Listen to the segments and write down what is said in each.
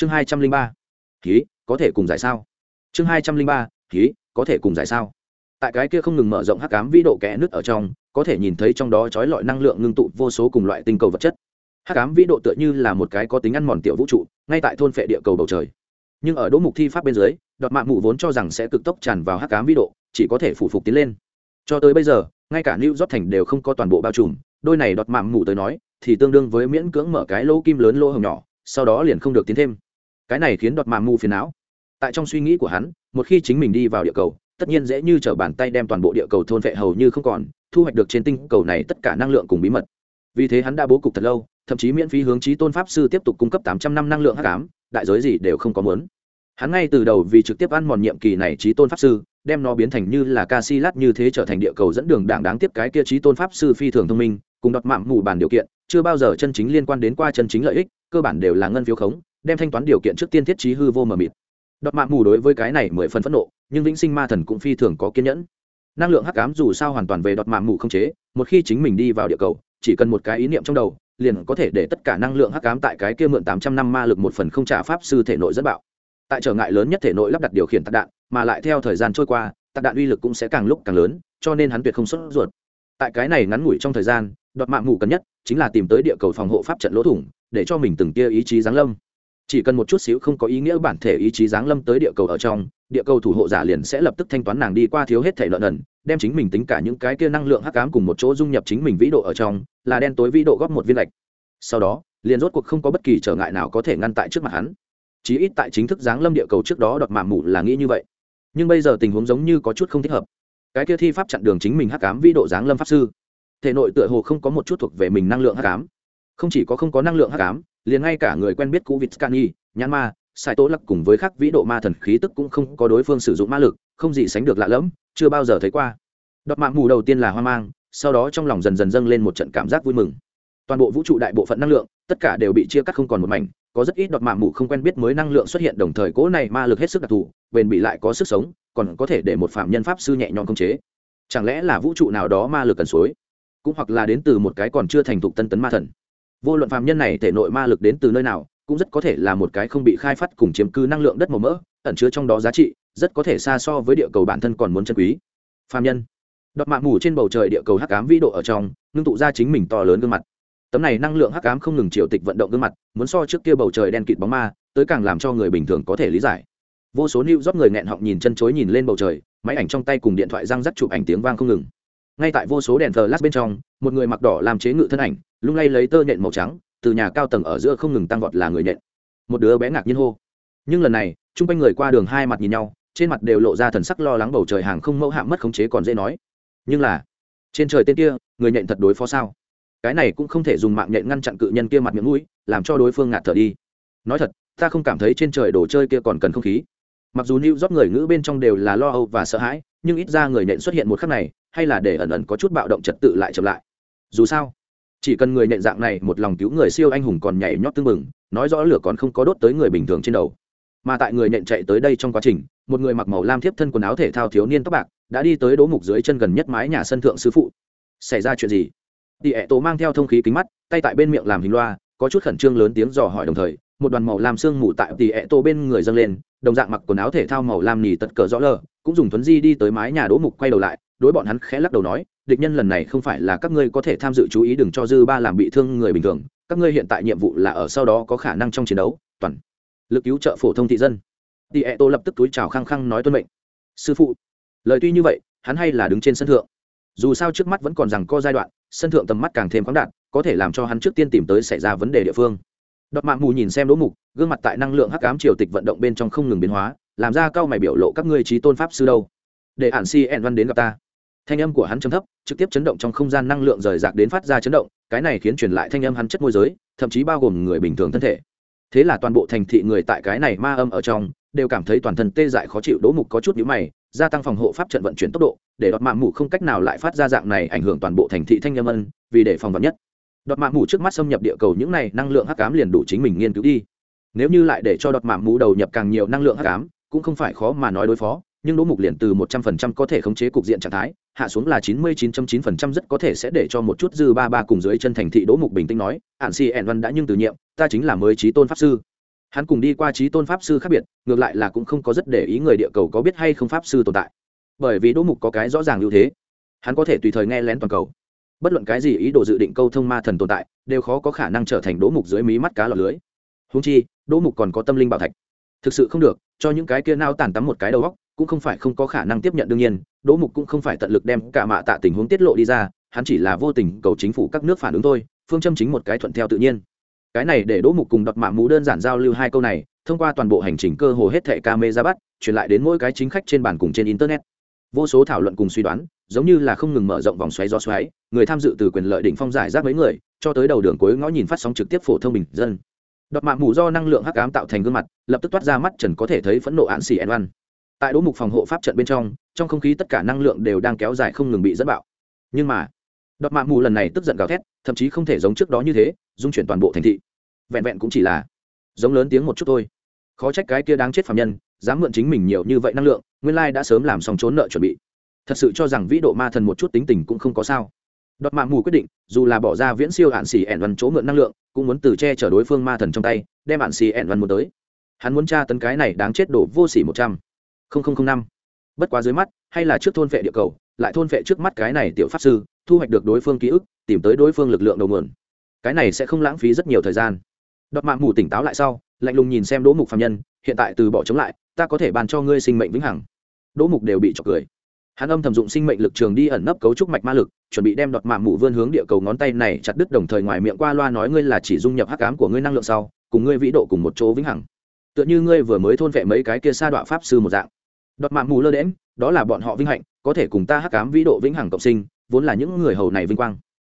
chương hai trăm linh ba. Ký, có thể cùng giải sao? Chương hai trăm linh ba, ký, có thể cùng giải sao? Tại cái kia không ngừng mở rộng hắc cám vĩ độ kẽ nước ở trong, có thể nhìn thấy trong đó trói lọi năng lượng ngưng tụ vô số cùng loại tinh cầu vật chất. Hắc cám vĩ độ tựa như là một cái có tính ăn mòn tiểu vũ trụ, ngay tại thôn phệ địa cầu bầu trời. Nhưng ở đỗ mục thi pháp bên dưới đọt mạng mụ vốn cho rằng sẽ cực tốc tràn vào hắc cám vĩ độ, chỉ có thể phủ phục tiến lên. Cho tới bây giờ, ngay cả new york thành đều không có toàn bộ bao trùm, đôi này đọt mạng mụ tới nói, thì tương đương với miễn cưỡng mở cái lỗ kim lớn lỗ hồng nhỏ, sau đó liền không được tiến thêm cái này khiến đọt mà mù phiền não. Tại trong suy nghĩ của hắn, một khi chính mình đi vào địa cầu, tất nhiên dễ như t r ở bàn tay đem toàn bộ địa cầu thôn vệ hầu như không còn, thu hoạch được trên tinh cầu này tất cả năng lượng cùng bí mật. Vì thế hắn đã bố cục thật lâu, thậm chí miễn phí hướng trí tôn pháp sư tiếp tục cung cấp tám trăm năm năng lượng h tám đại giới gì đều không có muốn. Hắn ngay từ đầu vì trực tiếp ăn mòn nhiệm kỳ này trí tôn pháp sư, đem nó biến thành như là ca si lát như thế trở thành địa cầu dẫn đường đảng đáng tiếp cái kia trí tôn pháp sư phi thường thông minh, cùng đọt mạng mù bàn điều kiện, chưa bao giờ chân chính liên quan đến qua chân chính lợi ích, cơ bản đều là ngân phiếu khống đem thanh toán điều kiện trước tiên thiết trí hư vô mờ mịt. Đọt mạng mù đối với cái này mười phần phẫn nộ, nhưng vĩnh sinh ma thần cũng phi thường có kiên nhẫn. Năng lượng hắc ám dù sao hoàn toàn về đọt mạng mù không chế, một khi chính mình đi vào địa cầu, chỉ cần một cái ý niệm trong đầu, liền có thể để tất cả năng lượng hắc ám tại cái kia mượn tám trăm năm ma lực một phần không trả pháp sư thể nội dẫn bạo. Tại trở ngại lớn nhất thể nội lắp đặt điều khiển tạc đạn, mà lại theo thời gian trôi qua, tạc đạn uy lực cũng sẽ càng lúc càng lớn, cho nên hắn tuyệt không xuất ruột. Tại cái này ngắn ngủi trong thời gian, đọt mạng ngủ cần nhất chính là tìm tới địa cầu phòng hộ pháp trận lỗ thủng, để cho mình từng tia ý chí giáng lâm chỉ cần một chút xíu không có ý nghĩa bản thể ý chí giáng lâm tới địa cầu ở trong, địa cầu thủ hộ giả liền sẽ lập tức thanh toán nàng đi qua thiếu hết thể lợn ẩn đem chính mình tính cả những cái kia năng lượng hắc ám cùng một chỗ dung nhập chính mình vĩ độ ở trong, là đen tối vĩ độ góp một viên lệch. Sau đó, liền rốt cuộc không có bất kỳ trở ngại nào có thể ngăn tại trước mặt hắn. Chí ít tại chính thức giáng lâm địa cầu trước đó đọt mạm mủ là nghĩ như vậy. Nhưng bây giờ tình huống giống như có chút không thích hợp. Cái kia thi pháp chặn đường chính mình hắc ám vĩ độ giáng lâm pháp sư. Thể nội tựa hồ không có một chút thuộc về mình năng lượng hắc ám. Không chỉ có không có năng lượng hắc ám liền ngay cả người quen biết cũ vịt scani nhãn ma sai tố lắc cùng với khắc vĩ độ ma thần khí tức cũng không có đối phương sử dụng ma lực, không gì sánh được lạ lẫm, chưa bao giờ thấy qua. Đọt mạng mù đầu tiên là hoang mang, sau đó trong lòng dần dần dâng lên một trận cảm giác vui mừng. Toàn bộ vũ trụ đại bộ phận năng lượng, tất cả đều bị chia cắt không còn một mảnh, có rất ít đọt mạng mù không quen biết mới năng lượng xuất hiện đồng thời cố này ma lực hết sức đặc thù, bền bị lại có sức sống, còn có thể để một phạm nhân pháp sư nhẹ nhõm công chế. Chẳng lẽ là vũ trụ nào đó ma lực cần suối? Cũng hoặc là đến từ một cái còn chưa thành thục tân tấn ma thần? Vô luận phạm nhân này thể nội ma lực đến từ nơi nào, cũng rất có thể là một cái không bị khai phát cùng chiếm cư năng lượng đất màu mỡ, ẩn chứa trong đó giá trị, rất có thể xa so với địa cầu bản thân còn muốn chân quý. Phạm nhân. Đọt mạng mù trên bầu trời địa cầu hắc ám vĩ độ ở trong, ngưng tụ ra chính mình to lớn gương mặt. Tấm này năng lượng hắc ám không ngừng triều tịch vận động gương mặt, muốn so trước kia bầu trời đen kịt bóng ma, tới càng làm cho người bình thường có thể lý giải. Vô số lưu rót người nghẹn họng nhìn chân chối nhìn lên bầu trời, máy ảnh trong tay cùng điện thoại răng rắc chụp ảnh tiếng vang không ngừng. Ngay tại vô số đèn thờ lát bên trong, một người mặc đỏ làm chế ngự thân ảnh lung lay lấy tơ nhện màu trắng, từ nhà cao tầng ở giữa không ngừng tăng vọt là người nhện. Một đứa bé ngạc nhiên hô. Nhưng lần này, chung quanh người qua đường hai mặt nhìn nhau, trên mặt đều lộ ra thần sắc lo lắng bầu trời hàng không mẫu hạm mất khống chế còn dễ nói. Nhưng là, trên trời tên kia, người nhện thật đối phó sao? Cái này cũng không thể dùng mạng nhện ngăn chặn cự nhân kia mặt miệng mũi, làm cho đối phương ngạt thở đi. Nói thật, ta không cảm thấy trên trời đồ chơi kia còn cần không khí. Mặc dù new rót người ngữ bên trong đều là lo âu và sợ hãi, nhưng ít ra người nhện xuất hiện một khắc này, hay là để ẩn ẩn có chút bạo động trật tự lại chậm lại. Dù sao chỉ cần người nhện dạng này một lòng cứu người siêu anh hùng còn nhảy nhót tương mừng nói rõ lửa còn không có đốt tới người bình thường trên đầu. Mà tại người nhện chạy tới đây trong quá trình, một người mặc màu lam thiếp thân quần áo thể thao thiếu niên tóc bạc đã đi tới đố mục dưới chân gần nhất mái nhà sân thượng sư phụ. Xảy ra chuyện gì? Tỉ ẹ tổ mang theo thông khí kính mắt, tay tại bên miệng làm hình loa, có chút khẩn trương lớn tiếng dò hỏi đồng thời, một đoàn màu lam sương mù tại tỉ ẹ tổ bên người dâng lên, đồng dạng mặc quần áo thể thao màu lam nỉ tật cờ rõ lờ, cũng dùng thuấn di đi tới mái nhà đố mục quay đầu lại đối bọn hắn khẽ lắc đầu nói, địch nhân lần này không phải là các ngươi có thể tham dự chú ý đừng cho dư ba làm bị thương người bình thường, các ngươi hiện tại nhiệm vụ là ở sau đó có khả năng trong chiến đấu, toàn lực cứu trợ phổ thông thị dân. Tỉ ẹ lập tức túi chào khăng khăng nói tuân mệnh. Sư phụ. Lời tuy như vậy, hắn hay là đứng trên sân thượng. Dù sao trước mắt vẫn còn rằng có giai đoạn, sân thượng tầm mắt càng thêm khoáng đạt, có thể làm cho hắn trước tiên tìm tới xảy ra vấn đề địa phương. Đọt mạng mù nhìn xem đỗ mục, gương mặt tại năng lượng hắc ám triều tịch vận động bên trong không ngừng biến hóa, làm ra cao mày biểu lộ các ngươi trí tôn pháp sư đâu. Để ản si ẹn văn đến gặp ta thanh âm của hắn chấm thấp trực tiếp chấn động trong không gian năng lượng rời rạc đến phát ra chấn động cái này khiến truyền lại thanh âm hắn chất môi giới thậm chí bao gồm người bình thường thân thể. Thế là toàn bộ thành thị người tại cái này ma âm ở trong đều cảm thấy toàn thân tê dại khó chịu đỗ mục có chút nhíu mày gia tăng phòng hộ pháp trận vận chuyển tốc độ để đọt mạng mù không cách nào lại phát ra dạng này ảnh hưởng toàn bộ thành thị thanh âm ân vì để phòng vật nhất. Đọt mạng mù trước mắt xâm nhập địa cầu những này năng lượng hắc cám liền đủ chính mình nghiên cứu đi. Nếu như lại để cho đọt mạng mù đầu nhập càng nhiều năng lượng hắc cám, cũng không phải khó mà nói đối phó nhưng đỗ mục liền từ một trăm phần trăm có thể khống chế cục diện trạng thái, hạ xuống là chín mươi chín trăm chín phần trăm rất có thể sẽ để cho một chút dư ba ba cùng dưới chân thành thị đỗ mục bình tĩnh nói ạn si ẻn văn đã nhưng từ nhiệm, ta chính là mới trí tôn pháp sư. Hắn cùng đi qua trí tôn pháp sư khác biệt, ngược lại là cũng không có rất để ý người địa cầu có biết hay không pháp sư tồn tại. Bởi vì đỗ mục có cái rõ ràng ưu thế, hắn có thể tùy thời nghe lén toàn cầu. Bất luận cái gì ý đồ dự định câu thông ma thần tồn tại, đều khó có khả năng trở thành đỗ mục dưới mí mắt cá lọc lưới. Húng chi, đỗ mục còn có tâm linh bảo thạch. Thực sự không được, cho những cái kia nao tàn tắm một cái đầu góc cũng không phải không có khả năng tiếp nhận đương nhiên, đỗ mục cũng không phải tận lực đem cả mạ tạ tình huống tiết lộ đi ra, hắn chỉ là vô tình cầu chính phủ các nước phản ứng thôi, phương châm chính một cái thuận theo tự nhiên. Cái này để đỗ mục cùng đọt mạ mũ đơn giản giao lưu hai câu này, thông qua toàn bộ hành trình cơ hồ hết thẻ ca mê ra bắt, truyền lại đến mỗi cái chính khách trên bàn cùng trên internet. Vô số thảo luận cùng suy đoán, giống như là không ngừng mở rộng vòng xoáy do xoáy, người tham dự từ quyền lợi đỉnh phong giải rác mấy người, cho tới đầu đường cuối ngõ nhìn phát sóng trực tiếp phổ thông bình dân. Đọt mạ mù do năng lượng hắc ám tạo thành gương mặt, lập tức toát ra mắt trần có thể thấy phẫn nộ án xì ăn văn tại đỗ mục phòng hộ pháp trận bên trong trong không khí tất cả năng lượng đều đang kéo dài không ngừng bị dẫn bạo. Nhưng mà, đọt mạ mù lần này tức giận gào thét, thậm chí không thể giống trước đó như thế, dung chuyển toàn bộ thành thị. Vẹn vẹn cũng chỉ là giống lớn tiếng một chút thôi. Khó trách cái kia đáng chết phạm nhân, dám mượn chính mình nhiều như vậy năng lượng, nguyên lai đã sớm làm xong trốn nợ chuẩn bị. Thật sự cho rằng vĩ độ ma thần một chút tính tình cũng không có sao. Đọt mạ mù quyết định, dù là bỏ ra viễn siêu hạn xì ẻn văn chỗ mượn năng lượng, cũng muốn từ che chở đối phương ma thần trong tay, đem hạn xì ẻn văn muốn tới. Hắn muốn tra tấn cái này đáng chết đổ vô xỉ một trăm năm. Bất quá dưới mắt, hay là trước thôn vệ địa cầu, lại thôn vệ trước mắt cái này tiểu pháp sư, thu hoạch được đối phương ký ức, tìm tới đối phương lực lượng đầu nguồn. Cái này sẽ không lãng phí rất nhiều thời gian. Đọt mạng mù tỉnh táo lại sau, lạnh lùng nhìn xem đỗ mục phạm nhân, hiện tại từ bỏ chống lại, ta có thể bàn cho ngươi sinh mệnh vĩnh hằng. Đỗ mục đều bị trọc cười. Hắn âm thầm dụng sinh mệnh lực trường đi ẩn nấp cấu trúc mạch ma lực, chuẩn bị đem đọt mạng mù vươn hướng địa cầu ngón tay này chặt đứt đồng thời ngoài miệng qua loa nói ngươi là chỉ dung nhập hắc cám của ngươi năng lượng sau, cùng ngươi vĩ độ cùng một chỗ vĩnh hằng. Tựa như ngươi vừa mới thôn vệ mấy cái kia sa đọa pháp sư một dạng đọt mạng mù lơ đễm đó là bọn họ vinh hạnh, có thể cùng ta hắc cám vĩ độ vĩnh hằng cộng sinh, vốn là những người hầu này vinh quang.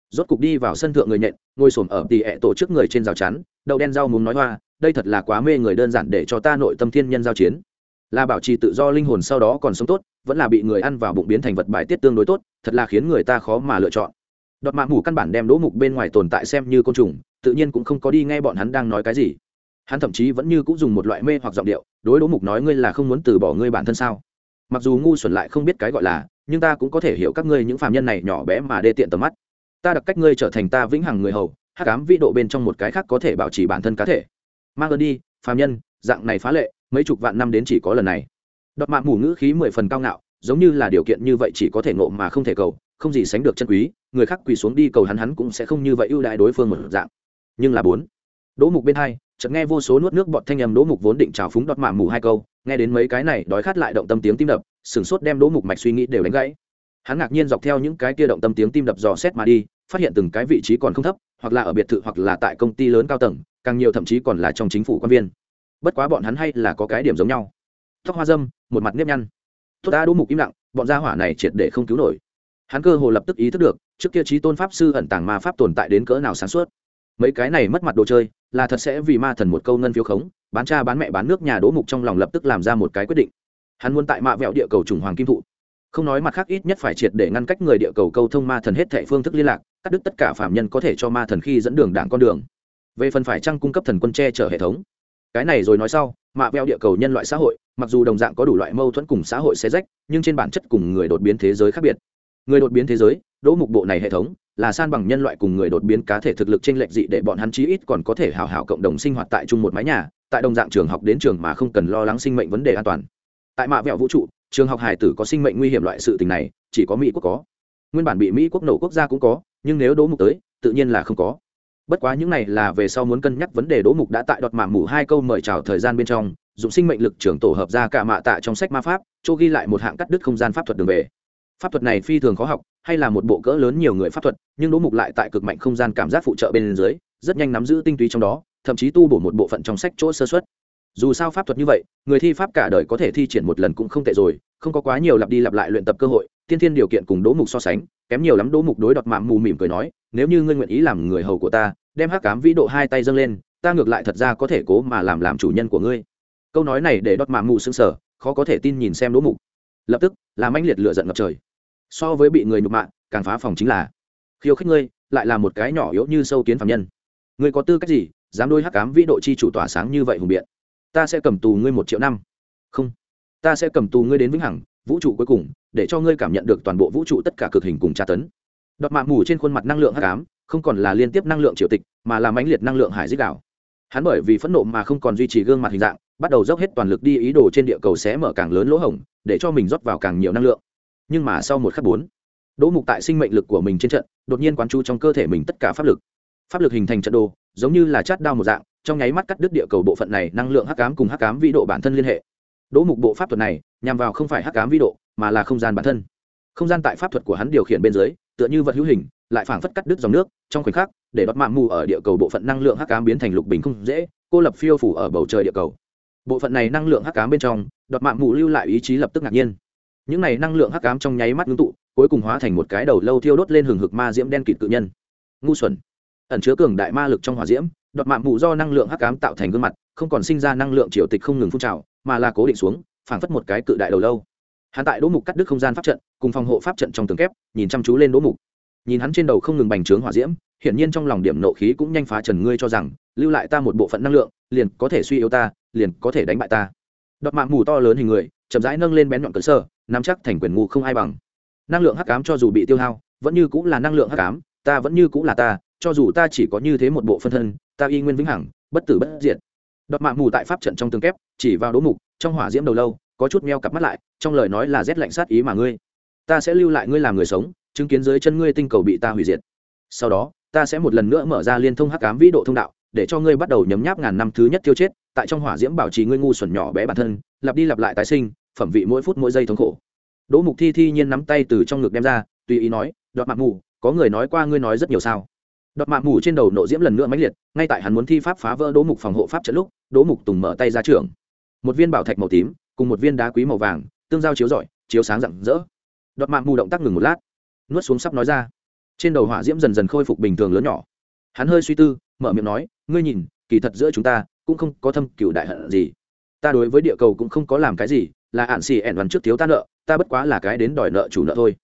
Rốt cục đi vào sân thượng người nhện, ngồi xổm ở tỉ ẹ tổ chức người trên rào chắn, đậu đen rau muốn nói hoa, đây thật là quá mê người đơn giản để cho ta nội tâm thiên nhân giao chiến. Là bảo trì tự do linh hồn sau đó còn sống tốt, vẫn là bị người ăn vào bụng biến thành vật bài tiết tương đối tốt, thật là khiến người ta khó mà lựa chọn. Đọt mạng mù căn bản đem đỗ mục bên ngoài tồn tại xem như côn trùng, tự nhiên cũng không có đi nghe bọn hắn đang nói cái gì hắn thậm chí vẫn như cũng dùng một loại mê hoặc giọng điệu, đối đỗ mục nói ngươi là không muốn từ bỏ ngươi bản thân sao? Mặc dù ngu xuẩn lại không biết cái gọi là, nhưng ta cũng có thể hiểu các ngươi những phạm nhân này nhỏ bé mà đê tiện tầm mắt. Ta đặc cách ngươi trở thành ta vĩnh hằng người hầu hát cám vĩ độ bên trong một cái khác có thể bảo trì bản thân cá thể. Mang ơn đi phạm nhân, dạng này phá lệ, mấy chục vạn năm đến chỉ có lần này. Đọt mạng mù ngữ khí mười phần cao ngạo, giống như là điều kiện như vậy chỉ có thể ngộ mà không thể cầu, không gì sánh được chân quý, người khác quỳ xuống đi cầu hắn hắn cũng sẽ không như vậy ưu đại đối phương một dạng. Nhưng là bốn. Đỗ mục bên hai chợt nghe vô số nuốt nước bọt thanh âm đỗ mục vốn định trào phúng đọt mạ mù hai câu, nghe đến mấy cái này đói khát lại động tâm tiếng tim đập sửng sốt đem đỗ mục mạch suy nghĩ đều đánh gãy. Hắn ngạc nhiên dọc theo những cái kia động tâm tiếng tim đập dò xét mà đi, phát hiện từng cái vị trí còn không thấp, hoặc là ở biệt thự hoặc là tại công ty lớn cao tầng, càng nhiều thậm chí còn là trong chính phủ quan viên. Bất quá bọn hắn hay là có cái điểm giống nhau. Tóc hoa dâm, một mặt nếp nhăn. Tốt ta đỗ mục im lặng, bọn gia hỏa này triệt để không cứu nổi. Hắn cơ hồ lập tức ý thức được, trước kia trí tôn pháp sư ẩn tàng ma pháp tồn tại đến cỡ nào sáng suốt mấy cái này mất mặt đồ chơi, là thật sẽ vì ma thần một câu ngân phiếu khống, bán cha bán mẹ bán nước nhà đỗ mục trong lòng lập tức làm ra một cái quyết định. Hắn muốn tại mạ vẹo địa cầu trùng hoàng kim thụ. Không nói mặt khác ít nhất phải triệt để ngăn cách người địa cầu câu thông ma thần hết thệ phương thức liên lạc, cắt đứt tất cả phạm nhân có thể cho ma thần khi dẫn đường đảng con đường. Về phần phải trăng cung cấp thần quân che chở hệ thống. Cái này rồi nói sau, mạ vẹo địa cầu nhân loại xã hội, mặc dù đồng dạng có đủ loại mâu thuẫn cùng xã hội xe rách, nhưng trên bản chất cùng người đột biến thế giới khác biệt. Người đột biến thế giới đỗ mục bộ này hệ thống là san bằng nhân loại cùng người đột biến cá thể thực lực trên lệch dị để bọn hắn chí ít còn có thể hào hào cộng đồng sinh hoạt tại chung một mái nhà, tại đồng dạng trường học đến trường mà không cần lo lắng sinh mệnh vấn đề an toàn. Tại mạ vẹo vũ trụ, trường học hải tử có sinh mệnh nguy hiểm loại sự tình này, chỉ có mỹ quốc có. Nguyên bản bị mỹ quốc nổ quốc gia cũng có, nhưng nếu đỗ mục tới, tự nhiên là không có. Bất quá những này là về sau muốn cân nhắc vấn đề đỗ mục đã tại đọt mạ mủ hai câu mời chào thời gian bên trong dụng sinh mệnh lực trưởng tổ hợp ra cả mạ tạ trong sách ma pháp chỗ ghi lại một hạng cắt đứt không gian pháp thuật đường về pháp thuật này phi thường khó học, hay là một bộ cỡ lớn nhiều người pháp thuật, nhưng đỗ mục lại tại cực mạnh không gian cảm giác phụ trợ bên dưới, rất nhanh nắm giữ tinh túy trong đó, thậm chí tu bổ một bộ phận trong sách chỗ sơ xuất dù sao pháp thuật như vậy, người thi pháp cả đời có thể thi triển một lần cũng không tệ rồi, không có quá nhiều lặp đi lặp lại luyện tập cơ hội, tiên thiên điều kiện cùng đỗ mục so sánh, kém nhiều lắm đỗ mục đối đọt mạng mù mỉm cười nói, nếu như ngươi nguyện ý làm người hầu của ta, đem hắc cám vĩ độ hai tay dâng lên, ta ngược lại thật ra có thể cố mà làm làm chủ nhân của ngươi. Câu nói này để đọt mạng mù sững sờ, khó có thể tin nhìn xem đỗ mục. Lập tức làm anh liệt lửa giận ngập trời so với bị người nhục mạ, càng phá phòng chính là. Khiêu khích ngươi, lại là một cái nhỏ yếu như sâu kiến phạm nhân. Ngươi có tư cách gì, dám đôi hắc cám vĩ độ chi chủ tỏa sáng như vậy hùng biện? Ta sẽ cầm tù ngươi một triệu năm. Không. Ta sẽ cầm tù ngươi đến vĩnh hằng, vũ trụ cuối cùng, để cho ngươi cảm nhận được toàn bộ vũ trụ tất cả cực hình cùng tra tấn. Đọt mạng mù trên khuôn mặt năng lượng hắc ám, không còn là liên tiếp năng lượng triều tịch, mà là mãnh liệt năng lượng hải dích đảo hắn bởi vì phẫn nộ mà không còn duy trì gương mặt hình dạng, bắt đầu dốc hết toàn lực đi ý đồ trên địa cầu sẽ mở càng lớn lỗ hổng, để cho mình rót vào càng nhiều năng lượng nhưng mà sau một khắc bốn, đỗ mục tại sinh mệnh lực của mình trên trận, đột nhiên quán chú trong cơ thể mình tất cả pháp lực. Pháp lực hình thành trận đồ, giống như là chát đao một dạng, trong nháy mắt cắt đứt địa cầu bộ phận này, năng lượng hắc ám cùng hắc ám vĩ độ bản thân liên hệ. Đỗ mục bộ pháp thuật này, nhằm vào không phải hắc ám vĩ độ, mà là không gian bản thân. Không gian tại pháp thuật của hắn điều khiển bên dưới, tựa như vật hữu hình, lại phảng phất cắt đứt dòng nước, trong khoảnh khắc, để đọt mạng mù ở địa cầu bộ phận năng lượng hắc ám biến thành lục bình không dễ, cô lập phiêu phủ ở bầu trời địa cầu. Bộ phận này năng lượng hắc ám bên trong đọt mạng mù lưu lại ý chí lập tức ngạc nhiên những này năng lượng hắc ám trong nháy mắt ngưng tụ, cuối cùng hóa thành một cái đầu lâu thiêu đốt lên hừng hực ma diễm đen kịt tự nhân. Ngu xuẩn. Ẩn chứa cường đại ma lực trong hỏa diễm đọt mạng mù do năng lượng hắc ám tạo thành gương mặt, không còn sinh ra năng lượng triều tịch không ngừng phun trào, mà là cố định xuống, phảng phất một cái cự đại đầu lâu. Hắn tại đỗ mục cắt đứt không gian pháp trận, cùng phòng hộ pháp trận trong tường kép, nhìn chăm chú lên đỗ mục. Nhìn hắn trên đầu không ngừng bành trướng hỏa diễm, hiển nhiên trong lòng điểm nộ khí cũng nhanh phá trần ngươi cho rằng, lưu lại ta một bộ phận năng lượng, liền có thể suy yếu ta, liền có thể đánh bại ta đọt mạng mù to lớn hình người, chậm rãi nâng lên bén nhọn cỡ sơ nắm chắc thành quyền ngu không ai bằng. Năng lượng hắc ám cho dù bị tiêu hao, vẫn như cũng là năng lượng hắc ám, ta vẫn như cũng là ta, cho dù ta chỉ có như thế một bộ phân thân, ta y nguyên vĩnh hằng, bất tử bất diệt. Đọt mạng mù tại pháp trận trong tường kép, chỉ vào đỗ mục, trong hỏa diễm đầu lâu, có chút meo cặp mắt lại, trong lời nói là rét lạnh sát ý mà ngươi. Ta sẽ lưu lại ngươi làm người sống, chứng kiến dưới chân ngươi tinh cầu bị ta hủy diệt. Sau đó, ta sẽ một lần nữa mở ra liên thông hắc ám vĩ độ thông đạo để cho ngươi bắt đầu nhấm nháp ngàn năm thứ nhất tiêu chết, tại trong hỏa diễm bảo trì ngươi ngu xuẩn nhỏ bé bản thân, lặp đi lặp lại tái sinh, phẩm vị mỗi phút mỗi giây thống khổ. Đỗ mục thi thi nhiên nắm tay từ trong ngực đem ra, tùy ý nói, đọt mạng mù, có người nói qua ngươi nói rất nhiều sao? Đọt mạng mù trên đầu nộ diễm lần nữa mãnh liệt, ngay tại hắn muốn thi pháp phá vỡ đỗ mục phòng hộ pháp trận lúc, đỗ mục tùng mở tay ra trường. Một viên bảo thạch màu tím, cùng một viên đá quý màu vàng, tương giao chiếu rọi, chiếu sáng rạng rỡ. Đọt mạng mù động tác ngừng một lát, nuốt xuống sắp nói ra. Trên đầu hỏa diễm dần dần khôi phục bình thường lớn nhỏ. Hắn hơi suy tư, mở miệng nói ngươi nhìn, kỳ thật giữa chúng ta, cũng không có thâm cựu đại hận gì. Ta đối với địa cầu cũng không có làm cái gì, là ạn xì ẻn đoán trước thiếu ta nợ, ta bất quá là cái đến đòi nợ chủ nợ thôi.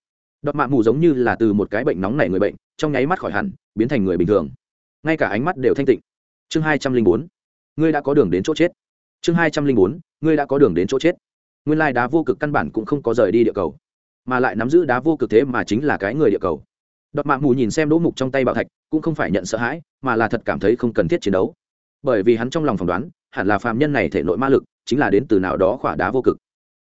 Đọt mạng mù giống như là từ một cái bệnh nóng này người bệnh, trong nháy mắt khỏi hẳn, biến thành người bình thường. Ngay cả ánh mắt đều thanh tịnh. Chương hai trăm linh bốn. Ngươi đã có đường đến chỗ chết. Chương hai trăm linh bốn. Ngươi đã có đường đến chỗ chết. Nguyên lai đá vô cực căn bản cũng không có rời đi địa cầu, mà lại nắm giữ đá vô cực thế mà chính là cái người địa cầu đọt mạng mù nhìn xem đỗ mục trong tay bảo thạch, cũng không phải nhận sợ hãi, mà là thật cảm thấy không cần thiết chiến đấu. Bởi vì hắn trong lòng phỏng đoán, hẳn là phàm nhân này thể nội ma lực, chính là đến từ nào đó khỏa đá vô cực.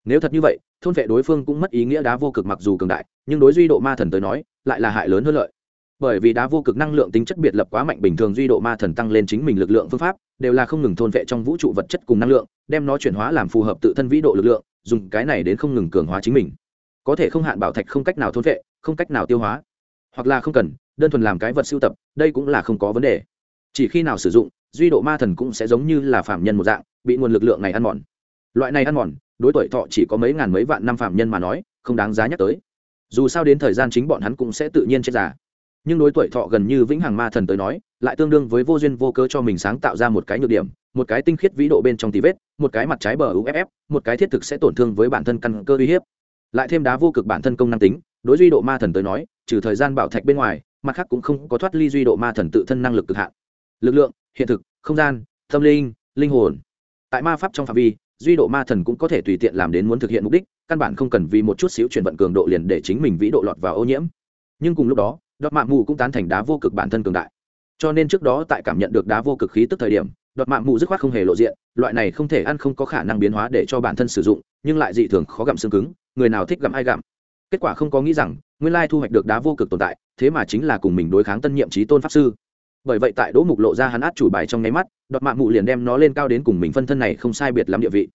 Nếu thật như vậy, thôn vệ đối phương cũng mất ý nghĩa đá vô cực mặc dù cường đại, nhưng đối duy độ ma thần tới nói, lại là hại lớn hơn lợi. Bởi vì đá vô cực năng lượng tính chất biệt lập quá mạnh, bình thường duy độ ma thần tăng lên chính mình lực lượng phương pháp, đều là không ngừng thôn vệ trong vũ trụ vật chất cùng năng lượng, đem nó chuyển hóa làm phù hợp tự thân vĩ độ lực lượng, dùng cái này đến không ngừng cường hóa chính mình. Có thể không hạn bảo thạch không cách nào thôn vệ, không cách nào tiêu hóa hoặc là không cần, đơn thuần làm cái vật sưu tập, đây cũng là không có vấn đề. Chỉ khi nào sử dụng, duy độ ma thần cũng sẽ giống như là phạm nhân một dạng, bị nguồn lực lượng này ăn mòn. Loại này ăn mòn, đối tuổi thọ chỉ có mấy ngàn mấy vạn năm phạm nhân mà nói, không đáng giá nhắc tới. Dù sao đến thời gian chính bọn hắn cũng sẽ tự nhiên chết già. Nhưng đối tuổi thọ gần như vĩnh hằng ma thần tới nói, lại tương đương với vô duyên vô cơ cho mình sáng tạo ra một cái nhược điểm, một cái tinh khiết vĩ độ bên trong tí vết, một cái mặt trái bờ uff một cái thiết thực sẽ tổn thương với bản thân căn cơ uy hiếp. Lại thêm đá vô cực bản thân công năng tính, đối duy độ ma thần tới nói trừ thời gian bảo thạch bên ngoài, mặt khác cũng không có thoát ly duy độ ma thần tự thân năng lực cực hạn. Lực lượng, hiện thực, không gian, tâm linh linh hồn. Tại ma pháp trong phạm vi, duy độ ma thần cũng có thể tùy tiện làm đến muốn thực hiện mục đích, căn bản không cần vì một chút xíu chuyển vận cường độ liền để chính mình vĩ độ lọt vào ô nhiễm. Nhưng cùng lúc đó, đọt mạng mù cũng tán thành đá vô cực bản thân cường đại. Cho nên trước đó tại cảm nhận được đá vô cực khí tức thời điểm, đọt mạng mù dứt khoát không hề lộ diện, loại này không thể ăn không có khả năng biến hóa để cho bản thân sử dụng, nhưng lại dị thường khó gặm xương cứng, người nào thích gặm ai gặm. Kết quả không có nghĩ rằng nguyên lai thu hoạch được đá vô cực tồn tại, thế mà chính là cùng mình đối kháng tân nhiệm trí tôn pháp sư. Bởi vậy tại đỗ mục lộ ra hắn át chủ bài trong nháy mắt, đọt mạng mụ liền đem nó lên cao đến cùng mình phân thân này không sai biệt lắm địa vị.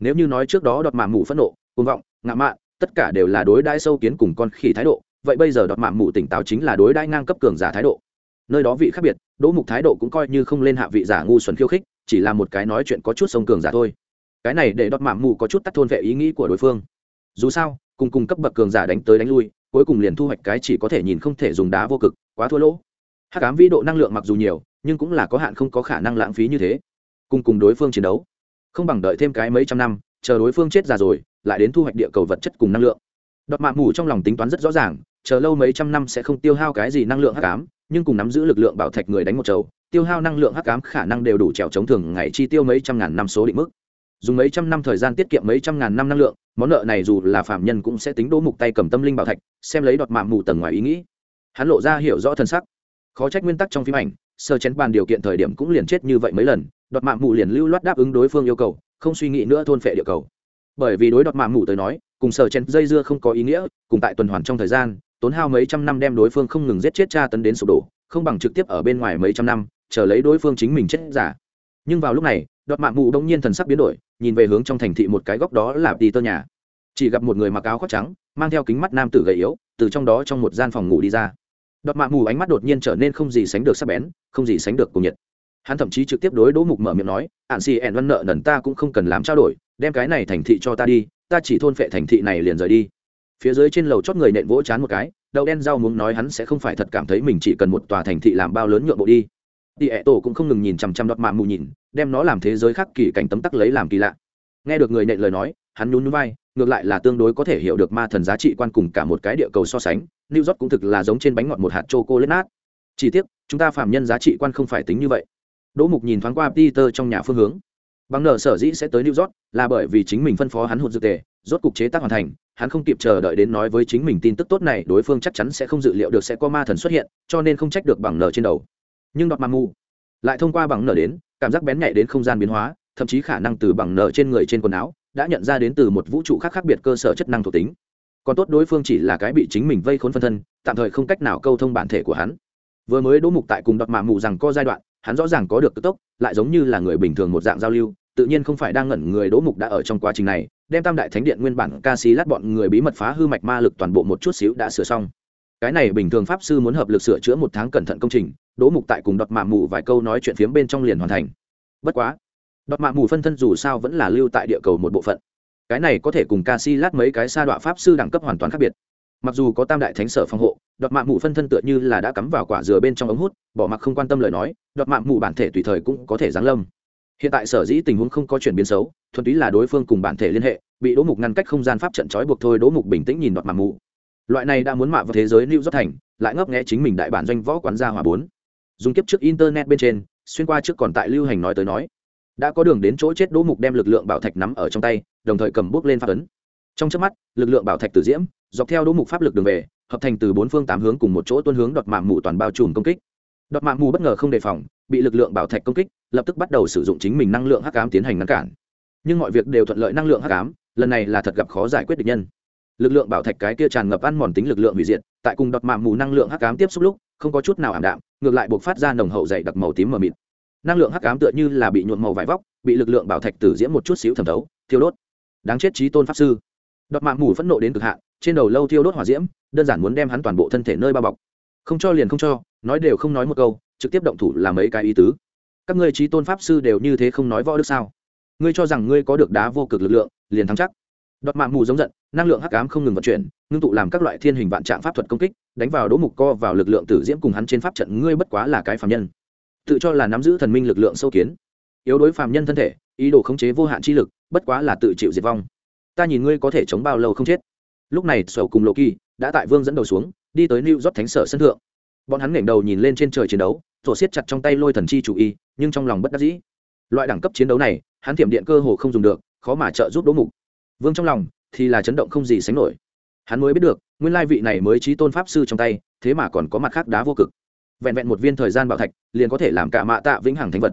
Nếu như nói trước đó đọt mạng mụ phẫn nộ côn vọng, ngạo mạn, tất cả đều là đối đãi sâu kiến cùng con khỉ thái độ, vậy bây giờ đọt mạng mụ tỉnh táo chính là đối đãi ngang cấp cường giả thái độ. Nơi đó vị khác biệt, đỗ mục thái độ cũng coi như không lên hạ vị giả ngu xuẩn khiêu khích, chỉ là một cái nói chuyện có chút sông cường giả thôi. Cái này để đọt mạng mù có chút tắt thôn vệ ý nghĩ của đối phương. Dù sao cùng cùng cấp bậc cường giả đánh tới đánh lui, cuối cùng liền thu hoạch cái chỉ có thể nhìn không thể dùng đá vô cực, quá thua lỗ. Hát cám vĩ độ năng lượng mặc dù nhiều, nhưng cũng là có hạn không có khả năng lãng phí như thế. Cùng cùng đối phương chiến đấu, không bằng đợi thêm cái mấy trăm năm, chờ đối phương chết già rồi, lại đến thu hoạch địa cầu vật chất cùng năng lượng. Đọt mạ mù trong lòng tính toán rất rõ ràng, chờ lâu mấy trăm năm sẽ không tiêu hao cái gì năng lượng hắc ám, nhưng cùng nắm giữ lực lượng bảo thạch người đánh một chầu, tiêu hao năng lượng hắc ám khả năng đều đủ trèo chống thường ngày chi tiêu mấy trăm ngàn năm số định mức dùng mấy trăm năm thời gian tiết kiệm mấy trăm ngàn năm năng lượng, món nợ này dù là phạm nhân cũng sẽ tính đỗ mục tay cầm tâm linh bảo thạch, xem lấy đọt mạng mù tầng ngoài ý nghĩ. Hắn lộ ra hiểu rõ thân sắc. Khó trách nguyên tắc trong phim ảnh, sơ chén bàn điều kiện thời điểm cũng liền chết như vậy mấy lần đọt mạng mù liền lưu loát đáp ứng đối phương yêu cầu, không suy nghĩ nữa thôn phệ địa cầu. Bởi vì đối đọt mạng mù tới nói, cùng sơ chén dây dưa không có ý nghĩa, cùng tại tuần hoàn trong thời gian, tốn hao mấy trăm năm đem đối phương không ngừng giết chết tra tấn đến sụp đổ, không bằng trực tiếp ở bên ngoài mấy trăm năm, chờ lấy đối phương chính mình chết giả. Nhưng vào lúc này đọt mạng mù đông nhiên thần sắc biến đổi nhìn về hướng trong thành thị một cái góc đó là đi tơ nhà. Chỉ gặp một người mặc áo khoác trắng, mang theo kính mắt nam tử gầy yếu, từ trong đó trong một gian phòng ngủ đi ra. Đọt mạng mù ánh mắt đột nhiên trở nên không gì sánh được sắc bén, không gì sánh được cùng nhiệt. Hắn thậm chí trực tiếp đối đỗ mục mở miệng nói ạn xì ẻn văn nợ nần ta cũng không cần làm trao đổi, đem cái này thành thị cho ta đi, ta chỉ thôn phệ thành thị này liền rời đi. Phía dưới trên lầu chót người nện vỗ chán một cái đậu đen rau muốn nói hắn sẽ không phải thật cảm thấy mình chỉ cần một tòa thành thị làm bao lớn nhượng bộ đi đi ẹ tổ cũng không ngừng nhìn chằm chằm đọt mạ mù nhìn, đem nó làm thế giới khác kỳ cảnh tấm tắc lấy làm kỳ lạ. Nghe được người nệ lời nói, hắn nhún nhún vai, ngược lại là tương đối có thể hiểu được ma thần giá trị quan cùng cả một cái địa cầu so sánh, new york cũng thực là giống trên bánh ngọt một hạt chô cô lết nát. Chỉ tiếc, chúng ta phạm nhân giá trị quan không phải tính như vậy. Đỗ mục nhìn thoáng qua peter trong nhà phương hướng. Bằng nợ sở dĩ sẽ tới new york là bởi vì chính mình phân phó hắn hụt dược tề, rốt cục chế tác hoàn thành, hắn không kịp chờ đợi đến nói với chính mình tin tức tốt này, đối phương chắc chắn sẽ không dự liệu được sẽ có ma thần xuất hiện, cho nên không trách được bằng nợ trên đầu nhưng đọt ma mù. Lại thông qua bằng nợ đến, cảm giác bén nhạy đến không gian biến hóa, thậm chí khả năng từ bằng nợ trên người trên quần áo, đã nhận ra đến từ một vũ trụ khác khác biệt cơ sở chất năng thuộc tính. Còn tốt đối phương chỉ là cái bị chính mình vây khốn phân thân, tạm thời không cách nào câu thông bản thể của hắn. Vừa mới đỗ mục tại cùng đọt mạ mù rằng có giai đoạn, hắn rõ ràng có được tức tốc, lại giống như là người bình thường một dạng giao lưu, tự nhiên không phải đang ngẩn người đỗ mục đã ở trong quá trình này, đem tam đại thánh điện nguyên bản ca sĩ lát bọn người bí mật phá hư mạch ma lực toàn bộ một chút xíu đã sửa xong. Cái này bình thường pháp sư muốn hợp lực sửa chữa một tháng cẩn thận công trình đỗ mục tại cùng đọt mạ mù vài câu nói chuyện phiếm bên trong liền hoàn thành. Bất quá, đọt mạ mù phân thân dù sao vẫn là lưu tại địa cầu một bộ phận. Cái này có thể cùng ca si lát mấy cái sa đọa pháp sư đẳng cấp hoàn toàn khác biệt. Mặc dù có tam đại thánh sở phòng hộ, đọt mạ mù phân thân tựa như là đã cắm vào quả dừa bên trong ống hút, bỏ mặc không quan tâm lời nói, đọt mạ mù bản thể tùy thời cũng có thể giáng lâm. Hiện tại sở dĩ tình huống không có chuyển biến xấu, thuần túy là đối phương cùng bản thể liên hệ, bị đỗ mục ngăn cách không gian pháp trận trói buộc thôi, đỗ mục bình tĩnh nhìn đọt mạ mù. Loại này đã muốn mạ vào thế giới lưu dốc thành, lại ngấp nghẽ chính mình đại bản doanh võ quán gia hòa bốn dùng kiếp trước internet bên trên, xuyên qua trước còn tại lưu hành nói tới nói. Đã có đường đến chỗ chết đỗ mục đem lực lượng bảo thạch nắm ở trong tay, đồng thời cầm bút lên pháp ấn. Trong trước mắt, lực lượng bảo thạch tử diễm, dọc theo đỗ mục pháp lực đường về, hợp thành từ bốn phương tám hướng cùng một chỗ tuân hướng đọt mạng mù toàn bao trùm công kích. Đọt mạng mù bất ngờ không đề phòng, bị lực lượng bảo thạch công kích, lập tức bắt đầu sử dụng chính mình năng lượng hắc ám tiến hành ngăn cản. Nhưng mọi việc đều thuận lợi năng lượng hắc ám, lần này là thật gặp khó giải quyết được nhân lực lượng bảo thạch cái kia tràn ngập ăn mòn tính lực lượng hủy diệt, tại cùng đọt mạng mù năng lượng hắc ám tiếp xúc lúc, không có chút nào ảm đạm, ngược lại buộc phát ra nồng hậu dày đặc màu tím mờ mịt. Năng lượng hắc ám tựa như là bị nhuộm màu vải vóc, bị lực lượng bảo thạch tử diễm một chút xíu thẩm thấu, thiêu đốt. Đáng chết trí tôn pháp sư. Đọt mạng mù phẫn nộ đến cực hạn, trên đầu lâu thiêu đốt hỏa diễm, đơn giản muốn đem hắn toàn bộ thân thể nơi bao bọc. Không cho liền không cho, nói đều không nói một câu, trực tiếp động thủ làm mấy cái ý tứ. Các ngươi trí tôn pháp sư đều như thế không nói võ đức sao? Ngươi cho rằng ngươi có được đá vô cực lực lượng, liền thắng chắc đọt mạng mù giống giận, năng lượng hắc ám không ngừng vận chuyển, ngưng tụ làm các loại thiên hình vạn trạng pháp thuật công kích, đánh vào đỗ mục co vào lực lượng tử diễm cùng hắn trên pháp trận. Ngươi bất quá là cái phạm nhân. Tự cho là nắm giữ thần minh lực lượng sâu kiến. Yếu đối phạm nhân thân thể, ý đồ khống chế vô hạn chi lực, bất quá là tự chịu diệt vong. Ta nhìn ngươi có thể chống bao lâu không chết. Lúc này sầu cùng lộ kỳ đã tại vương dẫn đầu xuống, đi tới new york thánh sở sân thượng. Bọn hắn nghển đầu nhìn lên trên trời chiến đấu rồi siết chặt trong tay lôi thần chi chủ y, nhưng trong lòng bất đắc dĩ. Loại đẳng cấp chiến đấu này, hắn thiểm điện cơ hồ không dùng được, khó mà trợ giúp đỗ mục vương trong lòng thì là chấn động không gì sánh nổi. Hắn mới biết được, nguyên lai vị này mới trí tôn pháp sư trong tay, thế mà còn có mặt khác đá vô cực. Vẹn vẹn một viên thời gian bảo thạch, liền có thể làm cả mạ tạ vĩnh hằng thánh vật.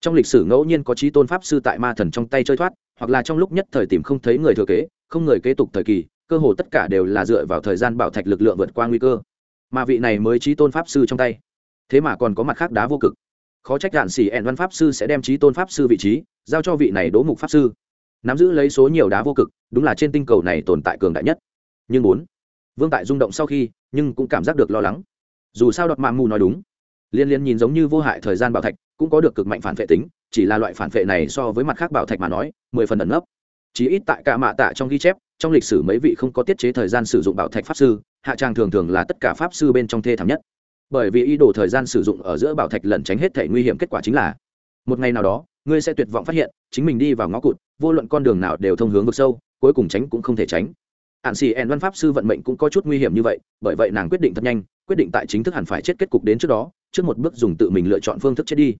Trong lịch sử ngẫu nhiên có trí tôn pháp sư tại ma thần trong tay chơi thoát, hoặc là trong lúc nhất thời tìm không thấy người thừa kế, không người kế tục thời kỳ, cơ hồ tất cả đều là dựa vào thời gian bảo thạch lực lượng vượt qua nguy cơ. Mà vị này mới trí tôn pháp sư trong tay, thế mà còn có mặt khác đá vô cực. Khó trách đạn xỉ ẹn văn pháp sư sẽ đem trí tôn pháp sư vị trí giao cho vị này đỗ mục pháp sư nắm giữ lấy số nhiều đá vô cực, đúng là trên tinh cầu này tồn tại cường đại nhất. Nhưng bốn, vương tại rung động sau khi, nhưng cũng cảm giác được lo lắng. Dù sao đọt mạng mù nói đúng, liên liên nhìn giống như vô hại thời gian bảo thạch, cũng có được cực mạnh phản vệ tính, chỉ là loại phản vệ này so với mặt khác bảo thạch mà nói, mười phần ẩn nấp. Chỉ ít tại cả mạ tạ trong ghi chép, trong lịch sử mấy vị không có tiết chế thời gian sử dụng bảo thạch pháp sư, hạ trang thường thường là tất cả pháp sư bên trong thê thảm nhất. Bởi vì ý đồ thời gian sử dụng ở giữa bảo thạch lẩn tránh hết thể nguy hiểm kết quả chính là, một ngày nào đó ngươi sẽ tuyệt vọng phát hiện, chính mình đi vào ngõ cụt, vô luận con đường nào đều thông hướng vực sâu, cuối cùng tránh cũng không thể tránh. Hạn xì ẹn văn pháp sư vận mệnh cũng có chút nguy hiểm như vậy, bởi vậy nàng quyết định thật nhanh, quyết định tại chính thức hẳn phải chết kết cục đến trước đó, trước một bước dùng tự mình lựa chọn phương thức chết đi.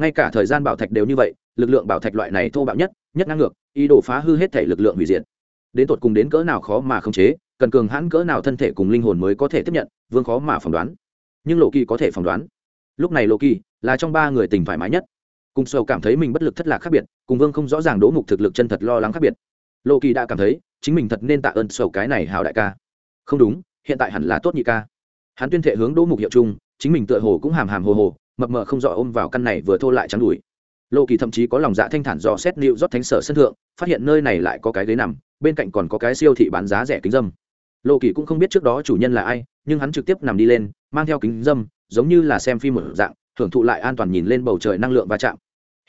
Ngay cả thời gian bảo thạch đều như vậy, lực lượng bảo thạch loại này thô bạo nhất nhất ngang ngược, ý đồ phá hư hết thể lực lượng hủy diệt. Đến tột cùng đến cỡ nào khó mà không chế, cần cường hãn cỡ nào thân thể cùng linh hồn mới có thể tiếp nhận, vương khó mà phỏng đoán. Nhưng lộ kỳ có thể phỏng đoán. Lúc này lộ kỳ là trong ba người tình thoải mái nhất cùng sầu cảm thấy mình bất lực thất lạc khác biệt, cùng vương không rõ ràng đỗ mục thực lực chân thật lo lắng khác biệt. Lộ kỳ đã cảm thấy, chính mình thật nên tạ ơn sầu cái này hào đại ca. Không đúng, hiện tại hẳn là tốt nhị ca. Hắn tuyên thệ hướng đỗ mục hiệu chung, chính mình tựa hồ cũng hàm hàm hồ hồ, mập mờ không rõ ôm vào căn này vừa thô lại trắng đùi. Lộ kỳ thậm chí có lòng dạ thanh thản dò xét liệu rót thánh sở sân thượng, phát hiện nơi này lại có cái ghế nằm, bên cạnh còn có cái siêu thị bán giá rẻ kính dâm. Lộ kỳ cũng không biết trước đó chủ nhân là ai, nhưng hắn trực tiếp nằm đi lên, mang theo kính dâm, giống như là xem phim một dạng hưởng thụ lại an toàn nhìn lên bầu trời năng lượng va chạm.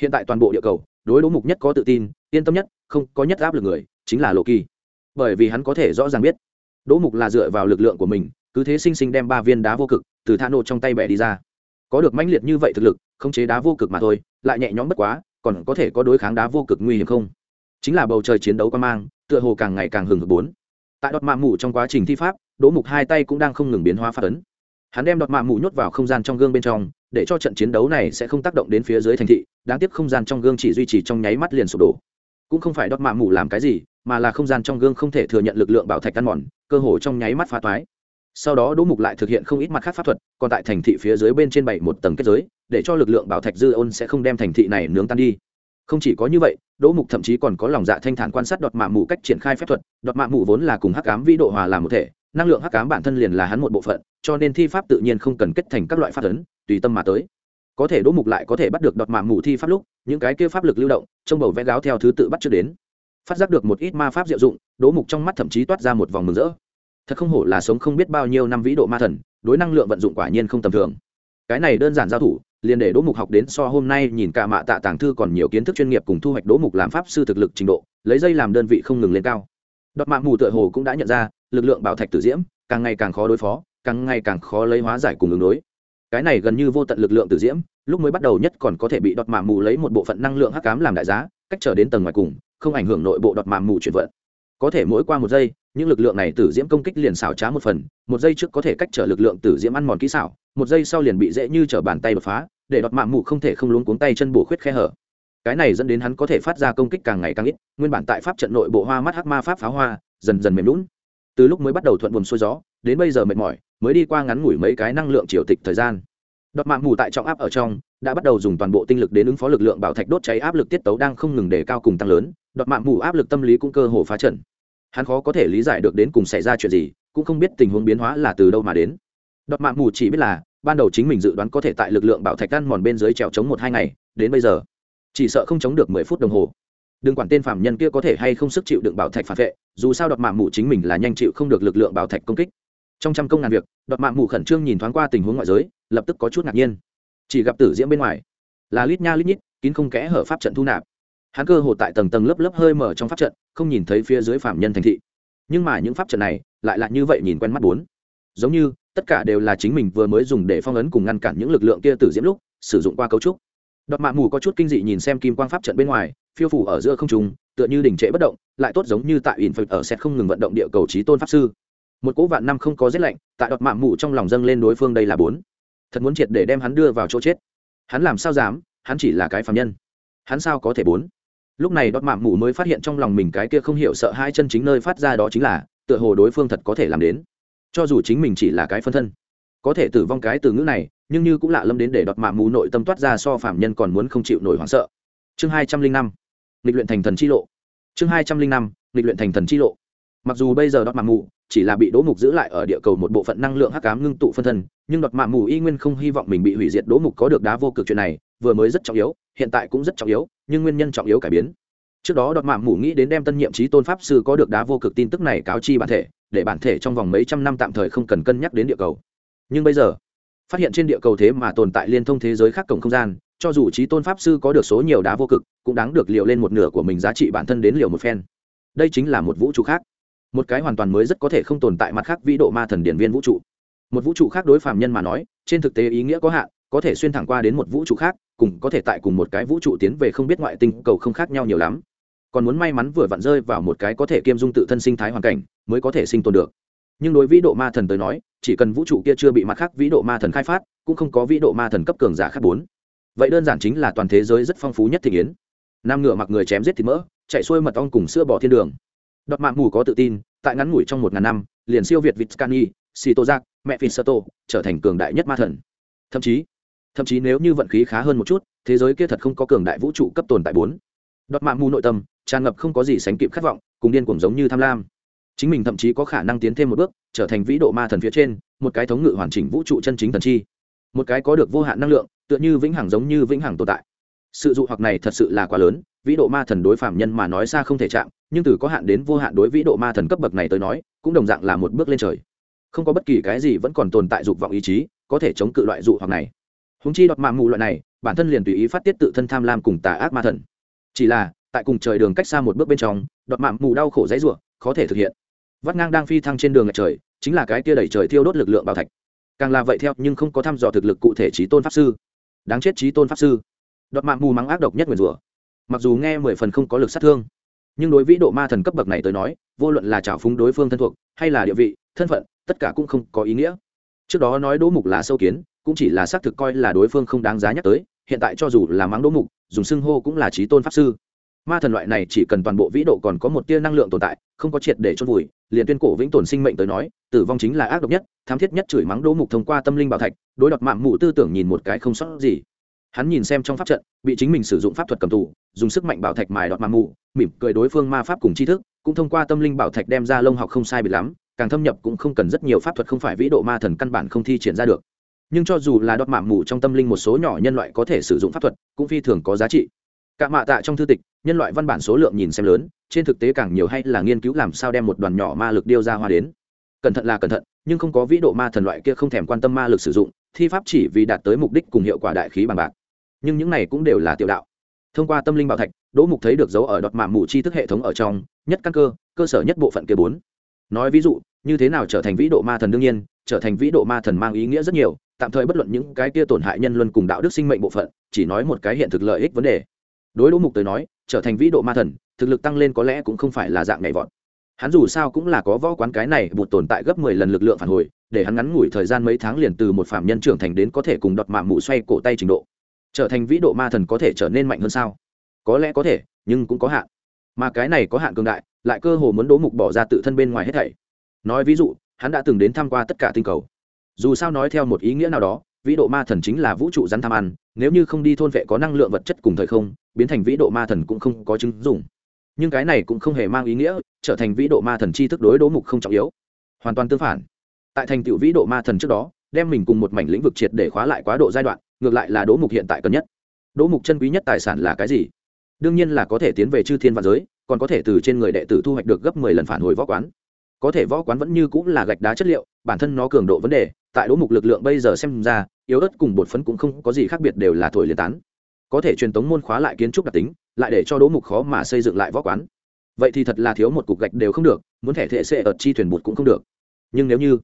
Hiện tại toàn bộ địa cầu, đối đỗ mục nhất có tự tin, yên tâm nhất, không có nhất áp lực người, chính là lộ kỳ bởi vì hắn có thể rõ ràng biết đỗ mục là dựa vào lực lượng của mình, cứ thế sinh sinh đem ba viên đá vô cực từ tha nô trong tay bẻ đi ra. Có được mãnh liệt như vậy thực lực, không chế đá vô cực mà thôi, lại nhẹ nhõm bất quá, còn có thể có đối kháng đá vô cực nguy hiểm không? Chính là bầu trời chiến đấu quan mang, tựa hồ càng ngày càng hừng hực bốn. Tại đọt mạ mù trong quá trình thi pháp đỗ mục hai tay cũng đang không ngừng biến hóa phát ấn hắn đem đọt mạ mù nhốt vào không gian trong gương bên trong, để cho trận chiến đấu này sẽ không tác động đến phía dưới thành thị, đáng tiếc không gian trong gương chỉ duy trì trong nháy mắt liền sụp đổ. Cũng không phải đọt mạ mù làm cái gì, mà là không gian trong gương không thể thừa nhận lực lượng bảo thạch ăn mòn, cơ hồ trong nháy mắt phá toái. Sau đó đỗ mục lại thực hiện không ít mặt khác pháp thuật, còn tại thành thị phía dưới bên trên bảy một tầng kết giới, để cho lực lượng bảo thạch dư ôn sẽ không đem thành thị này nướng tan đi. Không chỉ có như vậy, đỗ mục thậm chí còn có lòng dạ thanh thản quan sát đọt mạ mù cách triển khai phép thuật, đọt mạ mù vốn là cùng hắc cám vĩ độ hòa làm một thể năng lượng hắc cám bản thân liền là hắn một bộ phận, cho nên thi pháp tự nhiên không cần kết thành các loại pháp ấn, tùy tâm mà tới. Có thể đỗ mục lại có thể bắt được đọt mạ mù thi pháp lúc, những cái kia pháp lực lưu động trong bầu vẽ gáo theo thứ tự bắt chưa đến. Phát giác được một ít ma pháp diệu dụng, đỗ mục trong mắt thậm chí toát ra một vòng mừng rỡ. Thật không hổ là sống không biết bao nhiêu năm vĩ độ ma thần, đối năng lượng vận dụng quả nhiên không tầm thường. Cái này đơn giản giao thủ, liền để đỗ mục học đến so hôm nay nhìn cả mạ tạ tàng thư còn nhiều kiến thức chuyên nghiệp cùng thu hoạch đỗ mục làm pháp sư thực lực trình độ, lấy dây làm đơn vị không ngừng lên cao. Đọt mạng mù tựa hồ cũng đã nhận ra lực lượng bảo thạch tử diễm, càng ngày càng khó đối phó, càng ngày càng khó lấy hóa giải cùng ứng đối. Cái này gần như vô tận lực lượng tử diễm, lúc mới bắt đầu nhất còn có thể bị đọt mạ mù lấy một bộ phận năng lượng hắc cám làm đại giá, cách trở đến tầng ngoài cùng, không ảnh hưởng nội bộ đọt mạ mù chuyển vận. Có thể mỗi qua một giây, những lực lượng này tử diễm công kích liền xảo trá một phần, một giây trước có thể cách trở lực lượng tử diễm ăn mòn kỹ xảo, một giây sau liền bị dễ như trở bàn tay đột phá, để đọt mạ mù không thể không luống cuống tay chân bổ khuyết khe hở. Cái này dẫn đến hắn có thể phát ra công kích càng ngày càng ít, nguyên bản tại pháp trận nội bộ hoa mắt hắc ma pháp pháo hoa, dần dần mềm lún từ lúc mới bắt đầu thuận buồm xuôi gió, đến bây giờ mệt mỏi, mới đi qua ngắn ngủi mấy cái năng lượng triều tịch thời gian. Đọt mạng mù tại trọng áp ở trong, đã bắt đầu dùng toàn bộ tinh lực đến ứng phó lực lượng bảo thạch đốt cháy áp lực tiết tấu đang không ngừng đề cao cùng tăng lớn đọt mạng mù áp lực tâm lý cũng cơ hồ phá trận hắn khó có thể lý giải được đến cùng xảy ra chuyện gì, cũng không biết tình huống biến hóa là từ đâu mà đến. Đọt mạng mù chỉ biết là, ban đầu chính mình dự đoán có thể tại lực lượng bảo thạch ăn mòn bên dưới trèo chống một hai ngày, đến bây giờ, chỉ sợ không chống được mười phút đồng hồ đừng quản tên phạm nhân kia có thể hay không sức chịu đựng bảo thạch phản vệ, dù sao đọt mạng mù chính mình là nhanh chịu không được lực lượng bảo thạch công kích. Trong trăm công ngàn việc, đọt mạng mù khẩn trương nhìn thoáng qua tình huống ngoại giới, lập tức có chút ngạc nhiên. Chỉ gặp tử diễm bên ngoài, là lít nha lít nhít, kín không kẽ hở pháp trận thu nạp. Hắn cơ hồ tại tầng tầng lớp lớp hơi mở trong pháp trận, không nhìn thấy phía dưới phạm nhân thành thị. Nhưng mà những pháp trận này, lại là như vậy nhìn quen mắt bốn. Giống như, tất cả đều là chính mình vừa mới dùng để phong ấn cùng ngăn cản những lực lượng kia tử diễm lúc, sử dụng qua cấu trúc. Đọt mạng mù có chút kinh dị nhìn xem kim quang pháp trận bên ngoài phiêu phủ ở giữa không trung, tựa như đình trệ bất động, lại tốt giống như tại ỉn phật ở xét không ngừng vận động địa cầu trí tôn pháp sư. Một cỗ vạn năm không có rét lạnh, tại đọt mạng mụ trong lòng dâng lên đối phương đây là bốn. Thật muốn triệt để đem hắn đưa vào chỗ chết. Hắn làm sao dám, hắn chỉ là cái phạm nhân. Hắn sao có thể bốn? Lúc này đọt mạng mụ mới phát hiện trong lòng mình cái kia không hiểu sợ hai chân chính nơi phát ra đó chính là, tựa hồ đối phương thật có thể làm đến. Cho dù chính mình chỉ là cái phân thân, có thể tử vong cái từ ngữ này, nhưng như cũng lạ lâm đến để đọt mạng mù nội tâm toát ra so phạm nhân còn muốn không chịu nổi hoảng sợ. Chương hai trăm linh năm nghịch luyện thành thần chi lộ. Chương hai trăm linh năm, nghịch luyện thành thần chi lộ. Mặc dù bây giờ đọt mạng mù chỉ là bị đỗ mục giữ lại ở địa cầu một bộ phận năng lượng hắc cám ngưng tụ phân thân, nhưng đọt mạng mù y nguyên không hy vọng mình bị hủy diệt đỗ mục có được đá vô cực chuyện này, vừa mới rất trọng yếu, hiện tại cũng rất trọng yếu, nhưng nguyên nhân trọng yếu cải biến. Trước đó đọt mạng mù nghĩ đến đem tân nhiệm trí tôn pháp sư có được đá vô cực tin tức này cáo chi bản thể, để bản thể trong vòng mấy trăm năm tạm thời không cần cân nhắc đến địa cầu. Nhưng bây giờ, phát hiện trên địa cầu thế mà tồn tại liên thông thế giới khác cổng không gian cho dù trí tôn pháp sư có được số nhiều đá vô cực, cũng đáng được liều lên một nửa của mình giá trị bản thân đến liều một phen. Đây chính là một vũ trụ khác. Một cái hoàn toàn mới rất có thể không tồn tại mặt khác vĩ độ ma thần điển viên vũ trụ. Một vũ trụ khác đối phạm nhân mà nói, trên thực tế ý nghĩa có hạn, có thể xuyên thẳng qua đến một vũ trụ khác, cùng có thể tại cùng một cái vũ trụ tiến về không biết ngoại tinh cầu không khác nhau nhiều lắm. Còn muốn may mắn vừa vặn rơi vào một cái có thể kiêm dung tự thân sinh thái hoàn cảnh, mới có thể sinh tồn được. Nhưng đối vĩ độ ma thần tới nói, chỉ cần vũ trụ kia chưa bị mặt khác vĩ độ ma thần khai phát, cũng không có vĩ độ ma thần cấp cường giả khác bốn vậy đơn giản chính là toàn thế giới rất phong phú nhất thị yến. Nam ngựa mặc người chém giết thịt mỡ, chạy xuôi mật ong cùng sữa bỏ thiên đường. Đọt mạng mù có tự tin, tại ngắn ngủi trong một ngàn năm, liền siêu việt vitscani sito giác mẹ phin sơ trở thành cường đại nhất ma thần. Thậm chí thậm chí nếu như vận khí khá hơn một chút, thế giới kia thật không có cường đại vũ trụ cấp tồn tại bốn. Đọt mạng mù nội tâm, tràn ngập không có gì sánh kịp khát vọng, cùng điên cuồng giống như tham lam. Chính mình thậm chí có khả năng tiến thêm một bước, trở thành vĩ độ ma thần phía trên, một cái thống ngự hoàn chỉnh vũ trụ chân chính thần chi. Một cái có được vô hạn năng lượng tựa như vĩnh hằng giống như vĩnh hằng tồn tại. Sự dụ hoặc này thật sự là quá lớn, vĩ độ ma thần đối phạm nhân mà nói xa không thể chạm, nhưng từ có hạn đến vô hạn đối vĩ độ ma thần cấp bậc này tới nói, cũng đồng dạng là một bước lên trời. Không có bất kỳ cái gì vẫn còn tồn tại dục vọng ý chí, có thể chống cự loại dụ hoặc này. Húng chi đọt mạng mù loại này, bản thân liền tùy ý phát tiết tự thân tham lam cùng tà ác ma thần. Chỉ là, tại cùng trời đường cách xa một bước bên trong, đọt mạng mù đau khổ dãy ruộng khó thể thực hiện. Vắt ngang đang phi thăng trên đường ngạch trời, chính là cái kia đẩy trời thiêu đốt lực lượng bảo thạch. Càng là vậy theo, nhưng không có thăm dò thực lực cụ thể trí tôn pháp sư đáng chết trí tôn pháp sư. Đoạt mạng mù mắng ác độc nhất nguyền rủa. Mặc dù nghe mười phần không có lực sát thương, nhưng đối vĩ độ ma thần cấp bậc này tới nói, vô luận là trào phúng đối phương thân thuộc hay là địa vị, thân phận, tất cả cũng không có ý nghĩa. Trước đó nói đỗ mục là sâu kiến, cũng chỉ là xác thực coi là đối phương không đáng giá nhắc tới, hiện tại cho dù là mắng đỗ mục, dùng xưng hô cũng là trí tôn pháp sư ma thần loại này chỉ cần toàn bộ vĩ độ còn có một tia năng lượng tồn tại, không có triệt để chôn vùi, liền tuyên cổ vĩnh tồn sinh mệnh tới nói, tử vong chính là ác độc nhất, thám thiết nhất chửi mắng đỗ mục thông qua tâm linh bảo thạch, đối đọt mạng mụ tư tưởng nhìn một cái không sót gì. Hắn nhìn xem trong pháp trận, bị chính mình sử dụng pháp thuật cầm tù, dùng sức mạnh bảo thạch mài đọt mạng mụ mỉm cười đối phương ma pháp cùng tri thức, cũng thông qua tâm linh bảo thạch đem ra lông học không sai bị lắm, càng thâm nhập cũng không cần rất nhiều pháp thuật không phải vĩ độ ma thần căn bản không thi triển ra được. Nhưng cho dù là đọt mạng mù trong tâm linh một số nhỏ nhân loại có thể sử dụng pháp thuật, cũng phi thường có giá trị cả mạ tạ trong thư tịch, nhân loại văn bản số lượng nhìn xem lớn, trên thực tế càng nhiều hay là nghiên cứu làm sao đem một đoàn nhỏ ma lực điêu ra hoa đến. Cẩn thận là cẩn thận, nhưng không có vĩ độ ma thần loại kia không thèm quan tâm ma lực sử dụng, thi pháp chỉ vì đạt tới mục đích cùng hiệu quả đại khí bằng bạc. Nhưng những này cũng đều là tiểu đạo. Thông qua tâm linh bảo thạch, đỗ mục thấy được dấu ở đọt mạng mù chi thức hệ thống ở trong, nhất căn cơ cơ sở nhất bộ phận kia bốn. Nói ví dụ, như thế nào trở thành vĩ độ ma thần đương nhiên, trở thành vĩ độ ma thần mang ý nghĩa rất nhiều, tạm thời bất luận những cái kia tổn hại nhân luân cùng đạo đức sinh mệnh bộ phận, chỉ nói một cái hiện thực lợi ích vấn đề đối đỗ mục tới nói, trở thành vĩ độ ma thần, thực lực tăng lên có lẽ cũng không phải là dạng nhảy vọt. Hắn dù sao cũng là có võ quán cái này, bụt tồn tại gấp mười lần lực lượng phản hồi, để hắn ngắn ngủi thời gian mấy tháng liền từ một phạm nhân trưởng thành đến có thể cùng đọt mạng mụ xoay cổ tay trình độ. Trở thành vĩ độ ma thần có thể trở nên mạnh hơn sao? Có lẽ có thể, nhưng cũng có hạn. Mà cái này có hạn cường đại, lại cơ hồ muốn đỗ mục bỏ ra tự thân bên ngoài hết thảy. Nói ví dụ, hắn đã từng đến tham q u a tất cả tinh cầu. Dù sao nói theo một ý nghĩa nào đó vĩ độ ma thần chính là vũ trụ rắn tham ăn, nếu như không đi thôn vệ có năng lượng vật chất cùng thời không, biến thành vĩ độ ma thần cũng không có chứng dùng nhưng cái này cũng không hề mang ý nghĩa, trở thành vĩ độ ma thần chi thức đối đố mục không trọng yếu. Hoàn toàn tương phản. Tại thành tựu vĩ độ ma thần trước đó, đem mình cùng một mảnh lĩnh vực triệt để khóa lại quá độ giai đoạn, ngược lại là đố mục hiện tại cần nhất. Đố mục chân quý nhất tài sản là cái gì? Đương nhiên là có thể tiến về chư thiên văn giới, còn có thể từ trên người đệ tử thu hoạch được gấp mười lần phản hồi võ quán. Có thể võ quán vẫn như cũng là gạch đá chất liệu, bản thân nó cường độ vấn đề tại đỗ mục lực lượng bây giờ xem ra, yếu ớt cùng bột phấn cũng không có gì khác biệt đều là thổi liền tán. Có thể truyền tống môn khóa lại kiến trúc đặc tính, lại để cho đỗ mục khó mà xây dựng lại võ quán. Vậy thì thật là thiếu một cục gạch đều không được, muốn thẻ thệ xệ ở chi thuyền bột cũng không được. Nhưng nếu như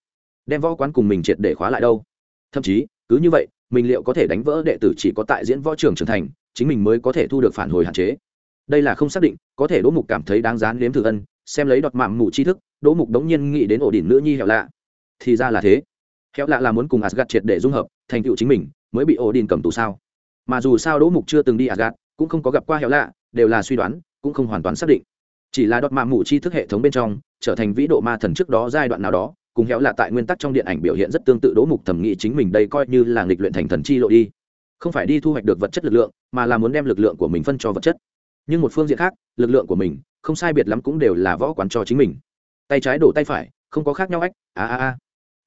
đem võ quán cùng mình triệt để khóa lại đâu? Thậm chí, cứ như vậy, mình liệu có thể đánh vỡ đệ tử chỉ có tại diễn võ trường trưởng thành, chính mình mới có thể thu được phản hồi hạn chế? Đây là không xác định, có thể đỗ mục cảm thấy đáng giá nếm thử ân, xem lấy đọt mạng mù tri thức, đỗ mục đống nhiên nghĩ đến ổ đỉnh nữ nhi hẹo lạ. Thì ra là thế. Khéo lạ là muốn cùng asgad triệt để dung hợp, thành tựu chính mình, mới bị ổ cầm tù sao? Mà dù sao đỗ mục chưa từng đi asgad cũng không có gặp qua khéo lạ, đều là suy đoán, cũng không hoàn toàn xác định. Chỉ là đọt mạ mù tri thức hệ thống bên trong, trở thành vĩ độ ma thần trước đó giai đoạn nào đó, cùng khéo lạ tại nguyên tắc trong điện ảnh biểu hiện rất tương tự đỗ mục thẩm nghĩ chính mình đây coi như là nghịch luyện thành thần chi lộ đi. Không phải đi thu hoạch được vật chất lực lượng, mà là muốn đem lực lượng của mình phân cho vật chất. Nhưng một phương diện khác, lực lượng của mình, không sai biệt lắm cũng đều là võ quán cho chính mình. Tay trái đổ tay phải, không có khác nhau ách, a a a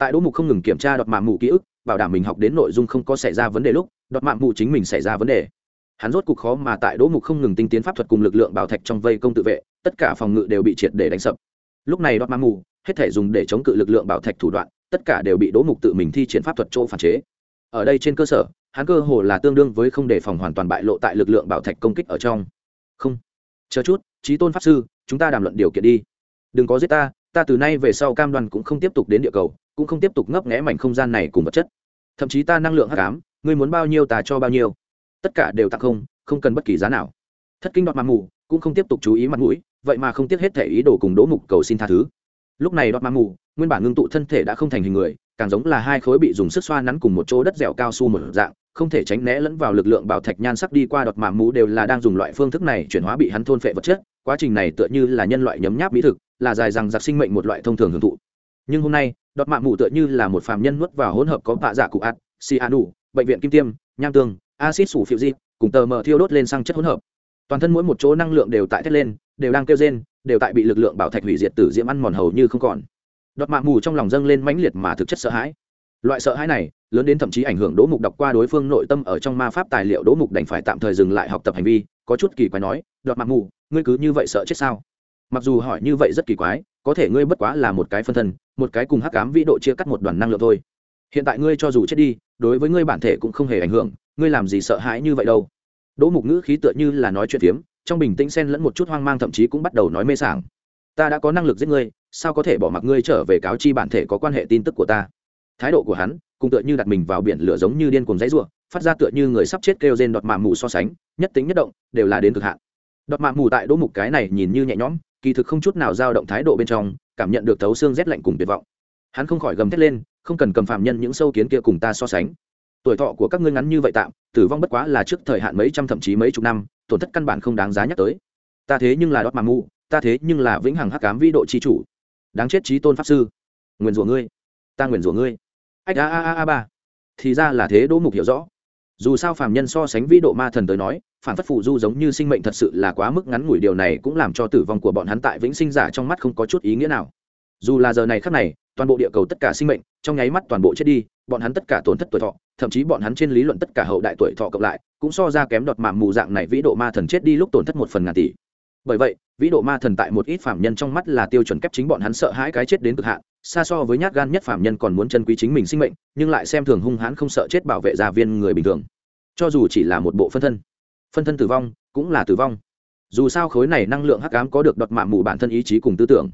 tại đỗ mục không ngừng kiểm tra đọt mạng mù ký ức, bảo đảm mình học đến nội dung không có xảy ra vấn đề lúc, đọt mạng mù chính mình xảy ra vấn đề. Hắn rốt cục khó mà tại đỗ mục không ngừng tinh tiến pháp thuật cùng lực lượng bảo thạch trong vây công tự vệ, tất cả phòng ngự đều bị triệt để đánh sập. Lúc này đọt mạng mù, hết thể dùng để chống cự lực lượng bảo thạch thủ đoạn, tất cả đều bị đỗ mục tự mình thi triển pháp thuật chỗ phản chế. Ở đây trên cơ sở, hắn cơ hồ là tương đương với không đề phòng hoàn toàn bại lộ tại lực lượng bảo thạch công kích ở trong. Không. Chờ chút trí tôn pháp sư, chúng ta đàm luận điều kiện đi. Đừng có giết ta ta từ nay về sau cam đoan cũng không tiếp tục đến địa cầu cũng không tiếp tục ngấp nghẽ mảnh không gian này cùng vật chất. Thậm chí ta năng lượng hắc ám, ngươi muốn bao nhiêu ta cho bao nhiêu. Tất cả đều tặng không không cần bất kỳ giá nào. Thất kinh đoạt mặt mù, cũng không tiếp tục chú ý mặt mũi, vậy mà không tiếc hết thể ý đồ cùng đỗ mục cầu xin tha thứ. Lúc này đoạt mặt mù, nguyên bản ngưng tụ thân thể đã không thành hình người, càng giống là hai khối bị dùng sức xoa nắn cùng một chỗ đất dẻo cao su một dạng, không thể tránh né lẫn vào lực lượng bảo thạch nhan sắc đi qua đọt mạm mũ đều là đang dùng loại phương thức này chuyển hóa bị hắn thôn phệ vật chất. Quá trình này tựa như là nhân loại nhấm nháp mỹ thực, là dài rằng giặc sinh mệnh một loại thông thường hưởng thụ nhưng hôm nay, đọt Mạng mũ tựa như là một phạm nhân nuốt vào hỗn hợp có tạ giả cụ ạt si đủ bệnh viện kim tiêm, nham tương acid sủ phiệu di cùng tờ mờ thiêu đốt lên sang chất hỗn hợp. Toàn thân mỗi một chỗ năng lượng đều tại thét lên, đều đang kêu rên, đều tại bị lực lượng bảo thạch hủy diệt tử diễm ăn mòn hầu như không còn. Đọt Mạng mù trong lòng dâng lên mãnh liệt mà thực chất sợ hãi. Loại sợ hãi này, lớn đến thậm chí ảnh hưởng đỗ mục đọc qua đối phương nội tâm ở trong ma pháp tài liệu đỗ mục đành phải tạm thời dừng lại học tập hành vi, có chút kỳ quái nói, đọt Mạng mù ngươi cứ như vậy sợ chết sao? Mặc dù hỏi như vậy rất kỳ quái có thể ngươi bất quá là một cái phân thân, một cái cùng hắc cám vĩ độ chia cắt một đoàn năng lượng thôi. Hiện tại ngươi cho dù chết đi, đối với ngươi bản thể cũng không hề ảnh hưởng, ngươi làm gì sợ hãi như vậy đâu. Đỗ mục ngữ khí tựa như là nói chuyện phiếm, trong bình tĩnh xen lẫn một chút hoang mang thậm chí cũng bắt đầu nói mê sảng. Ta đã có năng lực giết ngươi, sao có thể bỏ mặc ngươi trở về cáo chi bản thể có quan hệ tin tức của ta? Thái độ của hắn cùng tựa như đặt mình vào biển lửa giống như điên cuồng dãy ruộng phát ra tựa như người sắp chết kêu rên đọt mạ mù so sánh, nhất tính nhất động, đều là đến cực hạn đọt mạ mù tại đỗ mục cái này nhìn như nhẹ nhõm, kỳ thực không chút nào dao động thái độ bên trong, cảm nhận được thấu xương rét lạnh cùng tuyệt vọng. Hắn không khỏi gầm thét lên, không cần cầm phạm nhân những sâu kiến kia cùng ta so sánh. Tuổi thọ của các ngươi ngắn như vậy tạm, tử vong bất quá là trước thời hạn mấy trăm thậm chí mấy chục năm, tổn thất căn bản không đáng giá nhắc tới. Ta thế nhưng là đót mà mù, ta thế nhưng là vĩnh hằng hắc cám vĩ độ chi chủ. Đáng chết trí tôn pháp sư. Nguyền rủa ngươi. Ta nguyền rủa ngươi. Ách, a a a a, ba. Thì ra là thế, đỗ mục hiểu rõ. Dù sao phàm nhân so sánh vĩ độ ma thần tới nói phản phất phù du giống như sinh mệnh thật sự là quá mức ngắn ngủi, điều này cũng làm cho tử vong của bọn hắn tại vĩnh sinh giả trong mắt không có chút ý nghĩa nào. Dù là giờ này khắc này, toàn bộ địa cầu tất cả sinh mệnh, trong nháy mắt toàn bộ chết đi, bọn hắn tất cả tổn thất tuổi thọ, thậm chí bọn hắn trên lý luận tất cả hậu đại tuổi thọ cộng lại, cũng so ra kém đọt mạm mù dạng này vĩ độ ma thần chết đi lúc tổn thất một phần ngàn tỷ. Bởi vậy, vĩ độ ma thần tại một ít phạm nhân trong mắt là tiêu chuẩn kép chính bọn hắn sợ hãi cái chết đến cực hạn, xa so với nhát gan nhất phạm nhân còn muốn chân quý chính mình sinh mệnh, nhưng lại xem thường hung hãn không sợ chết bảo vệ gia viên người bình thường. Cho dù chỉ là một bộ phân thân phân thân tử vong, cũng là tử vong. Dù sao khối này năng lượng hắc ám có được đọt mạ mù bản thân ý chí cùng tư tưởng.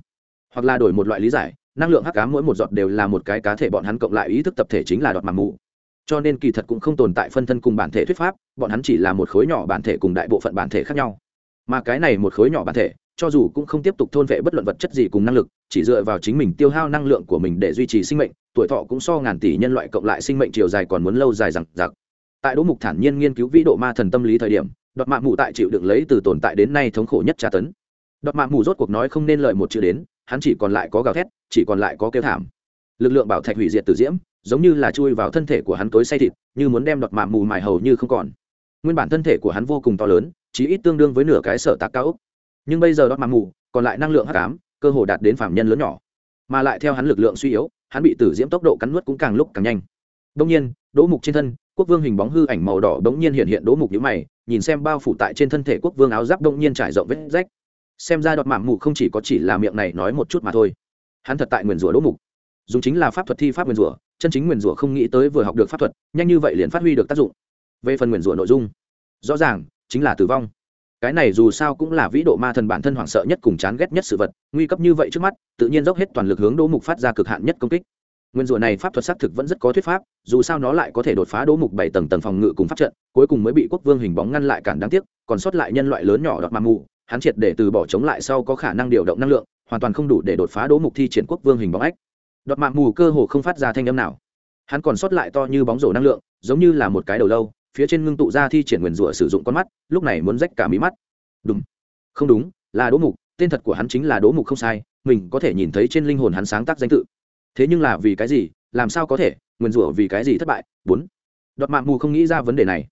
Hoặc là đổi một loại lý giải, năng lượng hắc ám mỗi một giọt đều là một cái cá thể bọn hắn cộng lại ý thức tập thể chính là đọt mạ mù. Cho nên kỳ thật cũng không tồn tại phân thân cùng bản thể thuyết pháp, bọn hắn chỉ là một khối nhỏ bản thể cùng đại bộ phận bản thể khác nhau. Mà cái này một khối nhỏ bản thể, cho dù cũng không tiếp tục thôn vệ bất luận vật chất gì cùng năng lực, chỉ dựa vào chính mình tiêu hao năng lượng của mình để duy trì sinh mệnh, tuổi thọ cũng so ngàn tỷ nhân loại cộng lại sinh mệnh chiều dài còn muốn lâu dài rằng giặc tại đỗ mục thản nhiên nghiên cứu vĩ độ ma thần tâm lý thời điểm đọt mạng mù tại chịu được lấy từ tồn tại đến nay thống khổ nhất tra tấn. Đọt mạng mù rốt cuộc nói không nên lợi một chữ đến, hắn chỉ còn lại có gào thét, chỉ còn lại có kêu thảm. Lực lượng bảo thạch hủy diệt tử diễm, giống như là chui vào thân thể của hắn tối say thịt, như muốn đem đọt mạng mù mài hầu như không còn. Nguyên bản thân thể của hắn vô cùng to lớn chỉ ít tương đương với nửa cái sở tạc cao ốc. Nhưng bây giờ đọt mạng mù còn lại năng lượng hắc ám, cơ hồ đạt đến phạm nhân lớn nhỏ. Mà lại theo hắn lực lượng suy yếu, hắn bị tử diễm tốc độ cắn nuốt cũng càng lúc càng nhanh. Đông nhiên, đỗ mục trên thân quốc vương hình bóng hư ảnh màu đỏ bỗng nhiên hiện hiện đố mục nhữ mày, nhìn xem bao phủ tại trên thân thể quốc vương áo giáp bỗng nhiên trải rộng vết rách. Xem ra đọt mạng mù không chỉ có chỉ là miệng này nói một chút mà thôi. Hắn thật tại nguyền rủa đố mục. Dùng chính là pháp thuật thi pháp nguyền rủa, chân chính nguyền rủa không nghĩ tới vừa học được pháp thuật, nhanh như vậy liền phát huy được tác dụng. Về phần nguyền rủa nội dung, rõ ràng chính là tử vong. Cái này dù sao cũng là vĩ độ ma thần bản thân hoảng sợ nhất cùng chán ghét nhất sự vật, nguy cấp như vậy trước mắt, tự nhiên dốc hết toàn lực hướng đỗ mục phát ra cực hạn nhất công kích nguyên rủa này pháp thuật xác thực vẫn rất có thuyết pháp, dù sao nó lại có thể đột phá đỗ mục bảy tầng tầng phòng ngự cùng pháp trận, cuối cùng mới bị quốc vương hình bóng ngăn lại cản đáng tiếc, còn sót lại nhân loại lớn nhỏ đọt ma mù, hắn triệt để từ bỏ chống lại sau có khả năng điều động năng lượng, hoàn toàn không đủ để đột phá đỗ mục thi triển quốc vương hình bóng ách. Đọt mạng mù cơ hồ không phát ra thanh âm nào. Hắn còn sót lại to như bóng rổ năng lượng, giống như là một cái đầu lâu, phía trên ngưng tụ ra thi triển nguyền rủa sử dụng con mắt, lúc này muốn rách cả mí mắt. Đúng không đúng, là đỗ mục, tên thật của hắn chính là đỗ mục không sai, mình có thể nhìn thấy trên linh hồn hắn sáng tác danh tự thế nhưng là vì cái gì? Làm sao có thể? Nguyền rủa vì cái gì thất bại? Bốn. Đọt mạng mù không nghĩ ra vấn đề này.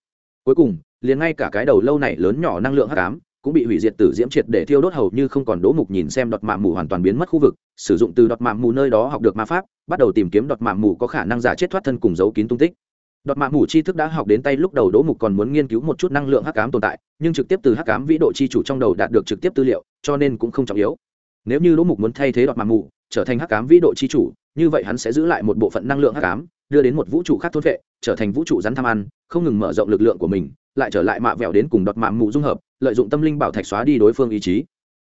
Cuối cùng, liền ngay cả cái đầu lâu này lớn nhỏ năng lượng hắc ám cũng bị hủy diệt tử diễm triệt để thiêu đốt hầu như không còn đỗ mục nhìn xem đọt mạng mù hoàn toàn biến mất khu vực, sử dụng từ đọt mạng mù nơi đó học được ma pháp, bắt đầu tìm kiếm đọt mạng mù có khả năng giả chết thoát thân cùng giấu kín tung tích. Đọt mạng mù tri thức đã học đến tay lúc đầu đỗ mục còn muốn nghiên cứu một chút năng lượng hắc ám tồn tại, nhưng trực tiếp từ hắc ám vĩ độ chi chủ trong đầu đạt được trực tiếp tư liệu, cho nên cũng không trọng yếu. Nếu như đỗ mục muốn thay thế đọt mạng mù, trở thành hắc ám vĩ độ chi chủ như vậy hắn sẽ giữ lại một bộ phận năng lượng hắc ám, đưa đến một vũ trụ khác thôn vệ, trở thành vũ trụ rắn tham ăn, không ngừng mở rộng lực lượng của mình, lại trở lại mạ vẹo đến cùng đọt mạ mụ dung hợp, lợi dụng tâm linh bảo thạch xóa đi đối phương ý chí.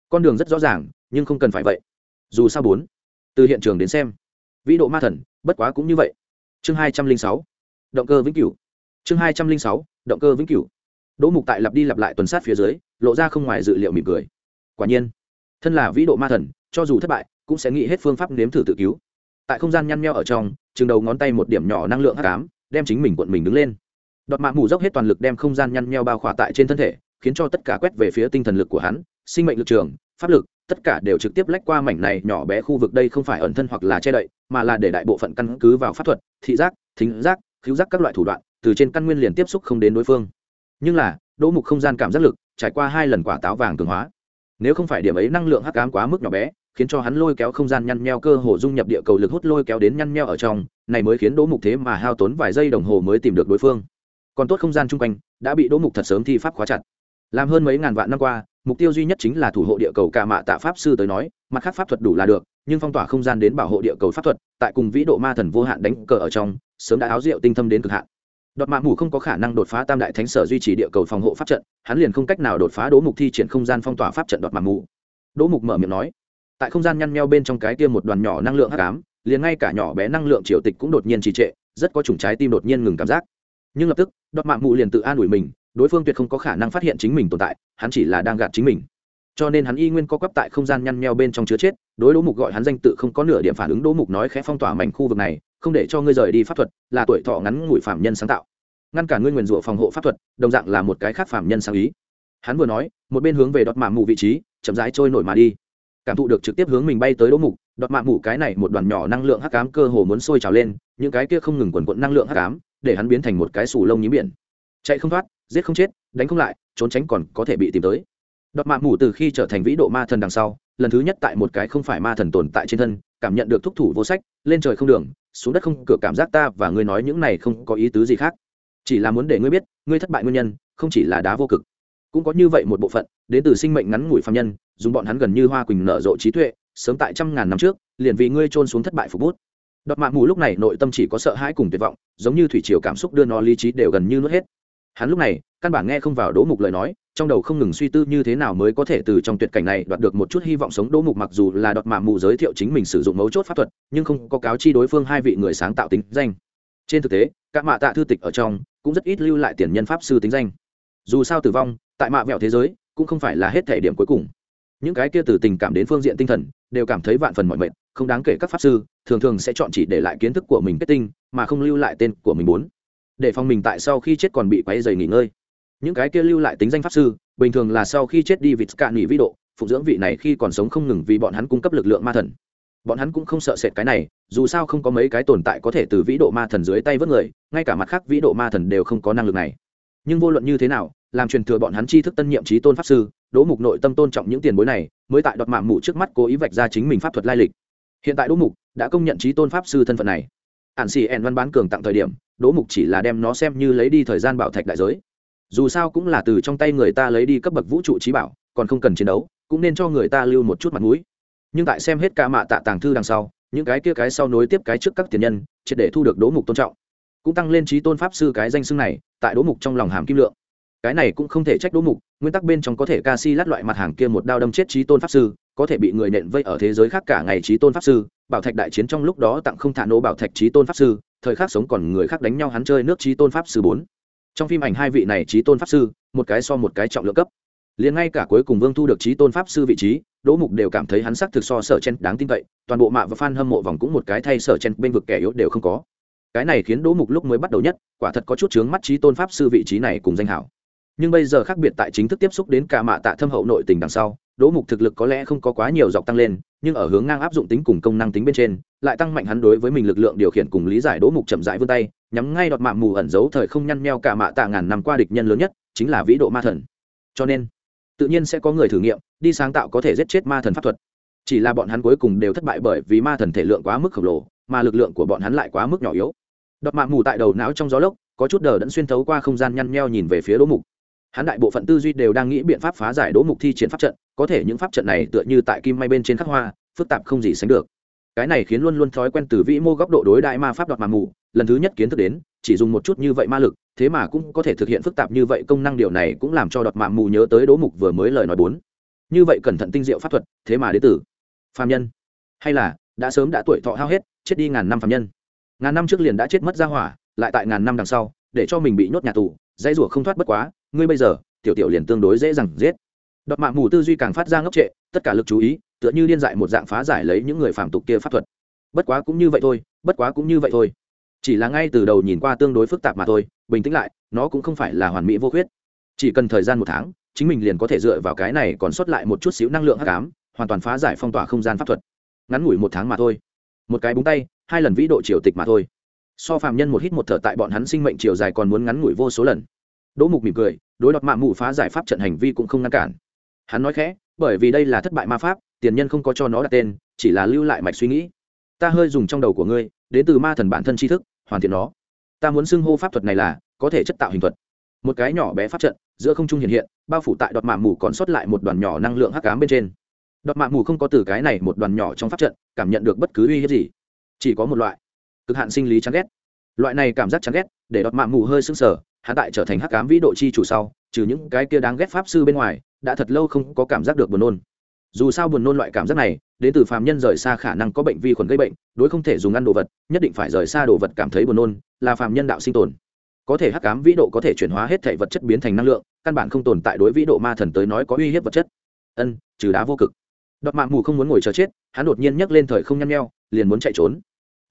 Con đường rất rõ ràng, nhưng không cần phải vậy. Dù sao bốn, từ hiện trường đến xem, vĩ độ ma thần, bất quá cũng như vậy. Chương hai trăm linh sáu, động cơ vĩnh cửu. Chương hai trăm linh sáu, động cơ vĩnh cửu. Đỗ mục tại lặp đi lặp lại tuần sát phía dưới, lộ ra không ngoài dự liệu mỉm cười. Quả nhiên, thân là vĩ độ ma thần, cho dù thất bại, cũng sẽ nghĩ hết phương pháp nếm thử tự cứu tại không gian nhăn nheo ở trong chừng đầu ngón tay một điểm nhỏ năng lượng hắc ám, đem chính mình cuộn mình đứng lên. Đọt mạ mù dốc hết toàn lực đem không gian nhăn nheo bao khỏa tại trên thân thể khiến cho tất cả quét về phía tinh thần lực của hắn sinh mệnh lực trường pháp lực tất cả đều trực tiếp lách qua mảnh này nhỏ bé khu vực đây không phải ẩn thân hoặc là che đậy mà là để đại bộ phận căn cứ vào pháp thuật thị giác thính giác cứu giác các loại thủ đoạn từ trên căn nguyên liền tiếp xúc không đến đối phương. Nhưng là đỗ mục không gian cảm giác lực trải qua hai lần quả táo vàng cường hóa. Nếu không phải điểm ấy năng lượng hắc ám quá mức nhỏ bé khiến cho hắn lôi kéo không gian nhăn nheo cơ hồ dung nhập địa cầu lực hút lôi kéo đến nhăn nheo ở trong, này mới khiến đỗ mục thế mà hao tốn vài giây đồng hồ mới tìm được đối phương. Còn tốt không gian chung quanh đã bị đỗ mục thật sớm thi pháp khóa chặt. Làm hơn mấy ngàn vạn năm qua, mục tiêu duy nhất chính là thủ hộ địa cầu cả mạ tạ pháp sư tới nói, mặt khác pháp thuật đủ là được, nhưng phong tỏa không gian đến bảo hộ địa cầu pháp thuật, tại cùng vĩ độ ma thần vô hạn đánh cờ ở trong, sớm đã áo rượu tinh thâm đến cực hạn. Đọt mạ mù không có khả năng đột phá tam đại thánh sở duy trì địa cầu phòng hộ pháp trận, hắn liền không cách nào đột phá đỗ mục thi triển không gian phong tỏa pháp trận đọt mạ mù đỗ mục mở miệng nói tại không gian nhăn nheo bên trong cái kia một đoàn nhỏ năng lượng hắc ám, liền ngay cả nhỏ bé năng lượng triều tịch cũng đột nhiên trì trệ, rất có chủng trái tim đột nhiên ngừng cảm giác. Nhưng lập tức đọt mạng mụ liền tự an ủi mình, đối phương tuyệt không có khả năng phát hiện chính mình tồn tại, hắn chỉ là đang gạt chính mình. Cho nên hắn y nguyên co quắp tại không gian nhăn nheo bên trong chứa chết, đối đỗ mục gọi hắn danh tự không có nửa điểm phản ứng, đỗ mục nói khẽ phong tỏa mảnh khu vực này, không để cho ngươi rời đi pháp thuật, là tuổi thọ ngắn ngủi phạm nhân sáng tạo. Ngăn cản ngươi nguyền rủa phòng hộ pháp thuật, đồng dạng là một cái khác phạm nhân sáng ý. Hắn vừa nói, một bên hướng về đọt mạng mụ vị trí, chậm rãi trôi nổi mà đi cảm thụ được trực tiếp hướng mình bay tới đỗ mục đoạt mạng mủ cái này một đoàn nhỏ năng lượng hắc ám cơ hồ muốn sôi trào lên, những cái kia không ngừng quần quận năng lượng hắc ám, để hắn biến thành một cái sù lông nhím biển. Chạy không thoát, giết không chết, đánh không lại, trốn tránh còn có thể bị tìm tới. Đoạt mạng mủ từ khi trở thành vĩ độ ma thần đằng sau, lần thứ nhất tại một cái không phải ma thần tồn tại trên thân, cảm nhận được thúc thủ vô sách, lên trời không đường, xuống đất không cửa cảm giác ta và ngươi nói những này không có ý tứ gì khác. Chỉ là muốn để ngươi biết, ngươi thất bại nguyên nhân, không chỉ là đá vô cực cũng có như vậy một bộ phận, đến từ sinh mệnh ngắn ngủi phạm nhân, dùng bọn hắn gần như hoa quỳnh nở rộ trí tuệ, sớm tại trăm ngàn năm trước, liền vì ngươi trôn xuống thất bại phục bút. Đọt mạng mù lúc này nội tâm chỉ có sợ hãi cùng tuyệt vọng, giống như thủy triều cảm xúc đưa nó lý trí đều gần như nuốt hết. Hắn lúc này, căn bản nghe không vào đỗ mục lời nói, trong đầu không ngừng suy tư như thế nào mới có thể từ trong tuyệt cảnh này đoạt được một chút hy vọng sống. Đỗ mục mặc dù là đọt mạng mù giới thiệu chính mình sử dụng mấu chốt pháp thuật, nhưng không có cáo chi đối phương hai vị người sáng tạo tính danh. Trên thực tế, các mạ tạ thư tịch ở trong cũng rất ít lưu lại tiền nhân pháp sư tính danh dù sao tử vong, tại mạ vẹo thế giới, cũng không phải là hết thể điểm cuối cùng. Những cái kia từ tình cảm đến phương diện tinh thần, đều cảm thấy vạn phần mọi mệnh không đáng kể các pháp sư, thường thường sẽ chọn chỉ để lại kiến thức của mình kết tinh, mà không lưu lại tên của mình muốn. Để phòng mình tại sau khi chết còn bị quấy dày nghỉ ngơi. Những cái kia lưu lại tính danh pháp sư, bình thường là sau khi chết đi vịt cạn nghỉ vĩ độ phụng dưỡng vị này khi còn sống không ngừng vì bọn hắn cung cấp lực lượng ma thần. Bọn hắn cũng không sợ sệt cái này, dù sao không có mấy cái tồn tại có thể từ vĩ độ ma thần dưới tay vớt người, ngay cả mặt khác vĩ độ ma thần đều không có năng lực này. Nhưng vô luận như thế nào làm truyền thừa bọn hắn tri thức tân nhiệm trí tôn pháp sư, đỗ mục nội tâm tôn trọng những tiền bối này, mới tại đọt mạng mụ trước mắt cố ý vạch ra chính mình pháp thuật lai lịch. Hiện tại đỗ mục đã công nhận trí tôn pháp sư thân phận này. Ạn xì ẻn văn bán cường tặng thời điểm, đỗ mục chỉ là đem nó xem như lấy đi thời gian bảo thạch đại giới. Dù sao cũng là từ trong tay người ta lấy đi cấp bậc vũ trụ trí bảo, còn không cần chiến đấu, cũng nên cho người ta lưu một chút mặt mũi. Nhưng tại xem hết ca mạ tạ tàng thư đằng sau, những cái kia cái sau nối tiếp cái trước các tiền nhân, triệt để thu được đỗ mục tôn trọng. Cũng tăng lên trí tôn pháp sư cái danh xưng này, tại đỗ mục trong lòng hàm kim lượng cái này cũng không thể trách đỗ mục, nguyên tắc bên trong có thể ca si lát loại mặt hàng kia một đao đâm chết trí tôn pháp sư, có thể bị người nện vây ở thế giới khác cả ngày trí tôn pháp sư, bảo thạch đại chiến trong lúc đó tặng không thả nổ bảo thạch trí tôn pháp sư, thời khắc sống còn người khác đánh nhau hắn chơi nước trí tôn pháp sư bốn. Trong phim ảnh hai vị này trí tôn pháp sư, một cái so một cái trọng lượng cấp. Liền ngay cả cuối cùng vương thu được trí tôn pháp sư vị trí, đỗ mục đều cảm thấy hắn sắc thực so sở chen đáng tin cậy, toàn bộ mạ và f a n hâm mộ vòng cũng một cái thay sở chen, bên vực kẻ yếu đều không có. Cái này khiến đỗ mục lúc mới bắt đầu nhất, quả thật có chút chướng mắt trí tôn pháp sư vị trí này cùng danh hảo nhưng bây giờ khác biệt tại chính thức tiếp xúc đến cả mạ tạ thâm hậu nội tình đằng sau, đỗ mục thực lực có lẽ không có quá nhiều dọc tăng lên, nhưng ở hướng ngang áp dụng tính cùng công năng tính bên trên, lại tăng mạnh hắn đối với mình lực lượng điều khiển cùng lý giải đỗ mục chậm rãi vươn tay, nhắm ngay đọt mạ mù ẩn giấu thời không nhăn meo cả mạ tạ ngàn năm qua địch nhân lớn nhất, chính là vĩ độ ma thần. Cho nên, tự nhiên sẽ có người thử nghiệm, đi sáng tạo có thể giết chết ma thần pháp thuật. Chỉ là bọn hắn cuối cùng đều thất bại bởi vì ma thần thể lượng quá mức khổng lồ, mà lực lượng của bọn hắn lại quá mức nhỏ yếu. Đọt mạ mù tại đầu não trong gió lốc, có chút đờ đẫn xuyên thấu qua không gian nhăn nheo nhìn về phía đỗ mục hắn đại bộ phận tư duy đều đang nghĩ biện pháp phá giải đỗ mục thi triển pháp trận, có thể những pháp trận này tựa như tại kim may bên trên khắc hoa, phức tạp không gì sánh được. Cái này khiến luôn luôn thói quen từ vĩ mô góc độ đối đại ma pháp đọt mà mù, lần thứ nhất kiến thức đến, chỉ dùng một chút như vậy ma lực, thế mà cũng có thể thực hiện phức tạp như vậy công năng điều này cũng làm cho đọt mạng mù nhớ tới đố mục vừa mới lời nói bốn. Như vậy cẩn thận tinh diệu pháp thuật, thế mà đế tử phạm nhân. Hay là, đã sớm đã tuổi thọ hao hết, chết đi ngàn năm phạm nhân. Ngàn năm trước liền đã chết mất ra hỏa, lại tại ngàn năm đằng sau, để cho mình bị nhốt nhà tù, dãy rủa không thoát bất quá ngươi bây giờ, tiểu tiểu liền tương đối dễ dàng giết. Đọt mạng mù tư duy càng phát ra ngốc trệ, tất cả lực chú ý, tựa như điên dại một dạng phá giải lấy những người phạm tục kia pháp thuật. Bất quá cũng như vậy thôi, bất quá cũng như vậy thôi. Chỉ là ngay từ đầu nhìn qua tương đối phức tạp mà thôi, bình tĩnh lại, nó cũng không phải là hoàn mỹ vô khuyết. Chỉ cần thời gian một tháng, chính mình liền có thể dựa vào cái này còn sót lại một chút xíu năng lượng hắc ám, hoàn toàn phá giải phong tỏa không gian pháp thuật. Ngắn ngủi một tháng mà thôi. Một cái búng tay, hai lần vĩ độ triều tịch mà thôi. So phàm nhân một hít một thở tại bọn hắn sinh mệnh chiều dài còn muốn ngắn ngủi vô số lần đỗ mục mỉm cười, đối đọt mạ mụ phá giải pháp trận hành vi cũng không ngăn cản. Hắn nói khẽ, bởi vì đây là thất bại ma pháp, tiền nhân không có cho nó đặt tên, chỉ là lưu lại mạch suy nghĩ. Ta hơi dùng trong đầu của ngươi, đến từ ma thần bản thân tri thức, hoàn thiện nó. Ta muốn xưng hô pháp thuật này là, có thể chất tạo hình thuật. Một cái nhỏ bé pháp trận, giữa không trung hiện hiện, bao phủ tại đọt mạ mù còn sót lại một đoàn nhỏ năng lượng hắc cám bên trên. Đọt mạ mù không có từ cái này một đoàn nhỏ trong pháp trận, cảm nhận được bất cứ uy hiếp gì. Chỉ có một loại, cực hạn sinh lý chán ghét. Loại này cảm giác chán ghét, để đọt mạ mù hơi sưng sờ hạ tại trở thành hắc ám vĩ độ chi chủ sau, trừ những cái kia đáng ghét pháp sư bên ngoài, đã thật lâu không có cảm giác được buồn nôn. Dù sao buồn nôn loại cảm giác này, đến từ phàm nhân rời xa khả năng có bệnh vi khuẩn gây bệnh, đối không thể dùng ăn đồ vật, nhất định phải rời xa đồ vật cảm thấy buồn nôn, là phàm nhân đạo sinh tồn. Có thể hắc ám vĩ độ có thể chuyển hóa hết thể vật chất biến thành năng lượng, căn bản không tồn tại đối vĩ độ ma thần tới nói có uy hiếp vật chất. Ân, trừ đá vô cực. Đọt mạng mù không muốn ngồi chờ chết, hắn đột nhiên nhấc lên thời không nhăn nheo, liền muốn chạy trốn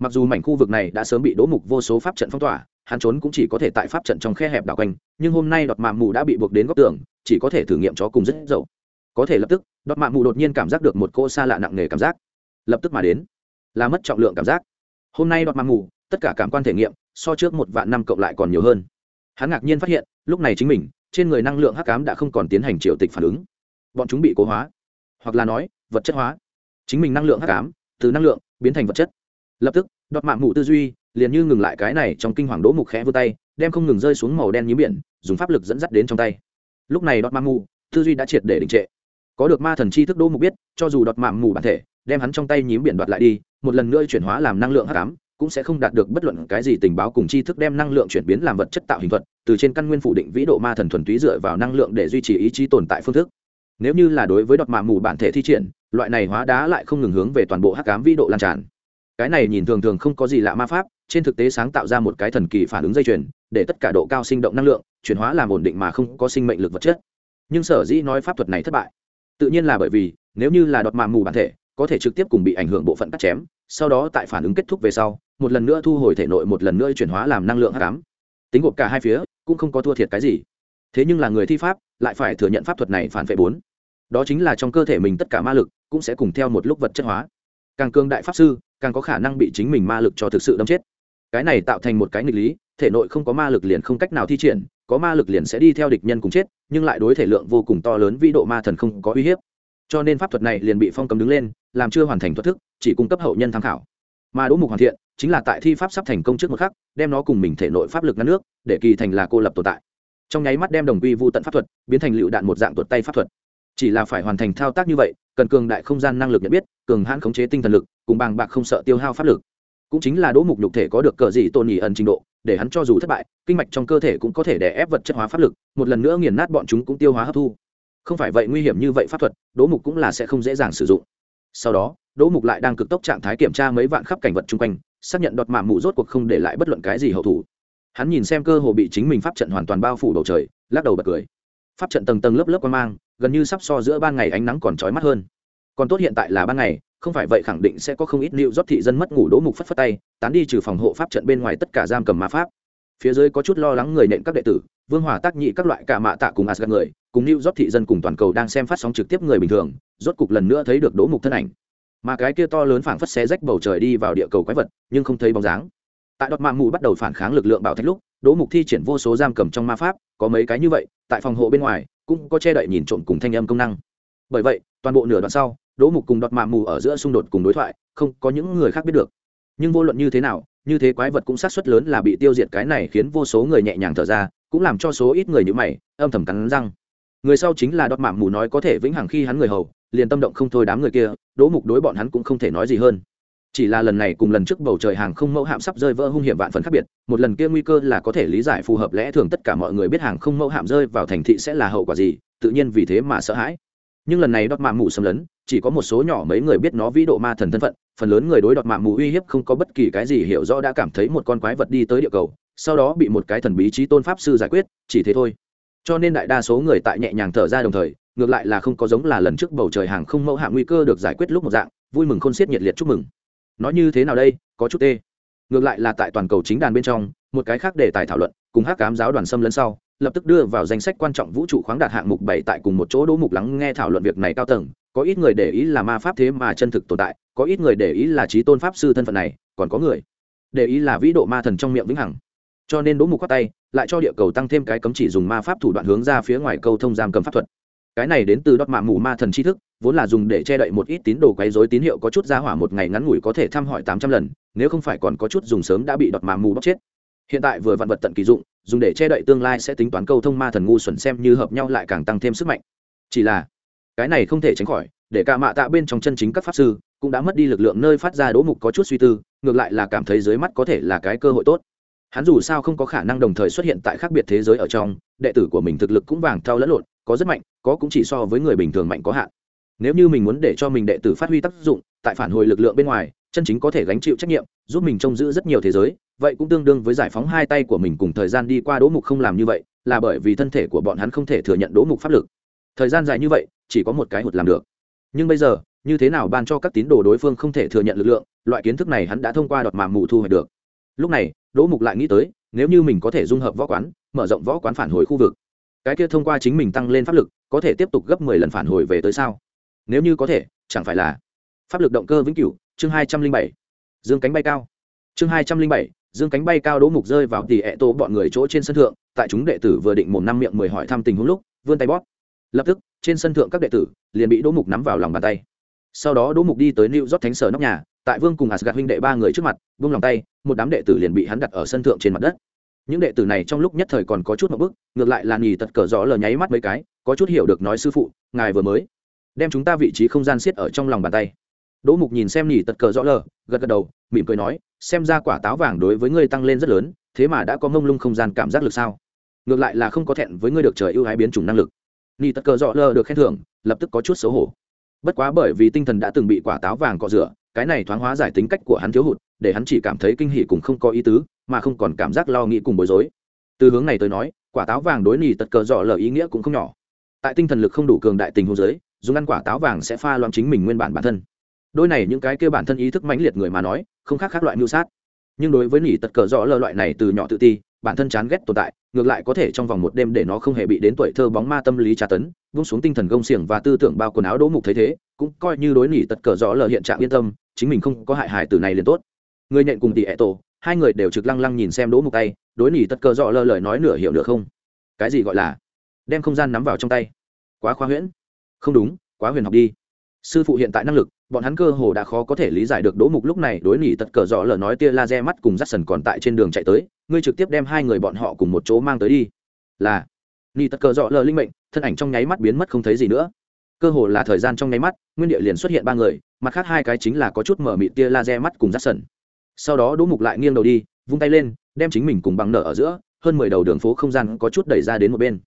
mặc dù mảnh khu vực này đã sớm bị đỗ mục vô số pháp trận phong tỏa, hắn trốn cũng chỉ có thể tại pháp trận trong khe hẹp đảo quanh, nhưng hôm nay đọt mạ mù đã bị buộc đến góc tường, chỉ có thể thử nghiệm chó cùng rất dậu. Có thể lập tức, đọt mạ mù đột nhiên cảm giác được một cô xa lạ nặng nề cảm giác. Lập tức mà đến, là mất trọng lượng cảm giác. Hôm nay đọt mạ mù, tất cả cảm quan thể nghiệm, so trước một vạn năm cộng lại còn nhiều hơn. Hắn ngạc nhiên phát hiện, lúc này chính mình, trên người năng lượng hắc cám đã không còn tiến hành triệu tịch phản ứng. Bọn chúng bị cố hóa, hoặc là nói, vật chất hóa. Chính mình năng lượng hắc cám từ năng lượng biến thành vật chất lập tức, đọt mạng mụ tư duy liền như ngừng lại cái này trong kinh hoàng đỗ mục khẽ vươn tay, đem không ngừng rơi xuống màu đen nhím biển, dùng pháp lực dẫn dắt đến trong tay. Lúc này đọt mạng mụ tư duy đã triệt để đình trệ. Có được ma thần chi thức đỗ mục biết, cho dù đọt mạng mù bản thể đem hắn trong tay nhím biển đoạt lại đi, một lần nữa chuyển hóa làm năng lượng hắc ám, cũng sẽ không đạt được bất luận cái gì tình báo cùng tri thức đem năng lượng chuyển biến làm vật chất tạo hình thuật, từ trên căn nguyên phủ định vĩ độ ma thần thuần túy dựa vào năng lượng để duy trì ý chí tồn tại phương thức. Nếu như là đối với đọt mạng mù bản thể thi triển, loại này hóa đá lại không ngừng hướng về toàn bộ hắc cám vĩ độ lan tràn cái này nhìn thường thường không có gì lạ ma pháp, trên thực tế sáng tạo ra một cái thần kỳ phản ứng dây chuyền, để tất cả độ cao sinh động năng lượng, chuyển hóa làm ổn định mà không có sinh mệnh lực vật chất. Nhưng sở dĩ nói pháp thuật này thất bại? Tự nhiên là bởi vì, nếu như là đọt mạ mù bản thể, có thể trực tiếp cùng bị ảnh hưởng bộ phận cắt chém, sau đó tại phản ứng kết thúc về sau, một lần nữa thu hồi thể nội, một lần nữa chuyển hóa làm năng lượng hắc ám. Tính gộp cả hai phía, cũng không có thua thiệt cái gì. Thế nhưng là người thi pháp, lại phải thừa nhận pháp thuật này phản vệ bốn. Đó chính là trong cơ thể mình tất cả ma lực, cũng sẽ cùng theo một lúc vật chất hóa. Càng cương đại pháp sư càng có khả năng bị chính mình ma lực cho thực sự đâm chết. Cái này tạo thành một cái nghịch lý, thể nội không có ma lực liền không cách nào thi triển, có ma lực liền sẽ đi theo địch nhân cùng chết, nhưng lại đối thể lượng vô cùng to lớn vĩ độ ma thần không có uy hiếp. Cho nên pháp thuật này liền bị phong cấm đứng lên, làm chưa hoàn thành thuật thức, chỉ cung cấp hậu nhân tham khảo. Mà đỗ mục hoàn thiện, chính là tại thi pháp sắp thành công trước một khắc, đem nó cùng mình thể nội pháp lực ngăn nước, để kỳ thành là cô lập tồn tại. Trong nháy mắt đem đồng quy vô tận pháp thuật, biến thành lựu đạn một dạng tuột tay pháp thuật. Chỉ là phải hoàn thành thao tác như vậy cần cường đại không gian năng lực nhận biết, cường hãn khống chế tinh thần lực, cùng bàng bạc không sợ tiêu hao pháp lực. Cũng chính là đỗ mục nhục thể có được cờ gì tôn nhì ẩn trình độ, để hắn cho dù thất bại, kinh mạch trong cơ thể cũng có thể đè ép vật chất hóa pháp lực, một lần nữa nghiền nát bọn chúng cũng tiêu hóa hấp thu. Không phải vậy nguy hiểm như vậy pháp thuật, đỗ mục cũng là sẽ không dễ dàng sử dụng. Sau đó, đỗ mục lại đang cực tốc trạng thái kiểm tra mấy vạn khắp cảnh vật chung quanh, xác nhận đọt mạ mụ rốt cuộc không để lại bất luận cái gì hậu thủ. Hắn nhìn xem cơ hồ bị chính mình pháp trận hoàn toàn bao phủ bầu trời, lắc đầu bật cười pháp trận tầng tầng lớp lớp quan mang, gần như sắp so giữa ban ngày ánh nắng còn trói mắt hơn. Còn tốt hiện tại là ban ngày, không phải vậy khẳng định sẽ có không ít liệu rót thị dân mất ngủ đỗ mục phất phất tay, tán đi trừ phòng hộ pháp trận bên ngoài tất cả giam cầm ma pháp. Phía dưới có chút lo lắng người nện các đệ tử, vương hòa tác nhị các loại cả mạ tạ cùng asgad người, cùng lưu rót thị dân cùng toàn cầu đang xem phát sóng trực tiếp người bình thường, rốt cục lần nữa thấy được đỗ mục thân ảnh. Mà cái kia to lớn phảng phất xé rách bầu trời đi vào địa cầu quái vật, nhưng không thấy bóng dáng. Tại đọt mạng mù bắt đầu phản kháng lực lượng bảo thạch lúc đỗ mục thi triển vô số giam cầm trong ma pháp, có mấy cái như vậy, tại phòng hộ bên ngoài, cũng có che đậy nhìn trộm cùng thanh âm công năng. Bởi vậy, toàn bộ nửa đoạn sau, đỗ mục cùng đọt mạ mù ở giữa xung đột cùng đối thoại, không có những người khác biết được. Nhưng vô luận như thế nào, như thế quái vật cũng sát suất lớn là bị tiêu diệt cái này khiến vô số người nhẹ nhàng thở ra, cũng làm cho số ít người như mày, âm thầm cắn răng. Người sau chính là đọt mạ mù nói có thể vĩnh hằng khi hắn người hầu, liền tâm động không thôi đám người kia, đỗ mục đối bọn hắn cũng không thể nói gì hơn chỉ là lần này cùng lần trước bầu trời hàng không mẫu hạm sắp rơi vỡ hung hiểm vạn phần khác biệt, một lần kia nguy cơ là có thể lý giải phù hợp lẽ thường tất cả mọi người biết hàng không mẫu hạm rơi vào thành thị sẽ là hậu quả gì, tự nhiên vì thế mà sợ hãi. Nhưng lần này đọt mạng mù xâm lấn, chỉ có một số nhỏ mấy người biết nó vĩ độ ma thần thân phận, phần lớn người đối đọt mạng mù uy hiếp không có bất kỳ cái gì hiểu rõ đã cảm thấy một con quái vật đi tới địa cầu, sau đó bị một cái thần bí trí tôn pháp sư giải quyết, chỉ thế thôi. Cho nên đại đa số người tại nhẹ nhàng thở ra đồng thời, ngược lại là không có giống là lần trước bầu trời hàng không mẫu hạng nguy cơ được giải quyết lúc một dạng, vui mừng khôn xiết nhiệt liệt chúc mừng nói như thế nào đây, có chút tê. Ngược lại là tại toàn cầu chính đàn bên trong, một cái khác để tài thảo luận, cùng hát cám giáo đoàn xâm lấn sau, lập tức đưa vào danh sách quan trọng vũ trụ khoáng đạt hạng mục bảy tại cùng một chỗ đỗ mục lắng nghe thảo luận việc này cao tầng, có ít người để ý là ma pháp thế mà chân thực tồn tại, có ít người để ý là trí tôn pháp sư thân phận này, còn có người để ý là vĩ độ ma thần trong miệng vĩnh hằng. Cho nên đỗ mục khoát tay, lại cho địa cầu tăng thêm cái cấm chỉ dùng ma pháp thủ đoạn hướng ra phía ngoài câu thông giam cầm pháp thuật. Cái này đến từ đốt mạ mù ma thần tri thức vốn là dùng để che đậy một ít tín đồ quấy rối tín hiệu có chút ra hỏa một ngày ngắn ngủi có thể thăm hỏi tám trăm lần, nếu không phải còn có chút dùng sớm đã bị đọt mạ mù bóc chết. Hiện tại vừa vận vật tận kỳ dụng, dùng để che đậy tương lai sẽ tính toán câu thông ma thần ngu xuẩn xem như hợp nhau lại càng tăng thêm sức mạnh. Chỉ là, cái này không thể tránh khỏi, để cả mạ tạ bên trong chân chính các pháp sư cũng đã mất đi lực lượng nơi phát ra đố mục có chút suy tư, ngược lại là cảm thấy dưới mắt có thể là cái cơ hội tốt. Hắn dù sao không có khả năng đồng thời xuất hiện tại khác biệt thế giới ở trong, đệ tử của mình thực lực cũng vàng thao lẫn lộn, có rất mạnh, có cũng chỉ so với người bình thường mạnh có hạn nếu như mình muốn để cho mình đệ tử phát huy tác dụng, tại phản hồi lực lượng bên ngoài, chân chính có thể gánh chịu trách nhiệm, giúp mình trông giữ rất nhiều thế giới, vậy cũng tương đương với giải phóng hai tay của mình cùng thời gian đi qua đỗ mục không làm như vậy, là bởi vì thân thể của bọn hắn không thể thừa nhận đỗ mục pháp lực. Thời gian dài như vậy, chỉ có một cái hụt làm được. Nhưng bây giờ, như thế nào ban cho các tín đồ đối phương không thể thừa nhận lực lượng, loại kiến thức này hắn đã thông qua đọt màng mù thu hoạch được. Lúc này, đỗ mục lại nghĩ tới, nếu như mình có thể dung hợp võ quán, mở rộng võ quán phản hồi khu vực, cái kia thông qua chính mình tăng lên pháp lực, có thể tiếp tục gấp mười lần phản hồi về tới sao? Nếu như có thể, chẳng phải là pháp lực động cơ vĩnh cửu, chương hai trăm linh bảy, dương cánh bay cao. Chương hai trăm linh bảy, dương cánh bay cao đỗ mục rơi vào tỉ ẹ tô bọn người chỗ trên sân thượng, tại chúng đệ tử vừa định mồm năm miệng mười hỏi thăm tình huống lúc, vươn tay bóp. Lập tức, trên sân thượng các đệ tử liền bị đỗ mục nắm vào lòng bàn tay. Sau đó đỗ mục đi tới lưu rót thánh sở nóc nhà, tại vương cùng asgad huynh đệ ba người trước mặt, vung lòng tay, một đám đệ tử liền bị hắn đặt ở sân thượng trên mặt đất. Những đệ tử này trong lúc nhất thời còn có chút một bức ngược lại là nhì tật cờ rõ lờ nháy mắt mấy cái, có chút hiểu được nói sư phụ, ngài vừa mới đem chúng ta vị trí không gian siết ở trong lòng bàn tay. Đỗ mục nhìn xem nỉ tật cờ rõ lờ, gật gật đầu, mỉm cười nói, xem ra quả táo vàng đối với ngươi tăng lên rất lớn, thế mà đã có mông lung không gian cảm giác lực sao? Ngược lại là không có thẹn với ngươi được trời ưu ái biến chủng năng lực. Nỉ tật cờ rõ lờ được khen thưởng, lập tức có chút xấu hổ. Bất quá bởi vì tinh thần đã từng bị quả táo vàng cọ rửa, cái này thoáng hóa giải tính cách của hắn thiếu hụt, để hắn chỉ cảm thấy kinh hỉ cùng không có ý tứ, mà không còn cảm giác lo nghĩ cùng bối rối. Từ hướng này tới nói, quả táo vàng đối nỉ tật cờ dọ lờ ý nghĩa cũng không nhỏ. Tại tinh thần lực không đủ cường đại tình hồ giới dùng ăn quả táo vàng sẽ pha loãng chính mình nguyên bản bản thân. Đôi này những cái kêu bản thân ý thức mãnh liệt người mà nói, không khác khác loại mưu sát. Nhưng đối với nỉ tật cờ rõ lờ loại này từ nhỏ tự ti, bản thân chán ghét tồn tại, ngược lại có thể trong vòng một đêm để nó không hề bị đến tuổi thơ bóng ma tâm lý tra tấn, vung xuống tinh thần gông xiềng và tư tưởng bao quần áo đỗ mục thấy thế, cũng coi như đối nỉ tật cờ rõ lờ hiện trạng yên tâm, chính mình không có hại hại từ này liền tốt. Người nhận cùng tỷ ẹ tổ, hai người đều trực lăng lăng nhìn xem đỗ mục tay, đối nỉ tật cờ rõ lờ lời nói nửa hiểu được không. Cái gì gọi là? Đem không gian nắm vào trong tay. Quá khoa huyễn không đúng, quá huyền học đi. Sư phụ hiện tại năng lực, bọn hắn cơ hồ đã khó có thể lý giải được đỗ mục lúc này đối nỉ tật cờ dọ lờ nói tia laser mắt cùng rắt sần còn tại trên đường chạy tới, ngươi trực tiếp đem hai người bọn họ cùng một chỗ mang tới đi. Là, nỉ tật cờ dọ lờ linh mệnh, thân ảnh trong nháy mắt biến mất không thấy gì nữa. Cơ hồ là thời gian trong nháy mắt, nguyên địa liền xuất hiện ba người, mặt khác hai cái chính là có chút mở mịt tia laser mắt cùng rắt sần sau đó đỗ mục lại nghiêng đầu đi, vung tay lên, đem chính mình cùng bằng nở ở giữa, hơn mười đầu đường phố không gian có chút đẩy ra đến một bên.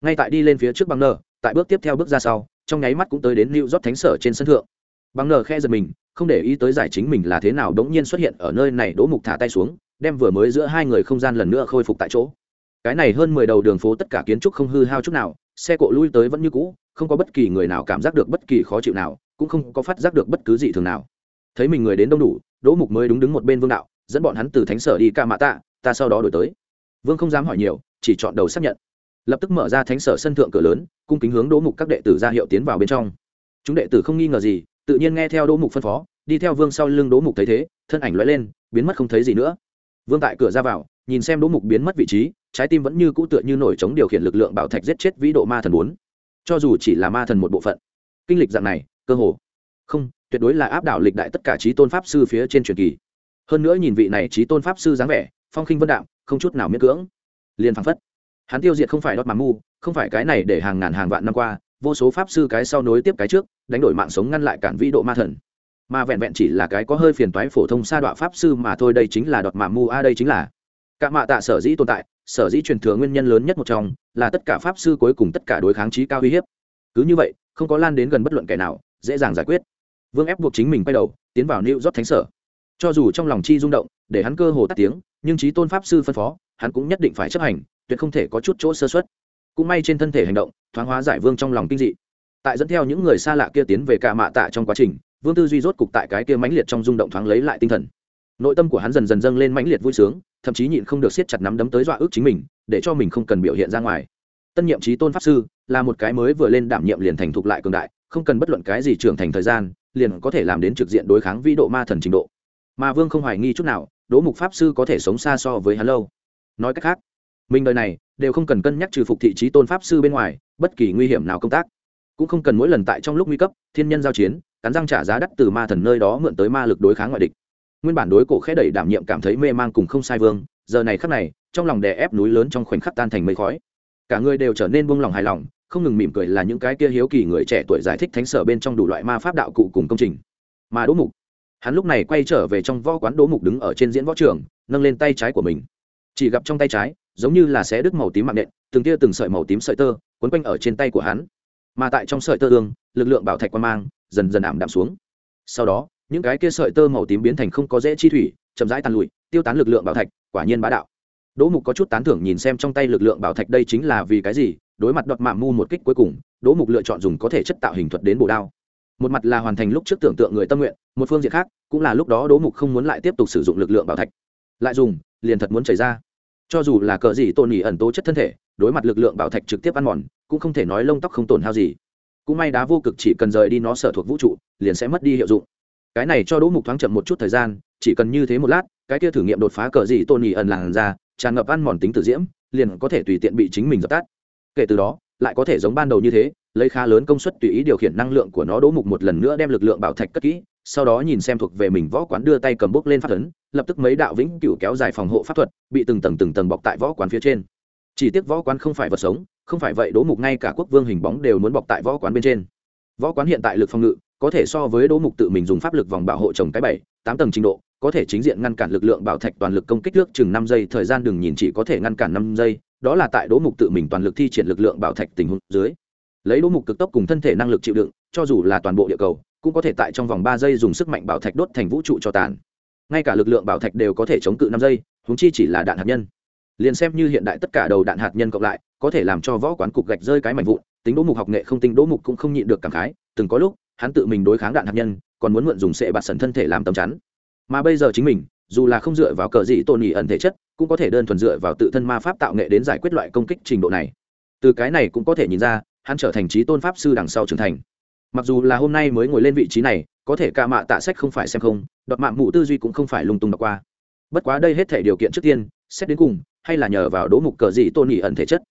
Ngay tại đi lên phía trước bằng nở, tại bước tiếp theo bước ra sau trong nháy mắt cũng tới đến lưu rót thánh sở trên sân thượng. Bằng ngờ khe giật mình, không để ý tới giải chính mình là thế nào đống nhiên xuất hiện ở nơi này, đỗ mục thả tay xuống, đem vừa mới giữa hai người không gian lần nữa khôi phục tại chỗ. Cái này hơn mười đầu đường phố tất cả kiến trúc không hư hao chút nào, xe cộ lui tới vẫn như cũ, không có bất kỳ người nào cảm giác được bất kỳ khó chịu nào, cũng không có phát giác được bất cứ gì thường nào. Thấy mình người đến đông đủ, đỗ mục mới đúng đứng một bên vương đạo, dẫn bọn hắn từ thánh sở đi ca mạ tạ, ta sau đó đổi tới. Vương không dám hỏi nhiều, chỉ chọn đầu xác nhận lập tức mở ra thánh sở sân thượng cửa lớn, cung kính hướng đỗ mục các đệ tử ra hiệu tiến vào bên trong. Chúng đệ tử không nghi ngờ gì, tự nhiên nghe theo đỗ mục phân phó, đi theo vương sau lưng đỗ mục thấy thế, thân ảnh l lên, biến mất không thấy gì nữa. Vương tại cửa ra vào, nhìn xem đỗ mục biến mất vị trí, trái tim vẫn như cũ tựa như nổi chống điều khiển lực lượng bảo thạch giết chết vĩ độ ma thần bốn. Cho dù chỉ là ma thần một bộ phận, kinh lịch dạng này, cơ hồ không, tuyệt đối là áp đảo lịch đại tất cả trí tôn pháp sư phía trên truyền kỳ. Hơn nữa nhìn vị này trí tôn pháp sư dáng vẻ, phong khinh vân đạm, không chút nào miễn cưỡng. Liền phăng phất hắn tiêu diệt không phải đọt mà mu không phải cái này để hàng ngàn hàng vạn năm qua, vô số pháp sư cái sau nối tiếp cái trước, đánh đổi mạng sống ngăn lại cản vĩ độ ma thần. Mà vẹn vẹn chỉ là cái có hơi phiền toái phổ thông sa đọa pháp sư mà thôi, đây chính là đọt mà mu a, đây chính là. Cả mạ tạ sở dĩ tồn tại, sở dĩ truyền thừa nguyên nhân lớn nhất một trong, là tất cả pháp sư cuối cùng tất cả đối kháng trí cao uy hiếp. Cứ như vậy, không có lan đến gần bất luận kẻ nào, dễ dàng giải quyết. Vương ép buộc chính mình quay đầu, tiến vào new rót thánh sở cho dù trong lòng chi rung động, để hắn cơ hồ tắt tiếng, nhưng trí tôn pháp sư phân phó, hắn cũng nhất định phải chấp hành, tuyệt không thể có chút chỗ sơ xuất cũng may trên thân thể hành động, thoáng hóa giải vương trong lòng kinh dị. Tại dẫn theo những người xa lạ kia tiến về cả mạ tạ trong quá trình, vương tư duy rốt cục tại cái kia mãnh liệt trong rung động thoáng lấy lại tinh thần. Nội tâm của hắn dần dần dâng lên mãnh liệt vui sướng, thậm chí nhịn không được siết chặt nắm đấm tới dọa ước chính mình, để cho mình không cần biểu hiện ra ngoài. Tân nhiệm trí tôn pháp sư, là một cái mới vừa lên đảm nhiệm liền thành thục lại cường đại, không cần bất luận cái gì trưởng thành thời gian, liền có thể làm đến trực diện đối kháng vĩ độ ma thần trình độ mà vương không hoài nghi chút nào, đỗ mục pháp sư có thể sống xa so với hắn lâu. Nói cách khác, mình đời này đều không cần cân nhắc trừ phục thị trí tôn pháp sư bên ngoài, bất kỳ nguy hiểm nào công tác. Cũng không cần mỗi lần tại trong lúc nguy cấp, thiên nhân giao chiến, cắn răng trả giá đắt từ ma thần nơi đó mượn tới ma lực đối kháng ngoại địch. Nguyên bản đối cổ khẽ đẩy đảm nhiệm cảm thấy mê man cùng không sai vương, giờ này khắc này, trong lòng đè ép núi lớn trong khoảnh khắc tan thành mây khói. Cả người đều trở nên buông lòng hài lòng, không ngừng mỉm cười là những cái kia hiếu kỳ người trẻ tuổi giải thích thánh sở bên trong đủ loại ma pháp đạo cụ cùng công trình. Mà đỗ mục hắn lúc này quay trở về trong võ quán đỗ mục đứng ở trên diễn võ trường, nâng lên tay trái của mình. Chỉ gặp trong tay trái, giống như là xé đứt màu tím mạng nện, từng tia từng sợi màu tím sợi tơ quấn quanh ở trên tay của hắn. Mà tại trong sợi tơ ương, lực lượng bảo thạch quan mang dần dần ảm đạm xuống. Sau đó, những cái kia sợi tơ màu tím biến thành không có dễ chi thủy, chậm rãi tàn lụi, tiêu tán lực lượng bảo thạch, quả nhiên bá đạo. Đỗ mục có chút tán thưởng nhìn xem trong tay lực lượng bảo thạch đây chính là vì cái gì, đối mặt đoạt mạng mu một kích cuối cùng, đỗ mục lựa chọn dùng có thể chất tạo hình thuật đến bổ đao một mặt là hoàn thành lúc trước tưởng tượng người tâm nguyện, một phương diện khác, cũng là lúc đó đỗ mục không muốn lại tiếp tục sử dụng lực lượng bảo thạch. Lại dùng, liền thật muốn chảy ra. Cho dù là cờ gì tổn nhỉ ẩn tố chất thân thể, đối mặt lực lượng bảo thạch trực tiếp ăn mòn, cũng không thể nói lông tóc không tổn hao gì. Cũng may đá vô cực chỉ cần rời đi nó sở thuộc vũ trụ, liền sẽ mất đi hiệu dụng. Cái này cho đỗ mục thoáng chậm một chút thời gian, chỉ cần như thế một lát, cái kia thử nghiệm đột phá cờ gì tôn nhỉ ẩn làn ra, tràn ngập ăn mòn tính tử diễm, liền có thể tùy tiện bị chính mình dập tắt. Kể từ đó, lại có thể giống ban đầu như thế lấy khá lớn công suất tùy ý điều khiển năng lượng của nó đỗ mục một lần nữa đem lực lượng bảo thạch cất kỹ, sau đó nhìn xem thuộc về mình võ quán đưa tay cầm bốc lên phát ấn, lập tức mấy đạo vĩnh cửu kéo dài phòng hộ pháp thuật bị từng tầng từng tầng bọc tại võ quán phía trên. Chỉ tiếc võ quán không phải vật sống, không phải vậy đỗ mục ngay cả quốc vương hình bóng đều muốn bọc tại võ quán bên trên. Võ quán hiện tại lực phòng ngự có thể so với đỗ mục tự mình dùng pháp lực vòng bảo hộ trồng cái bảy, tám tầng trình độ, có thể chính diện ngăn cản lực lượng bảo thạch toàn lực công kích nước chừng năm giây, thời gian đừng nhìn chỉ có thể ngăn cản năm giây, đó là tại đỗ mục tự mình toàn lực thi triển lực lượng bảo thạch tình huống dưới lấy đỗ mục cực tốc cùng thân thể năng lực chịu đựng, cho dù là toàn bộ địa cầu, cũng có thể tại trong vòng ba giây dùng sức mạnh bảo thạch đốt thành vũ trụ cho tàn. Ngay cả lực lượng bảo thạch đều có thể chống cự năm giây húng chi chỉ là đạn hạt nhân. Liền xem như hiện đại tất cả đầu đạn hạt nhân cộng lại, có thể làm cho võ quán cục gạch rơi cái mảnh vụn, tính đỗ mục học nghệ không tính đỗ mục cũng không nhịn được cảm khái, từng có lúc, hắn tự mình đối kháng đạn hạt nhân, còn muốn mượn dùng sệ bạt sần thân thể làm tầm chắn. Mà bây giờ chính mình, dù là không dựa vào cờ gì tôn nhị ẩn thể chất, cũng có thể đơn thuần dựa vào tự thân ma pháp tạo nghệ đến giải quyết loại công kích trình độ này. Từ cái này cũng có thể nhìn ra hắn trở thành trí tôn pháp sư đằng sau trưởng thành. Mặc dù là hôm nay mới ngồi lên vị trí này, có thể ca mạ tạ sách không phải xem không, đoạt mạng mụ tư duy cũng không phải lung tung đọc qua. Bất quá đây hết thể điều kiện trước tiên, xét đến cùng, hay là nhờ vào đỗ mục cờ dị tôn nhị ẩn thể chất.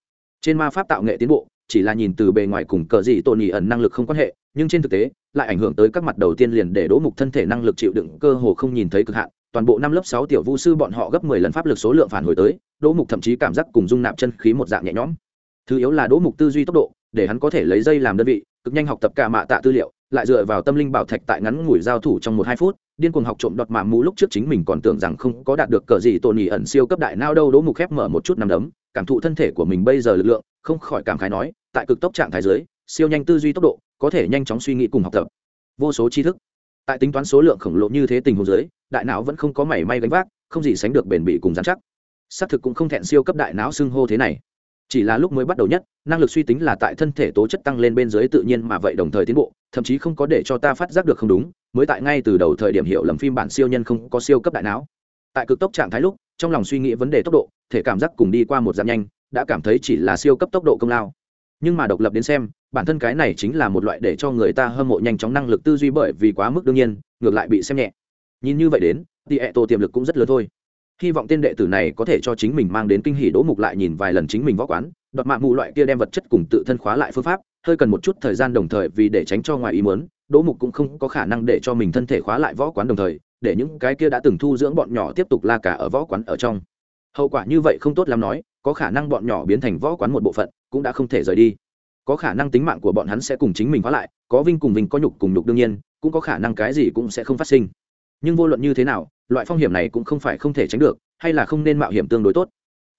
Trên ma pháp tạo nghệ tiến bộ, chỉ là nhìn từ bề ngoài cùng cờ dị tôn nhị ẩn năng lực không quan hệ, nhưng trên thực tế, lại ảnh hưởng tới các mặt đầu tiên liền để đỗ mục thân thể năng lực chịu đựng cơ hồ không nhìn thấy cực hạn. Toàn bộ năm lớp sáu tiểu vu sư bọn họ gấp mười lần pháp lực số lượng phản hồi tới đỗ mục thậm chí cảm giác cùng dung nạp chân khí một dạng nhẹ nhõm. Thứ yếu là đỗ mục tư duy tốc độ để hắn có thể lấy dây làm đơn vị cực nhanh học tập cả mạ tạ tư liệu lại dựa vào tâm linh bảo thạch tại ngắn ngủi giao thủ trong một hai phút điên cuồng học trộm đọt mạ mũ lúc trước chính mình còn tưởng rằng không có đạt được cờ gì tổn nhì ẩn siêu cấp đại nao đâu đỗ mục khép mở một chút nằm đấm cảm thụ thân thể của mình bây giờ lực lượng không khỏi cảm khái nói tại cực tốc trạng thái dưới, siêu nhanh tư duy tốc độ có thể nhanh chóng suy nghĩ cùng học tập. Vô số tri thức. Tại tính toán số lượng khổng lồ như thế tình huống dưới, đại não vẫn không có mảy may gánh vác không gì sánh được bền bỉ cùng giám chắc. Xác thực cũng không thẹn siêu cấp đại não xưng hô thế này chỉ là lúc mới bắt đầu nhất, năng lực suy tính là tại thân thể tố chất tăng lên bên dưới tự nhiên mà vậy đồng thời tiến bộ, thậm chí không có để cho ta phát giác được không đúng, mới tại ngay từ đầu thời điểm hiểu lầm phim bản siêu nhân không có siêu cấp đại não. Tại cực tốc trạng thái lúc, trong lòng suy nghĩ vấn đề tốc độ, thể cảm giác cùng đi qua một dạng nhanh, đã cảm thấy chỉ là siêu cấp tốc độ công lao. Nhưng mà độc lập đến xem, bản thân cái này chính là một loại để cho người ta hâm mộ nhanh chóng năng lực tư duy bởi vì quá mức đương nhiên, ngược lại bị xem nhẹ. Nhìn như vậy đến thì ẹ tổ tiềm lực cũng rất lớn thôi hy vọng tên đệ tử này có thể cho chính mình mang đến kinh hỉ đỗ mục lại nhìn vài lần chính mình võ quán, đoạt mạng mù loại kia đem vật chất cùng tự thân khóa lại phương pháp, hơi cần một chút thời gian đồng thời vì để tránh cho ngoài ý muốn, đỗ mục cũng không có khả năng để cho mình thân thể khóa lại võ quán đồng thời, để những cái kia đã từng thu dưỡng bọn nhỏ tiếp tục la cả ở võ quán ở trong. Hậu quả như vậy không tốt lắm nói, có khả năng bọn nhỏ biến thành võ quán một bộ phận, cũng đã không thể rời đi. Có khả năng tính mạng của bọn hắn sẽ cùng chính mình khóa lại, có vinh cùng vinh có nhục cùng nhục đương nhiên, cũng có khả năng cái gì cũng sẽ không phát sinh. Nhưng vô luận như thế nào loại phong hiểm này cũng không phải không thể tránh được, hay là không nên mạo hiểm tương đối tốt.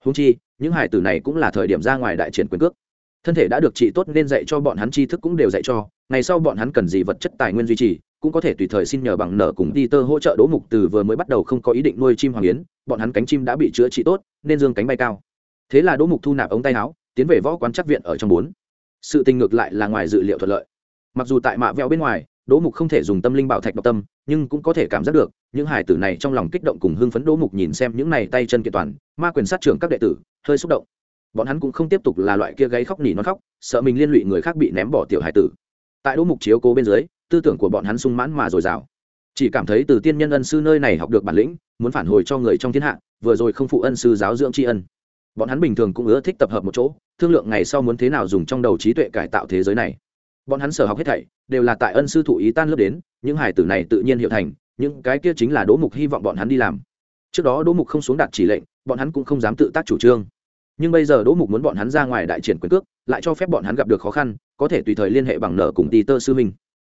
Húng chi, những hải tử này cũng là thời điểm ra ngoài đại triển quyền cước. Thân thể đã được trị tốt nên dạy cho bọn hắn tri thức cũng đều dạy cho, ngày sau bọn hắn cần gì vật chất tài nguyên duy trì, cũng có thể tùy thời xin nhờ bằng nở cùng đi tơ hỗ trợ đỗ mục từ vừa mới bắt đầu không có ý định nuôi chim hoàng yến, bọn hắn cánh chim đã bị chữa trị tốt, nên dương cánh bay cao. Thế là đỗ mục thu nạp ống tay áo, tiến về võ quán chắc viện ở trong bốn. Sự tình ngược lại là ngoài dự liệu thuận lợi. Mặc dù tại mạ veo bên ngoài đỗ mục không thể dùng tâm linh bảo thạch độc tâm, nhưng cũng có thể cảm giác được, những hải tử này trong lòng kích động cùng hưng phấn đỗ mục nhìn xem những này tay chân kiện toàn, ma quyền sát trưởng các đệ tử, hơi xúc động. Bọn hắn cũng không tiếp tục là loại kia gáy khóc nỉ non khóc, sợ mình liên lụy người khác bị ném bỏ tiểu hải tử. Tại đỗ mục chiếu cố bên dưới, tư tưởng của bọn hắn sung mãn mà dồi dào. Chỉ cảm thấy từ tiên nhân ân sư nơi này học được bản lĩnh, muốn phản hồi cho người trong thiên hạ, vừa rồi không phụ ân sư giáo dưỡng tri ân. Bọn hắn bình thường cũng ưa thích tập hợp một chỗ, thương lượng ngày sau muốn thế nào dùng trong đầu trí tuệ cải tạo thế giới này bọn hắn sở học hết thảy, đều là tại ân sư thụ ý tan lớp đến, những hải tử này tự nhiên hiệu thành, những cái kia chính là đỗ mục hy vọng bọn hắn đi làm. Trước đó đỗ mục không xuống đạt chỉ lệnh, bọn hắn cũng không dám tự tác chủ trương. Nhưng bây giờ đỗ mục muốn bọn hắn ra ngoài đại triển quyền cước, lại cho phép bọn hắn gặp được khó khăn, có thể tùy thời liên hệ bằng nợ cùng tì tơ sư minh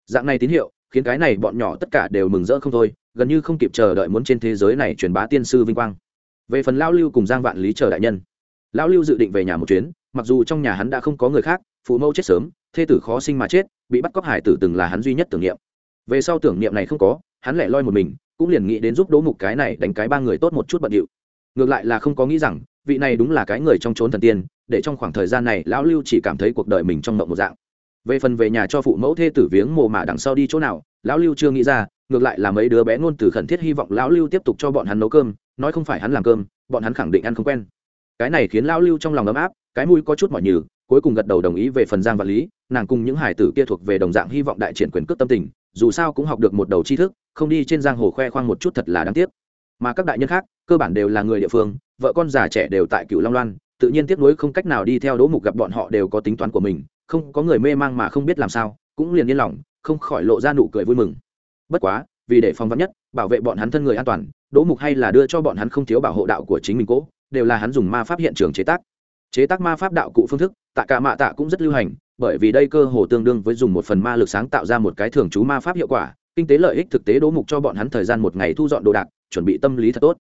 dạng này tín hiệu, khiến cái này bọn nhỏ tất cả đều mừng rỡ không thôi, gần như không kịp chờ đợi muốn trên thế giới này truyền bá tiên sư vinh quang. Về phần lao lưu cùng giang vạn lý chờ đại nhân. Lão lưu dự định về nhà một chuyến, mặc dù trong nhà hắn đã không có người khác phụ mẫu chết sớm, thê tử khó sinh mà chết, bị bắt cóc hải tử từng là hắn duy nhất tưởng niệm. Về sau tưởng niệm này không có, hắn lại loi một mình, cũng liền nghĩ đến giúp đỗ mục cái này đánh cái ba người tốt một chút bận điệu. Ngược lại là không có nghĩ rằng, vị này đúng là cái người trong trốn thần tiên, để trong khoảng thời gian này, lão lưu chỉ cảm thấy cuộc đời mình trong mộng một dạng. Về phần về nhà cho phụ mẫu thê tử viếng mồ mả đằng sau đi chỗ nào, lão lưu chưa nghĩ ra, ngược lại là mấy đứa bé ngôn từ khẩn thiết hy vọng lão lưu tiếp tục cho bọn hắn nấu cơm, nói không phải hắn làm cơm, bọn hắn khẳng định ăn không quen. Cái này khiến lão lưu trong lòng ấm áp, cái mũi có chút mỏi nhừ cuối cùng gật đầu đồng ý về phần giang vật lý, nàng cùng những hải tử kia thuộc về đồng dạng hy vọng đại triển quyền cước tâm tình, dù sao cũng học được một đầu tri thức, không đi trên giang hồ khoe khoang một chút thật là đáng tiếc. Mà các đại nhân khác, cơ bản đều là người địa phương, vợ con già trẻ đều tại cựu long loan, tự nhiên tiếp nối không cách nào đi theo đỗ mục gặp bọn họ đều có tính toán của mình, không có người mê mang mà không biết làm sao, cũng liền yên lòng, không khỏi lộ ra nụ cười vui mừng. Bất quá, vì để phòng vắn nhất, bảo vệ bọn hắn thân người an toàn, đỗ mục hay là đưa cho bọn hắn không thiếu bảo hộ đạo của chính mình cố, đều là hắn dùng ma pháp hiện trường chế tác. Chế tác ma pháp đạo cụ phương thức tạ cả mạ tạ cũng rất lưu hành, bởi vì đây cơ hồ tương đương với dùng một phần ma lực sáng tạo ra một cái thường trú ma pháp hiệu quả, kinh tế lợi ích thực tế đỗ mục cho bọn hắn thời gian một ngày thu dọn đồ đạc, chuẩn bị tâm lý thật tốt.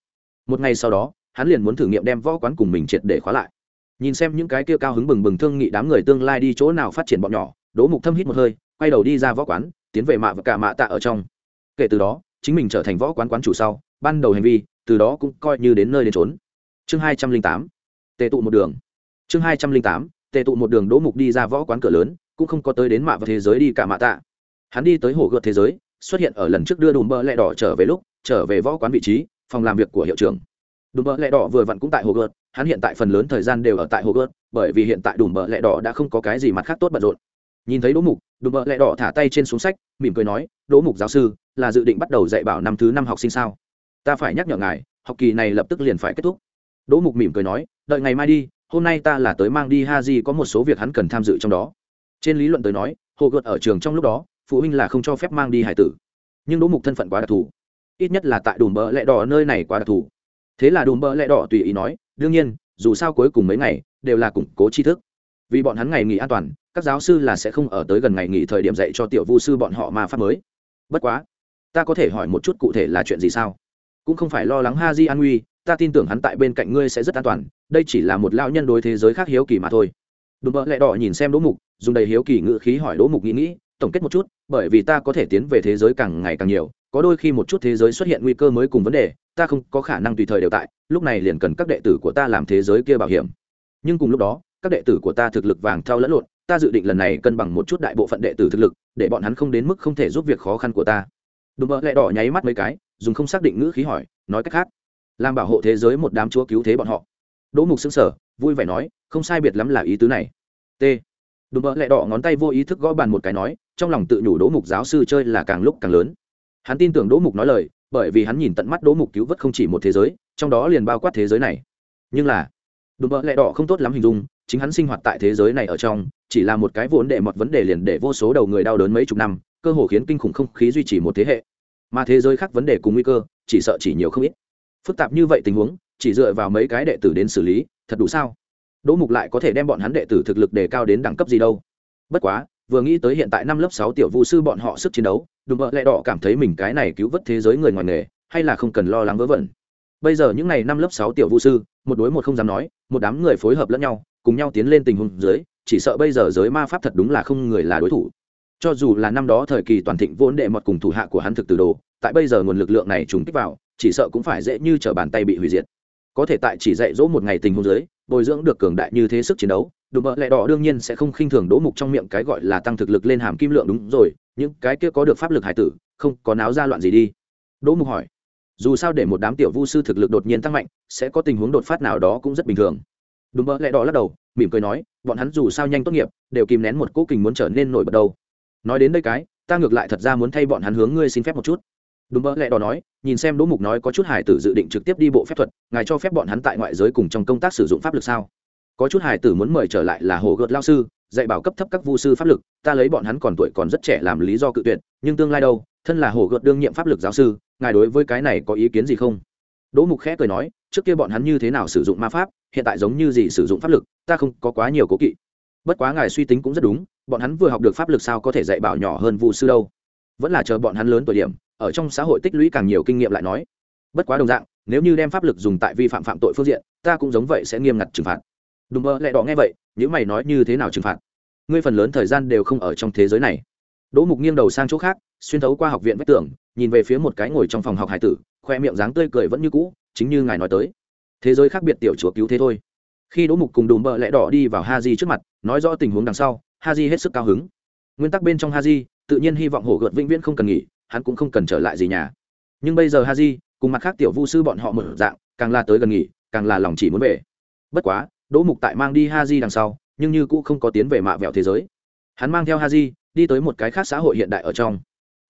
Một ngày sau đó, hắn liền muốn thử nghiệm đem võ quán cùng mình triệt để khóa lại. Nhìn xem những cái kia cao hứng bừng bừng thương nghị đám người tương lai đi chỗ nào phát triển bọn nhỏ đỗ mục thâm hít một hơi, quay đầu đi ra võ quán, tiến về mạ và cả mạ tạ ở trong. Kể từ đó, chính mình trở thành võ quán quán chủ sau, ban đầu hành vi, từ đó cũng coi như đến nơi đến trốn chương hai trăm linh tám tệ tụ một đường. Chương hai trăm linh tám tề tụ một đường đỗ mục đi ra võ quán cửa lớn, cũng không có tới đến mạ và thế giới đi cả mạ tạ. Hắn đi tới hồ gợt thế giới, xuất hiện ở lần trước đưa đùm bơ lẹ đỏ trở về lúc, trở về võ quán vị trí, phòng làm việc của hiệu trưởng. Đùm bơ lẹ đỏ vừa vặn cũng tại hồ gợt, hắn hiện tại phần lớn thời gian đều ở tại hồ gợt, bởi vì hiện tại đùm bơ lẹ đỏ đã không có cái gì mặt khác tốt bận rộn. Nhìn thấy đỗ mục, đùm bơ lẹ đỏ thả tay trên xuống sách, mỉm cười nói, đỗ mục giáo sư, là dự định bắt đầu dạy bảo năm thứ năm học sinh sao? Ta phải nhắc nhở ngài, học kỳ này lập tức liền phải kết thúc. Đỗ mục mỉm cười nói, đợi ngày mai đi hôm nay ta là tới mang đi ha di, có một số việc hắn cần tham dự trong đó. Trên lý luận tới nói, hồ gợt ở trường trong lúc đó, phụ huynh là không cho phép mang đi hải tử. Nhưng đỗ mục thân phận quá đặc thù. Ít nhất là tại đùm bỡ lẹ đỏ nơi này quá đặc thù. Thế là đùm bỡ lẹ đỏ tùy ý nói, đương nhiên, dù sao cuối cùng mấy ngày đều là củng cố tri thức. Vì bọn hắn ngày nghỉ an toàn, các giáo sư là sẽ không ở tới gần ngày nghỉ thời điểm dạy cho tiểu vu sư bọn họ ma pháp mới. Bất quá, ta có thể hỏi một chút cụ thể là chuyện gì sao? Cũng không phải lo lắng ha di an nguy ta tin tưởng hắn tại bên cạnh ngươi sẽ rất an toàn, đây chỉ là một lao nhân đối thế giới khác hiếu kỳ mà thôi. Đùm bợ lẹ đỏ nhìn xem đỗ mục, dùng đầy hiếu kỳ ngữ khí hỏi đỗ mục nghĩ nghĩ, tổng kết một chút, bởi vì ta có thể tiến về thế giới càng ngày càng nhiều, có đôi khi một chút thế giới xuất hiện nguy cơ mới cùng vấn đề, ta không có khả năng tùy thời đều tại, lúc này liền cần các đệ tử của ta làm thế giới kia bảo hiểm. Nhưng cùng lúc đó, các đệ tử của ta thực lực vàng theo lẫn lộn, ta dự định lần này cân bằng một chút đại bộ phận đệ tử thực lực, để bọn hắn không đến mức không thể giúp việc khó khăn của ta. Đùm bợ lẹ đỏ nháy mắt mấy cái, dùng không xác định ngữ khí hỏi, nói cách khác làm bảo hộ thế giới một đám chúa cứu thế bọn họ. Đỗ mục xứng sở vui vẻ nói, không sai biệt lắm là ý tứ này. T. Đùm bỡ lẹ đỏ ngón tay vô ý thức gõ bàn một cái nói, trong lòng tự nhủ đỗ mục giáo sư chơi là càng lúc càng lớn. Hắn tin tưởng đỗ mục nói lời, bởi vì hắn nhìn tận mắt đỗ mục cứu vớt không chỉ một thế giới, trong đó liền bao quát thế giới này. Nhưng là, đùm bỡ lẹ đỏ không tốt lắm hình dung, chính hắn sinh hoạt tại thế giới này ở trong, chỉ là một cái vốn để một vấn đề liền để vô số đầu người đau đớn mấy chục năm, cơ hồ khiến kinh khủng không khí duy trì một thế hệ. Mà thế giới khác vấn đề cùng nguy cơ, chỉ sợ chỉ nhiều không ít phức tạp như vậy tình huống, chỉ dựa vào mấy cái đệ tử đến xử lý, thật đủ sao? Đỗ mục lại có thể đem bọn hắn đệ tử thực lực đề cao đến đẳng cấp gì đâu. Bất quá, vừa nghĩ tới hiện tại năm lớp sáu tiểu vũ sư bọn họ sức chiến đấu đùm bợ lẹ đỏ cảm thấy mình cái này cứu vớt thế giới người ngoài nghề, hay là không cần lo lắng vớ vẩn. Bây giờ những n à y năm lớp sáu tiểu vũ sư, một đối một không dám nói, một đám người phối hợp lẫn nhau, cùng nhau tiến lên tình huống dưới, chỉ sợ bây giờ giới ma pháp thật đúng là không người là đối thủ. Cho dù là năm đó thời kỳ toàn thịnh vốn đệ mọt cùng thủ hạ của hắn thực từ đồ, tại bây giờ nguồn lực lượng này trùng kích vào chỉ sợ cũng phải dễ như t r ở bàn tay bị hủy diệt. Có thể tại chỉ dạy dỗ một ngày tình huống dưới, bồi dưỡng được cường đại như thế sức chiến đấu, đùm bợ lẹ đỏ đương nhiên sẽ không khinh thường đỗ mục trong miệng cái gọi là tăng thực lực lên hàm kim lượng đúng rồi, những cái kia có được pháp lực hải tử, không, có náo ra loạn gì đi. Đỗ mục hỏi, dù sao để một đám tiểu vu sư thực lực đột nhiên tăng mạnh, sẽ có tình huống đột phát nào đó cũng rất bình thường. Đùm bợ lẹ đỏ lắc đầu, mỉm cười nói, bọn hắn dù sao nhanh tốt nghiệp, đều kìm nén một cố kình muốn trở nên nổi bật đâu. Nói đến đây cái, ta ngược lại thật ra muốn thay bọn hắn hướng ngươi xin phép một chút đúng mơ lẹ đỏ nói, nhìn xem đỗ mục nói có chút hải tử dự định trực tiếp đi bộ phép thuật, ngài cho phép bọn hắn tại ngoại giới cùng trong công tác sử dụng pháp lực sao? Có chút hải tử muốn mời trở lại là hồ gợt lao sư, dạy bảo cấp thấp các vu sư pháp lực, ta lấy bọn hắn còn tuổi còn rất trẻ làm lý do cự tuyệt, nhưng tương lai đâu, thân là hồ gợt đương nhiệm pháp lực giáo sư, ngài đối với cái này có ý kiến gì không? Đỗ mục khẽ cười nói, trước kia bọn hắn như thế nào sử dụng ma pháp, hiện tại giống như gì sử dụng pháp lực, ta không có quá nhiều cố kỵ. Bất quá ngài suy tính cũng rất đúng, bọn hắn vừa học được pháp lực sao có thể dạy bảo nhỏ hơn vu sư đâu? Vẫn là chờ bọn hắn lớn tuổi điểm ở trong xã hội tích lũy càng nhiều kinh nghiệm lại nói. Bất quá đồng dạng, nếu như đem pháp lực dùng tại vi phạm phạm tội phương diện, ta cũng giống vậy sẽ nghiêm ngặt trừng phạt. Đùm mơ lẹ đỏ nghe vậy những mày nói như thế nào trừng phạt? Ngươi phần lớn thời gian đều không ở trong thế giới này. Đỗ mục nghiêng đầu sang chỗ khác, xuyên thấu qua học viện vách tường, nhìn về phía một cái ngồi trong phòng học hải tử, khoe miệng dáng tươi cười vẫn như cũ, chính như ngài nói tới. Thế giới khác biệt tiểu chúa cứu thế thôi. Khi đỗ mục cùng đùm bợ lẽ đỏ đi vào ha di trước mặt, nói rõ tình huống đằng sau, ha di hết sức cao hứng. Nguyên tắc bên trong ha di, tự nhiên hy vọng hổ gợt vĩnh viễn không cần nghỉ hắn cũng không cần trở lại gì nhà. Nhưng bây giờ ha di cùng mặt khác tiểu vu sư bọn họ mở dạng, càng la tới gần nghỉ, càng là lòng chỉ muốn về. Bất quá, đỗ mục tại mang đi ha di đằng sau, nhưng như cũ không có tiến về mạ vẹo thế giới. Hắn mang theo ha di đi tới một cái khác xã hội hiện đại ở trong.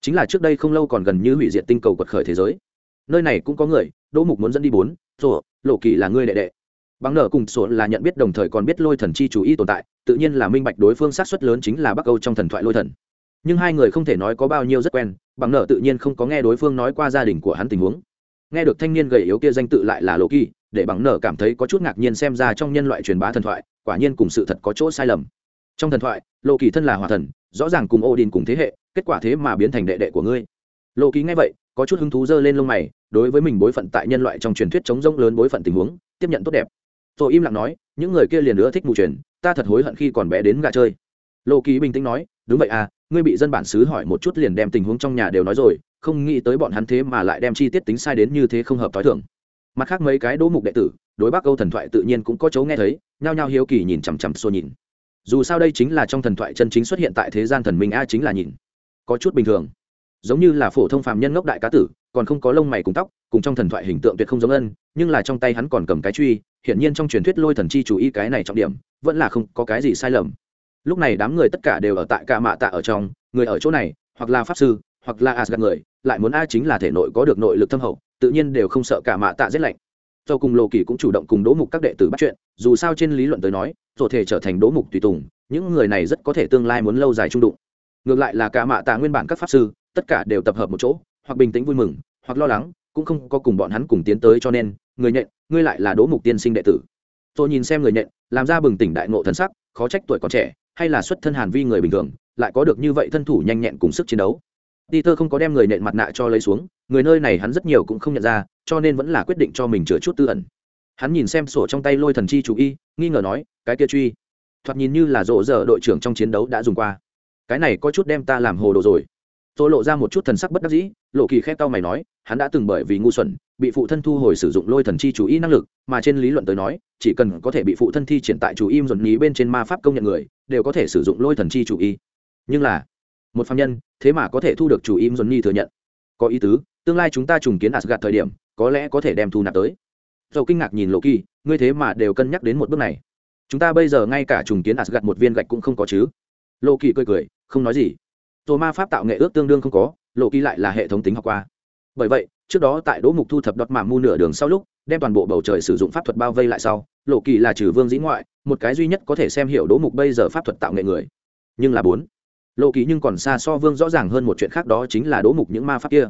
Chính là trước đây không lâu còn gần như hủy diệt tinh cầu quật khởi thế giới. Nơi này cũng có người, đỗ mục muốn dẫn đi bốn, sổ, lộ kỳ là ngươi đệ đệ. Bằng nở cùng sổ là nhận biết đồng thời còn biết lôi thần chi chủ ý tồn tại, tự nhiên là minh bạch đối phương sát xuất lớn chính là bắc âu trong thần thoại lôi thần. Nhưng hai người không thể nói có bao nhiêu rất quen bằng nợ tự nhiên không có nghe đối phương nói qua gia đình của hắn tình huống. Nghe được thanh niên gầy yếu kia danh tự lại là lộ kỳ, để bằng nợ cảm thấy có chút ngạc nhiên xem ra trong nhân loại truyền bá thần thoại, quả nhiên cùng sự thật có chỗ sai lầm. Trong thần thoại, lộ kỳ thân là hòa thần, rõ ràng cùng ô đình cùng thế hệ, kết quả thế mà biến thành đệ đệ của ngươi. Lộ kỳ nghe vậy, có chút hứng thú dơ lên lông mày, đối với mình bối phận tại nhân loại trong truyền thuyết chống rông lớn bối phận tình huống, tiếp nhận tốt đẹp. Tôi im lặng nói, những người kia liền nữa thích mù truyền, ta thật hối hận khi còn bé đến gà chơi. Lộ kỳ bình tĩnh nói đúng vậy à ngươi bị dân bản xứ hỏi một chút liền đem tình huống trong nhà đều nói rồi, không nghĩ tới bọn hắn thế mà lại đem chi tiết tính sai đến như thế không hợp t h i thường. Mặt khác mấy cái đỗ mục đệ tử, đối bác câu thần thoại tự nhiên cũng có chấu nghe thấy, nhao nhao hiếu kỳ nhìn chằm chằm xô nhìn. Dù sao đây chính là trong thần thoại chân chính xuất hiện tại thế gian thần minh a chính là nhìn. Có chút bình thường. Giống như là phổ thông phàm nhân ngốc đại cá tử, còn không có lông mày cùng tóc, cùng trong thần thoại hình tượng tuyệt không giống ân, nhưng là trong tay hắn còn cầm cái truy, hiển nhiên trong truyền thuyết lôi thần chi chú ý cái này trọng điểm, vẫn là không có cái gì sai lầm lúc này đám người tất cả đều ở tại ca mạ tạ ở trong, người ở chỗ này, hoặc là pháp sư, hoặc là asgad người, lại muốn a chính là thể nội có được nội lực thâm hậu, tự nhiên đều không sợ cả mạ tạ rét lạnh. Do cùng lộ kỳ cũng chủ động cùng đỗ mục các đệ tử bắt chuyện, dù sao trên lý luận tới nói rồi thể trở thành đỗ mục tùy tùng, những người này rất có thể tương lai muốn lâu dài trung đụng. Ngược lại là cả mạ tạ nguyên bản các pháp sư, tất cả đều tập hợp một chỗ, hoặc bình tĩnh vui mừng, hoặc lo lắng, cũng không có cùng bọn hắn cùng tiến tới cho nên, người nhện, ngươi lại là đỗ mục tiên sinh đệ tử. Tôi nhìn xem người nhện, làm ra bừng tỉnh đại ngộ thần sắc, khó trách tuổi còn trẻ hay là xuất thân hàn vi người bình thường lại có được như vậy thân thủ nhanh nhẹn cùng sức chiến đấu Peter không có đem người nện mặt nạ cho lấy xuống, người nơi này hắn rất nhiều cũng không nhận ra, cho nên vẫn là quyết định cho mình chữa chút tư ẩn. Hắn nhìn xem sổ trong tay lôi thần chi chú y, nghi ngờ nói, cái kia truy, thoạt nhìn như là rộ giờ đội trưởng trong chiến đấu đã dùng qua. Cái này có chút đem ta làm hồ đồ rồi. Tôi lộ ra một chút thần sắc bất đắc dĩ, lộ kỳ khép cau mày nói, hắn đã từng bởi vì ngu xuẩn, bị phụ thân thu hồi sử dụng lôi thần chi chủ ý năng lực, mà trên lý luận tới nói, chỉ cần có thể bị phụ thân thi triển tại chủ im dồn ní bên trên ma pháp công nhận người, đều có thể sử dụng lôi thần chi chủ ý. Nhưng là, một phạm nhân thế mà có thể thu được chủ im johnny thừa nhận. Có ý tứ tương lai chúng ta trùng kiến asgad thời điểm có lẽ có thể đem thu nạp tới. Dầu kinh ngạc nhìn lộ kỳ ngươi thế mà đều cân nhắc đến một bước này. Chúng ta bây giờ ngay cả trùng kiến asgad một viên gạch cũng không có chứ. Lộ kỳ cười cười không nói gì. Rồi ma pháp tạo nghệ ước tương đương không có lộ kỳ lại là hệ thống tính học qua. Bởi vậy trước đó tại đỗ mục thu thập đọt mảm mu nửa đường sau lúc, đem toàn bộ bầu trời sử dụng pháp thuật bao vây lại sau, lộ kỳ là trừ vương dĩ ngoại, một cái duy nhất có thể xem hiểu đỗ mục bây giờ pháp thuật tạo nghệ người. Nhưng là bốn. Lộ kỳ nhưng còn xa so vương rõ ràng hơn một chuyện khác đó chính là đỗ mục những ma pháp kia.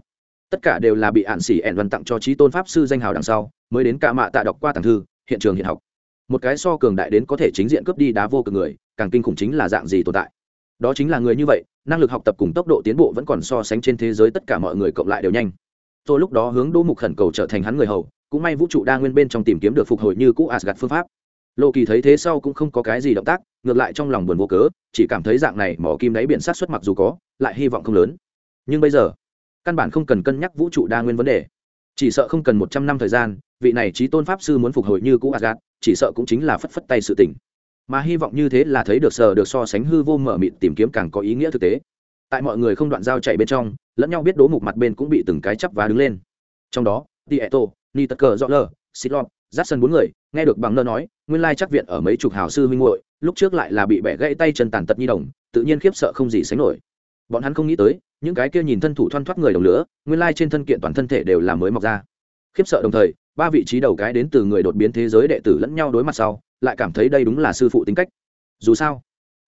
Tất cả đều là bị ạn xỉ ẻn văn tặng cho trí tôn pháp sư danh hào đằng sau, mới đến cả mạ tạ đọc qua tàng thư, hiện trường hiện học. Một cái so cường đại đến có thể chính diện cướp đi đá vô cực người, càng kinh khủng chính là dạng gì tồn tại. Đó chính là người như vậy, năng lực học tập cùng tốc độ tiến bộ vẫn còn so sánh trên thế giới tất cả mọi người cộng lại đều nhanh. Tôi lúc đó hướng đỗ mục khẩn cầu trở thành hắn người hầu, cũng may vũ trụ đa nguyên bên trong tìm kiếm được phục hồi như cũ asgad phương pháp. Lộ kỳ thấy thế sau cũng không có cái gì động tác, ngược lại trong lòng buồn vô cớ, chỉ cảm thấy dạng này mỏ kim đáy biển sát xuất mặc dù có, lại hy vọng không lớn. Nhưng bây giờ, căn bản không cần cân nhắc vũ trụ đa nguyên vấn đề. Chỉ sợ không cần một trăm năm thời gian, vị này trí tôn pháp sư muốn phục hồi như cũ agat chỉ sợ cũng chính là phất phất tay sự tình. Mà hy vọng như thế là thấy được sờ được so sánh hư vô mở mịt tìm kiếm càng có ý nghĩa thực tế tại mọi người không đoạn giao chạy bên trong, lẫn nhau biết đố mục mặt bên cũng bị từng cái chắp và đứng lên. Trong đó, tieto ni tật cờ dọ lờ xịt lọt giắt sân bốn người, nghe được bằng nơ nói, nguyên lai chắc viện ở mấy chục hào sư huynh nguội lúc trước lại là bị bẻ gãy tay chân tàn tật nhi đồng, tự nhiên khiếp sợ không gì sánh nổi. Bọn hắn không nghĩ tới, những cái kia nhìn thân thủ thoăn thoắt người đồng lửa, nguyên lai trên thân kiện toàn thân thể đều là mới mọc ra. Khiếp sợ đồng thời, ba vị trí đầu cái đến từ người đột biến thế giới đệ tử lẫn nhau đối mặt sau, lại cảm thấy đây đúng là sư phụ tính cách. Dù sao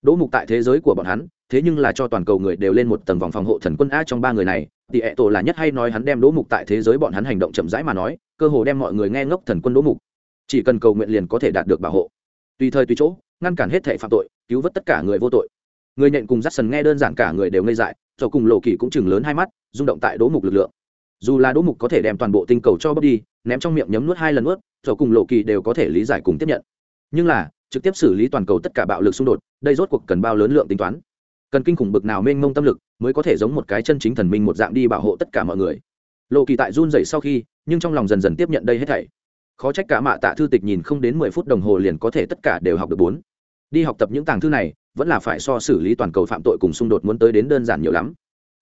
đỗ mục tại thế giới của bọn hắn, thế nhưng là cho toàn cầu người đều lên một tầng vòng phòng hộ thần quân a trong ba người này. Thì ẹ tổ là nhất hay nói hắn đem đỗ mục tại thế giới bọn hắn hành động chậm rãi mà nói, cơ hồ đem mọi người nghe ngốc thần quân đỗ mục. Chỉ cần cầu nguyện liền có thể đạt được bảo hộ. Tùy thời tùy chỗ, ngăn cản hết thể phạm tội, cứu vớt tất cả người vô tội. Người nhện cùng dắt sần nghe đơn giản cả người đều ngây dại do cùng lộ kỳ cũng chừng lớn hai mắt, rung động tại đỗ mục lực lượng. Dù là đỗ mục có thể đem toàn bộ tinh cầu cho bớt đi, ném trong miệng nhấm nuốt hai lần nuốt do cùng lộ kỳ đều có thể lý giải cùng tiếp nhận. Nhưng là trực tiếp xử lý toàn cầu tất cả bạo lực xung đột, đây rốt cuộc cần bao lớn lượng tính toán. Cần kinh khủng bực nào mênh mông tâm lực mới có thể giống một cái chân chính thần minh một dạng đi bảo hộ tất cả mọi người. Lộ kỳ tại run dậy sau khi, nhưng trong lòng dần dần tiếp nhận đây hết thảy. Khó trách cả mạ tạ thư tịch nhìn không đến mười phút đồng hồ liền có thể tất cả đều học được bốn. Đi học tập những tàng thư này, vẫn là phải so xử lý toàn cầu phạm tội cùng xung đột muốn tới đến đơn giản nhiều lắm.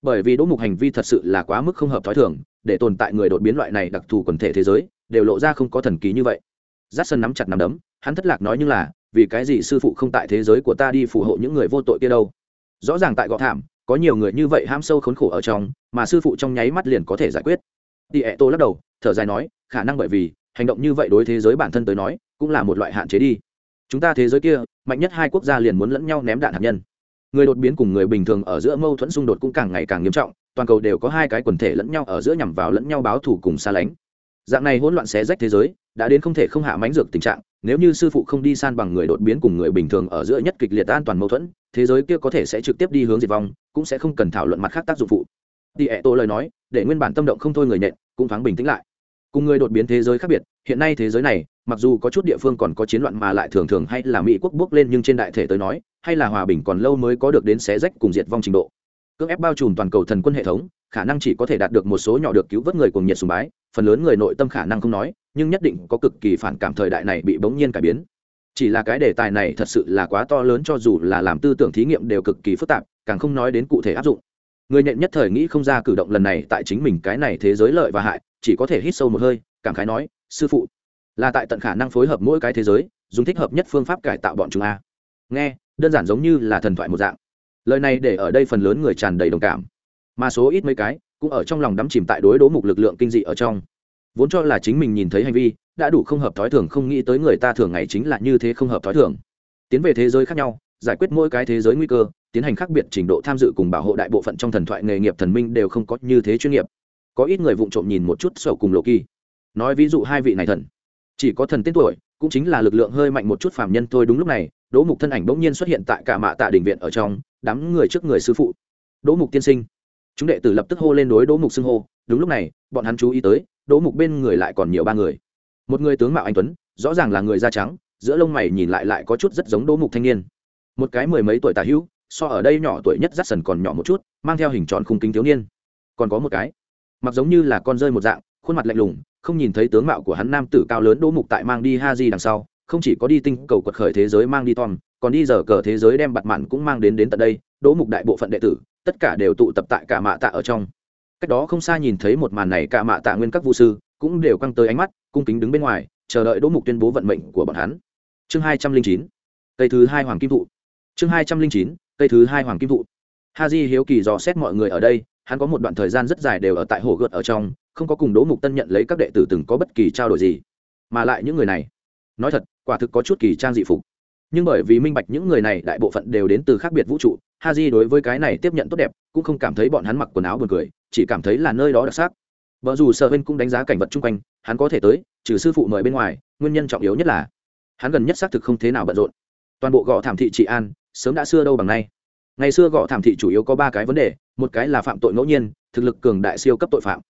Bởi vì đỗ mục hành vi thật sự là quá mức không hợp t h ó i thường, để tồn tại người đột biến loại này đặc thù quần thể thế giới, đều lộ ra không có thần ký như vậy. Giắt sân nắm chặt nắm đấm hắn thất lạc nói như là, vì cái gì sư phụ không tại thế giới của ta đi phù hộ những người vô tội kia đâu? Rõ ràng tại gõ thảm, có nhiều người như vậy ham sâu khốn khổ ở trong, mà sư phụ trong nháy mắt liền có thể giải quyết. Đi ẹ tô lắc đầu, thở dài nói, khả năng bởi vì, hành động như vậy đối thế giới bản thân tới nói, cũng là một loại hạn chế đi. Chúng ta thế giới kia, mạnh nhất hai quốc gia liền muốn lẫn nhau ném đạn hạt nhân. Người đột biến cùng người bình thường ở giữa mâu thuẫn xung đột cũng càng ngày càng nghiêm trọng, toàn cầu đều có hai cái quần thể lẫn nhau ở giữa nhằm vào lẫn nhau báo thù cùng xa lánh. Dạng này hỗn loạn xé rách thế giới, đã đến không thể không hạ mánh dược tình trạng nếu như sư phụ không đi san bằng người đột biến cùng người bình thường ở giữa nhất kịch liệt an toàn mâu thuẫn, thế giới kia có thể sẽ trực tiếp đi hướng diệt vong, cũng sẽ không cần thảo luận mặt khác tác dụng phụ. Đi ẹ tô lời nói, để nguyên bản tâm động không thôi người nện cũng thoáng bình tĩnh lại. Cùng người đột biến thế giới khác biệt, hiện nay thế giới này, mặc dù có chút địa phương còn có chiến loạn mà lại thường thường hay là mỹ quốc bước lên nhưng trên đại thể tới nói, hay là hòa bình còn lâu mới có được đến xé rách cùng diệt vong trình độ. Cưỡng ép bao trùm toàn cầu thần quân hệ thống, khả năng chỉ có thể đạt được một số nhỏ được cứu vớt người cùng nhiệt sùng bái, phần lớn người nội tâm khả năng không nói nhưng nhất định có cực kỳ phản cảm thời đại này bị bỗng nhiên cải biến. Chỉ là cái đề tài này thật sự là quá to lớn cho dù là làm tư tưởng thí nghiệm đều cực kỳ phức tạp, càng không nói đến cụ thể áp dụng. Người nhện nhất thời nghĩ không ra cử động lần này tại chính mình cái này thế giới lợi và hại, chỉ có thể hít sâu một hơi, cảm khái nói, sư phụ, là tại tận khả năng phối hợp mỗi cái thế giới, dùng thích hợp nhất phương pháp cải tạo bọn chúng a. Nghe, đơn giản giống như là thần thoại một dạng. Lời này để ở đây phần lớn người tràn đầy đồng cảm. Mà số ít mấy cái cũng ở trong lòng đắm chìm tại đối đố mục lực lượng kinh dị ở trong vốn cho là chính mình nhìn thấy hành vi, đã đủ không hợp thói thường, không nghĩ tới người ta thường ngày chính là như thế không hợp thói thường. Tiến về thế giới khác nhau, giải quyết mỗi cái thế giới nguy cơ, tiến hành khác biệt trình độ tham dự cùng bảo hộ đại bộ phận trong thần thoại nghề nghiệp thần minh đều không có như thế chuyên nghiệp. Có ít người vụng trộm nhìn một chút sầu cùng lộ kỳ nói ví dụ hai vị này thần. Chỉ có thần tên tuổi, cũng chính là lực lượng hơi mạnh một chút phàm nhân thôi, đúng lúc này, đỗ mục thân ảnh bỗng nhiên xuất hiện tại cả mạ tạ đình viện ở trong, đám người trước người sư phụ. Đỗ mục tiên sinh chúng đệ tử lập tức hô lên đối đỗ mục xưng hô. Đúng lúc này, bọn hắn chú ý tới, đỗ mục bên người lại còn nhiều ba người. Một người tướng mạo anh tuấn, rõ ràng là người da trắng, giữa lông mày nhìn lại lại có chút rất giống đỗ mục thanh niên. Một cái mười mấy tuổi tà hữu, so ở đây nhỏ tuổi nhất rắt sần còn nhỏ một chút, mang theo hình tròn khung kính thiếu niên. Còn có một cái, mặc giống như là con rơi một dạng, khuôn mặt lạnh lùng, không nhìn thấy tướng mạo của hắn nam tử cao lớn đỗ mục tại mang đi ha di đằng sau không chỉ có đi tinh cầu quật khởi thế giới mang đi tom, còn đi giờ cờ thế giới đem bặt mạn cũng mang đến đến tận đây, đỗ mục đại bộ phận đệ tử, tất cả đều tụ tập tại cả mạ tạ ở trong. Cách đó không xa nhìn thấy một màn này, cả mạ tạ nguyên các vũ sư cũng đều căng tới ánh mắt, cung kính đứng bên ngoài, chờ đợi đỗ mục tuyên bố vận mệnh của bọn hắn. Chương hai trăm linh chín, cây thứ hai hoàng kim thụ. Chương hai trăm linh chín, cây thứ hai hoàng kim thụ. Ha di hiếu kỳ dò xét mọi người ở đây, hắn có một đoạn thời gian rất dài đều ở tại hồ gợt ở trong, không có cùng đỗ mục tân nhận lấy các đệ tử từng có bất kỳ trao đổi gì. Mà lại những người này, nói thật quả thực có chút kỳ trang dị phục. Nhưng bởi vì minh bạch những người này đại bộ phận đều đến từ khác biệt vũ trụ ha di đối với cái này tiếp nhận tốt đẹp, cũng không cảm thấy bọn hắn mặc quần áo buồn cười, chỉ cảm thấy là nơi đó đặc sắc. Vợ dù sợ bên cũng đánh giá cảnh vật chung quanh, hắn có thể tới, trừ sư phụ mời bên ngoài, nguyên nhân trọng yếu nhất là, hắn gần nhất xác thực không thế nào bận rộn. Toàn bộ gõ thảm thị trị an, sớm đã xưa đâu bằng nay. Ngày xưa gõ thảm thị chủ yếu có ba cái vấn đề, một cái là phạm tội ngẫu nhiên, thực lực cường đại siêu cấp tội phạm.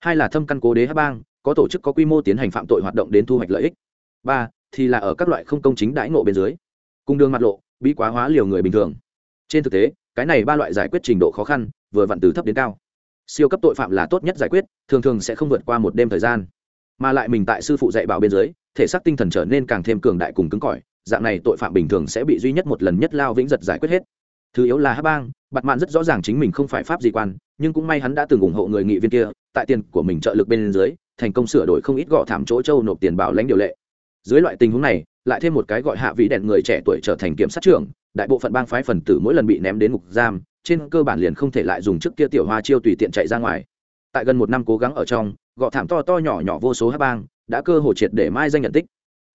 Hai là thâm căn cố đế hát bang, có tổ chức có quy mô tiến hành phạm tội hoạt động đến thu hoạch lợi ích. Ba thì là ở các loại không công chính đãi ngộ bên dưới. Cung đường mặt lộ bị quá hóa liều người bình thường. Trên thực tế, cái này ba loại giải quyết trình độ khó khăn, vừa vặn từ thấp đến cao. Siêu cấp tội phạm là tốt nhất giải quyết, thường thường sẽ không vượt qua một đêm thời gian. Mà lại mình tại sư phụ dạy bảo bên dưới, thể xác tinh thần trở nên càng thêm cường đại cùng cứng cỏi, dạng này tội phạm bình thường sẽ bị duy nhất một lần nhất lao vĩnh giật giải quyết hết. Thứ yếu là hát bang bặt mạn rất rõ ràng chính mình không phải pháp di quan, nhưng cũng may hắn đã từng ủng hộ người nghị viên kia, tại tiền của mình trợ lực bên dưới, thành công sửa đổi không ít gõ thảm chỗ châu nộp tiền bảo lãnh điều lệ dưới loại tình huống này, lại thêm một cái gọi hạ vị đèn người trẻ tuổi trở thành kiểm sát trưởng, đại bộ phận bang phái phần tử mỗi lần bị ném đến ngục giam, trên cơ bản liền không thể lại dùng trước kia tiểu hoa chiêu tùy tiện chạy ra ngoài. Tại gần một năm cố gắng ở trong, gọ thảm to to nhỏ nhỏ vô số hát bang, đã cơ hồ triệt để mai danh nhận tích.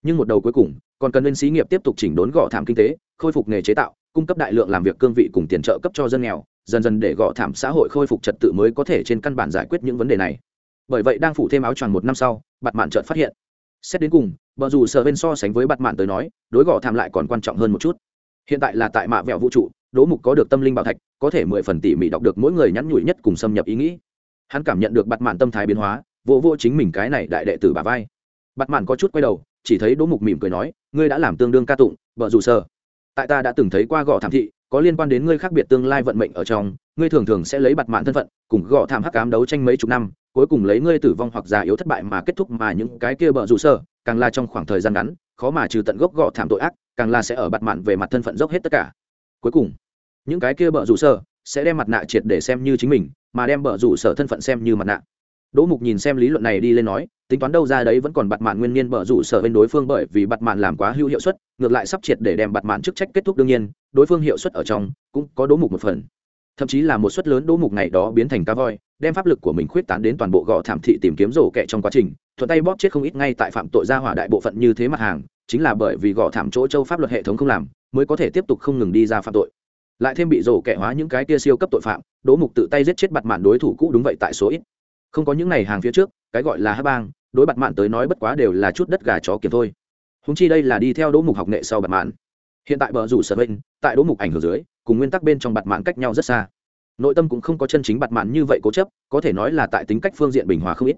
Nhưng một đầu cuối cùng, còn cần bên xí nghiệp tiếp tục chỉnh đốn gọ thảm kinh tế, khôi phục nghề chế tạo, cung cấp đại lượng làm việc cương vị cùng tiền trợ cấp cho dân nghèo, dần dần để gọ thảm xã hội khôi phục trật tự mới có thể trên căn bản giải quyết những vấn đề này. Bởi vậy đang phủ thêm áo choàng một năm sau bặt mạn trợt phát hiện, xét đến cùng bờ dù sở bên so sánh với bạt mạn tới nói, đối gò thảm lại còn quan trọng hơn một chút. Hiện tại là tại mạ vẹo vũ trụ, đỗ mục có được tâm linh bảo thạch, có thể mười phần tỉ mỉ đọc được mỗi người nhắn nhủi nhất cùng xâm nhập ý nghĩ. Hắn cảm nhận được bạt mạn tâm thái biến hóa, vô vô chính mình cái này đại đệ tử bà vai. Bạt mạn có chút quay đầu, chỉ thấy đỗ mục mỉm cười nói, ngươi đã làm tương đương ca tụng, bờ dù sơ tại ta đã từng thấy qua gõ thảm thị, có liên quan đến ngươi khác biệt tương lai vận mệnh ở trong, ngươi thường thường sẽ lấy bạt mạn thân phận, cùng gõ thảm hắc cám đấu tranh mấy chục năm cuối cùng lấy ngươi tử vong hoặc già yếu thất bại mà kết thúc mà những cái kia bợ rủ sơ, càng là trong khoảng thời gian ngắn, khó mà trừ tận gốc gọ thảm tội ác, càng là sẽ ở bặt mạn về mặt thân phận dốc hết tất cả. Cuối cùng, những cái kia bợ rủ sơ sẽ đem mặt nạ triệt để xem như chính mình, mà đem bợ rủ sở thân phận xem như mặt nạ. Đỗ mục nhìn xem lý luận này đi lên nói, tính toán đâu ra đấy vẫn còn bặt mạn nguyên nhiên bợ rủ sở bên đối phương bởi vì bặt mạn làm quá hữu hiệu suất, ngược lại sắp triệt để đem bặt mạn chức trách kết thúc đương nhiên, đối phương hiệu suất ở trong cũng có đỗ mục một phần. Thậm chí là một suất lớn đỗ mục này đó biến thành cá voi đem pháp lực của mình khuyết tán đến toàn bộ gò thảm thị tìm kiếm rổ kẹ trong quá trình, thuận tay bóp chết không ít ngay tại phạm tội gia hỏa đại bộ phận như thế mặt hàng, chính là bởi vì gò thảm chỗ châu pháp luật hệ thống không làm, mới có thể tiếp tục không ngừng đi ra phạm tội. Lại thêm bị rổ kẹ hóa những cái kia siêu cấp tội phạm, đỗ mục tự tay giết chết bặt mạn đối thủ cũ đúng vậy tại số ít. Không có những này hàng phía trước, cái gọi là hát bang, đối bặt mạn tới nói bất quá đều là chút đất gà chó kiếm thôi. Húng chi đây là đi theo đỗ mục học nghệ sau bặt mạn. Hiện tại bờ rủ sở bên, tại đỗ mục ảnh hưởng dưới, cùng nguyên tắc bên trong bặt mạn cách nhau rất xa nội tâm cũng không có chân chính bặt mạn như vậy cố chấp, có thể nói là tại tính cách phương diện bình hòa không ít.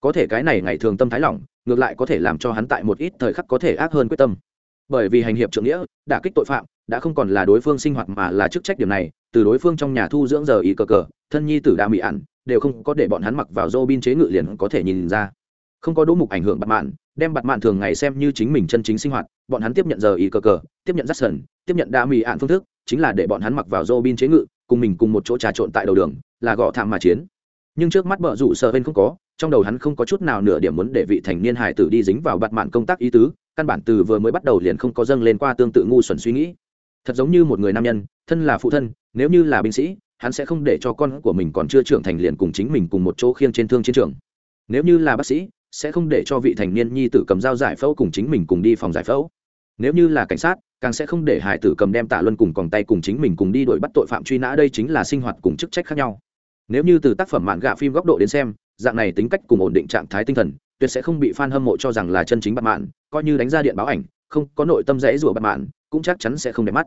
Có thể cái này ngày thường tâm thái lỏng, ngược lại có thể làm cho hắn tại một ít thời khắc có thể ác hơn quyết tâm. Bởi vì hành hiệp trượng nghĩa, đả kích tội phạm, đã không còn là đối phương sinh hoạt mà là chức trách điểm này, từ đối phương trong nhà thu dưỡng giờ ý cờ cờ, thân nhi tử đa mỹ ản, đều không có để bọn hắn mặc vào dô bin chế ngự liền có thể nhìn ra. Không có đỗ mục ảnh hưởng bặt mạn, đem bặt mạn thường ngày xem như chính mình chân chính sinh hoạt, bọn hắn tiếp nhận giờ ý cờ cờ, tiếp nhận rắt sần tiếp nhận đa mỹ ản phương thức, chính là để bọn hắn mặc vào dô bin chế ngự cùng mình cùng một chỗ trà trộn tại đầu đường, là gõ thảm mà chiến. Nhưng trước mắt bờ rủ sợ bên không có, trong đầu hắn không có chút nào nửa điểm muốn để vị thành niên hải tử đi dính vào bặt mạn công tác ý tứ, căn bản từ vừa mới bắt đầu liền không có dâng lên qua tương tự ngu xuẩn suy nghĩ. Thật giống như một người nam nhân, thân là phụ thân, nếu như là binh sĩ, hắn sẽ không để cho con của mình còn chưa trưởng thành liền cùng chính mình cùng một chỗ khiêng trên thương chiến trường. Nếu như là bác sĩ, sẽ không để cho vị thành niên nhi tử cầm dao giải phẫu cùng chính mình cùng đi phòng giải phẫu. Nếu như là cảnh sát càng sẽ không để hải tử cầm đem tả luân cùng còn tay cùng chính mình cùng đi đuổi bắt tội phạm truy nã đây chính là sinh hoạt cùng chức trách khác nhau. Nếu như từ tác phẩm mạn gạ phim góc độ đến xem, dạng này tính cách cùng ổn định trạng thái tinh thần, tuyệt sẽ không bị f a n hâm mộ cho rằng là chân chính bạn mạn, coi như đánh ra điện báo ảnh, không có nội tâm rẽ rủa bạn mạn, cũng chắc chắn sẽ không đẹp mắt.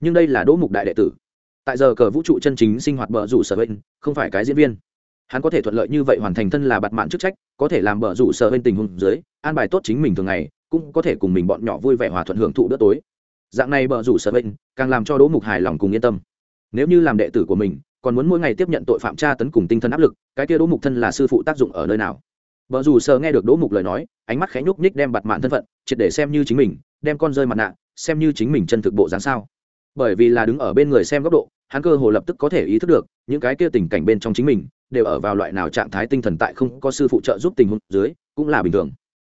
Nhưng đây là đỗ mục đại đệ tử. Tại giờ cờ vũ trụ chân chính sinh hoạt bờ rủ sở bên, không phải cái diễn viên. Hắn có thể thuận lợi như vậy hoàn thành thân là bạn mạn chức trách, có thể làm bờ rủ sở bên tình huống dưới, an bài tốt chính mình thường ngày, cũng có thể cùng mình bọn nhỏ vui vẻ hòa thuận hưởng thụ bữa tối dạng này bờ rủ sở bệnh, càng làm cho đỗ mục hài lòng cùng yên tâm. Nếu như làm đệ tử của mình, còn muốn mỗi ngày tiếp nhận tội phạm tra tấn cùng tinh thần áp lực, cái kia đỗ mục thân là sư phụ tác dụng ở nơi nào? Vợ dù sờ nghe được đỗ mục lời nói, ánh mắt khẽ nhúc nhích đem bặt mạn thân phận, triệt để xem như chính mình, đem con rơi mặt nạ, xem như chính mình chân thực bộ dáng sao. Bởi vì là đứng ở bên người xem góc độ, hắn cơ hồ lập tức có thể ý thức được, những cái kia tình cảnh bên trong chính mình, đều ở vào loại nào trạng thái tinh thần tại không có sư phụ trợ giúp tình huống dưới, cũng là bình thường.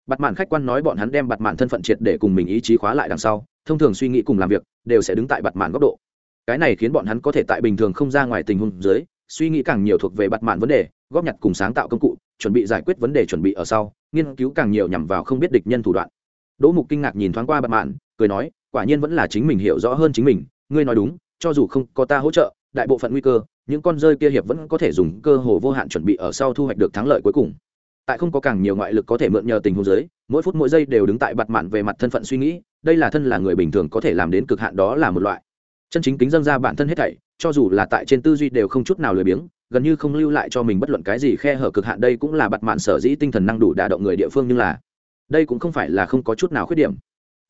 Bặt mạn khách quan nói bọn hắn đem bặt mạn thân phận triệt để cùng mình ý chí khóa lại đằng sau thông thường suy nghĩ cùng làm việc đều sẽ đứng tại bặt mạn góc độ. Cái này khiến bọn hắn có thể tại bình thường không ra ngoài tình huống dưới, suy nghĩ càng nhiều thuộc về bặt mạn vấn đề, góp nhặt cùng sáng tạo công cụ, chuẩn bị giải quyết vấn đề chuẩn bị ở sau, nghiên cứu càng nhiều nhằm vào không biết địch nhân thủ đoạn. Đỗ mục kinh ngạc nhìn thoáng qua bặt mạn, cười nói, quả nhiên vẫn là chính mình hiểu rõ hơn chính mình, ngươi nói đúng, cho dù không có ta hỗ trợ, đại bộ phận nguy cơ, những con rơi kia hiệp vẫn có thể dùng cơ hồ vô hạn chuẩn bị ở sau thu hoạch được thắng lợi cuối cùng tại không có càng nhiều ngoại lực có thể mượn nhờ tình huống giới, mỗi phút mỗi giây đều đứng tại bặt mạn về mặt thân phận suy nghĩ, đây là thân là người bình thường có thể làm đến cực hạn đó là một loại. Chân chính kính dân ra bản thân hết thảy, cho dù là tại trên tư duy đều không chút nào lười biếng, gần như không lưu lại cho mình bất luận cái gì khe hở cực hạn, đây cũng là bặt mạn sở dĩ tinh thần năng đủ đả động người địa phương nhưng là, đây cũng không phải là không có chút nào khuyết điểm.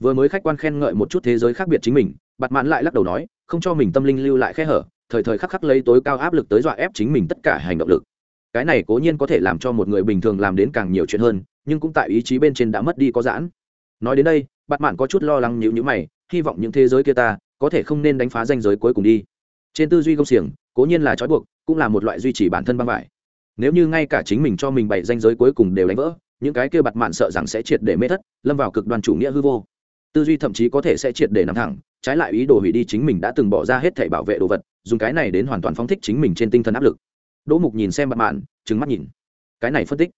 Vừa mới khách quan khen ngợi một chút thế giới khác biệt chính mình, bặt mạn lại lắc đầu nói, không cho mình tâm linh lưu lại khe hở, thời thời khắc khắc lấy tối cao áp lực tới dọa ép chính mình tất cả hành động lực cái này cố nhiên có thể làm cho một người bình thường làm đến càng nhiều chuyện hơn, nhưng cũng tại ý chí bên trên đã mất đi có giãn. Nói đến đây bặt mạn có chút lo lắng nhữ nhữ mày, hy vọng những thế giới kia ta có thể không nên đánh phá danh giới cuối cùng đi. Trên tư duy công xiềng, cố nhiên là trói buộc, cũng là một loại duy trì bản thân băng vải. Nếu như ngay cả chính mình cho mình bày danh giới cuối cùng đều đánh vỡ, những cái kia bặt mạn sợ rằng sẽ triệt để mê thất, lâm vào cực đoan chủ nghĩa hư vô. Tư duy thậm chí có thể sẽ triệt để nằm thẳng, trái lại ý đồ hủy đi chính mình đã từng bỏ ra hết thể bảo vệ đồ vật, dùng cái này đến hoàn toàn phóng thích chính mình trên tinh thần áp lực đỗ mục nhìn xem bặt mạn trứng mắt nhìn. Cái này phân tích.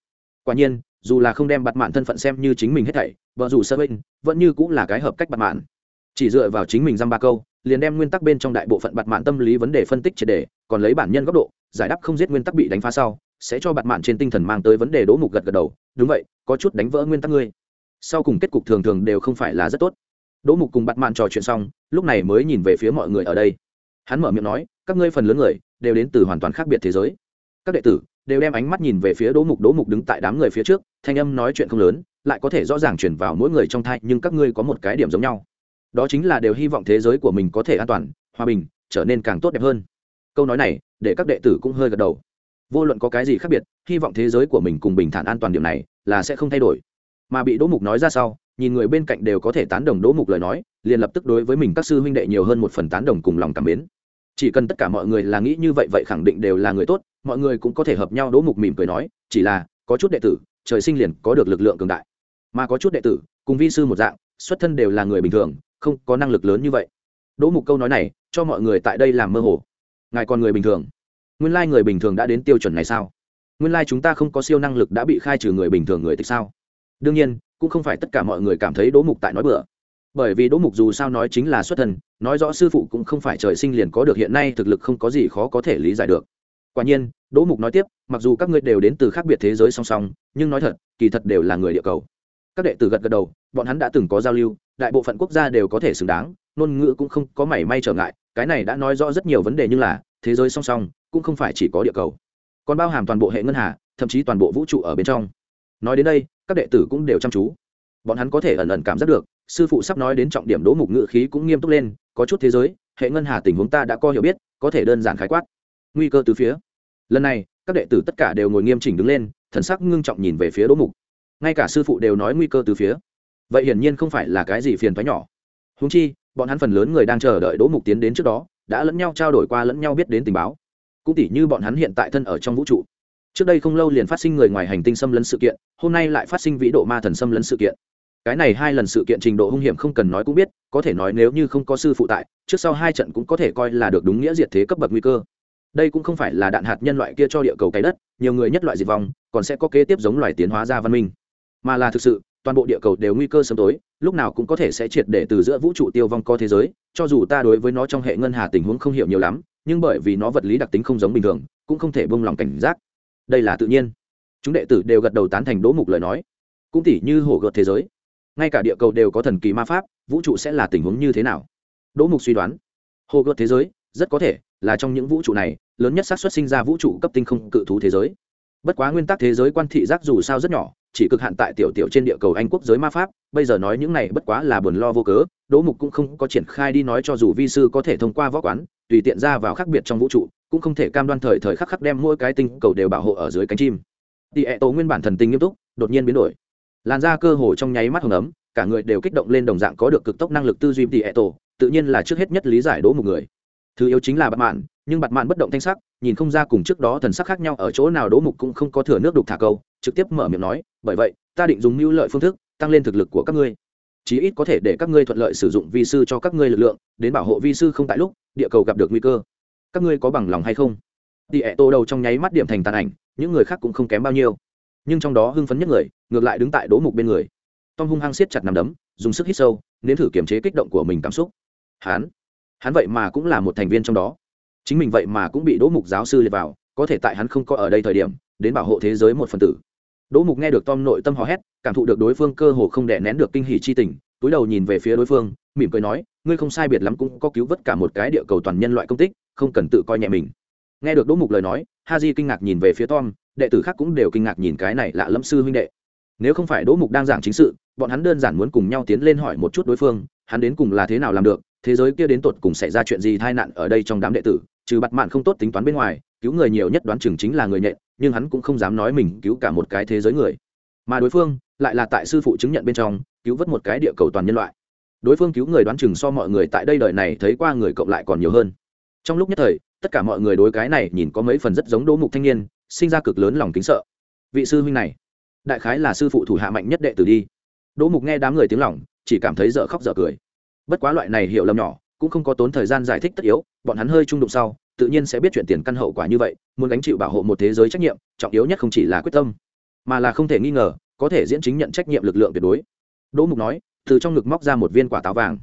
Quả nhiên, dù là không đem bặt mạn thân phận xem như chính mình hết thảy vợ dù sơ bên, vẫn như cũng là cái hợp cách bặt mạn. Chỉ dựa vào chính mình dăm ba câu, liền đem nguyên tắc bên trong đại bộ phận bặt mạn tâm lý vấn đề phân tích triệt đề còn lấy bản nhân góc độ, giải đáp không giết nguyên tắc bị đánh phá sau, sẽ cho bặt mạn trên tinh thần mang tới vấn đề đỗ mục gật gật đầu. Đúng vậy, có chút đánh vỡ nguyên tắc ngươi. Sau cùng kết cục thường thường đều không phải là rất tốt. Đỗ mục cùng bặt mạn trò chuyện xong, lúc này mới nhìn về phía mọi người ở đây. Hắn mở miệng nói, các ngươi phần lớn người đều đến từ hoàn toàn khác biệt thế giới các đệ tử đều đem ánh mắt nhìn về phía đỗ mục đỗ mục đứng tại đám người phía trước, thanh âm nói chuyện không lớn, lại có thể rõ ràng chuyển vào mỗi người trong thai, nhưng các ngươi có một cái điểm giống nhau. Đó chính là đều hy vọng thế giới của mình có thể an toàn, hòa bình, trở nên càng tốt đẹp hơn. Câu nói này để các đệ tử cũng hơi gật đầu. Vô luận có cái gì khác biệt, hy vọng thế giới của mình cùng bình thản an toàn điểm này là sẽ không thay đổi. Mà bị đỗ mục nói ra sau, nhìn người bên cạnh đều có thể tán đồng đỗ mục lời nói, liền lập tức đối với mình các sư huynh đệ nhiều hơn một phần tán đồng cùng lòng cảm mến chỉ cần tất cả mọi người là nghĩ như vậy vậy khẳng định đều là người tốt, mọi người cũng có thể hợp nhau đỗ mục mỉm cười nói, chỉ là, có chút đệ tử, trời sinh liền có được lực lượng cường đại. Mà có chút đệ tử, cùng vi sư một dạng, xuất thân đều là người bình thường, không có năng lực lớn như vậy. Đỗ mục câu nói này, cho mọi người tại đây làm mơ hồ. Ngài còn người bình thường. Nguyên lai người bình thường đã đến tiêu chuẩn này sao? Nguyên lai chúng ta không có siêu năng lực đã bị khai trừ người bình thường người thì sao? Đương nhiên, cũng không phải tất cả mọi người cảm thấy đỗ mục tại nói bừa bởi vì đỗ mục dù sao nói chính là xuất thần nói rõ sư phụ cũng không phải trời sinh liền có được hiện nay thực lực không có gì khó có thể lý giải được. Quả nhiên, đỗ mục nói tiếp, mặc dù các ngươi đều đến từ khác biệt thế giới song song, nhưng nói thật, kỳ thật đều là người địa cầu. Các đệ tử gật gật đầu, bọn hắn đã từng có giao lưu, đại bộ phận quốc gia đều có thể xứng đáng, ngôn ngữ cũng không có mảy may trở ngại, cái này đã nói rõ rất nhiều vấn đề như là, thế giới song song, cũng không phải chỉ có địa cầu. Còn bao hàm toàn bộ hệ ngân hà, thậm chí toàn bộ vũ trụ ở bên trong. Nói đến đây, các đệ tử cũng đều chăm chú. Bọn hắn có thể ẩn ẩn cảm giác được sư phụ sắp nói đến trọng điểm đỗ mục ngự khí cũng nghiêm túc lên, có chút thế giới, hệ ngân hà tình huống ta đã có hiểu biết, có thể đơn giản khái quát. Nguy cơ từ phía. Lần này, các đệ tử tất cả đều ngồi nghiêm chỉnh đứng lên, thần sắc ngưng trọng nhìn về phía đỗ mục. Ngay cả sư phụ đều nói nguy cơ từ phía. Vậy hiển nhiên không phải là cái gì phiền thoái nhỏ. Húng chi, bọn hắn phần lớn người đang chờ đợi đỗ mục tiến đến trước đó, đã lẫn nhau trao đổi qua lẫn nhau biết đến tình báo. Cũng tỉ như bọn hắn hiện tại thân ở trong vũ trụ. Trước đây không lâu liền phát sinh người ngoài hành tinh xâm lấn sự kiện, hôm nay lại phát sinh vĩ độ ma thần xâm lấn sự kiện cái này hai lần sự kiện trình độ hung hiểm không cần nói cũng biết, có thể nói nếu như không có sư phụ tại, trước sau hai trận cũng có thể coi là được đúng nghĩa diệt thế cấp bậc nguy cơ. Đây cũng không phải là đạn hạt nhân loại kia cho địa cầu cái đất, nhiều người nhất loại diệt vong, còn sẽ có kế tiếp giống loài tiến hóa ra văn minh. Mà là thực sự, toàn bộ địa cầu đều nguy cơ sớm tối, lúc nào cũng có thể sẽ triệt để từ giữa vũ trụ tiêu vong co thế giới, cho dù ta đối với nó trong hệ ngân hà tình huống không hiểu nhiều lắm, nhưng bởi vì nó vật lý đặc tính không giống bình thường, cũng không thể bông lòng cảnh giác. Đây là tự nhiên. Chúng đệ tử đều gật đầu tán thành đỗ mục lời nói. Cũng tỉ như hổ gợt thế giới ngay cả địa cầu đều có thần kỳ ma pháp, vũ trụ sẽ là tình huống như thế nào? Đỗ mục suy đoán. Hồ gợt thế giới, rất có thể là trong những vũ trụ này, lớn nhất xác suất sinh ra vũ trụ cấp tinh không cự thú thế giới. Bất quá nguyên tắc thế giới quan thị giác dù sao rất nhỏ, chỉ cực hạn tại tiểu tiểu trên địa cầu anh quốc giới ma pháp, bây giờ nói những này bất quá là buồn lo vô cớ, đỗ mục cũng không có triển khai đi nói cho dù vi sư có thể thông qua võ quán, tùy tiện ra vào khác biệt trong vũ trụ, cũng không thể cam đoan thời thời khắc khắc đem mỗi cái tinh cầu đều bảo hộ ở dưới cánh chim. Tỉ ẹ tổ nguyên bản thần tình nghiêm túc, đột nhiên biến đổi làn da cơ hồ trong nháy mắt hồng ấm, cả người đều kích động lên đồng dạng có được cực tốc năng lực tư duy tỉ ẹ tổ, tự nhiên là trước hết nhất lý giải đố một người. Thứ yếu chính là bạt mạn, nhưng bạt mạn bất động thanh sắc, nhìn không ra cùng trước đó thần sắc khác nhau ở chỗ nào đố mục cũng không có thừa nước đục thả câu, trực tiếp mở miệng nói, bởi vậy, ta định dùng mưu lợi phương thức, tăng lên thực lực của các ngươi. Chí ít có thể để các ngươi thuận lợi sử dụng vi sư cho các ngươi lực lượng, đến bảo hộ vi sư không tại lúc, địa cầu gặp được nguy cơ. Các ngươi có bằng lòng hay không? Đi ẹ tô đầu trong nháy mắt điểm thành tàn ảnh, những người khác cũng không kém bao nhiêu nhưng trong đó hưng phấn nhất người, ngược lại đứng tại đỗ mục bên người. Tom hung hăng siết chặt nằm đấm, dùng sức hít sâu, nếm thử kiềm chế kích động của mình cảm xúc. Hắn hắn vậy mà cũng là một thành viên trong đó. Chính mình vậy mà cũng bị đỗ mục giáo sư liệt vào, có thể tại hắn không có ở đây thời điểm, đến bảo hộ thế giới một phần tử. Đỗ mục nghe được tom nội tâm hò hét, cảm thụ được đối phương cơ hồ không đè nén được kinh hỉ chi tình, túi đầu nhìn về phía đối phương, mỉm cười nói, ngươi không sai biệt lắm cũng có cứu vớt cả một cái địa cầu toàn nhân loại công tích, không cần tự coi nhẹ mình. Nghe được đỗ mục lời nói ha di kinh ngạc nhìn về phía tom đệ tử khác cũng đều kinh ngạc nhìn cái này lạ lẫm sư huynh đệ. Nếu không phải đỗ mục đang giảng chính sự, bọn hắn đơn giản muốn cùng nhau tiến lên hỏi một chút đối phương, hắn đến cùng là thế nào làm được, thế giới kia đến tột cùng xảy ra chuyện gì, tai nạn ở đây trong đám đệ tử, trừ bặt mạn không tốt tính toán bên ngoài, cứu người nhiều nhất đoán chừng chính là người nhện, nhưng hắn cũng không dám nói mình cứu cả một cái thế giới người. Mà đối phương lại là tại sư phụ chứng nhận bên trong, cứu vớt một cái địa cầu toàn nhân loại. Đối phương cứu người đoán chừng so mọi người tại đây đời này thấy qua người cộng lại còn nhiều hơn. Trong lúc nhất thời, tất cả mọi người đối cái này nhìn có mấy phần rất giống đỗ mục thanh niên sinh ra cực lớn lòng kính sợ. Vị sư huynh này, đại khái là sư phụ thủ hạ mạnh nhất đệ tử đi. Đỗ mục nghe đám người tiếng lòng, chỉ cảm thấy dở khóc dở cười. Bất quá loại này hiểu lầm nhỏ, cũng không có tốn thời gian giải thích tất yếu, bọn hắn hơi trung đụng sau, tự nhiên sẽ biết chuyện tiền căn hậu quả như vậy, muốn gánh chịu bảo hộ một thế giới trách nhiệm, trọng yếu nhất không chỉ là quyết tâm, mà là không thể nghi ngờ, có thể diễn chính nhận trách nhiệm lực lượng tuyệt đối. Đỗ mục nói, từ trong ngực móc ra một viên quả táo vàng.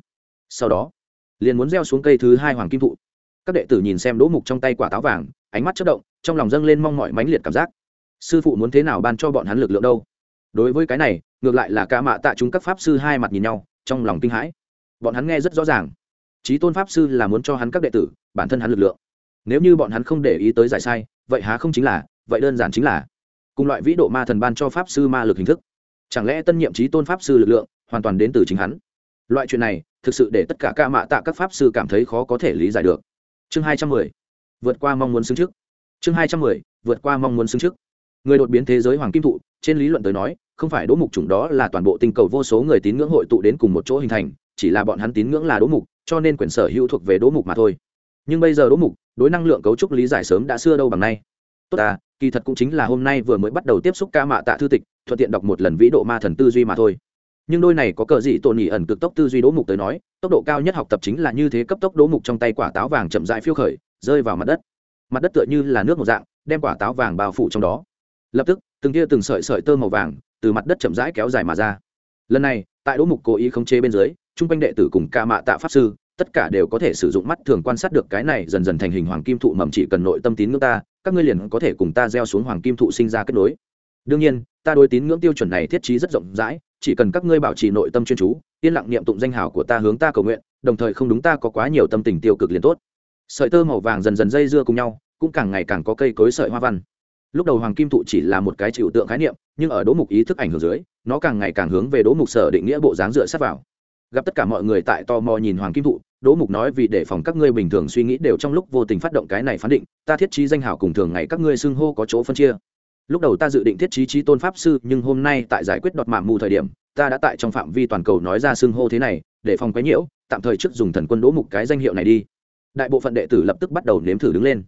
Sau đó, liền muốn gieo xuống cây thứ hai hoàng kim thụ. Các đệ tử nhìn xem đỗ mục trong tay quả táo vàng, ánh mắt chất động trong lòng dâng lên mong mọi mãnh liệt cảm giác. Sư phụ muốn thế nào ban cho bọn hắn lực lượng đâu? Đối với cái này, ngược lại là ca mạ tạ chúng các pháp sư hai mặt nhìn nhau, trong lòng kinh hãi. Bọn hắn nghe rất rõ ràng. Trí tôn pháp sư là muốn cho hắn các đệ tử, bản thân hắn lực lượng. Nếu như bọn hắn không để ý tới giải sai, vậy há không chính là, vậy đơn giản chính là. Cùng loại vĩ độ ma thần ban cho pháp sư ma lực hình thức. Chẳng lẽ tân nhiệm trí tôn pháp sư lực lượng, hoàn toàn đến từ chính hắn? Loại chuyện này, thực sự để tất cả ca mạ tạ các pháp sư cảm thấy khó có thể lý giải được. Chương hai trăm mười. Vượt qua mong muốn xứng trước chương hai trăm mười, vượt qua mong muốn xứng trước. Người đột biến thế giới hoàng kim thụ, trên lý luận tới nói, không phải đỗ mục chủng đó là toàn bộ tinh cầu vô số người tín ngưỡng hội tụ đến cùng một chỗ hình thành, chỉ là bọn hắn tín ngưỡng là đỗ mục, cho nên quyền sở hữu thuộc về đỗ mục mà thôi. Nhưng bây giờ đỗ mục, đối năng lượng cấu trúc lý giải sớm đã xưa đâu bằng nay. Tốt à kỳ thật cũng chính là hôm nay vừa mới bắt đầu tiếp xúc ca mạ tạ thư tịch, thuận tiện đọc một lần vĩ độ ma thần tư duy mà thôi. Nhưng đôi này có cờ gì tổn nhị ẩn cực tốc tư duy đỗ mục tới nói, tốc độ cao nhất học tập chính là như thế cấp tốc đỗ mục trong tay quả táo vàng chậm dại phiêu khởi, rơi vào mặt đất mặt đất tựa như là nước một dạng, đem quả táo vàng bao phủ trong đó. Lập tức, từng tia từng sợi sợi tơ màu vàng từ mặt đất chậm rãi kéo dài mà ra. Lần này, tại đỗ mục cố ý khống chế bên dưới trung quanh đệ tử cùng ca mạ tạ pháp sư, tất cả đều có thể sử dụng mắt thường quan sát được cái này dần dần thành hình hoàng kim thụ mầm chỉ cần nội tâm tín ngưỡng ta, các ngươi liền có thể cùng ta gieo xuống hoàng kim thụ sinh ra kết nối. Đương nhiên, ta đối tín ngưỡng tiêu chuẩn này thiết trí rất rộng rãi, chỉ cần các ngươi bảo trì nội tâm chuyên chú, yên lặng niệm tụng danh hào của ta hướng ta cầu nguyện, đồng thời không đúng ta có quá nhiều tâm tình tiêu cực liền tốt sợi tơ màu vàng dần dần dây dưa cùng nhau, cũng càng ngày càng có cây cối sợi hoa văn. Lúc đầu hoàng kim thụ chỉ là một cái chịu tượng khái niệm, nhưng ở đỗ mục ý thức ảnh hưởng dưới, nó càng ngày càng hướng về đỗ mục sở định nghĩa bộ dáng dựa sát vào. Gặp tất cả mọi người tại tò mò nhìn hoàng kim thụ, đỗ mục nói vì để phòng các ngươi bình thường suy nghĩ đều trong lúc vô tình phát động cái này phán định, ta thiết trí danh hảo cùng thường ngày các ngươi xưng hô có chỗ phân chia. Lúc đầu ta dự định thiết trí trí tôn pháp sư, nhưng hôm nay tại giải quyết đọt mạng mù thời điểm, ta đã tại trong phạm vi toàn cầu nói ra xưng hô thế này, để phòng quấy nhiễu, tạm thời trước dùng thần quân đỗ mục cái danh hiệu này đi đại bộ phận đệ tử lập tức bắt đầu nếm thử đứng lên.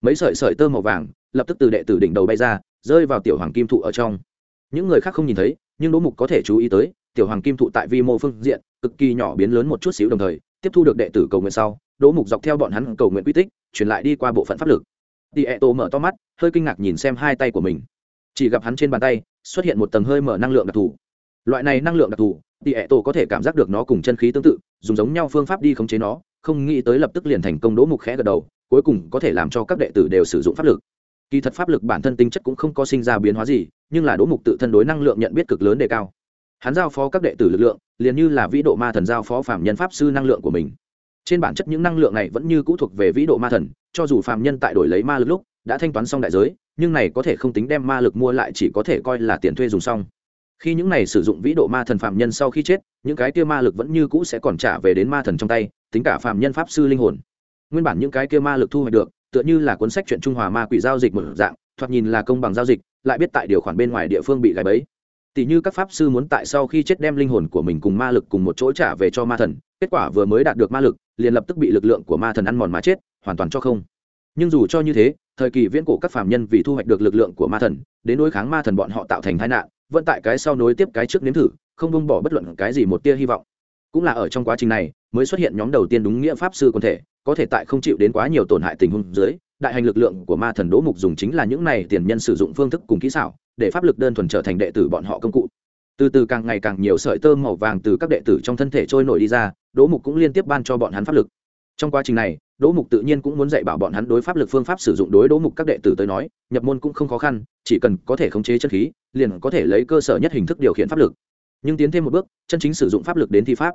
Mấy sợi sợi tơ màu vàng lập tức từ đệ tử đỉnh đầu bay ra, rơi vào tiểu hoàng kim thụ ở trong. Những người khác không nhìn thấy, nhưng đỗ mục có thể chú ý tới, tiểu hoàng kim thụ tại vi mô phương diện cực kỳ nhỏ biến lớn một chút xíu đồng thời, tiếp thu được đệ tử cầu nguyện sau, đỗ mục dọc theo bọn hắn cầu nguyện quy tích, truyền lại đi qua bộ phận pháp lực. Đi ẹ tổ mở to mắt, hơi kinh ngạc nhìn xem hai tay của mình. Chỉ gặp hắn trên bàn tay xuất hiện một tầng hơi mở năng lượng đặc thù. Loại này năng lượng đặc thù đi ẹ tổ có thể cảm giác được nó cùng chân khí tương tự, dùng giống nhau phương pháp đi khống chế nó không nghĩ tới lập tức liền thành công đỗ mục khẽ gật đầu, cuối cùng có thể làm cho các đệ tử đều sử dụng pháp lực. Kỳ thật pháp lực bản thân tính chất cũng không có sinh ra biến hóa gì, nhưng là đỗ mục tự thân đối năng lượng nhận biết cực lớn đề cao. Hắn giao phó các đệ tử lực lượng, liền như là vĩ độ ma thần giao phó phạm nhân pháp sư năng lượng của mình. Trên bản chất những năng lượng này vẫn như cũ thuộc về vĩ độ ma thần, cho dù phạm nhân tại đổi lấy ma lực lúc đã thanh toán xong đại giới, nhưng này có thể không tính đem ma lực mua lại chỉ có thể coi là tiền thuê dùng xong. Khi những này sử dụng vĩ độ ma thần phạm nhân sau khi chết, những cái kia ma lực vẫn như cũ sẽ còn trả về đến ma thần trong tay tính cả phạm nhân pháp sư linh hồn. Nguyên bản những cái kia ma lực thu hoạch được, tựa như là cuốn sách chuyện trung hòa ma quỷ giao dịch một dạng, thoạt nhìn là công bằng giao dịch, lại biết tại điều khoản bên ngoài địa phương bị gãy bẫy. Tỷ như các pháp sư muốn tại sau khi chết đem linh hồn của mình cùng ma lực cùng một chỗ trả về cho ma thần, kết quả vừa mới đạt được ma lực, liền lập tức bị lực lượng của ma thần ăn mòn mà chết, hoàn toàn cho không. Nhưng dù cho như thế, thời kỳ viễn cổ các phạm nhân vì thu hoạch được lực lượng của ma thần, đến đối kháng ma thần bọn họ tạo thành tai nạn, vẫn tại cái sau nối tiếp cái trước nếm thử, không bông bỏ bất luận cái gì một tia hy vọng. Cũng là ở trong quá trình này mới xuất hiện nhóm đầu tiên đúng nghĩa pháp sư quân thể, có thể tại không chịu đến quá nhiều tổn hại tình huống dưới, đại hành lực lượng của ma thần đỗ mục dùng chính là những này tiền nhân sử dụng phương thức cùng kỹ xảo, để pháp lực đơn thuần trở thành đệ tử bọn họ công cụ. Từ từ càng ngày càng nhiều sợi tơ màu vàng từ các đệ tử trong thân thể trôi nổi đi ra, đỗ mục cũng liên tiếp ban cho bọn hắn pháp lực. Trong quá trình này, đỗ mục tự nhiên cũng muốn dạy bảo bọn hắn đối pháp lực phương pháp sử dụng đối đỗ mục các đệ tử tới nói, nhập môn cũng không khó khăn, chỉ cần có thể khống chế chất khí, liền có thể lấy cơ sở nhất hình thức điều khiển pháp lực. Nhưng tiến thêm một bước, chân chính sử dụng pháp lực đến thi pháp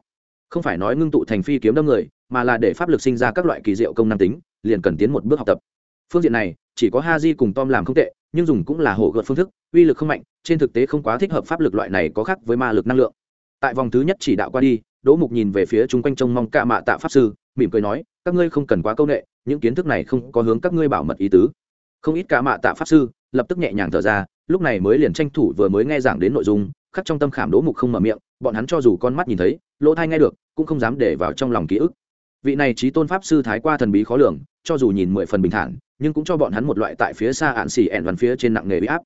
không phải nói ngưng tụ thành phi kiếm đâm người, mà là để pháp lực sinh ra các loại kỳ diệu công năng tính, liền cần tiến một bước học tập. Phương diện này, chỉ có ha di cùng tom làm không tệ, nhưng dùng cũng là hổ gợt phương thức, uy lực không mạnh, trên thực tế không quá thích hợp pháp lực loại này có khác với ma lực năng lượng. Tại vòng thứ nhất chỉ đạo qua đi, đỗ mục nhìn về phía chung quanh trông mong cạ mạ tạ pháp sư, mỉm cười nói, các ngươi không cần quá c â u n ệ những kiến thức này không có hướng các ngươi bảo mật ý tứ. Không ít cạ mạ tạ pháp sư lập tức nhẹ nhàng thở ra, lúc này mới liền tranh thủ vừa mới nghe giảng đến nội dung, khắc trong tâm khảm đỗ mục không mở miệng, bọn hắn cho dù con mắt nhìn thấy lỗ thai nghe được, cũng không dám để vào trong lòng ký ức. Vị này trí tôn pháp sư thái qua thần bí khó lường, cho dù nhìn mười phần bình thản, nhưng cũng cho bọn hắn một loại tại phía xa ạn xỉ ẻn văn phía trên nặng nghề bị áp.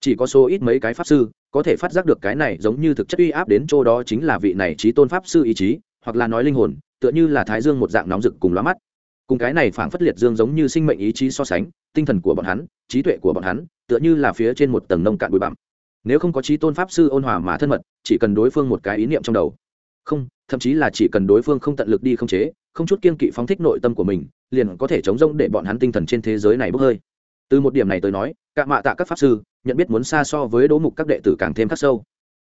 Chỉ có số ít mấy cái pháp sư, có thể phát giác được cái này giống như thực chất uy áp đến chỗ đó chính là vị này trí tôn pháp sư ý chí, hoặc là nói linh hồn, tựa như là thái dương một dạng nóng rực cùng lóa mắt. Cùng cái này phảng phất liệt dương giống như sinh mệnh ý chí so sánh, tinh thần của bọn hắn, trí tuệ của bọn hắn, tựa như là phía trên một tầng nông cạn bụi bặm. Nếu không có trí tôn pháp sư ôn hòa mà thân mật, chỉ cần đối phương một cái ý niệm trong đầu không, thậm chí là chỉ cần đối phương không tận lực đi không chế, không chút kiên kỵ phóng thích nội tâm của mình, liền có thể chống rông để bọn hắn tinh thần trên thế giới này bốc hơi. Từ một điểm này tới nói cả mạ tạ các pháp sư, nhận biết muốn xa so với đỗ mục các đệ tử càng thêm khắc sâu.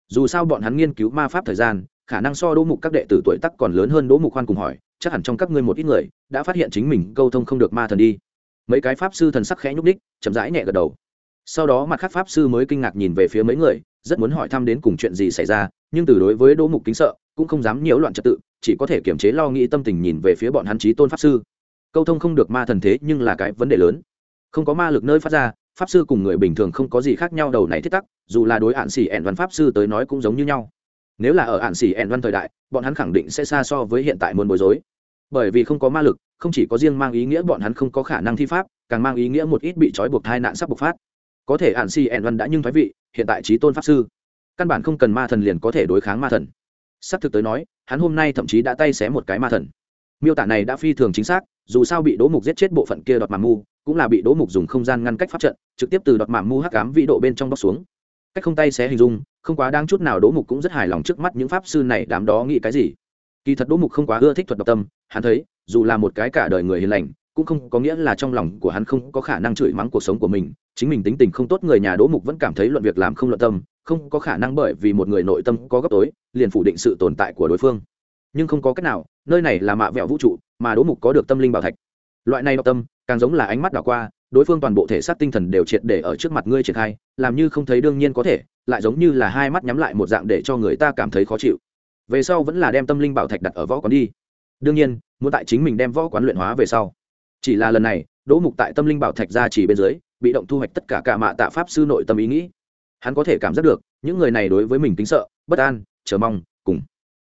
Dù sao bọn hắn nghiên cứu ma pháp thời gian, khả năng so đỗ mục các đệ tử tuổi tắc còn lớn hơn đỗ mục khoan cùng hỏi, chắc hẳn trong các ngươi một ít người đã phát hiện chính mình câu thông không được ma thần đi. Mấy cái pháp sư thần sắc khẽ nhúc đích chậm rãi nhẹ gật đầu. Sau đó mặt khác pháp sư mới kinh ngạc nhìn về phía mấy người, rất muốn hỏi thăm đến cùng chuyện gì xảy ra, nhưng từ đối với đỗ mục kính sợ cũng không dám nhiễu loạn trật tự, chỉ có thể kiềm chế lo nghĩ tâm tình nhìn về phía bọn hắn trí tôn pháp sư. Câu thông không được ma thần thế nhưng là cái vấn đề lớn. Không có ma lực nơi phát ra, pháp sư cùng người bình thường không có gì khác nhau đầu này thiết tắc, dù là đối hạn xỉ ẻn văn pháp sư tới nói cũng giống như nhau. Nếu là ở hạn xỉ ẻn văn thời đại, bọn hắn khẳng định sẽ xa so với hiện tại muốn bối rối. Bởi vì không có ma lực, không chỉ có riêng mang ý nghĩa bọn hắn không có khả năng thi pháp, càng mang ý nghĩa một ít bị trói buộc thai nạn sắp bộc phát. Có thể hạn xỉ ẻn văn đã nhưng thoái vị, hiện tại trí tôn pháp sư, căn bản không cần ma thần liền có thể đối kháng ma thần sắp thực tới nói, hắn hôm nay thậm chí đã tay xé một cái ma thần. Miêu tả này đã phi thường chính xác, dù sao bị đỗ mục giết chết bộ phận kia đọt màng mu cũng là bị đỗ mục dùng không gian ngăn cách pháp trận, trực tiếp từ đọt màng mu hắc ám vĩ độ bên trong bóc xuống. Cách không tay xé hình dung, không quá đáng chút nào đỗ mục cũng rất hài lòng trước mắt những pháp sư này đám đó nghĩ cái gì. Kỳ thật đỗ mục không quá ưa thích thuật độc tâm, hắn thấy, dù là một cái cả đời người hiền lành, cũng không có nghĩa là trong lòng của hắn không có khả năng chửi mắng cuộc sống của mình, chính mình tính tình không tốt người nhà đỗ mục vẫn cảm thấy luận việc làm không luận tâm không có khả năng bởi vì một người nội tâm có gấp tối, liền phủ định sự tồn tại của đối phương. Nhưng không có cách nào, nơi này là mạ vẹo vũ trụ, mà đỗ mục có được tâm linh bảo thạch. Loại này đọc tâm, càng giống là ánh mắt đảo qua, đối phương toàn bộ thể xác tinh thần đều triệt để ở trước mặt ngươi triển khai, làm như không thấy đương nhiên có thể, lại giống như là hai mắt nhắm lại một dạng để cho người ta cảm thấy khó chịu. Về sau vẫn là đem tâm linh bảo thạch đặt ở võ quán đi. Đương nhiên, muốn tại chính mình đem võ quán luyện hóa về sau. Chỉ là lần này, đỗ mục tại tâm linh bảo thạch ra chỉ bên dưới, bị động thu hoạch tất cả cả mạ tạ pháp sư nội tâm ý nghĩ hắn có thể cảm giác được, những người này đối với mình tính sợ, bất an, chờ mong, cùng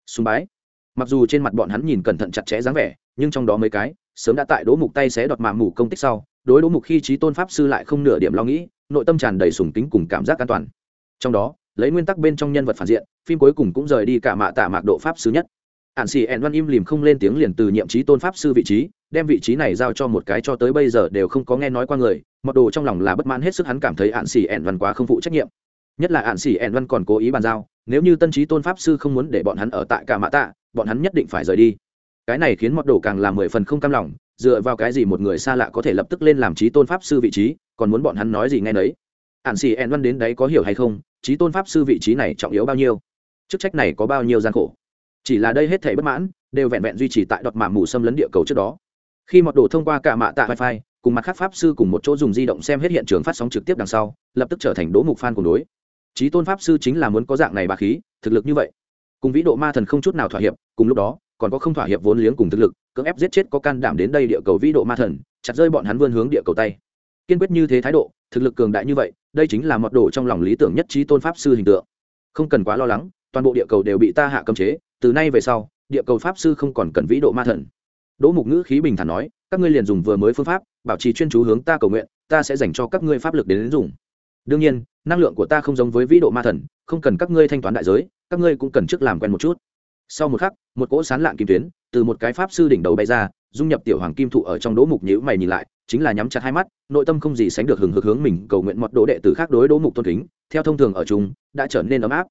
sùng bái. Mặc dù trên mặt bọn hắn nhìn cẩn thận chặt chẽ dáng vẻ, nhưng trong đó mấy cái, sớm đã tại đỗ mục tay xé đọt mạng mù công tích sau, đối đỗ mục khi trí tôn pháp sư lại không nửa điểm lo nghĩ, nội tâm tràn đầy sùng tính cùng cảm giác an toàn. Trong đó, lấy nguyên tắc bên trong nhân vật phản diện, phim cuối cùng cũng rời đi cả mạ tạ mạc độ pháp sư nhất. Ạn xì ẹn văn im lìm không lên tiếng liền từ nhiệm trí tôn pháp sư vị trí, đem vị trí này giao cho một cái cho tới bây giờ đều không có nghe nói qua người mật đồ trong lòng là bất mãn hết sức hắn cảm thấy ạn xì ẹn văn quá không phụ trách nhiệm nhất là ạn sĩ ẹn văn còn cố ý bàn giao, nếu như tân trí tôn pháp sư không muốn để bọn hắn ở tại cả mạ tạ, bọn hắn nhất định phải rời đi. Cái này khiến Mọt đồ càng làm mười phần không cam lòng, dựa vào cái gì một người xa lạ có thể lập tức lên làm trí tôn pháp sư vị trí, còn muốn bọn hắn nói gì ngay nấy? Ạn xì ẹn văn đến đấy có hiểu hay không, trí tôn pháp sư vị trí này trọng yếu bao nhiêu? Chức trách này có bao nhiêu gian khổ? Chỉ là đây hết thể bất mãn, đều vẹn vẹn duy trì tại đọt mạ mù xâm lấn địa cầu trước đó. Khi Mọt đồ thông qua cả mạ tạ wifi, cùng mặt khác pháp sư cùng một chỗ dùng di động xem hết hiện trường phát sóng trực tiếp đằng sau, lập tức trở thành đố mục phan của đối trí tôn pháp sư chính là muốn có dạng này bà khí thực lực như vậy. Cùng vĩ độ ma thần không chút nào thỏa hiệp cùng lúc đó còn có không thỏa hiệp vốn liếng cùng thực lực cưỡng ép giết chết có can đảm đến đây địa cầu vĩ độ ma thần chặt rơi bọn hắn vươn hướng địa cầu tay. Kiên quyết như thế thái độ thực lực cường đại như vậy đây chính là mật độ trong lòng lý tưởng nhất trí tôn pháp sư hình tượng. Không cần quá lo lắng toàn bộ địa cầu đều bị ta hạ cấm chế từ nay về sau địa cầu pháp sư không còn cần vĩ độ ma thần. Đỗ mục ngữ khí bình thản nói các ngươi liền dùng vừa mới phương pháp bảo trì chuyên chú hướng ta cầu nguyện ta sẽ dành cho các ngươi pháp lực đến, đến dùng đương nhiên, năng lượng của ta không giống với vĩ độ ma thần, không cần các ngươi thanh toán đại giới, các ngươi cũng cần trước làm quen một chút. Sau một khắc, một cỗ sán lạng kim tuyến từ một cái pháp sư đỉnh đầu bay ra, dung nhập tiểu hoàng kim thụ ở trong đỗ mục nhữ mày nhìn lại, chính là nhắm chặt hai mắt, nội tâm không gì sánh được hừng hực hướng mình cầu nguyện mọt đỗ đệ tử khác đối đỗ mục tôn kính, theo thông thường ở chúng đã trở nên ấm áp.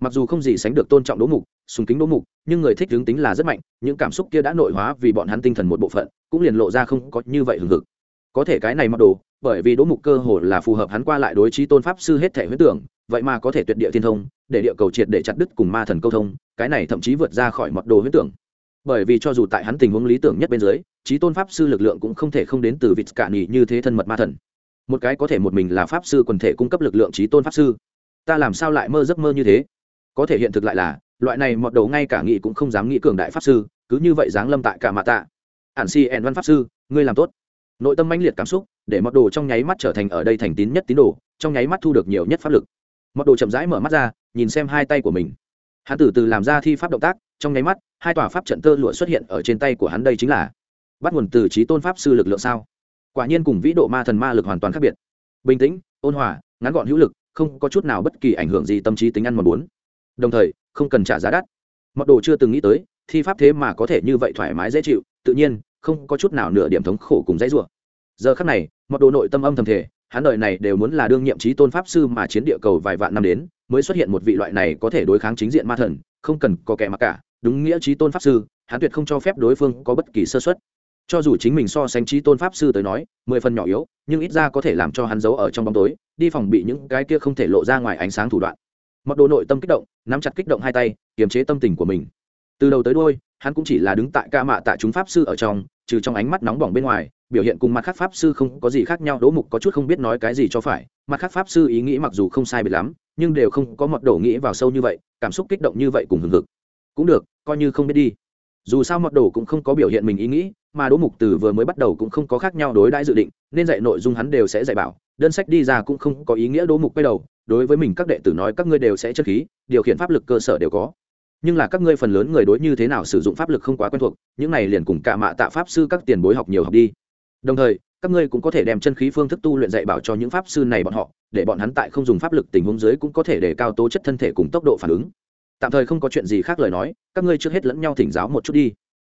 Mặc dù không gì sánh được tôn trọng đỗ mục, sùng kính đỗ mục, nhưng người thích hướng tính là rất mạnh, những cảm xúc kia đã nội hóa vì bọn hắn tinh thần một bộ phận, cũng liền lộ ra không có như vậy hừng hực có thể cái này mặc đồ, bởi vì đỗ mục cơ hồ là phù hợp hắn qua lại đối trí tôn pháp sư hết thể huyết tưởng, vậy mà có thể tuyệt địa thiên thông, để địa cầu triệt để chặt đứt cùng ma thần câu thông, cái này thậm chí vượt ra khỏi mặc đồ huyết tưởng. Bởi vì cho dù tại hắn tình huống lý tưởng nhất bên dưới, trí tôn pháp sư lực lượng cũng không thể không đến từ vịt cạn nghỉ như thế thân mật ma thần. Một cái có thể một mình là pháp sư quần thể cung cấp lực lượng trí tôn pháp sư. Ta làm sao lại mơ giấc mơ như thế? Có thể hiện thực lại là, loại này mọt đầu ngay cả nghị cũng không dám nghĩ cường đại pháp sư, cứ như vậy dáng lâm tại cả mạ tạ. Ản si ẻn văn pháp sư, ngươi làm tốt nội tâm mãnh liệt cảm xúc, để mọt đồ trong nháy mắt trở thành ở đây thành tín nhất tín đồ, trong nháy mắt thu được nhiều nhất pháp lực. Mọt đồ chậm rãi mở mắt ra, nhìn xem hai tay của mình. Hắn từ từ làm ra thi pháp động tác, trong nháy mắt, hai tòa pháp trận tơ lụa xuất hiện ở trên tay của hắn đây chính là bắt nguồn từ trí tôn pháp sư lực lượng sao? Quả nhiên cùng vĩ độ ma thần ma lực hoàn toàn khác biệt. Bình tĩnh, ôn hòa, ngắn gọn hữu lực, không có chút nào bất kỳ ảnh hưởng gì tâm trí tính ăn mòn bốn đồng thời, không cần trả giá đắt. Mật đồ chưa từng nghĩ tới, thi pháp thế mà có thể như vậy thoải mái dễ chịu, tự nhiên không có chút nào nửa điểm thống khổ cùng dãy rủa. Giờ khắc này một đồ nội tâm âm thầm thể hắn đời này đều muốn là đương nhiệm chí tôn pháp sư mà chiến địa cầu vài vạn năm đến, mới xuất hiện một vị loại này có thể đối kháng chính diện ma thần, không cần có kẻ mà cả, đúng nghĩa chí tôn pháp sư, hắn tuyệt không cho phép đối phương có bất kỳ sơ suất. cho dù chính mình so sánh chí tôn pháp sư tới nói, mười phần nhỏ yếu, nhưng ít ra có thể làm cho hắn giấu ở trong bóng tối, đi phòng bị những cái kia không thể lộ ra ngoài ánh sáng thủ đoạn. Mật đồ nội tâm kích động, nắm chặt kích động hai tay, kiềm chế tâm tình của mình từ đầu tới đôi hắn cũng chỉ là đứng tại ca mạ tạ chúng pháp sư ở trong, trừ trong ánh mắt nóng bỏng bên ngoài, biểu hiện cùng mặt khác pháp sư không có gì khác nhau, đỗ mục có chút không biết nói cái gì cho phải. Mặt khác pháp sư ý nghĩ mặc dù không sai biệt lắm, nhưng đều không có mật đổ nghĩ vào sâu như vậy, cảm xúc kích động như vậy cùng hừng hực. Cũng được, coi như không biết đi. Dù sao mật đổ cũng không có biểu hiện mình ý nghĩ, mà đỗ mục từ vừa mới bắt đầu cũng không có khác nhau đối đãi dự định, nên dạy nội dung hắn đều sẽ dạy bảo, đơn sách đi ra cũng không có ý nghĩa đỗ mục quay đầu, đối với mình các đệ tử nói các ngươi đều sẽ chất khí, điều khiển pháp lực cơ sở đều có nhưng là các ngươi phần lớn người đối như thế nào sử dụng pháp lực không quá quen thuộc, những này liền cùng cả mạ tạ pháp sư các tiền bối học nhiều học đi. Đồng thời, các ngươi cũng có thể đem chân khí phương thức tu luyện dạy bảo cho những pháp sư này bọn họ, để bọn hắn tại không dùng pháp lực tình huống dưới cũng có thể để cao tố chất thân thể cùng tốc độ phản ứng. Tạm thời không có chuyện gì khác lời nói, các ngươi trước hết lẫn nhau thỉnh giáo một chút đi.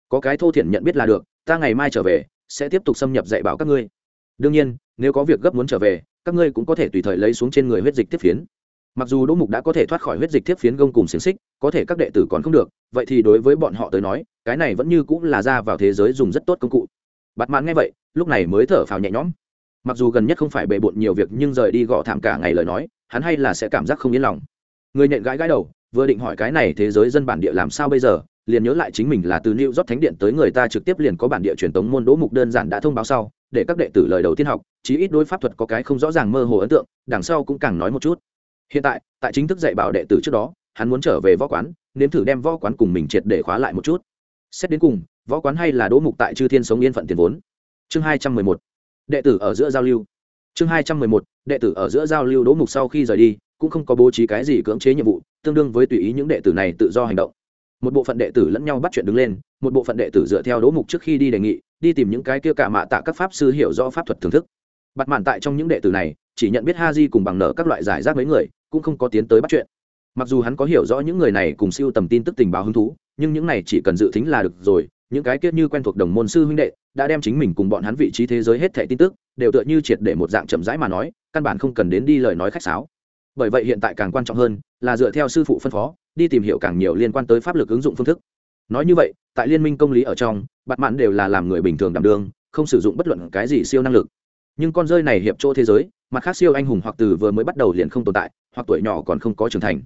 Có cái thô thiển nhận biết là được, ta ngày mai trở về, sẽ tiếp tục xâm nhập dạy bảo các ngươi. Đương nhiên, nếu có việc gấp muốn trở về, các ngươi cũng có thể tùy thời lấy xuống trên người huyết dịch tiếp phiến mặc dù đỗ mục đã có thể thoát khỏi huyết dịch thiếp phiến gông cùng xiềng xích có thể các đệ tử còn không được vậy thì đối với bọn họ tới nói cái này vẫn như cũng là ra vào thế giới dùng rất tốt công cụ. Bặt mãn nghe vậy lúc này mới thở phào nhẹ nhõm. Mặc dù gần nhất không phải bề bộn nhiều việc nhưng rời đi gõ thảm cả ngày lời nói hắn hay là sẽ cảm giác không yên lòng. Người nhện gãi gãi đầu vừa định hỏi cái này thế giới dân bản địa làm sao bây giờ liền nhớ lại chính mình là từ New York Thánh điện tới người ta trực tiếp liền có bản địa truyền tống môn đỗ mục đơn giản đã thông báo sau, để các đệ tử lời đầu tiên học, chí ít đối pháp thuật có cái không rõ ràng mơ hồ ấn tượng, đằng sau cũng càng nói một chút. Hiện tại, tại chính thức dạy bảo đệ tử trước đó, hắn muốn trở về võ quán, nếm thử đem võ quán cùng mình triệt để khóa lại một chút. Xét đến cùng, võ quán hay là đỗ mục tại Chư Thiên sống yên phận tiền vốn. Chương hai trăm mười một Đệ tử ở giữa giao lưu. Chương hai trăm mười một Đệ tử ở giữa giao lưu đỗ mục sau khi rời đi, cũng không có bố trí cái gì cưỡng chế nhiệm vụ, tương đương với tùy ý những đệ tử này tự do hành động một bộ phận đệ tử lẫn nhau bắt chuyện đứng lên một bộ phận đệ tử dựa theo đỗ mục trước khi đi đề nghị đi tìm những cái kia cả mạ tạ các pháp sư hiểu rõ pháp thuật thưởng thức bặt mạn tại trong những đệ tử này chỉ nhận biết ha di cùng bằng nợ các loại giải rác mấy người cũng không có tiến tới bắt chuyện. Mặc dù hắn có hiểu rõ những người này cùng siêu tầm tin tức tình báo hứng thú, nhưng những này chỉ cần dự tính là được rồi, những cái kết như quen thuộc đồng môn sư huynh đệ, đã đem chính mình cùng bọn hắn vị trí thế giới hết thẻ tin tức, đều tựa như triệt để một dạng chậm rãi mà nói, căn bản không cần đến đi lời nói khách sáo. Bởi vậy hiện tại càng quan trọng hơn, là dựa theo sư phụ phân phó, đi tìm hiểu càng nhiều liên quan tới pháp lực ứng dụng phương thức. Nói như vậy, tại liên minh công lý ở trong, bạt mạn đều là làm người bình thường đảm đương, không sử dụng bất luận cái gì siêu năng lực. Nhưng con rơi này hiệp chỗ thế giới mặt khác siêu anh hùng hoặc từ vừa mới bắt đầu liền không tồn tại, hoặc tuổi nhỏ còn không có trưởng thành.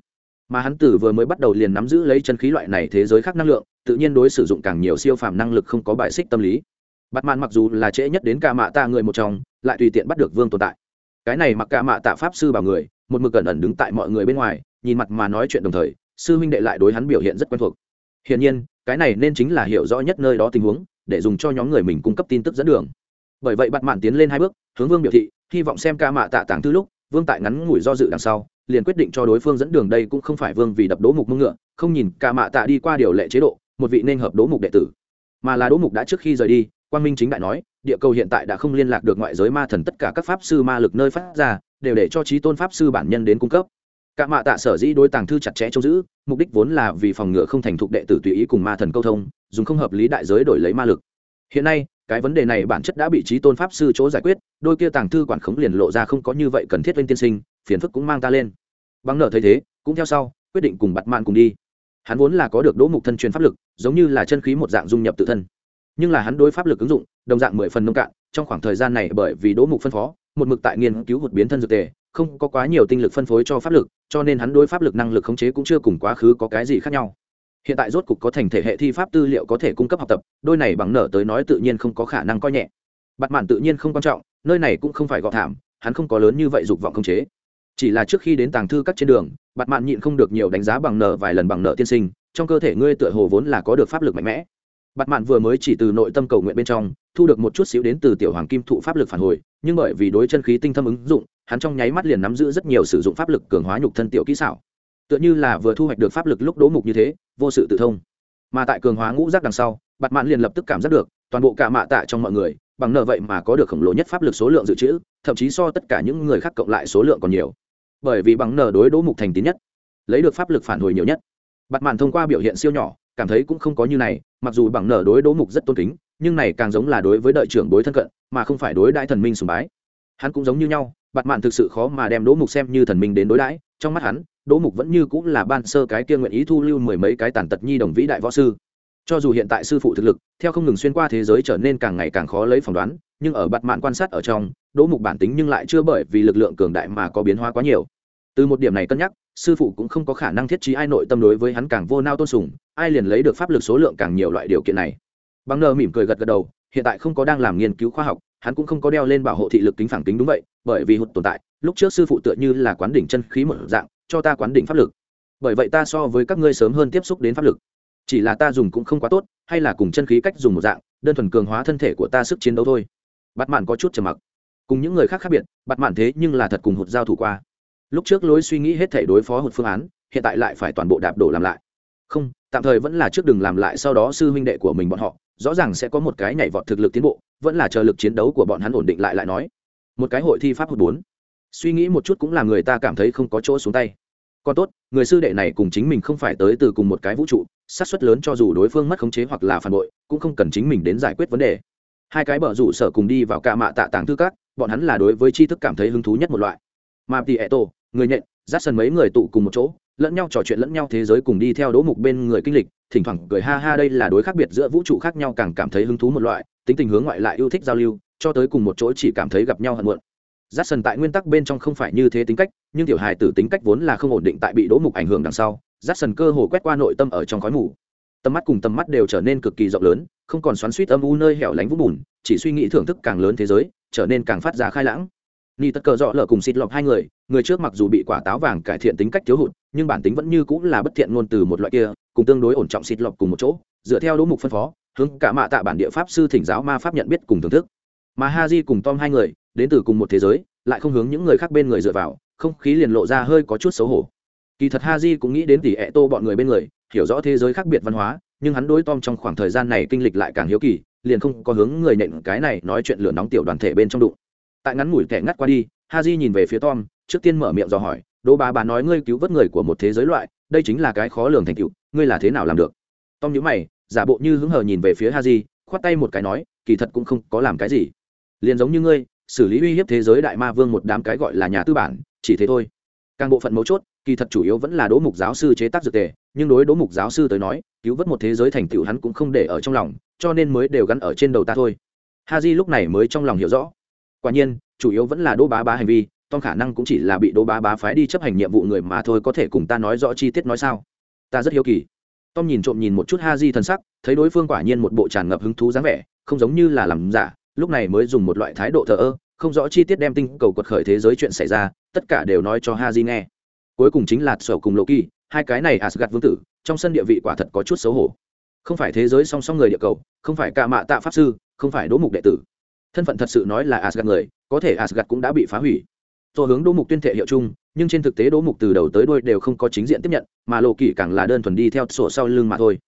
Mà hắn từ vừa mới bắt đầu liền nắm giữ lấy chân khí loại này thế giới khác năng lượng, tự nhiên đối sử dụng càng nhiều siêu phàm năng lực không có bài xích tâm lý. Bắt mạn mặc dù là trễ nhất đến ca mạ tạ người một trong, lại tùy tiện bắt được vương tồn tại. Cái này mặc ca mạ tạ pháp sư bảo người, một mực cẩn ẩn đứng tại mọi người bên ngoài, nhìn mặt mà nói chuyện đồng thời, sư huynh đệ lại đối hắn biểu hiện rất quen thuộc. Hiển nhiên, cái này nên chính là hiểu rõ nhất nơi đó tình huống, để dùng cho nhóm người mình cung cấp tin tức dẫn đường. Bởi vậy bạn mạn tiến lên hai bước, hướng vương biểu thị hy vọng xem ca mạ tạ tàng thư lúc, vương tại ngắn ngủi do dự đằng sau, liền quyết định cho đối phương dẫn đường đây cũng không phải vương vì đập đố mục mưng ngựa, không nhìn ca mạ tạ đi qua điều lệ chế độ, một vị nên hợp đố mục đệ tử. Mà là đố mục đã trước khi rời đi, quang minh chính đại nói, địa cầu hiện tại đã không liên lạc được ngoại giới ma thần tất cả các pháp sư ma lực nơi phát ra, đều để cho trí tôn pháp sư bản nhân đến cung cấp. Cả mạ tạ sở dĩ đối tàng thư chặt chẽ trông giữ, mục đích vốn là vì phòng ngừa không thành thục đệ tử tùy ý cùng ma thần câu thông, dùng không hợp lý đại giới đổi lấy ma lực. Hiện nay cái vấn đề này bản chất đã bị trí tôn pháp sư chỗ giải quyết, đôi kia tàng thư quản khống liền lộ ra không có như vậy cần thiết lên tiên sinh, phiền phức cũng mang ta lên. Bằng nợ thấy thế, cũng theo sau, quyết định cùng bặt mạn cùng đi. Hắn vốn là có được đỗ mục thân truyền pháp lực, giống như là chân khí một dạng dung nhập tự thân. Nhưng là hắn đối pháp lực ứng dụng, đồng dạng mười phần nông cạn, trong khoảng thời gian này bởi vì đỗ mục phân phó, một mực tại nghiên cứu hụt biến thân dược tề, không có quá nhiều tinh lực phân phối cho pháp lực, cho nên hắn đối pháp lực năng lực khống chế cũng chưa cùng quá khứ có cái gì khác nhau hiện tại rốt cục có thành thể hệ thi pháp tư liệu có thể cung cấp học tập, đôi này bằng nở tới nói tự nhiên không có khả năng coi nhẹ. Bặt mạn tự nhiên không quan trọng, nơi này cũng không phải gọ thảm, hắn không có lớn như vậy dục vọng không chế. Chỉ là trước khi đến tàng thư các trên đường bặt mạn nhịn không được nhiều đánh giá bằng nở vài lần bằng nở tiên sinh, trong cơ thể ngươi tựa hồ vốn là có được pháp lực mạnh mẽ. Bặt mạn vừa mới chỉ từ nội tâm cầu nguyện bên trong, thu được một chút xíu đến từ tiểu hoàng kim thụ pháp lực phản hồi, nhưng bởi vì đối chân khí tinh thâm ứng dụng, hắn trong nháy mắt liền nắm giữ rất nhiều sử dụng pháp lực cường hóa nhục thân tiểu kỹ xảo tựa như là vừa thu hoạch được pháp lực lúc đố mục như thế, vô sự tự thông. Mà tại cường hóa ngũ giác đằng sau bặt mạn liền lập tức cảm giác được, toàn bộ cả mạ tạ trong mọi người, bằng nợ vậy mà có được khổng lồ nhất pháp lực số lượng dự trữ, thậm chí so tất cả những người khác cộng lại số lượng còn nhiều. Bởi vì bằng nợ đối đố mục thành tín nhất, lấy được pháp lực phản hồi nhiều nhất. Bặt mạn thông qua biểu hiện siêu nhỏ, cảm thấy cũng không có như này, mặc dù bằng nợ đối đố mục rất tôn kính, nhưng này càng giống là đối với đợi trưởng bối thân cận, mà không phải đối đại thần minh sùng bái. Hắn cũng giống như nhau, bạt mạn thực sự khó mà đem đố mục xem như thần minh đến đối đãi, trong mắt hắn đỗ mục vẫn như cũng là ban sơ cái kia nguyện ý thu lưu mười mấy cái tàn tật nhi đồng vĩ đại võ sư. Cho dù hiện tại sư phụ thực lực, theo không ngừng xuyên qua thế giới trở nên càng ngày càng khó lấy phỏng đoán, nhưng ở bặt mạn quan sát ở trong, đỗ mục bản tính nhưng lại chưa bởi vì lực lượng cường đại mà có biến hóa quá nhiều. Từ một điểm này cân nhắc, sư phụ cũng không có khả năng thiết trí ai nội tâm đối với hắn càng vô nao tôn sùng, ai liền lấy được pháp lực số lượng càng nhiều loại điều kiện này. Bằng nơ mỉm cười gật gật đầu, hiện tại không có đang làm nghiên cứu khoa học, hắn cũng không có đeo lên bảo hộ thị lực kính phản kính đúng vậy, bởi vì hụt tồn tại, lúc trước sư phụ tựa như là quán đỉnh chân khí một dạng cho ta quán đỉnh pháp lực. Bởi vậy ta so với các ngươi sớm hơn tiếp xúc đến pháp lực. Chỉ là ta dùng cũng không quá tốt, hay là cùng chân khí cách dùng một dạng, đơn thuần cường hóa thân thể của ta sức chiến đấu thôi. Bạt mạn có chút trầm mặc. Cùng những người khác khác biệt, bạt mạn thế nhưng là thật cùng hụt giao thủ qua. Lúc trước lối suy nghĩ hết thể đối phó hụt phương án, hiện tại lại phải toàn bộ đạp đổ làm lại. Không, tạm thời vẫn là trước đừng làm lại sau đó sư huynh đệ của mình bọn họ, rõ ràng sẽ có một cái nhảy vọt thực lực tiến bộ, vẫn là chờ lực chiến đấu của bọn hắn ổn định lại lại nói. Một cái hội thi pháp hụt bốn suy nghĩ một chút cũng là người ta cảm thấy không có chỗ xuống tay. Còn tốt, người sư đệ này cùng chính mình không phải tới từ cùng một cái vũ trụ sát suất lớn cho dù đối phương mất khống chế hoặc là phản bội, cũng không cần chính mình đến giải quyết vấn đề. Hai cái bờ rủ sở cùng đi vào ca mạ tạ tàng thư các, bọn hắn là đối với tri thức cảm thấy hứng thú nhất một loại. Mà thì ẹ tổ người nhện dắt sân mấy người tụ cùng một chỗ, lẫn nhau trò chuyện lẫn nhau thế giới cùng đi theo đỗ mục bên người kinh lịch, thỉnh thoảng cười ha ha đây là đối khác biệt giữa vũ trụ khác nhau càng cảm thấy hứng thú một loại, tính tình hướng ngoại lại yêu thích giao lưu, cho tới cùng một chỗ chỉ cảm thấy gặp nhau hận muộn. Dát sần tại nguyên tắc bên trong không phải như thế tính cách, nhưng tiểu hài tử tính cách vốn là không ổn định tại bị đỗ mục ảnh hưởng đằng sau. Dát sần cơ hồ quét qua nội tâm ở trong khói mù. Tầm mắt cùng tầm mắt đều trở nên cực kỳ rộng lớn, không còn xoắn xuýt âm u nơi hẻo lánh vũng bùn, chỉ suy nghĩ thưởng thức càng lớn thế giới, trở nên càng phát ra khai lãng. Ni tất cờ dọ lở cùng xịt lọc hai người, người trước mặc dù bị quả táo vàng cải thiện tính cách thiếu hụt, nhưng bản tính vẫn như cũng là bất thiện ngôn từ một loại kia, cùng tương đối ổn trọng xịt lọc cùng một chỗ, dựa theo đỗ mục phân phó, hướng cả mạ tạ bản địa pháp sư thỉnh giáo ma pháp nhận biết cùng thưởng thức. Mà Ha Haji cùng Tom hai người, đến từ cùng một thế giới, lại không hướng những người khác bên người dựa vào không khí liền lộ ra hơi có chút xấu hổ. Kỳ thật ha di cũng nghĩ đến tỷ ẹ tô bọn người bên người hiểu rõ thế giới khác biệt văn hóa nhưng hắn đối tom trong khoảng thời gian này kinh lịch lại càng hiếu kỳ liền không có hướng người nện cái này nói chuyện lửa nóng tiểu đoàn thể bên trong đụng. Tại ngắn ngủi kẻ ngắt qua đi ha di nhìn về phía tom trước tiên mở miệng dò hỏi đỗ bà bà nói ngươi cứu vớt người của một thế giới loại đây chính là cái khó lường thành tựu ngươi là thế nào làm được? Tom nhữ mày giả bộ như hứng hờ nhìn về phía ha di khoát tay một cái nói kỳ thật cũng không có làm cái gì liền giống như ngươi, xử lý uy hiếp thế giới đại ma vương một đám cái gọi là nhà tư bản, chỉ thế thôi. Càng bộ phận mấu chốt, kỳ thật chủ yếu vẫn là đỗ mục giáo sư chế tác dược tề, nhưng đối đỗ mục giáo sư tới nói, cứu vớt một thế giới thành tựu hắn cũng không để ở trong lòng, cho nên mới đều gắn ở trên đầu ta thôi. Ha di lúc này mới trong lòng hiểu rõ. Quả nhiên, chủ yếu vẫn là đỗ bá bá hành vi, tom khả năng cũng chỉ là bị đỗ bá bá phái đi chấp hành nhiệm vụ người mà thôi có thể cùng ta nói rõ chi tiết nói sao. Ta rất hiếu kỳ. Tom nhìn trộm nhìn một chút ha j thần sắc, thấy đối phương quả nhiên một bộ tràn ngập hứng thú dáng vẻ, không giống như là làm giả lúc này mới dùng một loại thái độ thờ ơ, không rõ chi tiết đem tinh cầu quật khởi thế giới chuyện xảy ra, tất cả đều nói cho ha di nghe. Cuối cùng chính là sở cùng loki, hai cái này asgad vương tử, trong sân địa vị quả thật có chút xấu hổ. Không phải thế giới song song người địa cầu, không phải ca mạ tạ pháp sư, không phải đỗ mục đệ tử. Thân phận thật sự nói là asgad người, có thể asgad cũng đã bị phá hủy. Tôi hướng đỗ mục tuyên thệ hiệu chung, nhưng trên thực tế đỗ mục từ đầu tới đuôi đều không có chính diện tiếp nhận, mà lộ kỳ càng là đơn thuần đi theo sổ sau lưng mà thôi.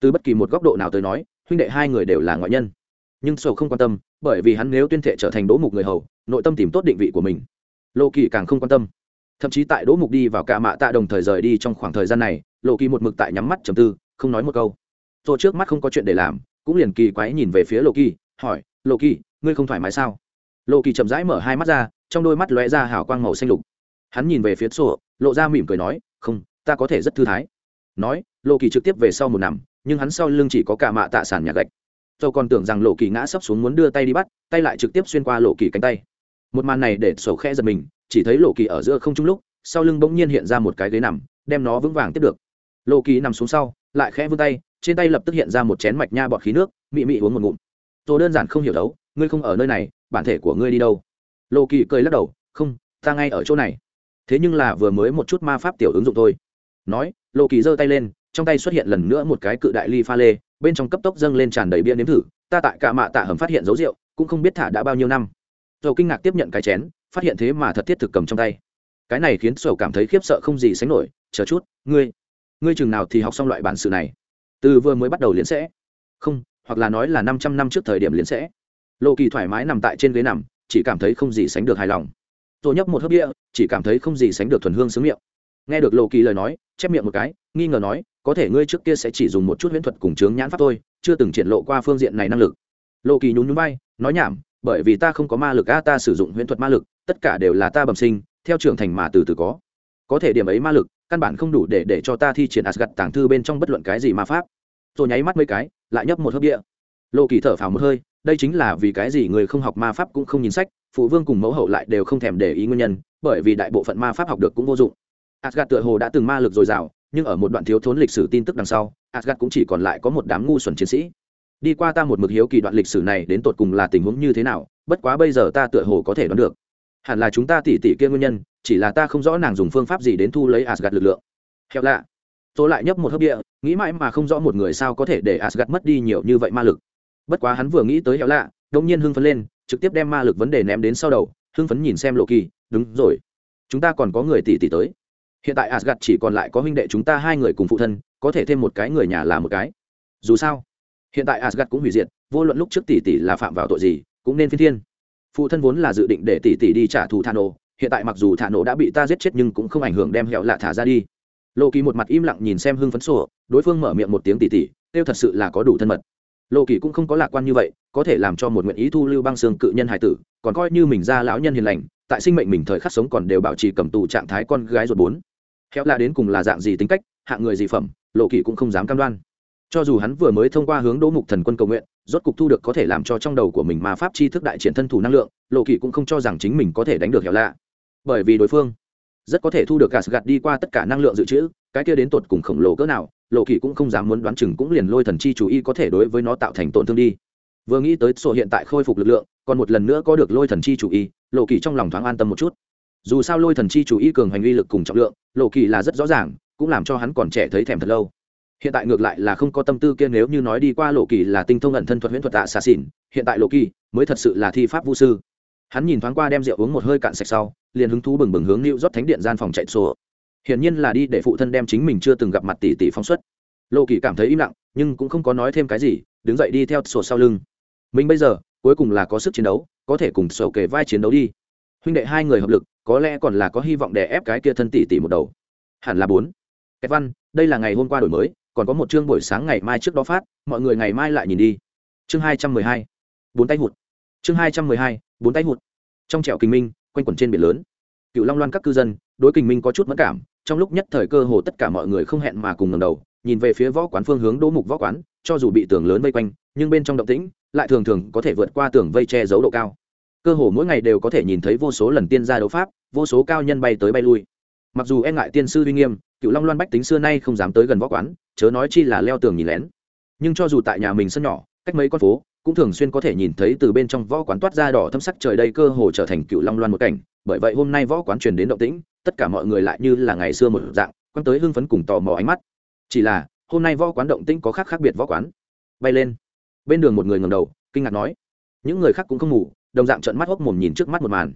Từ bất kỳ một góc độ nào tới nói, huynh đệ hai người đều là ngoại nhân nhưng sổ không quan tâm, bởi vì hắn nếu tuyên thệ trở thành đỗ mục người hầu, nội tâm tìm tốt định vị của mình. Lộ kỳ càng không quan tâm. Thậm chí tại đỗ mục đi vào cả mạ tạ đồng thời rời đi trong khoảng thời gian này, lộ kỳ một mực tại nhắm mắt trầm tư, không nói một câu. Rồi trước mắt không có chuyện để làm, cũng liền kỳ quái nhìn về phía lộ kỳ, hỏi, lộ kỳ, ngươi không thoải mái sao? Lộ kỳ chậm rãi mở hai mắt ra, trong đôi mắt lóe ra hào quang màu xanh lục. Hắn nhìn về phía sổ, lộ ra mỉm cười nói, không, ta có thể rất thư thái. Nói, lộ kỳ trực tiếp về sau một nằm, nhưng hắn sau lưng chỉ có cả mạ tạ sàn nhà gạch dầu còn tưởng rằng lộ kỳ ngã sấp xuống muốn đưa tay đi bắt, tay lại trực tiếp xuyên qua lộ kỳ cánh tay. Một màn này để sổ khe giật mình, chỉ thấy lộ kỳ ở giữa không trung lúc, sau lưng bỗng nhiên hiện ra một cái ghế nằm, đem nó vững vàng tiếp được. Lộ kỳ nằm xuống sau, lại khẽ vươn tay, trên tay lập tức hiện ra một chén mạch nha bọt khí nước, mị mị uống một ngụm. Tôi đơn giản không hiểu đấu, ngươi không ở nơi này, bản thể của ngươi đi đâu? Lộ kỳ cười lắc đầu, không, ta ngay ở chỗ này. Thế nhưng là vừa mới một chút ma pháp tiểu ứng dụng thôi. Nói, lộ kỳ giơ tay lên, trong tay xuất hiện lần nữa một cái cự đại ly pha lê bên trong cấp tốc dâng lên tràn đầy bia nếm thử ta tại cả mạ tạ hầm phát hiện dấu rượu cũng không biết thả đã bao nhiêu năm. Dầu kinh ngạc tiếp nhận cái chén phát hiện thế mà thật thiết thực cầm trong tay. Cái này khiến sầu cảm thấy khiếp sợ không gì sánh nổi chờ chút ngươi ngươi chừng nào thì học xong loại bản sự này? Từ vừa mới bắt đầu liên sẽ. Không hoặc là nói là năm trăm năm trước thời điểm liên sẽ. Lộ kỳ thoải mái nằm tại trên ghế nằm chỉ cảm thấy không gì sánh được hài lòng. Tôi nhấp một hớp bia, chỉ cảm thấy không gì sánh được thuần hương sướng miệng. Nghe được lộ kỳ lời nói chép miệng một cái nghi ngờ nói có thể ngươi trước kia sẽ chỉ dùng một chút huyễn thuật cùng chướng nhãn pháp thôi, chưa từng triển lộ qua phương diện này năng lực. Lộ kỳ nhún nhún vai, nói nhảm, bởi vì ta không có ma lực, a, ta sử dụng huyễn thuật ma lực, tất cả đều là ta bẩm sinh, theo trưởng thành mà từ từ có. Có thể điểm ấy ma lực, căn bản không đủ để để cho ta thi triển asgad tàng thư bên trong bất luận cái gì ma pháp. Rồi nháy mắt mấy cái, lại nhấp một hớp địa. Lộ kỳ thở phào một hơi, đây chính là vì cái gì người không học ma pháp cũng không nhìn sách, phụ vương cùng mẫu hậu lại đều không thèm để ý nguyên nhân, bởi vì đại bộ phận ma pháp học được cũng vô dụng. Asgad tựa hồ đã từng ma lực dồi dào nhưng ở một đoạn thiếu thốn lịch sử tin tức đằng sau asgad cũng chỉ còn lại có một đám ngu xuẩn chiến sĩ. Đi qua ta một mực hiếu kỳ đoạn lịch sử này đến tột cùng là tình huống như thế nào, bất quá bây giờ ta tựa hồ có thể đoán được. Hẳn là chúng ta tỉ tỉ kia nguyên nhân, chỉ là ta không rõ nàng dùng phương pháp gì đến thu lấy asgad lực lượng. Hẹo lạ. Tôi lại nhấp một hớp địa, nghĩ mãi mà không rõ một người sao có thể để asgad mất đi nhiều như vậy ma lực. Bất quá hắn vừa nghĩ tới hẹo lạ đông nhiên hưng phấn lên, trực tiếp đem ma lực vấn đề ném đến sau đầu, hưng phấn nhìn xem lộ kỳ đúng rồi, chúng ta còn có người tỉ tỉ tới hiện tại asgad chỉ còn lại có huynh đệ chúng ta hai người cùng phụ thân, có thể thêm một cái người nhà là một cái. Dù sao, hiện tại asgad cũng hủy diệt, vô luận lúc trước tỷ tỷ là phạm vào tội gì, cũng nên phi thiên. Phụ thân vốn là dự định để tỷ tỷ đi trả thù thà nổ hiện tại mặc dù thà nổ đã bị ta giết chết nhưng cũng không ảnh hưởng đem hẹo lạ thả ra đi. Lộ kỳ một mặt im lặng nhìn xem hưng phấn sổ, đối phương mở miệng một tiếng tỷ tỷ, kêu thật sự là có đủ thân mật. Lộ kỳ cũng không có lạc quan như vậy, có thể làm cho một nguyện ý thu lưu băng xương cự nhân hải tử, còn coi như mình ra lão nhân hiền lành, tại sinh mệnh mình thời khắc sống còn đều bảo trì cầm tù trạng thái con gái ruột bốn khéo là đến cùng là dạng gì tính cách hạng người gì phẩm, lộ kỳ cũng không dám cam đoan. Cho dù hắn vừa mới thông qua hướng đỗ mục thần quân cầu nguyện, rốt cục thu được có thể làm cho trong đầu của mình mà pháp chi thức đại triển thân thủ năng lượng, lộ kỳ cũng không cho rằng chính mình có thể đánh được khéo lạ. Bởi vì đối phương rất có thể thu được gạt gạt đi qua tất cả năng lượng dự trữ, cái kia đến tột cùng khổng lồ cỡ nào, lộ kỳ cũng không dám muốn đoán chừng cũng liền lôi thần chi chủ y có thể đối với nó tạo thành tổn thương đi. Vừa nghĩ tới sổ hiện tại khôi phục lực lượng, còn một lần nữa có được lôi thần chi chủ y, lộ kỳ trong lòng thoáng an tâm một chút dù sao lôi thần chi chủ y cường hành uy lực cùng trọng lượng, lộ kỳ là rất rõ ràng, cũng làm cho hắn còn trẻ thấy thèm thật lâu. Hiện tại ngược lại là không có tâm tư kia nếu như nói đi qua lộ kỳ là tinh thông ẩn thân thuật huyễn thuật tạ xà xỉn hiện tại lộ kỳ mới thật sự là thi pháp vũ sư. Hắn nhìn thoáng qua đem rượu uống một hơi cạn sạch sau, liền hứng thú bừng bừng hướng lưu rót thánh điện gian phòng chạy sổ hiển nhiên là đi để phụ thân đem chính mình chưa từng gặp mặt tỷ tỷ phóng xuất. Lộ kỳ cảm thấy im lặng, nhưng cũng không có nói thêm cái gì, đứng dậy đi theo sổ sau lưng. Mình bây giờ, cuối cùng là có sức chiến đấu, có thể cùng sổ kề vai chiến đấu đi. Huynh đệ hai người hợp lực có lẽ còn là có hy vọng để ép cái kia thân tỷ tỷ một đầu. Hẳn là bốn. Kẹt văn, đây là ngày hôm qua đổi mới, còn có một chương buổi sáng ngày mai trước đó phát, mọi người ngày mai lại nhìn đi. Chương hai trăm mười hai. Bốn tay hụt. Chương hai trăm mười hai, bốn tay hụt. Trong trẹo kinh minh, quanh quẩn trên biển lớn. Cựu long loan các cư dân, đối kinh minh có chút mất cảm, trong lúc nhất thời cơ hồ tất cả mọi người không hẹn mà cùng ngầm đầu, nhìn về phía võ quán phương hướng đỗ mục võ quán, cho dù bị tường lớn vây quanh, nhưng bên trong động tĩnh, lại thường thường có thể vượt qua tường vây che giấu độ cao cơ hồ mỗi ngày đều có thể nhìn thấy vô số lần tiên gia đấu pháp, vô số cao nhân bay tới bay lui. Mặc dù e ngại tiên sư uy nghiêm cựu long loan bách tính xưa nay không dám tới gần võ quán, chớ nói chi là leo tường nhìn lén. Nhưng cho dù tại nhà mình sân nhỏ, cách mấy con phố, cũng thường xuyên có thể nhìn thấy từ bên trong võ quán toát ra đỏ thâm sắc trời đây cơ hồ trở thành cựu long loan một cảnh. Bởi vậy hôm nay võ quán truyền đến động tĩnh, tất cả mọi người lại như là ngày xưa một dạng quan tới hưng phấn cùng tò mò ánh mắt. Chỉ là, hôm nay võ quán động tĩnh có khác khác biệt võ quán. Bay lên. Bên đường một người ngầm đầu, kinh ngạc nói, những người khác cũng không ngủ đồng dạng trận mắt hốc mồm nhìn trước mắt một màn.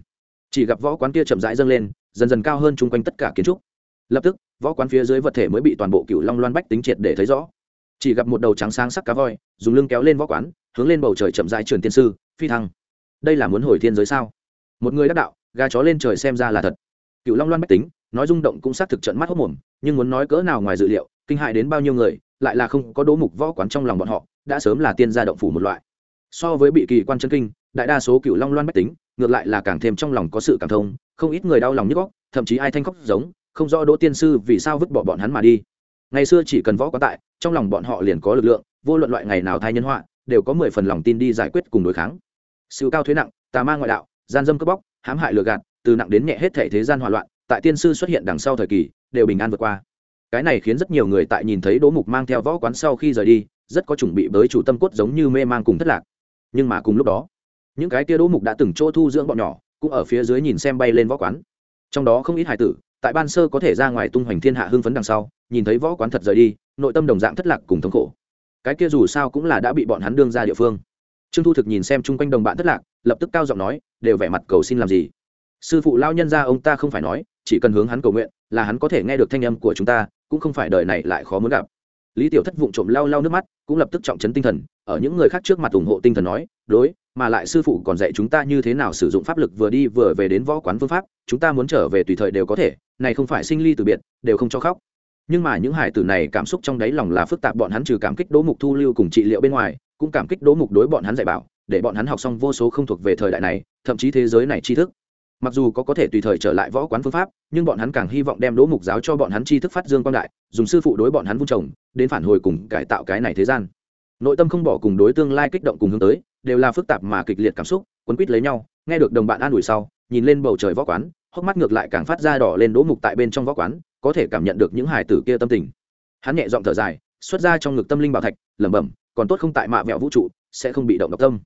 Chỉ gặp võ quán kia chậm rãi dâng lên, dần dần cao hơn chung quanh tất cả kiến trúc. Lập tức, võ quán phía dưới vật thể mới bị toàn bộ cựu long loan bách tính triệt để thấy rõ. Chỉ gặp một đầu trắng sáng sắc cá voi, dùng lưng kéo lên võ quán, hướng lên bầu trời chậm rãi truyền tiên sư, phi thăng. Đây là muốn hồi thiên giới sao? Một người đắc đạo, gà chó lên trời xem ra là thật. Cựu long loan bách tính, nói rung động cũng xác thực trận mắt hốc mồm, nhưng muốn nói cỡ nào ngoài dự liệu, kinh hại đến bao nhiêu người, lại là không có đố mục võ quán trong lòng bọn họ, đã sớm là tiên gia động phủ một loại. So với bị kỳ quan chân kinh đại đa số cựu long loan bách tính, ngược lại là càng thêm trong lòng có sự cảm thông, không ít người đau lòng nhức góc thậm chí ai thanh khóc giống, không rõ đỗ tiên sư vì sao vứt bỏ bọn hắn mà đi. Ngày xưa chỉ cần võ có tại, trong lòng bọn họ liền có lực lượng, vô luận loại ngày nào thai nhân họa, đều có mười phần lòng tin đi giải quyết cùng đối kháng. Sự cao thuế nặng, tà ma ngoại đạo, gian dâm cướp bóc, hãm hại lừa gạt, từ nặng đến nhẹ hết thể thế gian hòa loạn, tại tiên sư xuất hiện đằng sau thời kỳ, đều bình an vượt qua. Cái này khiến rất nhiều người tại nhìn thấy đỗ mục mang theo võ quán sau khi rời đi, rất có chuẩn bị với chủ tâm cốt giống như mê mang cùng thất lạc. Nhưng mà cùng lúc đó những cái kia đỗ mục đã từng chỗ thu dưỡng bọn nhỏ, cũng ở phía dưới nhìn xem bay lên võ quán. Trong đó không ít hải tử, tại ban sơ có thể ra ngoài tung hoành thiên hạ hưng phấn đằng sau, nhìn thấy võ quán thật rời đi, nội tâm đồng dạng thất lạc cùng thống khổ. Cái kia dù sao cũng là đã bị bọn hắn đương ra địa phương. Trương thu thực nhìn xem chung quanh đồng bạn thất lạc, lập tức cao giọng nói, đều vẻ mặt cầu xin làm gì? Sư phụ lao nhân ra ông ta không phải nói, chỉ cần hướng hắn cầu nguyện, là hắn có thể nghe được thanh âm của chúng ta, cũng không phải đời này lại khó muốn gặp. Lý tiểu thất vụng trộm lau lau nước mắt, cũng lập tức trọng chấn tinh thần, ở những người khác trước mặt ủng hộ tinh thần nói, đối mà lại sư phụ còn dạy chúng ta như thế nào sử dụng pháp lực vừa đi vừa về đến võ quán phương pháp, chúng ta muốn trở về tùy thời đều có thể, này không phải sinh ly từ biệt, đều không cho khóc. Nhưng mà những hải tử này cảm xúc trong đáy lòng là phức tạp, bọn hắn trừ cảm kích đỗ mục thu lưu cùng trị liệu bên ngoài, cũng cảm kích đỗ mục đối bọn hắn dạy bảo, để bọn hắn học xong vô số không thuộc về thời đại này, thậm chí thế giới này tri thức. Mặc dù có có thể tùy thời trở lại võ quán phương pháp, nhưng bọn hắn càng hy vọng đem đỗ mục giáo cho bọn hắn tri thức phát dương quang đại, dùng sư phụ đối bọn hắn vung trồng, đến phản hồi cùng cải tạo cái này thế gian. Nội tâm không bỏ cùng đối tương lai kích động cùng hướng tới đều là phức tạp mà kịch liệt cảm xúc, quấn quýt lấy nhau, nghe được đồng bạn an ủi sau, nhìn lên bầu trời võ quán, hốc mắt ngược lại càng phát ra đỏ lên đỗ mục tại bên trong võ quán, có thể cảm nhận được những hải tử kia tâm tình. Hắn nhẹ giọng thở dài, xuất ra trong ngực tâm linh bảo thạch, lẩm bẩm, còn tốt không tại mạ vẹo vũ trụ, sẽ không bị động độc tâm.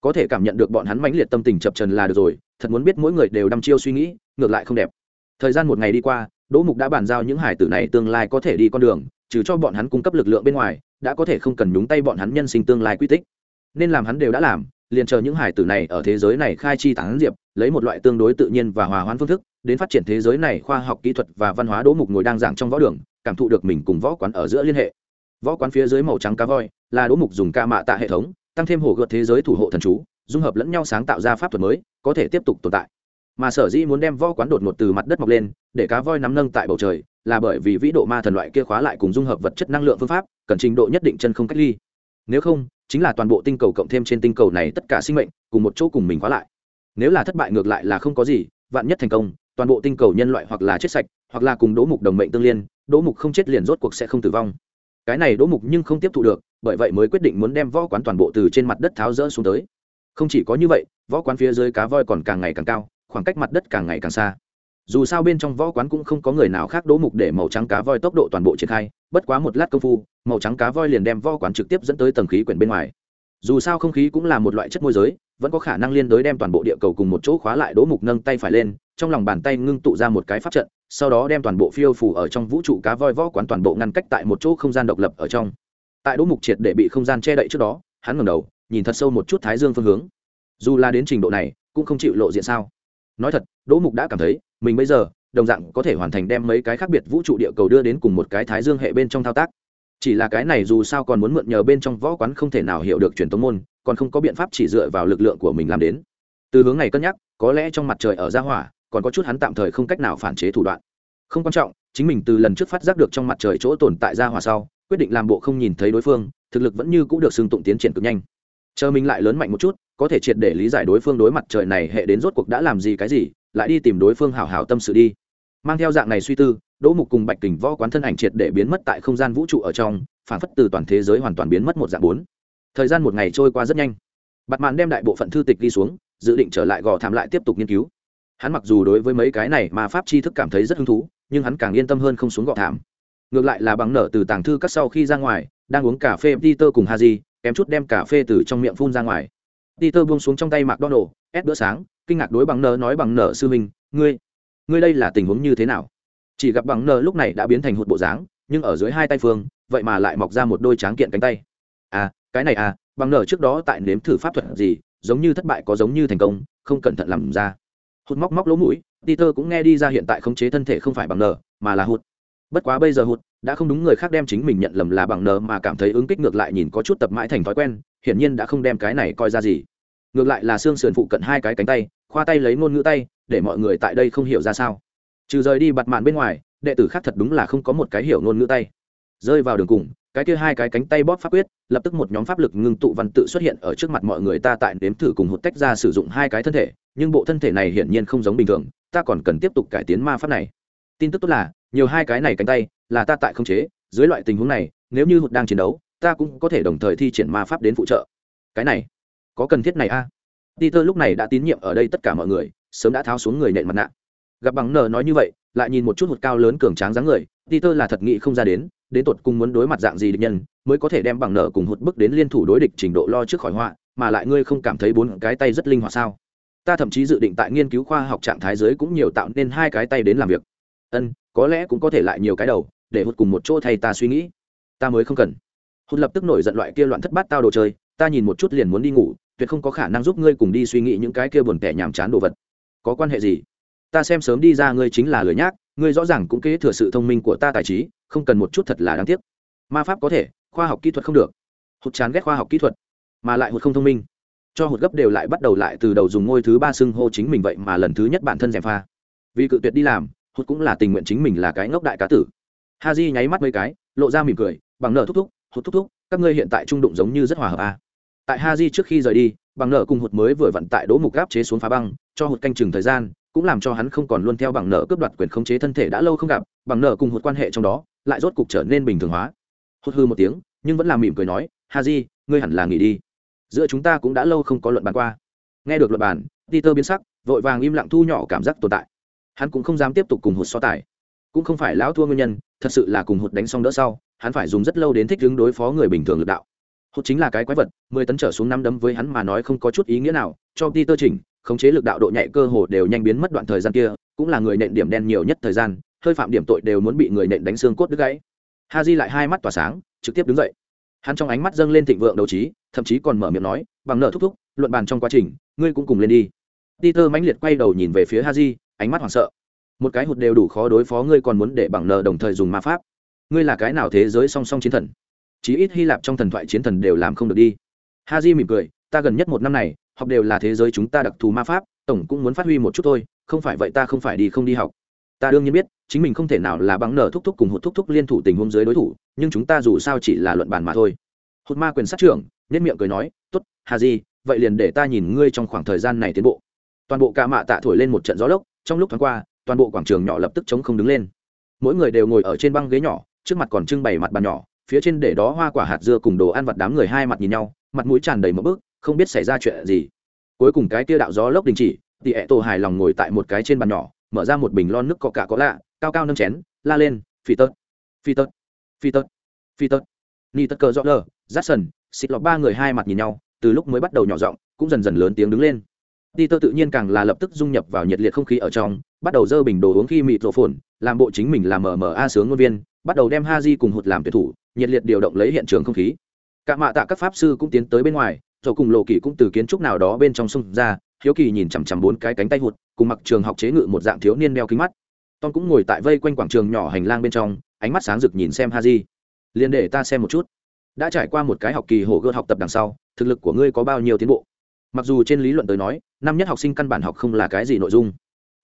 Có thể cảm nhận được bọn hắn mãnh liệt tâm tình chập trần là được rồi, thật muốn biết mỗi người đều đăm chiêu suy nghĩ, ngược lại không đẹp. Thời gian một ngày đi qua, đỗ mục đã bàn giao những hải tử này tương lai có thể đi con đường, trừ cho bọn hắn cung cấp lực lượng bên ngoài, đã có thể không cần nhúng tay bọn hắn nhân sinh tương lai quy tích nên làm hắn đều đã làm, liền chờ những hải tử này ở thế giới này khai chi tán diệp, lấy một loại tương đối tự nhiên và hòa hoãn phương thức, đến phát triển thế giới này khoa học kỹ thuật và văn hóa đỗ mục ngồi đang giảng trong võ đường, cảm thụ được mình cùng võ quán ở giữa liên hệ. Võ quán phía dưới màu trắng cá voi, là đỗ mục dùng ca mạ tạ hệ thống, tăng thêm hồ gợt thế giới thủ hộ thần chú, dung hợp lẫn nhau sáng tạo ra pháp thuật mới, có thể tiếp tục tồn tại. Mà sở dĩ muốn đem võ quán đột ngột từ mặt đất mọc lên, để cá voi nắm nâng tại bầu trời, là bởi vì vĩ độ ma thần loại kia khóa lại cùng dung hợp vật chất năng lượng phương pháp, cần trình độ nhất định chân không cách ly nếu không, chính là toàn bộ tinh cầu cộng thêm trên tinh cầu này tất cả sinh mệnh, cùng một chỗ cùng mình khóa lại. Nếu là thất bại ngược lại là không có gì, vạn nhất thành công, toàn bộ tinh cầu nhân loại hoặc là chết sạch, hoặc là cùng đỗ mục đồng mệnh tương liên, đỗ mục không chết liền rốt cuộc sẽ không tử vong. Cái này đỗ mục nhưng không tiếp thụ được, bởi vậy mới quyết định muốn đem võ quán toàn bộ từ trên mặt đất tháo rỡ xuống tới. Không chỉ có như vậy, võ quán phía dưới cá voi còn càng ngày càng cao, khoảng cách mặt đất càng ngày càng xa. Dù sao bên trong võ quán cũng không có người nào khác đỗ mục để màu trắng cá voi tốc độ toàn bộ triển khai bất quá một lát công phu, màu trắng cá voi liền đem vo quán trực tiếp dẫn tới tầng khí quyển bên ngoài. Dù sao không khí cũng là một loại chất môi giới, vẫn có khả năng liên đối đem toàn bộ địa cầu cùng một chỗ khóa lại đỗ mục nâng tay phải lên, trong lòng bàn tay ngưng tụ ra một cái pháp trận, sau đó đem toàn bộ phiêu phủ ở trong vũ trụ cá voi võ quán toàn bộ ngăn cách tại một chỗ không gian độc lập ở trong. Tại đỗ mục triệt để bị không gian che đậy trước đó, hắn ngẩng đầu, nhìn thật sâu một chút thái dương phương hướng. Dù là đến trình độ này, cũng không chịu lộ diện sao. Nói thật, đỗ mục đã cảm thấy, mình bây giờ đồng dạng có thể hoàn thành đem mấy cái khác biệt vũ trụ địa cầu đưa đến cùng một cái thái dương hệ bên trong thao tác. Chỉ là cái này dù sao còn muốn mượn nhờ bên trong võ quán không thể nào hiểu được truyền tống môn, còn không có biện pháp chỉ dựa vào lực lượng của mình làm đến. Từ hướng này cân nhắc, có lẽ trong mặt trời ở gia hỏa, còn có chút hắn tạm thời không cách nào phản chế thủ đoạn. Không quan trọng, chính mình từ lần trước phát giác được trong mặt trời chỗ tồn tại gia hỏa sau, quyết định làm bộ không nhìn thấy đối phương, thực lực vẫn như cũng được xưng tụng tiến triển cực nhanh. Chờ mình lại lớn mạnh một chút, có thể triệt để lý giải đối phương đối mặt trời này hệ đến rốt cuộc đã làm gì cái gì, lại đi tìm đối phương hảo hảo tâm sự đi mang theo dạng này suy tư, đỗ mục cùng bạch kình võ quán thân ảnh triệt để biến mất tại không gian vũ trụ ở trong, phản phất từ toàn thế giới hoàn toàn biến mất một dạng bốn. Thời gian một ngày trôi qua rất nhanh. Bặt màn đem đại bộ phận thư tịch đi xuống, dự định trở lại gò thảm lại tiếp tục nghiên cứu. Hắn mặc dù đối với mấy cái này mà pháp tri thức cảm thấy rất hứng thú, nhưng hắn càng yên tâm hơn không xuống gò thảm. Ngược lại là bằng nở từ tàng thư các sau khi ra ngoài, đang uống cà phê peter cùng haji, kém chút đem cà phê từ trong miệng phun ra ngoài. Peter buông xuống trong tay mạc đo nổ ép bữa sáng, kinh ngạc đối bằng nở nói bằng nở sư minh ngươi ngươi đây là tình huống như thế nào? Chỉ gặp bằng nở lúc này đã biến thành hụt bộ dáng, nhưng ở dưới hai tay phương, vậy mà lại mọc ra một đôi tráng kiện cánh tay. À cái này à bằng nở trước đó tại nếm thử pháp thuật gì, giống như thất bại có giống như thành công, không cẩn thận làm ra. Hụt móc móc lỗ mũi, peter cũng nghe đi ra hiện tại khống chế thân thể không phải bằng nở mà là hụt. Bất quá bây giờ hụt, đã không đúng người khác đem chính mình nhận lầm là bằng nở mà cảm thấy ứng kích ngược lại nhìn có chút tập mãi thành thói quen, hiển nhiên đã không đem cái này coi ra gì. Ngược lại là xương sườn phụ cận hai cái cánh tay khoa tay lấy ngôn ngữ tay, để mọi người tại đây không hiểu ra sao. Trừ rời đi bặt mạn bên ngoài, đệ tử khác thật đúng là không có một cái hiểu ngôn ngữ tay. Rơi vào đường cùng, cái kia hai cái cánh tay bóp pháp quyết, lập tức một nhóm pháp lực ngưng tụ văn tự xuất hiện ở trước mặt mọi người ta tại nếm thử cùng hụt tách ra sử dụng hai cái thân thể, nhưng bộ thân thể này hiển nhiên không giống bình thường, ta còn cần tiếp tục cải tiến ma pháp này. Tin tức tốt là, nhiều hai cái này cánh tay, là ta tại không chế, dưới loại tình huống này, nếu như hụt đang chiến đấu, ta cũng có thể đồng thời thi triển ma pháp đến phụ trợ. Cái này, có cần thiết này a? à? Peter lúc này đã tín nhiệm ở đây tất cả mọi người, sớm đã tháo xuống người nện mặt nạ. Gặp bằng nờ nói như vậy, lại nhìn một chút hụt cao lớn cường tráng dáng người, peter là thật nghĩ không ra đến đến tột cùng muốn đối mặt dạng gì địch nhân, mới có thể đem bằng nở cùng hụt bước đến liên thủ đối địch trình độ lo trước khỏi họa, mà lại ngươi không cảm thấy bốn cái tay rất linh hoạt sao? Ta thậm chí dự định tại nghiên cứu khoa học trạng thái giới cũng nhiều tạo nên hai cái tay đến làm việc. Ân, có lẽ cũng có thể lại nhiều cái đầu, để hụt cùng một chỗ thay ta suy nghĩ. Ta mới không cần. Hụt lập tức nổi giận loại kia loạn thất bát tao đồ chơi, ta nhìn một chút liền muốn đi ngủ tuyệt không có khả năng giúp ngươi cùng đi suy nghĩ những cái kia buồn tẻ nhàm chán đồ vật. Có quan hệ gì? Ta xem sớm đi ra ngươi chính là lười nhác, ngươi rõ ràng cũng kế thừa sự thông minh của ta tài trí, không cần một chút thật là đáng tiếc. Ma pháp có thể, khoa học kỹ thuật không được. Hụt chán ghét khoa học kỹ thuật, mà lại hụt không thông minh. Cho hụt gấp đều lại bắt đầu lại từ đầu dùng ngôi thứ ba xưng hô chính mình vậy mà lần thứ nhất bản thân gièm pha. Vì cự tuyệt đi làm, hụt cũng là tình nguyện chính mình là cái ngốc đại cá tử. Ha di nháy mắt mấy cái, lộ ra mỉm cười, bằng nợ thúc thúc, hụt thúc thúc, các ngươi hiện tại trung đụng giống như rất hòa hợp à tại ha di trước khi rời đi, bằng nợ cùng hụt mới vừa vận tại đỗ mục gáp chế xuống phá băng, cho hụt canh chừng thời gian, cũng làm cho hắn không còn luôn theo bằng nợ cướp đoạt quyền khống chế thân thể đã lâu không gặp, bằng nợ cùng hụt quan hệ trong đó, lại rốt cục trở nên bình thường hóa. Hụt hư một tiếng, nhưng vẫn làm mỉm cười nói ha di ngươi hẳn là nghỉ đi. Giữa chúng ta cũng đã lâu không có luận bàn qua. Nghe được luận bàn, peter biến sắc, vội vàng im lặng thu nhỏ cảm giác tồn tại. Hắn cũng không dám tiếp tục cùng hụt so tài. Cũng không phải lão thua nguyên nhân, thật sự là cùng hụt đánh xong đỡ sau, hắn phải dùng rất lâu đến thích ứng đối phó người bình thường lực đạo hụt chính là cái quái vật, mười tấn trở xuống năm đấm với hắn mà nói không có chút ý nghĩa nào, cho peter chỉnh, khống chế lực đạo độ nhạy cơ hồ đều nhanh biến mất đoạn thời gian kia, cũng là người nện điểm đen nhiều nhất thời gian, hơi phạm điểm tội đều muốn bị người nện đánh xương cốt đứt gãy. Ha di lại hai mắt tỏa sáng, trực tiếp đứng dậy. Hắn trong ánh mắt dâng lên thịnh vượng đấu trí, thậm chí còn mở miệng nói, bằng nợ thúc thúc, luận bàn trong quá trình, ngươi cũng cùng lên đi. Peter mãnh liệt quay đầu nhìn về phía ha di ánh mắt hoảng sợ. Một cái hụt đều đủ khó đối phó ngươi còn muốn để bằng nợ đồng thời dùng ma pháp. Ngươi là cái nào thế giới song song chiến thần? Chí ít hy lạp trong thần thoại chiến thần đều làm không được đi. Ha di mỉm cười, ta gần nhất một năm này, học đều là thế giới chúng ta đặc thù ma pháp, tổng cũng muốn phát huy một chút thôi, không phải vậy ta không phải đi không đi học. Ta đương nhiên biết, chính mình không thể nào là bằng nở thúc thúc cùng hụt thúc thúc liên thủ tình huống dưới đối thủ, nhưng chúng ta dù sao chỉ là luận bàn mà thôi. Hụt ma quyền sát trưởng nhất miệng cười nói t ố t hà di vậy liền để ta nhìn ngươi trong khoảng thời gian này tiến bộ. Toàn bộ ca mạ tạ thổi lên một trận gió lốc, trong lúc thoáng qua, toàn bộ quảng trường nhỏ lập tức chống không đứng lên. Mỗi người đều ngồi ở trên băng ghế nhỏ, trước mặt còn trưng bày mặt bàn nhỏ phía trên để đó hoa quả hạt dưa cùng đồ ăn vặt đám người hai mặt nhìn nhau, mặt mũi tràn đầy một bước không biết xảy ra chuyện gì. Cuối cùng cái tia đạo gió lốc đình chỉ thì ẹ tổ hài lòng ngồi tại một cái trên bàn nhỏ, mở ra một bình lon nước có cả có lạ, cao cao nâng chén, la lên, phi tớt phi tớt phi tớt phi tớt ni tất cờ rõ lờ, rát sần, xịt lọc ba người hai mặt nhìn nhau, từ lúc mới bắt đầu nhỏ giọng, cũng dần dần lớn tiếng đứng lên. Đi tơ tự nhiên càng là lập tức dung nhập vào nhiệt liệt không khí ở trong, bắt đầu dơ bình đồ uống khi mịt rộ phồn, làm bộ chính mình làm mờ mờ a sướng ngôn viên bắt đầu đem ha di cùng hụt làm tuyển thủ, nhiệt liệt điều động lấy hiện trường không khí. Cả mạ tạ các pháp sư cũng tiến tới bên ngoài rồi cùng lộ kỳ cũng từ kiến trúc nào đó bên trong sông ra, hiếu kỳ nhìn chằm chằm bốn cái cánh tay hụt, cùng mặc trường học chế ngự một dạng thiếu niên đeo kính mắt. Tom cũng ngồi tại vây quanh quảng trường nhỏ hành lang bên trong, ánh mắt sáng rực nhìn xem ha di liền để ta xem một chút. Đã trải qua một cái học kỳ hổ gợt học tập đằng sau, thực lực của ngươi có bao nhiêu tiến bộ? Mặc dù trên lý luận tới nói, năm nhất học sinh căn bản học không là cái gì nội dung.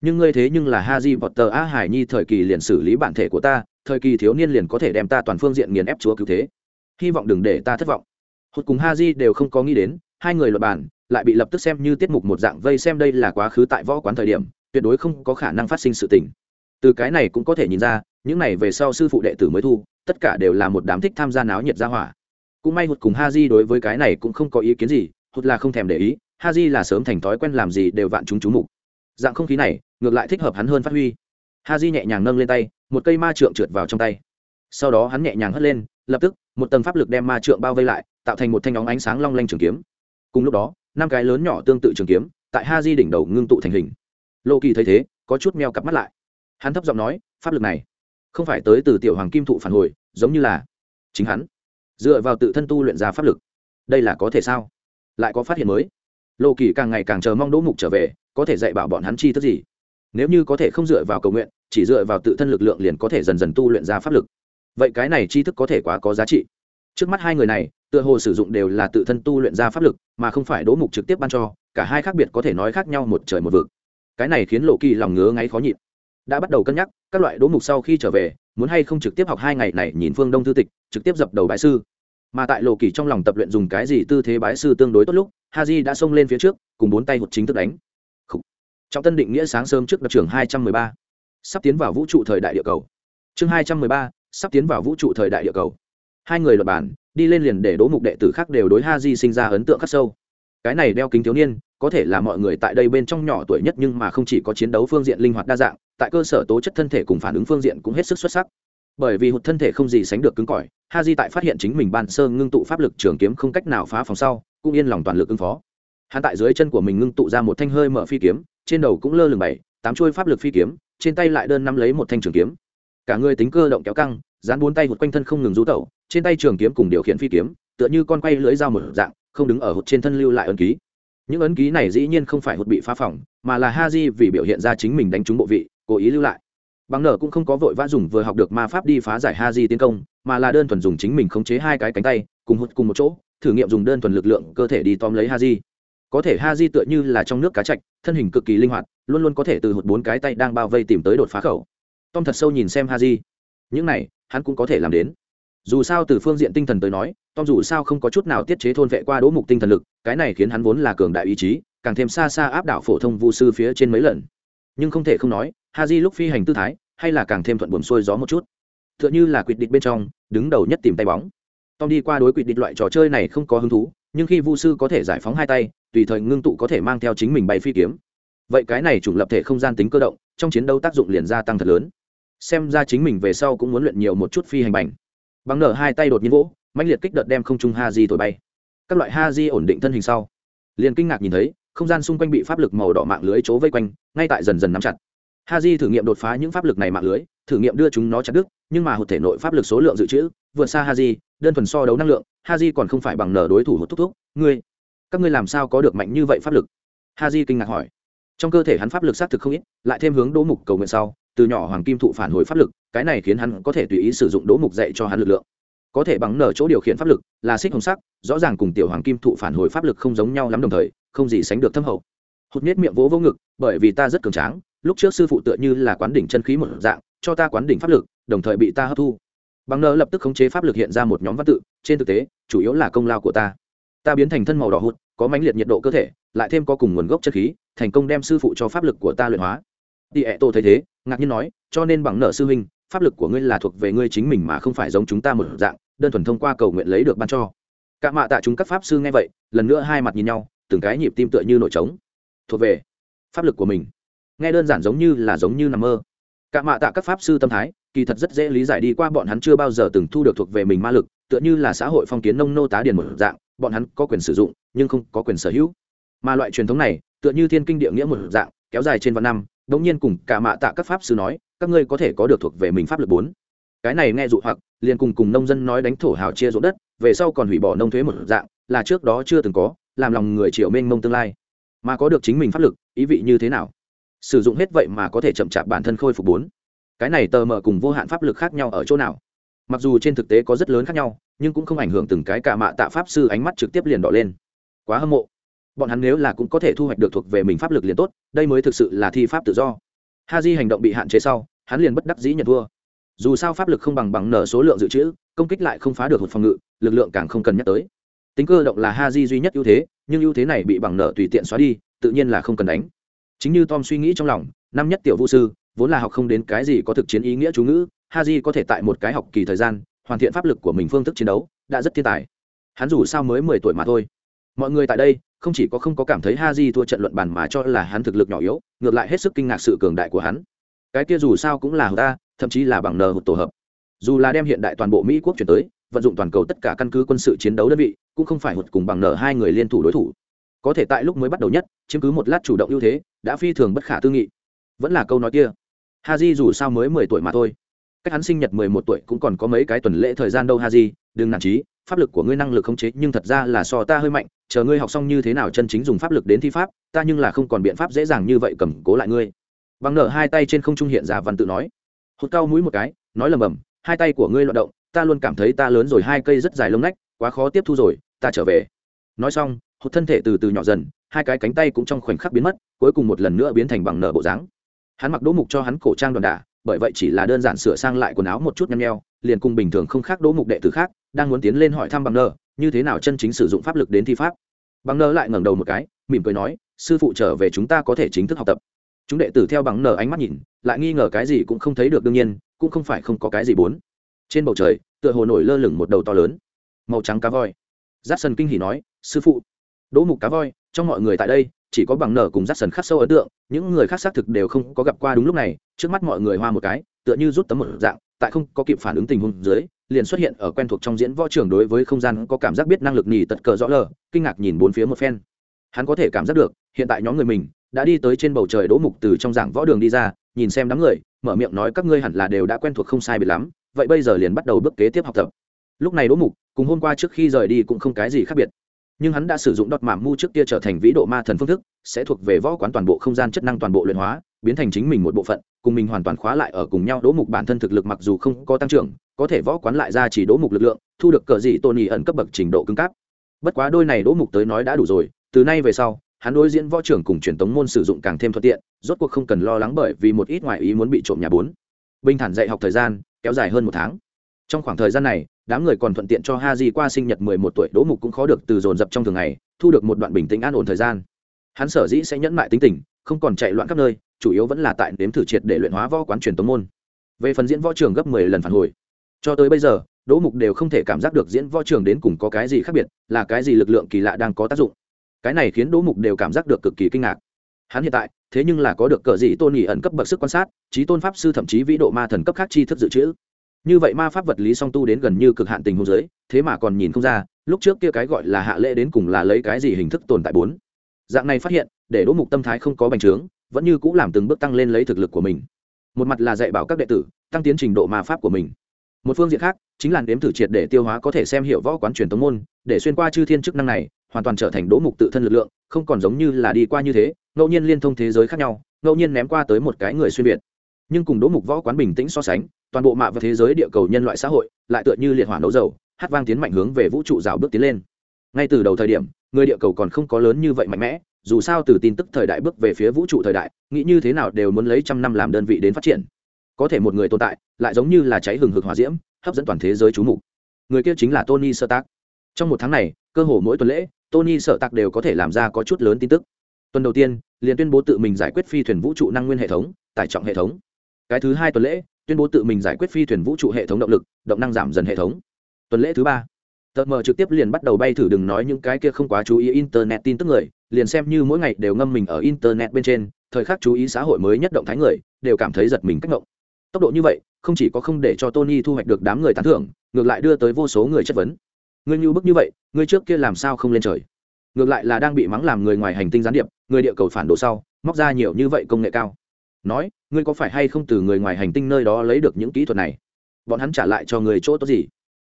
Nhưng ngươi thế nhưng là ha di potter a hải nhi thời kỳ liền xử lý bản thể của ta thời kỳ thiếu niên liền có thể đem ta toàn phương diện nghiền ép chúa cứu thế. Hy vọng đừng để ta thất vọng. Hụt cùng ha di đều không có nghĩ đến, hai người luật bàn, lại bị lập tức xem như tiết mục một dạng vây xem đây là quá khứ tại võ quán thời điểm, tuyệt đối không có khả năng phát sinh sự tình. Từ cái này cũng có thể nhìn ra, những này về sau sư phụ đệ tử mới thu, tất cả đều là một đám thích tham gia náo nhiệt gia hỏa. Cũng may hụt cùng ha di đối với cái này cũng không có ý kiến gì, hụt là không thèm để ý ha di là sớm thành thói quen làm gì đều vạn chúng chú mục. Dạng không khí này, ngược lại thích hợp hắn hơn phát huy. Ha di nhẹ nhàng nâng lên tay một cây ma trượng trượt vào trong tay. Sau đó hắn nhẹ nhàng hất lên, lập tức, một tầng pháp lực đem ma trượng bao vây lại, tạo thành một thanh óng ánh sáng long lanh trường kiếm. Cùng lúc đó, năm cái lớn nhỏ tương tự trường kiếm, tại ha di đỉnh đầu ngưng tụ thành hình. Lô kỳ thấy thế, có chút meo cặp mắt lại. Hắn thấp giọng nói, pháp lực này, không phải tới từ tiểu hoàng kim thụ phản hồi, giống như là chính hắn. Dựa vào tự thân tu luyện ra pháp lực, đây là có thể sao? Lại có phát hiện mới. Lô kỳ càng ngày càng chờ mong đỗ mục trở về, có thể dạy bảo bọn hắn chi thức gì? Nếu như có thể không dựa vào cầu nguyện chỉ dựa vào tự thân lực lượng liền có thể dần dần tu luyện ra pháp lực. Vậy cái này tri thức có thể quá có giá trị. Trước mắt hai người này, tựa hồ sử dụng đều là tự thân tu luyện ra pháp lực, mà không phải đỗ mục trực tiếp ban cho, cả hai khác biệt có thể nói khác nhau một trời một vực. Cái này khiến lộ kỳ lòng ngứa ngáy khó nhịn. Đã bắt đầu cân nhắc, các loại đỗ mục sau khi trở về, muốn hay không trực tiếp học hai ngày này nhìn phương đông thư tịch, trực tiếp dập đầu bái sư. Mà tại lộ kỳ trong lòng tập luyện dùng cái gì tư thế bái sư tương đối tốt lúc ha di đã xông lên phía trước, cùng bốn tay một chính thức đánh. Trong tân định nghĩa sáng sớm trước đặc trưởng hai trăm mười ba sắp tiến vào vũ trụ thời đại địa cầu. Chương hai trăm mười ba, sắp tiến vào vũ trụ thời đại địa cầu. Hai người luật bản đi lên liền để đố mục đệ tử khác đều đối ha di sinh ra ấn tượng khắc sâu. Cái này đeo kính thiếu niên, có thể là mọi người tại đây bên trong nhỏ tuổi nhất nhưng mà không chỉ có chiến đấu phương diện linh hoạt đa dạng, tại cơ sở tố chất thân thể cùng phản ứng phương diện cũng hết sức xuất sắc. Bởi vì hụt thân thể không gì sánh được cứng cỏi, ha di tại phát hiện chính mình ban sơ ngưng tụ pháp lực trường kiếm không cách nào phá phòng sau, cũng yên lòng toàn lực ứng phó. Hắn tại dưới chân của mình ngưng tụ ra một thanh hơi mở phi kiếm, trên đầu cũng lơ lửng bảy, tám chuôi pháp lực phi kiếm trên tay lại đơn nắm lấy một thanh trường kiếm. Cả người tính cơ động kéo căng, dán bốn tay hụt quanh thân không ngừng rú tẩu, trên tay trường kiếm cùng điều khiển phi kiếm, tựa như con quay lưỡi dao một dạng, không đứng ở hụt trên thân lưu lại ấn ký. Những ấn ký này dĩ nhiên không phải hụt bị phá phỏng, mà là ha di vì biểu hiện ra chính mình đánh trúng bộ vị, cố ý lưu lại. Bằng nở cũng không có vội vã dùng vừa học được ma pháp đi phá giải ha di tiến công, mà là đơn thuần dùng chính mình khống chế hai cái cánh tay, cùng hụt cùng một chỗ, thử nghiệm dùng đơn thuần lực lượng cơ thể đi tóm lấy ha di có thể ha di tựa như là trong nước cá chạch, thân hình cực kỳ linh hoạt, luôn luôn có thể từ hụt bốn cái tay đang bao vây tìm tới đột phá khẩu. Tom thật sâu nhìn xem ha di. Những này, hắn cũng có thể làm đến. Dù sao từ phương diện tinh thần tới nói, tom dù sao không có chút nào tiết chế thôn vệ qua đỗ mục tinh thần lực, cái này khiến hắn vốn là cường đại ý chí, càng thêm xa xa áp đảo phổ thông vu sư phía trên mấy lần. Nhưng không thể không nói, ha di lúc phi hành tư thái, hay là càng thêm thuận buồm xuôi gió một chút. T h ư ợ n h ư là quyết địch bên trong, đứng đầu nhất tìm tay bóng. Tom đi qua đối quyết địch loại trò chơi này không có hứng thú nhưng khi vu sư có thể giải phóng hai tay, tùy thời ngưng tụ có thể mang theo chính mình bay phi kiếm. Vậy cái này chủng lập thể không gian tính cơ động, trong chiến đấu tác dụng liền gia tăng thật lớn. Xem ra chính mình về sau cũng muốn luyện nhiều một chút phi hành bành. Bằng nở hai tay đột nhiên vỗ mạnh liệt kích đợt đem không trung ha di thổi bay. Các loại ha di ổn định thân hình sau, liền kinh ngạc nhìn thấy, không gian xung quanh bị pháp lực màu đỏ mạng lưới chỗ vây quanh, ngay tại dần dần nắm chặt. Ha di thử nghiệm đột phá những pháp lực này mạng lưới, thử nghiệm đưa chúng nó chặt đứt, nhưng mà hụt thể nội pháp lực số lượng dự trữ, vượt xa ha di đơn thuần so đấu năng lượng ha di còn không phải bằng nở đối thủ một thúc thúc, ngươi, các ngươi làm sao có được mạnh như vậy pháp lực? Ha di kinh ngạc hỏi. Trong cơ thể hắn pháp lực xác thực không ít, lại thêm hướng đỗ mục cầu nguyện sau, từ nhỏ hoàng kim thụ phản hồi pháp lực, cái này khiến hắn có thể tùy ý sử dụng đỗ mục dạy cho hắn lực lượng. Có thể bằng nở chỗ điều khiển pháp lực, là xích hồng sắc, rõ ràng cùng tiểu hoàng kim thụ phản hồi pháp lực không giống nhau lắm đồng thời, không gì sánh được thâm hậu. Hụt nết miệng vỗ vô ngực, bởi vì ta rất cường tráng, lúc trước sư phụ tựa như là quán đỉnh chân khí một dạng, cho ta quán đỉnh pháp lực, đồng thời bị ta hấp thu bằng nợ lập tức khống chế pháp lực hiện ra một nhóm văn tự, trên thực tế, chủ yếu là công lao của ta. Ta biến thành thân màu đỏ hụt, có mãnh liệt nhiệt độ cơ thể, lại thêm có cùng nguồn gốc chân khí, thành công đem sư phụ cho pháp lực của ta luyện hóa. Đi ẹ tô thấy thế, ngạc nhiên nói, cho nên bằng nợ sư huynh, pháp lực của ngươi là thuộc về ngươi chính mình mà không phải giống chúng ta một dạng, đơn thuần thông qua cầu nguyện lấy được ban cho. Cả mạ tạ chúng các pháp sư nghe vậy, lần nữa hai mặt nhìn nhau, từng cái nhịp tim tựa như nổi trống. Thuộc về pháp lực của mình. Nghe đơn giản giống như là giống như nằm mơ. Cả mạ tạ các pháp sư tâm thái kỳ thật rất dễ lý giải đi qua bọn hắn chưa bao giờ từng thu được thuộc về mình ma lực, tựa như là xã hội phong kiến nông nô tá điền một dạng, bọn hắn có quyền sử dụng, nhưng không có quyền sở hữu. Mà loại truyền thống này, tựa như thiên kinh địa nghĩa một dạng, kéo dài trên vạn năm, đống nhiên cùng cả mạ tạ các pháp sư nói, các ngươi có thể có được thuộc về mình pháp lực bốn. Cái này nghe dụ hoặc, liền cùng cùng nông dân nói đánh thổ hào chia ruộng đất, về sau còn hủy bỏ nông thuế một dạng, là trước đó chưa từng có, làm lòng người triều mênh mông tương lai. Mà có được chính mình pháp lực, ý vị như thế nào? Sử dụng hết vậy mà có thể chậm chạp bản thân khôi phục bốn cái này tờ mờ cùng vô hạn pháp lực khác nhau ở chỗ nào? Mặc dù trên thực tế có rất lớn khác nhau, nhưng cũng không ảnh hưởng từng cái cả mạ tạ pháp sư ánh mắt trực tiếp liền đỏ lên. Quá hâm mộ. Bọn hắn nếu là cũng có thể thu hoạch được thuộc về mình pháp lực liền tốt, đây mới thực sự là thi pháp tự do. Ha di hành động bị hạn chế sau, hắn liền bất đắc dĩ nhận thua. Dù sao pháp lực không bằng bằng nở số lượng dự trữ, công kích lại không phá được hụt phòng ngự, lực lượng càng không cần nhắc tới. Tính cơ động là ha di duy nhất ưu thế, nhưng ưu thế này bị bằng nở tùy tiện xóa đi, tự nhiên là không cần đánh. Chính như tom suy nghĩ trong lòng, năm nhất tiểu vũ sư vốn là học không đến cái gì có thực chiến ý nghĩa chú ngữ ha di có thể tại một cái học kỳ thời gian, hoàn thiện pháp lực của mình phương thức chiến đấu, đã rất thiên tài. Hắn dù sao mới mười tuổi mà thôi. Mọi người tại đây, không chỉ có không có cảm thấy ha di thua trận luận bàn mà cho là hắn thực lực nhỏ yếu, ngược lại hết sức kinh ngạc sự cường đại của hắn. Cái kia dù sao cũng là ta thậm chí là bằng nờ một tổ hợp. Dù là đem hiện đại toàn bộ mỹ quốc chuyển tới, vận dụng toàn cầu tất cả căn cứ quân sự chiến đấu đơn vị, cũng không phải hụt cùng bằng nờ hai người liên thủ đối thủ. Có thể tại lúc mới bắt đầu nhất, chiếm cứ một lát chủ động ưu thế, đã phi thường bất khả tư nghị vẫn là câu nói kia. Ha j dù sao mới mười tuổi mà thôi. Cách hắn sinh nhật mười một tuổi cũng còn có mấy cái tuần lễ thời gian đâu ha j đừng nản trí pháp lực của ngươi năng lực khống chế, nhưng thật ra là so ta hơi mạnh, chờ ngươi học xong như thế nào chân chính dùng pháp lực đến thi pháp, ta nhưng là không còn biện pháp dễ dàng như vậy cầm cố lại ngươi. Bằng nở hai tay trên không trung hiện ra văn tự nói. Hụt cao mũi một cái, nói lầm bầm, hai tay của ngươi loạt động, ta luôn cảm thấy ta lớn rồi, hai cây rất dài lông nách, quá khó tiếp thu rồi, ta trở về. Nói xong, hụt thân thể từ từ nhỏ dần, hai cái cánh tay cũng trong khoảnh khắc biến mất, cuối cùng một lần nữa biến thành bằng nở bộ dáng hắn mặc đỗ mục cho hắn cổ trang đoàn đả, bởi vậy chỉ là đơn giản sửa sang lại quần áo một chút nhăn nheo, liền cùng bình thường không khác đỗ mục đệ tử khác, đang muốn tiến lên hỏi thăm bằng nơ, như thế nào chân chính sử dụng pháp lực đến thi pháp. Bằng nơ lại ngẩng đầu một cái, mỉm cười nói, sư phụ trở về chúng ta có thể chính thức học tập. Chúng đệ tử theo bằng nở ánh mắt nhìn, lại nghi ngờ cái gì cũng không thấy được đương nhiên, cũng không phải không có cái gì bốn. Trên bầu trời, tựa hồ nổi lơ lửng một đầu to lớn, màu trắng cá voi. Giáp sân kinh hỉ nói, sư phụ. Đỗ mục cá voi, trong mọi người tại đây chỉ có bằng nở cùng rát sần khắc sâu ấn tượng, những người khác xác thực đều không có gặp qua đúng lúc này, trước mắt mọi người hoa một cái, tựa như rút tấm một dạng, tại không có kịp phản ứng tình huống dưới, liền xuất hiện ở quen thuộc trong diễn võ trường đối với không gian có cảm giác biết năng lực nhì tật cờ rõ lờ, kinh ngạc nhìn bốn phía một phen. Hắn có thể cảm giác được, hiện tại nhóm người mình đã đi tới trên bầu trời đỗ mục từ trong giảng võ đường đi ra, nhìn xem đám người, mở miệng nói các ngươi hẳn là đều đã quen thuộc không sai biệt lắm, vậy bây giờ liền bắt đầu bước kế tiếp học tập. Lúc này đỗ mục cùng hôm qua trước khi rời đi cũng không cái gì khác biệt nhưng hắn đã sử dụng đọt mảm mu trước kia trở thành vĩ độ ma thần phương thức, sẽ thuộc về võ quán toàn bộ không gian chất năng toàn bộ luyện hóa, biến thành chính mình một bộ phận, cùng mình hoàn toàn khóa lại ở cùng nhau đỗ mục bản thân thực lực mặc dù không có tăng trưởng, có thể võ quán lại ra chỉ đỗ mục lực lượng, thu được cờ dị tôn nhì ẩn cấp bậc trình độ cứng cáp. Bất quá đôi này đỗ mục tới nói đã đủ rồi, từ nay về sau, hắn đối diễn võ trưởng cùng truyền tống môn sử dụng càng thêm thuận tiện, rốt cuộc không cần lo lắng bởi vì một ít ngoại ý muốn bị trộm nhà bốn. Bình thản dạy học thời gian, kéo dài hơn một tháng. Trong khoảng thời gian này đám người còn thuận tiện cho ha di qua sinh nhật mười một tuổi đỗ mục cũng khó được từ dồn dập trong thường ngày, thu được một đoạn bình tĩnh an ổn thời gian. Hắn sở dĩ sẽ nhẫn mại tính tình, không còn chạy loạn khắp nơi, chủ yếu vẫn là tại đếm thử triệt để luyện hóa võ quán truyền tống môn. Về phần diễn võ trường gấp mười lần phản hồi. Cho tới bây giờ, đỗ mục đều không thể cảm giác được diễn võ trường đến cùng có cái gì khác biệt, là cái gì lực lượng kỳ lạ đang có tác dụng. Cái này khiến đỗ mục đều cảm giác được cực kỳ kinh ngạc. Hắn hiện tại, thế nhưng là có được cờ gì tôn nhị ẩn cấp bậc sức quan sát trí tôn pháp sư thậm chí vĩ độ ma thần cấp khác chi thức dự trữ như vậy ma pháp vật lý song tu đến gần như cực hạn tình huống giới, thế mà còn nhìn không ra, lúc trước kia cái gọi là hạ lễ đến cùng là lấy cái gì hình thức tồn tại bốn. Dạng này phát hiện, để đỗ mục tâm thái không có bành trướng, vẫn như cũng làm từng bước tăng lên lấy thực lực của mình. Một mặt là dạy bảo các đệ tử, tăng tiến trình độ ma pháp của mình. Một phương diện khác, chính là đếm thử triệt để tiêu hóa có thể xem hiệu võ quán truyền tống môn, để xuyên qua chư thiên chức năng này, hoàn toàn trở thành đỗ mục tự thân lực lượng, không còn giống như là đi qua như thế, ngẫu nhiên liên thông thế giới khác nhau, ngẫu nhiên ném qua tới một cái người xuyên việt nhưng cùng đỗ mục võ quán bình tĩnh so sánh, toàn bộ mạ và thế giới địa cầu nhân loại xã hội lại tựa như liệt hỏa nấu dầu, hát vang tiến mạnh hướng về vũ trụ rào bước tiến lên. Ngay từ đầu thời điểm, người địa cầu còn không có lớn như vậy mạnh mẽ, dù sao từ tin tức thời đại bước về phía vũ trụ thời đại, nghĩ như thế nào đều muốn lấy trăm năm làm đơn vị đến phát triển. Có thể một người tồn tại, lại giống như là cháy hừng hực hỏa diễm, hấp dẫn toàn thế giới chú mục. Người kia chính là tony sơ tác trong một tháng này, cơ hồ mỗi tuần lễ, tony sợ tạc đều có thể làm ra có chút lớn tin tức. Tuần đầu tiên, liền tuyên bố tự mình giải quyết phi thuyền vũ trụ năng nguyên hệ thống, tải trọng hệ thống cái thứ hai tuần lễ, tuyên bố tự mình giải quyết phi thuyền vũ trụ hệ thống động lực, động năng giảm dần hệ thống. Tuần lễ thứ ba, tờ mờ trực tiếp liền bắt đầu bay thử đừng nói những cái kia không quá chú ý internet tin tức người, liền xem như mỗi ngày đều ngâm mình ở internet bên trên, thời khắc chú ý xã hội mới nhất động thái người, đều cảm thấy giật mình cách ngộng. Tốc độ như vậy, không chỉ có không để cho tony thu hoạch được đám người tán thưởng, ngược lại đưa tới vô số người chất vấn. Ngươi như bức như vậy, ngươi trước kia làm sao không lên trời? Ngược lại là đang bị mắng làm người ngoài hành tinh gián điệp, người địa cầu phản đồ sau, móc ra nhiều như vậy công nghệ cao nói, ngươi có phải hay không từ người ngoài hành tinh nơi đó lấy được những kỹ thuật này? Bọn hắn trả lại cho người chỗ tốt gì?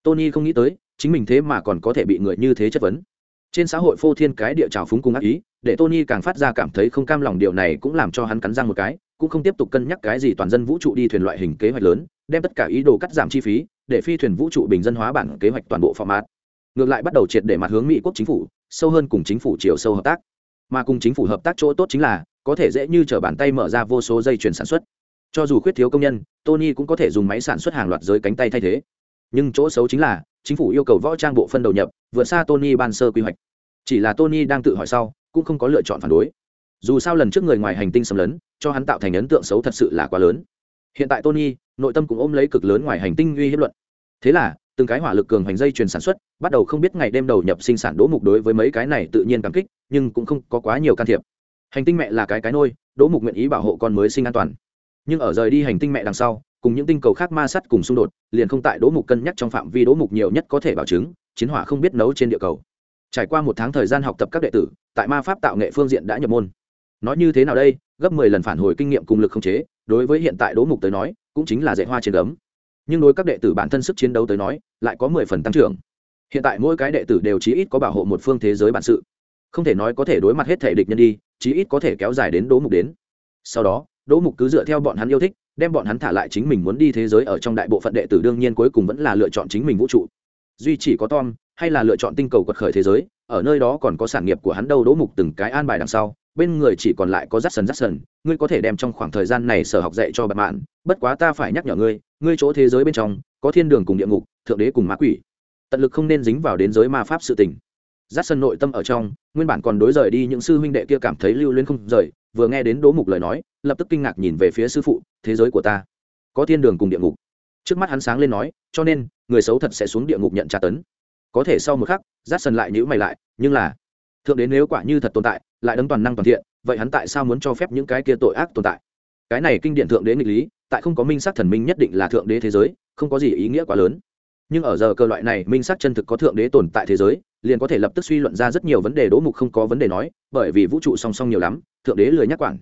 Tony không nghĩ tới, chính mình thế mà còn có thể bị người như thế chất vấn. Trên xã hội phô thiên cái địa trào phúng cung ác ý, để tony càng phát ra cảm thấy không cam lòng, điều này cũng làm cho hắn cắn răng một cái, cũng không tiếp tục cân nhắc cái gì toàn dân vũ trụ đi thuyền loại hình kế hoạch lớn, đem tất cả ý đồ cắt giảm chi phí, để phi thuyền vũ trụ bình dân hóa bản kế hoạch toàn bộ format. Ngược lại bắt đầu triệt để mặt hướng mỹ quốc chính phủ, sâu hơn cùng chính phủ chiều sâu hợp tác. Mà cùng chính phủ hợp tác chỗ tốt chính là có thể dễ như chở bàn tay mở ra vô số dây chuyển sản xuất. Cho dù khuyết thiếu công nhân, tony cũng có thể dùng máy sản xuất hàng loạt giới cánh tay thay thế. Nhưng chỗ xấu chính là, chính phủ yêu cầu võ trang bộ phân đầu nhập, vượt xa tony ban sơ quy hoạch. Chỉ là tony đang tự hỏi sau, cũng không có lựa chọn phản đối. Dù sao lần trước người ngoài hành tinh xâm lấn, cho hắn tạo thành ấn tượng xấu thật sự là quá lớn. Hiện tại tony, nội tâm cũng ôm lấy cực lớn ngoài hành tinh uy hiếp luận. Thế là, từng cái hỏa lực cường hành dây chuyền sản xuất, bắt đầu không biết ngày đêm đầu nhập sinh sản đỗ mục đối với mấy cái này tự nhiên cảm kích, nhưng cũng không có quá nhiều can thiệp hành tinh mẹ là cái cái nôi, đỗ mục nguyện ý bảo hộ con mới sinh an toàn. Nhưng ở rời đi hành tinh mẹ đằng sau, cùng những tinh cầu khác ma sắt cùng xung đột, liền không tại đỗ mục cân nhắc trong phạm vi đỗ mục nhiều nhất có thể bảo chứng, chiến hỏa không biết nấu trên địa cầu. Trải qua một tháng thời gian học tập các đệ tử, tại ma pháp tạo nghệ phương diện đã nhập môn. Nói như thế nào đây, gấp mười lần phản hồi kinh nghiệm cùng lực không chế, đối với hiện tại đỗ mục tới nói, cũng chính là dạy hoa trên gấm. Nhưng đối các đệ tử bản thân sức chiến đấu tới nói, lại có mười phần tăng trưởng. Hiện tại mỗi cái đệ tử đều chí ít có bảo hộ một phương thế giới bản sự. Không thể nói có thể đối mặt hết thể địch nhân đi chí ít có thể kéo dài đến đỗ mục đến. Sau đó, đỗ mục cứ dựa theo bọn hắn yêu thích, đem bọn hắn thả lại chính mình muốn đi thế giới ở trong đại bộ phận đệ tử đương nhiên cuối cùng vẫn là lựa chọn chính mình vũ trụ. Duy chỉ có tom, hay là lựa chọn tinh cầu quật khởi thế giới, ở nơi đó còn có sản nghiệp của hắn đâu đỗ mục từng cái an bài đằng sau, bên người chỉ còn lại có rắt sần rắt sần ngươi có thể đem trong khoảng thời gian này sở học dạy cho bạn mạn bất quá ta phải nhắc nhở ngươi ngươi chỗ thế giới bên trong, có thiên đường cùng địa ngục, thượng đế cùng ma quỷ. Tận lực không nên dính vào đến giới ma pháp sự tình rát sân nội tâm ở trong, nguyên bản còn đối rời đi những sư huynh đệ kia cảm thấy lưu luyến không rời, vừa nghe đến đỗ mục lời nói, lập tức kinh ngạc nhìn về phía sư phụ, thế giới của ta, có thiên đường cùng địa ngục. Trước mắt hắn sáng lên nói, cho nên, người xấu thật sẽ xuống địa ngục nhận tra tấn. Có thể sau một khắc, rát sân lại nhữ mày lại, nhưng là, thượng đế nếu quả như thật tồn tại, lại đấng toàn năng toàn thiện, vậy hắn tại sao muốn cho phép những cái kia tội ác tồn tại? Cái này kinh điển thượng đế nghịch lý, tại không có minh sắc thần minh nhất định là thượng đế thế giới, không có gì ý nghĩa quá lớn. Nhưng ở giờ cơ loại này, minh sắc chân thực có thượng đế tồn tại thế giới liền có thể lập tức suy luận ra rất nhiều vấn đề, đỗ mục không có vấn đề nói, bởi vì vũ trụ song song nhiều lắm, thượng đế lười nhắc quản.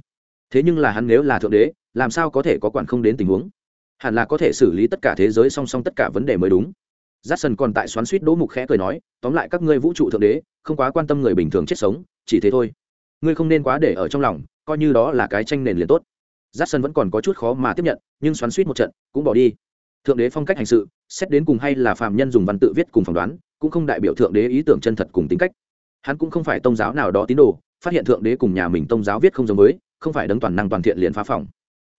Thế nhưng là hắn nếu là thượng đế, làm sao có thể có quản không đến tình huống? Hẳn là có thể xử lý tất cả thế giới song song tất cả vấn đề mới đúng. J a còn tại xoắn suýt đỗ mục khẽ cười nói, tóm lại các ngươi vũ trụ thượng đế, không quá quan tâm người bình thường chết sống, chỉ thế thôi. Ngươi không nên quá để ở trong lòng, coi như đó là cái tranh nền liền tốt. J a vẫn còn có chút khó mà tiếp nhận, nhưng xoắn suýt một trận, cũng bỏ đi. Thượng đế phong cách hành sự, xét đến cùng hay là phạm nhân dùng văn tự viết cùng phỏng đoán cũng không đại biểu thượng đế ý tưởng chân thật cùng tính cách. Hắn cũng không phải tôn giáo nào đó tín đồ, phát hiện thượng đế cùng nhà mình tôn giáo viết không giống với, không phải đấng toàn năng toàn thiện liền phá phòng.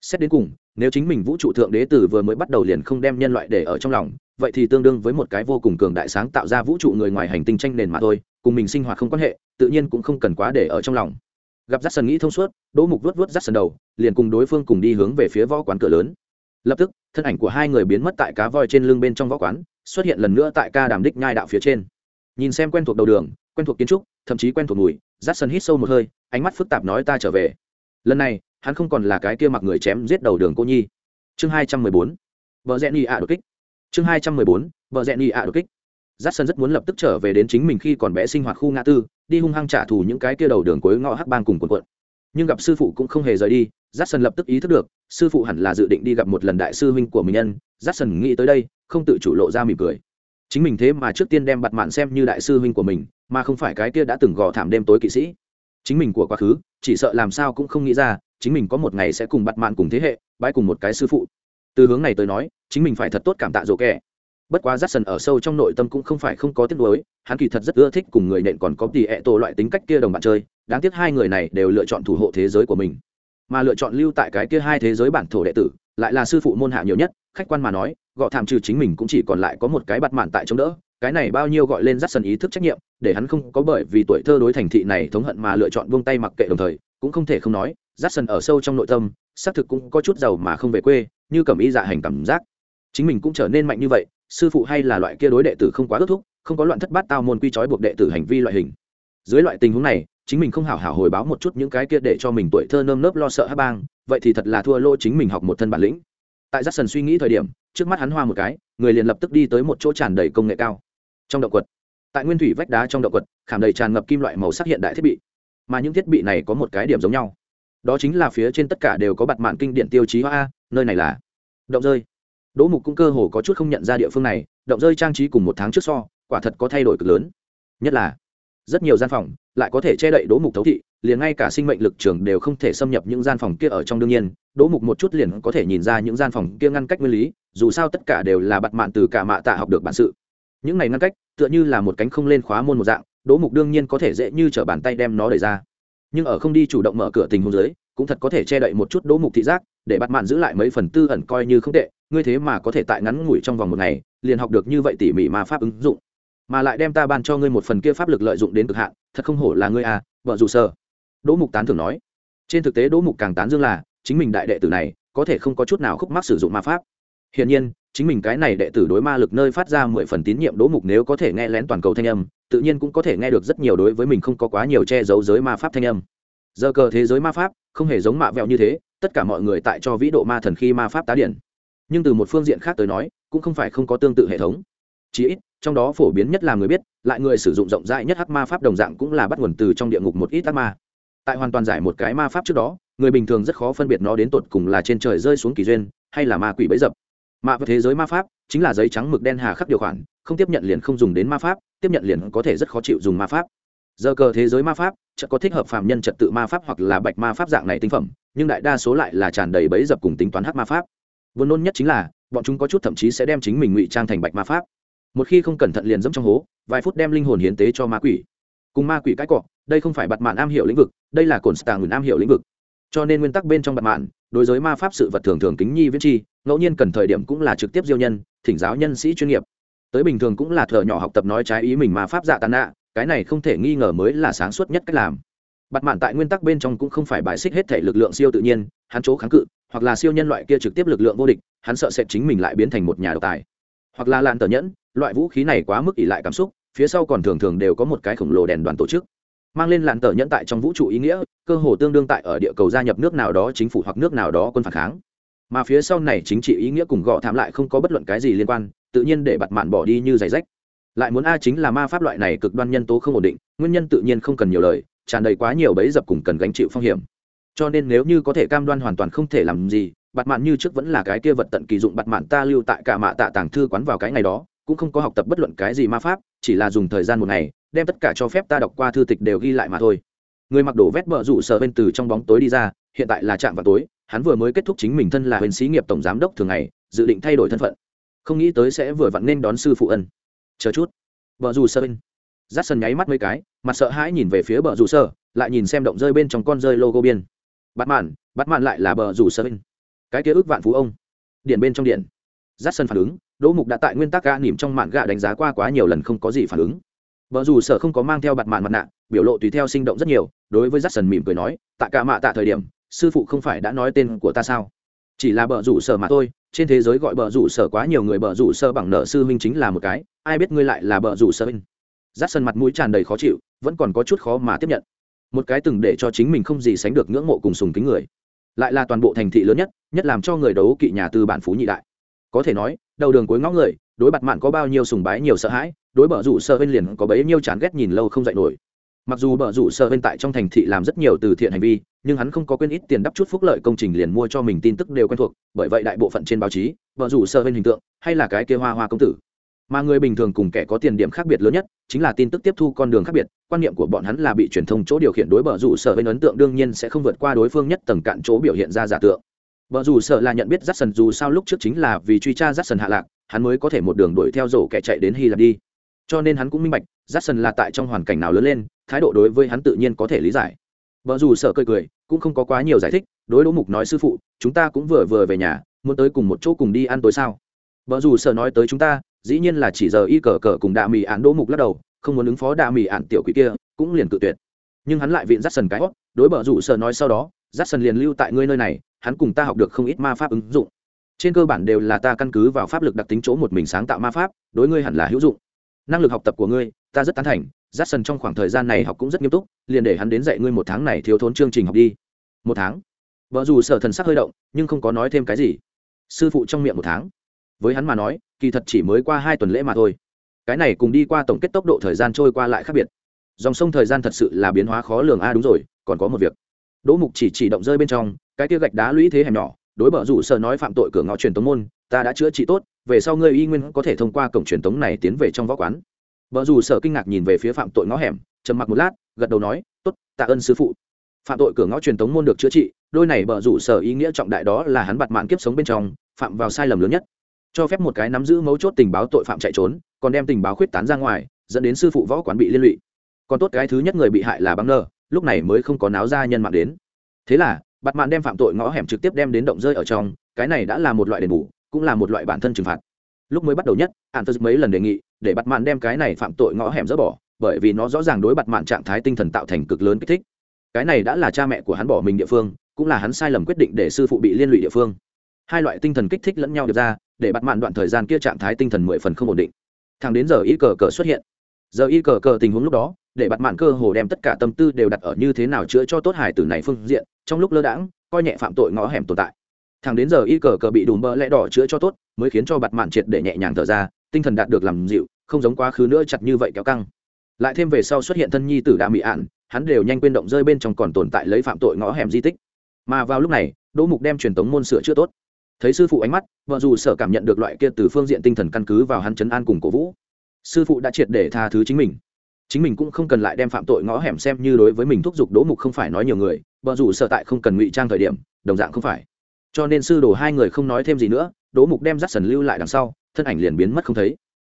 Xét đến cùng, nếu chính mình vũ trụ thượng đế từ vừa mới bắt đầu liền không đem nhân loại để ở trong lòng, vậy thì tương đương với một cái vô cùng cường đại sáng tạo ra vũ trụ người ngoài hành tinh tranh nền mà thôi, cùng mình sinh hoạt không quan hệ, tự nhiên cũng không cần quá để ở trong lòng. Gặp rắt sần nghĩ thông suốt, đỗ mục vuốt vuốt rắt sần đầu, liền cùng đối phương cùng đi hướng về phía võ quán cửa lớn. Lập tức, thân ảnh của hai người biến mất tại cá voi trên lưng bên trong võ quán xuất hiện lần nữa tại ca đàm đích nhai đạo phía trên. Nhìn xem quen thuộc đầu đường, quen thuộc kiến trúc, thậm chí quen thuộc mùi rát sân hít sâu một hơi, ánh mắt phức tạp nói ta trở về. Lần này, hắn không còn là cái kia mặc người chém giết đầu đường cô nhi. Chương hai trăm mười bốn. Vợ rẽ ni ạ đột kích. Chương hai trăm mười bốn. Vợ rẽ ni ạ đột kích. Rát sân rất muốn lập tức trở về đến chính mình khi còn bé sinh hoạt khu ngã tư, đi hung hăng trả thù những cái kia đầu đường cuối ngõ hắc bang cùng quần quận. Nhưng gặp sư phụ cũng không hề rời đi rát sân lập tức ý thức được sư phụ hẳn là dự định đi gặp một lần đại sư huynh của mình nhân j sần nghĩ tới đây, không tự chủ lộ ra mỉm cười. Chính mình thế mà trước tiên đem bặt mạn xem như đại sư huynh của mình, mà không phải cái kia đã từng gò thảm đêm tối kỵ sĩ. Chính mình của quá khứ, chỉ sợ làm sao cũng không nghĩ ra, chính mình có một ngày sẽ cùng bặt mạn cùng thế hệ bãi cùng một cái sư phụ. Từ hướng này tới nói, chính mình phải thật tốt cảm tạ rộ kẻ. Bất quá rát sần ở sâu trong nội tâm cũng không phải không có tiếc nuối, hắn kỳ thật rất ưa thích cùng người nện còn có tỉ ẹ tổ loại tính cách kia đồng bạn chơi, đáng tiếc hai người này đều lựa chọn thủ hộ thế giới của mình mà lựa chọn lưu tại cái kia hai thế giới bản thổ đệ tử, lại là sư phụ môn hạ nhiều nhất, khách quan mà nói, gọ thảm trừ chính mình cũng chỉ còn lại có một cái bặt mạn tại chống đỡ, cái này bao nhiêu gọi lên dắt sần ý thức trách nhiệm, để hắn không có bởi vì tuổi thơ đối thành thị này thống hận mà lựa chọn buông tay mặc kệ đồng thời, cũng không thể không nói dắt sần ở sâu trong nội tâm, xác thực cũng có chút giàu mà không về quê, như cầm ý dạ hành cảm giác. Chính mình cũng trở nên mạnh như vậy, sư phụ hay là loại kia đối đệ tử không quá ước thúc, không có loạn thất bát tao môn quy trói buộc đệ tử hành vi loại hình. Dưới loại tình huống này chính mình không hảo hảo hồi báo một chút những cái kia để cho mình tuổi thơ nơm nớp lo sợ hát bang, vậy thì thật là thua lỗ chính mình học một thân bản lĩnh. Tại giác sần suy nghĩ thời điểm, trước mắt hắn hoa một cái, người liền lập tức đi tới một chỗ tràn đầy công nghệ cao. Trong động quật, tại nguyên thủy vách đá trong động quật, khảm đầy tràn ngập kim loại màu sắc hiện đại thiết bị. Mà những thiết bị này có một cái điểm giống nhau. Đó chính là phía trên tất cả đều có bặt mạng kinh điện tiêu chí hoa a, nơi này là động rơi. Đỗ mục cũng cơ hồ có chút không nhận ra địa phương này, động rơi trang trí cùng một tháng trước so, quả thật có thay đổi cực lớn. Nhất là rất nhiều gian phòng lại có thể che đậy đỗ mục thấu thị, liền ngay cả sinh mệnh lực trường đều không thể xâm nhập những gian phòng kia ở trong đương nhiên. Đỗ mục một chút liền có thể nhìn ra những gian phòng kia ngăn cách nguyên lý, dù sao tất cả đều là bặt mạn từ cả mạ tạ học được bản sự. Những này ngăn cách, tựa như là một cánh không lên khóa môn một dạng, đỗ mục đương nhiên có thể dễ như t r ở bàn tay đem nó đẩy ra. Nhưng ở không đi chủ động mở cửa tình huống dưới, cũng thật có thể che đậy một chút đỗ mục thị giác, để bắt mạn giữ lại mấy phần tư ẩn coi như không tệ, ngươi thế mà có thể tại ngắn ngủi trong vòng một ngày, liền học được như vậy tỉ mỉ mà pháp ứng dụng mà lại đem ta ban cho ngươi một phần kia pháp lực lợi dụng đến cực hạn, thật không hổ là ngươi à vợ dù sơ đỗ mục tán thường nói. Trên thực tế đỗ mục càng tán dương là, chính mình đại đệ tử này, có thể không có chút nào khúc mắc sử dụng ma pháp. Hiển nhiên, chính mình cái này đệ tử đối ma lực nơi phát ra mười phần tín nhiệm đỗ mục nếu có thể nghe lén toàn cầu thanh âm, tự nhiên cũng có thể nghe được rất nhiều đối với mình không có quá nhiều che giấu giới ma pháp thanh âm. Giờ cờ thế giới ma pháp, không hề giống mạ vẹo như thế, tất cả mọi người tại cho vĩ độ ma thần khi ma pháp tá điển. Nhưng từ một phương diện khác tới nói, cũng không phải không có tương tự hệ thống. Chỉ ít trong đó phổ biến nhất là người biết, lại người sử dụng rộng rãi nhất hắc ma pháp đồng dạng cũng là bắt nguồn từ trong địa ngục một ít ác ma. Tại hoàn toàn giải một cái ma pháp trước đó, người bình thường rất khó phân biệt nó đến tột cùng là trên trời rơi xuống kỳ duyên, hay là ma quỷ bẫy dập. Mạ với thế giới ma pháp, chính là giấy trắng mực đen hà khắc điều khoản, không tiếp nhận liền không dùng đến ma pháp, tiếp nhận liền có thể rất khó chịu dùng ma pháp. Giờ cờ thế giới ma pháp, chợt có thích hợp phạm nhân trật tự ma pháp hoặc là bạch ma pháp dạng này tinh phẩm, nhưng đại đa số lại là tràn đầy bẫy dập cùng tính toán hắc ma pháp. Vốn nôn nhất chính là, bọn chúng có chút thậm chí sẽ đem chính mình ngụy trang thành bạch ma pháp một khi không cẩn thận liền dẫm trong hố, vài phút đem linh hồn hiến tế cho ma quỷ. Cùng ma quỷ cãi cọ, đây không phải bặt mạn am hiểu lĩnh vực, đây là cồn stàng am hiểu lĩnh vực. Cho nên nguyên tắc bên trong bặt mạn, đối với ma pháp sự vật thường thường kính nhi viễn chi, ngẫu nhiên cần thời điểm cũng là trực tiếp diêu nhân, thỉnh giáo nhân sĩ chuyên nghiệp. Tới bình thường cũng là thợ nhỏ học tập nói trái ý mình ma pháp dạ tàn nạ, cái này không thể nghi ngờ mới là sáng suốt nhất cách làm. Bặt mạn tại nguyên tắc bên trong cũng không phải bài xích hết thể lực lượng siêu tự nhiên, hắn chỗ kháng cự, hoặc là siêu nhân loại kia trực tiếp lực lượng vô địch, hắn sợ sẽ chính mình lại biến thành một nhà độc tài. Hoặc là lan tờ nhẫn loại vũ khí này quá mức ỉ lại cảm xúc, phía sau còn thường thường đều có một cái khổng lồ đèn đoàn tổ chức. Mang lên làn tờ nhẫn tại trong vũ trụ ý nghĩa, cơ hồ tương đương tại ở địa cầu gia nhập nước nào đó chính phủ hoặc nước nào đó quân phản kháng. Mà phía sau này chính trị ý nghĩa cùng gọ thảm lại không có bất luận cái gì liên quan, tự nhiên để bặt mạn bỏ đi như giày rách. Lại muốn a chính là ma pháp loại này cực đoan nhân tố không ổn định, nguyên nhân tự nhiên không cần nhiều lời, tràn đầy quá nhiều bẫy dập cùng cần gánh chịu phong hiểm. Cho nên nếu như có thể cam đoan hoàn toàn không thể làm gì bặt mạn như trước vẫn là cái kia vật tận kỳ dụng bặt mạn ta lưu tại cả mạ tạ tàng thư quán vào cái ngày đó cũng không có học tập bất luận cái gì ma pháp, chỉ là dùng thời gian một ngày, đem tất cả cho phép ta đọc qua thư tịch đều ghi lại mà thôi. Người mặc đồ vét bờ rủ sờ bên từ trong bóng tối đi ra, hiện tại là trạm vào tối, hắn vừa mới kết thúc chính mình thân là huyền sĩ nghiệp tổng giám đốc thường ngày, dự định thay đổi thân phận. Không nghĩ tới sẽ vừa vặn nên đón sư phụ ân. Chờ chút. Vợ dù sơ bên. Rát sân nháy mắt mấy cái, mặt sợ hãi nhìn về phía bờ rủ sơ lại nhìn xem động rơi bên trong con rơi logo biên. Bắt mạn bắt mạn lại là bờ rủ sơ bên. Cái kia ước vạn phú ông. Điện bên trong điện. Rát sân phản ứng đỗ mục đã tại nguyên tắc gạ nỉm trong mạn gạ đánh giá qua quá nhiều lần không có gì phản ứng. Vợ dù sở không có mang theo bặt mạn mặt nạ, biểu lộ tùy theo sinh động rất nhiều, đối với j a c k s o n mỉm cười nói, tạ cả mạ tạ thời điểm, sư phụ không phải đã nói tên của ta sao? Chỉ là bờ rủ sở mà thôi, trên thế giới gọi bờ rủ sở quá nhiều người bờ rủ sở bằng nợ sư huynh chính là một cái, ai biết ngươi lại là bờ rủ sở huynh? Giắt sân mặt mũi tràn đầy khó chịu, vẫn còn có chút khó mà tiếp nhận. Một cái từng để cho chính mình không gì sánh được ngưỡng mộ cùng sùng kính người, lại là toàn bộ thành thị lớn nhất nhất làm cho người đấu kỵ nhà tư bản phú nhị đại có thể nói, đầu đường cuối ngõ người, đối bặt mạn có bao nhiêu sùng bái nhiều sợ hãi, đối bờ rủ sơ bên liền có bấy nhiêu chán ghét nhìn lâu không dạy nổi. Mặc dù bờ rủ sơ bên tại trong thành thị làm rất nhiều từ thiện hành vi, nhưng hắn không có quên ít tiền đắp chút phúc lợi công trình liền mua cho mình tin tức đều quen thuộc, bởi vậy đại bộ phận trên báo chí, bờ rủ sơ bên hình tượng, hay là cái kia hoa hoa công tử. Mà người bình thường cùng kẻ có tiền điểm khác biệt lớn nhất, chính là tin tức tiếp thu con đường khác biệt, quan niệm của bọn hắn là bị truyền thông chỗ điều khiển đối bờ rủ sở bên ấn tượng đương nhiên sẽ không vượt qua đối phương nhất tầng cạn chỗ biểu hiện ra giả tượng vợ dù sợ là nhận biết Dát Sần dù sao lúc trước chính là vì truy tra Dát Sần hạ lạc, hắn mới có thể một đường đuổi theo rổ kẻ chạy đến Hy Lạp đi. Cho nên hắn cũng minh bạch, Dát Sần là tại trong hoàn cảnh nào lớn lên, thái độ đối với hắn tự nhiên có thể lý giải. vợ dù sợ cười cười, cũng không có quá nhiều giải thích, đối Đỗ Mục nói sư phụ, chúng ta cũng vừa vừa về nhà, muốn tới cùng một chỗ cùng đi ăn tối sao? vợ dù sợ nói tới chúng ta, dĩ nhiên là chỉ giờ y cờ cờ cùng đạ mì án Đỗ Mục lắc đầu, không muốn ứng phó đạ mì án tiểu quỷ kia, cũng liền cự tuyệt. Nhưng hắn lại viện Dát Sần cái hót, đối bờ rủ sợ nói sau đó, Dát Sần liền lưu tại ngươi nơi này, hắn cùng ta học được không ít ma pháp ứng dụng. Trên cơ bản đều là ta căn cứ vào pháp lực đặc tính chỗ một mình sáng tạo ma pháp đối ngươi hẳn là hữu dụng. Năng lực học tập của ngươi ta rất tán thành j sần trong khoảng thời gian này học cũng rất nghiêm túc liền để hắn đến dạy ngươi một tháng này thiếu thốn chương trình học đi. Một tháng? Vợ dù sở thần sắc hơi động nhưng không có nói thêm cái gì. Sư phụ trong miệng một tháng. Với hắn mà nói kỳ thật chỉ mới qua hai tuần lễ mà thôi. Cái này cùng đi qua tổng kết tốc độ thời gian trôi qua lại khác biệt. Dòng sông thời gian thật sự là biến hóa khó lường. A đúng rồi còn có một việc đỗ mục chỉ chỉ động rơi bên trong, cái kia gạch đá lũy thế hẻm nhỏ, đối bờ rủ sợ nói phạm tội cửa ngõ truyền tống môn, ta đã chữa trị tốt, về sau ngươi y nguyên có thể thông qua cổng truyền tống này tiến về trong võ quán. Bờ rủ sợ kinh ngạc nhìn về phía phạm tội ngõ hẻm, trầm mặc một lát, gật đầu nói, tốt, tạ ơn sư phụ. Phạm tội cửa ngõ truyền tống môn được chữa trị, đôi này bờ rủ sở ý nghĩa trọng đại đó là hắn bạt mạng kiếp sống bên trong, phạm vào sai lầm lớn nhất. Cho phép một cái nắm giữ mấu chốt tình báo tội phạm chạy trốn, còn đem tình báo khuyết tán ra ngoài, dẫn đến sư phụ võ quán bị liên lụy. Còn tốt cái thứ nhất người bị hại là băng nơ lúc này mới không có náo ra nhân mạng đến. Thế là bặt mạn đem phạm tội ngõ hẻm trực tiếp đem đến động rơi ở trong, cái này đã là một loại đền bù, cũng là một loại bản thân trừng phạt. Lúc mới bắt đầu nhất hạn phật mấy lần đề nghị, để bặt mạn đem cái này phạm tội ngõ hẻm dỡ bỏ, bởi vì nó rõ ràng đối bặt mạn trạng thái tinh thần tạo thành cực lớn kích thích. Cái này đã là cha mẹ của hắn bỏ mình địa phương, cũng là hắn sai lầm quyết định để sư phụ bị liên lụy địa phương. Hai loại tinh thần kích thích lẫn nhau được ra, để bặt mạn đoạn thời gian kia trạng thái tinh thần mười phần không ổn định. Thằng đến giờ y cờ cờ xuất hiện. Giờ y cờ cờ tình huống lúc đó để bặt mạn cơ hồ đem tất cả tâm tư đều đặt ở như thế nào chữa cho tốt hải tử này phương diện, trong lúc lơ đãng, coi nhẹ phạm tội ngõ hẻm tồn tại. Thằng đến giờ y cờ cờ bị đùm bỡ lẽ đỏ chữa cho tốt, mới khiến cho bặt mạn triệt để nhẹ nhàng thở ra, tinh thần đạt được làm dịu, không giống quá khứ nữa chặt như vậy kéo căng. Lại thêm về sau xuất hiện thân nhi tử đạ mỹ ạn, hắn đều nhanh quên động rơi bên trong còn tồn tại lấy phạm tội ngõ hẻm di tích. Mà vào lúc này, đỗ mục đem truyền tống môn sửa chữa tốt. Thấy sư phụ ánh mắt, vợ dù sở cảm nhận được loại kia từ phương diện tinh thần căn cứ vào hắn chấn an cùng cổ vũ, sư phụ đã triệt để tha thứ chính mình chính mình cũng không cần lại đem phạm tội ngõ hẻm xem như đối với mình thúc giục đỗ mục không phải nói nhiều người vợ rủ sở tại không cần ngụy trang thời điểm, đồng dạng không phải. Cho nên sư đồ hai người không nói thêm gì nữa đỗ mục đem rắt sần lưu lại đằng sau, thân ảnh liền biến mất không thấy.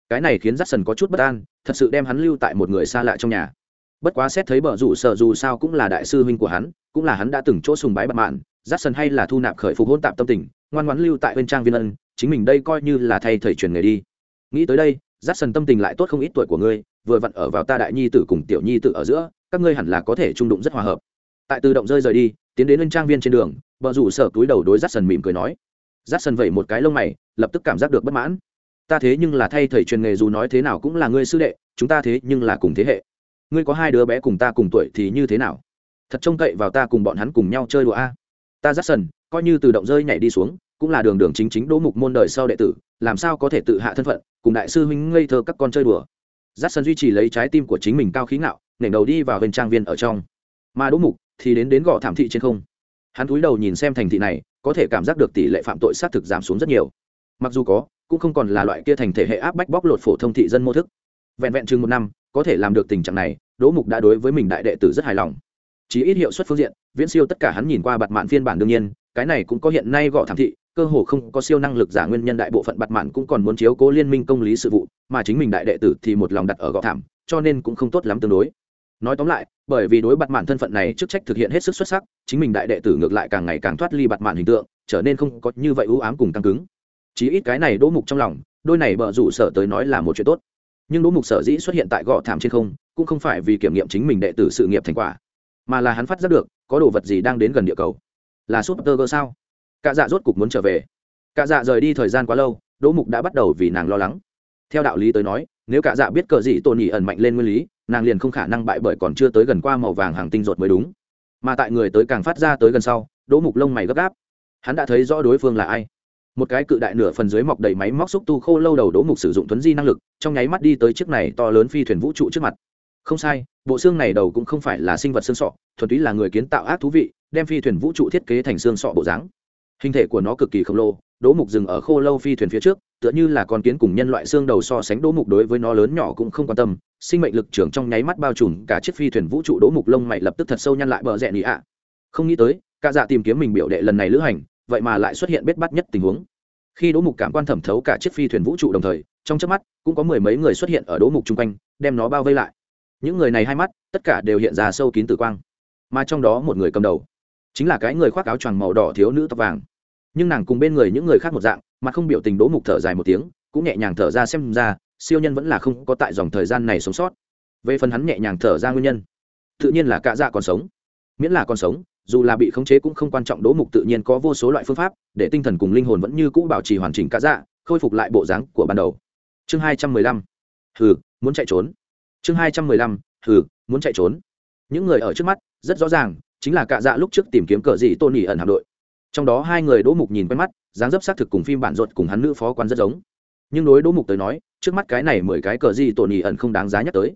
Cái này khiến rắt sần có chút bất an, thật sự đem hắn lưu tại một người xa lạ trong nhà. Bất quá xét thấy bờ rủ sợ dù sao cũng là đại sư huynh của hắn, cũng là hắn đã từng chỗ sùng bái bặt mạn rắt sần hay là thu nạp khởi phục hôn tạp tâm tình, ngoan ngoãn lưu tại bên trang viên ân, chính mình đây coi như là thay thầy truyền nghề đi. Nghĩ tới đây rắt sần tâm tình lại tốt không ít tuổi của ngươi vừa vặn ở vào ta đại nhi tử cùng tiểu nhi tử ở giữa, các ngươi hẳn là có thể trung đụng rất hòa hợp. Tại tự động rơi rời đi, tiến đến lên trang viên trên đường vợ rủ sở túi đầu đối rát sần mỉm cười nói. Rát sần vẩy một cái lông mày, lập tức cảm giác được bất mãn. Ta thế nhưng là thay thầy truyền nghề dù nói thế nào cũng là ngươi sư đệ, chúng ta thế nhưng là cùng thế hệ. Ngươi có hai đứa bé cùng ta cùng tuổi thì như thế nào? Thật trông cậy vào ta cùng bọn hắn cùng nhau chơi đùa a. Ta rát sần coi như từ động rơi nhảy đi xuống, cũng là đường đường chính chính đỗ mục môn đời sau đệ tử, làm sao có thể tự hạ thân phận, cùng đại sư huynh ngây thơ các con chơi đùa? Rát sân duy trì lấy trái tim của chính mình cao khí ngạo nhảy đầu đi vào bên trang viên ở trong. Mà đỗ mục thì đến đến gõ thảm thị trên không. Hắn cúi đầu nhìn xem thành thị này, có thể cảm giác được tỷ lệ phạm tội xác thực giảm xuống rất nhiều. Mặc dù có, cũng không còn là loại kia thành thể hệ áp bách bóc lột phổ thông thị dân mô thức. Vẹn vẹn chừng một năm, có thể làm được tình trạng này, đỗ mục đã đối với mình đại đệ tử rất hài lòng. Chỉ ít hiệu suất phương diện, viễn siêu tất cả hắn nhìn qua bặt mạn phiên bản đương nhiên, cái này cũng có hiện nay gõ thảm thị cơ hồ không có siêu năng lực giả nguyên nhân đại bộ phận bặt mạn cũng còn muốn chiếu cố liên minh công lý sự vụ, mà chính mình đại đệ tử thì một lòng đặt ở gọ thảm, cho nên cũng không tốt lắm tương đối. Nói tóm lại, bởi vì đối bặt mạn thân phận này chức trách thực hiện hết sức xuất sắc, chính mình đại đệ tử ngược lại càng ngày càng thoát ly bặt mạn hình tượng, trở nên không có như vậy ưu ám cùng căng cứng. Chí ít cái này đỗ mục trong lòng, đôi này bợ rủ sở tới nói là một chuyện tốt. Nhưng đỗ mục sở dĩ xuất hiện tại gò thảm trên không, cũng không phải vì kiểm nghiệm chính mình đệ tử sự nghiệp thành quả, mà là hắn phát giác được có đồ vật gì đang đến gần địa cầu. Là súp tơ cơ sao? Cả dạ rốt cục muốn trở về. Cả dạ rời đi thời gian quá lâu, đỗ mục đã bắt đầu vì nàng lo lắng. Theo đạo lý tới nói, nếu cả dạ biết cờ gì tôn nhị ẩn mạnh lên nguyên lý, nàng liền không khả năng bại bởi còn chưa tới gần qua màu vàng hàng tinh rột mới đúng. Mà tại người tới càng phát ra tới gần sau, đỗ mục lông mày gấp gáp. Hắn đã thấy rõ đối phương là ai. Một cái cự đại nửa phần dưới mọc đầy máy móc xúc tu khô lâu đầu đỗ mục sử dụng tuấn di năng lực, trong nháy mắt đi tới chiếc này to lớn phi thuyền vũ trụ trước mặt. Không sai, bộ xương này đầu cũng không phải là sinh vật xương sọ, thuần túy là người kiến tạo ác thú vị, đem phi thuyền vũ trụ thiết kế thành xương sọ bộ dáng hình thể của nó cực kỳ khổng lồ, đỗ mục dừng ở khô lâu phi thuyền phía trước, tựa như là con kiến cùng nhân loại xương đầu so sánh đỗ mục đối với nó lớn nhỏ cũng không quan tâm. Sinh mệnh lực trưởng trong nháy mắt bao trùm cả chiếc phi thuyền vũ trụ, đỗ mục lông mày lập tức thật sâu nhăn lại bờ rẽ nị ạ. Không nghĩ tới, cả dạ tìm kiếm mình biểu đệ lần này lữ hành, vậy mà lại xuất hiện bết bắt nhất tình huống. Khi đỗ mục cảm quan thẩm thấu cả chiếc phi thuyền vũ trụ đồng thời, trong chớp mắt, cũng có mười mấy người xuất hiện ở đỗ mục chung quanh, đem nó bao vây lại. Những người này hai mắt, tất cả đều hiện ra sâu kín tử quang. Mà trong đó một người cầm đầu, chính là cái người khoác áo choàng màu đỏ thiếu nữ tóc vàng nhưng nàng cùng bên người những người khác một dạng, mà không biểu tình đỗ mục thở dài một tiếng, cũng nhẹ nhàng thở ra xem ra, siêu nhân vẫn là không có tại dòng thời gian này sống sót. Về phần hắn nhẹ nhàng thở ra nguyên nhân, tự nhiên là cạ dạ còn sống. Miễn là còn sống, dù là bị khống chế cũng không quan trọng đỗ mục tự nhiên có vô số loại phương pháp để tinh thần cùng linh hồn vẫn như cũ bảo trì hoàn chỉnh cạ dạ khôi phục lại bộ dáng của ban đầu. Chương hai trăm mười lăm. Hừ, muốn chạy trốn. Chương hai trăm mười lăm. Hừ, muốn chạy trốn. Những người ở trước mắt, rất rõ ràng, chính là cạ dạ lúc trước tìm kiếm cờ gì tôn nhỉ ẩn hạm đội trong đó hai người đỗ mục nhìn quen mắt dáng dấp xác thực cùng phim bản ruột cùng hắn nữ phó quan rất giống. Nhưng đối đỗ mục tới nói trước mắt cái này mười cái cờ gì tổn nhỉ ẩn không đáng giá nhắc tới.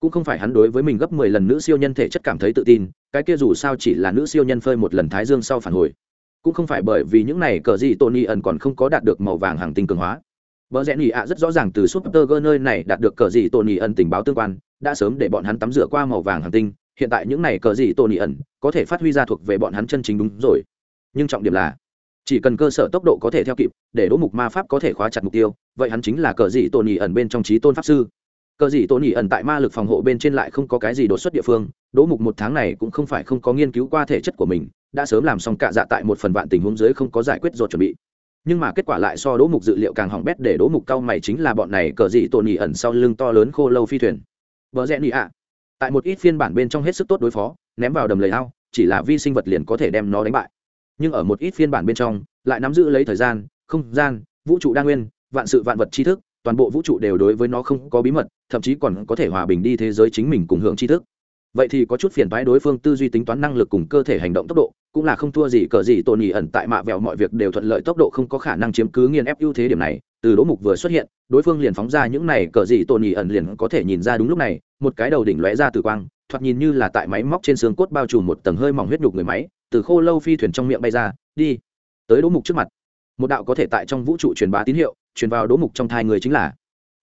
Cũng không phải hắn đối với mình gấp mười lần nữ siêu nhân thể chất cảm thấy tự tin cái kia dù sao chỉ là nữ siêu nhân phơi một lần thái dương sau phản hồi. Cũng không phải bởi vì những này cờ gì tổn nhỉ ẩn còn không có đạt được màu vàng hàng tinh cường hóa. Bờ rẽ nỉ ạ rất rõ ràng từ Super gơ nơi này đạt được cờ gì tổn nhị ẩn tình báo tương quan, đã sớm để bọn hắn tắm rửa qua màu vàng hàng tinh, hiện tại những này cờ gì tổn nhị ẩn có thể phát huy ra thuộc về bọn hắn chân chính đúng rồi. Nhưng trọng điểm là, chỉ cần cơ sở tốc độ có thể theo kịp, để đỗ mục ma pháp có thể khóa chặt mục tiêu, vậy hắn chính là cờ gì tôn nhị ẩn bên trong trí tôn pháp sư. Cờ gì tôn nhị ẩn tại ma lực phòng hộ bên trên lại không có cái gì đột xuất địa phương, đỗ mục một tháng này cũng không phải không có nghiên cứu qua thể chất của mình, đã sớm làm xong cả dạ tại một phần vạn tình huống dưới không có giải quyết rồi chuẩn bị. Nhưng mà kết quả lại so đỗ mục dự liệu càng hỏng bét để đỗ mục cao mày chính là bọn này cờ dị tôn nhị ẩn sau lưng to lớn khô lâu phi thuyền. Vợ rẽ nhị ạ. Tại một ít phiên bản bên trong hết sức tốt đối phó ném vào đầm lầy ao chỉ là vi sinh vật liền có thể đem nó đánh bại nhưng ở một ít phiên bản bên trong, lại nắm giữ lấy thời gian, không gian, vũ trụ đa nguyên, vạn sự vạn vật tri thức, toàn bộ vũ trụ đều đối với nó không có bí mật, thậm chí còn có thể hòa bình đi thế giới chính mình cùng hưởng tri thức. Vậy thì có chút phiền phái đối phương tư duy tính toán năng lực cùng cơ thể hành động tốc độ, cũng là không thua gì cờ gì tồn nhị ẩn tại mạ vẹo mọi việc đều thuận lợi tốc độ không có khả năng chiếm cứ nghiên ép ưu thế điểm này. Từ đỗ mục vừa xuất hiện, đối phương liền phóng ra những này cờ gì tồn nhị ẩn liền có thể nhìn ra đúng lúc này, một cái đầu đỉnh lóe ra từ quang thoạt nhìn như là tại máy móc trên xương cốt bao trùm một tầng hơi mỏng huyết nhục người máy, từ khô lâu phi thuyền trong miệng bay ra, đi, tới đỗ mục trước mặt. Một đạo có thể tại trong vũ trụ truyền bá tín hiệu, truyền vào đỗ mục trong thai người chính là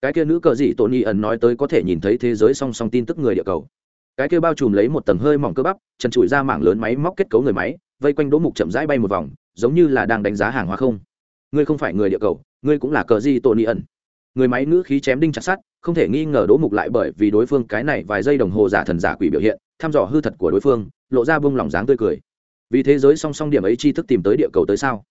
cái kia nữ cờ dị tổn y ẩn nói tới có thể nhìn thấy thế giới song song tin tức người địa cầu. Cái kia bao trùm lấy một tầng hơi mỏng cơ bắp, trần trụi ra mảng lớn máy móc kết cấu người máy, vây quanh đỗ mục chậm rãi bay một vòng, giống như là đang đánh giá hàng hóa không. Ngươi không phải người địa cầu, ngươi cũng là cờ dị tổ ni ẩn. Người máy ngữ khí chém đinh chặt sắt không thể nghi ngờ đỗ mục lại bởi vì đối phương cái này vài giây đồng hồ giả thần giả quỷ biểu hiện, thăm dò hư thật của đối phương, lộ ra bông lòng dáng tươi cười. Vì thế giới song song điểm ấy chi thức tìm tới địa cầu tới sao?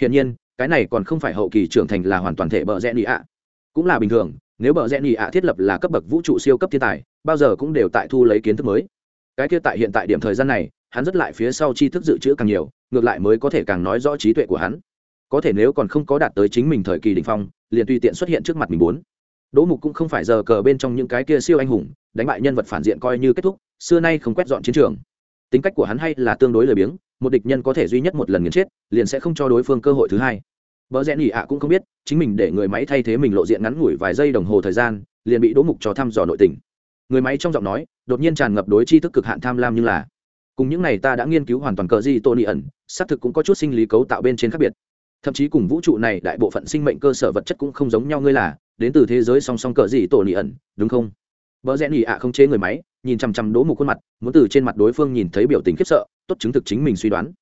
Hiển nhiên, cái này còn không phải hậu kỳ trưởng thành là hoàn toàn thể bờ rẽ nị ạ. Cũng là bình thường, nếu bờ rẽ nị ạ thiết lập là cấp bậc vũ trụ siêu cấp thiên tài, bao giờ cũng đều tại thu lấy kiến thức mới. Cái kia tại hiện tại điểm thời gian này, hắn rất lại phía sau tri thức dự trữ càng nhiều, ngược lại mới có thể càng nói rõ trí tuệ của hắn. Có thể nếu còn không có đạt tới chính mình thời kỳ đình phong, liền tùy tiện xuất hiện trước mặt mình muốn đỗ mục cũng không phải giờ cờ bên trong những cái kia siêu anh hùng, đánh bại nhân vật phản diện coi như kết thúc, xưa nay không quét dọn chiến trường. Tính cách của hắn hay là tương đối lười biếng, một địch nhân có thể duy nhất một lần nghiền chết, liền sẽ không cho đối phương cơ hội thứ hai. Vợ rẽ nỉ ạ cũng không biết, chính mình để người máy thay thế mình lộ diện ngắn ngủi vài giây đồng hồ thời gian, liền bị đỗ mục cho thăm dò nội tình. Người máy trong giọng nói, đột nhiên tràn ngập đối tri thức cực hạn tham lam như là, cùng những này ta đã nghiên cứu hoàn toàn cờ di tôn ẩn, xác thực cũng có chút sinh lý cấu tạo bên trên khác biệt thậm chí cùng vũ trụ này đại bộ phận sinh mệnh cơ sở vật chất cũng không giống nhau ngươi là, đến từ thế giới song song cờ tổ lị ẩn, đúng không? Vợ rẽ nỉ ạ không chế người máy, nhìn chằm chằm đố mục khuôn mặt, muốn từ trên mặt đối phương nhìn thấy biểu tình khiếp sợ, tốt chứng thực chính mình suy đoán.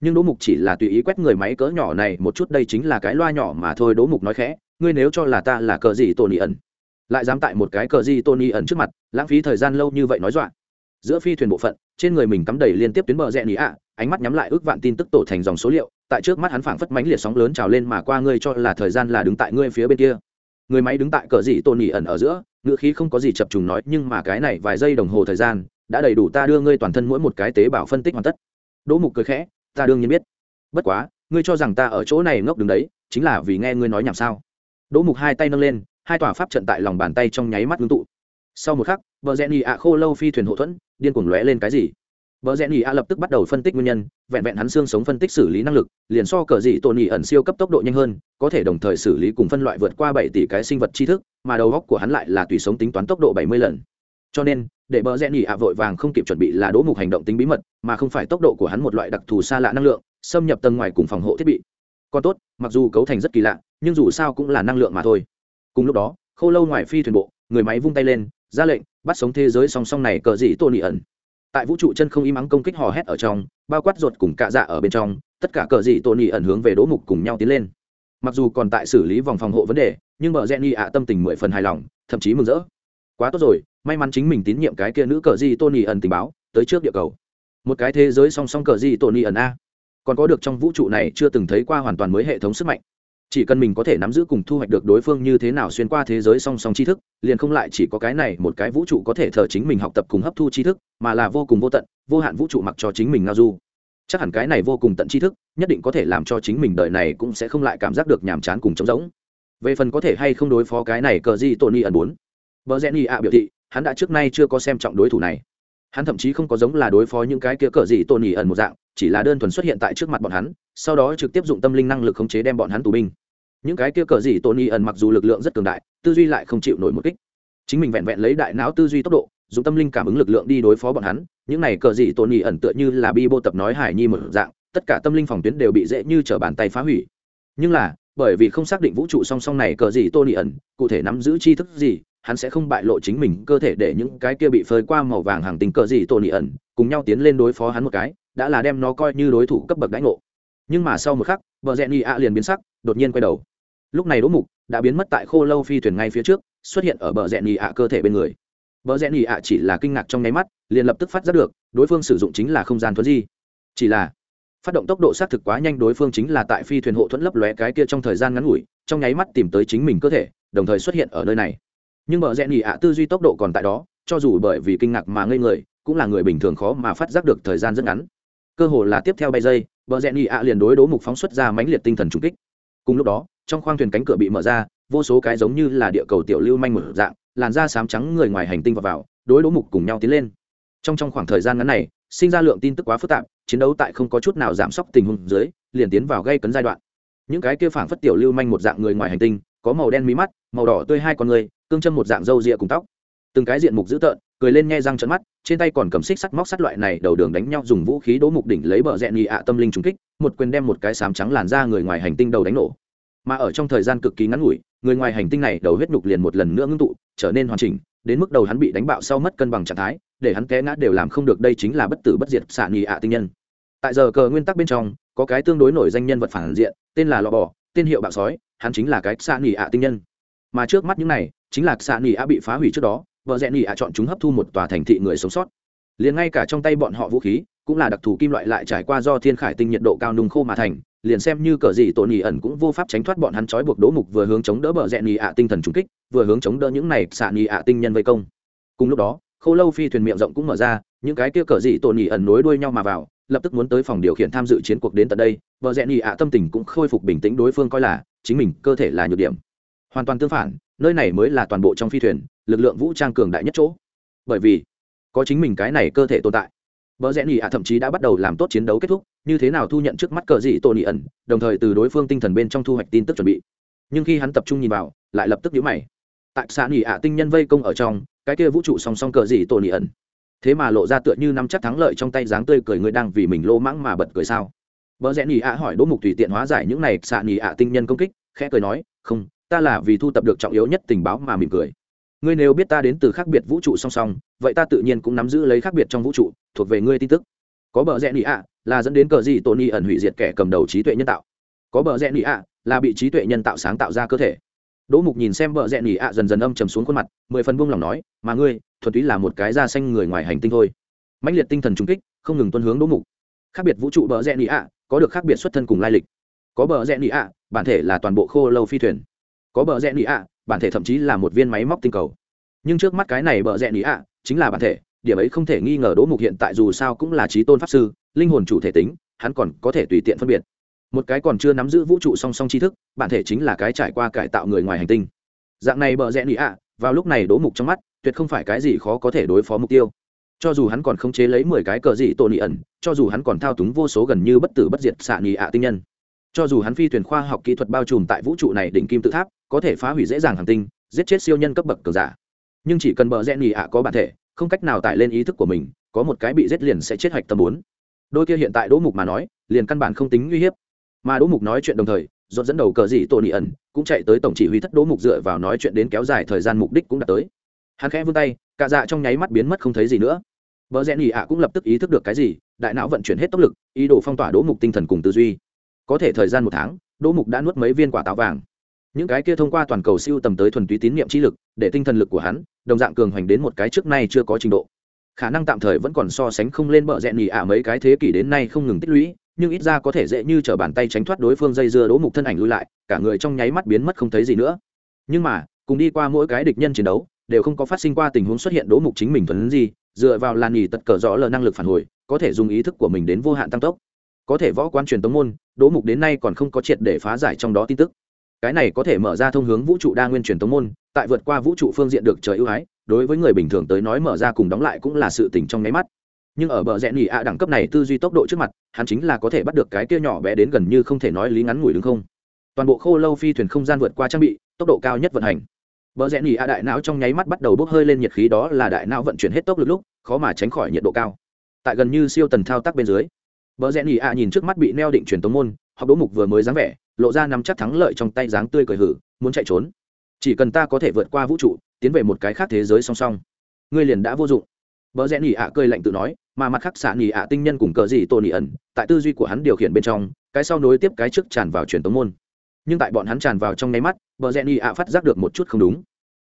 Nhưng đố mục chỉ là tùy ý quét người máy cỡ nhỏ này một chút, đây chính là cái loa nhỏ mà thôi đố mục nói khẽ, ngươi nếu cho là ta là cờ gì tổ nỉ ẩn, lại dám tại một cái cờ tổ lị ẩn trước mặt, lãng phí thời gian lâu như vậy nói dọa. Giữa phi thuyền bộ phận, trên người mình cắm đầy liên tiếp tuyến bờ rẽ nỉ ạ, ánh mắt nhắm lại ước vạn tin tức tổ thành dòng số liệu tại trước mắt hắn phảng phất mánh liệt sóng lớn trào lên mà qua ngươi cho là thời gian là đứng tại ngươi phía bên kia. Người máy đứng tại cờ dị tôn nhị ẩn ở giữa ngựa khí không có gì chập trùng nói, nhưng mà cái này vài giây đồng hồ thời gian, đã đầy đủ ta đưa ngươi toàn thân mỗi một cái tế bào phân tích hoàn tất. Đỗ mục cười khẽ, ta đương nhiên biết. Bất quá, ngươi cho rằng ta ở chỗ này ngốc đứng đấy, chính là vì nghe ngươi nói nhảm sao? Đỗ mục hai tay nâng lên, hai tòa pháp trận tại lòng bàn tay trong nháy mắt ngưng tụ. Sau một khắc vợ rẽ nhị ạ khô lâu phi thuyền hậu thuẫn, điên cuồng lóe lên cái gì? Bờ rẽ nhỉ a lập tức bắt đầu phân tích nguyên nhân, vẹn vẹn hắn xương sống phân tích xử lý năng lực, liền so cờ dị tổ nhị ẩn siêu cấp tốc độ nhanh hơn, có thể đồng thời xử lý cùng phân loại vượt qua bảy tỷ cái sinh vật tri thức, mà đầu góc của hắn lại là tùy sống tính toán tốc độ bảy mươi lần. Cho nên, để bờ rẽ nhỉ a vội vàng không kịp chuẩn bị là đố mục hành động tính bí mật, mà không phải tốc độ của hắn một loại đặc thù xa lạ năng lượng, xâm nhập tầng ngoài cùng phòng hộ thiết bị. Còn tốt, mặc dù cấu thành rất kỳ lạ, nhưng dù sao cũng là năng lượng mà thôi. Cùng lúc đó, khô lâu ngoài phi thuyền bộ, người máy vung tay lên, ra lệnh, bắt sống thế giới song song này cờ dị tô nị ẩn tại vũ trụ chân không im ắng công kích hò hét ở trong, bao quát ruột cùng cạ dạ ở bên trong, tất cả cờ dị tô nị ẩn hướng về đỗ mục cùng nhau tiến lên. Mặc dù còn tại xử lý vòng phòng hộ vấn đề, nhưng bờ jenny ạ tâm tình mười phần hài lòng, thậm chí mừng rỡ. Quá tốt rồi, may mắn chính mình tín nhiệm cái kia nữ cờ dị tôn nị ẩn tình báo, tới trước địa cầu. Một cái thế giới song song cờ dị tôn nị ẩn a. Còn có được trong vũ trụ này chưa từng thấy qua hoàn toàn mới hệ thống sức mạnh chỉ cần mình có thể nắm giữ cùng thu hoạch được đối phương như thế nào xuyên qua thế giới song song tri thức, liền không lại chỉ có cái này một cái vũ trụ có thể thờ chính mình học tập cùng hấp thu tri thức, mà là vô cùng vô tận, vô hạn vũ trụ mặc cho chính mình ngao du. Chắc hẳn cái này vô cùng tận tri thức, nhất định có thể làm cho chính mình đời này cũng sẽ không lại cảm giác được nhàm chán cùng trống rỗng. Về phần có thể hay không đối phó cái này cờ gì tony ẩn bốn vợ rẽ nhị ạ biểu thị, hắn đã trước nay chưa có xem trọng đối thủ này. Hắn thậm chí không có giống là đối phó những cái kia cờ gì tony ẩn một dạng, chỉ là đơn thuần xuất hiện tại trước mặt bọn hắn, sau đó trực tiếp dụng tâm linh năng lực khống chế đem bọn hắn tù binh những cái kia cờ gì tony ẩn mặc dù lực lượng rất cường đại, tư duy lại không chịu nổi một kích. Chính mình vẹn vẹn lấy đại não tư duy tốc độ, dùng tâm linh cảm ứng lực lượng đi đối phó bọn hắn. Những này cờ gì tony ẩn tựa như là bi bô tập nói hải nhi một dạng, tất cả tâm linh phòng tuyến đều bị dễ như trở bàn tay phá hủy. Nhưng là, bởi vì không xác định vũ trụ song song này cờ gì tony ẩn, cụ thể nắm giữ tri thức gì, hắn sẽ không bại lộ chính mình cơ thể để những cái kia bị phơi qua màu vàng hàng tình cờ gì tony ẩn, cùng nhau tiến lên đối phó hắn một cái, đã là đem nó coi như đối thủ cấp bậc đánh ngộ. Nhưng mà sau một khắc vợ rẽ ni ạ liền biến sắc, đột nhiên quay đầu lúc này đỗ mục đã biến mất tại khô lâu phi thuyền ngay phía trước, xuất hiện ở bờ rẽ nhì ạ cơ thể bên người. Bờ rẽ nhì ạ chỉ là kinh ngạc trong nháy mắt, liền lập tức phát giác được, đối phương sử dụng chính là không gian thuấn di. Chỉ là, phát động tốc độ xác thực quá nhanh, đối phương chính là tại phi thuyền hộ thuẫn lấp lóe cái kia trong thời gian ngắn ngủi, trong nháy mắt tìm tới chính mình cơ thể, đồng thời xuất hiện ở nơi này. Nhưng bờ rẽ nhì ạ tư duy tốc độ còn tại đó, cho dù bởi vì kinh ngạc mà ngây người, cũng là người bình thường khó mà phát giác được thời gian rất ngắn. Cơ hồ là tiếp theo bay giây bờ rẽ nhì ạ liền đối đố mục phóng xuất ra mãnh liệt tinh thần trung kích. Cùng lúc đó trong khoang thuyền cánh cửa bị mở ra, vô số cái giống như là địa cầu tiểu lưu manh một dạng, làn da sám trắng người ngoài hành tinh vào vào, đối đỗ mục cùng nhau tiến lên. Trong trong khoảng thời gian ngắn này, sinh ra lượng tin tức quá phức tạp, chiến đấu tại không có chút nào giảm sốc tình huống dưới, liền tiến vào gây cấn giai đoạn. Những cái kia phảng phất tiểu lưu manh một dạng người ngoài hành tinh, có màu đen mí mắt, màu đỏ tươi hai con người, cương châm một dạng râu rịa cùng tóc. Từng cái diện mục dữ tợn, cười lên nghe răng trận mắt, trên tay còn cầm xích sắt móc sắt loại này đầu đường đánh nhau dùng vũ khí đỗ mục đỉnh lấy bờ rẽ nhị ạ tâm linh trúng kích, một quyền đem một cái sám trắng làn ra người ngoài hành tinh đầu đánh nổ mà ở trong thời gian cực kỳ ngắn ngủi, người ngoài hành tinh này đầu huyết nhục liền một lần nữa ngưng tụ, trở nên hoàn chỉnh, đến mức đầu hắn bị đánh bạo sau mất cân bằng trạng thái, để hắn té ngã đều làm không được, đây chính là bất tử bất diệt xạ nhị ạ tinh nhân. Tại giờ cờ nguyên tắc bên trong, có cái tương đối nổi danh nhân vật phản diện, tên là lò bò, tên hiệu bạo sói, hắn chính là cái xạ nhị ạ tinh nhân. Mà trước mắt những này, chính là xạ nhị ạ bị phá hủy trước đó, vợ rẽ nhị ạ chọn chúng hấp thu một tòa thành thị người sống sót. Liền ngay cả trong tay bọn họ vũ khí, cũng là đặc thù kim loại lại trải qua do thiên khải tinh nhiệt độ cao nung khô mà thành liền xem như cờ gì tổ nhì ẩn cũng vô pháp tránh thoát bọn hắn trói buộc đỗ mục vừa hướng chống đỡ bờ rẽ nhì ạ tinh thần trung kích, vừa hướng chống đỡ những này xạ nhì ạ tinh nhân vây công. Cùng lúc đó khâu lâu phi thuyền miệng rộng cũng mở ra, những cái kia cờ gì tổ nhì ẩn nối đuôi nhau mà vào, lập tức muốn tới phòng điều khiển tham dự chiến cuộc đến tận đây, bờ rẽ nhì ạ tâm tình cũng khôi phục bình tĩnh đối phương coi là chính mình cơ thể là nhược điểm. Hoàn toàn tương phản, nơi này mới là toàn bộ trong phi thuyền, lực lượng vũ trang cường đại nhất chỗ. Bởi vì, có chính mình cái này cơ thể tồn tại. Bờ rẽ nhì ạ thậm chí đã bắt đầu làm tốt chiến đấu kết thúc, như thế nào thu nhận trước mắt cờ dị tô nhị ẩn, đồng thời từ đối phương tinh thần bên trong thu hoạch tin tức chuẩn bị. Nhưng khi hắn tập trung nhìn vào, lại lập tức nhíu mày. Tại xã nhị ạ tinh nhân vây công ở trong, cái kia vũ trụ song song cờ dị tô nhị ẩn. Thế mà lộ ra tựa như nắm chắc thắng lợi trong tay dáng tươi cười người đang vì mình lô mãng mà bật cười sao? Bờ rẽ nhì ạ hỏi Đỗ Mục tùy tiện hóa giải những này xã nhị ạ tinh nhân công kích, khẽ cười nói, "Không, ta là vì thu tập được trọng yếu nhất tình báo mà mỉm cười." ngươi nếu biết ta đến từ khác biệt vũ trụ song song vậy ta tự nhiên cũng nắm giữ lấy khác biệt trong vũ trụ thuộc về ngươi tin tức. Có bờ rẽ nị ạ, là dẫn đến cờ gì tổn y ẩn hủy diệt kẻ cầm đầu trí tuệ nhân tạo. Có bờ rẽ nị ạ, là bị trí tuệ nhân tạo sáng tạo ra cơ thể. Đỗ mục nhìn xem bờ rẽ nị ạ dần dần âm trầm xuống khuôn mặt, mười phần buông lòng nói, mà ngươi, thuần túy là một cái da xanh người ngoài hành tinh thôi. Mãnh liệt tinh thần trung kích, không ngừng tuân hướng đỗ mục. Khác biệt vũ trụ bờ rẽ nị ạ, có được khác biệt xuất thân cùng lai lịch. Có bờ rẽ nị ạ, bản thể là toàn bộ khô lâu phi thuyền. Có bờ rẽ nị ạ, bản thể thậm chí là một viên máy móc tinh cầu. Nhưng trước mắt cái này bờ rẽ nị ạ, chính là bản thể điểm ấy không thể nghi ngờ đỗ mục hiện tại dù sao cũng là trí tôn pháp sư, linh hồn chủ thể tính, hắn còn có thể tùy tiện phân biệt. Một cái còn chưa nắm giữ vũ trụ song song tri thức, bản thể chính là cái trải qua cải tạo người ngoài hành tinh. Dạng này bợ rẽ ý ạ, vào lúc này đỗ mục trong mắt, tuyệt không phải cái gì khó có thể đối phó mục tiêu. Cho dù hắn còn không chế lấy mười cái cờ dị tổ nị ẩn, cho dù hắn còn thao túng vô số gần như bất tử bất diệt xạ nị ạ tinh nhân. Cho dù hắn phi thuyền khoa học kỹ thuật bao trùm tại vũ trụ này đỉnh kim tự tháp, có thể phá hủy dễ dàng hàng tinh, giết chết siêu nhân cấp bậc cường giả. Nhưng chỉ cần bờ rẽ nị ạ có bản thể không cách nào tải lên ý thức của mình có một cái bị giết liền sẽ chết hạch tâm bốn đôi kia hiện tại đỗ mục mà nói liền căn bản không tính uy hiếp mà đỗ mục nói chuyện đồng thời dọn dẫn đầu cờ dị tổ nị ẩn cũng chạy tới tổng chỉ huy thất đỗ mục dựa vào nói chuyện đến kéo dài thời gian mục đích cũng đã tới hắn khẽ vươn tay cả dạ trong nháy mắt biến mất không thấy gì nữa vợ rẽ nhì ạ cũng lập tức ý thức được cái gì, đại não vận chuyển hết tốc lực, ý đồ phong tỏa Đỗ Mục tinh thần cùng tư duy. Có thể thời gian một tháng, Đỗ Mục đã nuốt mấy viên quả táo vàng. Những cái kia thông qua toàn cầu siêu tầm tới thuần túy tín niệm chi lực, để tinh thần lực của hắn đồng dạng cường hoành đến một cái trước nay chưa có trình độ. Khả năng tạm thời vẫn còn so sánh không lên bờ rẽ nhì ạ mấy cái thế kỷ đến nay không ngừng tích lũy, nhưng ít ra có thể dễ như trở bàn tay tránh thoát đối phương dây dưa Đỗ Mục thân ảnh lui lại, cả người trong nháy mắt biến mất không thấy gì nữa. Nhưng mà, cùng đi qua mỗi cái địch nhân chiến đấu, đều không có phát sinh qua tình huống xuất hiện Đỗ Mục chính mình thuần gì, dựa vào làn nhì tật cờ rõ lờ năng lực phản hồi có thể dùng ý thức của mình đến vô hạn tăng tốc có thể võ quan truyền tống môn đỗ mục đến nay còn không có triệt để phá giải trong đó tin tức cái này có thể mở ra thông hướng vũ trụ đa nguyên truyền tống môn tại vượt qua vũ trụ phương diện được trời ưu ái đối với người bình thường tới nói mở ra cùng đóng lại cũng là sự tình trong nháy mắt nhưng ở bờ rẽ nhì ạ đẳng cấp này tư duy tốc độ trước mặt hắn chính là có thể bắt được cái kia nhỏ bé đến gần như không thể nói lý ngắn ngủi đứng không toàn bộ khô lâu phi thuyền không gian vượt qua trang bị tốc độ cao nhất vận hành Bờ rẽ nhì a đại não trong nháy mắt bắt đầu bốc hơi lên nhiệt khí đó là đại não vận chuyển hết tốc lực lúc, khó mà tránh khỏi nhiệt độ cao. Tại gần như siêu tần thao tác bên dưới, Bờ rẽ nhì a nhìn trước mắt bị neo định truyền tống môn, học đỗ mục vừa mới dáng vẻ, lộ ra nắm chắc thắng lợi trong tay dáng tươi cười hử, muốn chạy trốn. Chỉ cần ta có thể vượt qua vũ trụ, tiến về một cái khác thế giới song song, ngươi liền đã vô dụng. Bờ rẽ nhì ạ cơi lạnh tự nói, mà mặt khác xạ nhì ạ tinh nhân cùng cờ gì tôn nỉ ẩn, tại tư duy của hắn điều khiển bên trong, cái sau nối tiếp cái trước tràn vào truyền tống môn. Nhưng tại bọn hắn tràn vào trong nháy mắt bờ rẽ ni ạ phát giác được một chút không đúng.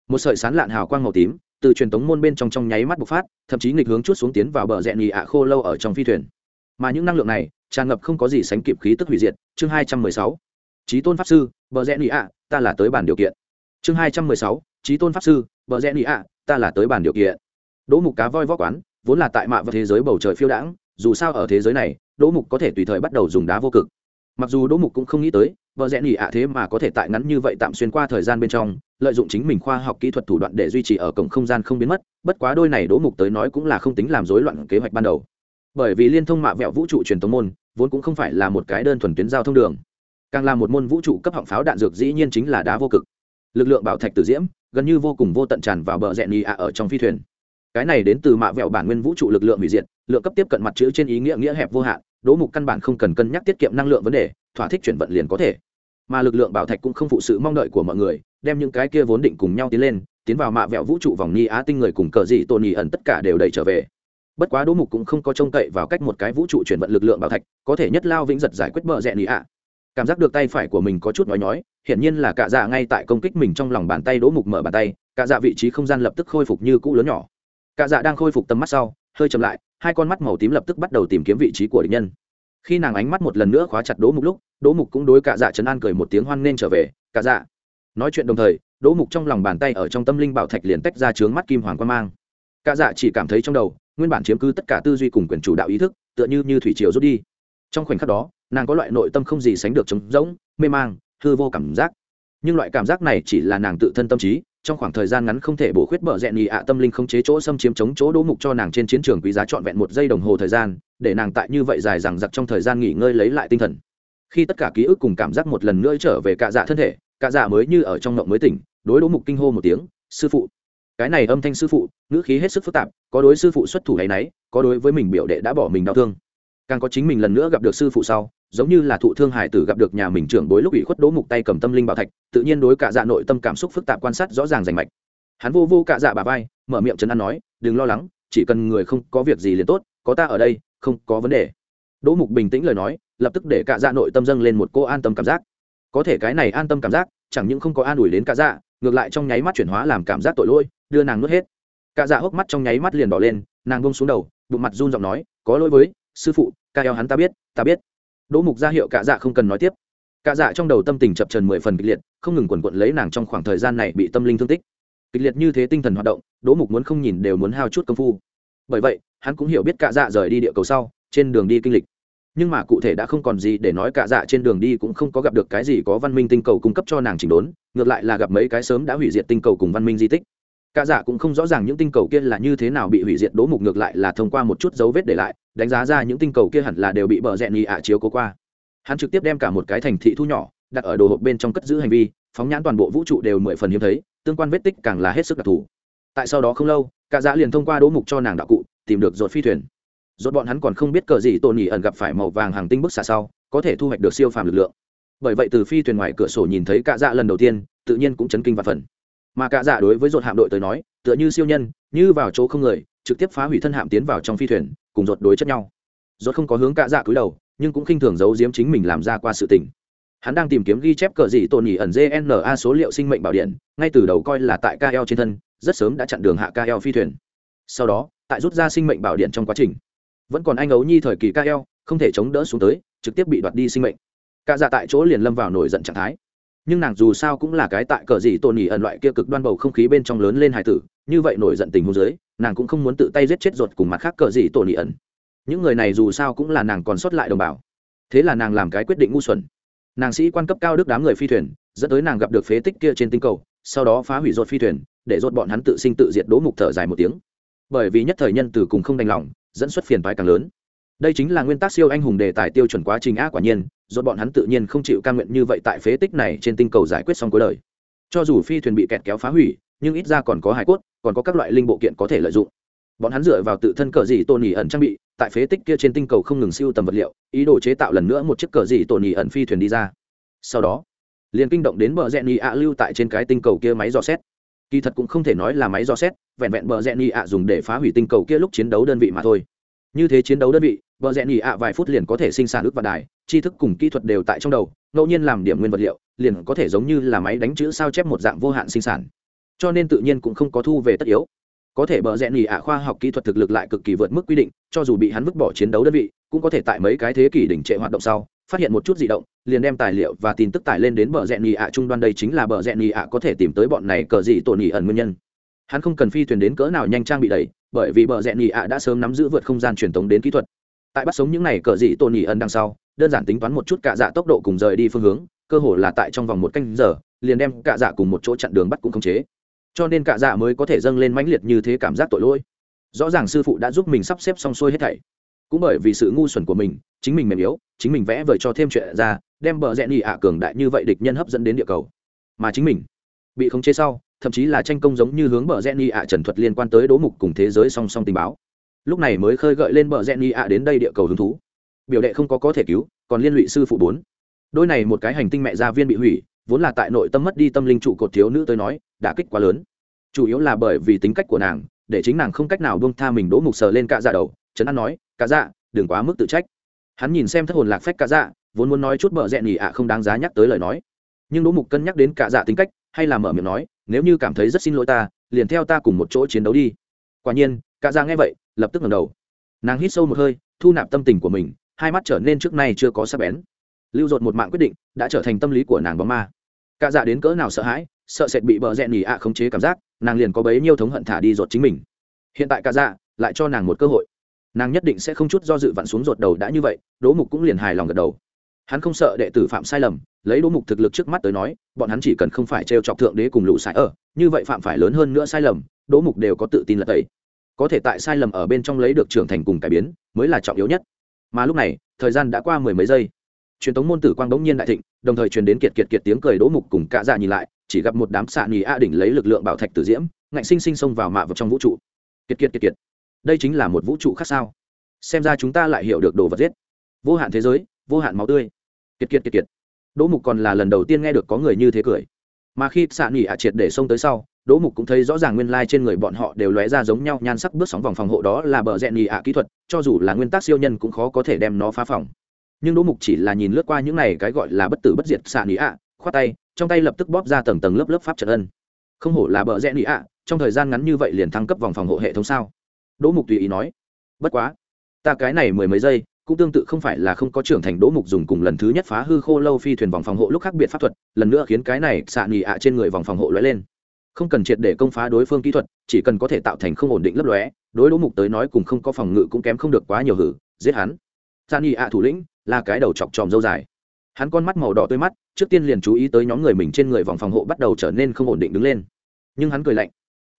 Một sợi sán lạn hào quang màu tím từ truyền tống môn bên trong trong nháy mắt bộc phát thậm chí nghịch hướng chút xuống tiến vào bờ rẽ ni ạ khô lâu ở trong phi thuyền. Mà những năng lượng này tràn ngập không có gì sánh kịp khí tức hủy diệt. Chương hai trăm mười sáu. Trí tôn pháp sư bờ rẽ ni ạ ta là tới bản điều kiện chương hai trăm mười sáu trí tôn pháp sư, bờ rẽ ni ạ, ta là tới bản điều kiện. Đỗ mục cá voi võ quán, vốn là tại mạ và thế giới bầu trời phiêu đãng, dù sao ở thế giới này, đỗ mục có thể tùy thời bắt đầu dùng đá vô cực. Mặc dù đỗ mục cũng không nghĩ tới vợ rẽ nỉ ạ thế mà có thể tại ngắn như vậy tạm xuyên qua thời gian bên trong, lợi dụng chính mình khoa học kỹ thuật thủ đoạn để duy trì ở cổng không gian không biến mất, bất quá đôi này đỗ mục tới nói cũng là không tính làm rối loạn kế hoạch ban đầu. Bởi vì liên thông mạ vẹo vũ trụ truyền tống môn, vốn cũng không phải là một cái đơn thuần tuyến giao thông đường. Càng là một môn vũ trụ cấp họng pháo đạn dược dĩ nhiên chính là đá vô cực lực lượng bảo thạch tử diễm, gần như vô cùng vô tận tràn vào bờ rẽ nhì ạ ở trong phi thuyền. Cái này đến từ mạ vẹo bản nguyên vũ trụ lực lượng hủy diệt, lượng cấp tiếp cận mặt chữ trên ý nghĩa nghĩa hẹp vô hạn, đỗ mục căn bản không cần cân nhắc tiết kiệm năng lượng vấn đề, thỏa thích chuyển vận liền có thể. Mà lực lượng bảo thạch cũng không phụ sự mong đợi của mọi người, đem những cái kia vốn định cùng nhau tiến lên, tiến vào mạ vẹo vũ trụ vòng ni á tinh người cùng cờ dị tôn nhì ẩn tất cả đều đẩy trở về. Bất quá đỗ mục cũng không có trông cậy vào cách một cái vũ trụ chuyển vận lực lượng bảo thạch, có thể nhất lao vĩnh giật giải quyết bờ rẽ nhì ạ cảm giác được tay phải của mình có chút nói nói hiển nhiên là cạ dạ ngay tại công kích mình trong lòng bàn tay đỗ mục mở bàn tay, cạ dạ vị trí không gian lập tức khôi phục như cũ lớn nhỏ. Cạ dạ đang khôi phục tầm mắt sau, hơi chậm lại, hai con mắt màu tím lập tức bắt đầu tìm kiếm vị trí của địch nhân. Khi nàng ánh mắt một lần nữa khóa chặt đỗ mục lúc, đỗ mục cũng đối cạ dạ chấn an cười một tiếng hoan nên trở về, Cạ dạ. Nói chuyện đồng thời, đỗ mục trong lòng bàn tay ở trong tâm linh bảo thạch liền tách ra trướng mắt kim hoàng quan mang. Cạ dạ chỉ cảm thấy trong đầu, nguyên bản chiếm cứ tất cả tư duy cùng quyền chủ đạo ý thức, tựa như như thủy triều rút đi. Trong khoảnh khắc đó nàng có loại nội tâm không gì sánh được trống rỗng, mê mang, hư vô cảm giác. Nhưng loại cảm giác này chỉ là nàng tự thân tâm trí, trong khoảng thời gian ngắn không thể bổ khuyết bở rẹn nhị ạ tâm linh không chế chỗ xâm chiếm chống chỗ đỗ mục cho nàng trên chiến trường quý giá trọn vẹn một giây đồng hồ thời gian, để nàng tại như vậy dài rằng giặc trong thời gian nghỉ ngơi lấy lại tinh thần. Khi tất cả ký ức cùng cảm giác một lần nữa trở về cạ dạ thân thể, cạ dạ mới như ở trong ngộng mới tỉnh, đối đỗ mục kinh hô một tiếng, sư phụ. Cái này âm thanh sư phụ, ngữ khí hết sức phức tạp, có đối sư phụ xuất thủ hay nấy có đối với mình biểu đệ đã bỏ mình đau thương càng có chính mình lần nữa gặp được sư phụ sau, giống như là thụ thương hải tử gặp được nhà mình trưởng bối lúc ủy khuất đỗ mục tay cầm tâm linh bảo thạch, tự nhiên đối cả dạ nội tâm cảm xúc phức tạp quan sát rõ ràng rành mạch. Hắn vô vô cả dạ bà vai, mở miệng chấn an nói, đừng lo lắng, chỉ cần người không có việc gì liền tốt, có ta ở đây, không có vấn đề. Đỗ mục bình tĩnh lời nói, lập tức để cả dạ nội tâm dâng lên một cô an tâm cảm giác. Có thể cái này an tâm cảm giác, chẳng những không có an ủi đến cả dạ ngược lại trong nháy mắt chuyển hóa làm cảm giác tội lỗi, đưa nàng nuốt hết. Cả dạ hốc mắt trong nháy mắt liền đỏ lên, nàng bông xuống đầu, bụng mặt run giọng nói, có lỗi với sư phụ, ca eo hắn ta biết ta biết. Đỗ mục ra hiệu cả dạ không cần nói tiếp. Cả dạ trong đầu tâm tình chập trần mười phần kịch liệt, không ngừng quần quận lấy nàng trong khoảng thời gian này bị tâm linh thương tích. Kịch liệt như thế tinh thần hoạt động, đỗ mục muốn không nhìn đều muốn hao chút công phu. Bởi vậy, hắn cũng hiểu biết cả dạ rời đi địa cầu sau, trên đường đi kinh lịch. Nhưng mà cụ thể đã không còn gì để nói cả dạ trên đường đi cũng không có gặp được cái gì có văn minh tinh cầu cung cấp cho nàng chỉnh đốn, ngược lại là gặp mấy cái sớm đã hủy diệt tinh cầu cùng văn minh di tích cả dạ cũng không rõ ràng những tinh cầu kia là như thế nào bị hủy diệt, đố mục ngược lại là thông qua một chút dấu vết để lại, đánh giá ra những tinh cầu kia hẳn là đều bị bờ rẽ nhì ạ chiếu cố qua. Hắn trực tiếp đem cả một cái thành thị thu nhỏ, đặt ở đồ hộp bên trong cất giữ hành vi, phóng nhãn toàn bộ vũ trụ đều mười phần hiếm thấy, tương quan vết tích càng là hết sức đặc thù. Tại sau đó không lâu, cả dạ liền thông qua đố mục cho nàng đạo cụ, tìm được dột phi thuyền. Dột bọn hắn còn không biết cờ gì tổn nhỉ ẩn gặp phải màu vàng hàng tinh bức xạ sau, có thể thu hoạch được siêu phàm lực lượng. Bởi vậy từ phi thuyền ngoài cửa sổ nhìn thấy cả dạ lần đầu tiên, tự nhiên cũng chấn kinh và phần mà cả dạ đối với dột hạm đội tới nói, tựa như siêu nhân, như vào chỗ không người, trực tiếp phá hủy thân hạm tiến vào trong phi thuyền, cùng dột đối chất nhau. Dột không có hướng cả dạ cúi đầu, nhưng cũng khinh thường giấu giếm chính mình làm ra qua sự tình. Hắn đang tìm kiếm ghi chép cờ gì tổn nhỉ ẩn gna số liệu sinh mệnh bảo điện, ngay từ đầu coi là tại kl trên thân, rất sớm đã chặn đường hạ kl phi thuyền. Sau đó, tại rút ra sinh mệnh bảo điện trong quá trình, vẫn còn anh ấu nhi thời kỳ kl không thể chống đỡ xuống tới, trực tiếp bị đoạt đi sinh mệnh. Cả dạ tại chỗ liền lâm vào nổi giận trạng thái nhưng nàng dù sao cũng là cái tại cờ gì tổn nhỉ ẩn loại kia cực đoan bầu không khí bên trong lớn lên hải tử, như vậy nổi giận tình hôn dưới, nàng cũng không muốn tự tay giết chết ruột cùng mặt khác cờ gì tổn nhỉ ẩn. Những người này dù sao cũng là nàng còn sót lại đồng bào. Thế là nàng làm cái quyết định ngu xuẩn. Nàng sĩ quan cấp cao đức đám người phi thuyền, dẫn tới nàng gặp được phế tích kia trên tinh cầu, sau đó phá hủy ruột phi thuyền, để ruột bọn hắn tự sinh tự diệt đố mục thở dài một tiếng. Bởi vì nhất thời nhân từ cùng không đành lòng, dẫn xuất phiền toái càng lớn đây chính là nguyên tắc siêu anh hùng đề tài tiêu chuẩn quá trình á quả nhiên do bọn hắn tự nhiên không chịu ca nguyện như vậy tại phế tích này trên tinh cầu giải quyết xong cuối đời. Cho dù phi thuyền bị kẹt kéo phá hủy, nhưng ít ra còn có hải cốt, còn có các loại linh bộ kiện có thể lợi dụng. Bọn hắn dựa vào tự thân cờ dị tôn nhì ẩn trang bị, tại phế tích kia trên tinh cầu không ngừng siêu tầm vật liệu, ý đồ chế tạo lần nữa một chiếc cờ dị tôn nhì ẩn phi thuyền đi ra. Sau đó, liền kinh động đến bờ rẽ nhì ạ lưu tại trên cái tinh cầu kia máy dò xét. Kỳ thật cũng không thể nói là máy dò xét, vẹn vẹn bờ rẽ nhì ạ dùng để phá hủy tinh cầu kia lúc chiến đấu đơn vị mà thôi như thế chiến đấu đơn vị, bờ rẽ nhì ạ vài phút liền có thể sinh sản ước và đài, tri thức cùng kỹ thuật đều tại trong đầu, ngẫu nhiên làm điểm nguyên vật liệu, liền có thể giống như là máy đánh chữ sao chép một dạng vô hạn sinh sản. Cho nên tự nhiên cũng không có thu về tất yếu. Có thể bờ rẽ nhì ạ khoa học kỹ thuật thực lực lại cực kỳ vượt mức quy định, cho dù bị hắn vứt bỏ chiến đấu đơn vị, cũng có thể tại mấy cái thế kỷ đỉnh trệ hoạt động sau, phát hiện một chút di động, liền đem tài liệu và tin tức tải lên đến bờ rẽ nhì ạ trung đoan đây chính là bờ rẽ nhì ạ có thể tìm tới bọn này cờ gì tổn nhì ẩn nguyên nhân hắn không cần phi thuyền đến cỡ nào nhanh trang bị đẩy bởi vì bờ rẽ nhị ạ đã sớm nắm giữ vượt không gian truyền thống đến kỹ thuật. Tại bắt sống những này cờ gì tôn nhị ân đằng sau, đơn giản tính toán một chút cả dạ tốc độ cùng rời đi phương hướng, cơ hồ là tại trong vòng một canh giờ, liền đem cả dạ cùng một chỗ chặn đường bắt cũng không chế. Cho nên cả dạ mới có thể dâng lên mãnh liệt như thế cảm giác tội lỗi. Rõ ràng sư phụ đã giúp mình sắp xếp xong xuôi hết thảy. Cũng bởi vì sự ngu xuẩn của mình, chính mình mềm yếu, chính mình vẽ vời cho thêm chuyện ra, đem bờ rẽ nhị ạ cường đại như vậy địch nhân hấp dẫn đến địa cầu. Mà chính mình bị khống chế sau thậm chí là tranh công giống như hướng bờ rẽ nhị ạ trần thuật liên quan tới đố mục cùng thế giới song song tình báo. Lúc này mới khơi gợi lên bờ rẽ nhị ạ đến đây địa cầu hứng thú. Biểu đệ không có có thể cứu, còn liên lụy sư phụ bốn. Đôi này một cái hành tinh mẹ gia viên bị hủy, vốn là tại nội tâm mất đi tâm linh trụ cột thiếu nữ tới nói đã kích quá lớn. Chủ yếu là bởi vì tính cách của nàng, để chính nàng không cách nào buông tha mình đỗ mục sờ lên cạ dạ đầu, trấn an nói cạ dạ đừng quá mức tự trách. Hắn nhìn xem thất hồn lạc phách cạ dạ vốn muốn nói chút bợ rẽ nhỉ ạ không đáng giá nhắc tới lời nói. Nhưng đỗ mục cân nhắc đến cạ dạ tính cách, hay là mở miệng nói nếu như cảm thấy rất xin lỗi ta, liền theo ta cùng một chỗ chiến đấu đi. Quả nhiên cạ dạ ra nghe vậy, lập tức ngẩng đầu. Nàng hít sâu một hơi, thu nạp tâm tình của mình, hai mắt trở nên trước nay chưa có sắc bén. Lưu dột một mạng quyết định, đã trở thành tâm lý của nàng bóng ma. Cạ dạ đến cỡ nào sợ hãi, sợ sệt bị bờ rẽ nhỉ ạ khống chế cảm giác, nàng liền có bấy nhiêu thống hận thả đi dột chính mình. Hiện tại cả dạ lại cho nàng một cơ hội. Nàng nhất định sẽ không chút do dự vặn xuống ruột đầu đã như vậy, đỗ mục cũng liền hài lòng gật đầu hắn không sợ đệ tử phạm sai lầm, lấy đỗ mục thực lực trước mắt tới nói, bọn hắn chỉ cần không phải trêu chọc thượng đế cùng lũ sải ở, như vậy phạm phải lớn hơn nữa sai lầm, đỗ mục đều có tự tin là tẩy. Có thể tại sai lầm ở bên trong lấy được trưởng thành cùng cải biến, mới là trọng yếu nhất. Mà lúc này, thời gian đã qua mười mấy giây. Truyền thống môn tử quang đống nhiên đại thịnh, đồng thời truyền đến kiệt kiệt kiệt tiếng cười đỗ mục cùng cạ dạ nhìn lại, chỉ gặp một đám xạ nhì a đỉnh lấy lực lượng bảo thạch tử diễm, ngạnh sinh sinh xông vào mạ vào trong vũ trụ. Kiệt kiệt kiệt kiệt. Đây chính là một vũ trụ khác sao? Xem ra chúng ta lại hiểu được đồ vật giết. Vô hạn thế giới, vô hạn máu tươi kiệt kiệt kiệt kiệt. Đỗ mục còn là lần đầu tiên nghe được có người như thế cười. Mà khi xạ nhì a triệt để xông tới sau, đỗ mục cũng thấy rõ ràng nguyên lai trên người bọn họ đều lóe ra giống nhau nhan sắc bước sóng vòng phòng hộ đó là bờ rẽ nhì a kỹ thuật, cho dù là nguyên tắc siêu nhân cũng khó có thể đem nó phá phòng. Nhưng đỗ mục chỉ là nhìn lướt qua những này cái gọi là bất tử bất diệt xạ nhì a khoát tay, trong tay lập tức bóp ra tầng tầng lớp lớp pháp trận ân. Không hổ là bờ rẽ nghỉ ạ trong thời gian ngắn như vậy liền thăng cấp vòng phòng hộ hệ thống sao? Đỗ mục tùy ý nói, bất quá, ta cái này mười mấy giây cũng tương tự không phải là không có trưởng thành đỗ mục dùng cùng lần thứ nhất phá hư khô lâu phi thuyền vòng phòng hộ lúc khác biệt pháp thuật, lần nữa khiến cái này xạ nghỉ ạ trên người vòng phòng hộ lóe lên. Không cần triệt để công phá đối phương kỹ thuật, chỉ cần có thể tạo thành không ổn định lấp lóe, đối đỗ mục tới nói cùng không có phòng ngự cũng kém không được quá nhiều hử, giết hắn. Xạ nghỉ ạ thủ lĩnh, là cái đầu chọc tròm dâu dài. Hắn con mắt màu đỏ tươi mắt, trước tiên liền chú ý tới nhóm người mình trên người vòng phòng hộ bắt đầu trở nên không ổn định đứng lên. Nhưng hắn cười lạnh.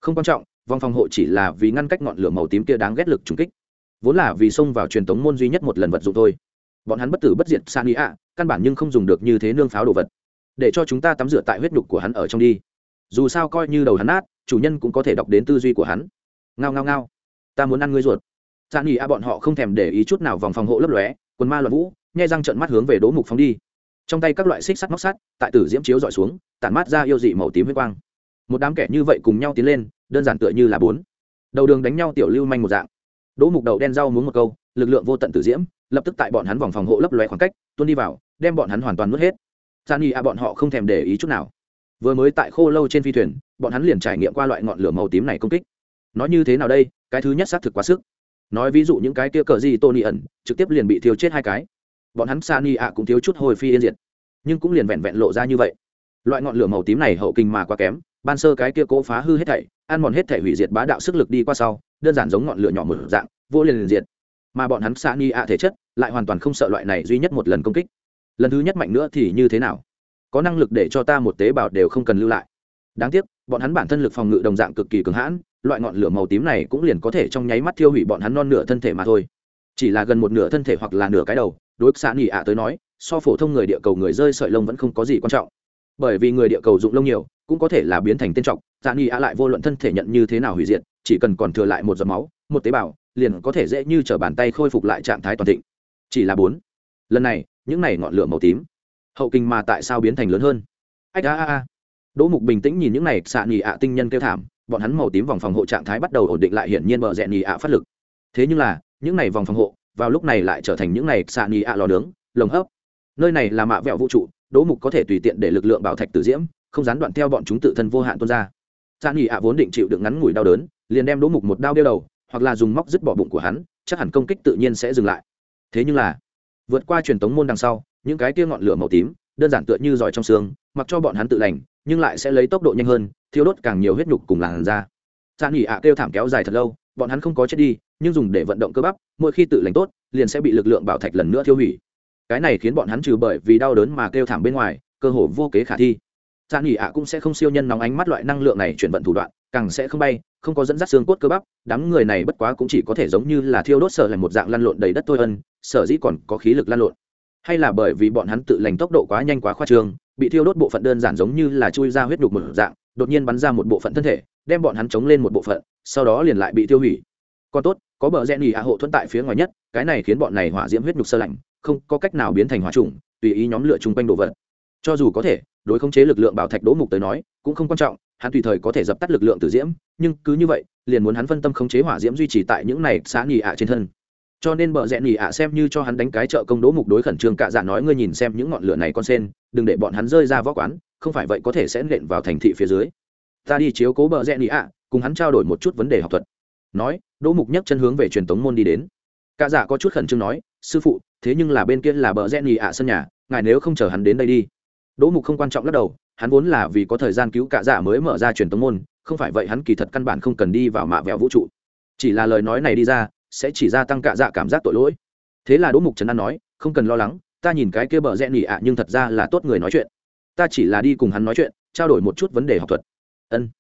Không quan trọng, vòng phòng hộ chỉ là vì ngăn cách ngọn lửa màu tím kia đáng ghét lực trùng kích vốn là vì xông vào truyền thống môn duy nhất một lần vật dụng thôi. Bọn hắn bất tử bất diệt san ý ạ, căn bản nhưng không dùng được như thế nương pháo đồ vật. Để cho chúng ta tắm rửa tại huyết nhục của hắn ở trong đi. Dù sao coi như đầu hắn nát, chủ nhân cũng có thể đọc đến tư duy của hắn. Ngao ngao ngao. Ta muốn ăn ngươi ruột. San ý ạ bọn họ không thèm để ý chút nào vòng phòng hộ lấp lóe, quần ma loạn vũ, nhai răng trợn mắt hướng về đố mục phóng đi. Trong tay các loại xích sắt móc sắt, tại tử diễm chiếu dọi xuống, tản mát ra yêu dị màu tím huyết quang. Một đám kẻ như vậy cùng nhau tiến lên, đơn giản tựa như là bốn. Đầu đường đánh nhau tiểu lưu manh một dạng đỗ mục đầu đen rau muốn một câu, lực lượng vô tận tử diễm, lập tức tại bọn hắn vòng phòng hộ lấp lóe khoảng cách, tuôn đi vào, đem bọn hắn hoàn toàn mất hết. San y a bọn họ không thèm để ý chút nào. Vừa mới tại khô lâu trên phi thuyền, bọn hắn liền trải nghiệm qua loại ngọn lửa màu tím này công kích. Nói như thế nào đây? Cái thứ nhất xác thực quá sức. Nói ví dụ những cái kia cờ gì tony ẩn, trực tiếp liền bị thiêu chết hai cái. Bọn hắn san y a cũng thiếu chút hồi phi yên diệt. Nhưng cũng liền vẹn vẹn lộ ra như vậy. Loại ngọn lửa màu tím này hậu kinh mà quá kém, ban sơ cái kia cố phá hư hết thảy, ăn mòn hết thảy hủy diệt bá đạo sức lực đi qua sau đơn giản giống ngọn lửa nhỏ một dạng, vô liền liền diệt. Mà bọn hắn xạ ni ạ thể chất lại hoàn toàn không sợ loại này duy nhất một lần công kích. Lần thứ nhất mạnh nữa thì như thế nào? Có năng lực để cho ta một tế bào đều không cần lưu lại. Đáng tiếc, bọn hắn bản thân lực phòng ngự đồng dạng cực kỳ cường hãn, loại ngọn lửa màu tím này cũng liền có thể trong nháy mắt thiêu hủy bọn hắn non nửa thân thể mà thôi. Chỉ là gần một nửa thân thể hoặc là nửa cái đầu, đối xạ nghỉ ạ tới nói, so phổ thông người địa cầu người rơi sợi lông vẫn không có gì quan trọng. Bởi vì người địa cầu dụng lông nhiều cũng có thể là biến thành tên trọc dạ nghi ạ lại vô luận thân thể nhận như thế nào hủy diệt, chỉ cần còn thừa lại một giọt máu, một tế bào, liền có thể dễ như t bàn tay khôi phục lại trạng thái toàn thịnh. Chỉ là bốn. Lần này, những này ngọn lửa màu tím, hậu kinh mà tại sao biến thành lớn hơn? Ách a a a. Đỗ mục bình tĩnh nhìn những này dạ xạ nhì ạ tinh nhân kêu thảm, bọn hắn màu tím vòng phòng hộ trạng thái bắt đầu ổn định lại hiển nhiên bờ rẽ nhì ạ phát lực. Thế nhưng là, những này vòng phòng hộ, vào lúc này lại trở thành những này dạ xạ nhì ạ lò nướng, lồng hấp. Nơi này là mạ vẹo vũ trụ, đỗ mục có thể tùy tiện để lực lượng bảo thạch tử diễm không gián đoạn theo bọn chúng tự thân vô hạn tuôn ra. Dạ giản nhì ạ vốn định chịu được ngắn ngủi đau đớn, liền đem đỗ mục một đao đeo đầu, hoặc là dùng móc dứt bỏ bụng của hắn, chắc hẳn công kích tự nhiên sẽ dừng lại. Thế nhưng là, vượt qua truyền tống môn đằng sau, những cái kia ngọn lửa màu tím, đơn giản tựa như giỏi trong xương, mặc cho bọn hắn tự lành, nhưng lại sẽ lấy tốc độ nhanh hơn, thiêu đốt càng nhiều huyết nhục cùng làn da. Dạ giản nghỉ ạ kêu thảm kéo dài thật lâu, bọn hắn không có chết đi, nhưng dùng để vận động cơ bắp, mỗi khi tự lành tốt, liền sẽ bị lực lượng bảo thạch lần nữa thiêu hủy. Cái này khiến bọn hắn trừ bởi vì đau đớn mà kêu thảm bên ngoài, cơ hồ vô kế khả thi. Dạ Gian nghỉ ạ cũng sẽ không siêu nhân nóng ánh mắt loại năng lượng này chuyển vận thủ đoạn, càng sẽ không bay, không có dẫn dắt xương cốt cơ bắp, đám người này bất quá cũng chỉ có thể giống như là thiêu đốt sở là một dạng lăn lộn đầy đất thôi ân, sở dĩ còn có khí lực lăn lộn. Hay là bởi vì bọn hắn tự lành tốc độ quá nhanh quá khoa trương, bị thiêu đốt bộ phận đơn giản giống như là chui ra huyết đục một dạng, đột nhiên bắn ra một bộ phận thân thể, đem bọn hắn chống lên một bộ phận, sau đó liền lại bị tiêu hủy. Còn tốt, có bờ dạ rẽ nhì hạ hộ thuẫn tại phía ngoài nhất, cái này khiến bọn này hỏa diễm huyết nhục sơ lạnh, không có cách nào biến thành hỏa trùng, tùy ý nhóm lửa chung quanh đồ vật. Cho dù có thể đối khống chế lực lượng bảo thạch đỗ mục tới nói, cũng không quan trọng, hắn tùy thời có thể dập tắt lực lượng tử diễm, nhưng cứ như vậy, liền muốn hắn phân tâm khống chế hỏa diễm duy trì tại những này xã nhì ạ trên thân. Cho nên bờ rẽ nhì ạ xem như cho hắn đánh cái chợ công đỗ mục đối khẩn trương cạ dạ nói ngươi nhìn xem những ngọn lửa này con sen, đừng để bọn hắn rơi ra võ quán, không phải vậy có thể sẽ nện vào thành thị phía dưới. Ta đi chiếu cố bờ rẽ nhì ạ, cùng hắn trao đổi một chút vấn đề học thuật. Nói, đỗ mục nhấc chân hướng về truyền tống môn đi đến. Cạ dạ có chút khẩn trương nói, sư phụ, thế nhưng là bên kia là bờ rẽ nhì ạ sân nhà, ngài nếu không chờ hắn đến đây đi đỗ mục không quan trọng lắc đầu, hắn vốn là vì có thời gian cứu cạ dạ mới mở ra truyền tống môn, không phải vậy hắn kỳ thật căn bản không cần đi vào mạ vẹo vũ trụ. Chỉ là lời nói này đi ra, sẽ chỉ gia tăng cạ dạ cảm giác tội lỗi. Thế là đỗ mục trấn an nói, không cần lo lắng, ta nhìn cái kia bờ rẽ nỉ ạ, nhưng thật ra là tốt người nói chuyện. Ta chỉ là đi cùng hắn nói chuyện, trao đổi một chút vấn đề học thuật. Ân.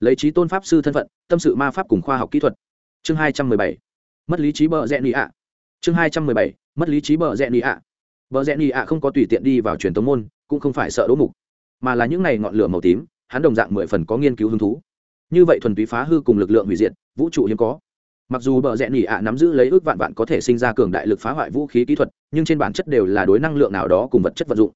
Lấy trí tôn pháp sư thân phận, tâm sự ma pháp cùng khoa học kỹ thuật. Chương hai trăm mười bảy. Mất lý trí bờ rẽ nỉ ạ. Chương hai trăm mười bảy. Mất lý trí bờ rẽ nỉ ạ. Bờ rẽ nỉ ạ không có tùy tiện đi vào truyền tống môn cũng không phải sợ đỗ mục, mà là những này ngọn lửa màu tím, hắn đồng dạng mười phần có nghiên cứu hứng thú. Như vậy thuần túy phá hư cùng lực lượng hủy diệt, vũ trụ hiếm có. Mặc dù bờ rẽ nỉ ạ nắm giữ lấy ước vạn vạn có thể sinh ra cường đại lực phá hoại vũ khí kỹ thuật, nhưng trên bản chất đều là đối năng lượng nào đó cùng vật chất vật dụng.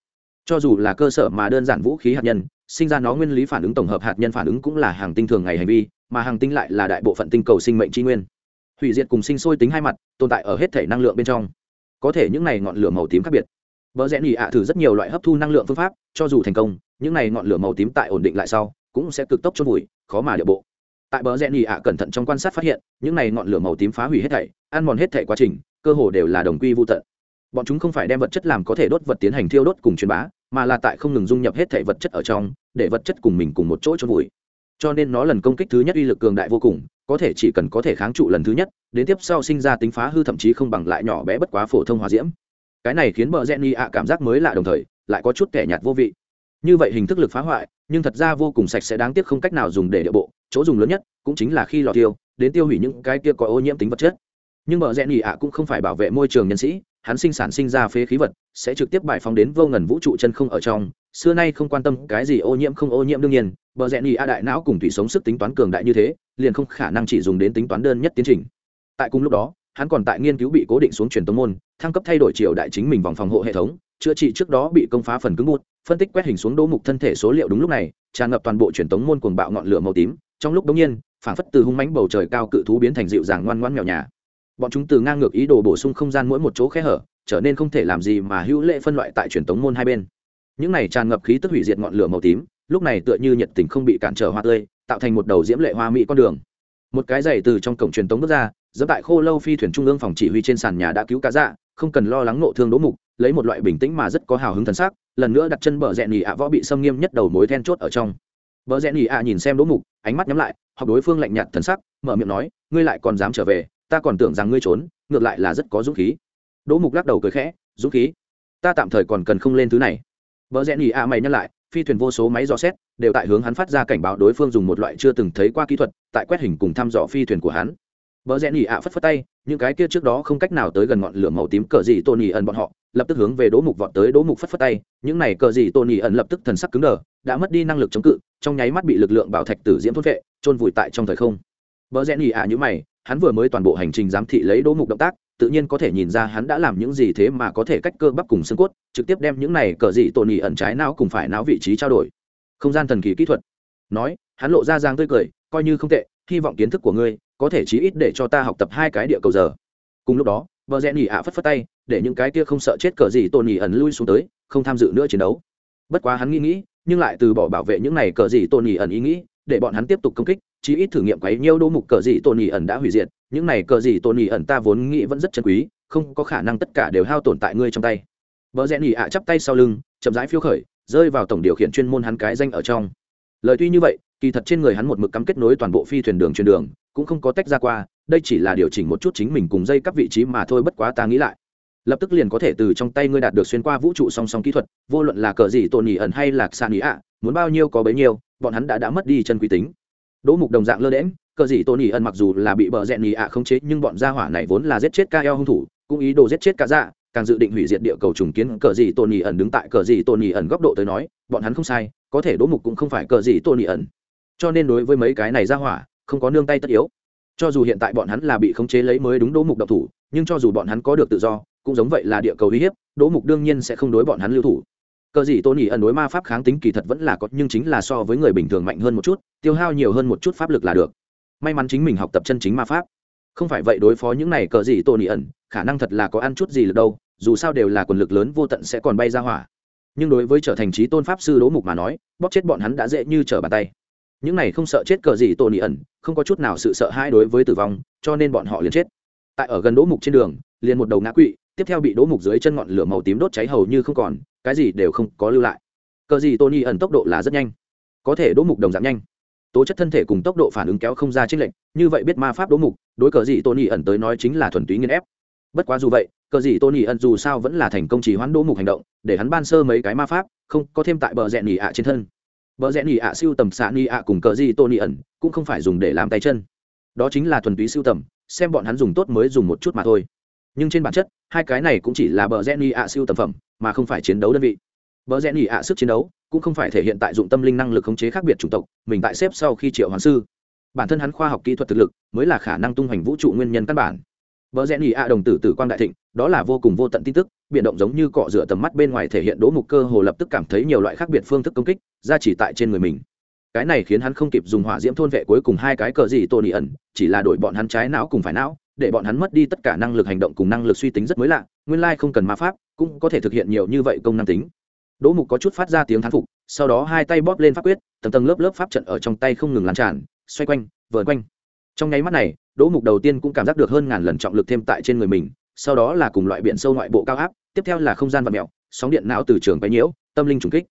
Cho dù là cơ sở mà đơn giản vũ khí hạt nhân, sinh ra nó nguyên lý phản ứng tổng hợp hạt nhân phản ứng cũng là hàng tinh thường ngày hành vi, mà hàng tinh lại là đại bộ phận tinh cầu sinh mệnh tri nguyên. Hủy diệt cùng sinh sôi tính hai mặt, tồn tại ở hết thể năng lượng bên trong. Có thể những này ngọn lửa màu tím khác biệt. Bờ rẽ nhị ạ thử rất nhiều loại hấp thu năng lượng phương pháp, cho dù thành công, những này ngọn lửa màu tím tại ổn định lại sau, cũng sẽ cực tốc chôn vùi, khó mà địa bộ. Tại bờ rẽ nhị ạ cẩn thận trong quan sát phát hiện, những này ngọn lửa màu tím phá hủy hết thảy, ăn mòn hết thảy quá trình, cơ hồ đều là đồng quy vô tận. Bọn chúng không phải đem vật chất làm có thể đốt vật tiến hành thiêu đốt cùng truyền bá mà là tại không ngừng dung nhập hết thể vật chất ở trong để vật chất cùng mình cùng một chỗ chôn vùi. Cho nên nó lần công kích thứ nhất uy lực cường đại vô cùng có thể chỉ cần có thể kháng trụ lần thứ nhất đến tiếp sau sinh ra tính phá hư thậm chí không bằng lại nhỏ bé bất quá phổ thông hỏa diễm cái này khiến bờ rẽ ni ạ cảm giác mới lạ đồng thời, lại có chút kẻ nhạt vô vị. Như vậy hình thức lực phá hoại, nhưng thật ra vô cùng sạch sẽ đáng tiếc không cách nào dùng để địa bộ. Chỗ dùng lớn nhất cũng chính là khi lò tiêu, đến tiêu hủy những cái kia có ô nhiễm tính vật chất. Nhưng bờ rẽ ni ạ cũng không phải bảo vệ môi trường nhân sĩ, hắn sinh sản sinh ra phế khí vật, sẽ trực tiếp bài phóng đến vô ngần vũ trụ chân không ở trong. Xưa nay không quan tâm cái gì ô nhiễm không ô nhiễm đương nhiên, bờ rẽ ni ạ đại não cùng thủy sống sức tính toán cường đại như thế, liền không khả năng chỉ dùng đến tính toán đơn nhất tiến trình. Tại cùng lúc đó hắn còn tại nghiên cứu bị cố định xuống truyền tống môn, thăng cấp thay đổi triều đại chính mình vòng phòng hộ hệ thống, chữa trị trước đó bị công phá phần cứng bút phân tích quét hình xuống đỗ mục thân thể số liệu đúng lúc này, tràn ngập toàn bộ truyền tống môn cuồng bạo ngọn lửa màu tím. Trong lúc đống nhiên, phảng phất từ hung mãnh bầu trời cao cự thú biến thành dịu dàng ngoan ngoãn mèo nhà. Bọn chúng từ ngang ngược ý đồ bổ sung không gian mỗi một chỗ khe hở, trở nên không thể làm gì mà hữu lệ phân loại tại truyền tống môn hai bên. Những này tràn ngập khí tức hủy diệt ngọn lửa màu tím, lúc này tựa như nhiệt tình không bị cản trở hoa tươi, tạo thành một đầu diễm lệ hoa mỹ con đường. Một cái giày từ trong cổng truyền tống bước ra dẫm tại khô lâu phi thuyền trung ương phòng chỉ huy trên sàn nhà đã cứu cá dạ không cần lo lắng nộ thương đỗ mục, lấy một loại bình tĩnh mà rất có hào hứng thần sắc, lần nữa đặt chân bờ rẽ nỉ ạ võ bị xâm nghiêm nhất đầu mối then chốt ở trong. Bờ rẽ nỉ ạ nhìn xem đỗ mục, ánh mắt nhắm lại học đối phương lạnh nhạt thần sắc, mở miệng nói, ngươi lại còn dám trở về, ta còn tưởng rằng ngươi trốn, ngược lại là rất có dũng khí. Đỗ mục lắc đầu cười khẽ, dũng khí? Ta tạm thời còn cần không lên thứ này. Bờ rẽ nỉ ạ mày nhắc lại, phi thuyền vô số máy dò xét, đều tại hướng hắn phát ra cảnh báo đối phương dùng một loại chưa từng thấy qua kỹ thuật, tại quét hình cùng thăm dò phi thuyền của hắn. Bờ rẽ nhỉ ạ phất phất tay, những cái kia trước đó không cách nào tới gần ngọn lửa màu tím cờ gì Tony ẩn bọn họ, lập tức hướng về Đỗ Mục vọt tới Đỗ Mục phất phất tay, những này cờ gì Tony ẩn lập tức thần sắc cứng đờ, đã mất đi năng lực chống cự, trong nháy mắt bị lực lượng bảo thạch tử diễm thôn vệ, chôn vùi tại trong thời không. Bờ rẽ nhỉ ạ như mày, hắn vừa mới toàn bộ hành trình giám thị lấy Đỗ Mục động tác, tự nhiên có thể nhìn ra hắn đã làm những gì thế mà có thể cách cơ bắp cùng xương cốt, trực tiếp đem những này cờ gì Tony ẩn trái não cùng phải não vị trí trao đổi. Không gian thần kỳ kỹ thuật. Nói, hắn lộ ra giang tươi cười, coi như không tệ, hy vọng kiến thức của ngươi có thể chí ít để cho ta học tập hai cái địa cầu giờ. Cùng lúc đó, vợ rẽ nhỉ ạ phất phất tay, để những cái kia không sợ chết cờ gì tôn nhỉ ẩn lui xuống tới, không tham dự nữa chiến đấu. Bất quá hắn nghĩ nghĩ, nhưng lại từ bỏ bảo vệ những này cờ gì tôn nhỉ ẩn ý nghĩ, để bọn hắn tiếp tục công kích, chí ít thử nghiệm quấy nhiêu đô mục cờ gì tôn nhỉ ẩn đã hủy diệt, những này cờ gì tôn nhỉ ẩn ta vốn nghĩ vẫn rất chân quý, không có khả năng tất cả đều hao tổn tại ngươi trong tay. Vợ rẽ nhỉ ạ chắp tay sau lưng, chậm rãi phiêu khởi, rơi vào tổng điều khiển chuyên môn hắn cái danh ở trong. Lời tuy như vậy, kỳ thật trên người hắn một mực cắm kết nối toàn bộ phi thuyền đường truyền đường cũng không có tách ra qua, đây chỉ là điều chỉnh một chút chính mình cùng dây các vị trí mà thôi, bất quá ta nghĩ lại. Lập tức liền có thể từ trong tay ngươi đạt được xuyên qua vũ trụ song song kỹ thuật, vô luận là cờ gì tôn nhỉ ẩn hay là xa nhỉ ạ muốn bao nhiêu có bấy nhiêu, bọn hắn đã đã mất đi chân quý tính. Đỗ mục đồng dạng lơ đễm cờ gì tôn nhỉ ẩn mặc dù là bị bờ rẹn nhỉ ạ không chế, nhưng bọn gia hỏa này vốn là giết chết ca eo hung thủ, cũng ý đồ giết chết cả dạ càng dự định hủy diệt địa cầu trùng kiến cờ gì tôn nhỉ ẩn đứng tại cờ gì tôn nhỉ ẩn góc độ tới nói, bọn hắn không sai, có thể đỗ mục cũng không phải cờ gì tôn nhỉ ẩn. Cho nên đối với mấy cái này gia hỏa không có nương tay tất yếu. Cho dù hiện tại bọn hắn là bị khống chế lấy mới đúng đỗ mục độc thủ, nhưng cho dù bọn hắn có được tự do, cũng giống vậy là địa cầu uy hiếp, đỗ mục đương nhiên sẽ không đối bọn hắn lưu thủ. Cờ gì tôn nhỉ ẩn đối ma pháp kháng tính kỳ thật vẫn là có, nhưng chính là so với người bình thường mạnh hơn một chút, tiêu hao nhiều hơn một chút pháp lực là được. May mắn chính mình học tập chân chính ma pháp. Không phải vậy đối phó những này cờ gì tôn nhỉ ẩn, khả năng thật là có ăn chút gì được đâu, dù sao đều là quần lực lớn vô tận sẽ còn bay ra hỏa. Nhưng đối với trở thành trí tôn pháp sư đỗ mục mà nói, bóp chết bọn hắn đã dễ như trở bàn tay những này không sợ chết cờ gì tổ nị ẩn, không có chút nào sự sợ hãi đối với tử vong, cho nên bọn họ liền chết. Tại ở gần đỗ mục trên đường, liền một đầu ngã quỵ, tiếp theo bị đỗ mục dưới chân ngọn lửa màu tím đốt cháy hầu như không còn, cái gì đều không có lưu lại. Cờ gì tôn nỉ ẩn tốc độ là rất nhanh. Có thể đỗ mục đồng giảm nhanh. Tố chất thân thể cùng tốc độ phản ứng kéo không ra trích lệnh như vậy biết ma pháp đỗ mục, đối cờ gì tôn nỉ ẩn tới nói chính là thuần túy nghiên ép. Bất quá dù vậy, cờ gì tôn nỉ ẩn dù sao vẫn là thành công chỉ hoán đỗ mục hành động, để hắn ban sơ mấy cái ma pháp, không có thêm tại bờ rẹn nhì ạ trên thân vợ rẽ nỉ ạ siêu tầm xạ nỉ ạ cùng cờ di tô nỉ ẩn cũng không phải dùng để làm tay chân. Đó chính là thuần túy siêu tầm, xem bọn hắn dùng tốt mới dùng một chút mà thôi. Nhưng trên bản chất, hai cái này cũng chỉ là bờ rẽ nỉ ạ siêu tầm phẩm, mà không phải chiến đấu đơn vị. Bờ rẽ nỉ ạ sức chiến đấu cũng không phải thể hiện tại dụng tâm linh năng lực khống chế khác biệt chủng tộc, mình tại xếp sau khi triệu hoàng sư. Bản thân hắn khoa học kỹ thuật thực lực mới là khả năng tung hoành vũ trụ nguyên nhân căn bản. Bờ rẽ nỉ ạ đồng tử tử quang đại thịnh, đó là vô cùng vô tận tin tức, biến động giống như cọ rửa tầm mắt bên ngoài thể hiện đỗ mục cơ hồ lập tức cảm thấy nhiều loại khác biệt phương thức công kích ra chỉ tại trên người mình. Cái này khiến hắn không kịp dùng hỏa diễm thôn vệ cuối cùng hai cái cờ gì Tony ẩn chỉ là đổi bọn hắn trái não cùng phải não để bọn hắn mất đi tất cả năng lực hành động cùng năng lực suy tính rất mới lạ nguyên lai không cần ma pháp cũng có thể thực hiện nhiều như vậy công năng tính. Đỗ mục có chút phát ra tiếng thán phục sau đó hai tay bóp lên pháp quyết tầng tầng lớp lớp pháp trận ở trong tay không ngừng lan tràn xoay quanh vờn quanh. Trong nháy mắt này đỗ mục đầu tiên cũng cảm giác được hơn ngàn lần trọng lực thêm tại trên người mình, sau đó là cùng loại biển sâu ngoại bộ cao áp, tiếp theo là không gian vật mèo, sóng điện não từ trường bay nhiễu, tâm linh trùng kích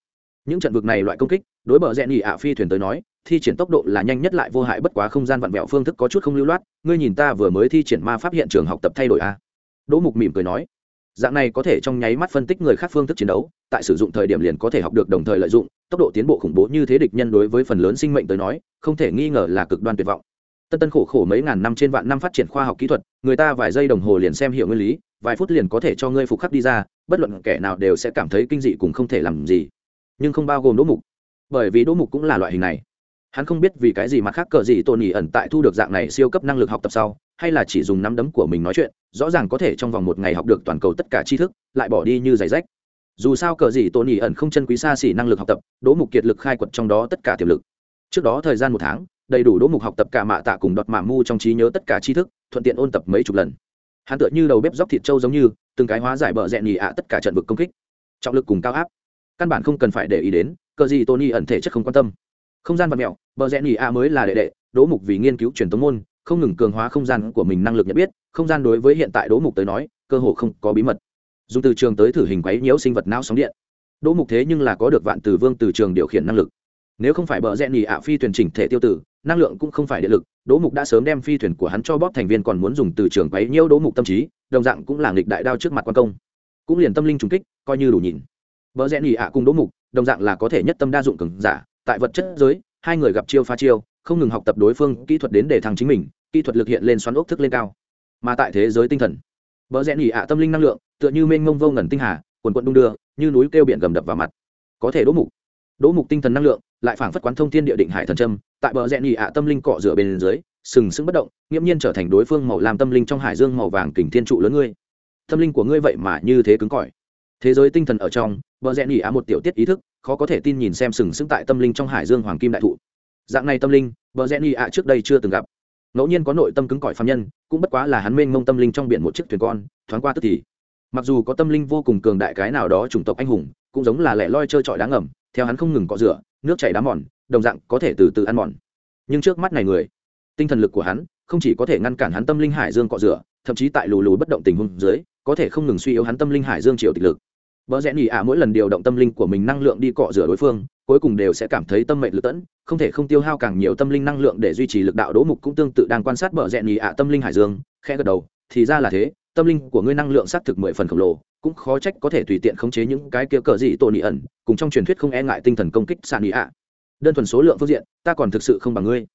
những trận vực này loại công kích, đối bờ rẽ nhị ạ phi thuyền tới nói, thi triển tốc độ là nhanh nhất lại vô hại bất quá không gian vặn vẹo phương thức có chút không lưu loát, ngươi nhìn ta vừa mới thi triển ma pháp hiện trường học tập thay đổi a à? đỗ mục mỉm cười nói, dạng này có thể trong nháy mắt phân tích người khác phương thức chiến đấu, tại sử dụng thời điểm liền có thể học được đồng thời lợi dụng, tốc độ tiến bộ khủng bố như thế địch nhân đối với phần lớn sinh mệnh tới nói, không thể nghi ngờ là cực đoan tuyệt vọng tân tân khổ khổ mấy ngàn năm trên vạn năm phát triển khoa học kỹ thuật, người ta vài giây đồng hồ liền xem hiểu nguyên lý, vài phút liền có thể cho ngươi phục khắc đi ra, bất luận kẻ nào đều sẽ cảm thấy kinh dị cùng không thể làm gì. Nhưng không bao gồm đỗ mục, bởi vì đỗ mục cũng là loại hình này. Hắn không biết vì cái gì mặt khác cờ gì tồn nhỉ ẩn tại thu được dạng này siêu cấp năng lực học tập sau, hay là chỉ dùng nắm đấm của mình nói chuyện, rõ ràng có thể trong vòng một ngày học được toàn cầu tất cả tri thức, lại bỏ đi như giày rách. Dù sao cờ gì tồn nhỉ ẩn không chân quý xa xỉ năng lực học tập, đỗ mục kiệt lực khai quật trong đó tất cả tiềm lực. Trước đó thời gian một tháng đầy đủ đỗ mục học tập cả mạ tạ cùng đọt mạ mu trong trí nhớ tất cả tri thức, thuận tiện ôn tập mấy chục lần. Hắn tựa như đầu bếp dóc thịt trâu giống như, từng cái hóa giải bờ rẽ nhì ạ tất cả trận vực công kích. Trọng lực cùng cao áp. Căn bản không cần phải để ý đến cờ gì tony ẩn thể chất không quan tâm. Không gian vật mẹo, bờ rẽ nhì ạ mới là đệ đệ, đỗ mục vì nghiên cứu truyền tống môn, không ngừng cường hóa không gian của mình năng lực nhận biết, không gian đối với hiện tại đỗ mục tới nói, cơ hồ không có bí mật. Dùng từ trường tới thử hình quấy nhiễu sinh vật não sóng điện. Đỗ mục thế nhưng là có được vạn từ vương từ trường điều khiển năng lực nếu không phải bờ rẽ nhì ạ phi thuyền chỉnh thể tiêu tử, năng lượng cũng không phải điện lực, đỗ mục đã sớm đem phi thuyền của hắn cho bóp thành viên còn muốn dùng từ trường quấy nhiễu đỗ mục tâm trí, đồng dạng cũng là nghịch đại đao trước mặt quan công. Cũng liền tâm linh trùng kích, coi như đủ nhìn. Vợ rẽ nhì ạ cùng đỗ mục, đồng dạng là có thể nhất tâm đa dụng cường giả, tại vật chất giới, hai người gặp chiêu pha chiêu, không ngừng học tập đối phương kỹ thuật đến để thăng chính mình, kỹ thuật lực hiện lên xoắn ốc thức lên cao. Mà tại thế giới tinh thần vợ rẽ nhì ạ tâm linh năng lượng, tựa như mênh mông vô ngẩn tinh hà, quần quận đung đưa, như núi kêu biển gầm đập vào mặt. Có thể đỗ mục đỗ mục tinh thần năng lượng lại phảng phất quán thông thiên địa định hải thần trâm tại bờ rẽ nhị ạ tâm linh cọ rửa bên dưới, sừng sững bất động, nghiễm nhiên trở thành đối phương màu làm tâm linh trong hải dương màu vàng kình thiên trụ lớn ngươi. Tâm linh của ngươi vậy mà như thế cứng cỏi. Thế giới tinh thần ở trong, bờ rẽ nhị ạ một tiểu tiết ý thức, khó có thể tin nhìn xem sừng sững tại tâm linh trong hải dương hoàng kim đại thụ. Dạng này tâm linh, bờ rẽ nhị ạ trước đây chưa từng gặp. Ngẫu nhiên có nội tâm cứng cỏi phạm nhân, cũng bất quá là hắn mênh mông tâm linh trong biển một chiếc thuyền con, thoáng qua tức thì. Mặc dù có tâm linh vô cùng cường đại cái nào đó chủng tộc anh hùng, cũng giống là lẻ loi trơ trọi đáng ngầm, theo hắn không ngừng cọ rửa nước chảy đá mòn, đồng dạng có thể từ từ ăn mòn. Nhưng trước mắt này người, tinh thần lực của hắn không chỉ có thể ngăn cản hắn tâm linh hải dương cọ rửa, thậm chí tại lù lù bất động tình huống dưới, có thể không ngừng suy yếu hắn tâm linh hải dương triều tịch lực. Bỡ rẽ nhỉ ạ, mỗi lần điều động tâm linh của mình năng lượng đi cọ rửa đối phương, cuối cùng đều sẽ cảm thấy tâm mệnh lực tẫn, không thể không tiêu hao càng nhiều tâm linh năng lượng để duy trì lực đạo đỗ mục cũng tương tự đang quan sát bỡ rẽ nhỉ ạ tâm linh hải dương, khẽ gật đầu, thì ra là thế, tâm linh của ngươi năng lượng xác thực mười phần khổng lồ cũng khó trách có thể tùy tiện khống chế những cái kia cờ gì tổ nị ẩn, cùng trong truyền thuyết không e ngại tinh thần công kích sàn ý ạ. Đơn thuần số lượng phương diện, ta còn thực sự không bằng ngươi.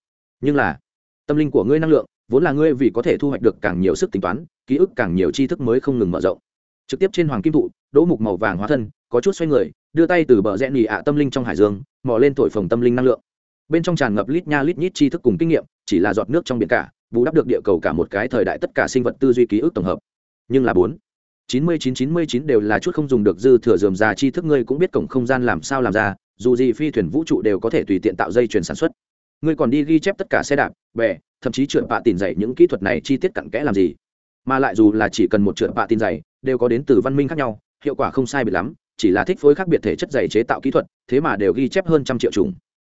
Nhưng là, tâm linh của ngươi năng lượng, vốn là ngươi vì có thể thu hoạch được càng nhiều sức tính toán, ký ức càng nhiều tri thức mới không ngừng mở rộng. Trực tiếp trên hoàng kim thụ, đỗ mục màu vàng hóa thân, có chút xoay người, đưa tay từ bờ rẽ nỉ ạ tâm linh trong hải dương, mò lên thổi phồng tâm linh năng lượng. Bên trong tràn ngập lít nha lít nhít tri thức cùng kinh nghiệm, chỉ là giọt nước trong biển cả, bù đắp được địa cầu cả một cái thời đại tất cả sinh vật tư duy ký ức tổng hợp. Nhưng là bốn chín mươi chín chín mươi chín đều là chút không dùng được dư thừa dườm già Chi thức, ngươi cũng biết cổng không gian làm sao làm ra, dù gì phi thuyền vũ trụ đều có thể tùy tiện tạo dây chuyển sản xuất. Ngươi còn đi ghi chép tất cả xe đạp, bè, thậm chí trượt bạ tìm dày những kỹ thuật này chi tiết cặn kẽ làm gì? Mà lại dù là chỉ cần một trượt bạ tin dày, đều có đến từ văn minh khác nhau, hiệu quả không sai biệt lắm, chỉ là thích phối khác biệt thể chất dày chế tạo kỹ thuật, thế mà đều ghi chép hơn trăm triệu chủng.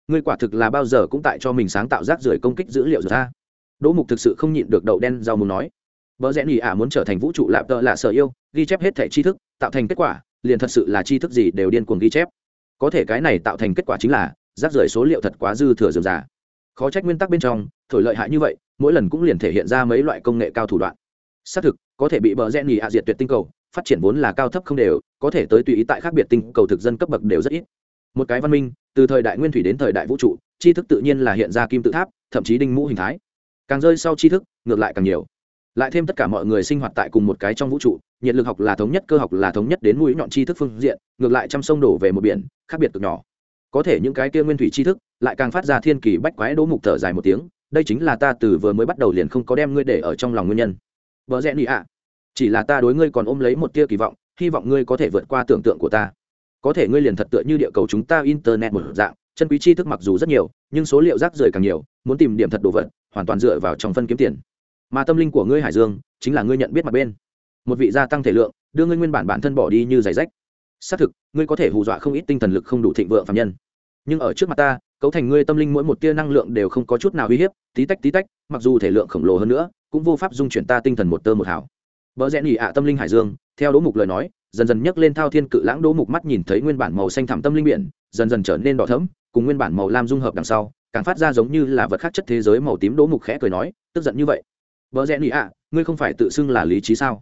Ngươi quả thực là bao giờ cũng tại cho mình sáng tạo rác rưởi công kích dữ liệu ra đỗ mục thực sự không nhịn được đậu đen rau muốn nói vợ rẽ nhì ả muốn trở thành vũ trụ lạp tợ là sở yêu, ghi chép hết thẻ tri thức, tạo thành kết quả, liền thật sự là tri thức gì đều điên cuồng ghi chép. Có thể cái này tạo thành kết quả chính là, rác rưởi số liệu thật quá dư thừa dường già. Khó trách nguyên tắc bên trong, thổi lợi hại như vậy, mỗi lần cũng liền thể hiện ra mấy loại công nghệ cao thủ đoạn. Xác thực, có thể bị bờ rẽ nhì ạ diệt tuyệt tinh cầu, phát triển vốn là cao thấp không đều, có thể tới tùy ý tại khác biệt tinh cầu thực dân cấp bậc đều rất ít. Một cái văn minh, từ thời đại nguyên thủy đến thời đại vũ trụ, tri thức tự nhiên là hiện ra kim tự tháp, thậm chí đinh mũ hình thái. Càng rơi sau tri thức, ngược lại càng nhiều lại thêm tất cả mọi người sinh hoạt tại cùng một cái trong vũ trụ, nhiệt lực học là thống nhất, cơ học là thống nhất đến mũi nhọn tri thức phương diện, ngược lại trăm sông đổ về một biển, khác biệt cực nhỏ. Có thể những cái kia nguyên thủy tri thức lại càng phát ra thiên kỳ bách quái đỗ mục thở dài một tiếng, đây chính là ta từ vừa mới bắt đầu liền không có đem ngươi để ở trong lòng nguyên nhân. Vợ rẽ nị ạ, chỉ là ta đối ngươi còn ôm lấy một tia kỳ vọng, hy vọng ngươi có thể vượt qua tưởng tượng của ta. Có thể ngươi liền thật tựa như địa cầu chúng ta internet một dạng, chân quý tri thức mặc dù rất nhiều, nhưng số liệu rác rưởi càng nhiều, muốn tìm điểm thật đồ vật, hoàn toàn dựa vào trong phân kiếm tiền mà tâm linh của ngươi hải dương chính là ngươi nhận biết mặt bên. Một vị gia tăng thể lượng, đưa ngươi nguyên bản bản thân bỏ đi như giày rách. Xác thực, ngươi có thể hù dọa không ít tinh thần lực không đủ thịnh vượng phạm nhân. Nhưng ở trước mặt ta, cấu thành ngươi tâm linh mỗi một tia năng lượng đều không có chút nào uy hiếp, tí tách tí tách, mặc dù thể lượng khổng lồ hơn nữa, cũng vô pháp dung chuyển ta tinh thần một tơ một hảo vợ rẽ nhị ạ tâm linh hải dương, theo đỗ mục lời nói, dần dần nhấc lên thao thiên cự lãng đỗ mục mắt nhìn thấy nguyên bản màu xanh thẳm tâm linh biển, dần dần trở nên đỏ thẫm, cùng nguyên bản màu lam dung hợp đằng sau, càng phát ra giống như là vật khác chất thế giới màu tím đỗ mục khẽ cười nói, tức giận như vậy vợ rẽ nị ạ, ngươi không phải tự xưng là lý trí sao?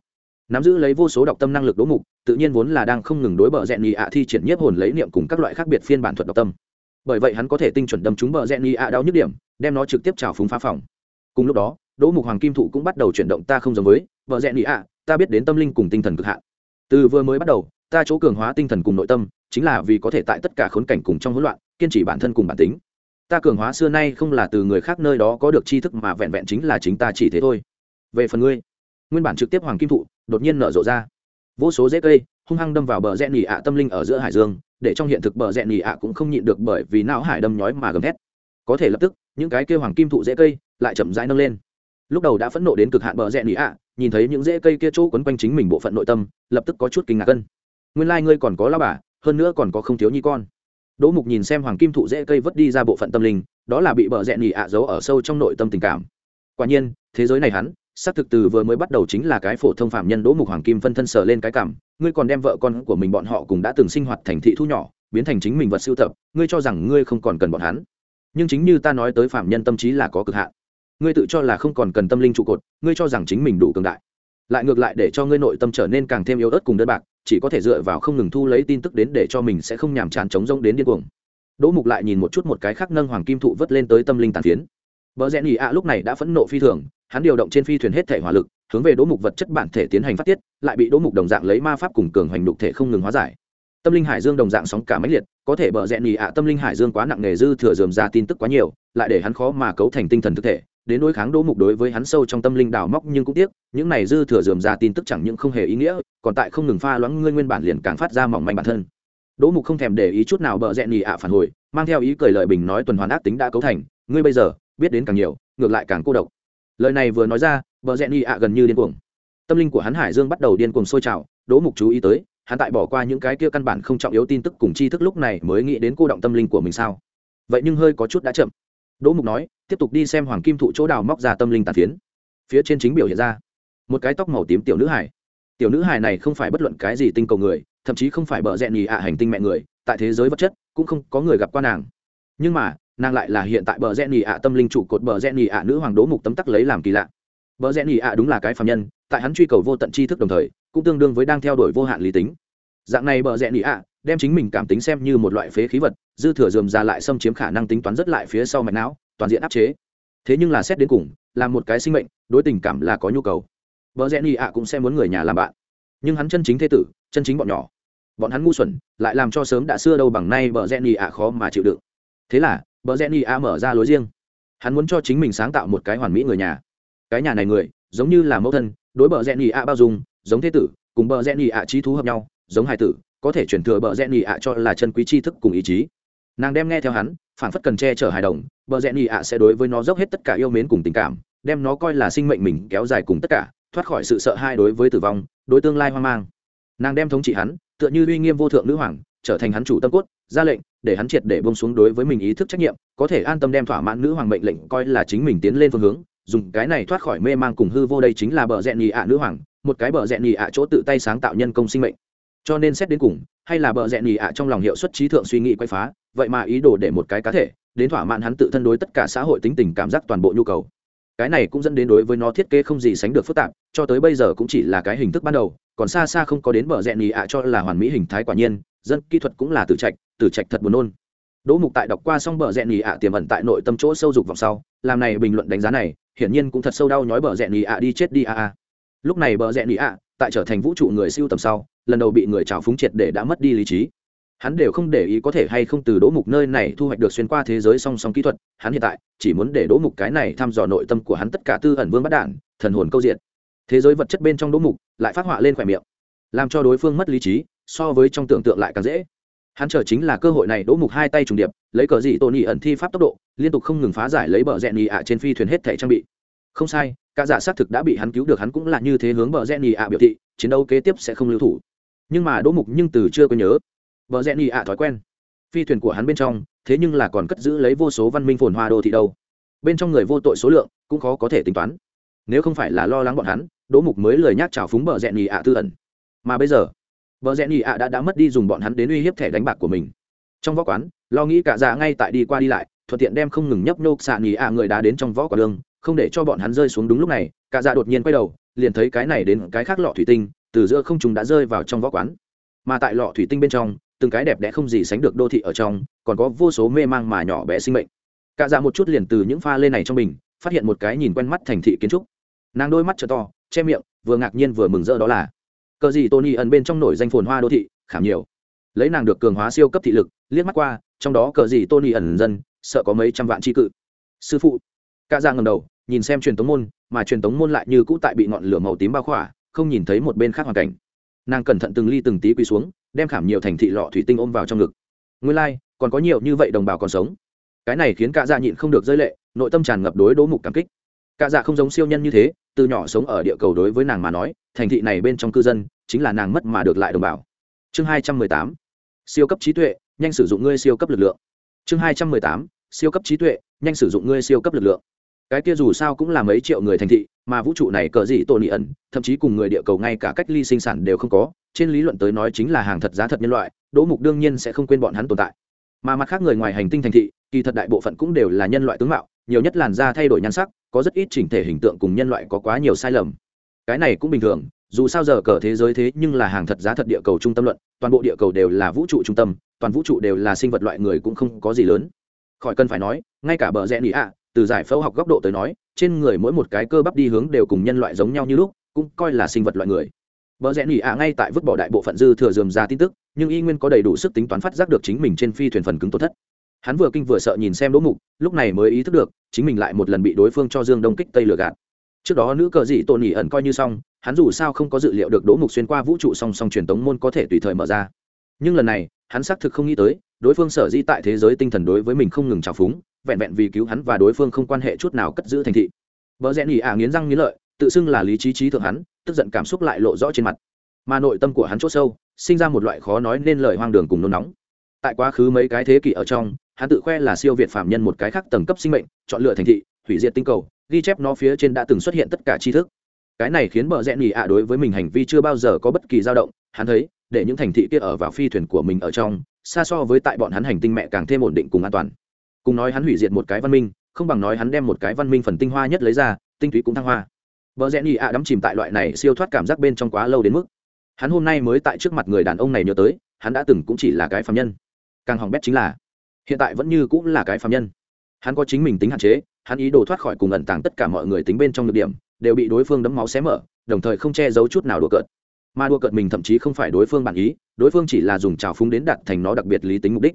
Nắm giữ lấy vô số đọc tâm năng lực đỗ mục, tự nhiên vốn là đang không ngừng đối bờ rẽ nị ạ thi triển nhiếp hồn lấy niệm cùng các loại khác biệt phiên bản thuật đọc tâm. Bởi vậy hắn có thể tinh chuẩn đâm trúng bờ rẽ nị ạ đau nhức điểm, đem nó trực tiếp trào phúng phá phòng. Cùng lúc đó đỗ mục hoàng kim thụ cũng bắt đầu chuyển động ta không giống với vợ rẽ nị ạ, ta biết đến tâm linh cùng tinh thần cực hạn. Từ vừa mới bắt đầu, ta chỗ cường hóa tinh thần cùng nội tâm, chính là vì có thể tại tất cả khốn cảnh cùng trong hỗn loạn, kiên trì bản thân cùng bản tính ta cường hóa xưa nay không là từ người khác nơi đó có được tri thức mà vẹn vẹn chính là chính ta chỉ thế thôi. Về phần ngươi, nguyên bản trực tiếp hoàng kim thụ, đột nhiên nở rộ ra. Vô số dễ cây, hung hăng đâm vào bờ rẽ nỉ ạ tâm linh ở giữa hải dương, để trong hiện thực bờ rẽ nỉ ạ cũng không nhịn được bởi vì não hải đâm nhói mà gầm thét. Có thể lập tức, những cái kêu hoàng kim thụ dễ cây lại chậm rãi nâng lên. Lúc đầu đã phẫn nộ đến cực hạn bờ rẽ nỉ ạ, nhìn thấy những rễ cây kia chỗ quấn quanh chính mình bộ phận nội tâm, lập tức có chút kinh ngạc cân nguyên lai、like、ngươi còn có lao bà, hơn nữa còn có không thiếu nhi con đỗ mục nhìn xem hoàng kim thụ rễ cây vứt đi ra bộ phận tâm linh, đó là bị bờ rẽ nhỉ ạ giấu ở sâu trong nội tâm tình cảm. Quả nhiên, thế giới này hắn, xác thực từ vừa mới bắt đầu chính là cái phổ thông phạm nhân đỗ mục hoàng kim phân thân sờ lên cái cảm, ngươi còn đem vợ con của mình bọn họ cùng đã từng sinh hoạt thành thị thu nhỏ, biến thành chính mình vật siêu tập, ngươi cho rằng ngươi không còn cần bọn hắn. Nhưng chính như ta nói tới phạm nhân tâm trí là có cực hạn. Ngươi tự cho là không còn cần tâm linh trụ cột, ngươi cho rằng chính mình đủ cường đại. Lại ngược lại để cho ngươi nội tâm trở nên càng thêm yếu ớt cùng đơn bạc chỉ có thể dựa vào không ngừng thu lấy tin tức đến để cho mình sẽ không nhàm chán chống rông đến điên cuồng. Đỗ mục lại nhìn một chút một cái khác nâng hoàng kim thụ vớt lên tới tâm linh tàn phiến. Vợ rẽ nhị ạ lúc này đã phẫn nộ phi thường, hắn điều động trên phi thuyền hết thể hỏa lực, hướng về đỗ mục vật chất bản thể tiến hành phát tiết, lại bị đỗ mục đồng dạng lấy ma pháp cùng cường hành đục thể không ngừng hóa giải. Tâm linh hải dương đồng dạng sóng cả máy liệt, có thể bờ rẽ nhị ạ tâm linh hải dương quá nặng nề dư thừa dườm ra tin tức quá nhiều, lại để hắn khó mà cấu thành tinh thần thực thể đến đối kháng đỗ mục đối với hắn sâu trong tâm linh đào móc nhưng cũng tiếc, những này dư thừa dườm ra tin tức chẳng những không hề ý nghĩa, còn tại không ngừng pha loãng ngươi nguyên bản liền càng phát ra mỏng manh bản thân. Đỗ mục không thèm để ý chút nào bợ rẽ nhì ạ phản hồi, mang theo ý cười lời bình nói tuần hoàn ác tính đã cấu thành, ngươi bây giờ, biết đến càng nhiều, ngược lại càng cô độc. Lời này vừa nói ra, bợ rẽ nhì ạ gần như điên cuồng. Tâm linh của hắn hải dương bắt đầu điên cuồng sôi trào, đỗ mục chú ý tới, hắn tại bỏ qua những cái kia căn bản không trọng yếu tin tức cùng tri thức lúc này mới nghĩ đến cô động tâm linh của mình sao? Vậy nhưng hơi có chút đã chậm đỗ mục nói, tiếp tục đi xem hoàng kim thụ chỗ đào móc ra tâm linh tàn phiến. Phía trên chính biểu hiện ra một cái tóc màu tím tiểu nữ hải tiểu nữ hải này không phải bất luận cái gì tinh cầu người, thậm chí không phải bờ rẽ nhì ạ hành tinh mẹ người, tại thế giới vật chất cũng không có người gặp qua nàng. Nhưng mà, nàng lại là hiện tại bờ rẽ nhì ạ tâm linh trụ cột bờ rẽ nhì ạ nữ hoàng đỗ mục tấm tắc lấy làm kỳ lạ. Bờ rẽ nhì ạ đúng là cái phạm nhân, tại hắn truy cầu vô tận tri thức đồng thời, cũng tương đương với đang theo đuổi vô hạn lý tính. Dạng này bờ rẽ nhì ạ đem chính mình cảm tính xem như một loại phế khí vật, dư thừa dườm ra lại xâm chiếm khả năng tính toán rất lại phía sau mạch não, toàn diện áp chế. Thế nhưng là xét đến cùng, là một cái sinh mệnh, đối tình cảm là có nhu cầu. Vợ rẽ nhị ạ cũng sẽ muốn người nhà làm bạn. Nhưng hắn chân chính thế tử, chân chính bọn nhỏ. Bọn hắn ngu xuẩn, lại làm cho sớm đã xưa đâu bằng nay vợ rẽ nhị ạ khó mà chịu đựng. Thế là vợ rẽ nhị ạ mở ra lối riêng. Hắn muốn cho chính mình sáng tạo một cái hoàn mỹ người nhà. Cái nhà này người, giống như là mẫu thân, đối bờ rẽ nhị ạ bao dung, giống thế tử, cùng bờ rẽ nhị ạ trí thú hợp nhau, giống hài tử có thể chuyển thừa bờ rẽ nhị ạ cho là chân quý tri thức cùng ý chí. Nàng đem nghe theo hắn phản phất cần che chở hài đồng, bờ rẽ nhị ạ sẽ đối với nó dốc hết tất cả yêu mến cùng tình cảm, đem nó coi là sinh mệnh mình kéo dài cùng tất cả, thoát khỏi sự sợ hãi đối với tử vong, đối tương lai hoang mang. Nàng đem thống trị hắn, tựa như uy nghiêm vô thượng nữ hoàng, trở thành hắn chủ tâm cốt, ra lệnh, để hắn triệt để bông xuống đối với mình ý thức trách nhiệm, có thể an tâm đem thỏa mãn nữ hoàng mệnh lệnh coi là chính mình tiến lên phương hướng, dùng cái này thoát khỏi mê mang cùng hư vô đây chính là bờ rẽ nhị ạ nữ hoàng, một cái bờ rẽ nhị ạ chỗ tự tay sáng tạo nhân công sinh mệnh cho nên xét đến cùng, hay là bờ rẽ nhì ạ trong lòng hiệu suất trí thượng suy nghĩ quay phá, vậy mà ý đồ để một cái cá thể, đến thỏa mãn hắn tự thân đối tất cả xã hội tính tình cảm giác toàn bộ nhu cầu. Cái này cũng dẫn đến đối với nó thiết kế không gì sánh được phức tạp, cho tới bây giờ cũng chỉ là cái hình thức ban đầu, còn xa xa không có đến bờ rẽ nhì ạ cho là hoàn mỹ hình thái quả nhiên, dân kỹ thuật cũng là tử trạch tử trạch thật buồn nôn. Đỗ mục tại đọc qua xong bờ rẽ nhì ạ tiềm ẩn tại nội tâm chỗ sâu dục vòng sau, làm này bình luận đánh giá này, hiển nhiên cũng thật sâu đau nhói bờ rẽ nhì ạ đi chết đi a a. Lúc này bờ rẽ nhì ạ tại trở thành vũ trụ người siêu tầm sau, lần đầu bị người trào phúng triệt để đã mất đi lý trí. Hắn đều không để ý có thể hay không từ đỗ mục nơi này thu hoạch được xuyên qua thế giới song song kỹ thuật, hắn hiện tại chỉ muốn để đỗ mục cái này thăm dò nội tâm của hắn tất cả tư ẩn vương bắt đản thần hồn câu diện thế giới vật chất bên trong đỗ mục lại phát họa lên khỏe miệng, làm cho đối phương mất lý trí, so với trong tưởng tượng lại càng dễ. Hắn chờ chính là cơ hội này, đỗ mục hai tay trùng điệp, lấy cờ dị tôn nhị ẩn thi pháp tốc độ, liên tục không ngừng phá giải lấy bờ rẽ nhị ạ trên phi thuyền hết thẻ trang bị không sai, cả giả xác thực đã bị hắn cứu được, hắn cũng là như thế hướng bờ rẽ nhì ạ biểu thị, chiến đấu kế tiếp sẽ không lưu thủ. Nhưng mà đỗ mục nhưng từ chưa có nhớ vợ rẽ nhì ạ thói quen. Phi thuyền của hắn bên trong, thế nhưng là còn cất giữ lấy vô số văn minh phồn hoa đô thị đâu. Bên trong người vô tội số lượng cũng khó có thể tính toán. Nếu không phải là lo lắng bọn hắn, đỗ mục mới lời nhắc chào phúng bờ rẽ nhì ạ tư ẩn. Mà bây giờ, bờ rẽ nhì ạ đã đã mất đi dùng bọn hắn đến uy hiếp thẻ đánh bạc của mình. Trong võ quán, lo nghĩ cả dạ ngay tại đi qua đi lại, thuận tiện đem không ngừng nhấp nhô xạ nhì ạ người đá đến trong võ quả đường không để cho bọn hắn rơi xuống đúng lúc này, cả dạ đột nhiên quay đầu, liền thấy cái này đến cái khác lọ thủy tinh, từ giữa không chúng đã rơi vào trong võ quán. Mà tại lọ thủy tinh bên trong, từng cái đẹp đẽ không gì sánh được đô thị ở trong, còn có vô số mê mang mà nhỏ bé sinh mệnh. Cả dạ một chút liền từ những pha lê này trong mình, phát hiện một cái nhìn quen mắt thành thị kiến trúc. Nàng đôi mắt t to, che miệng, vừa ngạc nhiên vừa mừng rỡ đó là, cờ gì tony ẩn bên trong nổi danh phồn hoa đô thị, khảm nhiều. Lấy nàng được cường hóa siêu cấp thị lực, liếc mắt qua, trong đó cờ gì tony ẩn dân, sợ có mấy trăm vạn tri cự. Sư phụ. Cả dạ ngầm đầu nhìn xem truyền tống môn mà truyền tống môn lại như cũ tại bị ngọn lửa màu tím bao khỏa không nhìn thấy một bên khác hoàn cảnh. Nàng cẩn thận từng ly từng tí quỳ xuống đem khảm nhiều thành thị lọ thủy tinh ôm vào trong ngực. Nguyên lai、like, còn có nhiều như vậy đồng bào còn sống. Cái này khiến cả dạ nhịn không được rơi lệ nội tâm tràn ngập đối đố mục cảm kích. Cả dạ không giống siêu nhân như thế từ nhỏ sống ở địa cầu đối với nàng mà nói thành thị này bên trong cư dân chính là nàng mất mà được lại đồng bào. Chương hai trăm mười tám siêu cấp trí tuệ nhanh sử dụng ngươi siêu cấp lực lượng. Chương hai trăm mười tám siêu cấp trí tuệ nhanh sử dụng ngươi siêu cấp lực lượng cái kia dù sao cũng là mấy triệu người thành thị, mà vũ trụ này cờ gì tổ ý ẩn, thậm chí cùng người địa cầu ngay cả cách ly sinh sản đều không có, trên lý luận tới nói chính là hàng thật giá thật nhân loại, đỗ mục đương nhiên sẽ không quên bọn hắn tồn tại. Mà mặt khác người ngoài hành tinh thành thị, kỳ thật đại bộ phận cũng đều là nhân loại tướng mạo, nhiều nhất làn da thay đổi nhan sắc, có rất ít chỉnh thể hình tượng cùng nhân loại có quá nhiều sai lầm. Cái này cũng bình thường, dù sao giờ cờ thế giới thế nhưng là hàng thật giá thật địa cầu trung tâm luận, toàn bộ địa cầu đều là vũ trụ trung tâm, toàn vũ trụ đều là sinh vật loại người cũng không có gì lớn. Khỏi cần phải nói, ngay cả bờ rẽ nỉ ạ từ giải phẫu học góc độ tới nói trên người mỗi một cái cơ bắp đi hướng đều cùng nhân loại giống nhau như lúc cũng coi là sinh vật loại người Bờ rẽ nỉ ạ ngay tại vứt bỏ đại bộ phận dư thừa dườm ra tin tức, nhưng y nguyên có đầy đủ sức tính toán phát giác được chính mình trên phi thuyền phần cứng tổn thất. Hắn vừa kinh vừa sợ nhìn xem Đỗ Mục, lúc này mới ý thức được, chính mình lại một lần bị đối phương cho Dương Đông kích Tây lừa gạt. Trước đó nữ cờ dị tôn nhỉ ẩn coi như xong, hắn dù sao không có dự liệu được Đỗ Mục xuyên qua vũ trụ song song truyền tống môn có thể tùy thời mở ra. Nhưng lần này, hắn xác thực không nghĩ tới, đối phương sở dĩ tại thế giới tinh thần đối với mình không ngừng trào phúng, vẹn vẹn vì cứu hắn và đối phương không quan hệ chút nào cất giữ thành thị. Bờ rẽ nỉ ạ nghiến răng nghiến lợi, tự xưng là lý trí trí thượng hắn, tức giận cảm xúc lại lộ rõ trên mặt. Mà nội tâm của hắn chỗ sâu sinh ra một loại khó nói nên lời hoang đường cùng nôn nóng. Tại quá khứ mấy cái thế kỷ ở trong hắn tự khoe là siêu việt phạm nhân một cái khác tầng cấp sinh mệnh chọn lựa thành thị hủy diệt tinh cầu ghi chép nó phía trên đã từng xuất hiện tất cả tri thức. Cái này khiến bờ rẽ nỉ ạ đối với mình hành vi chưa bao giờ có bất kỳ dao động hắn thấy để những thành thị kia ở vào phi thuyền của mình ở trong xa so với tại bọn hắn hành tinh mẹ càng thêm ổn định cùng an toàn cùng nói hắn hủy diệt một cái văn minh, không bằng nói hắn đem một cái văn minh phần tinh hoa nhất lấy ra, tinh túy cũng thăng hoa. Vợ rẽ nhị ạ đắm chìm tại loại này siêu thoát cảm giác bên trong quá lâu đến mức, hắn hôm nay mới tại trước mặt người đàn ông này nhớ tới, hắn đã từng cũng chỉ là cái phạm nhân. Càng hỏng bét chính là, hiện tại vẫn như cũng là cái phạm nhân. Hắn có chính mình tính hạn chế, hắn ý đồ thoát khỏi cùng ẩn tàng tất cả mọi người tính bên trong được điểm, đều bị đối phương đấm máu xé mở, đồng thời không che giấu chút nào đùa cợt. Mà đùa cợt mình thậm chí không phải đối phương bản ý, đối phương chỉ là dùng trào phúng đến đặt thành nó đặc biệt lý tính mục đích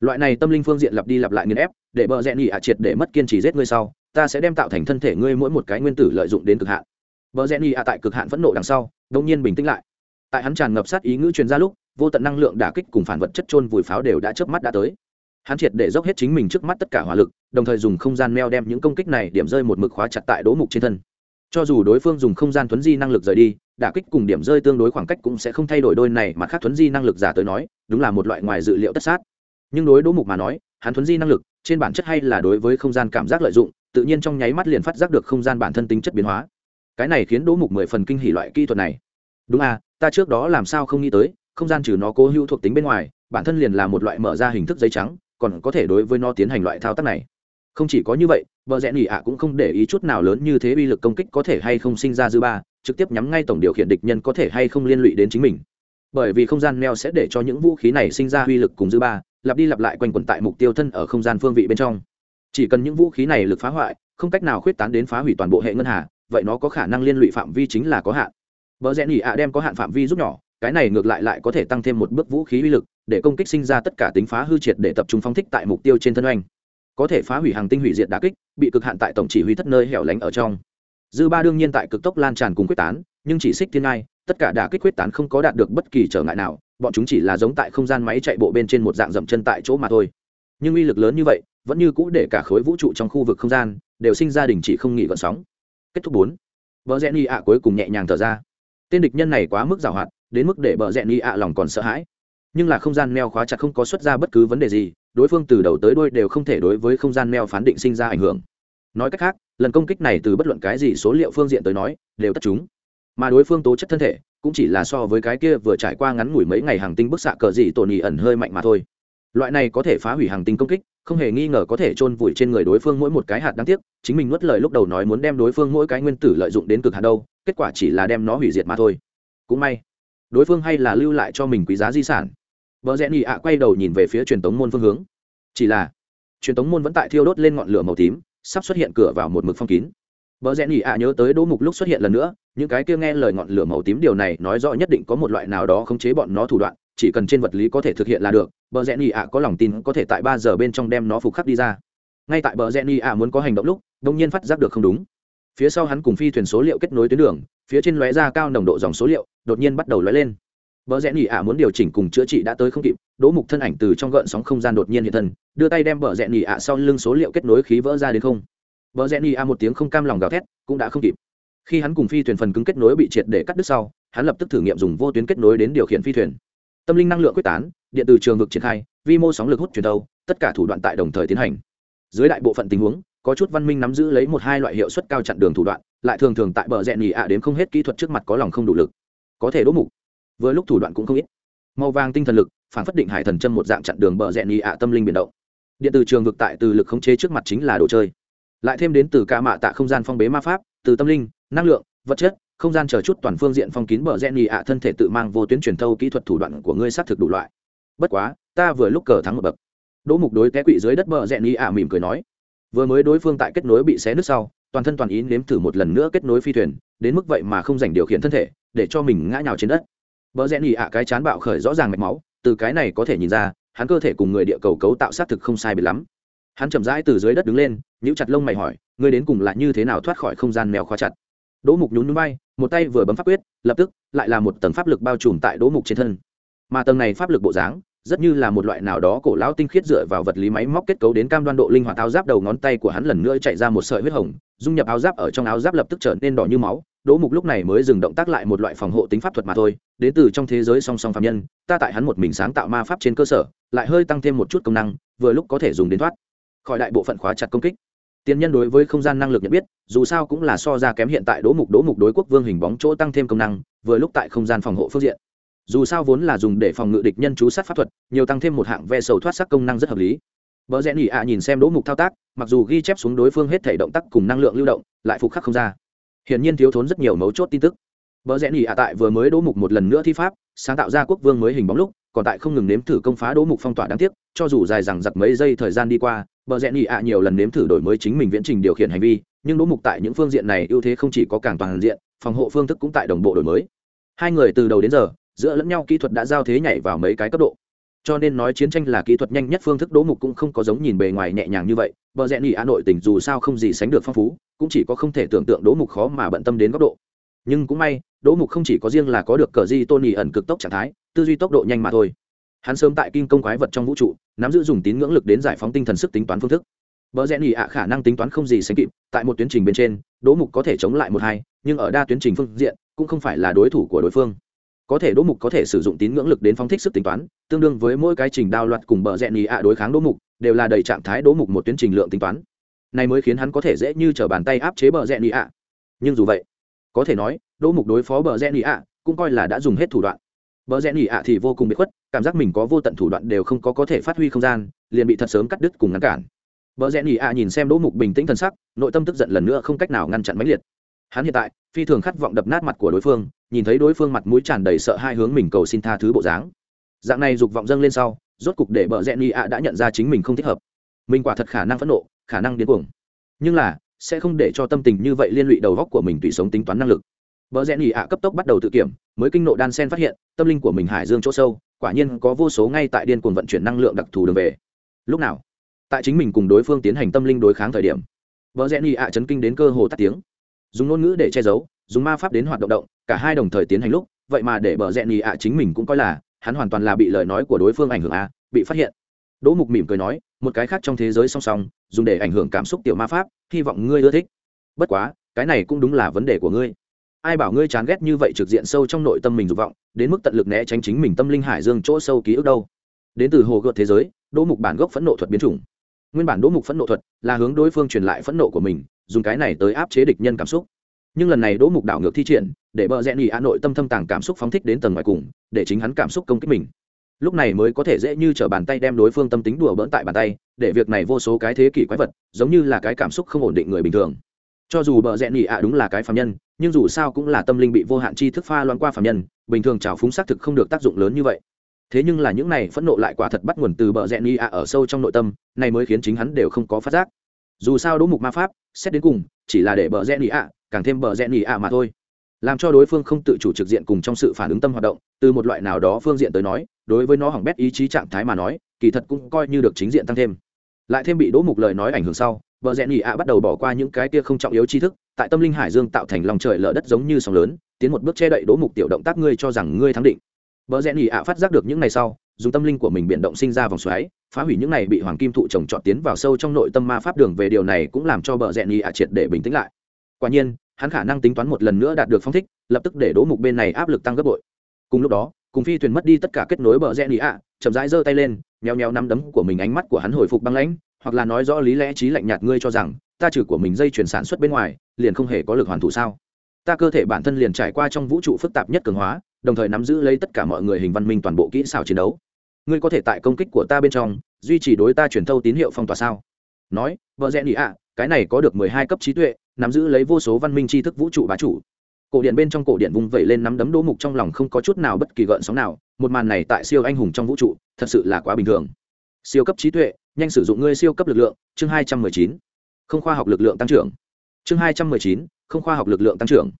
loại này tâm linh phương diện lặp đi lặp lại nghiền ép, để bợ rẽ nhị ạ triệt để mất kiên trì giết ngươi sau, ta sẽ đem tạo thành thân thể ngươi mỗi một cái nguyên tử lợi dụng đến cực hạn. Bợ rẽ nhị ạ tại cực hạn phẫn nộ đằng sau đông nhiên bình tĩnh lại. Tại hắn tràn ngập sát ý ngữ truyền ra lúc, vô tận năng lượng đả kích cùng phản vật chất trôn vùi pháo đều đã chớp mắt đã tới. Hắn triệt để dốc hết chính mình trước mắt tất cả hỏa lực, đồng thời dùng không gian meo đem những công kích này điểm rơi một mực khóa chặt tại đỗ mục trên thân. Cho dù đối phương dùng không gian thuấn di năng lực rời đi, đả kích cùng điểm rơi tương đối khoảng cách cũng sẽ không thay đổi đôi này, mà khác thuấn di năng lực giả tới nói, đúng là một loại ngoài dự liệu tất sát nhưng đối đỗ mục mà nói, hắn thuấn di năng lực, trên bản chất hay là đối với không gian cảm giác lợi dụng, tự nhiên trong nháy mắt liền phát giác được không gian bản thân tính chất biến hóa. Cái này khiến đỗ mục mười phần kinh hỉ loại kỹ thuật này. Đúng à ta trước đó làm sao không nghĩ tới, không gian trừ nó cố hữu thuộc tính bên ngoài, bản thân liền là một loại mở ra hình thức giấy trắng, còn có thể đối với nó tiến hành loại thao tác này. Không chỉ có như vậy, vợ rẽ nỉ ạ cũng không để ý chút nào lớn như thế uy lực công kích có thể hay không sinh ra dư ba, trực tiếp nhắm ngay tổng điều khiển địch nhân có thể hay không liên lụy đến chính mình. Bởi vì không gian neo sẽ để cho những vũ khí này sinh ra uy lực cùng dư ba lặp đi lặp lại quanh quẩn tại mục tiêu thân ở không gian phương vị bên trong chỉ cần những vũ khí này lực phá hoại không cách nào khuyết tán đến phá hủy toàn bộ hệ ngân hà vậy nó có khả năng liên lụy phạm vi chính là có hạn Bờ rẽ nhỉ ạ đem có hạn phạm vi giúp nhỏ, cái này ngược lại lại có thể tăng thêm một bước vũ khí uy lực, để công kích sinh ra tất cả tính phá hư triệt để tập trung phóng thích tại mục tiêu trên thân oanh. Có thể phá hủy hàng tinh hủy diệt đả kích, bị cực hạn tại tổng chỉ huy thất nơi hẻo lánh ở trong. Dư ba đương nhiên tại cực tốc lan tràn cùng quyết tán, nhưng chỉ xích thiên ngai, tất cả đả kích quyết tán không có đạt được bất kỳ trở ngại nào, bọn chúng chỉ là giống tại không gian máy chạy bộ bên trên một dạng dậm chân tại chỗ mà thôi. Nhưng uy lực lớn như vậy, vẫn như cũ để cả khối vũ trụ trong khu vực không gian đều sinh ra đình chỉ không nghỉ vận sóng. Kết thúc bốn. Vợ Jenny ạ cuối cùng nhẹ nhàng thở ra tên địch nhân này quá mức giàu hoạt đến mức để bờ rẽ ni ạ lòng còn sợ hãi nhưng là không gian neo khóa chặt không có xuất ra bất cứ vấn đề gì đối phương từ đầu tới đuôi đều không thể đối với không gian neo phán định sinh ra ảnh hưởng nói cách khác lần công kích này từ bất luận cái gì số liệu phương diện tới nói đều tất chúng mà đối phương tố chất thân thể cũng chỉ là so với cái kia vừa trải qua ngắn ngủi mấy ngày hàng tinh bức xạ cờ dị tổn nhị ẩn hơi mạnh mà thôi. Loại này có thể phá hủy hàng tinh công kích, không hề nghi ngờ có thể chôn vùi trên người đối phương mỗi một cái hạt đáng tiếc, chính mình nuốt lời lúc đầu nói muốn đem đối phương mỗi cái nguyên tử lợi dụng đến cực hạt đâu, kết quả chỉ là đem nó hủy diệt mà thôi. Cũng may, đối phương hay là lưu lại cho mình quý giá di sản. Vợ rẽ nhị ạ quay đầu nhìn về phía truyền tống môn phương hướng. Chỉ là, truyền tống môn vẫn tại thiêu đốt lên ngọn lửa màu tím, sắp xuất hiện cửa vào một mực phong kín. Bờ rẽ nhỉ ạ nhớ tới đỗ mục lúc xuất hiện lần nữa những cái kia nghe lời ngọn lửa màu tím điều này nói rõ nhất định có một loại nào đó khống chế bọn nó thủ đoạn chỉ cần trên vật lý có thể thực hiện là được bờ rẽ nhỉ ạ có lòng tin có thể tại ba giờ bên trong đem nó phục khắc đi ra. Ngay tại bờ rẽ nhỉ ạ muốn có hành động lúc đột nhiên phát giác được không đúng. Phía sau hắn cùng phi thuyền số liệu kết nối tuyến đường phía trên lóe ra cao nồng độ dòng số liệu đột nhiên bắt đầu lóe lên. Bờ rẽ nhỉ ạ muốn điều chỉnh cùng chữa trị đã tới không kịp, Đỗ Mục thân ảnh từ trong gợn sóng không gian đột nhiên hiện thân, đưa tay đem bờ rẽ nhỉ ạ sau lưng số liệu kết nối khí vỡ ra đến không. Bờ rẽ nhị a một tiếng không cam lòng gào thét, cũng đã không kịp. Khi hắn cùng phi thuyền phần cứng kết nối bị triệt để cắt đứt sau, hắn lập tức thử nghiệm dùng vô tuyến kết nối đến điều khiển phi thuyền. Tâm linh năng lượng quyết tán, điện từ trường vực triển khai, vi mô sóng lực hút truyền tâu, tất cả thủ đoạn tại đồng thời tiến hành. Dưới đại bộ phận tình huống, có chút văn minh nắm giữ lấy một hai loại hiệu suất cao chặn đường thủ đoạn, lại thường thường tại bờ rẽ nhị ạ đến không hết kỹ thuật trước mặt có lòng không đủ lực. Có thể đỗ mục vừa lúc thủ đoạn cũng không ít màu vàng tinh thần lực phản phất định hải thần châm một dạng chặn đường bờ rẽ nhị ạ tâm linh biến động điện từ trường vực tại từ lực khống chế trước mặt chính là đồ chơi lại thêm đến từ ca mạ tạ không gian phong bế ma pháp từ tâm linh năng lượng vật chất không gian chờ chút toàn phương diện phong kín bờ rẽ nhị ạ thân thể tự mang vô tuyến truyền thâu kỹ thuật thủ đoạn của ngươi xác thực đủ loại. Bất quá ta vừa lúc cờ thắng một bậc. Đỗ mục đối té quỵ dưới đất bờ rẽ nhị ạ mỉm cười nói vừa mới đối phương tại kết nối bị xé nứt sau toàn thân toàn ý nếm thử một lần nữa kết nối phi thuyền đến mức vậy mà không dành điều khiển thân thể để cho mình ngã nhào trên đất. Bờ rẽ nhị ạ cái chán bạo khởi rõ ràng mạch máu, từ cái này có thể nhìn ra, hắn cơ thể cùng người địa cầu cấu tạo sát thực không sai biệt lắm. Hắn chậm rãi từ dưới đất đứng lên, nhũ chặt lông mày hỏi, ngươi đến cùng là như thế nào thoát khỏi không gian mèo khóa chặt? Đỗ Mục nhún núi bay một tay vừa bấm pháp quyết, lập tức lại là một tầng pháp lực bao trùm tại Đỗ Mục trên thân. Mà tầng này pháp lực bộ dáng, rất như là một loại nào đó cổ lão tinh khiết dựa vào vật lý máy móc kết cấu đến cam đoan độ linh hoạt áo giáp đầu ngón tay của hắn lần nữa chạy ra một sợi huyết hồng, dung nhập áo giáp ở trong áo giáp lập tức trở nên đỏ như máu, đỗ mục lúc này mới dừng động tác lại một loại phòng hộ tính pháp thuật mà thôi đến từ trong thế giới song song phạm nhân ta tại hắn một mình sáng tạo ma pháp trên cơ sở lại hơi tăng thêm một chút công năng vừa lúc có thể dùng đến thoát khỏi đại bộ phận khóa chặt công kích. Tiên nhân đối với không gian năng lực nhận biết, dù sao cũng là so ra kém hiện tại đố mục đố mục đối quốc vương hình bóng chỗ tăng thêm công năng, vừa lúc tại không gian phòng hộ phương diện. Dù sao vốn là dùng để phòng ngự địch nhân chú sát pháp thuật, nhiều tăng thêm một hạng ve sầu thoát sắc công năng rất hợp lý. Bỡ rẽ nhỉ ạ à nhìn xem đố mục thao tác, mặc dù ghi chép xuống đối phương hết thể động tác cùng năng lượng lưu động, lại phục khắc không ra. Hiển nhiên thiếu thốn rất nhiều mấu chốt tin tức. Bỡ rẽ nhỉ ạ à tại vừa mới đố mục một lần nữa thi pháp, sáng tạo ra quốc vương mới hình bóng lúc, còn tại không ngừng nếm thử công phá đố mục phong tỏa đáng tiếc, cho dù dài rằng giặc mấy giây thời gian đi qua bờ rẽ nhỉ ạ nhiều lần nếm thử đổi mới chính mình viễn trình điều khiển hành vi, nhưng đỗ mục tại những phương diện này ưu thế không chỉ có càng toàn diện, phòng hộ phương thức cũng tại đồng bộ đổi mới. Hai người từ đầu đến giờ, giữa lẫn nhau kỹ thuật đã giao thế nhảy vào mấy cái cấp độ. Cho nên nói chiến tranh là kỹ thuật nhanh nhất phương thức, đỗ mục cũng không có giống nhìn bề ngoài nhẹ nhàng như vậy. Bờ rẽ nhị ạ nội tình dù sao không gì sánh được phong phú, cũng chỉ có không thể tưởng tượng đỗ mục khó mà bận tâm đến góc độ. Nhưng cũng may, đỗ mục không chỉ có riêng là có được cờ di tôn nhì ẩn cực tốc trạng thái, tư duy tốc độ nhanh mà thôi hắn sớm tại kim công quái vật trong vũ trụ nắm giữ dùng tín ngưỡng lực đến giải phóng tinh thần sức tính toán phương thức. Bờ rẽ nhị ạ khả năng tính toán không gì sánh kịp, tại một tuyến trình bên trên, Đỗ Mục có thể chống lại một hai, nhưng ở đa tuyến trình phương diện, cũng không phải là đối thủ của đối phương. Có thể đỗ mục có thể sử dụng tín ngưỡng lực đến phóng thích sức tính toán tương đương với mỗi cái trình đao loạt cùng bờ rẽ nhì ạ đối kháng đỗ mục đều là đầy trạng thái đỗ mục một tuyến trình lượng tính toán. Này mới khiến hắn có thể dễ như t r ở bàn tay áp chế bờ rẽ nhì ạ. Nhưng dù vậy có thể nói đỗ mục đối phó bờ rẽ nhì ạ cũng coi là đã dùng hết thủ đoạn bờ rẽ nhì ạ thì vô cùng bị khuất, cảm giác mình có vô tận thủ đoạn đều không có có thể phát huy không gian, liền bị thật sớm cắt đứt cùng ngăn cản. Bờ rẽ nhì ạ nhìn xem đỗ mục bình tĩnh t sắc, nội tâm tức giận lần nữa không cách nào ngăn chặn mãnh liệt. Hắn hiện tại, phi thường khát vọng đập nát mặt của đối phương, nhìn thấy đối phương mặt mũi tràn đầy sợ hai hướng mình cầu xin tha thứ bộ dáng. Dạng này dục vọng dâng lên sau, rốt cục để bờ rẽ ni ạ đã nhận ra chính mình không thích hợp. Mình quả thật khả năng phẫn nộ, khả năng điên cuồng. Nhưng là, sẽ không để cho tâm tình như vậy liên lụy đầu góc của mình tùy sống tính toán năng lực bờ rẽ ni ạ cấp tốc bắt đầu tự kiểm, mới kinh nộ đan sen phát hiện, tâm linh của mình hải dương chỗ sâu, quả nhiên có vô số ngay tại điên cuồng vận chuyển năng lượng đặc thù đường về. Lúc nào? Tại chính mình cùng đối phương tiến hành tâm linh đối kháng thời điểm, bờ rẽ ni ạ chấn kinh đến cơ hồ tắt tiếng. Dùng ngôn ngữ để che giấu, dùng ma pháp đến hoạt động động, cả hai đồng thời tiến hành lúc, vậy mà để bờ rẽ nhì ạ chính mình cũng coi là, hắn hoàn toàn là bị lời nói của đối phương ảnh hưởng a, bị phát hiện. Đỗ mục mỉm cười nói, một cái khác trong thế giới song song, dùng để ảnh hưởng cảm xúc tiểu ma pháp, hy vọng ngươi ưa thích. Bất quá, cái này cũng đúng là vấn đề của ngươi ai bảo ngươi chán ghét như vậy trực diện sâu trong nội tâm mình dục vọng, đến mức tận lực né tránh chính mình tâm linh hải dương chỗ sâu ký ức đâu. Đến từ hồ gợt thế giới, đỗ mục bản gốc phẫn nộ thuật biến chủng. Nguyên bản đỗ mục phẫn nộ thuật là hướng đối phương truyền lại phẫn nộ của mình, dùng cái này tới áp chế địch nhân cảm xúc. Nhưng lần này đỗ mục đảo ngược thi triển, để bờ rẽ nhì hà nội tâm thâm tàng cảm xúc phóng thích đến tầng ngoài cùng, để chính hắn cảm xúc công kích mình. Lúc này mới có thể dễ như t r ở bàn tay đem đối phương tâm tính đùa bỡn tại bàn tay, để việc này vô số cái thế kỷ quái vật, giống như là cái cảm xúc không ổn định người bình thường cho dù bờ rẽ nhì ạ đúng là cái phạm nhân, nhưng dù sao cũng là tâm linh bị vô hạn chi thức pha loan qua phạm nhân, bình thường trào phúng xác thực không được tác dụng lớn như vậy. Thế nhưng là những này phẫn nộ lại quả thật bắt nguồn từ bờ rẽ nhì ạ ở sâu trong nội tâm, này mới khiến chính hắn đều không có phát giác. Dù sao đỗ mục ma pháp, xét đến cùng, chỉ là để bờ rẽ nhì ạ, càng thêm bờ rẽ nhì ạ mà thôi. Làm cho đối phương không tự chủ trực diện cùng trong sự phản ứng tâm hoạt động, từ một loại nào đó phương diện tới nói, đối với nó hỏng bét ý chí trạng thái mà nói, kỳ thật cũng coi như được chính diện tăng thêm. Lại thêm bị đỗ mục lời nói ảnh hưởng sau vợ rẽ nhị ạ bắt đầu bỏ qua những cái kia không trọng yếu tri thức, tại tâm linh hải dương tạo thành lòng trời lở đất giống như sóng lớn, tiến một bước che đậy đỗ mục tiểu động tác ngươi cho rằng ngươi thắng định. Vợ rẽ nhị ạ phát giác được những ngày sau, dùng tâm linh của mình biện động sinh ra vòng xoáy, phá hủy những này bị hoàng kim thụ trồng trọt tiến vào sâu trong nội tâm ma pháp đường về điều này cũng làm cho bờ rẽ nhị ạ triệt để bình tĩnh lại. Quả nhiên, hắn khả năng tính toán một lần nữa đạt được phong thích, lập tức để đỗ mục bên này áp lực tăng gấp bội. Cùng lúc đó, cùng phi thuyền mất đi tất cả kết nối bờ rẽ nhị ạ, chậm rãi giơ tay lên, nheo nheo nắm đấm của mình, ánh mắt của hắn hồi phục băng lãnh hoặc là nói rõ lý lẽ trí lạnh nhạt ngươi cho rằng, ta trừ của mình dây chuyển sản xuất bên ngoài, liền không hề có lực hoàn thủ sao? Ta cơ thể bản thân liền trải qua trong vũ trụ phức tạp nhất cường hóa, đồng thời nắm giữ lấy tất cả mọi người hình văn minh toàn bộ kỹ xảo chiến đấu. Ngươi có thể tại công kích của ta bên trong, duy trì đối ta truyền thâu tín hiệu phong tỏa sao? Nói, vợ rẽ nhị ạ, cái này có được mười hai cấp trí tuệ, nắm giữ lấy vô số văn minh tri thức vũ trụ bá chủ. Cổ điện bên trong cổ điện vung vẩy lên nắm đấm đỗ mục trong lòng không có chút nào bất kỳ gợn sóng nào, một màn này tại siêu anh hùng trong vũ trụ, thật sự là quá bình thường. Siêu cấp trí tuệ nhanh sử dụng ngươi siêu cấp lực lượng, chương hai trăm mười chín. Không khoa học lực lượng tăng trưởng. Chương hai trăm mười chín, không khoa học lực lượng tăng trưởng.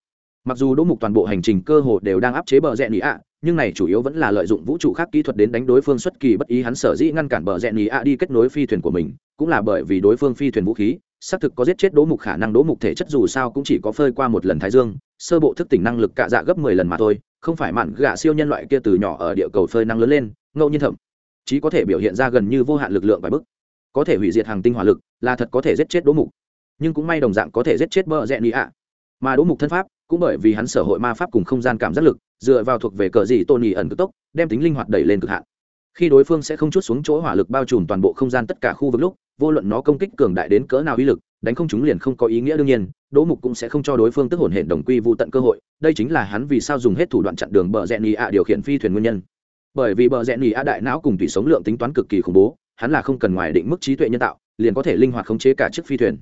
Mặc dù đỗ mục toàn bộ hành trình cơ hồ đều đang áp chế bờ rẽ nị ạ, nhưng này chủ yếu vẫn là lợi dụng vũ trụ khác kỹ thuật đến đánh đối phương xuất kỳ bất ý, hắn sở dĩ ngăn cản bờ rẽ nị ạ đi kết nối phi thuyền của mình, cũng là bởi vì đối phương phi thuyền vũ khí, xác thực có giết chết đỗ mục khả năng đỗ mục thể chất dù sao cũng chỉ có phơi qua một lần thái dương, sơ bộ thức tỉnh năng lực cạ dạ gấp mười lần mà thôi, không phải mạn gạ siêu nhân loại kia từ nhỏ ở địa cầu phơi năng lớn lên, ngẫu nhiên thậm chí có thể biểu hiện ra gần như vô hạn lực lượng vài bức có thể hủy diệt hàng tinh hỏa lực, là thật có thể giết chết đỗ mục. Nhưng cũng may đồng dạng có thể giết chết bờ rẽ nị ạ. Mà đỗ mục thân pháp, cũng bởi vì hắn sở hội ma pháp cùng không gian cảm giác lực, dựa vào thuộc về cờ gì tôn nhì ẩn cực tốc, đem tính linh hoạt đẩy lên cực hạn. Khi đối phương sẽ không chút xuống chỗ hỏa lực bao trùm toàn bộ không gian tất cả khu vực lúc, vô luận nó công kích cường đại đến cỡ nào uy lực, đánh không chúng liền không có ý nghĩa đương nhiên, đỗ mục cũng sẽ không cho đối phương tức hồn hển đồng quy vụ tận cơ hội, đây chính là hắn vì sao dùng hết thủ đoạn chặn đường bờ rẽ nhì ạ điều khiển phi thuyền nguyên nhân bởi vì bờ rẽ nỉ a đại não cùng tỷ sống lượng tính toán cực kỳ khủng bố, hắn là không cần ngoài định mức trí tuệ nhân tạo, liền có thể linh hoạt khống chế cả chiếc phi thuyền.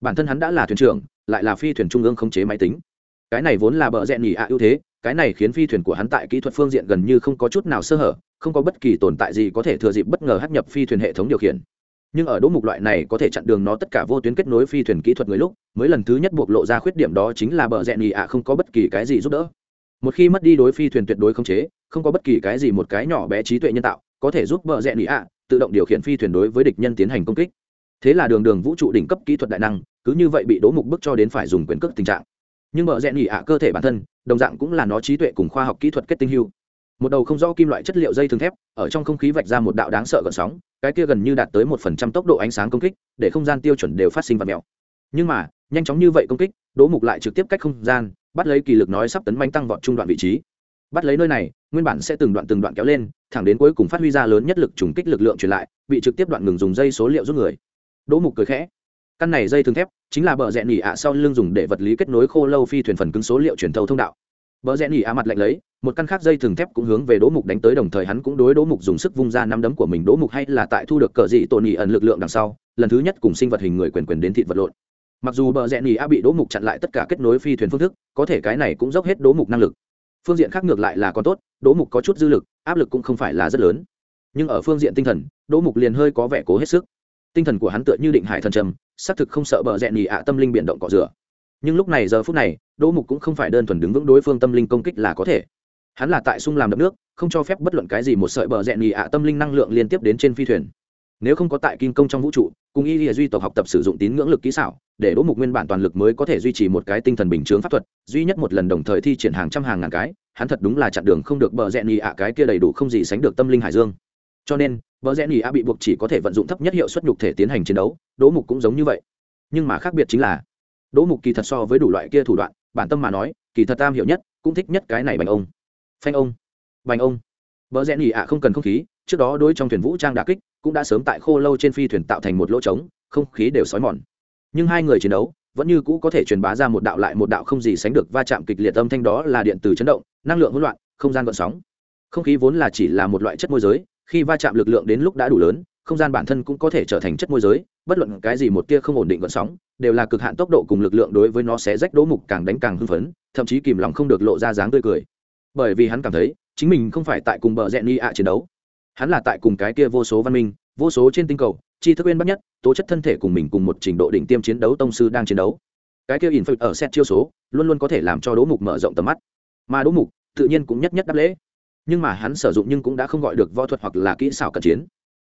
Bản thân hắn đã là thuyền trưởng, lại là phi thuyền trung ương khống chế máy tính. Cái này vốn là bờ rẽ nỉ a ưu thế, cái này khiến phi thuyền của hắn tại kỹ thuật phương diện gần như không có chút nào sơ hở, không có bất kỳ tồn tại gì có thể thừa dịp bất ngờ hắc nhập phi thuyền hệ thống điều khiển. Nhưng ở đỗ mục loại này có thể chặn đường nó tất cả vô tuyến kết nối phi thuyền kỹ thuật người lúc, mới lần thứ nhất bộc lộ ra khuyết điểm đó chính là bờ rẽ nỉ ạ không có bất kỳ cái gì giúp đỡ. Một khi mất đi đối phi thuyền tuyệt đối không chế không có bất kỳ cái gì một cái nhỏ bé trí tuệ nhân tạo có thể giúp bờ rẽ nhì ạ tự động điều khiển phi thuyền đối với địch nhân tiến hành công kích. Thế là đường đường vũ trụ đỉnh cấp kỹ thuật đại năng, cứ như vậy bị đỗ mục bức cho đến phải dùng quyền cước tình trạng. Nhưng bờ rẽ nhì ạ cơ thể bản thân, đồng dạng cũng là nó trí tuệ cùng khoa học kỹ thuật kết tinh hưu một đầu không rõ kim loại chất liệu dây thường thép, ở trong không khí vạch ra một đạo đáng sợ gợn sóng, cái kia gần như đạt tới một phần trăm tốc độ ánh sáng công kích, để không gian tiêu chuẩn đều phát sinh vật mèo. Nhưng mà, nhanh chóng như vậy công kích, đỗ mục lại trực tiếp cách không gian, bắt lấy kỳ lực nói sắp tấn manh tăng vọt trung đoạn vị trí bắt lấy nơi này, nguyên bản sẽ từng đoạn từng đoạn kéo lên, thẳng đến cuối cùng phát huy ra lớn nhất lực trùng kích lực lượng truyền lại, bị trực tiếp đoạn ngừng dùng dây số liệu giúp người. Đỗ mục cười khẽ. Căn này dây thường thép chính là bờ rẽ nỉ ạ sau lưng dùng để vật lý kết nối khô lâu phi thuyền phần cứng số liệu truyền thâu thông đạo. Bờ rẽ nỉ ạ mặt lạnh lấy, một căn khác dây thường thép cũng hướng về đỗ mục đánh tới, đồng thời hắn cũng đối đỗ mục dùng sức vung ra năm đấm của mình. Đỗ mục hay là tại thu được cờ dị tổ nỉ ẩn lực lượng đằng sau, lần thứ nhất cùng sinh vật hình người quyền quyền đến thịt vật lộn. Mặc dù bờ rẽ nỉ a bị đỗ mục chặn lại tất cả kết nối phi thuyền phương thức, có thể cái này cũng dốc hết đỗ mục năng lực phương diện khác ngược lại là còn tốt, đỗ mục có chút dư lực, áp lực cũng không phải là rất lớn. Nhưng ở phương diện tinh thần, đỗ mục liền hơi có vẻ cố hết sức. Tinh thần của hắn tựa như định hải thần trầm, xác thực không sợ bờ rẽ nhì ạ tâm linh biện động cọ rửa. Nhưng lúc này giờ phút này, đỗ mục cũng không phải đơn thuần đứng vững đối phương tâm linh công kích là có thể. Hắn là tại sung làm đập nước, không cho phép bất luận cái gì một sợi bờ rẽ nhì ạ tâm linh năng lượng liên tiếp đến trên phi thuyền. Nếu không có tại kim công trong vũ trụ, cùng y lìa duy tộc học tập sử dụng tín ngưỡng lực kỹ xảo để đỗ mục nguyên bản toàn lực mới có thể duy trì một cái tinh thần bình chướng pháp thuật, duy nhất một lần đồng thời thi triển hàng trăm hàng ngàn cái, hắn thật đúng là chặn đường không được bờ rẽ nhì ạ cái kia đầy đủ không gì sánh được tâm linh hải dương. Cho nên, bờ rẽ nhì ạ bị buộc chỉ có thể vận dụng thấp nhất hiệu suất nhục thể tiến hành chiến đấu, đỗ mục cũng giống như vậy. Nhưng mà khác biệt chính là, đỗ mục kỳ thật so với đủ loại kia thủ đoạn, bản tâm mà nói, kỳ thật tam hiểu nhất, cũng thích nhất cái này bành ông. Phanh ông. Bành ông. Bờ rẽ nhì ạ không cần không khí, trước đó đôi trong thuyền vũ trang đà kích, cũng đã sớm tại khô lâu trên phi thuyền tạo thành một lỗ trống, không khí đều xói mòn nhưng hai người chiến đấu vẫn như cũ có thể truyền bá ra một đạo lại một đạo không gì sánh được va chạm kịch liệt âm thanh đó là điện từ chấn động, năng lượng hỗn loạn, không gian gợn sóng. Không khí vốn là chỉ là một loại chất môi giới, khi va chạm lực lượng đến lúc đã đủ lớn, không gian bản thân cũng có thể trở thành chất môi giới, bất luận cái gì một tia không ổn định gợn sóng, đều là cực hạn tốc độ cùng lực lượng đối với nó sẽ rách đỗ mục càng đánh càng hưng phấn, thậm chí kìm lòng không được lộ ra dáng tươi cười. Bởi vì hắn cảm thấy, chính mình không phải tại cùng bờ rẽ ni ạ chiến đấu. Hắn là tại cùng cái kia vô số văn minh, vô số trên tinh cầu chi thức bên bắt nhất, tố chất thân thể cùng mình cùng một trình độ đỉnh tiêm chiến đấu tông sư đang chiến đấu. Cái kia in ở set chiêu số, luôn luôn có thể làm cho đỗ mục mở rộng tầm mắt. Mà đỗ mục, tự nhiên cũng nhất nhất đáp lễ. Nhưng mà hắn sử dụng nhưng cũng đã không gọi được võ thuật hoặc là kỹ xảo cận chiến.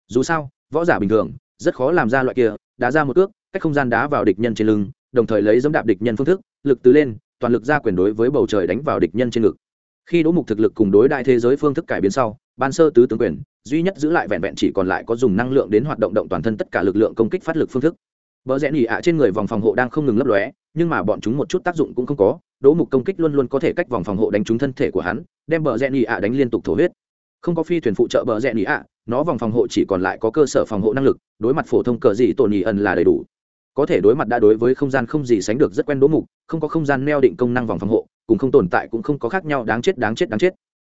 Dù sao, võ giả bình thường, rất khó làm ra loại kia, đá ra một ước cách không gian đá vào địch nhân trên lưng, đồng thời lấy dẫm đạp địch nhân phương thức, lực tứ lên, toàn lực ra quyền đối với bầu trời đánh vào địch nhân trên ngực. Khi đỗ mục thực lực cùng đối đại thế giới phương thức cải biến sau, ban sơ tứ tướng quyền duy nhất giữ lại vẹn vẹn chỉ còn lại có dùng năng lượng đến hoạt động động toàn thân tất cả lực lượng công kích phát lực phương thức Bờ rẽ nhỉ ạ trên người vòng phòng hộ đang không ngừng lấp lóe, nhưng mà bọn chúng một chút tác dụng cũng không có, Đỗ Mục công kích luôn luôn có thể cách vòng phòng hộ đánh trúng thân thể của hắn, đem bờ rẽ nhỉ ạ đánh liên tục thổ huyết. Không có phi thuyền phụ trợ bờ rẽ nhỉ ạ, nó vòng phòng hộ chỉ còn lại có cơ sở phòng hộ năng lực, đối mặt phổ thông cờ gì tổn nhị ẩn là đầy đủ. Có thể đối mặt đã đối với không gian không gì sánh được rất quen Đỗ Mục, không có không gian neo định công năng vòng phòng hộ, cùng không tồn tại cũng không có khác nhau đáng chết đáng chết đáng chết.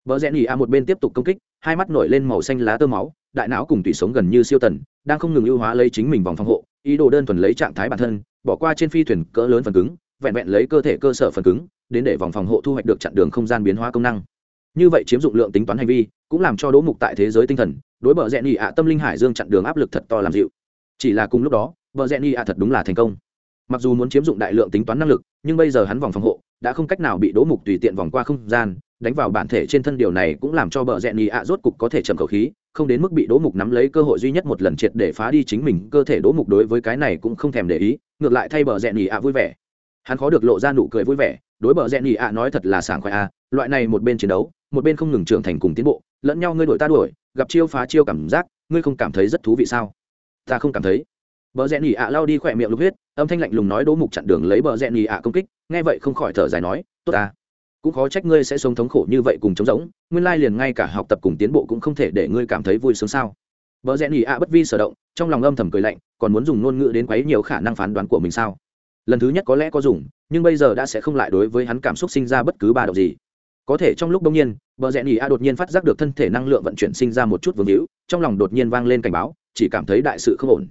Bờ rẽ nhỉ a một bên tiếp tục công kích, hai mắt nổi lên màu xanh lá tơ máu, đại não cùng tủy sống gần như siêu tần, đang không ngừng ưu hóa lấy chính mình vòng phòng hộ, ý đồ đơn thuần lấy trạng thái bản thân bỏ qua trên phi thuyền cỡ lớn phần cứng vẹn vẹn lấy cơ thể cơ sở phần cứng đến để vòng phòng hộ thu hoạch được chặn đường không gian biến hóa công năng. Như vậy chiếm dụng lượng tính toán hành vi cũng làm cho đỗ mục tại thế giới tinh thần đối bờ rẽ nhị a tâm linh hải dương chặn đường áp lực thật to làm dịu. Chỉ là cùng lúc đó bờ rẽ nhị a thật đúng là thành công. Mặc dù muốn chiếm dụng đại lượng tính toán năng lực nhưng bây giờ hắn vòng phòng hộ đã không cách nào bị đỗ mục tùy tiện vòng qua không gian đánh vào bản thể trên thân điều này cũng làm cho bờ rẽ nhì ạ rốt cục có thể chậm khẩu khí, không đến mức bị đỗ mục nắm lấy cơ hội duy nhất một lần triệt để phá đi chính mình. Cơ thể đỗ mục đối với cái này cũng không thèm để ý, ngược lại thay bờ rẽ nhì ạ vui vẻ. Hắn khó được lộ ra nụ cười vui vẻ, đối bờ rẽ nhì ạ nói thật là sảng khoái a loại này một bên chiến đấu, một bên không ngừng trưởng thành cùng tiến bộ, lẫn nhau ngươi đuổi ta đuổi, gặp chiêu phá chiêu cảm giác, ngươi không cảm thấy rất thú vị sao? Ta không cảm thấy. Bờ rẽ nhì ạ lao đi khỏe miệng lục huyết, âm thanh lạnh lùng nói đỗ mục chặn đường lấy bờ rẽ nhì ạ công kích, nghe vậy không khỏi thở dài nói, tốt ta cũng khó trách ngươi sẽ sống thống khổ như vậy cùng chống giống nguyên lai liền ngay cả học tập cùng tiến bộ cũng không thể để ngươi cảm thấy vui sướng sao? Vợ rẽ nhị ạ bất vi sở động, trong lòng âm thầm cười lạnh, còn muốn dùng ngôn ngữ đến quấy nhiều khả năng phán đoán của mình sao? Lần thứ nhất có lẽ có dùng, nhưng bây giờ đã sẽ không lại đối với hắn cảm xúc sinh ra bất cứ ba động gì. Có thể trong lúc đông nhiên vợ rẽ nhị ạ đột nhiên phát giác được thân thể năng lượng vận chuyển sinh ra một chút vương hữu, trong lòng đột nhiên vang lên cảnh báo, chỉ cảm thấy đại sự không ổn.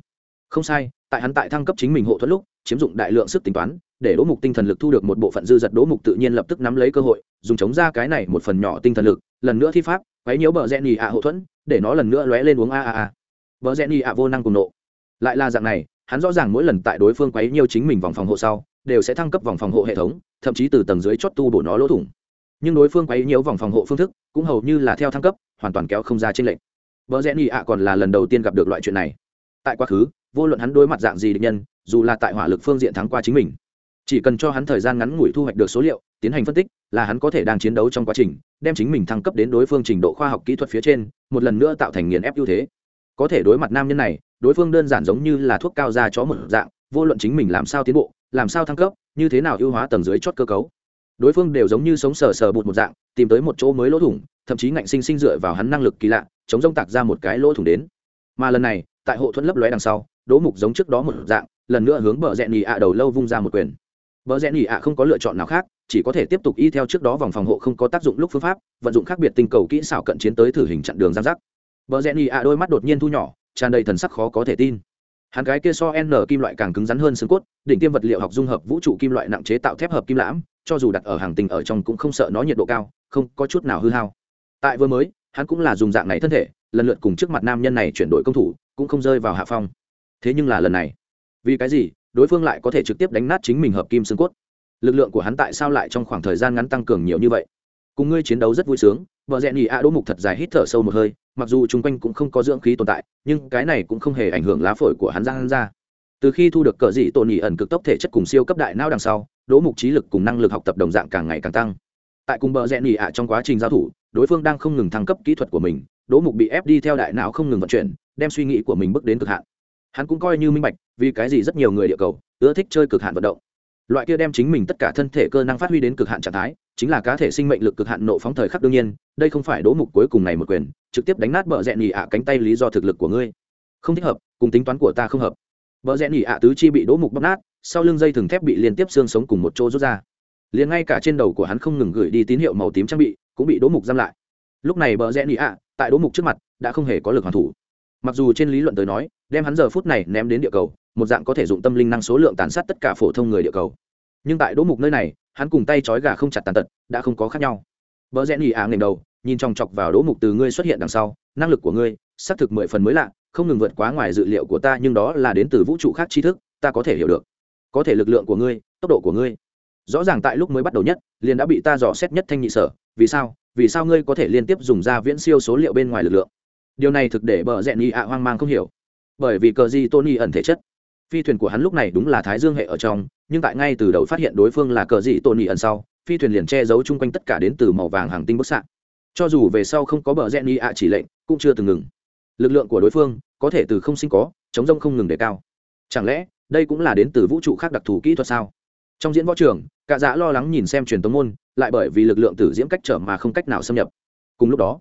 Không sai, tại hắn tại thăng cấp chính mình hộ thuẫn lúc chiếm dụng đại lượng sức tính toán, để đỗ mục tinh thần lực thu được một bộ phận dư giật đỗ mục tự nhiên lập tức nắm lấy cơ hội, dùng chống ra cái này một phần nhỏ tinh thần lực, lần nữa thi pháp, quấy nhiễu bờ rẽ nhì ạ hậu thuẫn, để nó lần nữa lóe lên uống a a a. Bờ rẽ nhì ạ vô năng cùng nộ. Lại là dạng này, hắn rõ ràng mỗi lần tại đối phương quấy nhiêu chính mình vòng phòng hộ sau, đều sẽ thăng cấp vòng phòng hộ hệ thống, thậm chí từ tầng dưới chót tu bổ nó lỗ thủng. Nhưng đối phương quấy nhiễu vòng phòng hộ phương thức, cũng hầu như là theo thăng cấp, hoàn toàn kéo không ra trên lệnh bờ rẽ nhì ạ còn là lần đầu tiên gặp được loại chuyện này. Tại quá khứ, vô luận hắn đối mặt dạng gì địch nhân dù là tại hỏa lực phương diện thắng qua chính mình. Chỉ cần cho hắn thời gian ngắn ngủi thu hoạch được số liệu, tiến hành phân tích, là hắn có thể đang chiến đấu trong quá trình, đem chính mình thăng cấp đến đối phương trình độ khoa học kỹ thuật phía trên, một lần nữa tạo thành nghiền ép ưu thế. Có thể đối mặt nam nhân này, đối phương đơn giản giống như là thuốc cao ra chó một dạng, vô luận chính mình làm sao tiến bộ, làm sao thăng cấp, như thế nào ưu hóa tầng dưới chót cơ cấu. Đối phương đều giống như sống sờ sờ bụt một dạng, tìm tới một chỗ mới lỗ thủng, thậm chí ngạnh sinh sinh dựa vào hắn năng lực kỳ lạ, chống rông tạc ra một cái lỗ thủng đến. Mà lần này tại hộ thuẫn lấp lóe đằng sau, đỗ mục giống trước đó một dạng, lần nữa hướng bờ rẽ nhì ạ đầu lâu vung ra một quyền. Bờ rẽ nhì ạ không có lựa chọn nào khác, chỉ có thể tiếp tục y theo trước đó vòng phòng hộ không có tác dụng lúc phương pháp, vận dụng khác biệt tinh cầu kỹ xảo cận chiến tới thử hình chặn đường giam giác. Bờ rẽ nhì ạ đôi mắt đột nhiên thu nhỏ, tràn đầy thần sắc khó có thể tin. Hắn cái kia so n kim loại càng cứng rắn hơn xương cốt, đỉnh tiêm vật liệu học dung hợp vũ trụ kim loại nặng chế tạo thép hợp kim lãm, cho dù đặt ở hàng tinh ở trong cũng không sợ nó nhiệt độ cao, không có chút nào hư hao. Tại vừa mới, hắn cũng là dùng dạng này thân thể, lần lượt cùng trước mặt nam nhân này chuyển đổi công thủ cũng không rơi vào hạ phong. Thế nhưng là lần này, vì cái gì, đối phương lại có thể trực tiếp đánh nát chính mình hợp kim xương cốt? Lực lượng của hắn tại sao lại trong khoảng thời gian ngắn tăng cường nhiều như vậy? Cùng ngươi chiến đấu rất vui sướng, vợ rẽ nhị a đỗ mục thật dài hít thở sâu một hơi, mặc dù chung quanh cũng không có dưỡng khí tồn tại, nhưng cái này cũng không hề ảnh hưởng lá phổi của hắn ra hắn ra. Từ khi thu được cờ dị tổn nhị ẩn cực tốc thể chất cùng siêu cấp đại não đằng sau, đỗ mục trí lực cùng năng lực học tập đồng dạng càng ngày càng tăng. Tại cùng bờ rẽ nhị ạ trong quá trình giao thủ, đối phương đang không ngừng thăng cấp kỹ thuật của mình, đỗ mục bị ép đi theo đại não không ngừng vận chuyển đem suy nghĩ của mình bước đến cực hạn. Hắn cũng coi như minh bạch, vì cái gì rất nhiều người địa cầu ưa thích chơi cực hạn vận động. Loại kia đem chính mình tất cả thân thể cơ năng phát huy đến cực hạn trạng thái, chính là cá thể sinh mệnh lực cực hạn nộ phóng thời khắc đương nhiên, đây không phải đố mục cuối cùng này một quyền, trực tiếp đánh nát bờ rẽ nhì ạ cánh tay lý do thực lực của ngươi. Không thích hợp, cùng tính toán của ta không hợp. Bờ rẽ nhì ạ tứ chi bị đố mục bóc nát, sau lưng dây thừng thép bị liên tiếp xương sống cùng một chỗ rút ra. Liền ngay cả trên đầu của hắn không ngừng gửi đi tín hiệu màu tím trang bị, cũng bị đố mục giam lại. Lúc này bờ rẽ nị ạ, tại đố mục trước mặt, đã không hề có lực hoàn thủ mặc dù trên lý luận tới nói, đem hắn giờ phút này ném đến địa cầu, một dạng có thể dụng tâm linh năng số lượng tàn sát tất cả phổ thông người địa cầu. Nhưng tại đỗ mục nơi này, hắn cùng tay trói gà không chặt tàn tật, đã không có khác nhau. Bờ rẽ nhì ạ nghềnh đầu, nhìn chòng chọc vào đỗ mục từ ngươi xuất hiện đằng sau, năng lực của ngươi, xác thực mười phần mới lạ, không ngừng vượt quá ngoài dự liệu của ta nhưng đó là đến từ vũ trụ khác tri thức, ta có thể hiểu được. Có thể lực lượng của ngươi, tốc độ của ngươi. Rõ ràng tại lúc mới bắt đầu nhất, liền đã bị ta dò xét nhất thanh nhị sở, vì sao? Vì sao ngươi có thể liên tiếp dùng ra viễn siêu số liệu bên ngoài lực lượng? Điều này thực để bờ rẽ ni ạ hoang mang không hiểu. Bởi vì cờ di tony ẩn thể chất. Phi thuyền của hắn lúc này đúng là thái dương hệ ở trong, nhưng tại ngay từ đầu phát hiện đối phương là cờ di tony ẩn sau, phi thuyền liền che giấu chung quanh tất cả đến từ màu vàng hàng tinh bức xạ. Cho dù về sau không có bờ rẽ ni ạ chỉ lệnh, cũng chưa từng ngừng. Lực lượng của đối phương, có thể từ không sinh có, chống rông không ngừng đề cao. Chẳng lẽ, đây cũng là đến từ vũ trụ khác đặc thù kỹ thuật sao? Trong diễn võ trường, cả dạ lo lắng nhìn xem truyền tống môn, lại bởi vì lực lượng tử diễm cách trở mà không cách nào xâm nhập. Cùng lúc đó,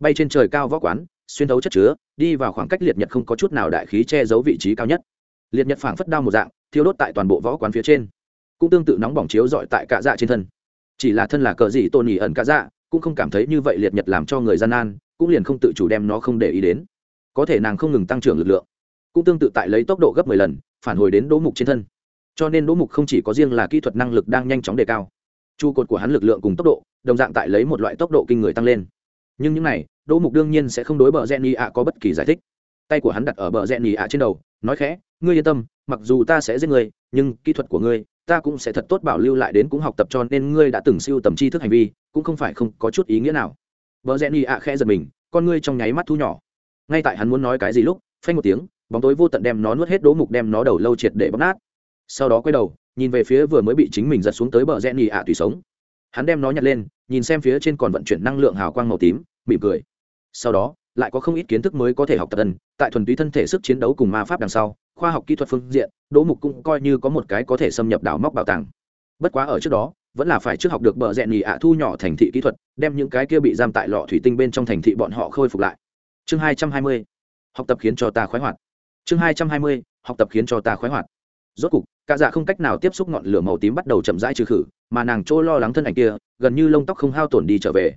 bay trên trời cao võ quán xuyên thấu chất chứa, đi vào khoảng cách liệt nhật không có chút nào đại khí che giấu vị trí cao nhất. Liệt nhật phảng phất đao một dạng, thiêu đốt tại toàn bộ võ quán phía trên. Cũng tương tự nóng bỏng chiếu dọi tại cả dạ trên thân. Chỉ là thân là cờ gì tôn nhỉ ẩn cả dạ cũng không cảm thấy như vậy liệt nhật làm cho người gian nan, cũng liền không tự chủ đem nó không để ý đến. Có thể nàng không ngừng tăng trưởng lực lượng. Cũng tương tự tại lấy tốc độ gấp mười lần, phản hồi đến đỗ mục trên thân. Cho nên đỗ mục không chỉ có riêng là kỹ thuật năng lực đang nhanh chóng đề cao. Trụ cột của hắn lực lượng cùng tốc độ, đồng dạng tại lấy một loại tốc độ kinh người tăng lên nhưng những này, đỗ mục đương nhiên sẽ không đối bờ gen y ạ có bất kỳ giải thích. Tay của hắn đặt ở bờ gen y ạ trên đầu, nói khẽ, ngươi yên tâm, mặc dù ta sẽ giết ngươi, nhưng kỹ thuật của ngươi, ta cũng sẽ thật tốt bảo lưu lại đến cũng học tập cho nên ngươi đã từng siêu tầm tri thức hành vi, cũng không phải không có chút ý nghĩa nào. Bờ rẽ ni ạ khẽ giật mình, con ngươi trong nháy mắt thu nhỏ. Ngay tại hắn muốn nói cái gì lúc, phanh một tiếng, bóng tối vô tận đem nó nuốt hết, đỗ mục đem nó đầu lâu triệt để bóc nát. Sau đó quay đầu, nhìn về phía vừa mới bị chính mình giật xuống tới bờ rẽ nhì ạ tùy sống hắn đem nó nhặt lên, nhìn xem phía trên còn vận chuyển năng lượng hào quang màu tím, mỉm cười. Sau đó, lại có không ít kiến thức mới có thể học tập tân tại thuần túy thân thể sức chiến đấu cùng ma pháp đằng sau, khoa học kỹ thuật phương diện, đỗ mục cũng coi như có một cái có thể xâm nhập đảo móc bảo tàng. Bất quá ở trước đó, vẫn là phải trước học được bờ rẽ nhì ạ thu nhỏ thành thị kỹ thuật, đem những cái kia bị giam tại lọ thủy tinh bên trong thành thị bọn họ khôi phục lại. Chương hai trăm hai mươi, học tập khiến cho ta khoái hoạt. Chương hai trăm hai mươi, học tập khiến cho ta khoái hoạt. Rốt cục cả dạ không cách nào tiếp xúc ngọn lửa màu tím bắt đầu chậm rãi trừ khử mà nàng chỗ lo lắng thân ảnh kia, gần như lông tóc không hao tổn đi trở về.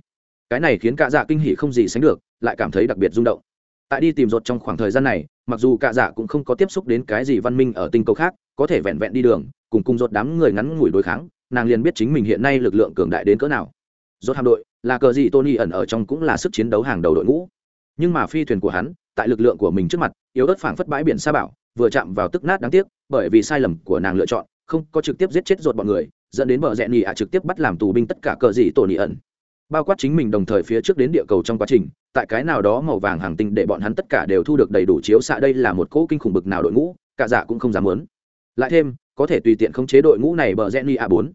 Cái này khiến cả dạ kinh hỉ không gì sánh được, lại cảm thấy đặc biệt rung động. Tại đi tìm rột trong khoảng thời gian này, mặc dù cả dạ cũng không có tiếp xúc đến cái gì văn minh ở tinh cầu khác, có thể vẹn vẹn đi đường, cùng cùng rột đám người ngắn ngủi đối kháng, nàng liền biết chính mình hiện nay lực lượng cường đại đến cỡ nào. Rột hạm đội, là cờ gì tony ẩn ở trong cũng là sức chiến đấu hàng đầu đội ngũ. Nhưng mà phi thuyền của hắn, tại lực lượng của mình trước mặt, yếu ớt phảng phất bãi biển sa bảo, vừa chạm vào tức nát đáng tiếc, bởi vì sai lầm của nàng lựa chọn, không có trực tiếp giết chết ruột bọn người dẫn đến bờ rẽ nhì ạ trực tiếp bắt làm tù binh tất cả cờ gì tổ nị ẩn. Bao quát chính mình đồng thời phía trước đến địa cầu trong quá trình, tại cái nào đó màu vàng hàng tinh để bọn hắn tất cả đều thu được đầy đủ chiếu xạ đây là một cỗ kinh khủng bực nào đội ngũ, cả giả cũng không dám muốn. Lại thêm, có thể tùy tiện khống chế đội ngũ này bờ rẽ nhì ạ bốn.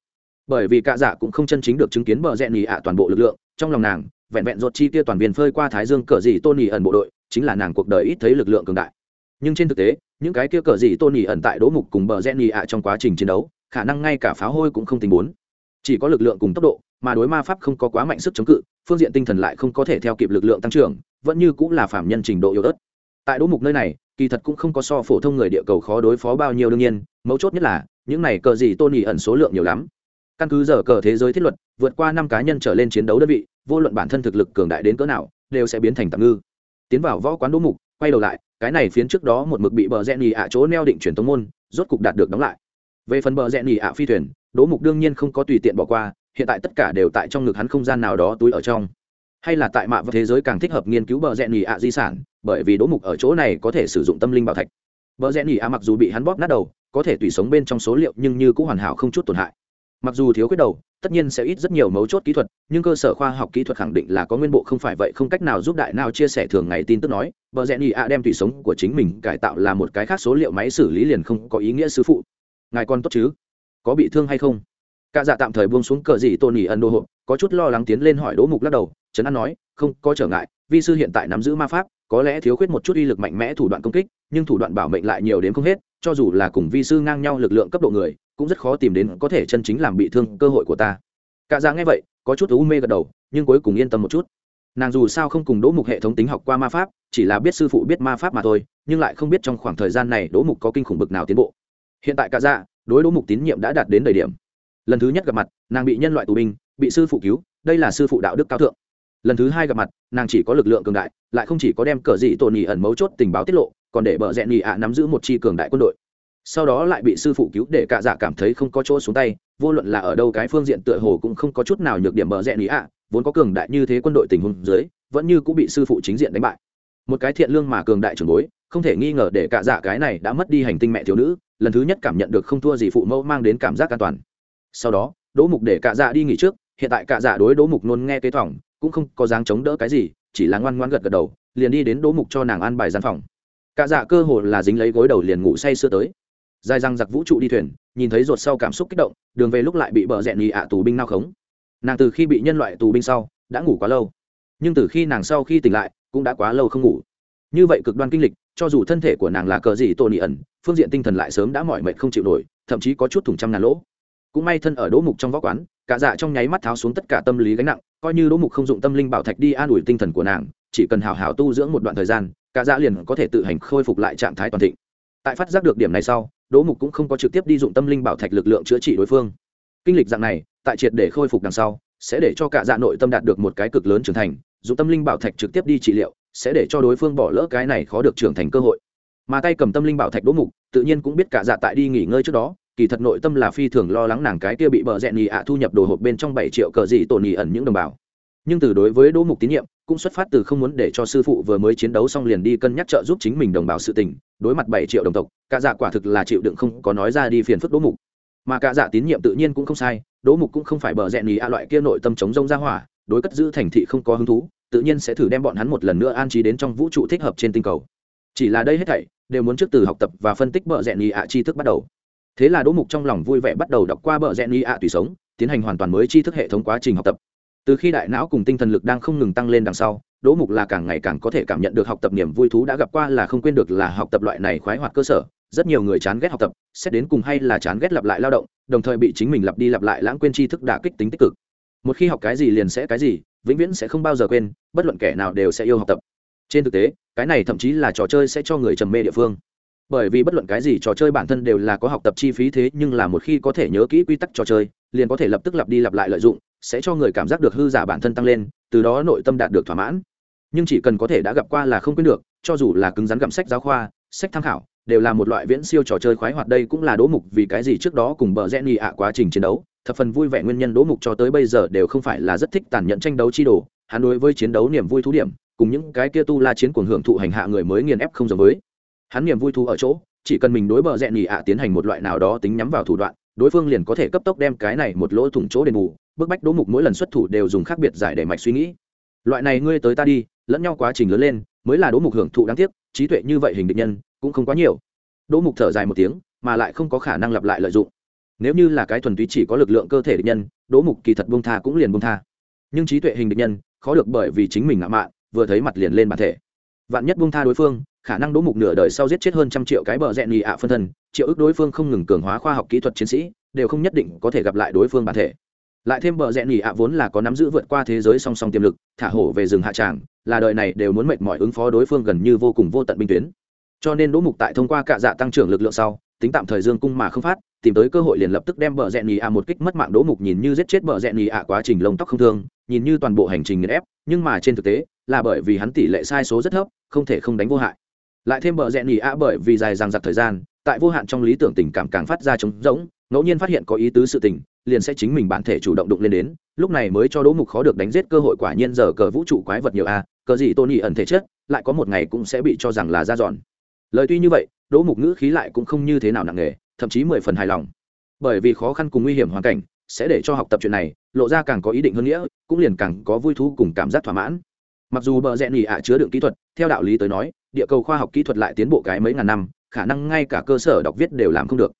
Bởi vì cả giả cũng không chân chính được chứng kiến bờ rẽ nhì ạ toàn bộ lực lượng, trong lòng nàng, vẹn vẹn ruột chi tiêu toàn viên phơi qua thái dương cờ gì tôn nhì ẩn bộ đội, chính là nàng cuộc đời ít thấy lực lượng cường đại. Nhưng trên thực tế, những cái kia cờ gì tôn nhì ẩn tại đỗ mục cùng bờ rẽ nhì ạ trong quá trình chiến đấu khả năng ngay cả pháo hôi cũng không tính bốn. Chỉ có lực lượng cùng tốc độ, mà đối ma pháp không có quá mạnh sức chống cự, phương diện tinh thần lại không có thể theo kịp lực lượng tăng trưởng, vẫn như cũng là phạm nhân trình độ yếu ớt. Tại đỗ mục nơi này, kỳ thật cũng không có so phổ thông người địa cầu khó đối phó bao nhiêu đương nhiên, mấu chốt nhất là, những này cờ gì tôn nhì ẩn số lượng nhiều lắm. Căn cứ giờ cờ thế giới thiết luật, vượt qua năm cá nhân trở lên chiến đấu đơn vị, vô luận bản thân thực lực cường đại đến cỡ nào, đều sẽ biến thành tạm ngư. Tiến vào võ quán đỗ mục, quay đầu lại, cái này phiến trước đó một mực bị bờ rẽ nhì ạ chỗ neo định truyền tống môn, rốt cục đạt được đóng lại về phần bờ rẽ nhì ạ phi thuyền, đỗ mục đương nhiên không có tùy tiện bỏ qua, hiện tại tất cả đều tại trong ngực hắn không gian nào đó túi ở trong. Hay là tại mạ và thế giới càng thích hợp nghiên cứu bờ rẽ nhì ạ di sản, bởi vì đỗ mục ở chỗ này có thể sử dụng tâm linh bảo thạch. Bờ rẽ nhì ạ mặc dù bị hắn bóp nát đầu, có thể tùy sống bên trong số liệu nhưng như cũng hoàn hảo không chút tổn hại. Mặc dù thiếu khuyết đầu, tất nhiên sẽ ít rất nhiều mấu chốt kỹ thuật, nhưng cơ sở khoa học kỹ thuật khẳng định là có nguyên bộ không phải vậy, không cách nào giúp đại nào chia sẻ thường ngày tin tức nói, bờ rẽ nhì ạ đem tùy sống của chính mình cải tạo là một cái khác số liệu máy xử lý liền không có ý nghĩa sư phụ ngài con tốt chứ? Có bị thương hay không? Cả dạ tạm thời buông xuống cờ dị tôn nỉ ân đô hộ, có chút lo lắng tiến lên hỏi đỗ mục lắc đầu, trấn an nói, không, có trở ngại, vi sư hiện tại nắm giữ ma pháp, có lẽ thiếu khuyết một chút uy lực mạnh mẽ thủ đoạn công kích, nhưng thủ đoạn bảo mệnh lại nhiều đến không hết, cho dù là cùng vi sư ngang nhau lực lượng cấp độ người, cũng rất khó tìm đến có thể chân chính làm bị thương cơ hội của ta. Cả dạ nghe vậy, có chút u mê gật đầu, nhưng cuối cùng yên tâm một chút. Nàng dù sao không cùng đỗ mục hệ thống tính học qua ma pháp, chỉ là biết sư phụ biết ma pháp mà thôi, nhưng lại không biết trong khoảng thời gian này đỗ mục có kinh khủng bực nào tiến bộ hiện tại cả dạ đối đỗ mục tín nhiệm đã đạt đến đầy điểm. Lần thứ nhất gặp mặt, nàng bị nhân loại tù binh, bị sư phụ cứu, đây là sư phụ đạo đức cao thượng. Lần thứ hai gặp mặt, nàng chỉ có lực lượng cường đại, lại không chỉ có đem cờ dị tổn nhị ẩn mấu chốt tình báo tiết lộ, còn để bờ rẽ nhị ạ nắm giữ một chi cường đại quân đội. Sau đó lại bị sư phụ cứu để cả dạ cảm thấy không có chỗ xuống tay, vô luận là ở đâu cái phương diện tựa hồ cũng không có chút nào nhược điểm bờ rẽ nhị ạ, vốn có cường đại như thế quân đội tình huống dưới, vẫn như cũng bị sư phụ chính diện đánh bại. Một cái thiện lương mà cường đại trưởng bối, không thể nghi ngờ để cả dạ cái này đã mất đi hành tinh mẹ thiếu nữ lần thứ nhất cảm nhận được không thua gì phụ mẫu mang đến cảm giác an toàn. Sau đó, đỗ mục để cả dạ đi nghỉ trước, hiện tại cả dạ đối đỗ mục nôn nghe kế thỏng, cũng không có dáng chống đỡ cái gì, chỉ là ngoan ngoan gật gật đầu, liền đi đến đỗ mục cho nàng ăn bài gian phòng. Cả dạ cơ hồ là dính lấy gối đầu liền ngủ say sưa tới. Dài răng giặc vũ trụ đi thuyền, nhìn thấy ruột sau cảm xúc kích động, đường về lúc lại bị bờ rẹn nhì ạ tù binh nao khống. Nàng từ khi bị nhân loại tù binh sau, đã ngủ quá lâu. Nhưng từ khi nàng sau khi tỉnh lại, cũng đã quá lâu không ngủ như vậy cực đoan kinh lịch, cho dù thân thể của nàng là cờ gì tôn nị ẩn, phương diện tinh thần lại sớm đã mỏi mệt không chịu nổi, thậm chí có chút thủng trăm ngàn lỗ. Cũng may thân ở đỗ mục trong võ quán, cả dạ trong nháy mắt tháo xuống tất cả tâm lý gánh nặng, coi như đỗ mục không dụng tâm linh bảo thạch đi an ủi tinh thần của nàng, chỉ cần hào hào tu dưỡng một đoạn thời gian, cả dạ liền có thể tự hành khôi phục lại trạng thái toàn thịnh. Tại phát giác được điểm này sau, đỗ mục cũng không có trực tiếp đi dụng tâm linh bảo thạch lực lượng chữa trị đối phương. Kinh lịch dạng này, tại triệt để khôi phục đằng sau, sẽ để cho cả dạ nội tâm đạt được một cái cực lớn trưởng thành, dụng tâm linh bảo thạch trực tiếp đi trị liệu sẽ để cho đối phương bỏ lỡ cái này khó được trưởng thành cơ hội. Mà tay cầm tâm linh bảo thạch đỗ mục, tự nhiên cũng biết cả dạ tại đi nghỉ ngơi trước đó, kỳ thật nội tâm là phi thường lo lắng nàng cái kia bị bờ rẹn nhì ạ thu nhập đồ hộp bên trong bảy triệu cờ gì tổn nhì ẩn những đồng bào. Nhưng từ đối với đỗ mục tín nhiệm, cũng xuất phát từ không muốn để cho sư phụ vừa mới chiến đấu xong liền đi cân nhắc trợ giúp chính mình đồng bào sự tình, đối mặt bảy triệu đồng tộc, cả dạ quả thực là chịu đựng không có nói ra đi phiền phức đỗ mục. Mà cả dạ tín nhiệm tự nhiên cũng không sai, đỗ mục cũng không phải bờ rẹn nhì ạ loại kia nội tâm chống rông ra hỏa, đối cất giữ thành thị không có hứng thú tự nhiên sẽ thử đem bọn hắn một lần nữa an trí đến trong vũ trụ thích hợp trên tinh cầu. Chỉ là đây hết thảy, đều muốn trước từ học tập và phân tích bờ rẽn nhì ạ tri thức bắt đầu. Thế là đỗ mục trong lòng vui vẻ bắt đầu đọc qua bờ rẽn nhì ạ tùy sống, tiến hành hoàn toàn mới tri thức hệ thống quá trình học tập. Từ khi đại não cùng tinh thần lực đang không ngừng tăng lên đằng sau, đỗ mục là càng ngày càng có thể cảm nhận được học tập niềm vui thú đã gặp qua là không quên được là học tập loại này khoái hoạt cơ sở, rất nhiều người chán ghét học tập, xét đến cùng hay là chán ghét lặp lại lao động, đồng thời bị chính mình lặp đi lặp lại lãng quên tri thức đả kích tính tích cực. Một khi học cái gì liền sẽ cái gì vĩnh viễn sẽ không bao giờ quên, bất luận kẻ nào đều sẽ yêu học tập. Trên thực tế, cái này thậm chí là trò chơi sẽ cho người trầm mê địa phương. Bởi vì bất luận cái gì trò chơi bản thân đều là có học tập chi phí thế, nhưng là một khi có thể nhớ kỹ quy tắc trò chơi, liền có thể lập tức lặp đi lặp lại lợi dụng, sẽ cho người cảm giác được hư giả bản thân tăng lên, từ đó nội tâm đạt được thỏa mãn. Nhưng chỉ cần có thể đã gặp qua là không quên được, cho dù là cứng rắn gặm sách giáo khoa, sách tham khảo, đều là một loại viễn siêu trò chơi khoái hoạt đây cũng là đố mục vì cái gì trước đó cùng bờ rẽ nhì ạ quá trình chiến đấu thập phần vui vẻ nguyên nhân đỗ mục cho tới bây giờ đều không phải là rất thích tàn nhẫn tranh đấu chi đồ, hắn đối với chiến đấu niềm vui thú điểm, cùng những cái kia tu la chiến cuồng hưởng thụ hành hạ người mới nghiền ép không giống với. Hắn niềm vui thú ở chỗ, chỉ cần mình đối bờ rẽ nhì ạ tiến hành một loại nào đó tính nhắm vào thủ đoạn, đối phương liền có thể cấp tốc đem cái này một lỗ thủng chỗ đền bù, bức bách đỗ mục mỗi lần xuất thủ đều dùng khác biệt giải để mạch suy nghĩ. Loại này ngươi tới ta đi, lẫn nhau quá trình lớn lên, mới là đỗ mục hưởng thụ đáng tiếc, trí tuệ như vậy hình định nhân, cũng không quá nhiều. Đỗ mục thở dài một tiếng, mà lại không có khả năng lặp lại lợi dụng nếu như là cái thuần túy chỉ có lực lượng cơ thể địch nhân, đỗ mục kỳ thật buông tha cũng liền buông tha. Nhưng trí tuệ hình địch nhân, khó được bởi vì chính mình ngạo mạn, vừa thấy mặt liền lên bản thể. Vạn nhất buông tha đối phương, khả năng đỗ mục nửa đời sau giết chết hơn trăm triệu cái bờ rẽ nhì ạ phân thân, triệu ước đối phương không ngừng cường hóa khoa học kỹ thuật chiến sĩ, đều không nhất định có thể gặp lại đối phương bản thể. Lại thêm bờ rẽ nhì ạ vốn là có nắm giữ vượt qua thế giới song song tiềm lực, thả hổ về rừng hạ tràng, là đời này đều muốn mệt mỏi ứng phó đối phương gần như vô cùng vô tận binh tuyến. Cho nên đỗ mục tại thông qua cạ dạ tăng trưởng lực lượng sau tính tạm thời dương cung mà không phát, tìm tới cơ hội liền lập tức đem bờ rẹn nhì ạ một kích mất mạng đỗ mục nhìn như giết chết bờ rẹn nhì ạ quá trình lông tóc không thương, nhìn như toàn bộ hành trình nghiền ép, nhưng mà trên thực tế, là bởi vì hắn tỷ lệ sai số rất thấp, không thể không đánh vô hại. Lại thêm bờ rẹn nhì ạ bởi vì dài dằng dặc thời gian, tại vô hạn trong lý tưởng tình cảm càng phát ra trống rỗng, ngẫu nhiên phát hiện có ý tứ sự tình, liền sẽ chính mình bản thể chủ động đụng lên đến, lúc này mới cho đỗ mục khó được đánh giết cơ hội quả nhiên giờ cờ vũ trụ quái vật nhiều a, cờ gì tôn nhị ẩn thể chết lại có một ngày cũng sẽ bị cho rằng là ra dọn. Lời tuy như vậy đỗ mục ngữ khí lại cũng không như thế nào nặng nề, thậm chí mười phần hài lòng. Bởi vì khó khăn cùng nguy hiểm hoàn cảnh, sẽ để cho học tập chuyện này lộ ra càng có ý định hơn nghĩa, cũng liền càng có vui thú cùng cảm giác thỏa mãn. Mặc dù bờ rẽ nỉ ạ chứa đựng kỹ thuật, theo đạo lý tới nói, địa cầu khoa học kỹ thuật lại tiến bộ cái mấy ngàn năm, khả năng ngay cả cơ sở đọc viết đều làm không được.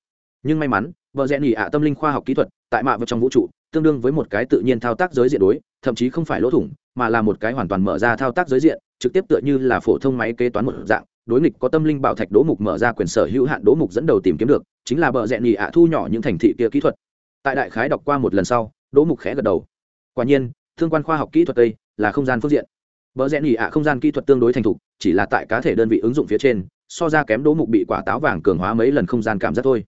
Nhưng may mắn, bờ rẽ nỉ ạ tâm linh khoa học kỹ thuật tại mạ vật trong vũ trụ, tương đương với một cái tự nhiên thao tác giới diện đối, thậm chí không phải lỗ thủng, mà là một cái hoàn toàn mở ra thao tác giới diện, trực tiếp tựa như là phổ thông máy kế toán một dạng đối nghịch có tâm linh bảo thạch đỗ mục mở ra quyền sở hữu hạn đỗ mục dẫn đầu tìm kiếm được, chính là bờ rẽ nhì ạ thu nhỏ những thành thị kia kỹ thuật. Tại đại khái đọc qua một lần sau, đỗ mục khẽ gật đầu. Quả nhiên, thương quan khoa học kỹ thuật tây là không gian phương diện. Bờ rẽ nhì ạ không gian kỹ thuật tương đối thành thục, chỉ là tại cá thể đơn vị ứng dụng phía trên, so ra kém đỗ mục bị quả táo vàng cường hóa mấy lần không gian cảm giác thôi.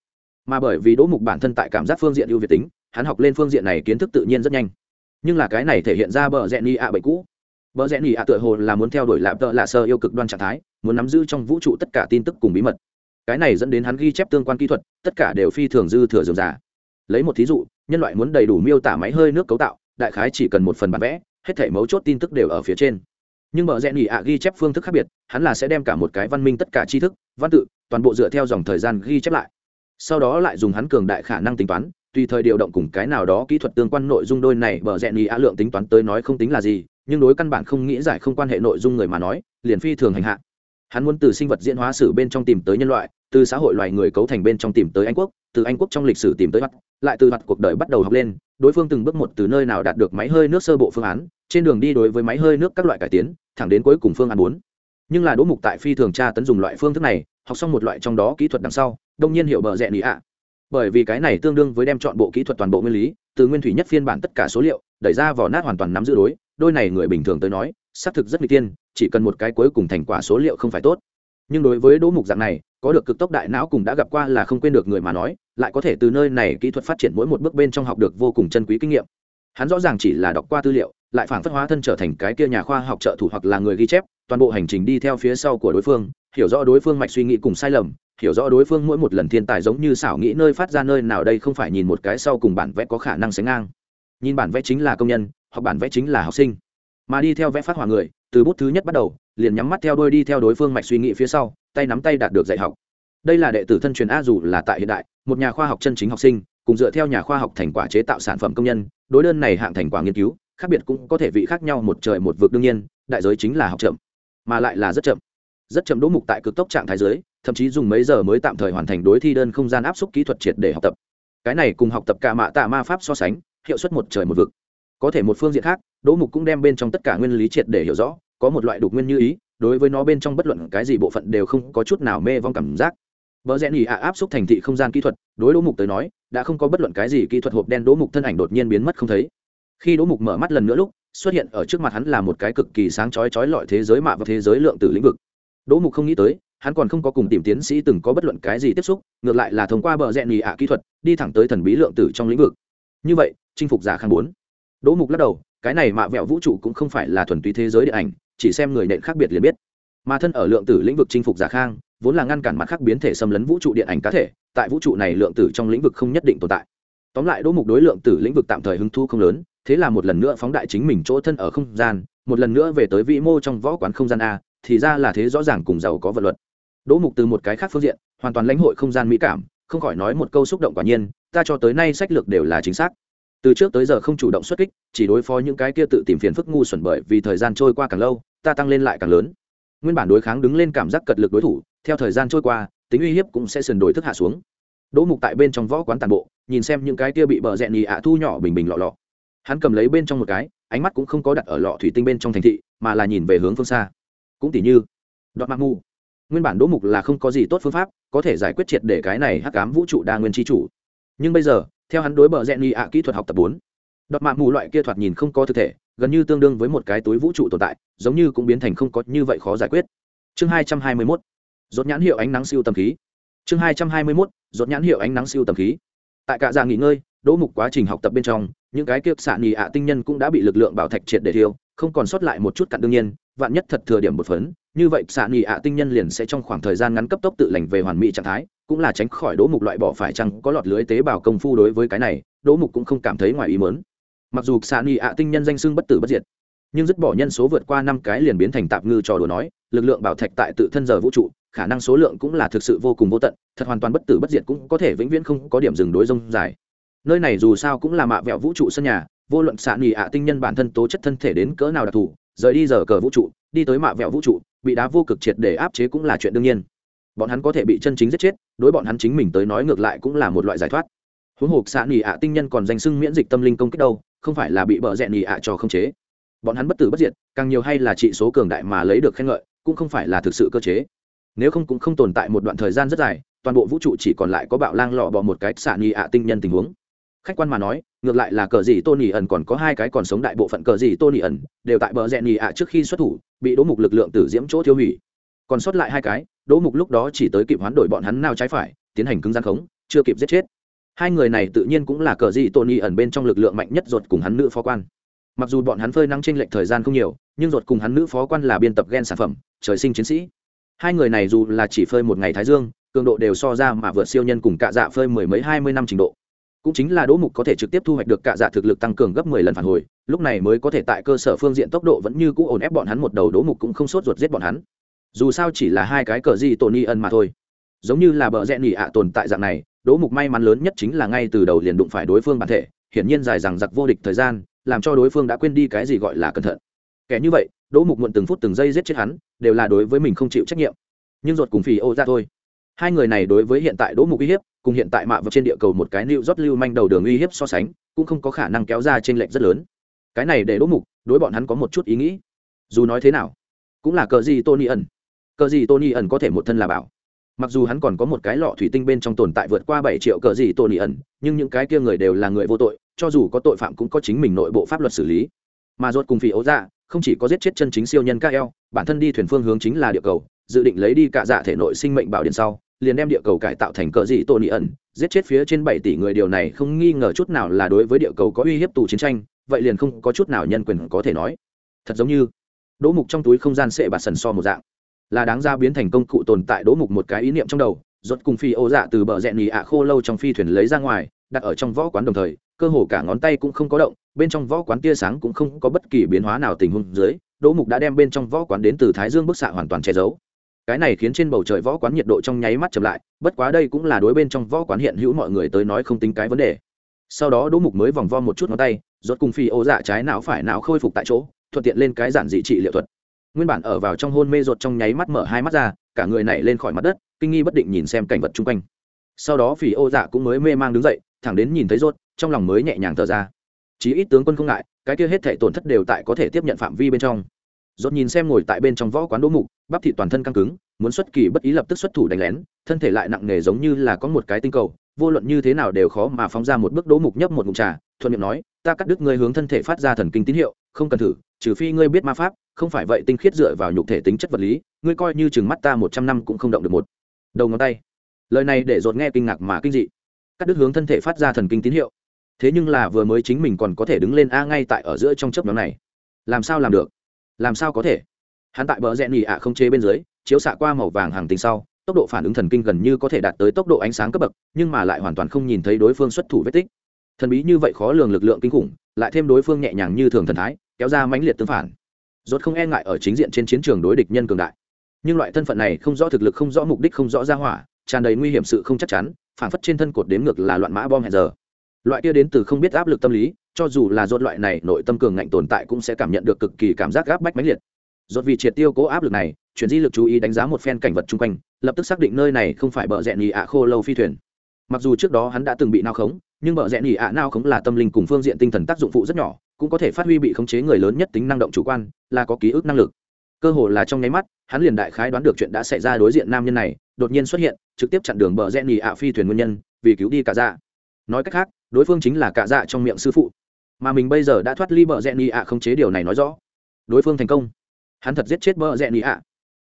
Mà bởi vì đỗ mục bản thân tại cảm giác phương diện ưu việt tính, hắn học lên phương diện này kiến thức tự nhiên rất nhanh. Nhưng là cái này thể hiện ra bờ rẽ ni ạ bệnh cũ. Bờ rẽ ni ạ tựa hồ là muốn theo đuổi lạp tợ lạ sơ yêu cực đoan trạng thái muốn nắm giữ trong vũ trụ tất cả tin tức cùng bí mật. Cái này dẫn đến hắn ghi chép tương quan kỹ thuật, tất cả đều phi thường dư thừa dường giả lấy một thí dụ, nhân loại muốn đầy đủ miêu tả máy hơi nước cấu tạo, đại khái chỉ cần một phần bản vẽ, hết thể mấu chốt tin tức đều ở phía trên. Nhưng bờ rẽ nhị ạ ghi chép phương thức khác biệt, hắn là sẽ đem cả một cái văn minh tất cả tri thức, văn tự, toàn bộ dựa theo dòng thời gian ghi chép lại. Sau đó lại dùng hắn cường đại khả năng tính toán, tùy thời điều động cùng cái nào đó kỹ thuật tương quan nội dung đôi này, bờ rẽ nhị ạ lượng tính toán tới nói không tính là gì, nhưng đối căn bản không nghĩ giải không quan hệ nội dung người mà nói, liền phi thường hành hạ hắn muốn từ sinh vật diễn hóa sử bên trong tìm tới nhân loại, từ xã hội loài người cấu thành bên trong tìm tới anh quốc, từ anh quốc trong lịch sử tìm tới mặt lại từ mặt cuộc đời bắt đầu học lên, đối phương từng bước một từ nơi nào đạt được máy hơi nước sơ bộ phương án, trên đường đi đối với máy hơi nước các loại cải tiến, thẳng đến cuối cùng phương án bốn. Nhưng là đỗ mục tại phi thường tra tấn dùng loại phương thức này, học xong một loại trong đó kỹ thuật đằng sau, đông nhiên hiểu bờ rẽ lý ạ. Bởi vì cái này tương đương với đem chọn bộ kỹ thuật toàn bộ nguyên lý, từ nguyên thủy nhất phiên bản tất cả số liệu, đẩy ra vỏ nát hoàn toàn nắm giữ đối, đôi này người bình thường tới nói xác thực rất nguy tiên, chỉ cần một cái cuối cùng thành quả số liệu không phải tốt. Nhưng đối với đỗ mục dạng này, có được cực tốc đại não cùng đã gặp qua là không quên được người mà nói, lại có thể từ nơi này kỹ thuật phát triển mỗi một bước bên trong học được vô cùng chân quý kinh nghiệm. Hắn rõ ràng chỉ là đọc qua tư liệu, lại phản phất hóa thân trở thành cái kia nhà khoa học trợ thủ hoặc là người ghi chép, toàn bộ hành trình đi theo phía sau của đối phương, hiểu rõ đối phương mạch suy nghĩ cùng sai lầm, hiểu rõ đối phương mỗi một lần thiên tài giống như xảo nghĩ nơi phát ra nơi nào đây không phải nhìn một cái sau cùng bản vẽ có khả năng sánh ngang. Nhìn bản vẽ chính là công nhân hoặc bản vẽ chính là học sinh mà đi theo vẽ phát hỏa người, từ bút thứ nhất bắt đầu, liền nhắm mắt theo đôi đi theo đối phương mạch suy nghĩ phía sau, tay nắm tay đạt được dạy học. Đây là đệ tử thân truyền a dù là tại hiện đại, một nhà khoa học chân chính học sinh, cùng dựa theo nhà khoa học thành quả chế tạo sản phẩm công nhân, đối đơn này hạng thành quả nghiên cứu, khác biệt cũng có thể vị khác nhau một trời một vực đương nhiên, đại giới chính là học chậm, mà lại là rất chậm. Rất chậm đỗ mục tại cực tốc trạng thái giới thậm chí dùng mấy giờ mới tạm thời hoàn thành đối thi đơn không gian áp suất kỹ thuật triệt để học tập. Cái này cùng học tập cả mạ tạ ma pháp so sánh, hiệu suất một trời một vực. Có thể một phương diện khác đỗ mục cũng đem bên trong tất cả nguyên lý triệt để hiểu rõ có một loại đục nguyên như ý đối với nó bên trong bất luận cái gì bộ phận đều không có chút nào mê vong cảm giác Bờ rẽ nhì ạ áp xúc thành thị không gian kỹ thuật, đối Đỗ Mục tới nói, đã không có bất luận cái gì kỹ thuật hộp đen Đỗ Mục thân ảnh đột nhiên biến mất không thấy. Khi Đỗ Mục mở mắt lần nữa lúc, xuất hiện ở trước mặt hắn là một cái cực kỳ sáng chói chói lọi thế giới mạ và thế giới lượng tử lĩnh vực. Đỗ Mục không nghĩ tới, hắn còn không có cùng tìm tiến sĩ từng có bất luận cái gì tiếp xúc, ngược lại là thông qua bờ rẽ nhì ạ kỹ thuật, đi thẳng tới thần bí lượng tử trong lĩnh vực. Như vậy, chinh phục giả khang bốn. Đỗ Mục lắc đầu, cái này mạ vẹo vũ trụ cũng không phải là thuần túy thế giới điện ảnh, chỉ xem người nện khác biệt liền biết. Mà thân ở lượng tử lĩnh vực chinh phục giả khang, vốn là ngăn cản mặt khác biến thể xâm lấn vũ trụ điện ảnh cá thể tại vũ trụ này lượng tử trong lĩnh vực không nhất định tồn tại. Tóm lại đỗ mục đối lượng tử lĩnh vực tạm thời hứng thu không lớn thế là một lần nữa phóng đại chính mình chỗ thân ở không gian một lần nữa về tới vĩ mô trong võ quán không gian a thì ra là thế rõ ràng cùng giàu có vật luật. Đỗ mục từ một cái khác phương diện hoàn toàn lãnh hội không gian mỹ cảm không khỏi nói một câu xúc động quả nhiên ta cho tới nay sách lược đều là chính xác từ trước tới giờ không chủ động xuất kích, chỉ đối phó những cái kia tự tìm phiền phức ngu xuẩn bởi vì thời gian trôi qua càng lâu, ta tăng lên lại càng lớn. Nguyên bản đối kháng đứng lên cảm giác cật lực đối thủ, theo thời gian trôi qua, tính uy hiếp cũng sẽ sườn đổi thức hạ xuống. Đỗ mục tại bên trong võ quán tàn bộ, nhìn xem những cái kia bị bờ rẽ nhì ạ thu nhỏ bình bình lọ lọ. Hắn cầm lấy bên trong một cái, ánh mắt cũng không có đặt ở lọ thủy tinh bên trong thành thị, mà là nhìn về hướng phương xa. Cũng tỉ như đoạn mặc ngu. nguyên bản đỗ mục là không có gì tốt phương pháp, có thể giải quyết triệt để cái này hắc cám vũ trụ đa nguyên tri chủ. Nhưng bây giờ theo hắn đối bờ rẽ nhì ạ kỹ thuật học tập bốn, đọt mạng mù loại kia thoạt nhìn không có thực thể, gần như tương đương với một cái túi vũ trụ tồn tại, giống như cũng biến thành không có như vậy khó giải quyết. Chương hai trăm hai mươi mốt, rốt nhãn hiệu ánh nắng siêu tầm khí. Chương hai trăm hai mươi mốt, rốt nhãn hiệu ánh nắng siêu tầm khí. Tại cả già nghỉ ngơi, đỗ mục quá trình học tập bên trong, những cái kiếp xạ nghỉ ạ tinh nhân cũng đã bị lực lượng bảo thạch triệt để thiêu, không còn sót lại một chút cặn đương nhiên vạn nhất thật thừa điểm một phấn, như vậy xạ nghị ạ tinh nhân liền sẽ trong khoảng thời gian ngắn cấp tốc tự lành về hoàn mỹ trạng thái, cũng là tránh khỏi đỗ mục loại bỏ phải chăng, có lọt lưới tế bào công phu đối với cái này, đỗ mục cũng không cảm thấy ngoài ý mớn mặc dù xạ nghị ạ tinh nhân danh xưng bất tử bất diệt, nhưng dứt bỏ nhân số vượt qua năm cái liền biến thành tạp ngư trò đùa nói, lực lượng bảo thạch tại tự thân giờ vũ trụ, khả năng số lượng cũng là thực sự vô cùng vô tận, thật hoàn toàn bất tử bất diệt cũng có thể vĩnh viễn không có điểm dừng đối rông dài. Nơi này dù sao cũng là mạ vẹo vũ trụ sân nhà, vô luận xạ nghỉ ạ tinh nhân bản thân tố chất thân thể đến cỡ nào đặc thù rời đi giờ cờ vũ trụ, đi tới mạ vẹo vũ trụ, bị đá vô cực triệt để áp chế cũng là chuyện đương nhiên. Bọn hắn có thể bị chân chính giết chết, đối bọn hắn chính mình tới nói ngược lại cũng là một loại giải thoát. Huống hồ xạ nghỉ ạ tinh nhân còn danh sưng miễn dịch tâm linh công kích đâu, không phải là bị bợ rẽ nghỉ ạ cho không chế. Bọn hắn bất tử bất diệt, càng nhiều hay là trị số cường đại mà lấy được khen ngợi, cũng không phải là thực sự cơ chế. Nếu không cũng không tồn tại một đoạn thời gian rất dài, toàn bộ vũ trụ chỉ còn lại có bạo lang lọ bọ một cái xạ nghi ạ tinh nhân tình huống khách quan mà nói, ngược lại là cờ gì tôn nhì ẩn còn có hai cái còn sống đại bộ phận cờ gì tôn nhì ẩn, đều tại bờ rẽ nhì ạ trước khi xuất thủ, bị đỗ mục lực lượng tử diễm chỗ tiêu hủy. Còn sót lại hai cái, đỗ mục lúc đó chỉ tới kịp hoán đổi bọn hắn nào trái phải, tiến hành cứng gian khống, chưa kịp giết chết. Hai người này tự nhiên cũng là cờ dị tony ẩn bên trong lực lượng mạnh nhất ruột cùng hắn nữ phó quan. Mặc dù bọn hắn phơi nắng trên lệnh thời gian không nhiều, nhưng ruột cùng hắn nữ phó quan là biên tập gen sản phẩm, trời sinh chiến sĩ. Hai người này dù là chỉ phơi một ngày thái dương, cường độ đều so ra mà vượt siêu nhân cùng cạ dạ phơi mười mấy hai mươi năm trình độ cũng chính là đỗ mục có thể trực tiếp thu hoạch được cạ dạ thực lực tăng cường gấp mười lần phản hồi, lúc này mới có thể tại cơ sở phương diện tốc độ vẫn như cũ ổn ép bọn hắn một đầu, đỗ mục cũng không sốt ruột giết bọn hắn. Dù sao chỉ là hai cái cờ gì tổn y ân mà thôi. Giống như là bờ rẽ nỉ ạ tồn tại dạng này, đỗ mục may mắn lớn nhất chính là ngay từ đầu liền đụng phải đối phương bản thể, hiển nhiên dài rằng giặc vô địch thời gian, làm cho đối phương đã quên đi cái gì gọi là cẩn thận. Kẻ như vậy, đỗ mục muộn từng phút từng giây giết chết hắn, đều là đối với mình không chịu trách nhiệm. Nhưng ruột cùng phì ô ra thôi. Hai người này đối với hiện tại đỗ mục uy hiếp cùng hiện tại mạ vào trên địa cầu một cái lưu rót lưu manh đầu đường uy hiếp so sánh, cũng không có khả năng kéo ra trên lệnh rất lớn. Cái này để đỗ mục đối bọn hắn có một chút ý nghĩ. Dù nói thế nào, cũng là cờ gì tony ẩn. Cờ gì tony ẩn có thể một thân là bảo. Mặc dù hắn còn có một cái lọ thủy tinh bên trong tồn tại vượt qua bảy triệu cờ gì tony ẩn, nhưng những cái kia người đều là người vô tội, cho dù có tội phạm cũng có chính mình nội bộ pháp luật xử lý. Mà rốt cùng phi ấu dạ không chỉ có giết chết chân chính siêu nhân các eo bản thân đi thuyền phương hướng chính là địa cầu, dự định lấy đi cả dạ thể nội sinh mệnh bảo điện sau liền đem địa cầu cải tạo thành cờ dị tony ẩn, giết chết phía trên bảy tỷ người, điều này không nghi ngờ chút nào là đối với địa cầu có uy hiếp tù chiến tranh, vậy liền không có chút nào nhân quyền có thể nói. Thật giống như, đỗ mục trong túi không gian sệ bạt sần so một dạng. Là đáng ra biến thành công cụ tồn tại đỗ mục một cái ý niệm trong đầu, rốt cùng phi ô dạ từ bờ rẽ nhì ạ khô lâu trong phi thuyền lấy ra ngoài, đặt ở trong võ quán đồng thời, cơ hồ cả ngón tay cũng không có động, bên trong võ quán tia sáng cũng không có bất kỳ biến hóa nào tình huống dưới, đỗ mục đã đem bên trong võ quán đến từ thái dương bức xạ hoàn toàn che giấu cái này khiến trên bầu trời võ quán nhiệt độ trong nháy mắt chậm lại, bất quá đây cũng là đối bên trong võ quán hiện hữu mọi người tới nói không tính cái vấn đề. Sau đó đỗ mục mới vòng vo một chút ngón tay, rốt cùng phi ô dạ trái não phải não khôi phục tại chỗ, thuận tiện lên cái giản dị trị liệu thuật. Nguyên bản ở vào trong hôn mê rột trong nháy mắt mở hai mắt ra, cả người này lên khỏi mặt đất, kinh nghi bất định nhìn xem cảnh vật chung quanh. Sau đó phi ô dạ cũng mới mê mang đứng dậy, thẳng đến nhìn thấy rốt trong lòng mới nhẹ nhàng thở ra. Chí ít tướng quân không ngại, cái kia hết thể tổn thất đều tại có thể tiếp nhận phạm vi bên trong rốt nhìn xem ngồi tại bên trong võ quán đỗ mục, bắp thịt toàn thân căng cứng, muốn xuất kỳ bất ý lập tức xuất thủ đánh lén, thân thể lại nặng nề giống như là có một cái tinh cầu, vô luận như thế nào đều khó mà phóng ra một bước đỗ mục nhấp một ngụm trà, thuận miệng nói, ta cắt đứt ngươi hướng thân thể phát ra thần kinh tín hiệu, không cần thử, trừ phi ngươi biết ma pháp, không phải vậy tinh khiết dựa vào nhục thể tính chất vật lý, ngươi coi như chừng mắt ta một trăm năm cũng không động được một đầu ngón tay. Lời này để dột nghe kinh ngạc mà kinh dị. Cắt đứt hướng thân thể phát ra thần kinh tín hiệu. Thế nhưng là vừa mới chính mình còn có thể đứng lên a ngay tại ở giữa trong chớp nhóm này. Làm sao làm được? Làm sao có thể? Hắn tại bờ rẽ nhì ạ không chế bên dưới, chiếu xạ qua màu vàng hàng tình sau, tốc độ phản ứng thần kinh gần như có thể đạt tới tốc độ ánh sáng cấp bậc, nhưng mà lại hoàn toàn không nhìn thấy đối phương xuất thủ vết tích. Thần bí như vậy khó lường lực lượng kinh khủng, lại thêm đối phương nhẹ nhàng như thường thần thái, kéo ra mãnh liệt tương phản. Rốt không e ngại ở chính diện trên chiến trường đối địch nhân cường đại. Nhưng loại thân phận này không rõ thực lực, không rõ mục đích, không rõ ra hỏa, tràn đầy nguy hiểm sự không chắc chắn, phản phất trên thân cột đếm ngược là loạn mã bom hẹn giờ. Loại kia đến từ không biết áp lực tâm lý cho dù là rốt loại này, nội tâm cường ngạnh tồn tại cũng sẽ cảm nhận được cực kỳ cảm giác gáp bách mãnh liệt. Rốt vì triệt tiêu cố áp lực này, chuyển di lực chú ý đánh giá một phen cảnh vật chung quanh, lập tức xác định nơi này không phải bờ rẽ nhì ạ khô lâu phi thuyền. Mặc dù trước đó hắn đã từng bị nao khống, nhưng bờ rẽ nhì ạ nao khống là tâm linh cùng phương diện tinh thần tác dụng phụ rất nhỏ, cũng có thể phát huy bị khống chế người lớn nhất tính năng động chủ quan, là có ký ức năng lực. Cơ hồ là trong nháy mắt, hắn liền đại khái đoán được chuyện đã xảy ra đối diện nam nhân này, đột nhiên xuất hiện, trực tiếp chặn đường bờ rẽ nhì ạ phi thuyền nguyên nhân, vì cứu đi cả dạ. Nói cách khác, đối phương chính là cả dạ trong miệng sư phụ mà mình bây giờ đã thoát ly bờ rẽ ni ạ không chế điều này nói rõ. Đối phương thành công. Hắn thật giết chết bờ rẽ ni ạ.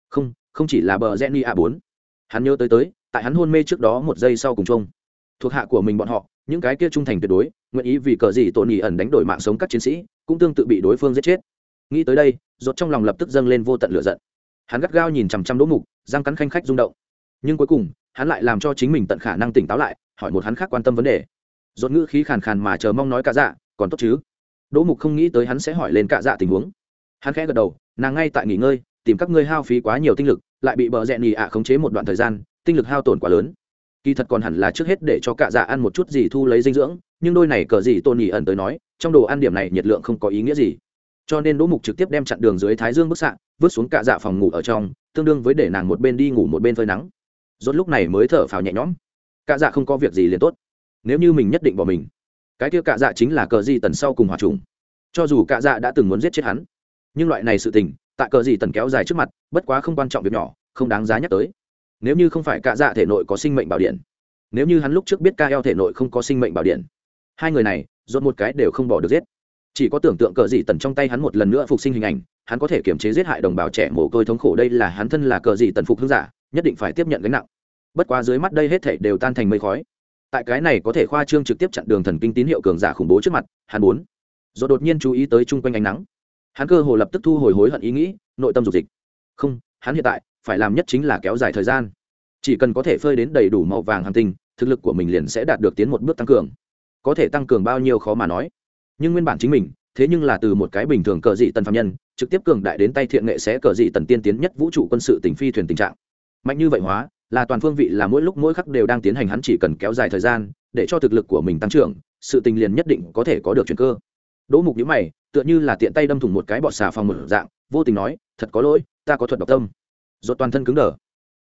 Không không chỉ là bờ rẽ ni ạ bốn. Hắn nhớ tới tới, tại hắn hôn mê trước đó một giây sau cùng chung. Thuộc hạ của mình bọn họ, những cái kia trung thành tuyệt đối, nguyện ý vì cờ gì tổn nhì ẩn đánh đổi mạng sống các chiến sĩ, cũng tương tự bị đối phương giết chết. Nghĩ tới đây, rốt trong lòng lập tức dâng lên vô tận lửa giận. Hắn gắt gao nhìn chằm chằm đỗ mục, răng cắn khanh khách rung động. Nhưng cuối cùng, hắn lại làm cho chính mình tận khả năng tỉnh táo lại, hỏi một hắn khác quan tâm vấn đề. Rốt ngữ khí khàn khàn mà chờ mong nói cả dạ còn tốt chứ? Đỗ mục không nghĩ tới hắn sẽ hỏi lên cả dạ tình huống. Hắn khẽ gật đầu, nàng ngay tại nghỉ ngơi, tìm các ngươi hao phí quá nhiều tinh lực, lại bị bờ rẽ nhì ạ khống chế một đoạn thời gian, tinh lực hao tổn quá lớn. Kỳ thật còn hẳn là trước hết để cho cạ dạ ăn một chút gì thu lấy dinh dưỡng, nhưng đôi này cờ gì tôn nhì ẩn tới nói, trong đồ ăn điểm này nhiệt lượng không có ý nghĩa gì. Cho nên đỗ mục trực tiếp đem chặn đường dưới thái dương bức xạ, vứt xuống cạ dạ phòng ngủ ở trong, tương đương với để nàng một bên đi ngủ một bên phơi nắng. Rốt lúc này mới thở phào nhẹ nhõm. Cạ dạ không có việc gì liền tốt. Nếu như mình nhất định bỏ mình cái kia cạ dạ chính là cờ Dị tần sau cùng hòa trùng. Cho dù cạ dạ đã từng muốn giết chết hắn, nhưng loại này sự tình, tại cờ Dị tần kéo dài trước mặt, bất quá không quan trọng việc nhỏ, không đáng giá nhắc tới. Nếu như không phải cạ dạ thể nội có sinh mệnh bảo điện, nếu như hắn lúc trước biết ca eo thể nội không có sinh mệnh bảo điện, hai người này dồn một cái đều không bỏ được giết. Chỉ có tưởng tượng cờ Dị tần trong tay hắn một lần nữa phục sinh hình ảnh, hắn có thể kiểm chế giết hại đồng bào trẻ mồ côi thống khổ đây là hắn thân là cờ Dị tần phục hương giả, nhất định phải tiếp nhận gánh nặng. Bất quá dưới mắt đây hết thể đều tan thành mây khói tại cái này có thể khoa trương trực tiếp chặn đường thần kinh tín hiệu cường giả khủng bố trước mặt, hắn bốn rồi đột nhiên chú ý tới chung quanh ánh nắng. Hắn cơ hồ lập tức thu hồi hối hận ý nghĩ, nội tâm dục dịch. Không, hắn hiện tại phải làm nhất chính là kéo dài thời gian. Chỉ cần có thể phơi đến đầy đủ màu vàng hàn tinh, thực lực của mình liền sẽ đạt được tiến một bước tăng cường. Có thể tăng cường bao nhiêu khó mà nói. Nhưng nguyên bản chính mình, thế nhưng là từ một cái bình thường cờ dị tần phạm nhân, trực tiếp cường đại đến tay thiện nghệ sẽ cờ dị tần tiên tiến nhất vũ trụ quân sự tỉnh phi thuyền tình trạng. Mạnh như vậy hóa là toàn phương vị là mỗi lúc mỗi khắc đều đang tiến hành hắn chỉ cần kéo dài thời gian, để cho thực lực của mình tăng trưởng, sự tình liền nhất định có thể có được chuyển cơ. Đỗ mục nhữ mày, tựa như là tiện tay đâm thủng một cái bọt xà phòng một dạng, vô tình nói, thật có lỗi, ta có thuật độc tâm. Dốt toàn thân cứng đờ.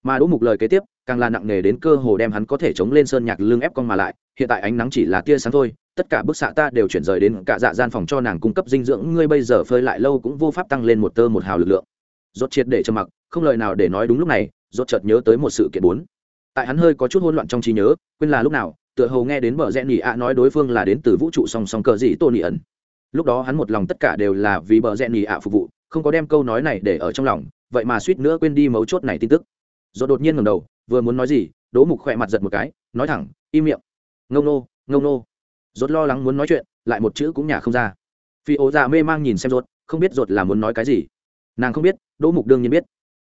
Mà đỗ mục lời kế tiếp, càng là nặng nề đến cơ hồ đem hắn có thể chống lên sơn nhạc lưng ép con mà lại, hiện tại ánh nắng chỉ là tia sáng thôi, tất cả bức xạ ta đều chuyển rời đến cả dạ gian phòng cho nàng cung cấp dinh dưỡng, ngươi bây giờ phơi lại lâu cũng vô pháp tăng lên một tơ một hào lực lượng. Rốt triệt để trầm mặc, không lời nào để nói đúng lúc này rốt chợt nhớ tới một sự kiện bốn. Tại hắn hơi có chút hỗn loạn trong trí nhớ, quên là lúc nào, tựa hồ nghe đến bờ rẽ nỉ ạ nói đối phương là đến từ vũ trụ song song cờ gì tô nỉ ẩn. Lúc đó hắn một lòng tất cả đều là vì bờ rẽ nỉ ạ phục vụ, không có đem câu nói này để ở trong lòng, vậy mà suýt nữa quên đi mấu chốt này tin tức. Rồi đột nhiên ngẩng đầu, vừa muốn nói gì, đỗ mục khỏe mặt giật một cái, nói thẳng, im miệng. Ngông nô ngông nô. Rốt lo lắng muốn nói chuyện, lại một chữ cũng nhả không ra. Phi ố già mê mang nhìn xem rốt, không biết rốt là muốn nói cái gì. Nàng không biết, đỗ mục đương nhiên biết.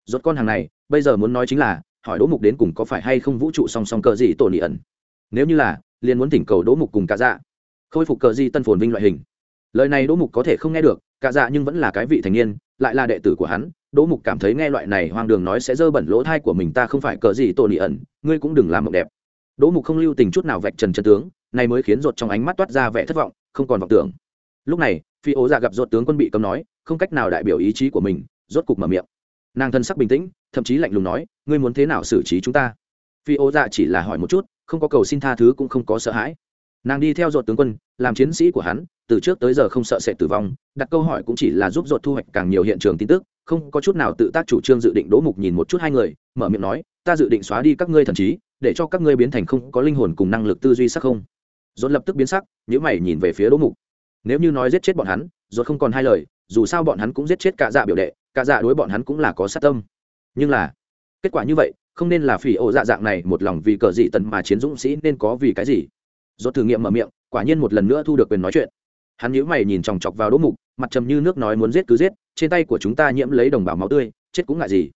Rốt con hàng này bây giờ muốn nói chính là, hỏi đỗ mục đến cùng có phải hay không vũ trụ song song cờ gì tổ nị ẩn? Nếu như là, liền muốn thỉnh cầu đỗ mục cùng cả dạ khôi phục cờ gì tân phồn vinh loại hình. Lời này đỗ mục có thể không nghe được cả dạ nhưng vẫn là cái vị thành niên, lại là đệ tử của hắn, đỗ mục cảm thấy nghe loại này hoang đường nói sẽ dơ bẩn lỗ thai của mình ta không phải cờ gì tổ nị ẩn, ngươi cũng đừng làm mộng đẹp. Đỗ mục không lưu tình chút nào vạch trần chân tướng, này mới khiến ruột trong ánh mắt toát ra vẻ thất vọng, không còn vọng tưởng. Lúc này, phi ố dạ gặp ruột tướng quân bị cấm nói, không cách nào đại biểu ý chí của mình, rốt cục mở miệng. Nàng thân sắc bình tĩnh thậm chí lạnh lùng nói, ngươi muốn thế nào xử trí chúng ta? Phi ố dạ chỉ là hỏi một chút, không có cầu xin tha thứ cũng không có sợ hãi. Nàng đi theo ruột tướng quân, làm chiến sĩ của hắn, từ trước tới giờ không sợ sẽ tử vong, đặt câu hỏi cũng chỉ là giúp ruột thu hoạch càng nhiều hiện trường tin tức, không có chút nào tự tác chủ trương dự định đỗ mục nhìn một chút hai người, mở miệng nói, ta dự định xóa đi các ngươi thần trí, để cho các ngươi biến thành không có linh hồn cùng năng lực tư duy sắc không. Dồn lập tức biến sắc nhữ mày nhìn về phía đỗ mục. Nếu như nói giết chết bọn hắn dồn không còn hai lời, dù sao bọn hắn cũng giết chết cả dạ biểu đệ, cả dạ đối bọn hắn cũng là có sát tâm nhưng là, kết quả như vậy, không nên là phỉ ổ dạ dạng này một lòng vì cờ dị tần mà chiến dũng sĩ nên có vì cái gì? Do thử nghiệm mở miệng, quả nhiên một lần nữa thu được quyền nói chuyện. Hắn nhíu mày nhìn chòng chọc vào đỗ mục, mặt trầm như nước nói muốn giết cứ giết, trên tay của chúng ta nhiễm lấy đồng bào máu tươi, chết cũng ngại gì.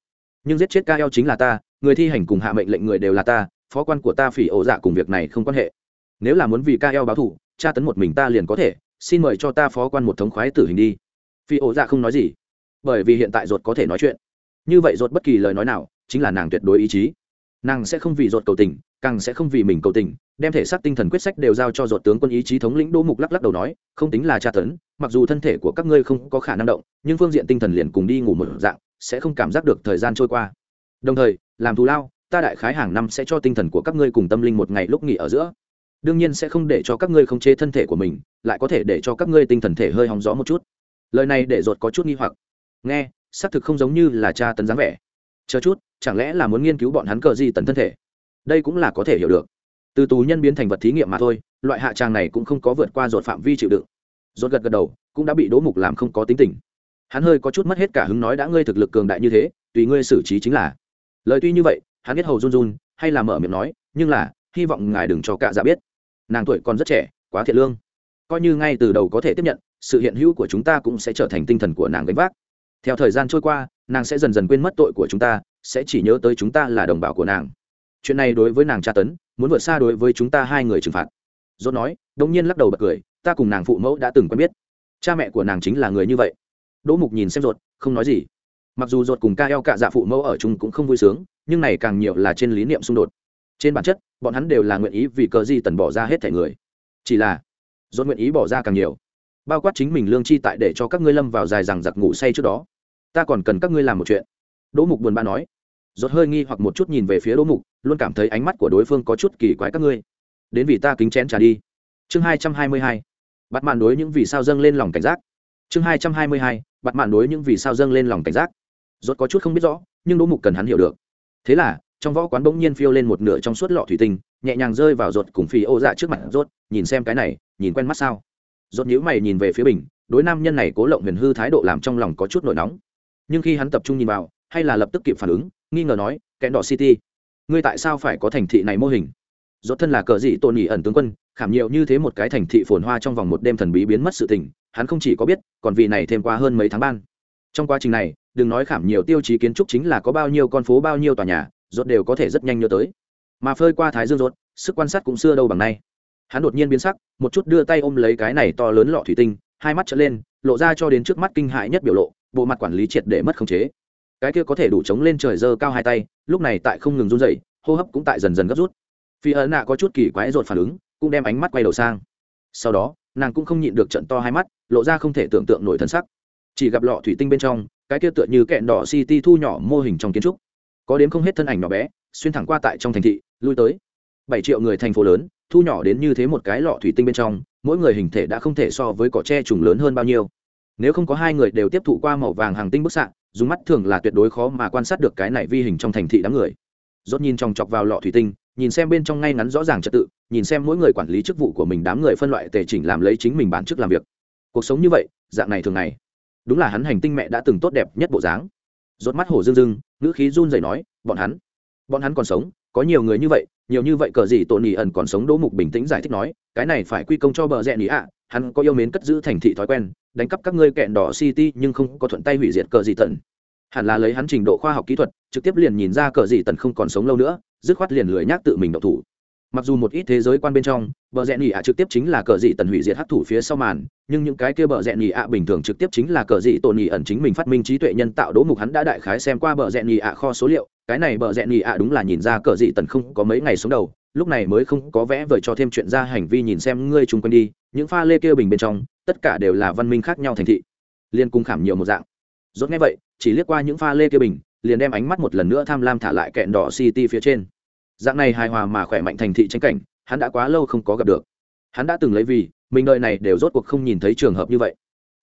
Nhưng giết chết ca eo chính là ta, người thi hành cùng hạ mệnh lệnh người đều là ta, phó quan của ta phỉ ổ dạ cùng việc này không quan hệ. Nếu là muốn vì ca eo báo thù, tra tấn một mình ta liền có thể, xin mời cho ta phó quan một thống khoái tử hình đi. Phỉ ổ dạ không nói gì, bởi vì hiện tại ruột có thể nói chuyện như vậy ruột bất kỳ lời nói nào, chính là nàng tuyệt đối ý chí. Nàng sẽ không vì ruột cầu tình, càng sẽ không vì mình cầu tình, đem thể xác tinh thần quyết sách đều giao cho ruột tướng quân ý chí thống lĩnh đỗ mục lắc lắc đầu nói, không tính là tra tấn, mặc dù thân thể của các ngươi không có khả năng động, nhưng phương diện tinh thần liền cùng đi ngủ một dạng, sẽ không cảm giác được thời gian trôi qua. Đồng thời, làm thù lao, ta đại khái hàng năm sẽ cho tinh thần của các ngươi cùng tâm linh một ngày lúc nghỉ ở giữa. Đương nhiên sẽ không để cho các ngươi không chế thân thể của mình, lại có thể để cho các ngươi tinh thần thể hơi hóng gió một chút. Lời này để ruột có chút nghi hoặc. Nghe xác thực không giống như là cha tấn dáng vẻ. Chờ chút, chẳng lẽ là muốn nghiên cứu bọn hắn cờ gì tấn thân thể? Đây cũng là có thể hiểu được. Từ tù nhân biến thành vật thí nghiệm mà thôi, loại hạ tràng này cũng không có vượt qua ruột phạm vi chịu đựng. Ruột gật gật đầu, cũng đã bị đỗ mục làm không có tính tình. Hắn hơi có chút mất hết cả hứng nói đã ngươi thực lực cường đại như thế, tùy ngươi xử trí chính là. Lời tuy như vậy, hắn biết hầu run run, hay là mở miệng nói, nhưng là, hy vọng ngài đừng cho cạ dạ biết. Nàng tuổi còn rất trẻ, quá thiện lương. Coi như ngay từ đầu có thể tiếp nhận, sự hiện hữu của chúng ta cũng sẽ trở thành tinh thần của nàng gánh vác theo thời gian trôi qua, nàng sẽ dần dần quên mất tội của chúng ta, sẽ chỉ nhớ tới chúng ta là đồng bào của nàng. Chuyện này đối với nàng tra tấn, muốn vượt xa đối với chúng ta hai người trừng phạt. Dốt nói đông nhiên lắc đầu bật cười, ta cùng nàng phụ mẫu đã từng quen biết. Cha mẹ của nàng chính là người như vậy. Đỗ mục nhìn xem ruột, không nói gì. Mặc dù ruột cùng ca eo cạ dạ phụ mẫu ở chung cũng không vui sướng, nhưng này càng nhiều là trên lý niệm xung đột. Trên bản chất, bọn hắn đều là nguyện ý vì cờ di tần bỏ ra hết thẻ người. Chỉ là, ruột nguyện ý bỏ ra càng nhiều. Bao quát chính mình lương chi tại để cho các ngươi lâm vào dài rằng giặc ngủ say trước đó ta còn cần các ngươi làm một chuyện. Đỗ mục buồn bã nói. Rốt hơi nghi hoặc một chút nhìn về phía đỗ mục, luôn cảm thấy ánh mắt của đối phương có chút kỳ quái các ngươi. Đến vì ta kính chén trả đi. Chương hai trăm hai mươi hai. Bắt màn đối những vì sao dâng lên lòng cảnh giác. Chương hai trăm hai mươi hai. Bắt màn đối những vì sao dâng lên lòng cảnh giác. Rốt có chút không biết rõ, nhưng đỗ mục cần hắn hiểu được. Thế là, trong võ quán bỗng nhiên phiêu lên một nửa trong suốt lọ thủy tinh, nhẹ nhàng rơi vào rột cùng phi ô dạ trước mặt. Rốt, nhìn xem cái này, nhìn quen mắt sao? Rốt nhíu mày nhìn về phía bình đối nam nhân này cố lộng huyền hư thái độ làm trong lòng có chút nổi nóng nhưng khi hắn tập trung nhìn vào, hay là lập tức kịp phản ứng, nghi ngờ nói kẽn đỏ city, ngươi tại sao phải có thành thị này mô hình? Do thân là cờ dị tôn nhị ẩn tướng quân, khảm nhiều như thế một cái thành thị phồn hoa trong vòng một đêm thần bí biến mất sự tình, hắn không chỉ có biết, còn vì này thêm qua hơn mấy tháng ban. Trong quá trình này, đừng nói khảm nhiều tiêu chí kiến trúc chính là có bao nhiêu con phố, bao nhiêu tòa nhà, rốt đều có thể rất nhanh nhớ tới. Mà phơi qua thái dương rốt, sức quan sát cũng xưa đâu bằng nay. Hắn đột nhiên biến sắc, một chút đưa tay ôm lấy cái này to lớn lọ thủy tinh, hai mắt trở lên, lộ ra cho đến trước mắt kinh hại nhất biểu lộ bộ mặt quản lý triệt để mất khống chế. Cái kia có thể đủ chống lên trời dơ cao hai tay, lúc này tại không ngừng run dậy hô hấp cũng tại dần dần gấp rút. Phi ấn nạ có chút kỳ quái rột phản ứng, cũng đem ánh mắt quay đầu sang. Sau đó, nàng cũng không nhịn được trận to hai mắt, lộ ra không thể tưởng tượng nổi thân sắc. Chỉ gặp lọ thủy tinh bên trong, cái kia tựa như kẹn đỏ city thu nhỏ mô hình trong kiến trúc. Có đến không hết thân ảnh nhỏ bé, xuyên thẳng qua tại trong thành thị, lui tới. Bảy triệu người thành phố lớn, thu nhỏ đến như thế một cái lọ thủy tinh bên trong, mỗi người hình thể đã không thể so với cỏ tre trùng lớn hơn bao nhiêu nếu không có hai người đều tiếp thụ qua màu vàng hàng tinh bức xạ dùng mắt thường là tuyệt đối khó mà quan sát được cái này vi hình trong thành thị đám người. Rốt nhìn chòng chọc vào lọ thủy tinh nhìn xem bên trong ngay ngắn rõ ràng trật tự nhìn xem mỗi người quản lý chức vụ của mình đám người phân loại tề chỉnh làm lấy chính mình bản chức làm việc. Cuộc sống như vậy dạng này thường ngày. Đúng là hắn hành tinh mẹ đã từng tốt đẹp nhất bộ dáng. Rốt mắt hổ dương dưng, ngữ khí run rẩy nói bọn hắn bọn hắn còn sống có nhiều người như vậy nhiều như vậy cờ gì tổ nỉ ẩn còn sống đỗ mục bình tĩnh giải thích nói cái này phải quy công cho bờ rẽ nỉ ạ hắn có yêu mến cất giữ thành thị thói quen đánh cắp các ngươi kẹn đỏ city nhưng không có thuận tay hủy diệt cờ dị tần. Hẳn là lấy hắn trình độ khoa học kỹ thuật, trực tiếp liền nhìn ra cờ dị tần không còn sống lâu nữa, dứt khoát liền lười nhác tự mình động thủ. Mặc dù một ít thế giới quan bên trong, bờ rẽ nỉ ạ trực tiếp chính là cờ dị tần hủy diệt hắc thủ phía sau màn, nhưng những cái kia bờ rẽ nỉ ạ bình thường trực tiếp chính là cờ dị tổn nỉ ẩn chính mình phát minh trí tuệ nhân tạo đỗ mục hắn đã đại khái xem qua bờ rẽ nỉ ạ kho số liệu, cái này bờ rẽ nỉ ạ đúng là nhìn ra cờ dị tần không có mấy ngày sống đầu, lúc này mới không có vẽ vời cho thêm chuyện ra hành vi nhìn xem ngươi chung quanh đi, những pha lê kia bình bên trong tất cả đều là văn minh khác nhau thành thị. Liên cung khảm nhiều một dạng. Rốt nghe vậy, chỉ liếc qua những pha lê kia bình, liền đem ánh mắt một lần nữa tham lam thả lại kẹn đỏ city phía trên. Dạng này hài hòa mà khỏe mạnh thành thị tranh cảnh, hắn đã quá lâu không có gặp được. Hắn đã từng lấy vì, mình đời này đều rốt cuộc không nhìn thấy trường hợp như vậy.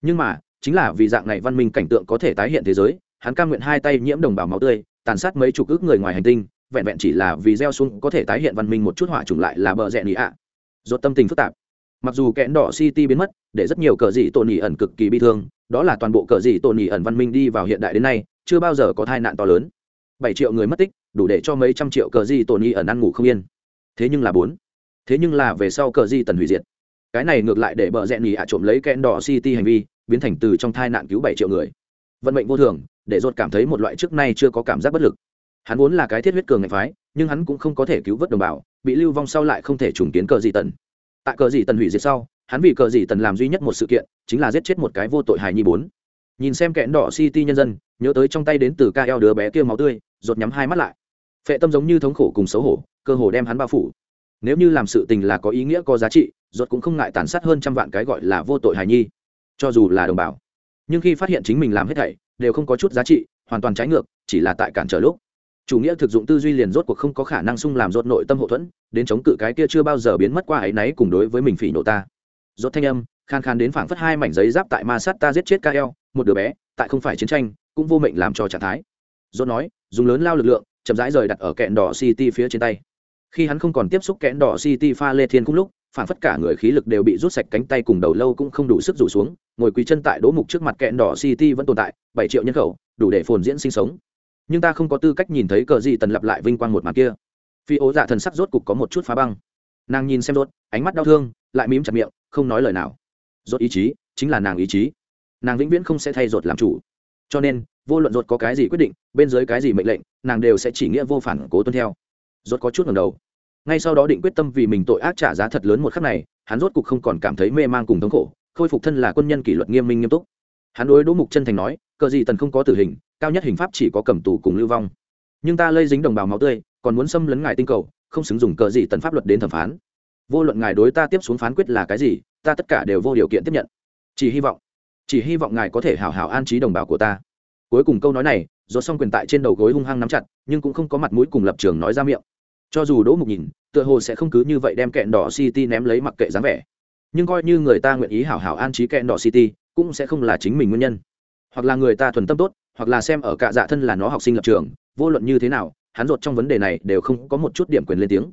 Nhưng mà, chính là vì dạng này văn minh cảnh tượng có thể tái hiện thế giới, hắn cam nguyện hai tay nhiễm đồng bào máu tươi, tàn sát mấy chục ước người ngoài hành tinh, vẹn vẹn chỉ là vì gieo xuống có thể tái hiện văn minh một chút hỏa trùng lại là bờ rẽ nỉ ạ. À. rốt tâm tình phức tạp mặc dù kẽn đỏ city biến mất, để rất nhiều cờ dị tổn nhị ẩn cực kỳ bi thương, đó là toàn bộ cờ dị tổn nhị ẩn văn minh đi vào hiện đại đến nay, chưa bao giờ có tai nạn to lớn. Bảy triệu người mất tích, đủ để cho mấy trăm triệu cờ dị tổn y ẩn ăn ngủ không yên. Thế nhưng là bốn. Thế nhưng là về sau cờ di tần hủy diệt. Cái này ngược lại để bờ rẽ nhì ạ trộm lấy kẽn đỏ city hành vi, biến thành từ trong thai nạn cứu bảy triệu người. Vận mệnh vô thường, để dột cảm thấy một loại trước nay chưa có cảm giác bất lực. Hắn vốn là cái thiết huyết cường ngạch phái, nhưng hắn cũng không có thể cứu vớt đồng bào, bị lưu vong sau lại không thể trùng kiến cờ dị tần tại cờ dị tần hủy diệt sau, hắn vì cờ dị tần làm duy nhất một sự kiện, chính là giết chết một cái vô tội hài nhi bốn. Nhìn xem kẽn đỏ city nhân dân, nhớ tới trong tay đến từ ca eo đứa bé kia máu tươi rột nhắm hai mắt lại. Phệ tâm giống như thống khổ cùng xấu hổ, cơ hồ đem hắn bao phủ. Nếu như làm sự tình là có ý nghĩa, có giá trị rột cũng không ngại tàn sát hơn trăm vạn cái gọi là vô tội hài nhi. Cho dù là đồng bào. Nhưng khi phát hiện chính mình làm hết thảy, đều không có chút giá trị, hoàn toàn trái ngược, chỉ là tại cản trở lúc chủ nghĩa thực dụng tư duy liền rốt cuộc không có khả năng sung làm rốt nội tâm hậu thuẫn, đến chống cự cái kia chưa bao giờ biến mất qua ấy náy cùng đối với mình phỉ nổ ta. Rốt thanh âm, khan khan đến phảng phất hai mảnh giấy giáp tại ma sát ta giết chết ca eo một đứa bé, tại không phải chiến tranh, cũng vô mệnh làm cho trạng thái. Rốt nói, dùng lớn lao lực lượng, chậm rãi rời đặt ở kẹn đỏ city phía trên tay. Khi hắn không còn tiếp xúc kẽn đỏ city pha lê thiên cung lúc phản phất cả người khí lực đều bị rút sạch cánh tay cùng đầu lâu cũng không đủ sức rủ xuống, ngồi quỳ chân tại đỗ mục trước mặt kẽn đỏ city vẫn tồn tại, bảy triệu nhân khẩu, đủ để phồn diễn sinh sống nhưng ta không có tư cách nhìn thấy cờ gì tần lặp lại vinh quang một màn kia. Phi ố dạ thần sắc rốt cục có một chút phá băng. Nàng nhìn xem rốt, ánh mắt đau thương, lại mím chặt miệng, không nói lời nào. Rốt ý chí, chính là nàng ý chí. Nàng vĩnh viễn không sẽ thay rốt làm chủ. Cho nên, vô luận rốt có cái gì quyết định, bên dưới cái gì mệnh lệnh, nàng đều sẽ chỉ nghĩa vô phản cố tuân theo. Rốt có chút ngẩng đầu. Ngay sau đó định quyết tâm vì mình tội ác trả giá thật lớn một khắc này, hắn rốt cục không còn cảm thấy mê man cùng thống khổ, khôi phục thân là quân nhân kỷ luật nghiêm minh nghiêm túc. Hắn đối đỗ mục chân thành nói, cờ gì tần không có tử hình cao nhất hình pháp chỉ có cầm tù cùng lưu vong. Nhưng ta lây dính đồng bào máu tươi, còn muốn xâm lấn ngài tinh cầu, không xứng dùng cờ gì tần pháp luật đến thẩm phán. Vô luận ngài đối ta tiếp xuống phán quyết là cái gì, ta tất cả đều vô điều kiện tiếp nhận. Chỉ hy vọng, chỉ hy vọng ngài có thể hảo hảo an trí đồng bào của ta. Cuối cùng câu nói này, do Song quyền tại trên đầu gối hung hăng nắm chặt, nhưng cũng không có mặt mũi cùng lập trường nói ra miệng. Cho dù đỗ mục nhìn, tựa hồ sẽ không cứ như vậy đem kẹn đỏ city ném lấy mặc kệ dáng vẻ. Nhưng coi như người ta nguyện ý hảo hảo an trí kẹn đỏ city, cũng sẽ không là chính mình nguyên nhân. Hoặc là người ta thuần tâm tốt hoặc là xem ở cả dạ thân là nó học sinh lập trường, vô luận như thế nào, hắn ruột trong vấn đề này đều không có một chút điểm quyền lên tiếng.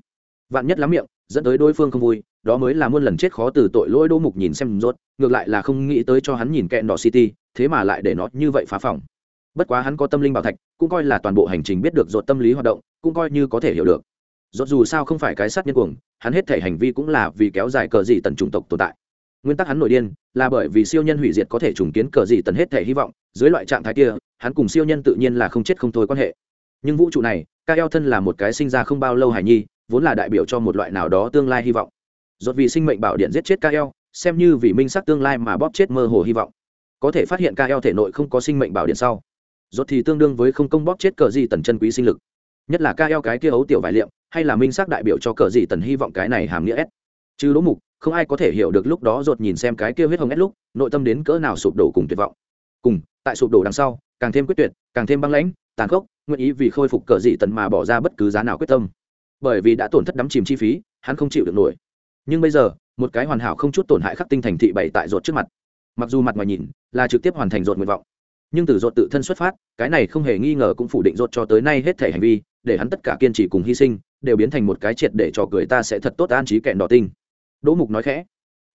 Vạn nhất lắm miệng, dẫn tới đối phương không vui, đó mới là muôn lần chết khó từ tội lỗi đỗ mục nhìn xem rốt, ngược lại là không nghĩ tới cho hắn nhìn kẹn đỏ city, thế mà lại để nó như vậy phá phòng. Bất quá hắn có tâm linh bảo thạch, cũng coi là toàn bộ hành trình biết được rốt tâm lý hoạt động, cũng coi như có thể hiểu được. Rốt dù sao không phải cái sát nhân cuồng, hắn hết thể hành vi cũng là vì kéo dài cờ gì tần chủng tộc tồn tại nguyên tắc hắn nổi điên là bởi vì siêu nhân hủy diệt có thể trùng kiến cờ gì tần hết thể hy vọng, dưới loại trạng thái kia, hắn cùng siêu nhân tự nhiên là không chết không thôi quan hệ. Nhưng vũ trụ này, ca eo thân là một cái sinh ra không bao lâu hải nhi, vốn là đại biểu cho một loại nào đó tương lai hy vọng. Dột vì sinh mệnh bảo điện giết chết ca eo, xem như vì minh sắc tương lai mà bóp chết mơ hồ hy vọng. Có thể phát hiện ca eo thể nội không có sinh mệnh bảo điện sau dột thì tương đương với không công bóp chết cờ gì tần chân quý sinh lực. Nhất là ca eo cái kia ấu tiểu vải liệm, hay là minh sắc đại biểu cho cờ gì tần hy vọng cái này hàm nghĩa s. Chứ đỗ mục không ai có thể hiểu được lúc đó rột nhìn xem cái kia huyết hồng ép lúc, nội tâm đến cỡ nào sụp đổ cùng tuyệt vọng. Cùng, tại sụp đổ đằng sau, càng thêm quyết tuyệt, càng thêm băng lãnh, tàn khốc, nguyện ý vì khôi phục cờ dị tần mà bỏ ra bất cứ giá nào quyết tâm. Bởi vì đã tổn thất đắm chìm chi phí, hắn không chịu được nổi. Nhưng bây giờ, một cái hoàn hảo không chút tổn hại khắc tinh thành thị bảy tại rột trước mặt. Mặc dù mặt ngoài nhìn, là trực tiếp hoàn thành rột nguyện vọng. Nhưng từ rột tự thân xuất phát, cái này không hề nghi ngờ cũng phủ định rột cho tới nay hết thể hành vi, để hắn tất cả kiên trì cùng hy sinh, đều biến thành một cái triệt để cho người ta sẽ thật tốt an trí kẹn đỏ tinh đỗ mục nói khẽ.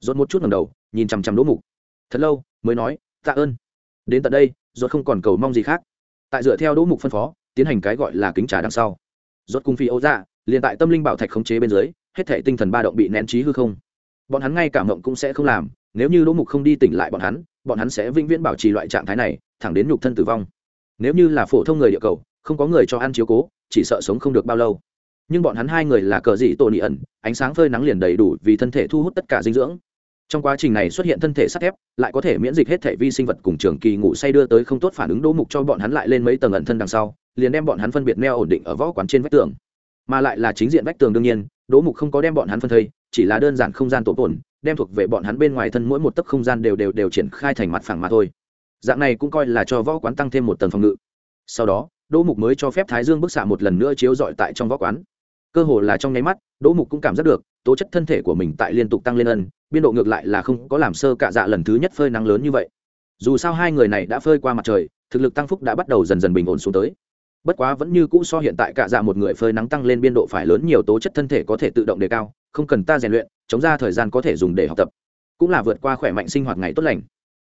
Dốt một chút ngầm đầu, nhìn chằm chằm đỗ mục. Thật lâu, mới nói, tạ ơn. Đến tận đây dốt không còn cầu mong gì khác. Tại dựa theo đỗ mục phân phó, tiến hành cái gọi là kính trà đằng sau. Rốt cung phi âu dạ liền tại tâm linh bảo thạch khống chế bên dưới, hết thể tinh thần ba động bị nén trí hư không. Bọn hắn ngay cả mộng cũng sẽ không làm, nếu như đỗ mục không đi tỉnh lại bọn hắn bọn hắn sẽ vĩnh viễn bảo trì loại trạng thái này, thẳng đến nhục thân tử vong. Nếu như là phổ thông người địa cầu, không có người cho ăn chiếu cố, chỉ sợ sống không được bao lâu nhưng bọn hắn hai người là cờ dị tổ nị ẩn, ánh sáng phơi nắng liền đầy đủ vì thân thể thu hút tất cả dinh dưỡng. Trong quá trình này xuất hiện thân thể sắt thép, lại có thể miễn dịch hết thể vi sinh vật cùng trường kỳ ngủ say đưa tới không tốt phản ứng đỗ mục cho bọn hắn lại lên mấy tầng ẩn thân đằng sau, liền đem bọn hắn phân biệt neo ổn định ở võ quán trên vách tường. Mà lại là chính diện vách tường đương nhiên, đỗ mục không có đem bọn hắn phân thây, chỉ là đơn giản không gian tổ tổn, đem thuộc về bọn hắn bên ngoài thân mỗi một tấc không gian đều đều đều triển khai thành mặt phẳng mà thôi. Dạng này cũng coi là cho võ quán tăng thêm một tầng phòng ngự. Sau đó, đỗ mục mới cho phép thái dương bức xạ một lần nữa chiếu dọi tại trong võ quán cơ hồ là trong nháy mắt, đỗ mục cũng cảm giác được, tố chất thân thể của mình tại liên tục tăng lên ân, biên độ ngược lại là không có làm sơ cạ dạ lần thứ nhất phơi nắng lớn như vậy. Dù sao hai người này đã phơi qua mặt trời, thực lực tăng phúc đã bắt đầu dần dần bình ổn xuống tới. Bất quá vẫn như cũ so hiện tại cạ dạ một người phơi nắng tăng lên biên độ phải lớn nhiều tố chất thân thể có thể tự động đề cao, không cần ta rèn luyện, chống ra thời gian có thể dùng để học tập. Cũng là vượt qua khỏe mạnh sinh hoạt ngày tốt lành.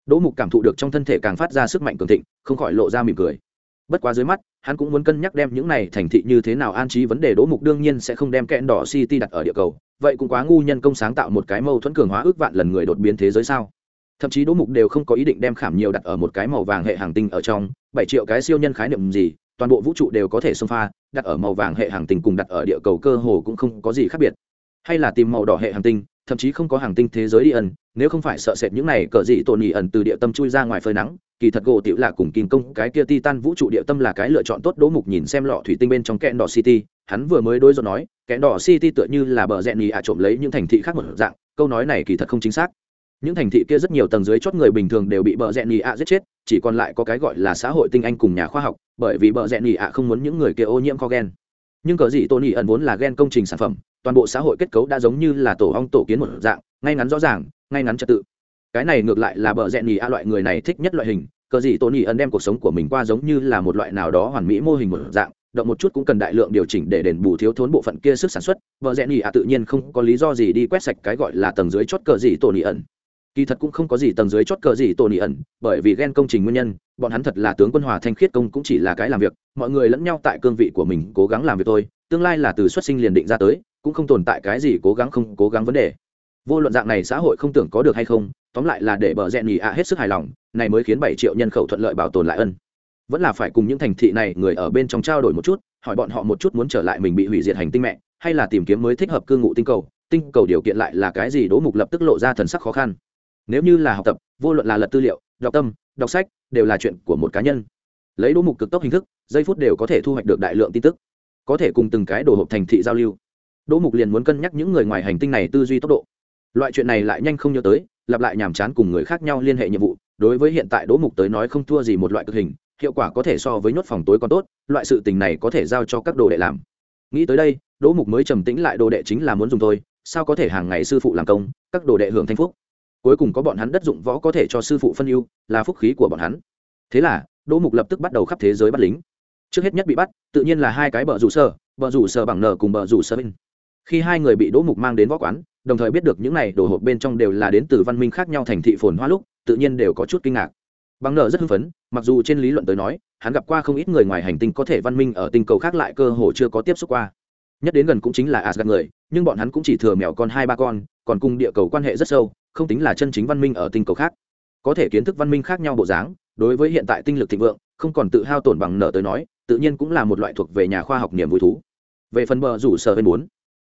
Đỗ mục cảm thụ được trong thân thể càng phát ra sức mạnh cường thịnh, không khỏi lộ ra mỉm cười bất quá dưới mắt, hắn cũng muốn cân nhắc đem những này thành thị như thế nào an trí vấn đề đỗ mục đương nhiên sẽ không đem kẽn đỏ city đặt ở địa cầu. Vậy cũng quá ngu nhân công sáng tạo một cái mâu thuẫn cường hóa ước vạn lần người đột biến thế giới sao? Thậm chí đỗ mục đều không có ý định đem khảm nhiều đặt ở một cái màu vàng hệ hàng tinh ở trong, bảy triệu cái siêu nhân khái niệm gì, toàn bộ vũ trụ đều có thể xông pha, đặt ở màu vàng hệ hàng tinh cùng đặt ở địa cầu cơ hồ cũng không có gì khác biệt. Hay là tìm màu đỏ hệ hàng tinh thậm chí không có hàng tinh thế giới đi ẩn, nếu không phải sợ sệt những này cờ dị tổn nhị ẩn từ địa tâm chui ra ngoài phơi nắng, kỳ thật gỗ tiểu là cùng kim công cái kia titan vũ trụ địa tâm là cái lựa chọn tốt, đỗ mục nhìn xem lọ thủy tinh bên trong kẽn đỏ city, hắn vừa mới đối rồi nói kẽn đỏ city tựa như là bờ rẹn nhì ạ trộm lấy những thành thị khác một dạng, câu nói này kỳ thật không chính xác. Những thành thị kia rất nhiều tầng dưới chót người bình thường đều bị bờ rẹn nhì ạ giết chết, chỉ còn lại có cái gọi là xã hội tinh anh cùng nhà khoa học, bởi vì bờ rẹn nhì ạ không muốn những người kia ô nhiễm kho gen. Nhưng cờ gì tôn nhị ẩn vốn là gen công trình sản phẩm toàn bộ xã hội kết cấu đã giống như là tổ ong tổ kiến một dạng, ngay ngắn rõ ràng, ngay ngắn trật tự. Cái này ngược lại là bờ rẽ nhì a loại người này thích nhất loại hình, cờ gì tôn nhì ẩn đem cuộc sống của mình qua giống như là một loại nào đó hoàn mỹ mô hình một dạng, động một chút cũng cần đại lượng điều chỉnh để đền bù thiếu thốn bộ phận kia sức sản xuất vợ rẽ nhì a tự nhiên không có lý do gì đi quét sạch cái gọi là tầng dưới chót cờ gì tổ nhì ẩn kỳ thật cũng không có gì tầng dưới chót cờ gì tổ nhì ẩn bởi vì ghen công trình nguyên nhân, bọn hắn thật là tướng quân hòa thanh khiết công cũng chỉ là cái làm việc, mọi người lẫn nhau tại cương vị của mình cố gắng làm việc thôi, tương lai là từ xuất sinh liền định ra tới cũng không tồn tại cái gì cố gắng không cố gắng vấn đề. Vô luận dạng này xã hội không tưởng có được hay không, tóm lại là để bờ rẽ nhì ạ hết sức hài lòng, này mới khiến bảy triệu nhân khẩu thuận lợi bảo tồn lại ân. Vẫn là phải cùng những thành thị này người ở bên trong trao đổi một chút, hỏi bọn họ một chút muốn trở lại mình bị hủy diệt hành tinh mẹ, hay là tìm kiếm mới thích hợp cư ngụ tinh cầu tinh cầu điều kiện lại là cái gì đỗ mục lập tức lộ ra thần sắc khó khăn. Nếu như là học tập, vô luận là lật tư liệu, đọc tâm, đọc sách, đều là chuyện của một cá nhân. Lấy đỗ mục cực tốc hình thức, giây phút đều có thể thu hoạch được đại lượng tin tức. Có thể cùng từng cái đồ hộp thành thị giao lưu đỗ mục liền muốn cân nhắc những người ngoài hành tinh này tư duy tốc độ. Loại chuyện này lại nhanh không nhớ tới, lặp lại nhàm chán cùng người khác nhau liên hệ nhiệm vụ, đối với hiện tại đỗ mục tới nói không thua gì một loại cực hình, hiệu quả có thể so với nhốt phòng tối còn tốt, loại sự tình này có thể giao cho các đồ đệ làm. Nghĩ tới đây, đỗ mục mới trầm tĩnh lại, đồ đệ chính là muốn dùng thôi, sao có thể hàng ngày sư phụ làm công, các đồ đệ hưởng thanh phúc. Cuối cùng có bọn hắn đất dụng võ có thể cho sư phụ phân ưu, là phúc khí của bọn hắn. Thế là, đỗ mục lập tức bắt đầu khắp thế giới bắt lính. Trước hết nhất bị bắt, tự nhiên là hai cái bờ rủ sơ bờ rủ sơ bằng nờ cùng bờ rủ sơ bên khi hai người bị đỗ mục mang đến võ quán, đồng thời biết được những này đồ hộp bên trong đều là đến từ văn minh khác nhau thành thị phồn hoa lúc, tự nhiên đều có chút kinh ngạc. Bằng nợ rất hưng phấn, mặc dù trên lý luận tới nói, hắn gặp qua không ít người ngoài hành tinh có thể văn minh ở tinh cầu khác lại cơ hồ chưa có tiếp xúc qua. Nhất đến gần cũng chính là asgad người, nhưng bọn hắn cũng chỉ thừa mèo con hai ba con, còn cùng địa cầu quan hệ rất sâu, không tính là chân chính văn minh ở tinh cầu khác. Có thể kiến thức văn minh khác nhau bộ dáng, đối với hiện tại tinh lực thịnh vượng, không còn tự hao tổn bằng nợ tới nói, tự nhiên cũng là một loại thuộc về nhà khoa học niềm vui thú. Về phần bờ rủ sở bên bốn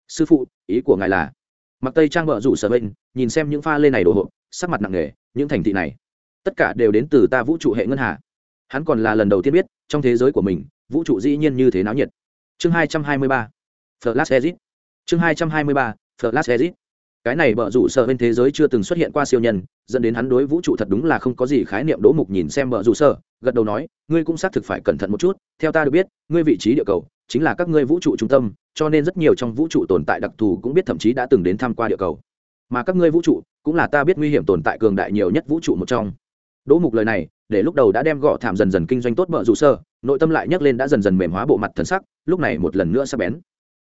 sư phụ, ý của ngài là, mặc tây trang bờ rủ sở bên nhìn xem những pha lê này đồ hộp, sắc mặt nặng nề, những thành thị này, tất cả đều đến từ ta vũ trụ hệ ngân hà. Hắn còn là lần đầu tiên biết, trong thế giới của mình, vũ trụ dĩ nhiên như thế náo nhiệt. Chương hai trăm hai mươi ba, flash exit. Chương hai trăm hai mươi ba, flash exit. Cái này bợ rủ sở bên thế giới chưa từng xuất hiện qua siêu nhân, dẫn đến hắn đối vũ trụ thật đúng là không có gì khái niệm đỗ mục nhìn xem bợ rủ sở, gật đầu nói, ngươi cũng xác thực phải cẩn thận một chút, theo ta được biết, ngươi vị trí địa cầu chính là các ngươi vũ trụ trung tâm, cho nên rất nhiều trong vũ trụ tồn tại đặc thù cũng biết thậm chí đã từng đến tham qua địa cầu. Mà các ngươi vũ trụ, cũng là ta biết nguy hiểm tồn tại cường đại nhiều nhất vũ trụ một trong. Đỗ mục lời này, để lúc đầu đã đem gõ thảm dần dần kinh doanh tốt bợ rủ sơ, nội tâm lại nhấc lên đã dần dần mềm hóa bộ mặt thần sắc, lúc này một lần nữa sắp bén.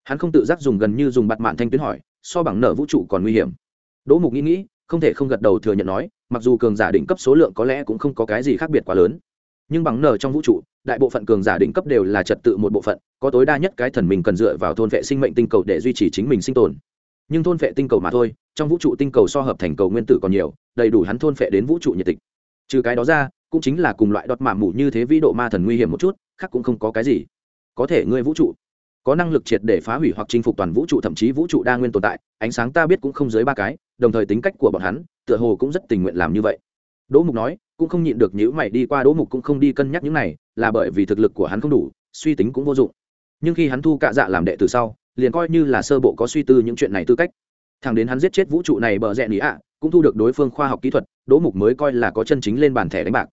Hắn không tự giác dùng gần như dùng bặt mạn thanh tuyến hỏi, so bằng nở vũ trụ còn nguy hiểm. Đỗ mục nghĩ nghĩ, không thể không gật đầu thừa nhận nói, mặc dù cường giả đỉnh cấp số lượng có lẽ cũng không có cái gì khác biệt quá lớn nhưng bằng nở trong vũ trụ, đại bộ phận cường giả đỉnh cấp đều là trật tự một bộ phận, có tối đa nhất cái thần mình cần dựa vào thôn vệ sinh mệnh tinh cầu để duy trì chính mình sinh tồn. Nhưng thôn vệ tinh cầu mà thôi, trong vũ trụ tinh cầu so hợp thành cầu nguyên tử còn nhiều, đầy đủ hắn thôn vệ đến vũ trụ nhiệt tịch. Trừ cái đó ra, cũng chính là cùng loại đọt mạ mủ như thế vĩ độ ma thần nguy hiểm một chút, khác cũng không có cái gì. Có thể ngươi vũ trụ, có năng lực triệt để phá hủy hoặc chinh phục toàn vũ trụ, thậm chí vũ trụ đa nguyên tồn tại, ánh sáng ta biết cũng không dưới ba cái, đồng thời tính cách của bọn hắn, tựa hồ cũng rất tình nguyện làm như vậy. Đỗ mục nói cũng không nhịn được nhữ mày đi qua đỗ mục cũng không đi cân nhắc những này, là bởi vì thực lực của hắn không đủ, suy tính cũng vô dụng. Nhưng khi hắn thu cạ dạ làm đệ từ sau, liền coi như là sơ bộ có suy tư những chuyện này tư cách. Thằng đến hắn giết chết vũ trụ này bờ rẽ nỉ ạ, cũng thu được đối phương khoa học kỹ thuật, đỗ mục mới coi là có chân chính lên bàn thẻ đánh bạc.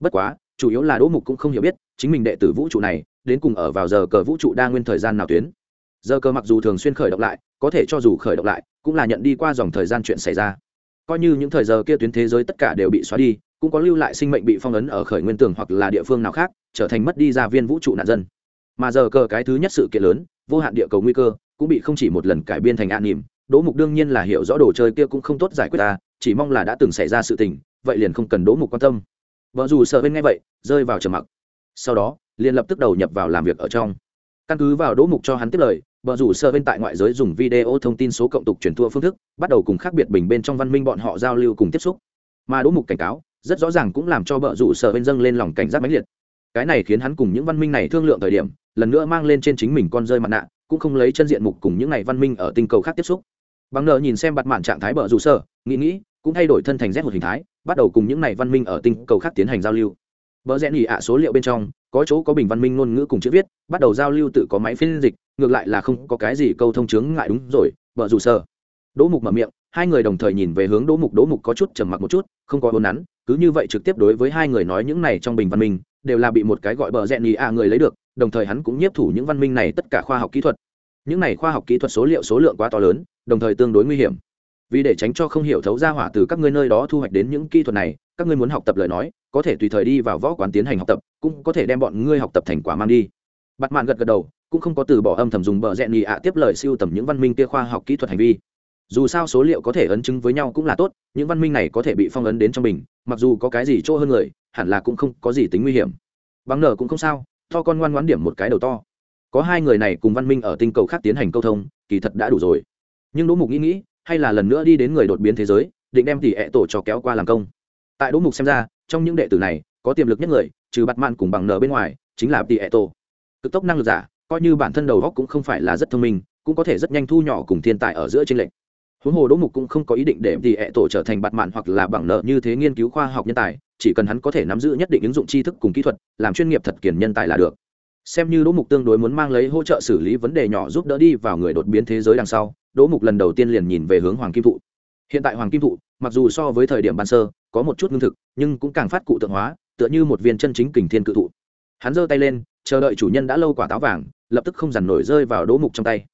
Bất quá, chủ yếu là đỗ mục cũng không hiểu biết, chính mình đệ tử vũ trụ này, đến cùng ở vào giờ cờ vũ trụ đa nguyên thời gian nào tuyến. Giờ cờ mặc dù thường xuyên khởi động lại, có thể cho dù khởi động lại, cũng là nhận đi qua dòng thời gian chuyện xảy ra. Coi như những thời giờ kia tuyến thế giới tất cả đều bị xóa đi cũng có lưu lại sinh mệnh bị phong ấn ở khởi nguyên tường hoặc là địa phương nào khác, trở thành mất đi gia viên vũ trụ nạn dân. Mà giờ cờ cái thứ nhất sự kiện lớn, vô hạn địa cầu nguy cơ, cũng bị không chỉ một lần cải biên thành an nỉm, đỗ mục đương nhiên là hiểu rõ đồ chơi kia cũng không tốt giải quyết ta, chỉ mong là đã từng xảy ra sự tình, vậy liền không cần đỗ mục quan tâm. Vợ dù sợ bên ngay vậy, rơi vào trầm mặc. Sau đó, liền lập tức đầu nhập vào làm việc ở trong. Căn cứ vào đỗ mục cho hắn tiếp lời, vợ dù sợ bên tại ngoại giới dùng video thông tin số cộng tục truyền thua phương thức, bắt đầu cùng khác biệt bình bên trong văn minh bọn họ giao lưu cùng tiếp xúc. Mà đỗ mục cảnh cáo rất rõ ràng cũng làm cho bợ rủ sợ bên dâng lên lòng cảnh giác mãnh liệt. Cái này khiến hắn cùng những văn minh này thương lượng thời điểm, lần nữa mang lên trên chính mình con rơi mặt nạ, cũng không lấy chân diện mục cùng những này văn minh ở tinh cầu khác tiếp xúc. Bằng nợ nhìn xem bặt mạn trạng thái bờ rủ sở, nghĩ nghĩ, cũng thay đổi thân thành rét một hình thái, bắt đầu cùng những này văn minh ở tinh cầu khác tiến hành giao lưu. Bờ rẽ nghỉ ạ số liệu bên trong, có chỗ có bình văn minh ngôn ngữ cùng chữ viết, bắt đầu giao lưu tự có máy phiên dịch, ngược lại là không có cái gì câu thông chướng ngại đúng rồi bờ rủ sở. Đỗ mục mở miệng hai người đồng thời nhìn về hướng đỗ mục. Đỗ mục có chút trầm mặc một chút, không có hôn nắn, cứ như vậy trực tiếp đối với hai người nói những này trong bình văn minh, đều là bị một cái gọi bờ rẽ nghỉ a người lấy được, đồng thời hắn cũng nhiếp thủ những văn minh này tất cả khoa học kỹ thuật. Những này khoa học kỹ thuật số liệu số lượng quá to lớn, đồng thời tương đối nguy hiểm. Vì để tránh cho không hiểu thấu ra hỏa từ các ngươi nơi đó thu hoạch đến những kỹ thuật này, các ngươi muốn học tập lời nói, có thể tùy thời đi vào võ quán tiến hành học tập, cũng có thể đem bọn ngươi học tập thành quả mang đi. Bặt mạn gật gật đầu, cũng không có từ bỏ âm thầm dùng bờ rẽ nhì ạ tiếp lời siêu tầm những văn minh kia khoa học kỹ thuật hành vi dù sao số liệu có thể ấn chứng với nhau cũng là tốt, những văn minh này có thể bị phong ấn đến trong mình mặc dù có cái gì chỗ hơn người, hẳn là cũng không có gì tính nguy hiểm. Bằng nở cũng không sao, to con ngoan ngoãn điểm một cái đầu to. Có hai người này cùng văn minh ở tinh cầu khác tiến hành câu thông, kỳ thật đã đủ rồi. Nhưng đỗ mục nghĩ nghĩ, hay là lần nữa đi đến người đột biến thế giới, định đem tỷ ẹ tổ cho kéo qua làm công. Tại đỗ mục xem ra, trong những đệ tử này, có tiềm lực nhất người, trừ bặt mạn cùng bằng nở bên ngoài, chính là tỷ ẹ tổ. Cực tốc năng lực giả, coi như bản thân đầu góc cũng không phải là rất thông minh, cũng có thể rất nhanh thu nhỏ cùng thiên tài ở giữa trên lệnh huống hồ đỗ mục cũng không có ý định để tỷ ẹ tổ trở thành bạt mạn hoặc là bằng nợ như thế nghiên cứu khoa học nhân tài, chỉ cần hắn có thể nắm giữ nhất định ứng dụng tri thức cùng kỹ thuật, làm chuyên nghiệp thật kiển nhân tài là được. Xem như đỗ mục tương đối muốn mang lấy hỗ trợ xử lý vấn đề nhỏ giúp đỡ đi vào người đột biến thế giới đằng sau, đỗ mục lần đầu tiên liền nhìn về hướng hoàng kim thụ. Hiện tại hoàng kim thụ, mặc dù so với thời điểm ban sơ, có một chút ngưng thực, nhưng cũng càng phát cụ tượng hóa, tựa như một viên chân chính kình thiên cự thụ. Hắn giơ tay lên, chờ đợi chủ nhân đã lâu quả táo vàng, lập tức không dằn nổi rơi vào đỗ mục trong tay.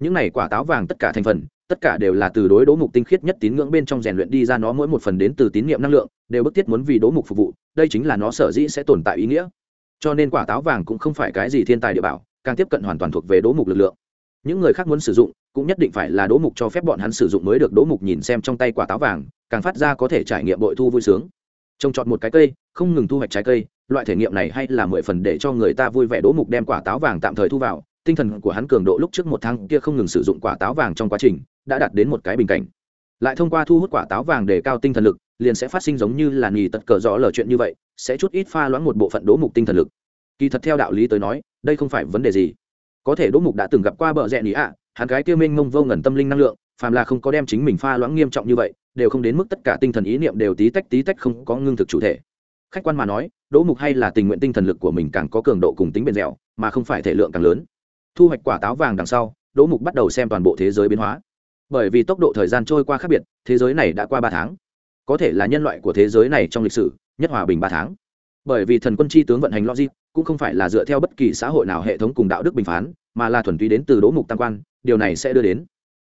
Những này quả táo vàng tất cả thành phần tất cả đều là từ đối đố mục tinh khiết nhất tín ngưỡng bên trong rèn luyện đi ra nó mỗi một phần đến từ tín nhiệm năng lượng, đều bức thiết muốn vì đố mục phục vụ, đây chính là nó sở dĩ sẽ tồn tại ý nghĩa. Cho nên quả táo vàng cũng không phải cái gì thiên tài địa bảo, càng tiếp cận hoàn toàn thuộc về đố mục lực lượng. Những người khác muốn sử dụng, cũng nhất định phải là đố mục cho phép bọn hắn sử dụng mới được đố mục nhìn xem trong tay quả táo vàng, càng phát ra có thể trải nghiệm bội thu vui sướng. Trồng trọt một cái cây, không ngừng thu hoạch trái cây, loại thể nghiệm này hay là mười phần để cho người ta vui vẻ đố mục đem quả táo vàng tạm thời thu vào, tinh thần của hắn cường độ lúc trước một tháng kia không ngừng sử dụng quả táo vàng trong quá trình đã đạt đến một cái bình cảnh. Lại thông qua thu hút quả táo vàng để cao tinh thần lực, liền sẽ phát sinh giống như là nghỉ tật cờ rõ lờ chuyện như vậy, sẽ chút ít pha loãng một bộ phận đỗ mục tinh thần lực. Kỳ thật theo đạo lý tới nói, đây không phải vấn đề gì. Có thể đỗ mục đã từng gặp qua bờ rẽ nỉ ạ, hắn cái kia minh mông vô ngần tâm linh năng lượng, phàm là không có đem chính mình pha loãng nghiêm trọng như vậy, đều không đến mức tất cả tinh thần ý niệm đều tí tách tí tách không có ngưng thực chủ thể. Khách quan mà nói, đỗ mục hay là tình nguyện tinh thần lực của mình càng có cường độ cùng tính bền dẻo, mà không phải thể lượng càng lớn. Thu hoạch quả táo vàng đằng sau, đỗ mục bắt đầu xem toàn bộ thế giới biến hóa bởi vì tốc độ thời gian trôi qua khác biệt, thế giới này đã qua ba tháng. Có thể là nhân loại của thế giới này trong lịch sử, nhất hòa bình ba tháng. Bởi vì thần quân chi tướng vận hành logic, cũng không phải là dựa theo bất kỳ xã hội nào hệ thống cùng đạo đức bình phán, mà là thuần túy đến từ đỗ mục tam quan, điều này sẽ đưa đến.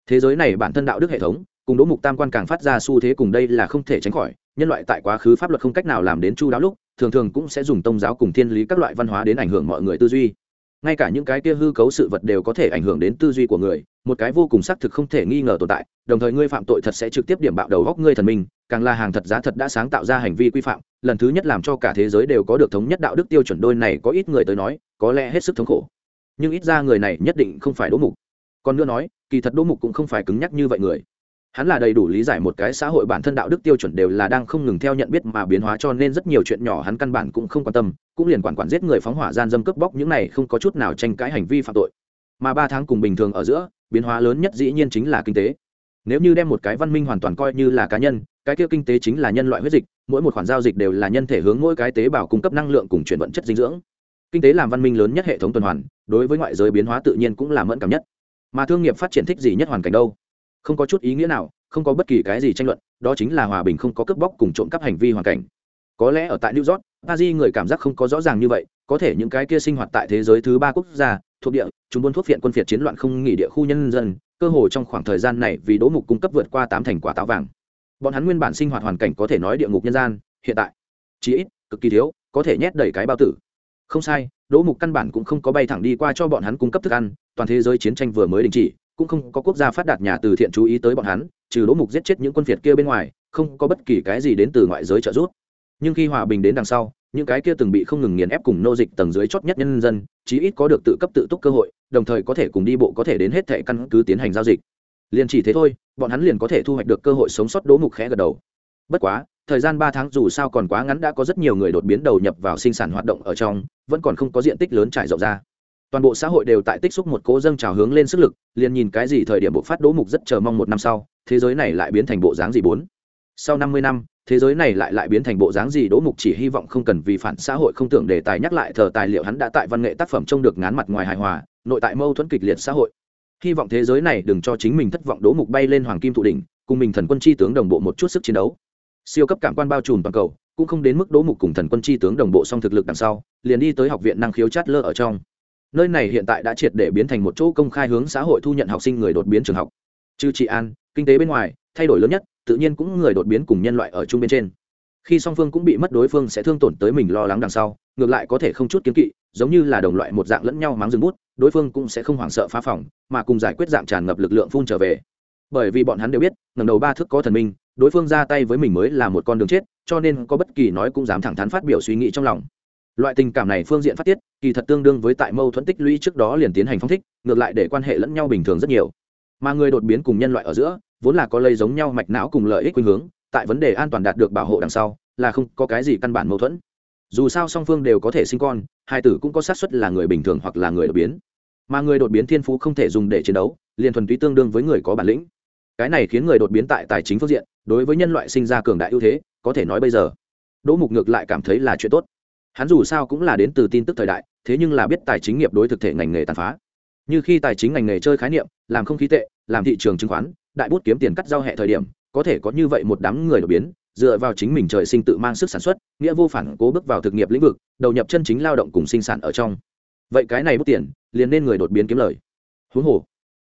Thế giới này bản thân đạo đức hệ thống, cùng đỗ mục tam quan càng phát ra xu thế cùng đây là không thể tránh khỏi, nhân loại tại quá khứ pháp luật không cách nào làm đến chu đáo lúc, thường thường cũng sẽ dùng tôn giáo cùng thiên lý các loại văn hóa đến ảnh hưởng mọi người tư duy ngay cả những cái kia hư cấu sự vật đều có thể ảnh hưởng đến tư duy của người, một cái vô cùng xác thực không thể nghi ngờ tồn tại, đồng thời ngươi phạm tội thật sẽ trực tiếp điểm bạo đầu góc ngươi thần minh, càng là hàng thật giá thật đã sáng tạo ra hành vi quy phạm, lần thứ nhất làm cho cả thế giới đều có được thống nhất đạo đức tiêu chuẩn đôi này có ít người tới nói, có lẽ hết sức thống khổ. Nhưng ít ra người này nhất định không phải đỗ mục. Còn nữa nói, kỳ thật đỗ mục cũng không phải cứng nhắc như vậy người hắn là đầy đủ lý giải một cái xã hội bản thân đạo đức tiêu chuẩn đều là đang không ngừng theo nhận biết mà biến hóa cho nên rất nhiều chuyện nhỏ hắn căn bản cũng không quan tâm, cũng liền quản quản giết người phóng hỏa gian dâm cướp bóc những này không có chút nào tranh cãi hành vi phạm tội. Mà ba tháng cùng bình thường ở giữa, biến hóa lớn nhất dĩ nhiên chính là kinh tế. Nếu như đem một cái văn minh hoàn toàn coi như là cá nhân, cái kia kinh tế chính là nhân loại huyết dịch, mỗi một khoản giao dịch đều là nhân thể hướng mỗi cái tế bào cung cấp năng lượng cùng chuyển vận chất dinh dưỡng. Kinh tế làm văn minh lớn nhất hệ thống tuần hoàn, đối với ngoại giới biến hóa tự nhiên cũng là mẫn cảm nhất. Mà thương nghiệp phát triển thích gì nhất hoàn cảnh đâu? Không có chút ý nghĩa nào, không có bất kỳ cái gì tranh luận, đó chính là hòa bình không có cướp bóc cùng trộm cắp hành vi hoàn cảnh. Có lẽ ở tại new york, paris người cảm giác không có rõ ràng như vậy, có thể những cái kia sinh hoạt tại thế giới thứ ba quốc gia, thuộc địa, chúng buôn thuốc phiện quân phiệt chiến loạn không nghỉ địa khu nhân dân, cơ hồ trong khoảng thời gian này vì đỗ mục cung cấp vượt qua tám thành quả táo vàng. Bọn hắn nguyên bản sinh hoạt hoàn cảnh có thể nói địa ngục nhân gian, hiện tại chỉ ít, cực kỳ thiếu, có thể nhét đầy cái bao tử. Không sai, đỗ mục căn bản cũng không có bay thẳng đi qua cho bọn hắn cung cấp thức ăn, toàn thế giới chiến tranh vừa mới đình chỉ cũng không có quốc gia phát đạt nhà từ thiện chú ý tới bọn hắn, trừ đỗ mục giết chết những quân phiệt kia bên ngoài, không có bất kỳ cái gì đến từ ngoại giới trợ giúp. Nhưng khi hòa bình đến đằng sau, những cái kia từng bị không ngừng nghiền ép cùng nô dịch tầng dưới chót nhất nhân dân, chí ít có được tự cấp tự túc cơ hội, đồng thời có thể cùng đi bộ có thể đến hết thệ căn cứ tiến hành giao dịch. Liền chỉ thế thôi, bọn hắn liền có thể thu hoạch được cơ hội sống sót, đỗ mục khẽ gật đầu. Bất quá, thời gian ba tháng dù sao còn quá ngắn, đã có rất nhiều người đột biến đầu nhập vào sinh sản hoạt động ở trong, vẫn còn không có diện tích lớn trải rộng ra toàn bộ xã hội đều tại tích xúc một cố dâng trào hướng lên sức lực, liền nhìn cái gì thời điểm bộ phát đỗ mục rất chờ mong một năm sau, thế giới này lại biến thành bộ dáng gì bốn? Sau năm mươi năm, thế giới này lại lại biến thành bộ dáng gì đỗ mục chỉ hy vọng không cần vì phản xã hội không tưởng đề tài nhắc lại thờ tài liệu hắn đã tại văn nghệ tác phẩm trông được ngán mặt ngoài hài hòa, nội tại mâu thuẫn kịch liệt xã hội. Hy vọng thế giới này đừng cho chính mình thất vọng đỗ mục bay lên hoàng kim thụ đỉnh, cùng mình thần quân chi tướng đồng bộ một chút sức chiến đấu. Siêu cấp cảm quan bao trùm toàn cầu, cũng không đến mức đỗ mục cùng thần quân chi tướng đồng bộ song thực lực đằng sau, liền đi tới học viện năng khiếu chát lơ ở trong nơi này hiện tại đã triệt để biến thành một chỗ công khai hướng xã hội thu nhận học sinh người đột biến trường học. Trừ trị an, kinh tế bên ngoài, thay đổi lớn nhất, tự nhiên cũng người đột biến cùng nhân loại ở chung bên trên. Khi song phương cũng bị mất đối phương sẽ thương tổn tới mình lo lắng đằng sau, ngược lại có thể không chút kiến kỵ, giống như là đồng loại một dạng lẫn nhau mắng rừng bút, đối phương cũng sẽ không hoảng sợ phá phòng, mà cùng giải quyết dạng tràn ngập lực lượng phun trở về. Bởi vì bọn hắn đều biết ngầm đầu ba thước có thần minh, đối phương ra tay với mình mới là một con đường chết, cho nên có bất kỳ nói cũng dám thẳng thắn phát biểu suy nghĩ trong lòng loại tình cảm này phương diện phát tiết, kỳ thật tương đương với tại mâu thuẫn tích lũy trước đó liền tiến hành phong thích, ngược lại để quan hệ lẫn nhau bình thường rất nhiều. Mà người đột biến cùng nhân loại ở giữa, vốn là có lây giống nhau mạch não cùng lợi ích khuynh hướng, tại vấn đề an toàn đạt được bảo hộ đằng sau, là không có cái gì căn bản mâu thuẫn. Dù sao song phương đều có thể sinh con, hai tử cũng có xác suất là người bình thường hoặc là người đột biến. Mà người đột biến thiên phú không thể dùng để chiến đấu, liền thuần túy tương đương với người có bản lĩnh. Cái này khiến người đột biến tại tài chính phương diện, đối với nhân loại sinh ra cường đại ưu thế, có thể nói bây giờ, đỗ mục ngược lại cảm thấy là chuyện tốt hắn dù sao cũng là đến từ tin tức thời đại, thế nhưng là biết tài chính nghiệp đối thực thể ngành nghề tàn phá. Như khi tài chính ngành nghề chơi khái niệm, làm không khí tệ, làm thị trường chứng khoán, đại bút kiếm tiền cắt giao hệ thời điểm, có thể có như vậy một đám người đột biến, dựa vào chính mình trời sinh tự mang sức sản xuất, nghĩa vô phản cố bước vào thực nghiệp lĩnh vực, đầu nhập chân chính lao động cùng sinh sản ở trong. Vậy cái này bút tiền, liền nên người đột biến kiếm lời. Huống hồ,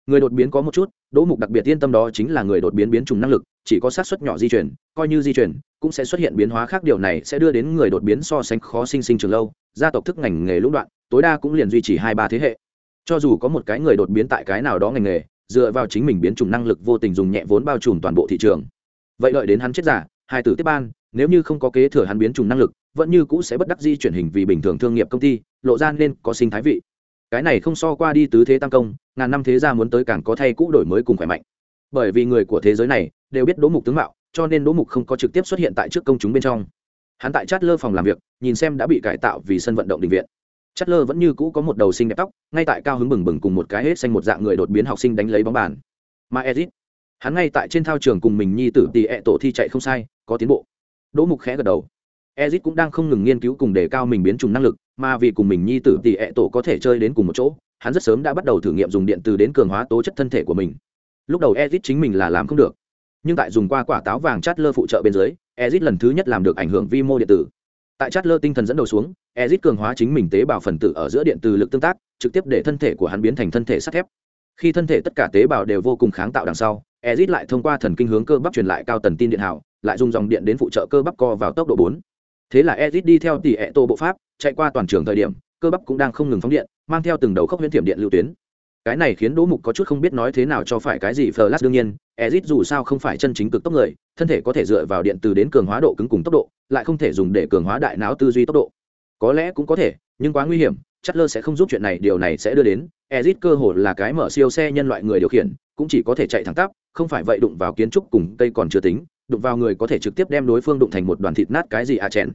người đột biến có một chút, đỗ mục đặc biệt yên tâm đó chính là người đột biến biến trùng năng lực chỉ có sát xuất nhỏ di chuyển, coi như di chuyển, cũng sẽ xuất hiện biến hóa khác, điều này sẽ đưa đến người đột biến so sánh khó sinh sinh trường lâu, gia tộc thức ngành nghề lũng đoạn, tối đa cũng liền duy trì hai ba thế hệ. Cho dù có một cái người đột biến tại cái nào đó ngành nghề, dựa vào chính mình biến chủng năng lực vô tình dùng nhẹ vốn bao trùm toàn bộ thị trường. Vậy đợi đến hắn chết giả hai tử tiếp ban, nếu như không có kế thừa hắn biến chủng năng lực, vẫn như cũ sẽ bất đắc di chuyển hình vì bình thường thương nghiệp công ty, lộ ra nên có sinh thái vị. Cái này không so qua đi tứ thế tam công, ngàn năm thế gia muốn tới càng có thay cũ đổi mới cùng khỏe mạnh bởi vì người của thế giới này đều biết đỗ mục tướng mạo, cho nên đỗ mục không có trực tiếp xuất hiện tại trước công chúng bên trong. Hắn tại chát lơ phòng làm việc, nhìn xem đã bị cải tạo vì sân vận động định viện. Chát lơ vẫn như cũ có một đầu sinh đẹp tóc, ngay tại cao hứng bừng bừng cùng một cái hết xanh một dạng người đột biến học sinh đánh lấy bóng bàn. Mà ezit hắn ngay tại trên thao trường cùng mình nhi tử tỷ ẹ tổ thi chạy không sai, có tiến bộ. Đỗ mục khẽ gật đầu. Ezit cũng đang không ngừng nghiên cứu cùng đề cao mình biến chủng năng lực, mà vì cùng mình nhi tử tỷ ẹ tổ có thể chơi đến cùng một chỗ, hắn rất sớm đã bắt đầu thử nghiệm dùng điện từ đến cường hóa tố chất thân thể của mình lúc đầu ezit chính mình là làm không được. Nhưng tại dùng qua quả táo vàng chát lơ phụ trợ bên dưới, ezit lần thứ nhất làm được ảnh hưởng vi mô điện tử. Tại chát lơ tinh thần dẫn đầu xuống, ezit cường hóa chính mình tế bào phần tử ở giữa điện từ lực tương tác, trực tiếp để thân thể của hắn biến thành thân thể sắt thép. Khi thân thể tất cả tế bào đều vô cùng kháng tạo đằng sau, ezit lại thông qua thần kinh hướng cơ bắp truyền lại cao tần tin điện hảo lại dùng dòng điện đến phụ trợ cơ bắp co vào tốc độ bốn. Thế là ezit đi theo tỷ ẹ tô bộ pháp, chạy qua toàn trường thời điểm, cơ bắp cũng đang không ngừng phóng điện, mang theo từng đầu khốc huyễn thiểm điện lưu tuyến cái này khiến đỗ mục có chút không biết nói thế nào cho phải cái gì flash đương nhiên, ezit dù sao không phải chân chính cực tốc người, thân thể có thể dựa vào điện từ đến cường hóa độ cứng cùng tốc độ, lại không thể dùng để cường hóa đại não tư duy tốc độ. Có lẽ cũng có thể, nhưng quá nguy hiểm chất lơ sẽ không giúp chuyện này, điều này sẽ đưa đến, ezit cơ hồ là cái mở siêu xe nhân loại người điều khiển, cũng chỉ có thể chạy thẳng tắp, không phải vậy đụng vào kiến trúc cùng cây còn chưa tính, đụng vào người có thể trực tiếp đem đối phương đụng thành một đoàn thịt nát cái gì à chèn.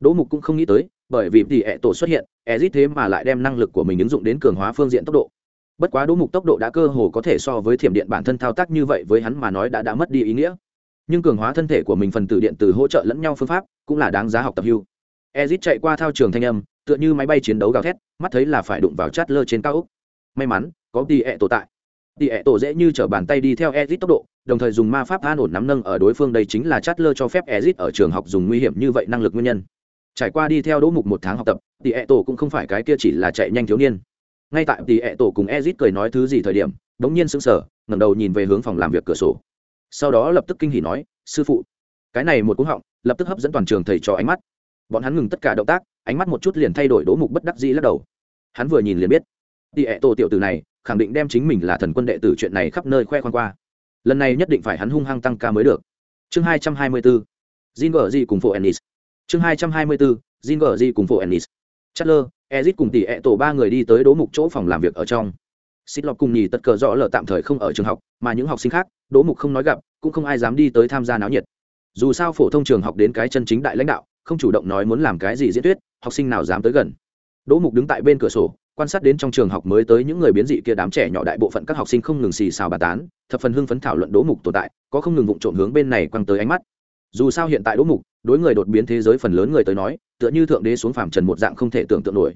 Đỗ mục cũng không nghĩ tới, bởi vì tỷ ẹ tổ xuất hiện, ezit thế mà lại đem năng lực của mình ứng dụng đến cường hóa phương diện tốc độ bất quá đỗ mục tốc độ đã cơ hồ có thể so với thiểm điện bản thân thao tác như vậy với hắn mà nói đã đã mất đi ý nghĩa. Nhưng cường hóa thân thể của mình phần tử điện từ hỗ trợ lẫn nhau phương pháp cũng là đáng giá học tập hưu. Ezit chạy qua thao trường thanh âm, tựa như máy bay chiến đấu gào thét, mắt thấy là phải đụng vào chát lơ trên cao úc may mắn, có tỷ ẹ tổ tại. Tỷ ẹ tổ dễ như t bàn tay đi theo ezit tốc độ, đồng thời dùng ma pháp an ổn nắm nâng ở đối phương đây chính là chát lơ cho phép ezit ở trường học dùng nguy hiểm như vậy năng lực nguyên nhân. Trải qua đi theo đỗ mục một tháng học tập tỷ ẹ tổ cũng không phải cái kia chỉ là chạy nhanh thiếu niên ngay tại tỷ ẹ tổ cùng ezit cười nói thứ gì thời điểm đ n g nhiên sững sờ ngẩng đầu nhìn về hướng phòng làm việc cửa sổ. Sau đó lập tức kinh hỉ nói sư phụ. Cái này một cú họng lập tức hấp dẫn toàn trường thầy trò ánh mắt. Bọn hắn ngừng tất cả động tác ánh mắt một chút liền thay đổi đố mục bất đắc dĩ lắc đầu. Hắn vừa nhìn liền biết tỷ ẹ tổ tiểu tử này khẳng định đem chính mình là thần quân đệ tử chuyện này khắp nơi khoe khoang qua. Lần này nhất định phải hắn hung hăng tăng ca mới được. Chương hai trăm hai mươi bốn jin gờ di cùng phụ ennis chương hai trăm hai mươi bốn jin gờ di cùng phụ ennis Chatler, Ezit cùng tỷ ẹ tổ ba người đi tới đố mục chỗ phòng làm việc ở trong. Xích lọc cùng nhì tất cờ rõ lờ tạm thời không ở trường học, mà những học sinh khác, đố mục không nói gặp, cũng không ai dám đi tới tham gia náo nhiệt. Dù sao phổ thông trường học đến cái chân chính đại lãnh đạo, không chủ động nói muốn làm cái gì diễn thuyết, học sinh nào dám tới gần. Đỗ Mục đứng tại bên cửa sổ, quan sát đến trong trường học mới tới những người biến dị kia đám trẻ nhỏ đại bộ phận các học sinh không ngừng xì xào bà tán, thập phần hưng phấn thảo luận Đỗ Mục tồn tại, có không ngừng vụng trộm hướng bên này quăng tới ánh mắt. Dù sao hiện tại Đỗ Mục, đối người đột biến thế giới phần lớn người tới nói, tựa như thượng đế xuống phàm trần một dạng không thể tưởng tượng nổi.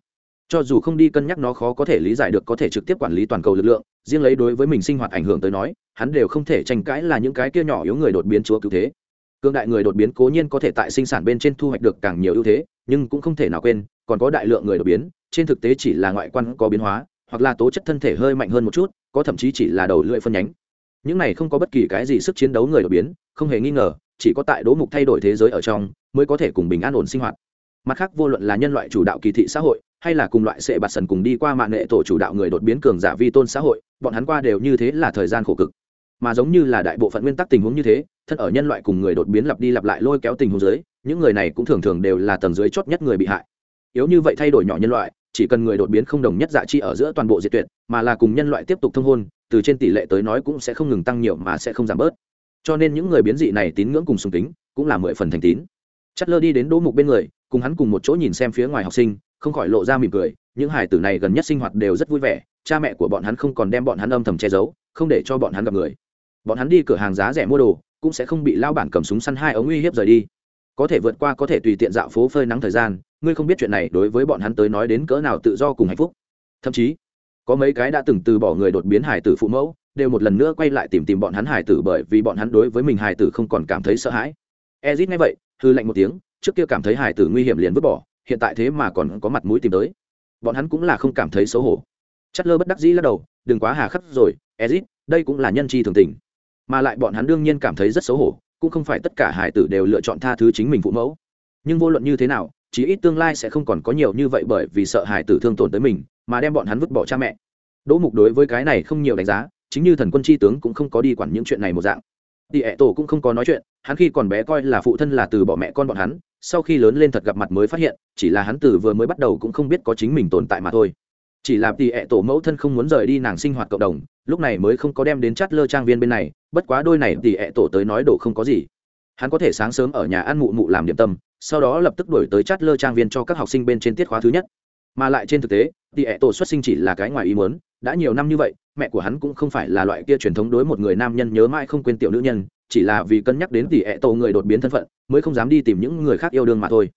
Cho dù không đi cân nhắc nó khó có thể lý giải được có thể trực tiếp quản lý toàn cầu lực lượng riêng lấy đối với mình sinh hoạt ảnh hưởng tới nói hắn đều không thể tranh cãi là những cái kia nhỏ yếu người đột biến chúa cứu thế. Cương đại người đột biến cố nhiên có thể tại sinh sản bên trên thu hoạch được càng nhiều ưu thế nhưng cũng không thể nào quên còn có đại lượng người đột biến trên thực tế chỉ là ngoại quan có biến hóa hoặc là tố chất thân thể hơi mạnh hơn một chút có thậm chí chỉ là đầu lưỡi phân nhánh. Những này không có bất kỳ cái gì sức chiến đấu người đột biến không hề nghi ngờ chỉ có tại đố mục thay đổi thế giới ở trong mới có thể cùng bình an ổn sinh hoạt. Mặt khác, vô luận là nhân loại chủ đạo kỳ thị xã hội, hay là cùng loại sệ bạt sần cùng đi qua mạng nghệ tổ chủ đạo người đột biến cường giả vi tôn xã hội, bọn hắn qua đều như thế là thời gian khổ cực. Mà giống như là đại bộ phận nguyên tắc tình huống như thế, thân ở nhân loại cùng người đột biến lặp đi lặp lại lôi kéo tình huống dưới, những người này cũng thường thường đều là tầng dưới chót nhất người bị hại. Yếu như vậy thay đổi nhỏ nhân loại, chỉ cần người đột biến không đồng nhất dạ chi ở giữa toàn bộ diệt tuyệt, mà là cùng nhân loại tiếp tục thông hôn, từ trên tỷ lệ tới nói cũng sẽ không ngừng tăng nhiều mà sẽ không giảm bớt cho nên những người biến dị này tín ngưỡng cùng sùng tính cũng là mười phần thành tín. Chất lơ đi đến đỗ mục bên người, cùng hắn cùng một chỗ nhìn xem phía ngoài học sinh, không khỏi lộ ra mỉm cười, những hải tử này gần nhất sinh hoạt đều rất vui vẻ, cha mẹ của bọn hắn không còn đem bọn hắn âm thầm che giấu, không để cho bọn hắn gặp người. Bọn hắn đi cửa hàng giá rẻ mua đồ, cũng sẽ không bị lao bản cầm súng săn hai ống uy hiếp rời đi. Có thể vượt qua có thể tùy tiện dạo phố phơi nắng thời gian, ngươi không biết chuyện này đối với bọn hắn tới nói đến cỡ nào tự do cùng hạnh phúc. Thậm chí, có mấy cái đã từng từ bỏ người đột biến hải tử phụ mẫu đều một lần nữa quay lại tìm tìm bọn hắn hải tử bởi vì bọn hắn đối với mình hải tử không còn cảm thấy sợ hãi. Ezit nghe vậy hư lạnh một tiếng, trước kia cảm thấy hải tử nguy hiểm liền vứt bỏ, hiện tại thế mà còn có mặt mũi tìm tới. Bọn hắn cũng là không cảm thấy xấu hổ. Chất lơ bất đắc dĩ lắc đầu, đừng quá hà khắc rồi, ezit, đây cũng là nhân chi thường tình. Mà lại bọn hắn đương nhiên cảm thấy rất xấu hổ, cũng không phải tất cả hải tử đều lựa chọn tha thứ chính mình phụ mẫu. Nhưng vô luận như thế nào, chí ít tương lai sẽ không còn có nhiều như vậy bởi vì sợ hải tử thương tổn tới mình, mà đem bọn hắn vứt bỏ cha mẹ. Đỗ mục đối với cái này không nhiều đánh giá chính như thần quân tri tướng cũng không có đi quản những chuyện này một dạng. Tỷ ẹ tổ cũng không có nói chuyện, hắn khi còn bé coi là phụ thân là từ bỏ mẹ con bọn hắn, sau khi lớn lên thật gặp mặt mới phát hiện, chỉ là hắn từ vừa mới bắt đầu cũng không biết có chính mình tồn tại mà thôi. Chỉ là tỷ ẹ tổ mẫu thân không muốn rời đi nàng sinh hoạt cộng đồng, lúc này mới không có đem đến chát lơ trang viên bên này, bất quá đôi này tỷ ẹ tổ tới nói đồ không có gì. Hắn có thể sáng sớm ở nhà ăn mụ mụ làm điểm tâm, sau đó lập tức đổi tới chát lơ trang viên cho các học sinh bên trên tiết khóa thứ nhất mà lại trên thực tế tỷ ẹ tổ xuất sinh chỉ là cái ngoài ý muốn, đã nhiều năm như vậy, mẹ của hắn cũng không phải là loại kia truyền thống đối một người nam nhân nhớ mãi không quên tiểu nữ nhân, chỉ là vì cân nhắc đến tỷ ẹ tổ người đột biến thân phận, mới không dám đi tìm những người khác yêu đương mà thôi.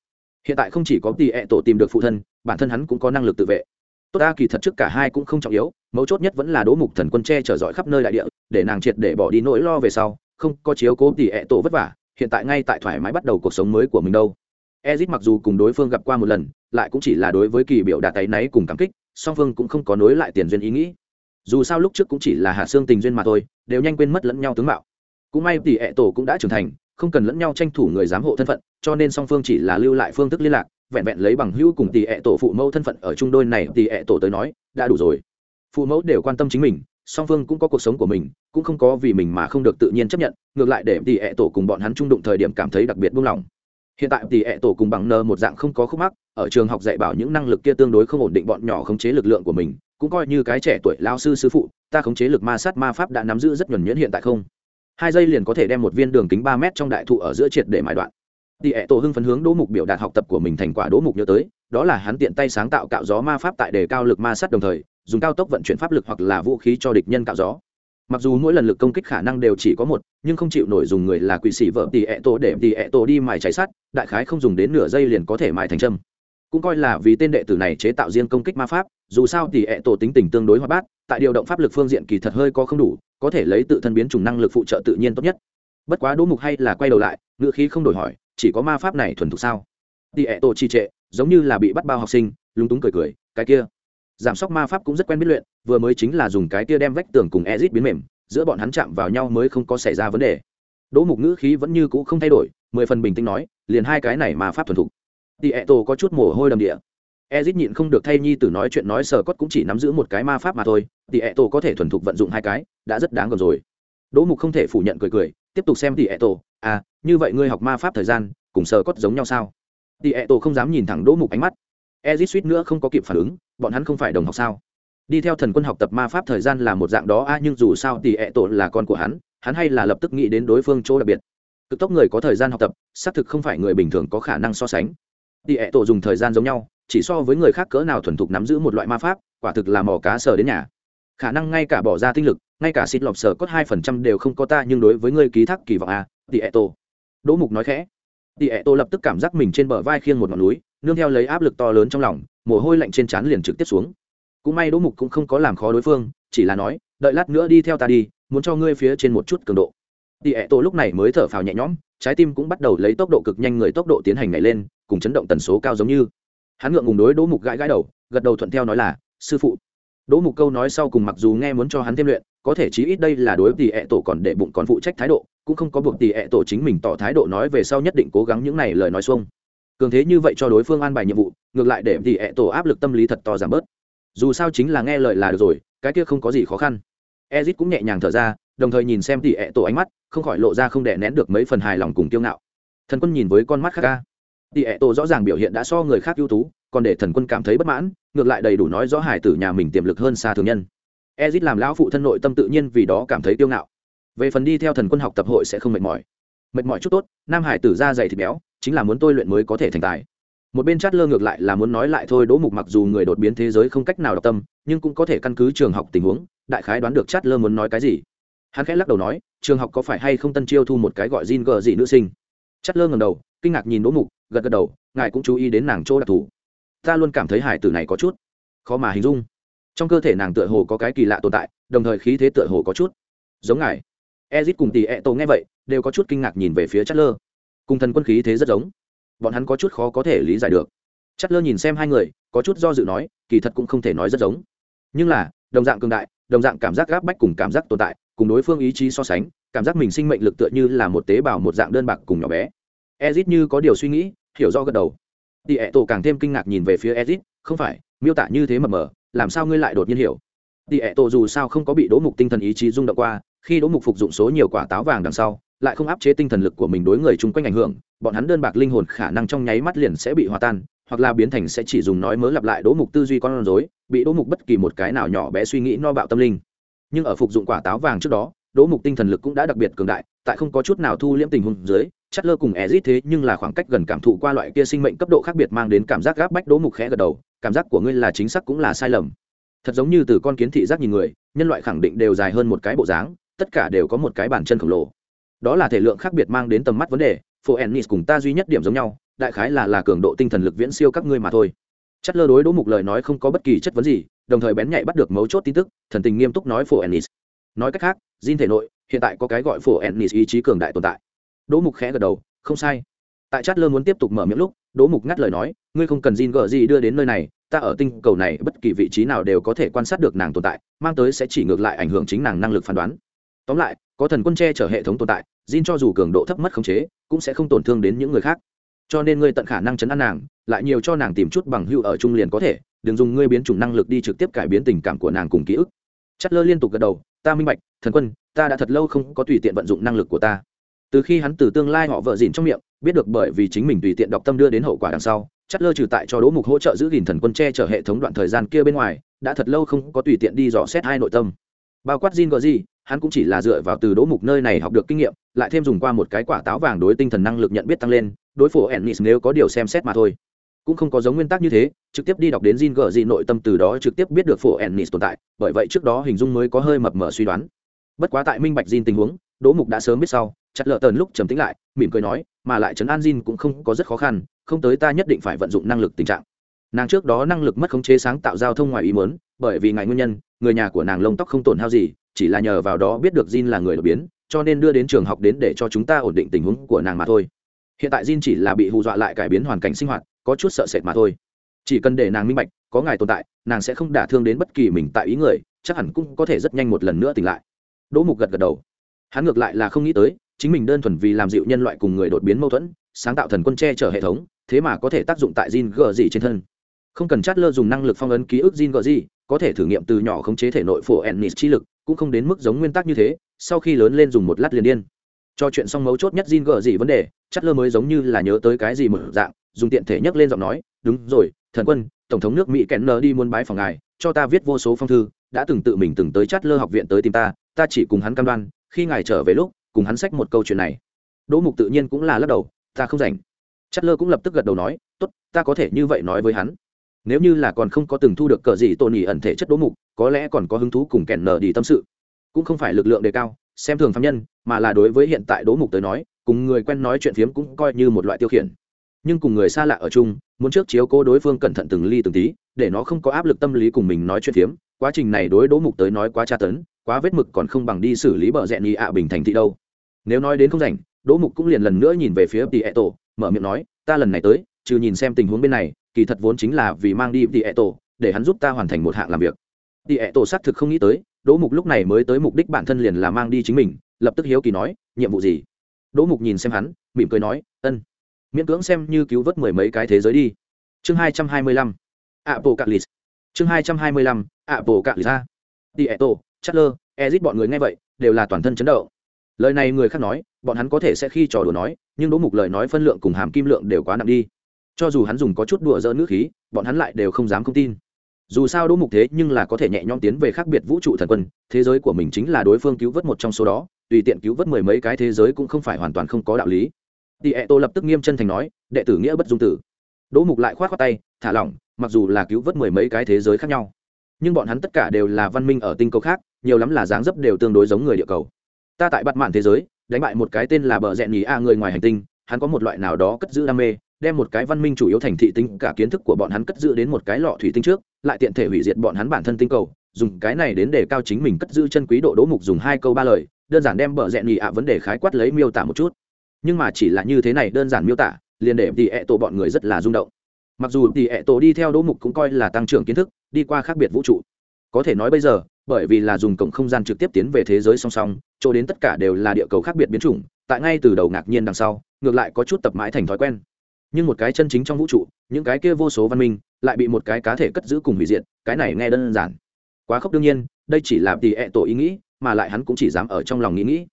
Hiện tại không chỉ có tỷ ẹ tổ tìm được phụ thân, bản thân hắn cũng có năng lực tự vệ. Tốt ta kỳ thật trước cả hai cũng không trọng yếu, mấu chốt nhất vẫn là đỗ mục thần quân tre chở dõi khắp nơi đại địa, để nàng triệt để bỏ đi nỗi lo về sau, không có chiếu cố tỷ ẹ tổ vất vả, hiện tại ngay tại thoải mái bắt đầu cuộc sống mới của mình đâu ezit mặc dù cùng đối phương gặp qua một lần, lại cũng chỉ là đối với kỳ biểu đạt tay náy cùng cảm kích, song phương cũng không có nối lại tiền duyên ý nghĩ. Dù sao lúc trước cũng chỉ là hạ xương tình duyên mà thôi, đều nhanh quên mất lẫn nhau tướng mạo. Cũng may tỷ ệ tổ cũng đã trưởng thành, không cần lẫn nhau tranh thủ người giám hộ thân phận, cho nên song phương chỉ là lưu lại phương thức liên lạc, vẹn vẹn lấy bằng hữu cùng tỷ ệ tổ phụ mẫu thân phận ở chung đôi này, tỷ ệ tổ tới nói, đã đủ rồi. Phụ mẫu đều quan tâm chính mình, song phương cũng có cuộc sống của mình, cũng không có vì mình mà không được tự nhiên chấp nhận, ngược lại để tỷ ệ tổ cùng bọn hắn chung đụng thời điểm cảm thấy đặc biệt buông lòng hiện tại tỷ ẹ tổ cùng bằng nơ một dạng không có khúc mắc, ở trường học dạy bảo những năng lực kia tương đối không ổn định bọn nhỏ khống chế lực lượng của mình, cũng coi như cái trẻ tuổi lao sư sư phụ, ta khống chế lực ma sát ma pháp đã nắm giữ rất nhuẩn nhuyễn hiện tại không? Hai giây liền có thể đem một viên đường kính ba mét trong đại thụ ở giữa triệt để mài đoạn. Tỷ ẹ tổ hưng phấn hướng đỗ mục biểu đạt học tập của mình thành quả đỗ mục nhớ tới, đó là hắn tiện tay sáng tạo cạo gió ma pháp tại đề cao lực ma sát đồng thời, dùng cao tốc vận chuyển pháp lực hoặc là vũ khí cho địch nhân cạo gió mặc dù mỗi lần lực công kích khả năng đều chỉ có một, nhưng không chịu nổi dùng người là quỷ sĩ vợ tỷ ẹ tổ để tỷ ẹ tổ đi mài cháy sắt, đại khái không dùng đến nửa giây liền có thể mài thành châm. Cũng coi là vì tên đệ tử này chế tạo riêng công kích ma pháp, dù sao tỷ ẹ tổ tính tình tương đối hoạt bát, tại điều động pháp lực phương diện kỳ thật hơi có không đủ, có thể lấy tự thân biến chủng năng lực phụ trợ tự nhiên tốt nhất. Bất quá đỗ mục hay là quay đầu lại, ngữ khí không đổi hỏi, chỉ có ma pháp này thuần thục sao? Tỷ ẹ tổ trì trệ, giống như là bị bắt bao học sinh, lúng túng cười cười, cái kia giảm sốc ma pháp cũng rất quen biết luyện, vừa mới chính là dùng cái tia đem vách tường cùng ezit biến mềm, giữa bọn hắn chạm vào nhau mới không có xảy ra vấn đề. Đỗ mục ngữ khí vẫn như cũ không thay đổi, mười phần bình tĩnh nói, liền hai cái này ma pháp thuần thục. Tỷ ẹ tổ có chút mồ hôi đầm địa. Ezit nhịn không được thay nhi tử nói chuyện nói sờ cốt cũng chỉ nắm giữ một cái ma pháp mà thôi tỷ ẹ tổ có thể thuần thục vận dụng hai cái, đã rất đáng gần rồi. Đỗ mục không thể phủ nhận cười cười, tiếp tục xem tỷ ẹ tổ à như vậy ngươi học ma pháp thời gian, cùng sờ cốt giống nhau sao? Tỷ ẹ tổ không dám nhìn thẳng đỗ mục ánh mắt. Ezit suýt nữa không có kịp phản ứng bọn hắn không phải đồng học sao? Đi theo thần quân học tập ma pháp thời gian là một dạng đó, a, nhưng dù sao tỷ ẹ tổ là con của hắn hắn hay là lập tức nghĩ đến đối phương chỗ đặc biệt. Cực tốc người có thời gian học tập, xác thực không phải người bình thường có khả năng so sánh. Tỷ ẹ tổ dùng thời gian giống nhau, chỉ so với người khác cỡ nào thuần thục nắm giữ một loại ma pháp, quả thực là mò cá sờ đến nhà. Khả năng ngay cả bỏ ra tinh lực, ngay cả xịt lọc sờ cốt hai phần trăm đều không có ta, nhưng đối với ngươi ký thác kỳ vọng, a tỷ ẹ tổ. Đỗ mục nói khẽ. Tỷ ẹ tổ lập tức cảm giác mình trên bờ vai khiêng một ngọn núi, nương theo lấy áp lực to lớn trong lòng mồ hôi lạnh trên trán liền trực tiếp xuống. Cũng may đỗ mục cũng không có làm khó đối phương, chỉ là nói, đợi lát nữa đi theo ta đi, muốn cho ngươi phía trên một chút cường độ. Tỷ ẹ tổ lúc này mới thở phào nhẹ nhõm, trái tim cũng bắt đầu lấy tốc độ cực nhanh người tốc độ tiến hành nhảy lên, cùng chấn động tần số cao giống như. Hắn ngượng ngùng đối đỗ mục gãi gãi đầu, gật đầu thuận theo nói là, sư phụ. Đỗ mục câu nói sau cùng mặc dù nghe muốn cho hắn thêm luyện, có thể chí ít đây là đối tỷ ẹ tổ còn để bụng còn phụ trách thái độ, cũng không có buộc tỷ ẹ tổ chính mình tỏ thái độ nói về sau nhất định cố gắng những này lời nói xuông cường thế như vậy cho đối phương an bài nhiệm vụ, ngược lại để tỷ ẹ tổ áp lực tâm lý thật to giảm bớt. Dù sao chính là nghe lời là được rồi, cái kia không có gì khó khăn. Ezit cũng nhẹ nhàng thở ra, đồng thời nhìn xem tỷ ẹ tổ ánh mắt, không khỏi lộ ra không đè nén được mấy phần hài lòng cùng kiêu ngạo. Thần quân nhìn với con mắt khác ca. Tỷ ẹ tổ rõ ràng biểu hiện đã so người khác ưu tú, còn để thần quân cảm thấy bất mãn, ngược lại đầy đủ nói rõ hải tử nhà mình tiềm lực hơn xa thường nhân. Ezit làm lão phụ thân nội tâm tự nhiên vì đó cảm thấy kiêu ngạo. Về phần đi theo thần quân học tập hội sẽ không mệt mỏi. Mệt mỏi chút tốt, nam hải tử da dày thịt béo chính là muốn tôi luyện mới có thể thành tài. Một bên chát lơ ngược lại là muốn nói lại thôi, đỗ mục mặc dù người đột biến thế giới không cách nào đọc tâm, nhưng cũng có thể căn cứ trường học tình huống, đại khái đoán được chát lơ muốn nói cái gì. Hắn khẽ lắc đầu nói, trường học có phải hay không tân chiêu thu một cái gọi Jin gờ gì nữ sinh? Chát lơ ngầm đầu, kinh ngạc nhìn đỗ mục, gật gật đầu, ngài cũng chú ý đến nàng chỗ đặc thù. Ta luôn cảm thấy hải tử này có chút khó mà hình dung. Trong cơ thể nàng tựa hồ có cái kỳ lạ tồn tại, đồng thời khí thế tựa hồ có chút giống ngài. Ezit cùng tỷ ẹ tổ nghe vậy, đều có chút kinh ngạc nhìn về phía chát lơ cùng thần quân khí thế rất giống. Bọn hắn có chút khó có thể lý giải được. Chất lơ nhìn xem hai người, có chút do dự nói, kỳ thật cũng không thể nói rất giống. Nhưng là, đồng dạng cường đại, đồng dạng cảm giác gáp bách cùng cảm giác tồn tại, cùng đối phương ý chí so sánh, cảm giác mình sinh mệnh lực tựa như là một tế bào một dạng đơn bạc cùng nhỏ bé. Ezit như có điều suy nghĩ, hiểu do gật đầu. Tỉ ẹ tổ càng thêm kinh ngạc nhìn về phía ezit, không phải, miêu tả như thế mập mờ, làm sao ngươi lại đột nhiên hiểu? Tỉ ẹ tổ dù sao không có bị đỗ mục tinh thần ý chí rung động qua, khi đỗ mục phục dụng số nhiều quả táo vàng đằng sau lại không áp chế tinh thần lực của mình đối người chung quanh ảnh hưởng, bọn hắn đơn bạc linh hồn khả năng trong nháy mắt liền sẽ bị hòa tan, hoặc là biến thành sẽ chỉ dùng nói mớ lặp lại đỗ mục tư duy con rối, bị đỗ mục bất kỳ một cái nào nhỏ bé suy nghĩ no bạo tâm linh. Nhưng ở phục dụng quả táo vàng trước đó, đỗ mục tinh thần lực cũng đã đặc biệt cường đại, tại không có chút nào thu liễm tình huống dưới, chất lơ cùng ezit thế nhưng là khoảng cách gần cảm thụ qua loại kia sinh mệnh cấp độ khác biệt mang đến cảm giác gáp bách đỗ mục khẽ gật đầu, cảm giác của ngươi là chính xác cũng là sai lầm. Thật giống như từ con kiến thị giác nhìn người, nhân loại khẳng định đều dài hơn một cái bộ dáng, tất cả đều có một cái bàn chân khổng lồ đó là thể lượng khác biệt mang đến tầm mắt vấn đề, phổ ennis cùng ta duy nhất điểm giống nhau, đại khái là là cường độ tinh thần lực viễn siêu các ngươi mà thôi. Chất lơ đối đỗ mục lời nói không có bất kỳ chất vấn gì, đồng thời bén nhạy bắt được mấu chốt tin tức, thần tình nghiêm túc nói phổ ennis. Nói cách khác, Jin thể nội, hiện tại có cái gọi phổ ennis ý chí cường đại tồn tại. Đỗ mục khẽ gật đầu, không sai. Tại chát lơ muốn tiếp tục mở miệng lúc, đỗ mục ngắt lời nói, ngươi không cần Jin gờ gì đưa đến nơi này, ta ở tinh cầu này bất kỳ vị trí nào đều có thể quan sát được nàng tồn tại, mang tới sẽ chỉ ngược lại ảnh hưởng chính nàng năng lực phán đoán. Tóm lại có thần quân che chở hệ thống tồn tại, Jin cho dù cường độ thấp mất khống chế, cũng sẽ không tổn thương đến những người khác. Cho nên ngươi tận khả năng chấn an nàng, lại nhiều cho nàng tìm chút bằng hữu ở trung liền có thể, đừng dùng ngươi biến chủng năng lực đi trực tiếp cải biến tình cảm của nàng cùng ký ức. Chất lơ liên tục gật đầu, ta minh bạch, thần quân, ta đã thật lâu không có tùy tiện vận dụng năng lực của ta. Từ khi hắn từ tương lai họ vợ dìn trong miệng, biết được bởi vì chính mình tùy tiện đọc tâm đưa đến hậu quả đằng sau chất lơ trừ tại cho đỗ mục hỗ trợ giữ gìn thần quân che chở hệ thống đoạn thời gian kia bên ngoài, đã thật lâu không có tùy tiện đi dò xét hai nội tâm bao quát Jin gì hắn cũng chỉ là dựa vào từ đỗ mục nơi này học được kinh nghiệm, lại thêm dùng qua một cái quả táo vàng đối tinh thần năng lực nhận biết tăng lên, đối phổ ennis nếu có điều xem xét mà thôi. Cũng không có giống nguyên tắc như thế, trực tiếp đi đọc đến Jin gọi gì nội tâm từ đó trực tiếp biết được phổ ennis tồn tại, bởi vậy trước đó hình dung mới có hơi mập mờ suy đoán. Bất quá tại minh bạch Jin tình huống, đỗ mục đã sớm biết sau, chặt lợ tần lúc trầm tĩnh lại, mỉm cười nói, mà lại trấn an Jin cũng không có rất khó khăn, không tới ta nhất định phải vận dụng năng lực tình trạng nàng trước đó năng lực mất khống chế sáng tạo giao thông ngoài ý muốn, bởi vì ngài nguyên nhân, người nhà của nàng lông tóc không tổn hao gì, chỉ là nhờ vào đó biết được Jin là người đột biến, cho nên đưa đến trường học đến để cho chúng ta ổn định tình huống của nàng mà thôi. Hiện tại Jin chỉ là bị hù dọa lại cải biến hoàn cảnh sinh hoạt, có chút sợ sệt mà thôi. Chỉ cần để nàng minh bạch, có ngài tồn tại, nàng sẽ không đả thương đến bất kỳ mình tại ý người, chắc hẳn cũng có thể rất nhanh một lần nữa tỉnh lại. Đỗ mục gật gật đầu. Hắn ngược lại là không nghĩ tới, chính mình đơn thuần vì làm dịu nhân loại cùng người đột biến mâu thuẫn, sáng tạo thần quân che chở hệ thống, thế mà có thể tác dụng tại Jin gờ gì trên thân không cần chát lơ dùng năng lực phong ấn ký ức gin gọi gì có thể thử nghiệm từ nhỏ khống chế thể nội phổ ennis chi lực, cũng không đến mức giống nguyên tắc như thế, sau khi lớn lên dùng một lát liền điên. Cho chuyện xong mấu chốt nhất gin gợ gì vấn đề chát lơ mới giống như là nhớ tới cái gì một dạng, dùng tiện thể nhắc lên giọng nói, đúng rồi, thần quân, tổng thống nước mỹ kẹn nờ đi muốn bái phòng ngài, cho ta viết vô số phong thư, đã từng tự mình từng tới chát lơ học viện tới tìm ta ta chỉ cùng hắn cam đoan, khi ngài trở về lúc, cùng hắn sách một câu chuyện này. Đỗ mục tự nhiên cũng là lắc đầu, ta không rảnh. Chát lơ cũng lập tức gật đầu nói, tốt, ta có thể như vậy nói với hắn nếu như là còn không có từng thu được cờ gì tôn nhì ẩn thể chất đố mục, có lẽ còn có hứng thú cùng kẻn nở đi tâm sự. Cũng không phải lực lượng đề cao, xem thường phạm nhân, mà là đối với hiện tại đố mục tới nói, cùng người quen nói chuyện phiếm cũng coi như một loại tiêu khiển. Nhưng cùng người xa lạ ở chung, muốn trước chiếu cố đối phương cẩn thận từng ly từng tí, để nó không có áp lực tâm lý cùng mình nói chuyện phiếm, quá trình này đối đố mục tới nói quá tra tấn, quá vết mực còn không bằng đi xử lý bờ rẽ nhị ạ bình thành thị đâu. Nếu nói đến không rảnh đỗ mục cũng liền lần nữa nhìn về phía tỷ ẹ tổ mở miệng nói, ta lần này tới, trừ nhìn xem tình huống bên này kỳ thật vốn chính là vì mang đi tỉ ẹ tổ để hắn giúp ta hoàn thành một hạng làm việc. Tỉ ẹ tổ xác thực không nghĩ tới, đỗ mục lúc này mới tới mục đích bản thân liền là mang đi chính mình, lập tức hiếu kỳ nói, nhiệm vụ gì? Đỗ mục nhìn xem hắn, mỉm cười nói, ân, miễn cưỡng xem như cứu vớt mười mấy cái thế giới đi. Chương hai trăm hai mươi lăm apple cạn lì chương hai trăm hai mươi lăm apple cạn lì ra đi eto, chatler, ezit bọn người nghe vậy, đều là toàn thân chấn động. Lời này người khác nói, bọn hắn có thể sẽ khi trò đùa nói, nhưng đỗ mục lời nói phân lượng cùng hàm kim lượng đều quá nặng đi cho dù hắn dùng có chút đùa dỡ nước khí bọn hắn lại đều không dám không tin dù sao đỗ mục thế nhưng là có thể nhẹ nhõm tiến về khác biệt vũ trụ thần quân thế giới của mình chính là đối phương cứu vớt một trong số đó tùy tiện cứu vớt mười mấy cái thế giới cũng không phải hoàn toàn không có đạo lý tị ẹ Tô lập tức nghiêm chân thành nói, đệ tử nghĩa bất dung tử. Đỗ Mục lại khoát khoát tay, thả lỏng, mặc dù là cứu vớt mười mấy cái thế giới khác nhau, nhưng bọn hắn tất cả đều là văn minh ở tinh cầu khác, nhiều lắm là dáng dấp đều tương đối giống người địa cầu. Ta tại bắt mạn thế giới, đánh bại một cái tên là bờ rẹn nhì a người ngoài hành tinh, hắn có một loại nào đó cất giữ đam mê, đem một cái văn minh chủ yếu thành thị tinh cả kiến thức của bọn hắn cất giữ đến một cái lọ thủy tinh trước, lại tiện thể hủy diệt bọn hắn bản thân tinh cầu, dùng cái này đến để cao chính mình cất giữ chân quý độ Đỗ Mục dùng hai câu ba lời, đơn giản đem bờ rẹn nhí ạ vấn đề khái quát lấy miêu tả một chút. Nhưng mà chỉ là như thế này đơn giản miêu tả liền để tỷ ẹ tổ bọn người rất là rung động. Mặc dù tỷ ẹ tổ đi theo đỗ mục cũng coi là tăng trưởng kiến thức đi qua khác biệt vũ trụ. Có thể nói bây giờ bởi vì là dùng cổng không gian trực tiếp tiến về thế giới song song chỗ đến tất cả đều là địa cầu khác biệt biến chủng tại ngay từ đầu ngạc nhiên đằng sau ngược lại có chút tập mãi thành thói quen nhưng một cái chân chính trong vũ trụ, những cái kia vô số văn minh, lại bị một cái cá thể cất giữ cùng hủy diệt, cái này nghe đơn giản. Quá khốc đương nhiên, đây chỉ là tỷ ẹ tổ ý nghĩ, mà lại hắn cũng chỉ dám ở trong lòng nghĩ nghĩ.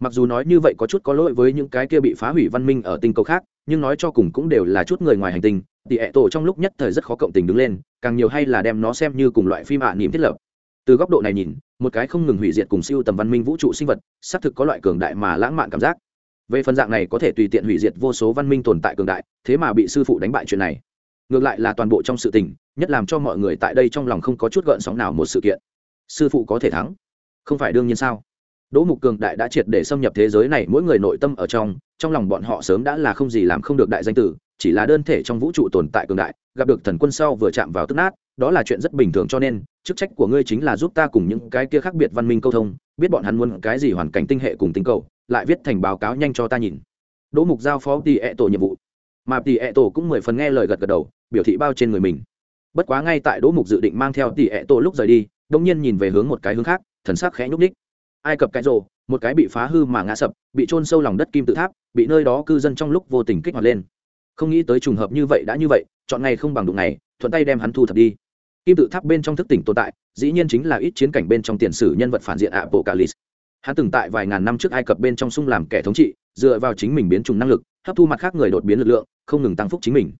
Mặc dù nói như vậy có chút có lỗi với những cái kia bị phá hủy văn minh ở tinh cầu khác, nhưng nói cho cùng cũng đều là chút người ngoài hành tinh tỷ ẹ tổ trong lúc nhất thời rất khó cộng tình đứng lên, càng nhiều hay là đem nó xem như cùng loại phim ạ niềm thiết lập. Từ góc độ này nhìn, một cái không ngừng hủy diệt cùng siêu tầm văn minh vũ trụ sinh vật, xác thực có loại cường đại mà lãng mạn cảm giác về phần dạng này có thể tùy tiện hủy diệt vô số văn minh tồn tại cường đại, thế mà bị sư phụ đánh bại chuyện này. Ngược lại là toàn bộ trong sự tình, nhất làm cho mọi người tại đây trong lòng không có chút gợn sóng nào một sự kiện. Sư phụ có thể thắng? Không phải đương nhiên sao? Đỗ mục cường đại đã triệt để xâm nhập thế giới này, mỗi người nội tâm ở trong trong lòng bọn họ sớm đã là không gì làm không được đại danh tử, chỉ là đơn thể trong vũ trụ tồn tại cường đại, gặp được thần quân sau vừa chạm vào tức nát, đó là chuyện rất bình thường cho nên, chức trách của ngươi chính là giúp ta cùng những cái kia khác biệt văn minh câu thông, biết bọn hắn muốn cái gì hoàn cảnh tinh hệ cùng tinh cầu lại viết thành báo cáo nhanh cho ta nhìn. Đỗ mục giao phó tỷ ẹ tổ nhiệm vụ. Mà tỷ ẹ tổ cũng mười phần nghe lời gật gật đầu, biểu thị bao trên người mình. Bất quá ngay tại đỗ mục dự định mang theo tỷ ẹ tổ lúc rời đi đông nhiên nhìn về hướng một cái hướng khác, thần sắc khẽ nhúc ních ai cập cái rồ, một cái bị phá hư mà ngã sập, bị trôn sâu lòng đất kim tự tháp, bị nơi đó cư dân trong lúc vô tình kích hoạt lên. Không nghĩ tới trùng hợp như vậy đã như vậy, chọn ngày không bằng đụng ngày, thuận tay đem hắn thu thập đi. Kim tự tháp bên trong thức tỉnh tồn tại, dĩ nhiên chính là ít chiến cảnh bên trong tiền sử nhân vật phản diện apocalypse hắn từng tại vài ngàn năm trước ai cập bên trong sung làm kẻ thống trị, dựa vào chính mình biến chủng năng lực, hấp thu mặt khác người đột biến lực lượng, không ngừng tăng phúc chính mình.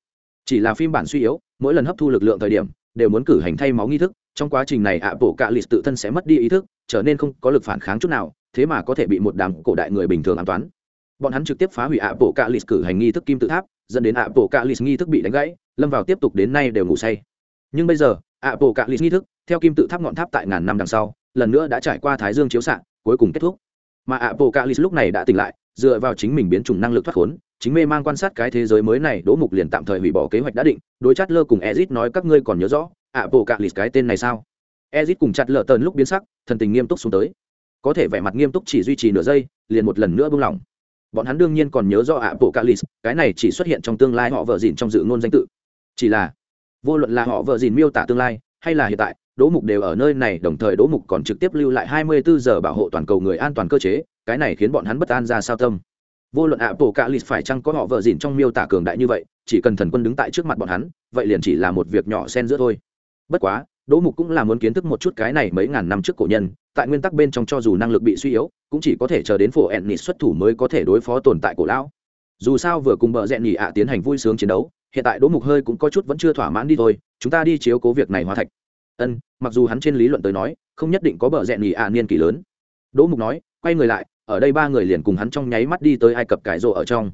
Chỉ là phim bản suy yếu, mỗi lần hấp thu lực lượng thời điểm, đều muốn cử hành thay máu nghi thức, trong quá trình này ạ bộ cạ lịch tự thân sẽ mất đi ý thức, trở nên không có lực phản kháng chút nào, thế mà có thể bị một đám cổ đại người bình thường an toán bọn hắn trực tiếp phá hủy ạ bộ cạ lịch cử hành nghi thức kim tự tháp, dẫn đến ạ bộ cạ lịch nghi thức bị đánh gãy, lâm vào tiếp tục đến nay đều ngủ say. Nhưng bây giờ ạ bộ cạ lịch nghi thức, theo kim tự tháp ngọn tháp tại ngàn năm đằng sau lần nữa đã trải qua thái dương chiếu xạ, cuối cùng kết thúc. Mà ạ bộ lúc này đã tỉnh lại, dựa vào chính mình biến chủng năng lực thoát khốn, chính mê mang quan sát cái thế giới mới này, đỗ mục liền tạm thời hủy bỏ kế hoạch đã định, đối chát lơ cùng ezit nói, các ngươi còn nhớ rõ ạ bộ cái tên này sao? Ezit cùng chặt lợ tần lúc biến sắc, thần tình nghiêm túc xuống tới. Có thể vẻ mặt nghiêm túc chỉ duy trì nửa giây, liền một lần nữa buông lỏng bọn hắn đương nhiên còn nhớ rõ ạ bộ cái này chỉ xuất hiện trong tương lai họ vợ dìn trong dự ngôn danh tự. Chỉ là, vô luận là họ vợ dìn miêu tả tương lai, hay là hiện tại đỗ mục đều ở nơi này, đồng thời đỗ mục còn trực tiếp lưu lại 24 giờ bảo hộ toàn cầu người an toàn cơ chế, cái này khiến bọn hắn bất an ra sao tâm. Vô luận ạ bộ cạ lì phải chăng có họ vợ dịn trong miêu tả cường đại như vậy, chỉ cần thần quân đứng tại trước mặt bọn hắn, vậy liền chỉ là một việc nhỏ xen giữa thôi. Bất quá, đỗ mục cũng là muốn kiến thức một chút cái này mấy ngàn năm trước cổ nhân, tại nguyên tắc bên trong cho dù năng lực bị suy yếu, cũng chỉ có thể chờ đến phổ ẹn nịt xuất thủ mới có thể đối phó tồn tại cổ lão. Dù sao vừa cùng bờ rẹn nhị ạ tiến hành vui sướng chiến đấu, hiện tại đỗ mục hơi cũng có chút vẫn chưa thỏa mãn đi thôi, chúng ta đi chiếu cố việc này hóa thạch ân, mặc dù hắn trên lý luận tới nói, không nhất định có bờ rẽ nghỉ ạ niên kỷ lớn. Đỗ mục nói, quay người lại, ở đây ba người liền cùng hắn trong nháy mắt đi tới ai cập cải rộ ở trong.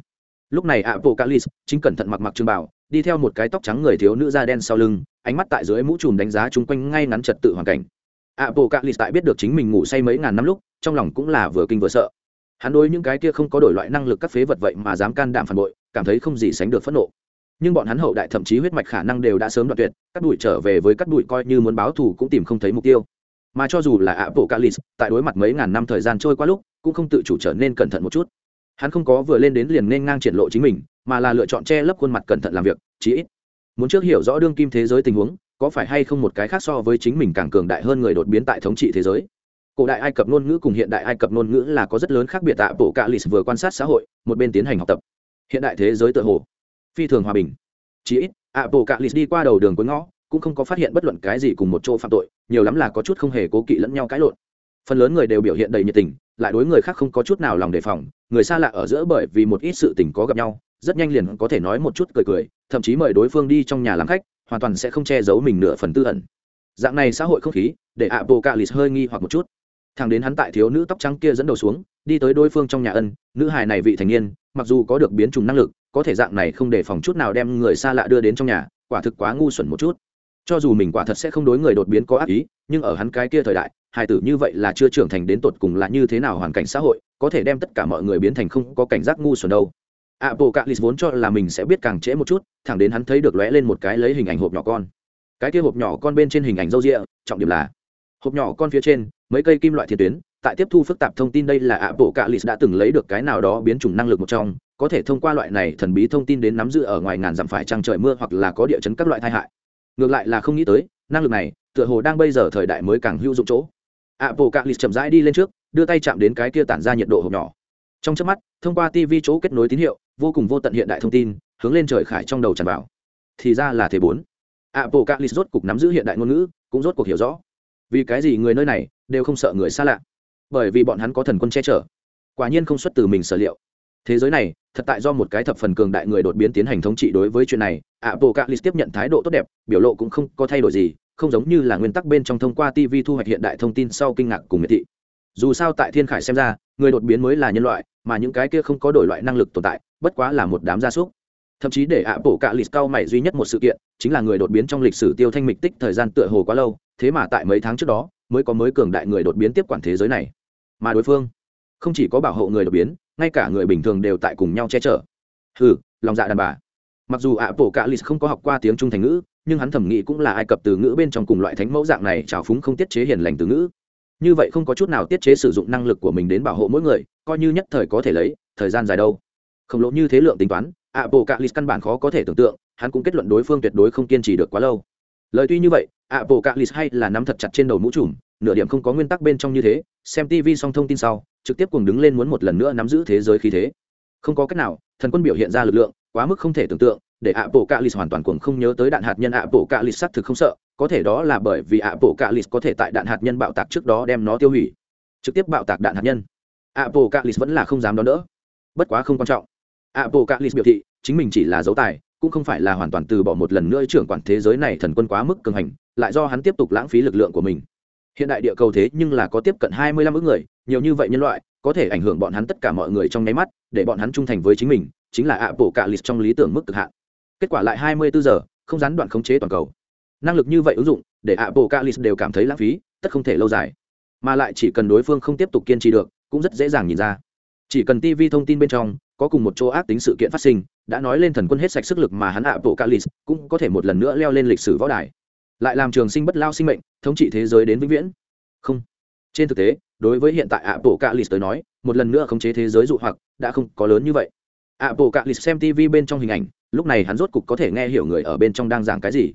Lúc này ạ bộ calis chính cẩn thận mặc mặc trương bảo, đi theo một cái tóc trắng người thiếu nữ da đen sau lưng, ánh mắt tại dưới mũ trùm đánh giá chung quanh ngay ngắn trật tự hoàn cảnh. Ạ bộ calis tại biết được chính mình ngủ say mấy ngàn năm lúc, trong lòng cũng là vừa kinh vừa sợ. Hắn đối những cái kia không có đổi loại năng lực các phế vật vậy mà dám can đảm phản bội, cảm thấy không gì sánh được phẫn nộ nhưng bọn hắn hậu đại thậm chí huyết mạch khả năng đều đã sớm đoạt tuyệt, cắt đùi trở về với cắt đùi coi như muốn báo thù cũng tìm không thấy mục tiêu. Mà cho dù là ạ bộ calis tại đối mặt mấy ngàn năm thời gian trôi qua lúc, cũng không tự chủ trở nên cẩn thận một chút. Hắn không có vừa lên đến liền nên ngang triển lộ chính mình, mà là lựa chọn che lấp khuôn mặt cẩn thận làm việc, chí ít. Muốn trước hiểu rõ đương kim thế giới tình huống, có phải hay không một cái khác so với chính mình càng cường đại hơn người đột biến tại thống trị thế giới? Cổ đại ai cập ngôn ngữ cùng hiện đại ai cập ngôn ngữ là có rất lớn khác biệt tạ bộ cạ lì vừa quan sát xã hội, một bên tiến hành học tập. Hiện đại thế giới tự hồ phi thường hòa bình. Chí ít ạ bộ cạ lì đi qua đầu đường cuối ngõ, cũng không có phát hiện bất luận cái gì cùng một chỗ phạm tội, nhiều lắm là có chút không hề cố kỵ lẫn nhau cãi lộn. Phần lớn người đều biểu hiện đầy nhiệt tình, lại đối người khác không có chút nào lòng đề phòng, người xa lạ ở giữa bởi vì một ít sự tình có gặp nhau, rất nhanh liền có thể nói một chút cười cười, thậm chí mời đối phương đi trong nhà làm khách, hoàn toàn sẽ không che giấu mình nửa phần tư ẩn. Dạng này xã hội không khí, để ạ bộ cạ lì hơi nghi hoặc một chút. Thằng đến hắn tại thiếu nữ tóc trắng kia dẫn đầu xuống, đi tới đối phương trong nhà ân, nữ hài này vị thành niên mặc dù có được biến chủng năng lực có thể dạng này không để phòng chút nào đem người xa lạ đưa đến trong nhà quả thực quá ngu xuẩn một chút cho dù mình quả thật sẽ không đối người đột biến có ác ý nhưng ở hắn cái kia thời đại hài tử như vậy là chưa trưởng thành đến tột cùng là như thế nào hoàn cảnh xã hội có thể đem tất cả mọi người biến thành không có cảnh giác ngu xuẩn đâu Apocalypse vốn cho là mình sẽ biết càng trễ một chút, thẳng đến hắn thấy được lóe lên một cái lấy hình ảnh hộp nhỏ con. Cái kia hộp nhỏ con bên trên hình ảnh râu rịa, trọng điểm là hộp nhỏ con phía trên, mấy cây kim loại thiên tuyến, tại tiếp thu phức tạp thông tin đây là Apocalypse đã từng lấy được cái nào đó biến chủng năng lực một trong, có thể thông qua loại này thần bí thông tin đến nắm giữ ở ngoài ngàn dặm phải trăng trời mưa hoặc là có địa chấn các loại tai hại. Ngược lại là không nghĩ tới, năng lực này, tựa hồ đang bây giờ thời đại mới càng hữu dụng chỗ. Apocalypse chậm rãi đi lên trước, đưa tay chạm đến cái kia tản ra nhiệt độ hộp nhỏ. Trong chớp mắt, thông qua TV chỗ kết nối tín hiệu, vô cùng vô tận hiện đại thông tin hướng lên trời khải trong đầu tràn vào thì ra là thế bốn apocalypse rốt cục nắm giữ hiện đại ngôn ngữ cũng rốt cuộc hiểu rõ vì cái gì người nơi này đều không sợ người xa lạ bởi vì bọn hắn có thần quân che chở. Quả nhiên không xuất từ mình sở liệu. Thế giới này, thật tại do một cái thập phần cường đại người đột biến tiến hành thống trị đối với chuyện này, apocalypse tiếp nhận thái độ tốt đẹp, biểu lộ cũng không có thay đổi gì, không giống như là nguyên tắc bên trong thông qua tv thu hoạch hiện đại thông tin sau kinh ngạc cùng miệt thị. Dù sao tại thiên khải xem ra, người đột biến mới là nhân loại, mà những cái kia không có đổi loại năng lực tồn tại, bất quá là một đám gia súc. Thậm chí để ạ bổ cạ lịch cao mày duy nhất một sự kiện, chính là người đột biến trong lịch sử tiêu thanh mịch tích thời gian tựa hồ quá lâu, thế mà tại mấy tháng trước đó, mới có mới cường đại người đột biến tiếp quản thế giới này mà đối phương không chỉ có bảo hộ người đột biến, ngay cả người bình thường đều tại cùng nhau che chở. Hừ, lòng dạ đàn bà. Mặc dù ạ bổ cạ lì không có học qua tiếng trung thành ngữ, nhưng hắn thẩm nghĩ cũng là ai cập từ ngữ bên trong cùng loại thánh mẫu dạng này trào phúng không tiết chế hiền lành từ ngữ. Như vậy không có chút nào tiết chế sử dụng năng lực của mình đến bảo hộ mỗi người, coi như nhất thời có thể lấy, thời gian dài đâu. Khổng lồ như thế lượng tính toán ạ bộ cạ lì căn bản khó có thể tưởng tượng, hắn cũng kết luận đối phương tuyệt đối không kiên trì được quá lâu. Lời tuy như vậy ạ bộ cạ lì hay là nắm thật chặt trên đầu mũ trùm nửa điểm không có nguyên tắc bên trong như thế xem tv song thông tin sau trực tiếp cùng đứng lên muốn một lần nữa nắm giữ thế giới khí thế. Không có cách nào thần quân biểu hiện ra lực lượng quá mức không thể tưởng tượng để ạ bộ cạ lì hoàn toàn cuồng không nhớ tới đạn hạt nhân ạ bộ cạ lì xác thực không sợ có thể đó là bởi vì ạ bộ cạ lì có thể tại đạn hạt nhân bạo tạc trước đó đem nó tiêu hủy. Trực tiếp bạo tạc đạn hạt nhân. Ạ bộ cạ lì vẫn là không dám đón đỡ. Bất quá không quan trọng. Apocalypse biểu thị, chính mình chỉ là dấu tài, cũng không phải là hoàn toàn từ bỏ một lần nữa trưởng quản thế giới này thần quân quá mức cường hành, lại do hắn tiếp tục lãng phí lực lượng của mình. Hiện đại địa cầu thế nhưng là có tiếp cận 25 ước người, nhiều như vậy nhân loại, có thể ảnh hưởng bọn hắn tất cả mọi người trong nháy mắt, để bọn hắn trung thành với chính mình, chính là Apocalypse trong lý tưởng mức cực hạn. Kết quả lại 24 giờ, không gián đoạn khống chế toàn cầu. Năng lực như vậy ứng dụng, để Apocalypse đều cảm thấy lãng phí, tất không thể lâu dài. Mà lại chỉ cần đối phương không tiếp tục kiên trì được, cũng rất dễ dàng nhìn ra. Chỉ cần TV thông tin bên trong, có cùng một chỗ ác tính sự kiện phát sinh đã nói lên thần quân hết sạch sức lực mà hắn ạ bộ lịch cũng có thể một lần nữa leo lên lịch sử võ đài lại làm trường sinh bất lao sinh mệnh, thống trị thế giới đến vĩnh viễn. Không. Trên thực tế, đối với hiện tại ạ bộ lịch tới nói, một lần nữa khống chế thế giới dụ hoặc đã không có lớn như vậy. Ạ bộ lịch xem tv bên trong hình ảnh, lúc này hắn rốt cục có thể nghe hiểu người ở bên trong đang giảng cái gì.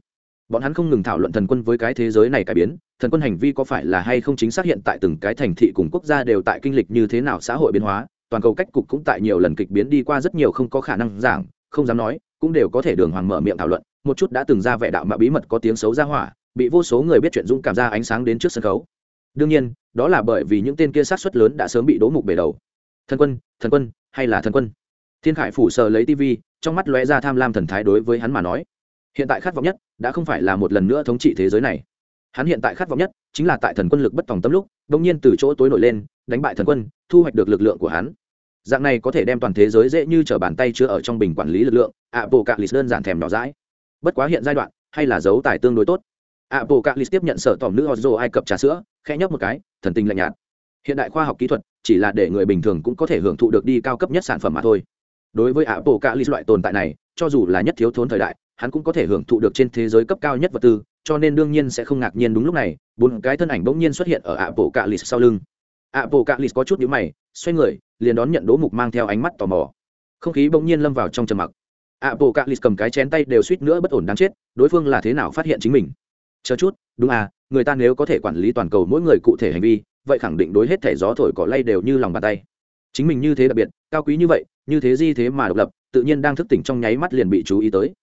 Bọn hắn không ngừng thảo luận thần quân với cái thế giới này cải biến, thần quân hành vi có phải là hay không chính xác hiện tại từng cái thành thị cùng quốc gia đều tại kinh lịch như thế nào xã hội biến hóa, toàn cầu cách cục cũng tại nhiều lần kịch biến đi qua rất nhiều không có khả năng giảng, không dám nói, cũng đều có thể đường hoàng mở miệng thảo luận một chút đã từng ra vẻ đạo mạo bí mật có tiếng xấu ra hỏa, bị vô số người biết chuyện dũng cảm ra ánh sáng đến trước sân khấu. Đương nhiên, đó là bởi vì những tên kia sát xuất lớn đã sớm bị đố mục bể đầu. Thần quân thần quân, hay là thần quân? Thiên khải phủ sờ lấy tv trong mắt lóe ra tham lam thần thái đối với hắn mà nói. Hiện tại khát vọng nhất đã không phải là một lần nữa thống trị thế giới này. Hắn hiện tại khát vọng nhất chính là tại thần quân lực bất tòng tâm lúc đ ỗ n g nhiên từ chỗ tối nổi lên, đánh bại thần quân, thu hoạch được lực lượng của hắn. Dạng này có thể đem toàn thế giới dễ như t r ở bàn tay chứa ở trong bình quản lý lực lượng apocalypse đơn giản thèm nhỏ rãi bất quá hiện giai đoạn, hay là dấu tài tương đối tốt. Apocalypse tiếp nhận sở tỏm nữ ozo ai cập trà sữa, khẽ nhấp một cái, thần tình lạnh nhạt. Hiện đại khoa học kỹ thuật, chỉ là để người bình thường cũng có thể hưởng thụ được đi cao cấp nhất sản phẩm mà thôi. Đối với apocalypse loại tồn tại này, cho dù là nhất thiếu thốn thời đại, hắn cũng có thể hưởng thụ được trên thế giới cấp cao nhất vật tư, cho nên đương nhiên sẽ không ngạc nhiên đúng lúc này, bốn cái thân ảnh bỗng nhiên xuất hiện ở apocalypse sau lưng. Apocalypse có chút nhíu mày, xoay người, liền đón nhận đố mục mang theo ánh mắt tò mò. Không khí bỗng nhiên lâm vào trong trầm mặc apocalypse cầm cái chén tay đều suýt nữa bất ổn đáng chết, đối phương là thế nào phát hiện chính mình? Chờ chút, đúng à người ta nếu có thể quản lý toàn cầu mỗi người cụ thể hành vi, vậy khẳng định đối hết thể gió thổi cỏ lay đều như lòng bàn tay. Chính mình như thế đặc biệt, cao quý như vậy, như thế di thế mà độc lập, tự nhiên đang thức tỉnh trong nháy mắt liền bị chú ý tới.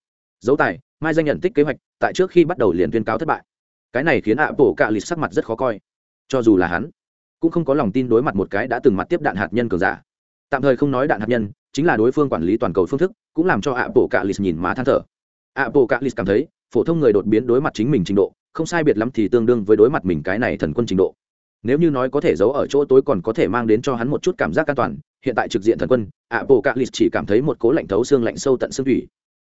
Dấu tài, mai danh nhận tích kế hoạch, tại trước khi bắt đầu liền tuyên cáo thất bại. Cái này khiến ạ bổ cạ lịt sắc mặt rất khó coi. Cho dù là hắn, cũng không có lòng tin đối mặt một cái đã từng mặt tiếp đạn hạt nhân cường giả. Tạm thời không nói đạn hạt nhân, chính là đối phương quản lý toàn cầu phương thức cũng làm cho ạ bộ cạ lì nhìn mà than thở. Ạ bộ cạ lì cảm thấy, phổ thông người đột biến đối mặt chính mình trình độ, không sai biệt lắm thì tương đương với đối mặt mình cái này thần quân trình độ. Nếu như nói có thể giấu ở chỗ tối còn có thể mang đến cho hắn một chút cảm giác an toàn, hiện tại trực diện thần quân ạ bộ cạ lì chỉ cảm thấy một cố lạnh thấu xương lạnh sâu tận xương thủy.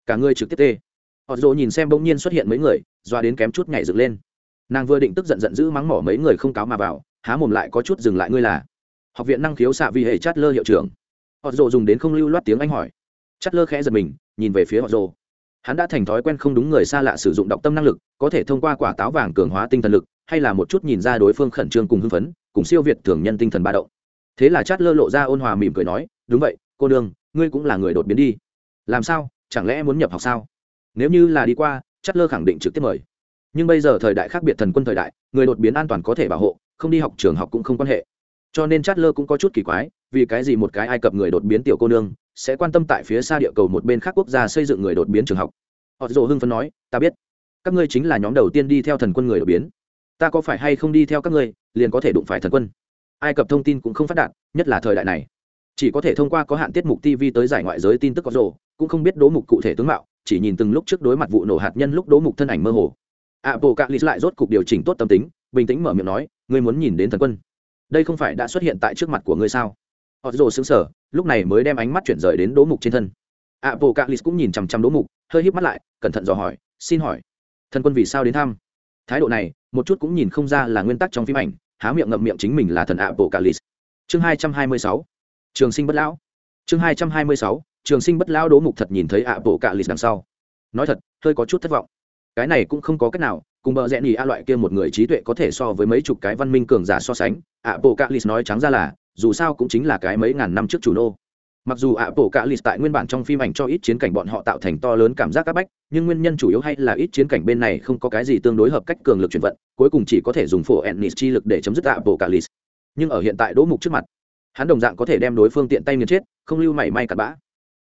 Cả người trực tiếp tê. Họ dỗ nhìn xem bỗng nhiên xuất hiện mấy người, doa đến kém chút nhảy dựng lên. Nàng vừa định tức giận giận dữ mắng mỏ mấy người không cáo mà vào, há mồm lại có chút dừng lại ngươi là. Học viện năng khiếu xạ vi hệ chát lơ hiệu trưởng. Họ rồ dùng đến không lưu loát tiếng anh hỏi chát lơ khẽ giật mình, nhìn về phía họ rồ hắn đã thành thói quen không đúng người xa lạ sử dụng đọc tâm năng lực, có thể thông qua quả táo vàng cường hóa tinh thần lực, hay là một chút nhìn ra đối phương khẩn trương cùng hưng phấn, cùng siêu việt thường nhân tinh thần ba động. Thế là chát lơ lộ ra ôn hòa mỉm cười nói, đúng vậy, cô đương ngươi cũng là người đột biến đi. Làm sao? Chẳng lẽ muốn nhập học sao? Nếu như là đi qua chát lơ khẳng định trực tiếp mời. Nhưng bây giờ thời đại khác biệt thần quân thời đại, người đột biến an toàn có thể bảo hộ, không đi học trường học cũng không quan hệ. Cho nên chát lơ cũng có chút kỳ quái vì cái gì một cái ai cập người đột biến tiểu cô nương sẽ quan tâm tại phía xa địa cầu một bên khác quốc gia xây dựng người đột biến trường học? Họ dồ hưng phấn nói, ta biết. Các ngươi chính là nhóm đầu tiên đi theo thần quân người đột biến. Ta có phải hay không đi theo các ngươi, liền có thể đụng phải thần quân? Ai cập thông tin cũng không phát đạt, nhất là thời đại này. Chỉ có thể thông qua có hạn tiết mục tv tới giải ngoại giới tin tức có rồ cũng không biết đố mục cụ thể tướng mạo, chỉ nhìn từng lúc trước đối mặt vụ nổ hạt nhân lúc đố mục thân ảnh mơ hồ. Apple cạ lì lại rốt cục điều chỉnh tốt tâm tính, bình tĩnh mở miệng nói, ngươi muốn nhìn đến thần quân. Đây không phải đã xuất hiện tại trước mặt của ngươi sao? Họ rồ xứng sở lúc này mới đem ánh mắt chuyển rời đến đỗ mục trên thân. Apple cạ lì cũng nhìn chằm chằm đỗ mục, hơi híp mắt lại, cẩn thận dò hỏi, xin hỏi, thần quân vì sao đến thăm? Thái độ này, một chút cũng nhìn không ra là nguyên tắc trong phim ảnh, há miệng ngậm miệng chính mình là thần apple cạ lì chương hai trăm hai mươi sáu, trường sinh bất lão. Chương hai trăm hai mươi sáu, trường sinh bất lão đỗ mục thật nhìn thấy ạ bộ cạ đằng sau. Nói thật, hơi có chút thất vọng. Cái này cũng không có cách nào, cùng bờ rẽ nhì a loại kia một người trí tuệ có thể so với mấy chục cái văn minh cường giả so sánh ạ bộ cạ nói trắng ra là dù sao cũng chính là cái mấy ngàn năm trước chủ nô. Mặc dù ạ bộ cạ lì tại nguyên bản trong phim ảnh cho ít chiến cảnh bọn họ tạo thành to lớn cảm giác áp bách, nhưng nguyên nhân chủ yếu hay là ít chiến cảnh bên này không có cái gì tương đối hợp cách cường lực chuyển vận, cuối cùng chỉ có thể dùng phổ ennis chi lực để chấm dứt ạ bộ cạ lì nhưng ở hiện tại đỗ mục trước mặt, hắn đồng dạng có thể đem đối phương tiện tay nghiền chết, không lưu mảy may cặn bã.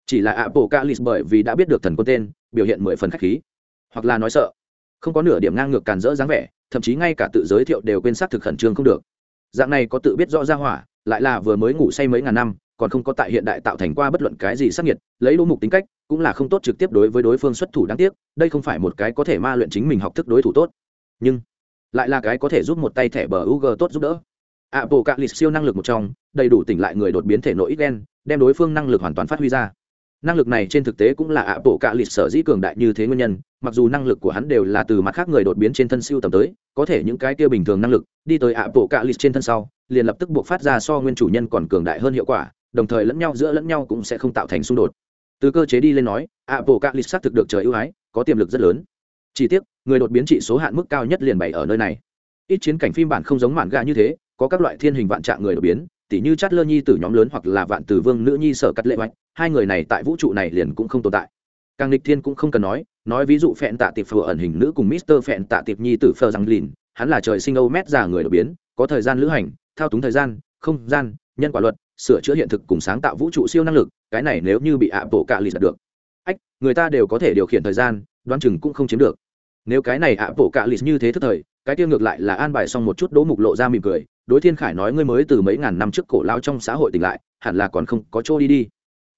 Chỉ là ạ bộ calis bởi vì đã biết được thần quân tên, biểu hiện mười phần khách khí. Hoặc là nói sợ, không có nửa điểm ngang ngược càn rỡ dáng vẻ, thậm chí ngay cả tự giới thiệu đều quên xác thực khẩn trương không được. Dạng này có tự biết rõ ra hỏa lại là vừa mới ngủ say mấy ngàn năm, còn không có tại hiện đại tạo thành qua bất luận cái gì sắc nhiệt, lấy đỗ mục tính cách, cũng là không tốt trực tiếp đối với đối phương xuất thủ đáng tiếc, đây không phải một cái có thể ma luyện chính mình học thức đối thủ tốt. Nhưng, lại là cái có thể giúp một tay thẻ bờ ug tốt giúp đỡ. Apple cạ lịch siêu năng lực một trong, đầy đủ tỉnh lại người đột biến thể nội ít đen đem đối phương năng lực hoàn toàn phát huy ra năng lực này trên thực tế cũng là ạ bộ cạ lịch sở dĩ cường đại như thế nguyên nhân, mặc dù năng lực của hắn đều là từ mặt khác người đột biến trên thân siêu tầm tới, có thể những cái kia bình thường năng lực, đi tới ạ bộ cạ lịch trên thân sau, liền lập tức buộc phát ra so nguyên chủ nhân còn cường đại hơn hiệu quả, đồng thời lẫn nhau giữa lẫn nhau cũng sẽ không tạo thành xung đột. Từ cơ chế đi lên nói, ạ bộ cạ lịch xác thực được trời ưu ái, có tiềm lực rất lớn. Chỉ tiếc, người đột biến trị số hạn mức cao nhất liền bày ở nơi này. Ít chiến cảnh phim bản không giống mạn gà như thế, có các loại thiên hình vạn trạng người đột biến, tỉ như chát lơ nhi tử nhóm lớn hoặc là vạn tử vương nữ nhi sở cắt lệ hoạch hai người này tại vũ trụ này liền cũng không tồn tại. Càng lịch thiên cũng không cần nói nói ví dụ phẹn tạ tiệp phở ẩn hình nữ cùng mister phẹn tạ tiệp nhi tử phờ rằng lìn, hắn là trời sinh âu mét già người đột biến, có thời gian lữ hành, thao túng thời gian, không gian, nhân quả luật, sửa chữa hiện thực cùng sáng tạo vũ trụ siêu năng lực, cái này nếu như bị ạ bộ cạ lì giật được. Ách, người ta đều có thể điều khiển thời gian, đoán chừng cũng không chiếm được. Nếu cái này ạ bộ cạ lì như thế thức thời, cái tiêu ngược lại là an bài xong một chút đỗ mục lộ ra mỉm cười, đối thiên khải nói ngươi mới từ mấy ngàn năm trước cổ lao trong xã hội tỉnh lại, hẳn là còn không có chỗ đi đi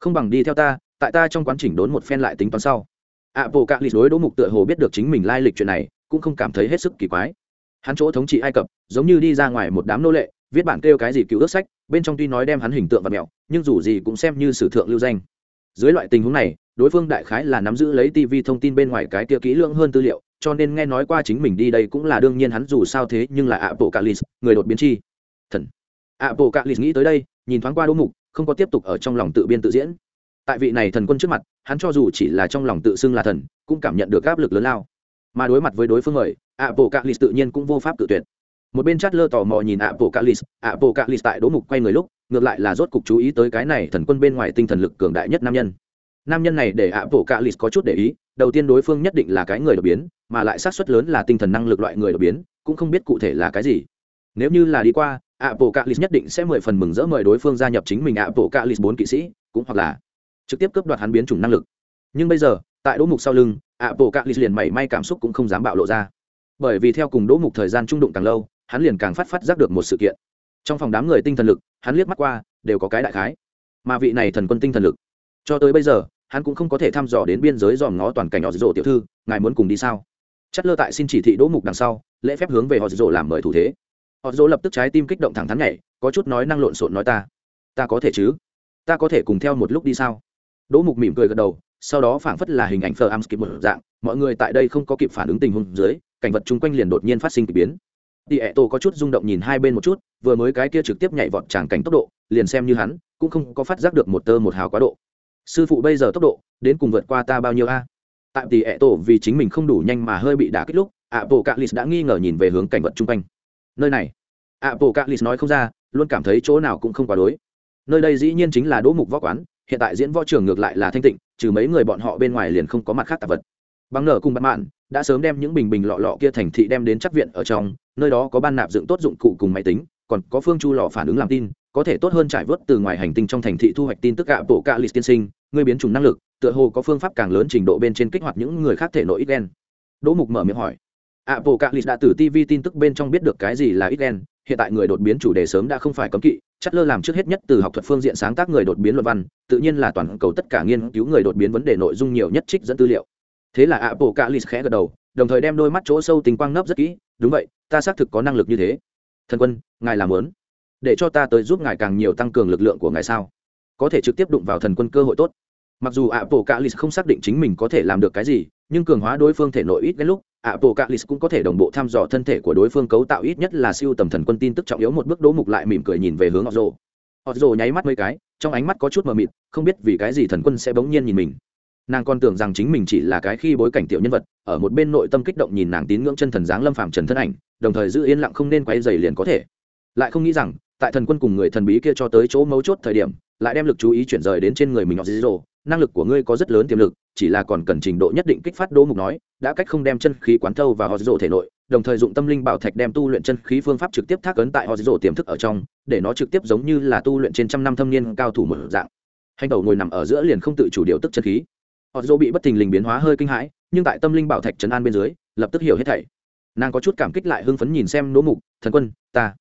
không bằng đi theo ta, tại ta trong quán chỉnh đốn một phen lại tính toán sau. Ạ bộ cạ lịch đối đỗ mục tựa hồ biết được chính mình lai lịch chuyện này, cũng không cảm thấy hết sức kỳ quái. Hắn chỗ thống trị ai cập, giống như đi ra ngoài một đám nô lệ, viết bản kêu cái gì cứu ước sách, bên trong tuy nói đem hắn hình tượng và mẹo, nhưng dù gì cũng xem như sử thượng lưu danh. Dưới loại tình huống này, đối phương đại khái là nắm giữ lấy tv thông tin bên ngoài cái tia kỹ lưỡng hơn tư liệu, cho nên nghe nói qua chính mình đi đây cũng là đương nhiên hắn dù sao thế nhưng là ạ bộ cạ lис người đột biến chi. Thần. Ạ bộ cạ lì nghĩ tới đây, nhìn thoáng qua đỗ mục không có tiếp tục ở trong lòng tự biên tự diễn. Tại vị này thần quân trước mặt, hắn cho dù chỉ là trong lòng tự xưng là thần, cũng cảm nhận được áp lực lớn lao. Mà đối mặt với đối phương mời ạ bộ cạ lì tự nhiên cũng vô pháp tự tuyệt. Một bên chát lơ tò mò nhìn ạ bộ cạ lì ạ bộ cạ lì tại đỗ mục quay người lúc, ngược lại là rốt cục chú ý tới cái này thần quân bên ngoài tinh thần lực cường đại nhất nam nhân. Nam nhân này để ạ bộ cạ lì có chút để ý, đầu tiên đối phương nhất định là cái người đột biến, mà lại sát suất lớn là tinh thần năng lực loại người đột biến, cũng không biết cụ thể là cái gì. Nếu như là đi qua Apocalypse nhất định sẽ mười phần mừng rỡ mời đối phương gia nhập chính mình Apocalypse bốn kỵ sĩ, cũng hoặc là trực tiếp cướp đoạt hắn biến chủng năng lực. Nhưng bây giờ, tại Đỗ Mục sau lưng, Apocalypse liền mảy may cảm xúc cũng không dám bạo lộ ra. Bởi vì theo cùng Đỗ Mục thời gian trung đụng càng lâu, hắn liền càng phát phát giác được một sự kiện. Trong phòng đám người tinh thần lực, hắn liếc mắt qua, đều có cái đại khái. Mà vị này thần quân tinh thần lực, cho tới bây giờ, hắn cũng không có thể thăm dò đến biên giới dòm ngó toàn cảnh họ rồ tiểu thư, ngài muốn cùng đi sao? Chất lơ tại xin chỉ thị Đỗ Mục đằng sau, lễ phép hướng về họ rồ làm mời thủ thế họ dỗ lập tức trái tim kích động thẳng thắn nhảy, có chút nói năng lộn xộn nói ta. Ta có thể chứ? Ta có thể cùng theo một lúc đi sao? Đỗ mục mỉm cười gật đầu, sau đó phảng phất là hình ảnh phờ am skip một dạng, mọi người tại đây không có kịp phản ứng tình huống dưới, cảnh vật chung quanh liền đột nhiên phát sinh k ỳ biến. Đi ẹ tổ có chút rung động nhìn hai bên một chút, vừa mới cái kia trực tiếp nhảy vọt tràng cảnh tốc độ, liền xem như hắn, cũng không có phát giác được một tơ một hào quá độ. Sư phụ bây giờ tốc độ, đến cùng vượt qua ta bao nhiêu a? Tại tỉ ẹ tổ vì chính mình không đủ nhanh mà hơi bị đả kích lúc, ạ bộ cạ lì đã nghi ngờ nhìn về hướng cảnh vật chung quanh nơi này. Apocalypse nói không ra, luôn cảm thấy chỗ nào cũng không quá đối. Nơi đây dĩ nhiên chính là đỗ mục võ quán, hiện tại diễn võ trường ngược lại là thanh tịnh, trừ mấy người bọn họ bên ngoài liền không có mặt khác tạp vật. Bằng nở cùng bạn mạn đã sớm đem những bình bình lọ lọ kia thành thị đem đến chắc viện ở trong, nơi đó có ban nạp dựng tốt dụng cụ cùng máy tính, còn có phương chu lò phản ứng làm tin, có thể tốt hơn trải vớt từ ngoài hành tinh trong thành thị thu hoạch tin tức gạ bộ cạ lịch tiên sinh, người biến chủng năng lực, tựa hồ có phương pháp càng lớn trình độ bên trên kích hoạt những người khác thể nội ít đen đỗ mục mở miệng hỏi. Apocalypse đã từ TV tin tức bên trong biết được cái gì là ít hiện tại người đột biến chủ đề sớm đã không phải cấm kỵ, chất lơ làm trước hết nhất từ học thuật phương diện sáng tác người đột biến luận văn tự nhiên là toàn cầu tất cả nghiên cứu người đột biến vấn đề nội dung nhiều nhất trích dẫn tư liệu. Thế là apple khẽ gật đầu đồng thời đem đôi mắt chỗ sâu tình quang nấp rất kỹ. Đúng vậy ta xác thực có năng lực như thế. Thần quân ngài làm muốn, để cho ta tới giúp ngài càng nhiều tăng cường lực lượng của ngài sao? Có thể trực tiếp đụng vào thần quân cơ hội tốt. Mặc dù apple không xác định chính mình có thể làm được cái gì nhưng cường hóa đối phương thể nội ít đến lúc apple calis cũng có thể đồng bộ thăm dò thân thể của đối phương cấu tạo ít nhất là siêu tầm thần quân tin tức trọng yếu một bước đố mục lại mỉm cười nhìn về hướng họ rồ họ rồ nháy mắt mấy cái, trong ánh mắt có chút mờ mịt, không biết vì cái gì thần quân sẽ bỗng nhiên nhìn mình. Nàng còn tưởng rằng chính mình chỉ là cái khi bối cảnh tiểu nhân vật, ở một bên nội tâm kích động nhìn nàng tín ngưỡng chân thần dáng lâm phàm trần thân ảnh, đồng thời giữ yên lặng không nên quay dày liền có thể. Lại không nghĩ rằng, tại thần quân cùng người thần bí kia cho tới chỗ mấu chốt thời điểm, lại đem lực chú ý chuyển rời đến trên người mình họ dĩ dỗ năng lực của ngươi có rất lớn tiềm lực, chỉ là còn cần trình độ nhất định kích phát đỗ mục nói, đã cách không đem chân khí quán thâu và họ dỗ thể nội, đồng thời dụng tâm linh bảo thạch đem tu luyện chân khí phương pháp trực tiếp thác ấn tại họ dỗ tiềm thức ở trong, để nó trực tiếp giống như là tu luyện trên trăm năm thâm niên cao thủ một dạng. Hành đầu ngồi nằm ở giữa liền không tự chủ điều tức chân khí. Họ dỗ bị bất thình lình biến hóa hơi kinh hãi, nhưng tại tâm linh bảo thạch trấn an bên dưới, lập tức hiểu hết thảy. Nàng có chút cảm kích lại hưng phấn nhìn xem đỗ mục, thần quân, ta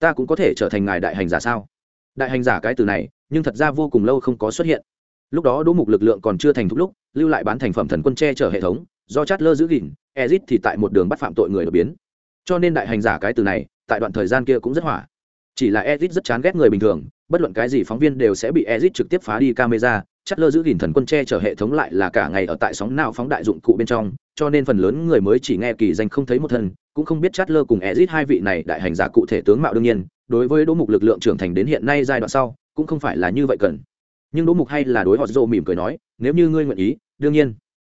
ta cũng có thể trở thành ngài đại hành giả sao? Đại hành giả cái từ này, nhưng thật ra vô cùng lâu không có xuất hiện lúc đó đỗ mục lực lượng còn chưa thành thúc lúc, lưu lại bán thành phẩm thần quân che chở hệ thống, do chát lơ giữ gìn, ezit thì tại một đường bắt phạm tội người đột biến. Cho nên đại hành giả cái từ này, tại đoạn thời gian kia cũng rất hỏa. Chỉ là ezit rất chán ghét người bình thường, bất luận cái gì phóng viên đều sẽ bị ezit trực tiếp phá đi camera, chát lơ giữ gìn thần quân che chở hệ thống lại là cả ngày ở tại sóng nào phóng đại dụng cụ bên trong, cho nên phần lớn người mới chỉ nghe kỳ danh không thấy một thân, cũng không biết chát lơ cùng ezit hai vị này đại hành giả cụ thể tướng mạo đương nhiên, đối với đỗ mục lực lượng trưởng thành đến hiện nay giai đoạn sau, cũng không phải là như vậy cần nhưng đỗ mục hay là đối họ dô mỉm cười nói, nếu như ngươi nguyện ý, đương nhiên.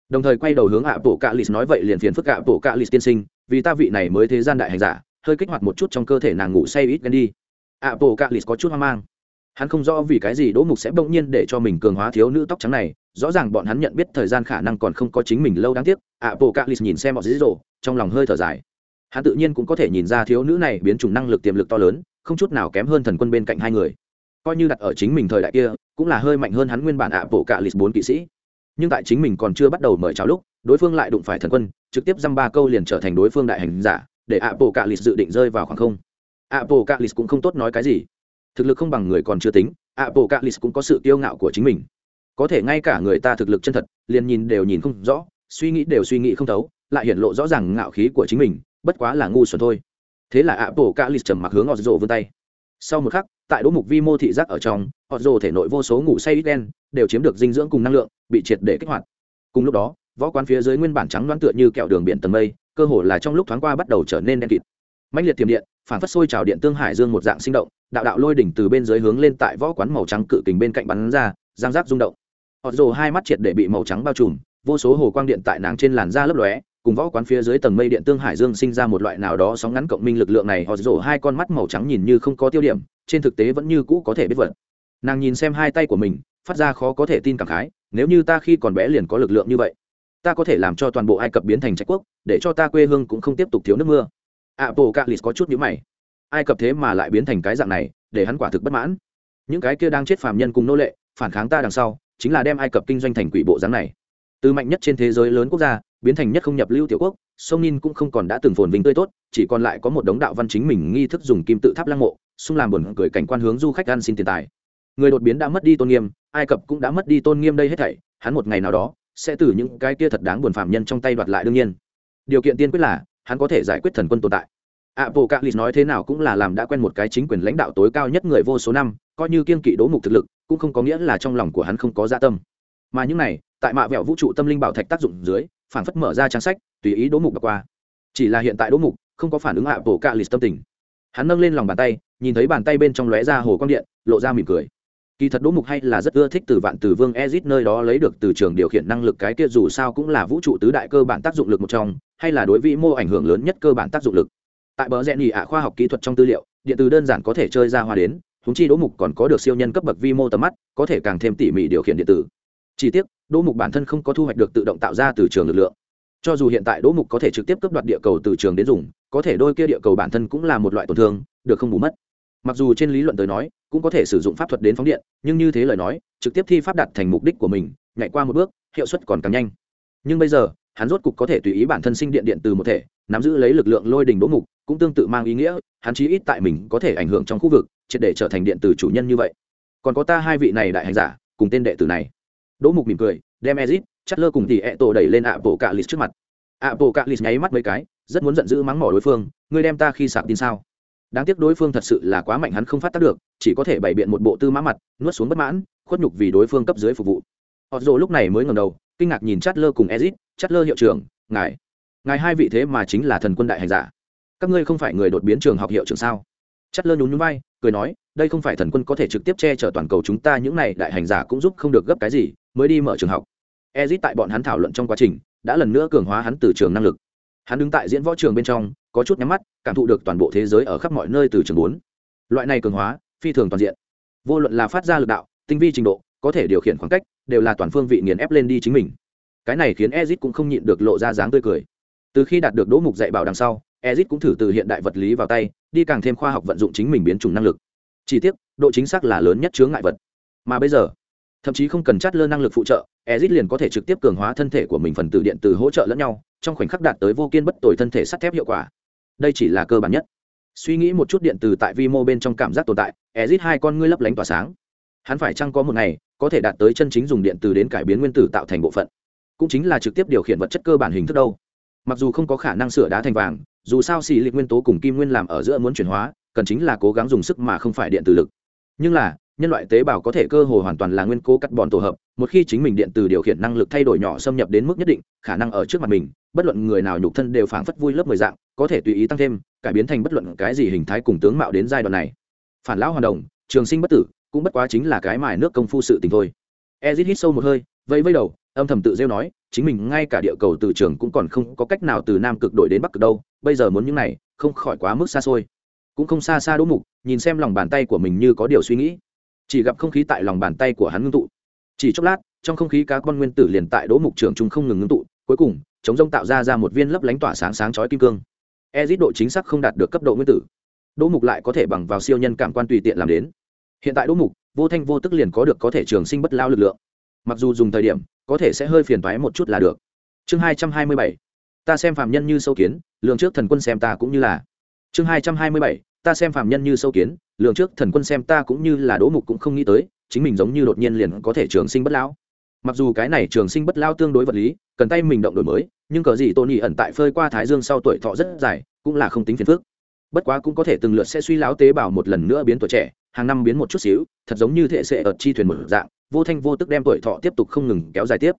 Đồng thời quay đầu hướng ạ bộ cạ Lịt nói vậy liền phiền phức ạ bộ cạ Lịt tiên sinh, vì ta vị này mới thế gian đại hành giả, hơi kích hoạt một chút trong cơ thể nàng ngủ say ít gần đi. ạ bộ cạ Lịt có chút hoang mang. Hắn không rõ vì cái gì đỗ mục sẽ bỗng nhiên để cho mình cường hóa thiếu nữ tóc trắng này, rõ ràng bọn hắn nhận biết thời gian khả năng còn không có chính mình lâu đáng tiếc, ạ bộ cạ Lịt nhìn xem họ dĩ dỗ, trong lòng hơi thở dài. Hắn tự nhiên cũng có thể nhìn ra thiếu nữ này biến chủng năng lực tiềm lực to lớn, không chút nào kém hơn thần quân bên cạnh hai người coi như đặt ở chính mình thời đại kia, cũng là hơi mạnh hơn hắn nguyên bản ạ bộ cạ lịch bốn kỵ sĩ. Nhưng tại chính mình còn chưa bắt đầu mời chào lúc, đối phương lại đụng phải thần quân, trực tiếp dăm ba câu liền trở thành đối phương đại hành giả, để ạ bộ cạ lịch dự định rơi vào khoảng không. Ạ bộ cạ lịch cũng không tốt nói cái gì. Thực lực không bằng người còn chưa tính, ạ bộ cạ lịch cũng có sự kiêu ngạo của chính mình. Có thể ngay cả người ta thực lực chân thật, liền nhìn đều nhìn không rõ, suy nghĩ đều suy nghĩ không thấu, lại hiện lộ rõ ràng ngạo khí của chính mình, bất quá là ngu xuẩn thôi. Thế là ạ bộ cạ lịch trầm mặc hướng ọt rộ vươn tay sau một khắc, tại đỗ mục vi mô thị giác ở trong, họ rồ thể nội vô số ngủ say ít đen đều chiếm được dinh dưỡng cùng năng lượng, bị triệt để kích hoạt. Cùng lúc đó, võ quán phía dưới nguyên bản trắng đoán tựa như kẹo đường biển tầng mây, cơ hồ là trong lúc thoáng qua bắt đầu trở nên đen kịt. Mạnh liệt tiềm điện, phản phất sôi trào điện tương hải dương một dạng sinh động, đạo đạo lôi đỉnh từ bên dưới hướng lên tại võ quán màu trắng cự kình bên cạnh bắn ra, giang giác rung động. Họ rồ hai mắt triệt để bị màu trắng bao trùm, vô số hồ quang điện tại nàng trên làn da lấp lóe cùng võ quán phía dưới tầng mây điện tương hải dương sinh ra một loại nào đó sóng ngắn cộng minh lực lượng này, họ rổ hai con mắt màu trắng nhìn như không có tiêu điểm, trên thực tế vẫn như cũ có thể biết vật. Nàng nhìn xem hai tay của mình, phát ra khó có thể tin cảm khái, nếu như ta khi còn bé liền có lực lượng như vậy, ta có thể làm cho toàn bộ ai cập biến thành trách quốc, để cho ta quê hương cũng không tiếp tục thiếu nước mưa. Apple calis có chút nhữ mày. Ai cập thế mà lại biến thành cái dạng này, để hắn quả thực bất mãn. Những cái kia đang chết phàm nhân cùng nô lệ, phản kháng ta đằng sau, chính là đem ai cập kinh doanh thành quỷ bộ dáng này. Từ mạnh nhất trên thế giới lớn quốc gia biến thành nhất không nhập lưu tiểu quốc sông nin cũng không còn đã từng phồn vinh tươi tốt chỉ còn lại có một đống đạo văn chính mình nghi thức dùng kim tự tháp lăng mộ xung làm buồn cười cảnh quan hướng du khách ăn xin tiền tài. Người đột biến đã mất đi tôn nghiêm ai cập cũng đã mất đi tôn nghiêm đây hết thảy hắn một ngày nào đó sẽ từ những cái kia thật đáng buồn phạm nhân trong tay đoạt lại đương nhiên. Điều kiện tiên quyết là hắn có thể giải quyết thần quân tồn tại. Apocalypse nói thế nào cũng là làm đã quen một cái chính quyền lãnh đạo tối cao nhất người vô số năm, coi như kiên kỵ đố mục thực lực, cũng không có nghĩa là trong lòng của hắn không có dạ tâm. Mà những này, tại mạ vẹo vũ trụ tâm linh bảo thạch tác dụng dưới, phản phất mở ra trang sách, tùy ý đỗ mục đọc qua. Chỉ là hiện tại đỗ mục không có phản ứng hạ bổ cạ Calis tâm tình. Hắn nâng lên lòng bàn tay, nhìn thấy bàn tay bên trong lóe ra hồ quang điện lộ ra mỉm cười kỳ thật đỗ mục hay là rất ưa thích từ vạn từ vương ezit nơi đó lấy được từ trường điều khiển năng lực cái kia dù sao cũng là vũ trụ tứ đại cơ bản tác dụng lực một trong hay là đối vĩ mô ảnh hưởng lớn nhất cơ bản tác dụng lực tại bờ rẽ nhì ạ khoa học kỹ thuật trong tư liệu điện từ đơn giản có thể chơi ra hoa đến húng chi đỗ mục còn có được siêu nhân cấp bậc vi mô tầm mắt có thể càng thêm tỉ mỉ điều khiển điện tử chi tiết đỗ mục bản thân không có thu hoạch được tự động tạo ra từ trường lực lượng. Cho dù hiện tại đỗ mục có thể trực tiếp cấp đoạt địa cầu từ trường đến dùng, có thể đôi kia địa cầu bản thân cũng là một loại tổn thương, được không bù mất. Mặc dù trên lý luận tới nói, cũng có thể sử dụng pháp thuật đến phóng điện, nhưng như thế lời nói, trực tiếp thi pháp đặt thành mục đích của mình, nhảy qua một bước, hiệu suất còn càng nhanh. Nhưng bây giờ, hắn rốt cục có thể tùy ý bản thân sinh điện điện từ một thể, nắm giữ lấy lực lượng lôi đình đỗ mục, cũng tương tự mang ý nghĩa, hắn chí ít tại mình có thể ảnh hưởng trong khu vực, triệt để trở thành điện từ chủ nhân như vậy. Còn có ta hai vị này đại hành giả, cùng tên đệ tử này đỗ mục mỉm cười, đem ezit chắt lơ cùng thì ẹ tổ đẩy lên ạ bộ cạ lịt trước mặt. Ạ bộ cạ lịt nháy mắt mấy cái, rất muốn giận dữ mắng mỏ đối phương, ngươi đem ta khi sạc tin sao? Đáng tiếc đối phương thật sự là quá mạnh, hắn không phát tác được, chỉ có thể bày biện một bộ tư mã mặt, nuốt xuống bất mãn, khuất nhục vì đối phương cấp dưới phục vụ. Họ dồ lúc này mới ngầm đầu, kinh ngạc nhìn chát lơ cùng ezit chát lơ hiệu trưởng, ngài ngài hai vị thế mà chính là thần quân đại hành giả. Các ngươi không phải người đột biến trường học hiệu trưởng sao? Chát lơ nhún nhún vai, cười nói, đây không phải thần quân có thể trực tiếp che chở toàn cầu chúng ta, những này đại hành giả cũng giúp không được gấp cái gì mới đi mở trường học. Ezit tại bọn hắn thảo luận trong quá trình, đã lần nữa cường hóa hắn từ trường năng lực. Hắn đứng tại diễn võ trường bên trong, có chút nhắm mắt, cảm thụ được toàn bộ thế giới ở khắp mọi nơi từ trường bốn. Loại này cường hóa, phi thường toàn diện. Vô luận là phát ra lực đạo, tinh vi trình độ, có thể điều khiển khoảng cách, đều là toàn phương vị nghiền ép lên đi chính mình. Cái này khiến ezit cũng không nhịn được lộ ra dáng tươi cười. Từ khi đạt được đỗ mục dạy bảo đằng sau, ezit cũng thử từ hiện đại vật lý vào tay, đi càng thêm khoa học vận dụng chính mình biến chủng năng lực. Chỉ tiếc, độ chính xác là lớn nhất chướng ngại vật. Mà bây giờ thậm chí không cần chát lơ năng lực phụ trợ ezit liền có thể trực tiếp cường hóa thân thể của mình phần tử điện từ hỗ trợ lẫn nhau, trong khoảnh khắc đạt tới vô kiên bất tồi thân thể sắt thép hiệu quả. Đây chỉ là cơ bản nhất. Suy nghĩ một chút điện từ tại vi mô bên trong cảm giác tồn tại ezit hai con ngươi lấp lánh tỏa sáng. Hắn phải chăng có một ngày, có thể đạt tới chân chính dùng điện từ đến cải biến nguyên tử tạo thành bộ phận? Cũng chính là trực tiếp điều khiển vật chất cơ bản hình thức đâu. Mặc dù không có khả năng sửa đá thành vàng, dù sao xì lịch nguyên tố cùng kim nguyên làm ở giữa muốn chuyển hóa, cần chính là cố gắng dùng sức mà không phải điện từ lực. Nhưng là nhân loại tế bào có thể cơ hồ hoàn toàn là nguyên cố cắt bòn tổ hợp, một khi chính mình điện từ điều khiển năng lực thay đổi nhỏ xâm nhập đến mức nhất định, khả năng ở trước mặt mình, bất luận người nào nhục thân đều phảng phất vui lớp mười dạng, có thể tùy ý tăng thêm, cải biến thành bất luận cái gì hình thái cùng tướng mạo đến giai đoạn này. Phản lão hoàn đồng, trường sinh bất tử, cũng bất quá chính là cái mài nước công phu sự tình thôi. Ezit hít sâu một hơi, vẫy vẫy đầu, âm thầm tự rêu nói, chính mình ngay cả địa cầu từ trường cũng còn không có cách nào từ nam cực đổi đến bắc cực đâu, bây giờ muốn những này, không khỏi quá mức xa xôi. Cũng không xa xa đỗ mục, nhìn xem lòng bàn tay của mình như có điều suy nghĩ chỉ gặp không khí tại lòng bàn tay của hắn ngưng tụ. Chỉ chốc lát, trong không khí cá con nguyên tử liền tại đỗ mục trường trung không ngừng ngưng tụ, cuối cùng, chống rông tạo ra ra một viên lấp lánh tỏa sáng sáng chói kim cương. Ezit độ chính xác không đạt được cấp độ nguyên tử. Đỗ mục lại có thể bằng vào siêu nhân cảm quan tùy tiện làm đến. Hiện tại đỗ mục, vô thanh vô tức liền có được có thể trường sinh bất lao lực lượng. Mặc dù dùng thời điểm, có thể sẽ hơi phiền toái một chút là được. Chương hai trăm hai mươi bảy, ta xem phạm nhân như sâu kiến, lường trước thần quân xem ta cũng như là. Chương hai trăm hai mươi bảy, ta xem phạm nhân như sâu kiến lượng trước thần quân xem ta cũng như là đỗ mục cũng không nghĩ tới, chính mình giống như đột nhiên liền có thể trường sinh bất lão. Mặc dù cái này trường sinh bất lao tương đối vật lý, cần tay mình động đổi mới, nhưng cờ gì tôn nhị ẩn tại phơi qua thái dương sau tuổi thọ rất dài, cũng là không tính phiền phức. Bất quá cũng có thể từng lượt sẽ suy lão tế bào một lần nữa biến tuổi trẻ, hàng năm biến một chút xíu, thật giống như thể sẽ ở chi thuyền một dạng, vô thanh vô tức đem tuổi thọ tiếp tục không ngừng kéo dài tiếp.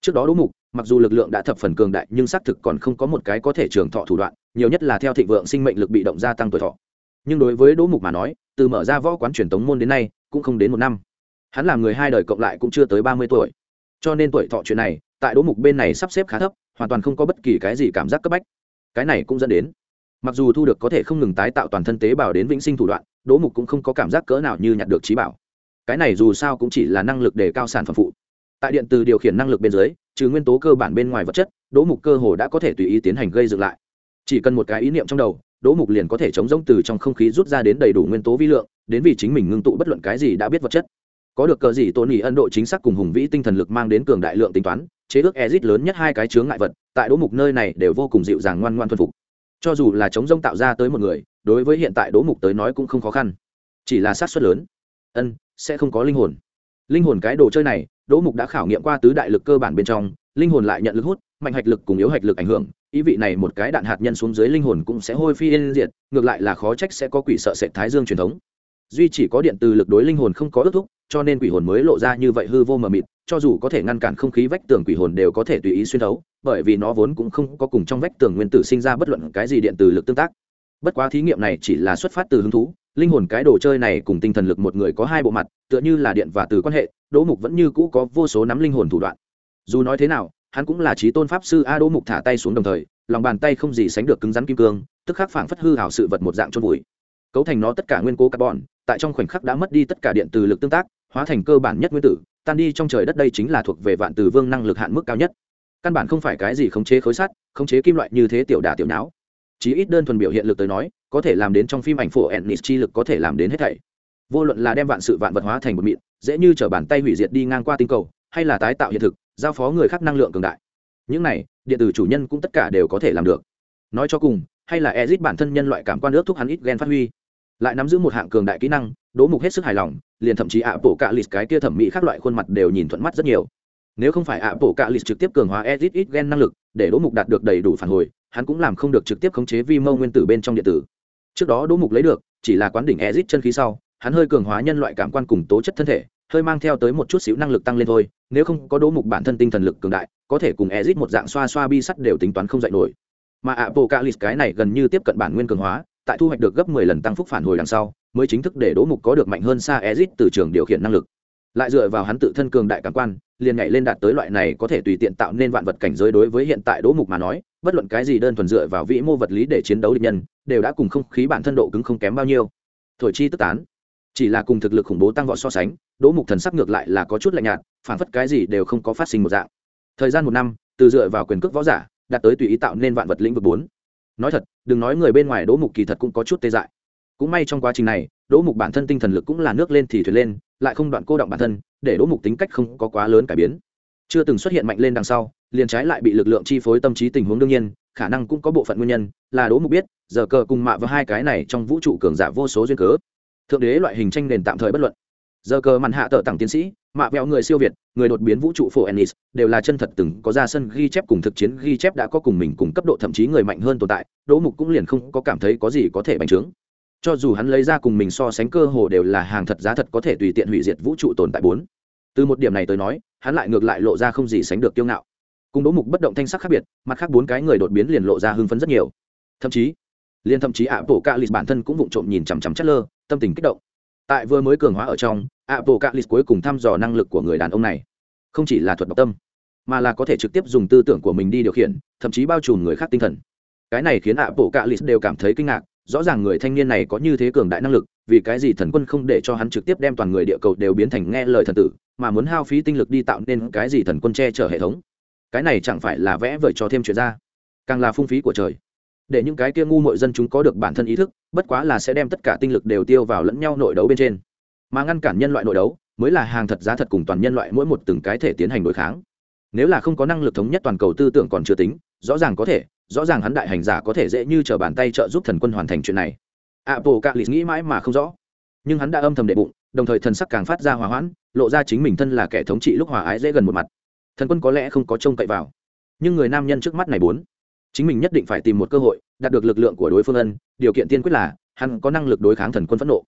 Trước đó đỗ mục, mặc dù lực lượng đã thập phần cường đại, nhưng xác thực còn không có một cái có thể trường thọ thủ đoạn, nhiều nhất là theo thịnh vượng sinh mệnh lực bị động gia tăng tuổi thọ nhưng đối với đỗ mục mà nói, từ mở ra võ quán truyền tống môn đến nay, cũng không đến một năm. Hắn làm người hai đời cộng lại cũng chưa tới ba mươi tuổi. Cho nên tuổi thọ chuyện này, tại đỗ mục bên này sắp xếp khá thấp, hoàn toàn không có bất kỳ cái gì cảm giác cấp bách. Cái này cũng dẫn đến, mặc dù thu được có thể không ngừng tái tạo toàn thân tế bào đến vĩnh sinh thủ đoạn, đỗ mục cũng không có cảm giác cỡ nào như nhặt được trí bảo. Cái này dù sao cũng chỉ là năng lực để cao sản phẩm phụ. Tại điện từ điều khiển năng lực bên dưới, trừ nguyên tố cơ bản bên ngoài vật chất, đỗ mục cơ hồ đã có thể tùy ý tiến hành gây dựng lại. Chỉ cần một cái ý niệm trong đầu đỗ mục liền có thể chống rỗng từ trong không khí rút ra đến đầy đủ nguyên tố vi lượng, đến vì chính mình ngưng tụ bất luận cái gì đã biết vật chất. Có được cờ gì tôn nhị ân độ chính xác cùng hùng vĩ tinh thần lực mang đến cường đại lượng tính toán, chế ước ezit lớn nhất hai cái chướng ngại vật, tại đỗ mục nơi này đều vô cùng dịu dàng ngoan ngoan thuần phục. Cho dù là chống rông tạo ra tới một người, đối với hiện tại đỗ mục tới nói cũng không khó khăn. Chỉ là sát xuất lớn. Ân, sẽ không có linh hồn. Linh hồn cái đồ chơi này, đỗ mục đã khảo nghiệm qua tứ đại lực cơ bản bên trong, linh hồn lại nhận lực hút, mạnh hạch lực cùng yếu hạch lực ảnh hưởng ý vị này một cái đạn hạt nhân xuống dưới linh hồn cũng sẽ hôi phi yên diệt, ngược lại là khó trách sẽ có quỷ sợ sệt thái dương truyền thống. Duy chỉ có điện từ lực đối linh hồn không có ước thúc, cho nên quỷ hồn mới lộ ra như vậy hư vô mờ mịt, cho dù có thể ngăn cản không khí vách tường quỷ hồn đều có thể tùy ý xuyên thấu, bởi vì nó vốn cũng không có cùng trong vách tường nguyên tử sinh ra bất luận cái gì điện từ lực tương tác. Bất quá thí nghiệm này chỉ là xuất phát từ hứng thú, linh hồn cái đồ chơi này cùng tinh thần lực một người có hai bộ mặt, tựa như là điện và từ quan hệ, đỗ mục vẫn như cũ có vô số nắm linh hồn thủ đoạn. Dù nói thế nào hắn cũng là trí tôn pháp sư a đỗ mục thả tay xuống đồng thời, lòng bàn tay không gì sánh được cứng rắn kim cương, tức khắc phảng phất hư hảo sự vật một dạng trôn vùi. Cấu thành nó tất cả nguyên cố carbon, tại trong khoảnh khắc đã mất đi tất cả điện từ lực tương tác, hóa thành cơ bản nhất nguyên tử, tan đi trong trời đất đây chính là thuộc về vạn từ vương năng lực hạn mức cao nhất. Căn bản không phải cái gì khống chế khối sắt, khống chế kim loại như thế tiểu đà tiểu não chí ít đơn thuần biểu hiện lực tới nói, có thể làm đến trong phim ảnh phổ ennis chi lực có thể làm đến hết thảy. Vô luận là đem vạn sự vạn vật hóa thành một mịn, dễ như t bàn tay hủy diệt đi ngang qua tinh cầu, hay là tái tạo hiện thực giao phó người khác năng lượng cường đại. Những này, điện tử chủ nhân cũng tất cả đều có thể làm được. Nói cho cùng, hay là ezit bản thân nhân loại cảm quan ước thúc hắn ít ghen phát huy. Lại nắm giữ một hạng cường đại kỹ năng, đỗ mục hết sức hài lòng, liền thậm chí ạ bộ cạ lịt cái kia thẩm mỹ các loại khuôn mặt đều nhìn thuận mắt rất nhiều. Nếu không phải ạ bộ cạ lịt trực tiếp cường hóa ezit ít gen năng lực, để đỗ mục đạt được đầy đủ phản hồi, hắn cũng làm không được trực tiếp khống chế vi mâu nguyên tử bên trong điện tử. Trước đó đỗ mục lấy được, chỉ là quán đỉnh ezit chân khí sau, hắn hơi cường hóa nhân loại cảm quan cùng tố chất thân thể, hơi mang theo tới một chút xíu năng lực tăng lên thôi nếu không có đỗ mục bản thân tinh thần lực cường đại, có thể cùng ezit một dạng xoa xoa bi sắt đều tính toán không dạy nổi. Mà apocalypse cái này gần như tiếp cận bản nguyên cường hóa, tại thu hoạch được gấp 10 lần tăng phúc phản hồi đằng sau, mới chính thức để đỗ mục có được mạnh hơn xa ezit từ trường điều khiển năng lực. Lại dựa vào hắn tự thân cường đại cảm quan, liền nhảy lên đạt tới loại này có thể tùy tiện tạo nên vạn vật cảnh giới đối với hiện tại đỗ mục mà nói, bất luận cái gì đơn thuần dựa vào vĩ mô vật lý để chiến đấu địch nhân, đều đã cùng không khí bản thân độ cứng không kém bao nhiêu. Thổi chi tức tán. Chỉ là cùng thực lực khủng bố tăng vọt so sánh đỗ mục thần sắc ngược lại là có chút lạnh nhạt phản phất cái gì đều không có phát sinh một dạng. Thời gian một năm, từ dựa vào quyền cước võ giả, đạt tới tùy ý tạo nên vạn vật lĩnh vực bốn. Nói thật, đừng nói người bên ngoài đỗ mục kỳ thật cũng có chút tê dại. Cũng may trong quá trình này, đỗ mục bản thân tinh thần lực cũng là nước lên thì thuyền lên, lại không đoạn cô động bản thân, để đỗ mục tính cách không có quá lớn cải biến. Chưa từng xuất hiện mạnh lên đằng sau, liền trái lại bị lực lượng chi phối tâm trí tình huống đương nhiên, khả năng cũng có bộ phận nguyên nhân, là đỗ mục biết, giờ cờ cùng mạ và hai cái này trong vũ trụ cường giả vô số duyên cớ. Thượng đế loại hình tranh nền tạm thời bất luận giờ cờ mặn hạ tờ tặng tiến sĩ, mạ vẹo người siêu việt, người đột biến vũ trụ phổ ennis, đều là chân thật từng có ra sân ghi chép cùng thực chiến ghi chép đã có cùng mình cùng cấp độ thậm chí người mạnh hơn tồn tại, đỗ mục cũng liền không có cảm thấy có gì có thể bành trướng. Cho dù hắn lấy ra cùng mình so sánh cơ hồ đều là hàng thật giá thật có thể tùy tiện hủy diệt vũ trụ tồn tại bốn. Từ một điểm này tới nói, hắn lại ngược lại lộ ra không gì sánh được kiêu ngạo. Cùng đỗ mục bất động thanh sắc khác biệt, mặt khác bốn cái người đột biến liền lộ ra hưng phấn rất nhiều. Thậm chí, liền thậm chí ạ bộ cạ lì bản thân cũng vụng trộm nhìn chằm chằm chất lơ tâm tình kích động tại vừa mới cường hóa ở trong ạ cuối cùng thăm dò năng lực của người đàn ông này. Không chỉ là thuật độc tâm, mà là có thể trực tiếp dùng tư tưởng của mình đi điều khiển, thậm chí bao trùm người khác tinh thần. Cái này khiến ạ đều cảm thấy kinh ngạc, rõ ràng người thanh niên này có như thế cường đại năng lực, vì cái gì thần quân không để cho hắn trực tiếp đem toàn người địa cầu đều biến thành nghe lời thần tử, mà muốn hao phí tinh lực đi tạo nên cái gì thần quân che chở hệ thống? Cái này chẳng phải là vẽ vời cho thêm chuyện ra, càng là phung phí của trời để những cái kia ngu mội dân chúng có được bản thân ý thức, bất quá là sẽ đem tất cả tinh lực đều tiêu vào lẫn nhau nội đấu bên trên. Mà ngăn cản nhân loại nội đấu, mới là hàng thật giá thật cùng toàn nhân loại mỗi một từng cái thể tiến hành đối kháng. Nếu là không có năng lực thống nhất toàn cầu tư tưởng còn chưa tính, rõ ràng có thể, rõ ràng hắn đại hành giả có thể dễ như t r ở bàn tay trợ giúp thần quân hoàn thành chuyện này. Apple cạ lì nghĩ mãi mà không rõ. Nhưng hắn đã âm thầm đệ bụng, đồng thời thần sắc càng phát ra hòa hoãn, lộ ra chính mình thân là kẻ thống trị lúc hòa ái dễ gần một mặt. Thần quân có lẽ không có trông cậy vào. Nhưng người nam nhân trước mắt này bốn chính mình nhất định phải tìm một cơ hội, đạt được lực lượng của đối phương ân, điều kiện tiên quyết là, hắn có năng lực đối kháng thần quân phẫn nộ.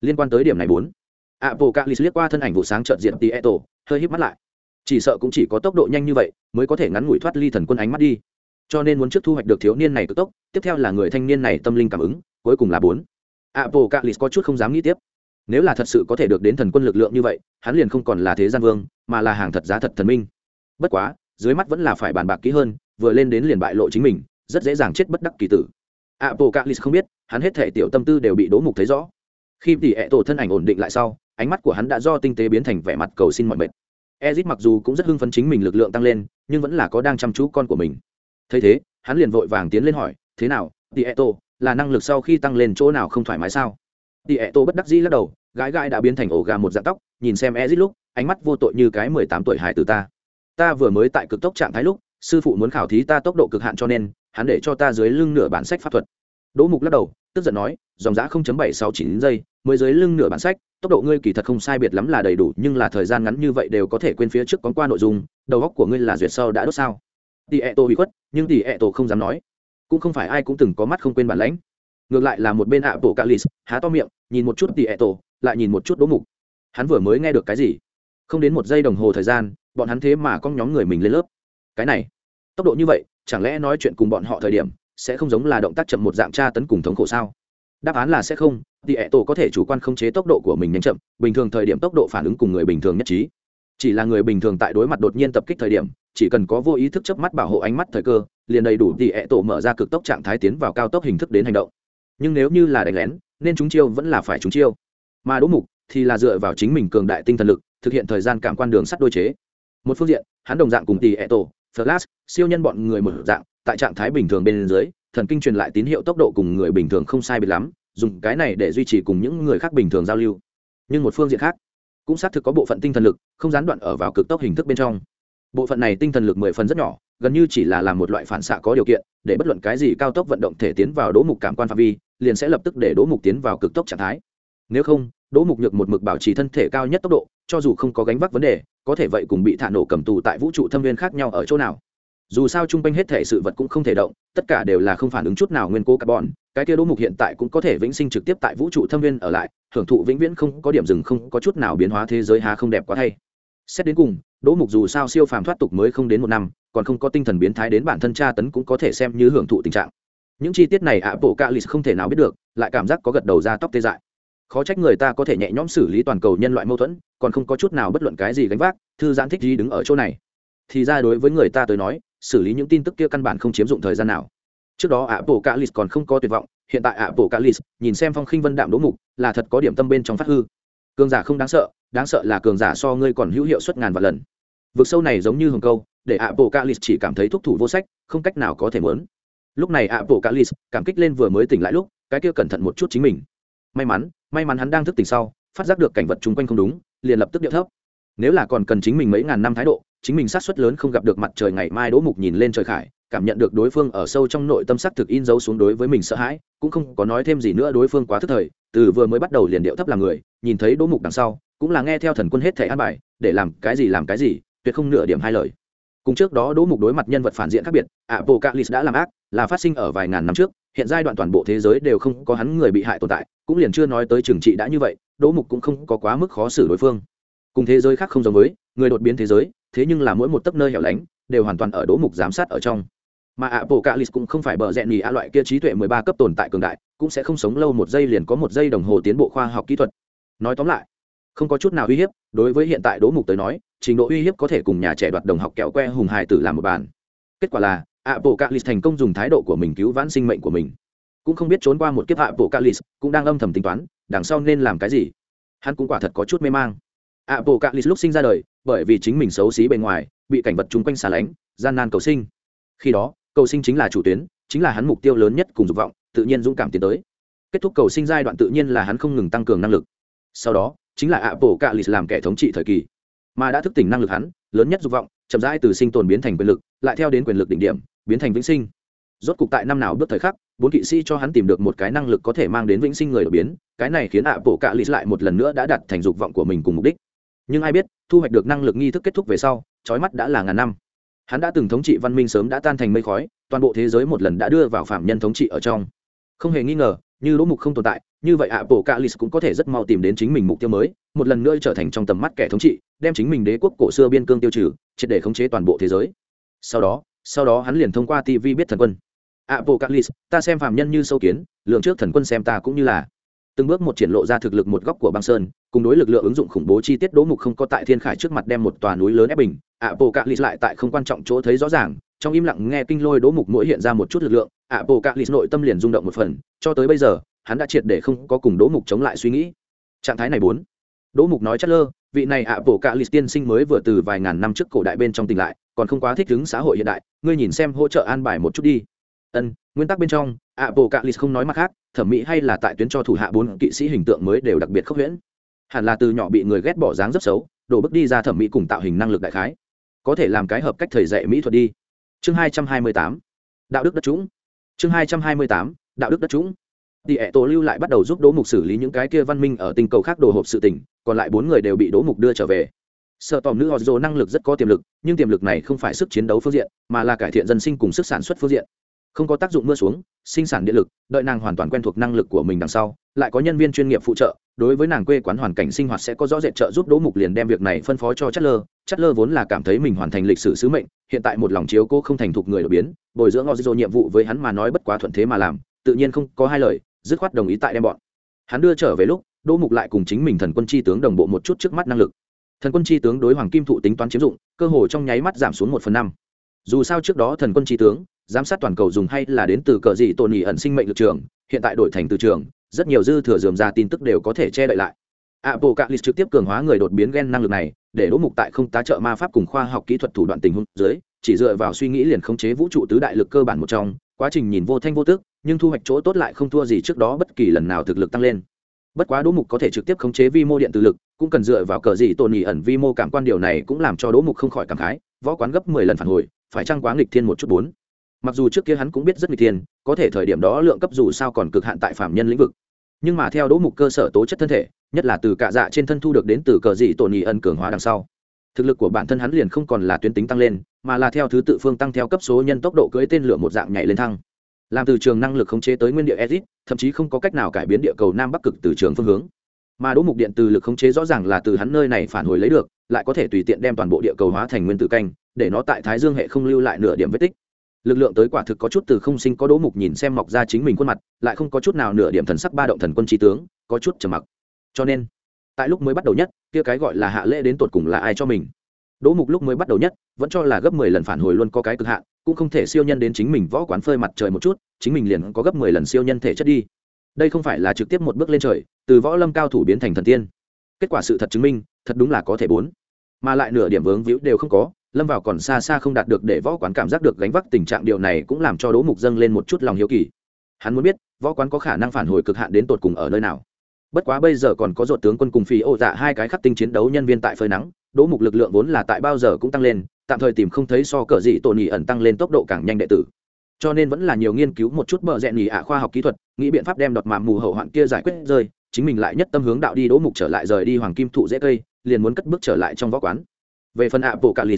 Liên quan tới điểm này bốn. Apple cạ lì liếc qua thân ảnh vụ sáng trợt diện tieto, hơi híp mắt lại. Chỉ sợ cũng chỉ có tốc độ nhanh như vậy, mới có thể ngắn ngủi thoát ly thần quân ánh mắt đi. Cho nên muốn trước thu hoạch được thiếu niên này cực tốc, tiếp theo là người thanh niên này tâm linh cảm ứng, cuối cùng là bốn. Apple calis có chút không dám nghĩ tiếp. Nếu là thật sự có thể được đến thần quân lực lượng như vậy, hắn liền không còn là thế gian vương, mà là hàng thật giá thật thần minh. Bất quá, dưới mắt vẫn là phải bàn bạc kỹ hơn vừa lên đến liền bại lộ chính mình, rất dễ dàng chết bất đắc kỳ tử. Apocalypse không biết, hắn hết thể tiểu tâm tư đều bị đố mục thấy rõ. Khi tỷ ẹ tổ thân ảnh ổn định lại sau, ánh mắt của hắn đã do tinh tế biến thành vẻ mặt cầu xin mọi mệt. Ezit mặc dù cũng rất hưng phấn chính mình lực lượng tăng lên, nhưng vẫn là có đang chăm chú con của mình. Thấy thế, hắn liền vội vàng tiến lên hỏi, thế nào tỷ ẹ tổ, là năng lực sau khi tăng lên chỗ nào không thoải mái sao? Tỷ ẹ tổ bất đắc dĩ lắc đầu gái gái đã biến thành ổ gà một dạng tóc, nhìn xem ezit lúc, ánh mắt vô tội như cái mười tám tuổi hài từ ta. Ta vừa mới tại cực tốc trạng thái lúc sư phụ muốn khảo thí ta tốc độ cực hạn cho nên, hắn để cho ta dưới lưng nửa bản sách pháp thuật. Đỗ mục lắc đầu, tức giận nói, dòng giã không chấm bảy sáu chín giây, mới dưới lưng nửa bản sách, tốc độ ngươi kỳ thật không sai biệt lắm là đầy đủ, nhưng là thời gian ngắn như vậy đều có thể quên phía trước con qua nội dung, đầu góc của ngươi là duyệt sâu đã đốt sao? Tỷ ẹ tổ bị khuất, nhưng tỷ ẹ tổ không dám nói. Cũng không phải ai cũng từng có mắt không quên bản lãnh. Ngược lại là một bên ạ tổ cạ lì há to miệng, nhìn một chút tỷ ẹ tổ, lại nhìn một chút đỗ mục. Hắn vừa mới nghe được cái gì? Không đến một giây đồng hồ thời gian, bọn hắn thế mà con nhóm người mình lên lớp cái này, tốc độ như vậy, chẳng lẽ nói chuyện cùng bọn họ thời điểm, sẽ không giống là động tác chậm một dạng tra tấn cùng thống khổ sao? Đáp án là sẽ không tỷ ẹ tổ có thể chủ quan khống chế tốc độ của mình nhanh chậm, bình thường thời điểm tốc độ phản ứng cùng người bình thường nhất trí. Chỉ là người bình thường tại đối mặt đột nhiên tập kích thời điểm, chỉ cần có vô ý thức chớp mắt bảo hộ ánh mắt thời cơ, liền đầy đủ tỷ ẹ tổ mở ra cực tốc trạng thái tiến vào cao tốc hình thức đến hành động. Nhưng nếu như là đánh lén, nên chúng chiêu vẫn là phải chúng chiêu. Mà đỗ mục thì là dựa vào chính mình cường đại tinh thần lực, thực hiện thời gian cảm quan đường sắt đôi chế. Một phương diện, hắn đồng dạng cùng tỷ ẹ tổ flash, siêu nhân bọn người một dạng, tại trạng thái bình thường bên dưới, thần kinh truyền lại tín hiệu tốc độ cùng người bình thường không sai biệt lắm, dùng cái này để duy trì cùng những người khác bình thường giao lưu. Nhưng một phương diện khác, cũng xác thực có bộ phận tinh thần lực không gián đoạn ở vào cực tốc hình thức bên trong. Bộ phận này tinh thần lực mười phần rất nhỏ, gần như chỉ là làm một loại phản xạ có điều kiện, để bất luận cái gì cao tốc vận động thể tiến vào đỗ mục cảm quan phạm vi, liền sẽ lập tức để đỗ mục tiến vào cực tốc trạng thái nếu không, đỗ mục nhược một mực bảo trì thân thể cao nhất tốc độ, cho dù không có gánh vác vấn đề, có thể vậy cùng bị thả nổ cầm tù tại vũ trụ thâm viên khác nhau ở chỗ nào. Dù sao chung quanh hết thể sự vật cũng không thể động, tất cả đều là không phản ứng chút nào nguyên cố carbon, cái kia đỗ mục hiện tại cũng có thể vĩnh sinh trực tiếp tại vũ trụ thâm viên ở lại hưởng thụ vĩnh viễn không có điểm dừng không có chút nào biến hóa thế giới há không đẹp quá thay. Xét đến cùng, đỗ mục dù sao siêu phàm thoát tục mới không đến một năm, còn không có tinh thần biến thái đến bản thân tra tấn cũng có thể xem như hưởng thụ tình trạng. Những chi tiết này ạ, bộ cạ lì không thể nào biết được, lại cảm giác có gật đầu ra tóc tê dại khó trách người ta có thể nhẹ nhõm xử lý toàn cầu nhân loại mâu thuẫn, còn không có chút nào bất luận cái gì gánh vác, thư giãn thích gì đứng ở chỗ này. Thì ra đối với người ta tới nói, xử lý những tin tức kia căn bản không chiếm dụng thời gian nào. Trước đó ạ bộ cạ còn không có tuyệt vọng, hiện tại ạ bộ cạ nhìn xem phong khinh vân đạm đỗ mục, là thật có điểm tâm bên trong phát hư. Cường giả không đáng sợ đáng sợ là cường giả so ngươi còn hữu hiệu suất ngàn vạn lần. Vực sâu này giống như hồng câu, để ạ bộ cạ chỉ cảm thấy thúc thủ vô sách, không cách nào có thể mớn lúc này ạ bộ cạ cảm kích lên vừa mới tỉnh lại lúc, cái kia cẩn thận một chút chính mình may mắn may mắn hắn đang thức tỉnh sau, phát giác được cảnh vật chung quanh không đúng, liền lập tức điệu thấp. Nếu là còn cần chính mình mấy ngàn năm thái độ, chính mình sát suất lớn không gặp được mặt trời ngày mai đỗ mục nhìn lên trời khải, cảm nhận được đối phương ở sâu trong nội tâm sắc thực in dấu xuống đối với mình sợ hãi, cũng không có nói thêm gì nữa đối phương quá thức thời, từ vừa mới bắt đầu liền điệu thấp làm người, nhìn thấy đỗ mục đằng sau, cũng là nghe theo thần quân hết thẻ an bài, để làm cái gì làm cái gì, tuyệt không nửa điểm hai lời cùng trước đó đỗ mục đối mặt nhân vật phản diện khác biệt, apocalypse đã làm ác, là phát sinh ở vài ngàn năm trước, hiện giai đoạn toàn bộ thế giới đều không có hắn người bị hại tồn tại, cũng liền chưa nói tới trừng trị đã như vậy, đỗ mục cũng không có quá mức khó xử đối phương. Cùng thế giới khác không giống với, người đột biến thế giới, thế nhưng là mỗi một tấc nơi hẻo lánh, đều hoàn toàn ở đỗ mục giám sát ở trong. Mà apocalypse cũng không phải bờ rẽ nhì a loại kia trí tuệ mười ba cấp tồn tại cường đại, cũng sẽ không sống lâu một giây liền có một giây đồng hồ tiến bộ khoa học kỹ thuật. Nói tóm lại, không có chút nào uy hiếp, đối với hiện tại đỗ mục tới nói trình độ uy hiếp có thể cùng nhà trẻ đoạt đồng học kẹo que hùng hài tử làm một bàn. Kết quả là, apocalypse thành công dùng thái độ của mình cứu vãn sinh mệnh của mình. Cũng không biết trốn qua một kiếp apocalypse, cũng đang âm thầm tính toán, đằng sau nên làm cái gì. Hắn cũng quả thật có chút mê mang. Apocalypse lúc sinh ra đời, bởi vì chính mình xấu xí bề ngoài, bị cảnh vật chung quanh xa lánh, gian nan cầu sinh. Khi đó, cầu sinh chính là chủ tuyến, chính là hắn mục tiêu lớn nhất cùng dục vọng, tự nhiên dũng cảm tiến tới. Kết thúc cầu sinh giai đoạn tự nhiên là hắn không ngừng tăng cường năng lực. Sau đó, chính là ạ bổ cạ làm kẻ thống trị thời kỳ mà đã thức tỉnh năng lực hắn, lớn nhất dục vọng, chậm rãi từ sinh tồn biến thành quyền lực, lại theo đến quyền lực đỉnh điểm, biến thành vĩnh sinh. Rốt cục tại năm nào bước thời khắc, bốn kỵ sĩ cho hắn tìm được một cái năng lực có thể mang đến vĩnh sinh người đột biến, cái này khiến ạ bộ cạ lì lại một lần nữa đã đặt thành dục vọng của mình cùng mục đích. Nhưng ai biết, thu hoạch được năng lực nghi thức kết thúc về sau trói mắt đã là ngàn năm. Hắn đã từng thống trị văn minh sớm đã tan thành mây khói, toàn bộ thế giới một lần đã đưa vào phạm nhân thống trị ở trong không hề nghi ngờ, như lỗ mục không tồn tại, như vậy ạ bộ calis cũng có thể rất mau tìm đến chính mình mục tiêu mới, một lần nữa trở thành trong tầm mắt kẻ thống trị, đem chính mình đế quốc cổ xưa biên cương tiêu trừ, triệt để khống chế toàn bộ thế giới. Sau đó sau đó hắn liền thông qua tv biết thần quân. Ạ bộ calis ta xem phạm nhân như sâu kiến, lượng trước thần quân xem ta cũng như là. Từng bước một triển lộ ra thực lực một góc của băng sơn, cùng đối lực lượng ứng dụng khủng bố chi tiết đỗ mục không có tại thiên khải trước mặt đem một tòa núi lớn ép bình. Ạ bộ cạ lì lại tại không quan trọng chỗ thấy rõ ràng, trong im lặng nghe kinh lôi đỗ mục mỗi hiện ra một chút lực lượng ạ bộ cạ lì nội tâm liền rung động một phần, cho tới bây giờ, hắn đã triệt để không có cùng đỗ mục chống lại suy nghĩ. Trạng thái này bốn. Đỗ mục nói chất lơ, vị này ạ bộ cạ lì tiên sinh mới vừa từ vài ngàn năm trước cổ đại bên trong tỉnh lại, còn không quá thích ứng xã hội hiện đại, ngươi nhìn xem hỗ trợ an bài một chút đi. Ân, nguyên tắc bên trong ạ bộ cạ lì không nói mặt khác, thẩm mỹ hay là tại tuyến cho thủ hạ bốn kỵ sĩ hình tượng mới đều đặc biệt khốc huyễn. Hẳn là từ nhỏ bị người ghét bỏ dáng rất xấu, đổ bước đi ra thẩm mỹ cùng tạo hình năng lực đại khái. Có thể làm cái hợp cách thầy dạy mỹ thuật đi. Chương hai trăm hai mươi tám. Đạo đức đất trũng chương hai trăm hai mươi tám, đạo đức đất trũng. Tỷ ẹ tổ lưu lại bắt đầu giúp đỗ mục xử lý những cái kia văn minh ở tinh cầu khác đồ hộp sự tỉnh còn lại bốn người đều bị đỗ mục đưa trở về. Sợ tòm nữ họ dồ năng lực rất có tiềm lực, nhưng tiềm lực này không phải sức chiến đấu phương diện, mà là cải thiện dân sinh cùng sức sản xuất phương diện. Không có tác dụng mưa xuống, sinh sản điện lực, đợi nàng hoàn toàn quen thuộc năng lực của mình đằng sau lại có nhân viên chuyên nghiệp phụ trợ, đối với nàng quê quán hoàn cảnh sinh hoạt sẽ có rõ rệt trợ giúp đỗ mục liền đem việc này phân phó cho chất lơ chất lơ vốn là cảm thấy mình hoàn thành lịch sử sứ mệnh, hiện tại một lòng chiếu cô không thành thục người đột biến, bồi dưỡng ozo nhiệm vụ với hắn mà nói bất quá thuận thế mà làm, tự nhiên không có hai lời, dứt khoát đồng ý tại đem bọn hắn đưa trở về lúc, đỗ mục lại cùng chính mình thần quân chi tướng đồng bộ một chút trước mắt năng lực. Thần quân chi tướng đối hoàng kim thụ tính toán chiếm dụng, cơ hồ trong nháy mắt giảm xuống một phần năm. Dù sao trước đó thần quân chi tướng, giám sát toàn cầu dùng hay là đến từ cờ gì tổn nhị ẩn sinh mệnh lực trường, hiện tại đổi thành từ trường rất nhiều dư thừa dườm ra tin tức đều có thể che đậy lại Apocalypse trực tiếp cường hóa người đột biến gen năng lực này, để đỗ mục tại không tá trợ ma pháp cùng khoa học kỹ thuật thủ đoạn tình huống dưới, chỉ dựa vào suy nghĩ liền khống chế vũ trụ tứ đại lực cơ bản một trong, quá trình nhìn vô thanh vô tức, nhưng thu hoạch chỗ tốt lại không thua gì trước đó bất kỳ lần nào thực lực tăng lên. Bất quá Đỗ Mục có thể trực tiếp khống chế vi mô điện từ lực, cũng cần dựa vào cờ gì tồn nhị ẩn vi mô cảm quan điều này cũng làm cho Đỗ Mục không khỏi cảm khái, võ quán gấp mười lần phản hồi, phải chăng quá nghịch thiên một chút bốn mặc dù trước kia hắn cũng biết rất nghịch thiên có thể thời điểm đó lượng cấp dù sao còn cực hạn tại phạm nhân lĩnh vực nhưng mà theo đỗ mục cơ sở tố chất thân thể, nhất là từ cạ dạ trên thân thu được đến từ cờ dị tổn nhị ân cường hóa đằng sau. Thực lực của bản thân hắn liền không còn là tuyến tính tăng lên, mà là theo thứ tự phương tăng theo cấp số nhân tốc độ cưỡi tên lửa một dạng nhảy lên thăng. Làm từ trường năng lực khống chế tới nguyên địa exit thậm chí không có cách nào cải biến địa cầu nam bắc cực từ trường phương hướng. Mà đỗ mục điện từ lực khống chế rõ ràng là từ hắn nơi này phản hồi lấy được, lại có thể tùy tiện đem toàn bộ địa cầu hóa thành nguyên tử canh, để nó tại thái dương hệ không lưu lại nửa điểm vết tích lực lượng tới quả thực có chút từ không sinh có đỗ mục nhìn xem mọc ra chính mình khuôn mặt, lại không có chút nào nửa điểm thần sắc ba động thần quân trí tướng, có chút trầm mặc. Cho nên, tại lúc mới bắt đầu nhất, kia cái gọi là hạ lễ đến tột cùng là ai cho mình? Đỗ mục lúc mới bắt đầu nhất, vẫn cho là gấp mười lần phản hồi luôn có cái cực hạn, cũng không thể siêu nhân đến chính mình võ quán phơi mặt trời một chút, chính mình liền có gấp mười lần siêu nhân thể chất đi. Đây không phải là trực tiếp một bước lên trời, từ võ lâm cao thủ biến thành thần tiên. Kết quả sự thật chứng minh, thật đúng là có thể bốn. Mà lại nửa điểm vướng víu đều không có lâm vào còn xa xa không đạt được để võ quán cảm giác được gánh vác tình trạng điều này cũng làm cho đỗ mục dâng lên một chút lòng hiếu kỳ. Hắn muốn biết, võ quán có khả năng phản hồi cực hạn đến tột cùng ở nơi nào? Bất quá bây giờ còn có dột tướng quân cùng phí ô dạ hai cái khắc tinh chiến đấu nhân viên tại phơi nắng, đỗ mục lực lượng vốn là tại bao giờ cũng tăng lên, tạm thời tìm không thấy so cờ gì tổ nhị ẩn tăng lên tốc độ càng nhanh đệ tử. Cho nên vẫn là nhiều nghiên cứu một chút bợ rẽ nhị ạ khoa học kỹ thuật, nghĩ biện pháp đem đọt mạm mù hậu hoạn kia giải quyết rơi, chính mình lại nhất tâm hướng đạo đi đỗ mục trở lại rời đi hoàng kim thụ dễ cây, liền muốn cất bước trở lại trong võ quán. Về phần ạ bộ cà lì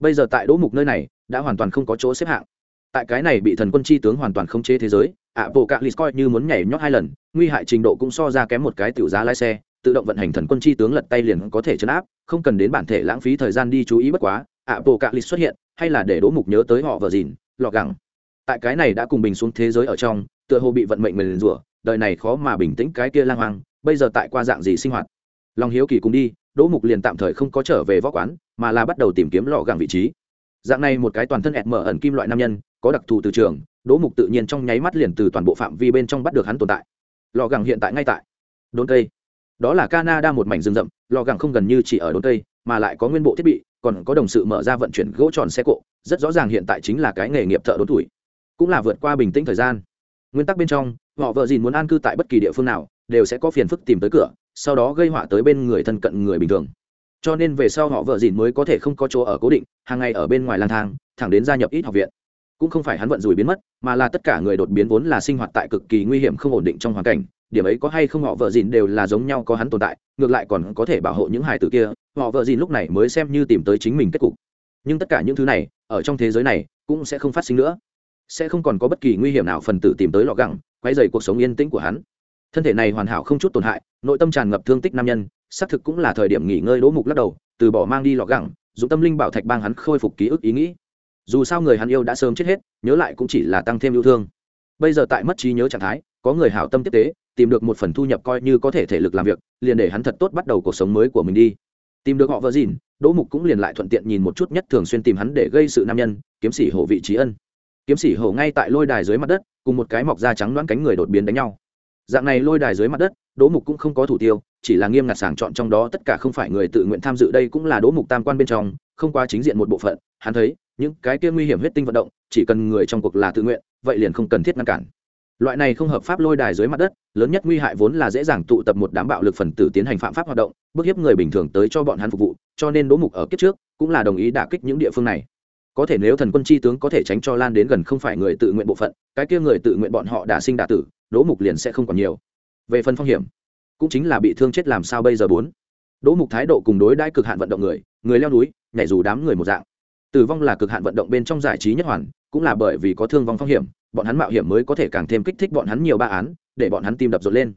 bây giờ tại đỗ mục nơi này, đã hoàn toàn không có chỗ xếp hạng. Tại cái này bị thần quân chi tướng hoàn toàn khống chế thế giới, ạ, bộ cạ lì coi như muốn nhảy nhót hai lần, nguy hại trình độ cũng so ra kém một cái tiểu giá lái xe, tự động vận hành thần quân chi tướng lật tay liền có thể chấn áp, không cần đến bản thể lãng phí thời gian đi chú ý bất quá, ạ, bộ cạ lì xuất hiện, hay là để đỗ mục nhớ tới họ vợ dìn, lọ gẳng. Tại cái này đã cùng bình xuống thế giới ở trong, tựa hồ bị vận mệnh mình rủa, đời này khó mà bình tĩnh cái kia lang hoang, bây giờ tại qua dạng gì sinh hoạt? Lòng hiếu kỳ cùng đi đỗ mục liền tạm thời không có trở về võ quán, mà là bắt đầu tìm kiếm lọ gàng vị trí. Dạng này một cái toàn thân ẹt mở ẩn kim loại nam nhân, có đặc thù từ trường, đỗ mục tự nhiên trong nháy mắt liền từ toàn bộ phạm vi bên trong bắt được hắn tồn tại. Lò gàng hiện tại ngay tại đốn cây đó là canada một mảnh rừng rậm, lò gàng không gần như chỉ ở đốn cây mà lại có nguyên bộ thiết bị, còn có đồng sự mở ra vận chuyển gỗ tròn xe cộ, rất rõ ràng hiện tại chính là cái nghề nghiệp thợ đốn tuổi. Cũng là vượt qua bình tĩnh thời gian. Nguyên tắc bên trong, họ vợ dìn muốn an cư tại bất kỳ địa phương nào, đều sẽ có phiền phức tìm tới cửa sau đó gây họa tới bên người thân cận người bình thường. Cho nên về sau họ vợ dìn mới có thể không có chỗ ở cố định, hàng ngày ở bên ngoài lang thang, thẳng đến gia nhập ít học viện. Cũng không phải hắn vận rủi biến mất, mà là tất cả người đột biến vốn là sinh hoạt tại cực kỳ nguy hiểm không ổn định trong hoàn cảnh. Điểm ấy có hay không họ vợ dìn đều là giống nhau có hắn tồn tại, ngược lại còn có thể bảo hộ những hài tử kia, họ vợ dìn lúc này mới xem như tìm tới chính mình kết cục. Nhưng tất cả những thứ này, ở trong thế giới này, cũng sẽ không phát sinh nữa. Sẽ không còn có bất kỳ nguy hiểm nào phần tử tìm tới lọ gẳng quay dày cuộc sống yên tĩnh của hắn thân thể này hoàn hảo không chút tổn hại, nội tâm tràn ngập thương tích nam nhân, xác thực cũng là thời điểm nghỉ ngơi đỗ mục lắc đầu, từ bỏ mang đi lọ gẳng, dùng tâm linh bảo thạch bang hắn khôi phục ký ức ý nghĩ. Dù sao người hắn yêu đã sớm chết hết, nhớ lại cũng chỉ là tăng thêm yêu thương. Bây giờ tại mất trí nhớ trạng thái, có người hảo tâm tiếp tế, tìm được một phần thu nhập coi như có thể thể lực làm việc, liền để hắn thật tốt bắt đầu cuộc sống mới của mình đi. Tìm được họ vợ dìn đỗ mục cũng liền lại thuận tiện nhìn một chút nhất thường xuyên tìm hắn để gây sự nam nhân, kiếm sĩ hổ vị trí ân. Kiếm sĩ hổ ngay tại lôi đài dưới mặt đất, cùng một cái mọc da trắng đoán cánh người đột biến đánh nhau dạng này lôi đài dưới mặt đất, đỗ mục cũng không có thủ tiêu, chỉ là nghiêm ngặt sàng chọn trong đó tất cả không phải người tự nguyện tham dự đây cũng là đỗ mục tam quan bên trong, không qua chính diện một bộ phận. Hắn thấy, những cái kia nguy hiểm huyết tinh vận động, chỉ cần người trong cuộc là tự nguyện, vậy liền không cần thiết ngăn cản. Loại này không hợp pháp lôi đài dưới mặt đất, lớn nhất nguy hại vốn là dễ dàng tụ tập một đám bạo lực phần tử tiến hành phạm pháp hoạt động, bức hiếp người bình thường tới cho bọn hắn phục vụ, cho nên đỗ mục ở kiếp trước cũng là đồng ý đả kích những địa phương này. Có thể nếu thần quân chi tướng có thể tránh cho lan đến gần không phải người tự nguyện bộ phận, cái kia người tự nguyện bọn họ đã sinh đả tử đỗ mục liền sẽ không còn nhiều. Về phần phong hiểm, cũng chính là bị thương chết làm sao bây giờ bốn? Đỗ mục thái độ cùng đối đãi cực hạn vận động người người leo núi, nhảy dù đám người một dạng. Tử vong là cực hạn vận động bên trong giải trí nhất hoàn, cũng là bởi vì có thương vong phong hiểm, bọn hắn mạo hiểm mới có thể càng thêm kích thích bọn hắn nhiều ba án, để bọn hắn tim đập rộn lên.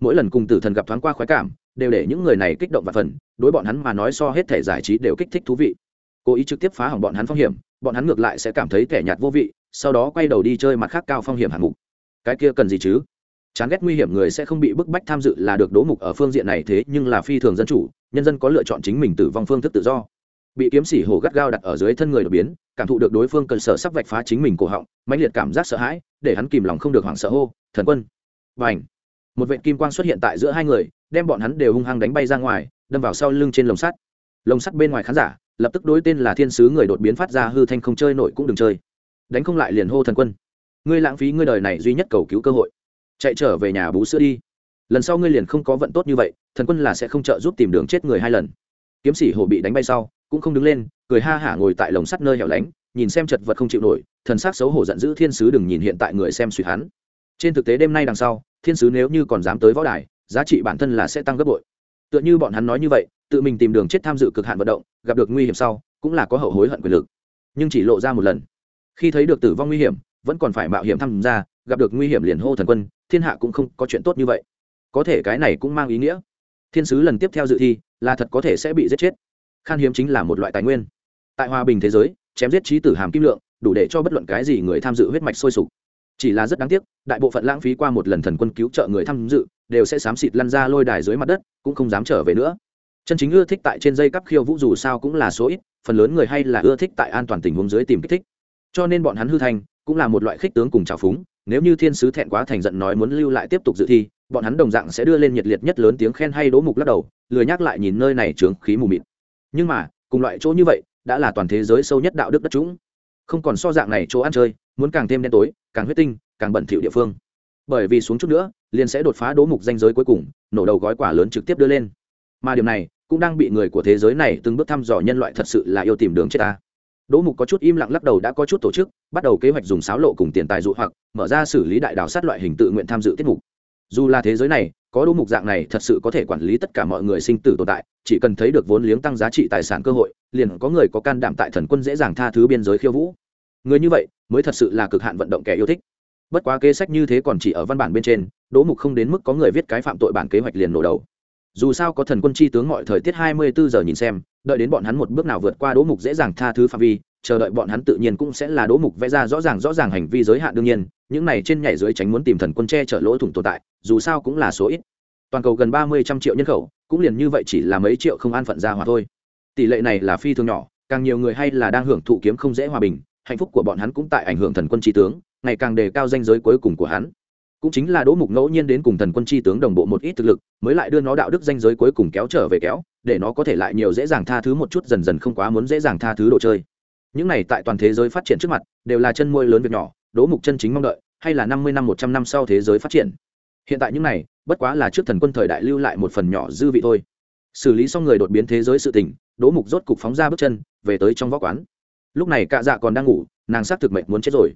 Mỗi lần cùng tử thần gặp thoáng qua khoái cảm, đều để những người này kích động và phần, đối bọn hắn mà nói so hết thể giải trí đều kích thích thú vị. Cố ý trực tiếp phá hỏng bọn hắn phong hiểm, bọn hắn ngược lại sẽ cảm thấy kẻ nhạt vô vị, sau đó quay đầu đi chơi mặt khác cao phong hiểm hạng mục cái kia cần gì chứ? Chán ghét nguy hiểm người sẽ không bị bức bách tham dự là được đố mục ở phương diện này thế nhưng là phi thường dân chủ, nhân dân có lựa chọn chính mình tử vong phương thức tự do. Bị kiếm sỉ hổ gắt gao đặt ở dưới thân người đột biến, cảm thụ được đối phương cần sở sắp vạch phá chính mình cổ họng, mãnh liệt cảm giác sợ hãi, để hắn kìm lòng không được hoảng sợ hô, thần quân! Và ảnh một vệ kim quang xuất hiện tại giữa hai người, đem bọn hắn đều hung hăng đánh bay ra ngoài, đâm vào sau lưng trên lồng sắt. Lồng sắt bên ngoài khán giả, lập tức đối tên là thiên sứ người đột biến phát ra hư thanh không chơi nổi cũng đừng chơi. Đánh không lại liền hô thần quân ngươi lãng phí ngươi đời này duy nhất cầu cứu cơ hội. Chạy trở về nhà bú sữa đi. Lần sau ngươi liền không có vận tốt như vậy, thần quân là sẽ không trợ giúp tìm đường chết người hai lần. Kiếm sĩ hổ bị đánh bay sau, cũng không đứng lên, cười ha hả ngồi tại lồng sắt nơi hẻo lánh, nhìn xem chật vật không chịu nổi, thần sắc xấu hổ giận dữ thiên sứ đừng nhìn hiện tại người xem suy hắn. Trên thực tế đêm nay đằng sau, thiên sứ nếu như còn dám tới võ đài, giá trị bản thân là sẽ tăng gấp bội. Tựa như bọn hắn nói như vậy, tự mình tìm đường chết tham dự cực hạn vận động, gặp được nguy hiểm sau, cũng là có hậu hối hận quyền lực. Nhưng chỉ lộ ra một lần. Khi thấy được tử vong nguy hiểm vẫn còn phải mạo hiểm tham gia, gặp được nguy hiểm liền hô thần quân, thiên hạ cũng không có chuyện tốt như vậy. Có thể cái này cũng mang ý nghĩa. Thiên sứ lần tiếp theo dự thi, là thật có thể sẽ bị giết chết. Khan hiếm chính là một loại tài nguyên. Tại hòa bình thế giới, chém giết trí tử hàm kim lượng, đủ để cho bất luận cái gì người tham dự huyết mạch sôi sục. Chỉ là rất đáng tiếc, đại bộ phận lãng phí qua một lần thần quân cứu trợ người tham dự, đều sẽ xám xịt lăn ra lôi đài dưới mặt đất, cũng không dám trở về nữa. Chân chính ưa thích tại trên dây cắp khiêu vũ dù sao cũng là số ít, phần lớn người hay là ưa thích tại an toàn tình huống dưới tìm kích thích. Cho nên bọn hắn hư thành cũng là một loại khích tướng cùng trào phúng, nếu như thiên sứ thẹn quá thành giận nói muốn lưu lại tiếp tục dự thi, bọn hắn đồng dạng sẽ đưa lên nhiệt liệt nhất lớn tiếng khen hay đỗ mục lắc đầu, lười nhắc lại nhìn nơi này trướng khí mù mịt. Nhưng mà, cùng loại chỗ như vậy, đã là toàn thế giới sâu nhất đạo đức đất chúng không còn so dạng này chỗ ăn chơi, muốn càng thêm đen tối, càng huyết tinh, càng bẩn thỉu địa phương. Bởi vì xuống chút nữa, liền sẽ đột phá đố mục danh giới cuối cùng, nổ đầu gói quả lớn trực tiếp đưa lên. Mà điều này, cũng đang bị người của thế giới này từng bước thăm dò nhân loại thật sự là yêu tìm đường chết ta đỗ mục có chút im lặng lắc đầu đã có chút tổ chức, bắt đầu kế hoạch dùng sáo lộ cùng tiền tài dụ hoặc, mở ra xử lý đại đào sát loại hình tự nguyện tham dự tiết mục. Dù là thế giới này, có đỗ mục dạng này thật sự có thể quản lý tất cả mọi người sinh tử tồn tại, chỉ cần thấy được vốn liếng tăng giá trị tài sản cơ hội, liền có người có can đảm tại thần quân dễ dàng tha thứ biên giới khiêu vũ. Người như vậy, mới thật sự là cực hạn vận động kẻ yêu thích. Bất quá kế sách như thế còn chỉ ở văn bản bên trên, đỗ mục không đến mức có người viết cái phạm tội bản kế hoạch liền nổ đầu. Dù sao có thần quân chi tướng mọi thời tiết hai mươi bốn giờ nhìn xem đợi đến bọn hắn một bước nào vượt qua đố mục dễ dàng tha thứ phạm vi, chờ đợi bọn hắn tự nhiên cũng sẽ là đố mục vẽ ra rõ ràng rõ ràng hành vi giới hạn đương nhiên, những này trên nhảy dưới tránh muốn tìm thần quân che chở lỗ thủng tồn tại, dù sao cũng là số ít. Toàn cầu gần ba mươi trăm triệu nhân khẩu, cũng liền như vậy chỉ là mấy triệu không an phận ra hòa thôi. Tỷ lệ này là phi thường nhỏ, càng nhiều người hay là đang hưởng thụ kiếm không dễ hòa bình, hạnh phúc của bọn hắn cũng tại ảnh hưởng thần quân tri tướng, ngày càng đề cao danh giới cuối cùng của hắn. Cũng chính là đỗ mục ngẫu nhiên đến cùng thần quân chi tướng đồng bộ một ít thực lực, mới lại đưa nó đạo đức danh giới cuối cùng kéo trở về kéo để nó có thể lại nhiều dễ dàng tha thứ một chút dần dần không quá muốn dễ dàng tha thứ đồ chơi. Những này tại toàn thế giới phát triển trước mặt, đều là chân môi lớn việc nhỏ đỗ mục chân chính mong đợi, hay là năm mươi năm, một trăm năm sau thế giới phát triển. Hiện tại những này, bất quá là trước thần quân thời đại lưu lại một phần nhỏ dư vị thôi. Xử lý xong người đột biến thế giới sự tình đỗ mục rốt cục phóng ra bước chân, về tới trong võ quán. Lúc này cạ dạ còn đang ngủ, nàng xác thực mệnh muốn chết rồi.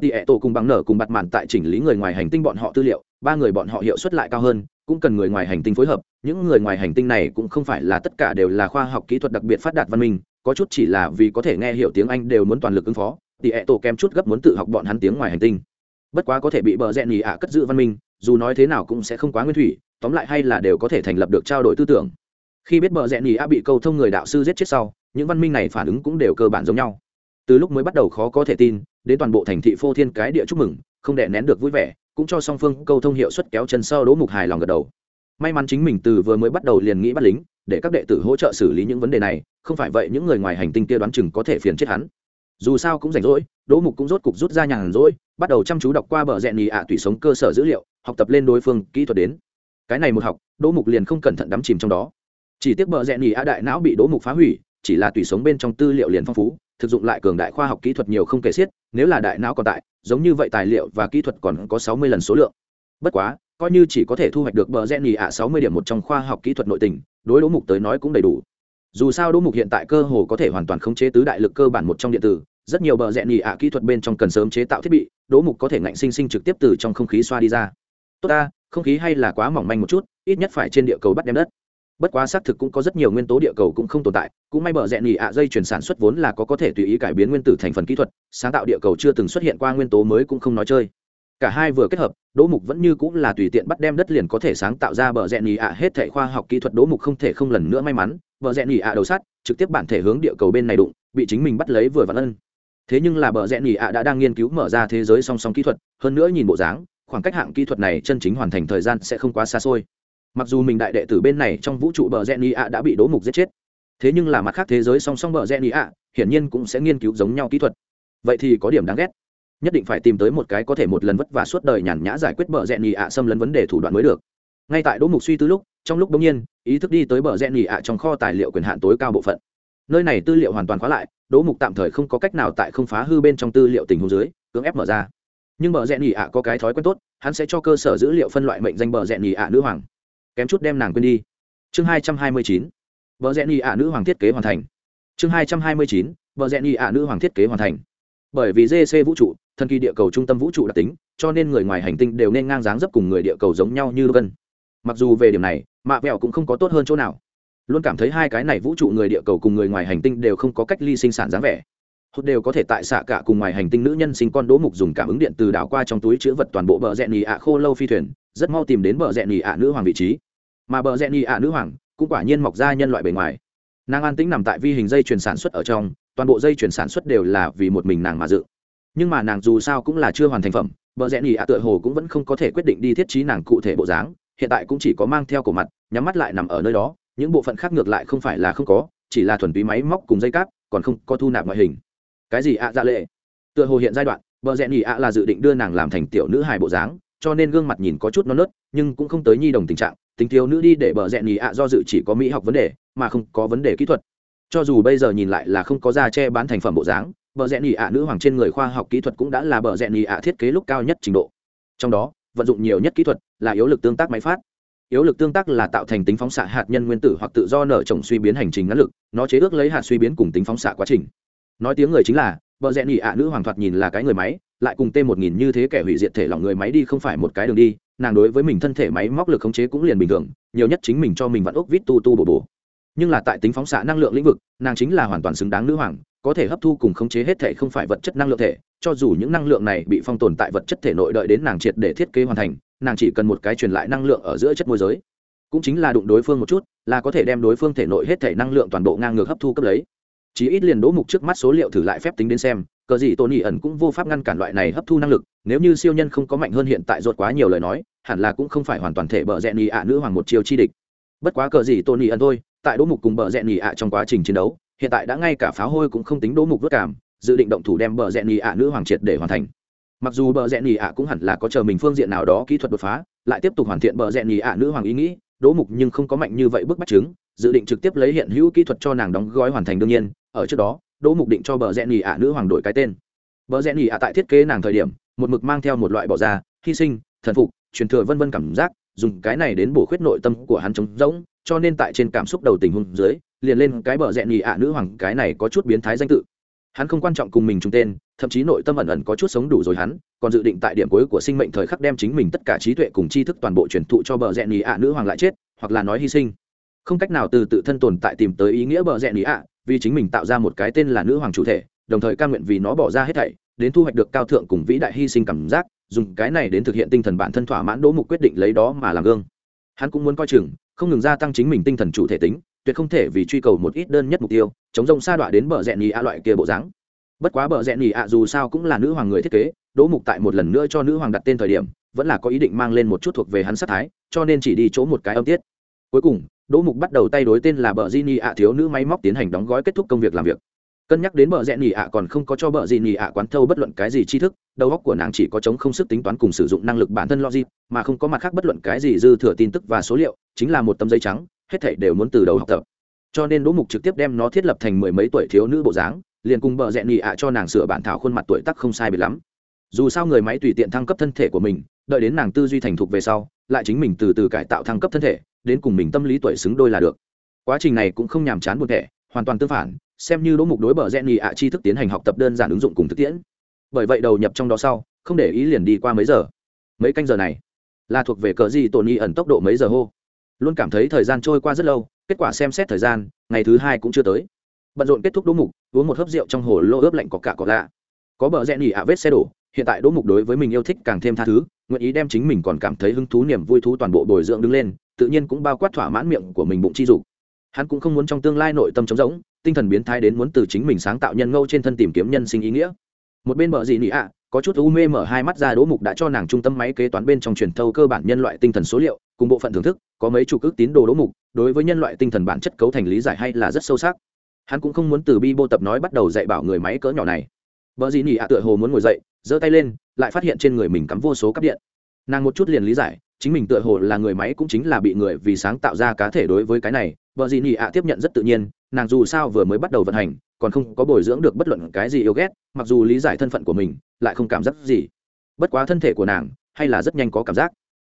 Tỷ ẹ tổ cùng bằng nở cùng bặt mạn tại chỉnh lý người ngoài hành tinh bọn họ tư liệu, ba người bọn họ hiệu suất lại cao hơn, cũng cần người ngoài hành tinh phối hợp, những người ngoài hành tinh này cũng không phải là tất cả đều là khoa học kỹ thuật đặc biệt phát đạt văn minh, có chút chỉ là vì có thể nghe hiểu tiếng anh đều muốn toàn lực ứng phó tỷ ẹ tổ kém chút gấp muốn tự học bọn hắn tiếng ngoài hành tinh. Bất quá có thể bị bờ rẹn nhì ạ cất giữ văn minh, dù nói thế nào cũng sẽ không quá nguyên thủy, tóm lại hay là đều có thể thành lập được trao đổi tư tưởng. Khi biết bờ rẹn nhì ạ bị câu thông người đạo sư giết chết sau, những văn minh này phản ứng cũng đều cơ bản giống nhau từ lúc mới bắt đầu khó có thể tin, đến toàn bộ thành thị phô thiên cái địa chúc mừng, không đè nén được vui vẻ, cũng cho song phương câu thông hiệu suất kéo chân sau đỗ mục hài lòng gật đầu. May mắn chính mình từ vừa mới bắt đầu liền nghĩ bắt lính, để các đệ tử hỗ trợ xử lý những vấn đề này, không phải vậy những người ngoài hành tinh kia đoán chừng có thể phiền chết hắn. Dù sao cũng rảnh rỗi, đỗ mục cũng rốt cục rút ra nhàn rỗi, bắt đầu chăm chú đọc qua bờ rẽ nhì ạ tùy sống cơ sở dữ liệu, học tập lên đối phương kỹ thuật đến. Cái này một học, đỗ mục liền không cẩn thận đắm chìm trong đó. Chỉ tiếc bờ rẽ nhì ạ đại não bị đỗ mục phá hủy, chỉ là tùy sống bên trong tư liệu liền phong phú thực dụng lại cường đại khoa học kỹ thuật nhiều không kể xiết, nếu là đại não còn tại, giống như vậy tài liệu và kỹ thuật còn có sáu mươi lần số lượng. Bất quá, coi như chỉ có thể thu hoạch được bờ rẽ nhì ạ sáu mươi điểm một trong khoa học kỹ thuật nội tình, đối đỗ mục tới nói cũng đầy đủ. Dù sao đỗ mục hiện tại cơ hồ có thể hoàn toàn khống chế tứ đại lực cơ bản một trong điện tử, rất nhiều bờ rẽ nhì ạ kỹ thuật bên trong cần sớm chế tạo thiết bị, đỗ mục có thể ngạnh sinh sinh trực tiếp từ trong không khí xoa đi ra. Tốt ta, không khí hay là quá mỏng manh một chút, ít nhất phải trên địa cầu bắt đem đất bất quá xác thực cũng có rất nhiều nguyên tố địa cầu cũng không tồn tại, cũng may bờ rẽ nhì ạ dây chuyển sản xuất vốn là có có thể tùy ý cải biến nguyên tử thành phần kỹ thuật, sáng tạo địa cầu chưa từng xuất hiện qua nguyên tố mới cũng không nói chơi. Cả hai vừa kết hợp, đỗ mục vẫn như cũng là tùy tiện bắt đem đất liền có thể sáng tạo ra bờ rẽ nhì ạ hết thể khoa học kỹ thuật, đỗ mục không thể không lần nữa may mắn, bờ rẽ nhì ạ đầu sát trực tiếp bản thể hướng địa cầu bên này đụng, bị chính mình bắt lấy vừa vặn ân. Thế nhưng là bờ rẽ nhì ạ đã đang nghiên cứu mở ra thế giới song song kỹ thuật, hơn nữa nhìn bộ dáng, khoảng cách hạng kỹ thuật này chân chính hoàn thành thời gian sẽ không quá xa xôi mặc dù mình đại đệ tử bên này trong vũ trụ bờ gen ạ đã bị đố mục giết chết, thế nhưng là mặt khác thế giới song song bờ gen ạ hiển nhiên cũng sẽ nghiên cứu giống nhau kỹ thuật. Vậy thì có điểm đáng ghét. Nhất định phải tìm tới một cái có thể một lần vất vả suốt đời nhàn nhã giải quyết bờ rẽn nhì ạ xâm lấn vấn đề thủ đoạn mới được. Ngay tại đỗ mục suy tư lúc, trong lúc đông nhiên, ý thức đi tới bờ rẽn nhì ạ trong kho tài liệu quyền hạn tối cao bộ phận. Nơi này tư liệu hoàn toàn khóa lại đỗ mục tạm thời không có cách nào tại không phá hư bên trong tư liệu tình huống dưới, cưỡng ép mở ra. Nhưng bờ rẽ nhì ạ có cái thói quen tốt, hắn sẽ cho cơ sở dữ liệu phân loại mệnh danh bờ rẽ nhì ạ nữ hoàng kém chút đem nàng quên đi. Chương hai trăm hai mươi chín, vợ rẽ nhị ạ nữ hoàng thiết kế hoàn thành. Chương hai trăm hai mươi chín bờ rẽ nhì ạ nữ hoàng thiết kế hoàn thành. Bởi vì gc vũ trụ, thần kỳ địa cầu trung tâm vũ trụ đặc tính, cho nên người ngoài hành tinh đều nên ngang dáng dấp cùng người địa cầu giống nhau như vân. Mặc dù về điểm này, mạ vẹo cũng không có tốt hơn chỗ nào. Luôn cảm thấy hai cái này vũ trụ người địa cầu cùng người ngoài hành tinh đều không có cách ly sinh sản dáng vẻ. Hốt đều có thể tại xạ cả cùng ngoài hành tinh nữ nhân sinh con đỗ mục dùng cảm ứng điện từ đảo qua trong túi chứa vật toàn bộ bờ rẽ nhì ạ khô lâu phi thuyền, rất mau tìm đến bờ rẽ nhì ạ nữ hoàng vị trí mà bờ rẽ nhì ạ nữ hoàng cũng quả nhiên mọc ra nhân loại bề ngoài. Nàng an tĩnh nằm tại vi hình dây chuyển sản xuất ở trong, toàn bộ dây chuyển sản xuất đều là vì một mình nàng mà dự. Nhưng mà nàng dù sao cũng là chưa hoàn thành phẩm, bờ rẽ nhì ạ tựa hồ cũng vẫn không có thể quyết định đi thiết trí nàng cụ thể bộ dáng, hiện tại cũng chỉ có mang theo cổ mặt, nhắm mắt lại nằm ở nơi đó, những bộ phận khác ngược lại không phải là không có, chỉ là thuần túy máy móc cùng dây cáp, còn không có thu nạp ngoại hình. Cái gì ạ à dạ lệ? Tựa hồ hiện giai đoạn, bờ rẽ nhì ạ là dự định đưa nàng làm thành tiểu nữ hài bộ dáng, cho nên gương mặt nhìn có chút non nớt, nhưng cũng không tới nhi đồng tình trạng tính thiếu nữ đi để bờ rẽ nhì ạ, do dự chỉ có mỹ học vấn đề, mà không có vấn đề kỹ thuật. Cho dù bây giờ nhìn lại là không có da che bán thành phẩm bộ dáng, bờ rẽ nhì ạ nữ hoàng trên người khoa học kỹ thuật cũng đã là bờ rẽ nhì ạ thiết kế lúc cao nhất trình độ. Trong đó, vận dụng nhiều nhất kỹ thuật là yếu lực tương tác máy phát. Yếu lực tương tác là tạo thành tính phóng xạ hạt nhân nguyên tử hoặc tự do nở trồng suy biến hành trình ngắn lực, nó chế ước lấy hạt suy biến cùng tính phóng xạ quá trình. Nói tiếng người chính là, bờ rẽ nhì ạ nữ hoàng thoạt nhìn là cái người máy lại cùng t một nghìn như thế kẻ hủy diệt thể lỏng người máy đi không phải một cái đường đi, nàng đối với mình thân thể máy móc lực khống chế cũng liền bình thường, nhiều nhất chính mình cho mình vặn ốc vít tu tu bổ bổ. Nhưng là tại tính phóng xạ năng lượng lĩnh vực, nàng chính là hoàn toàn xứng đáng nữ hoàng, có thể hấp thu cùng khống chế hết thể không phải vật chất năng lượng thể, cho dù những năng lượng này bị phong tồn tại vật chất thể nội đợi đến nàng triệt để thiết kế hoàn thành, nàng chỉ cần một cái truyền lại năng lượng ở giữa chất môi giới. Cũng chính là đụng đối phương một chút, là có thể đem đối phương thể nội hết thể năng lượng toàn bộ ngang ngược hấp thu cấp lấy chỉ ít liền đỗ mục trước mắt số liệu thử lại phép tính đến xem, cờ gì tôn ỉ ẩn cũng vô pháp ngăn cản loại này hấp thu năng lực, nếu như siêu nhân không có mạnh hơn hiện tại ruột quá nhiều lời nói, hẳn là cũng không phải hoàn toàn thể bờ rẽ nhì ạ nữ hoàng một chiều chi địch. Bất quá cờ gì tôn ỉ ẩn thôi, tại đỗ mục cùng bờ rẽ nhì ạ trong quá trình chiến đấu, hiện tại đã ngay cả pháo hôi cũng không tính đỗ mục vất cảm, dự định động thủ đem bờ rẽ nhì ạ nữ hoàng triệt để hoàn thành. Mặc dù bờ rẽ nhì ạ cũng hẳn là có chờ mình phương diện nào đó kỹ thuật đột phá, lại tiếp tục hoàn thiện bờ rẽ nhì ạ nữ hoàng ý nghĩ, đỗ mục nhưng không có mạnh như vậy bức bách chứng dự định trực tiếp lấy hiện hữu kỹ thuật cho nàng đóng gói hoàn thành đương nhiên, ở trước đó, đỗ mục định cho bờ rẽ nhì ạ nữ hoàng đổi cái tên. Bờ rẽ nhì ạ tại thiết kế nàng thời điểm, một mực mang theo một loại bỏ ra, hy sinh, thần phục, truyền thừa vân vân cảm giác, dùng cái này đến bổ khuyết nội tâm của hắn trống rỗng, cho nên tại trên cảm xúc đầu tình huống dưới, liền lên cái bờ rẽ nhì ạ nữ hoàng cái này có chút biến thái danh tự. Hắn không quan trọng cùng mình trùng tên, thậm chí nội tâm ẩn ẩn có chút sống đủ rồi hắn, còn dự định tại điểm cuối của sinh mệnh thời khắc đem chính mình tất cả trí tuệ cùng tri thức toàn bộ truyền thụ cho bờ rẽ nhì ạ nữ hoàng lại chết, hoặc là nói hy sinh không cách nào từ tự thân tồn tại tìm tới ý nghĩa bờ rẽ nhì ạ, vì chính mình tạo ra một cái tên là nữ hoàng chủ thể, đồng thời ca nguyện vì nó bỏ ra hết thảy, đến thu hoạch được cao thượng cùng vĩ đại hy sinh cảm giác, dùng cái này đến thực hiện tinh thần bản thân thỏa mãn đỗ mục quyết định lấy đó mà làm gương. Hắn cũng muốn coi chừng, không ngừng gia tăng chính mình tinh thần chủ thể tính, tuyệt không thể vì truy cầu một ít đơn nhất mục tiêu, chống rông sa đọa đến bờ rẽ nhì a loại kia bộ dáng. Bất quá bờ rẽ nhì ạ dù sao cũng là nữ hoàng người thiết kế, đỗ mục tại một lần nữa cho nữ hoàng đặt tên thời điểm, vẫn là có ý định mang lên một chút thuộc về hắn sát thái, cho nên chỉ đi chỗ một cái âm tiết. Cuối cùng đỗ mục bắt đầu tay đối tên là bờ di nhì ạ thiếu nữ máy móc tiến hành đóng gói kết thúc công việc làm việc. Cân nhắc đến bờ rẽ nhì ạ còn không có cho bờ di nhì ạ quán thâu bất luận cái gì tri thức, đầu óc của nàng chỉ có chống không sức tính toán cùng sử dụng năng lực bản thân logic, mà không có mặt khác bất luận cái gì dư thừa tin tức và số liệu, chính là một tấm giấy trắng, hết thảy đều muốn từ đầu học tập. Cho nên đỗ mục trực tiếp đem nó thiết lập thành mười mấy tuổi thiếu nữ bộ dáng, liền cùng bờ rẽ nhị ạ cho nàng sửa bản thảo khuôn mặt tuổi tắc không sai biệt lắm. Dù sao người máy tùy tiện thăng cấp thân thể của mình, đợi đến nàng tư duy thành thục về sau lại chính mình từ từ cải tạo thăng cấp thân thể, đến cùng mình tâm lý tuổi xứng đôi là được. Quá trình này cũng không nhàm chán buồn thẻ, hoàn toàn tương phản, xem như đỗ mục đối bờ rẽ nhị ạ chi thức tiến hành học tập đơn giản ứng dụng cùng thực tiễn. Bởi vậy đầu nhập trong đó sau, không để ý liền đi qua mấy giờ. Mấy canh giờ này, là thuộc về cờ gì tổn nghi ẩn tốc độ mấy giờ hô. Luôn cảm thấy thời gian trôi qua rất lâu, kết quả xem xét thời gian, ngày thứ hai cũng chưa tới. Bận rộn kết thúc đỗ mục, uống một hớp rượu trong hồ lô ướp lạnh có cả có lạ. Có bờ rẽ nhỉ ạ vết xe đổ, hiện tại đỗ mục đối với mình yêu thích càng thêm tha thứ nguyện ý đem chính mình còn cảm thấy hứng thú, niềm vui thú toàn bộ bồi dưỡng đứng lên, tự nhiên cũng bao quát thỏa mãn miệng của mình bụng chi dục. Hắn cũng không muốn trong tương lai nội tâm trống rỗng, tinh thần biến thái đến muốn từ chính mình sáng tạo nhân ngâu trên thân tìm kiếm nhân sinh ý nghĩa. Một bên bờ gì nị ạ, có chút u mê mở hai mắt ra đỗ mục đã cho nàng trung tâm máy kế toán bên trong truyền thâu cơ bản nhân loại tinh thần số liệu, cùng bộ phận thưởng thức, có mấy chủ cước tín đồ đỗ mục, đối với nhân loại tinh thần bản chất cấu thành lý giải hay là rất sâu sắc. Hắn cũng không muốn từ bi bô tập nói bắt đầu dạy bảo người máy cỡ nhỏ này. Vợ gì nhỉ ạ tựa hồ muốn ngồi dậy, giơ tay lên lại phát hiện trên người mình cắm vô số cắp điện. Nàng một chút liền lý giải, chính mình tựa hồ là người máy cũng chính là bị người vì sáng tạo ra cá thể đối với cái này, vợ gì nhị ạ tiếp nhận rất tự nhiên, nàng dù sao vừa mới bắt đầu vận hành, còn không có bồi dưỡng được bất luận cái gì yêu ghét, mặc dù lý giải thân phận của mình, lại không cảm giác gì. Bất quá thân thể của nàng, hay là rất nhanh có cảm giác.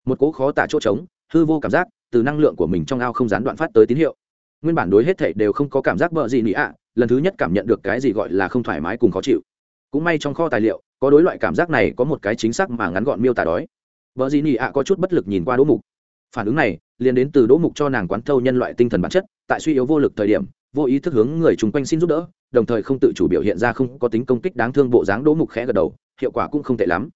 Một cố khó tả chỗ trống, hư vô cảm giác, từ năng lượng của mình trong ao không gián đoạn phát tới tín hiệu. Nguyên bản đối hết thảy đều không có cảm giác bợ gì nỉ ạ, lần thứ nhất cảm nhận được cái gì gọi là không thoải mái cùng khó chịu cũng may trong kho tài liệu, có đối loại cảm giác này có một cái chính xác mà ngắn gọn miêu tả đói. Vợ dĩ nhỉ ạ có chút bất lực nhìn qua đỗ mục. Phản ứng này, liền đến từ đỗ mục cho nàng quán thâu nhân loại tinh thần bản chất, tại suy yếu vô lực thời điểm, vô ý thức hướng người chung quanh xin giúp đỡ, đồng thời không tự chủ biểu hiện ra không có tính công kích đáng thương bộ dáng đỗ mục khẽ gật đầu, hiệu quả cũng không tệ lắm.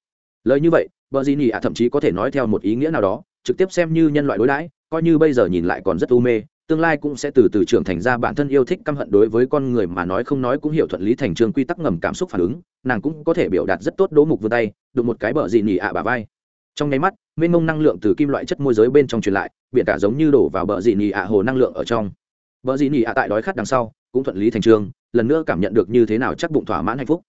Lời như vậy, vợ dĩ nhỉ ạ thậm chí có thể nói theo một ý nghĩa nào đó, trực tiếp xem như nhân loại đối đãi, coi như bây giờ nhìn lại còn rất u mê tương lai cũng sẽ từ từ trưởng thành ra bản thân yêu thích căm hận đối với con người mà nói không nói cũng hiểu thuận lý thành trường quy tắc ngầm cảm xúc phản ứng, nàng cũng có thể biểu đạt rất tốt đố mục vươn tay, đụng một cái bờ gì nhỉ ạ à bà vai. Trong nháy mắt, mênh mông năng lượng từ kim loại chất môi giới bên trong truyền lại, biển cả giống như đổ vào bờ dị nhì ạ hồ năng lượng ở trong. Bờ dị nhì ạ tại đói khát đằng sau, cũng thuận lý thành trường lần nữa cảm nhận được như thế nào chắc bụng thỏa mãn hạnh phúc.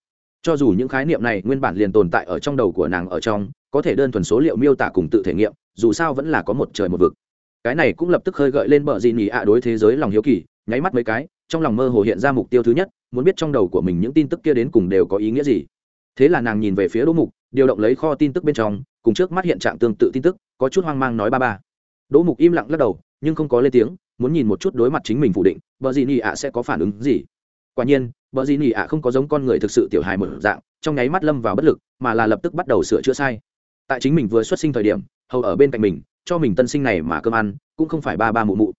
Cho dù những khái niệm này nguyên bản liền tồn tại ở trong đầu của nàng ở trong, có thể đơn thuần số liệu miêu tả cùng tự thể nghiệm, dù sao vẫn là có một trời một vực cái này cũng lập tức khơi gợi lên bờ dị nhì ạ đối thế giới lòng hiếu kỳ, nháy mắt mấy cái, trong lòng mơ hồ hiện ra mục tiêu thứ nhất, muốn biết trong đầu của mình những tin tức kia đến cùng đều có ý nghĩa gì. Thế là nàng nhìn về phía đỗ mục, điều động lấy kho tin tức bên trong, cùng trước mắt hiện trạng tương tự tin tức, có chút hoang mang nói ba ba. Đỗ mục im lặng lắc đầu, nhưng không có lên tiếng, muốn nhìn một chút đối mặt chính mình phủ định, bờ dị nhì ạ sẽ có phản ứng gì. Quả nhiên, bờ dị nhì ạ không có giống con người thực sự tiểu hài một dạng, trong nháy mắt lâm vào bất lực, mà là lập tức bắt đầu sửa chữa sai. Tại chính mình vừa xuất sinh thời điểm, hầu ở bên cạnh mình cho mình tân sinh này mà cơm ăn, cũng không phải ba ba mụ mụ.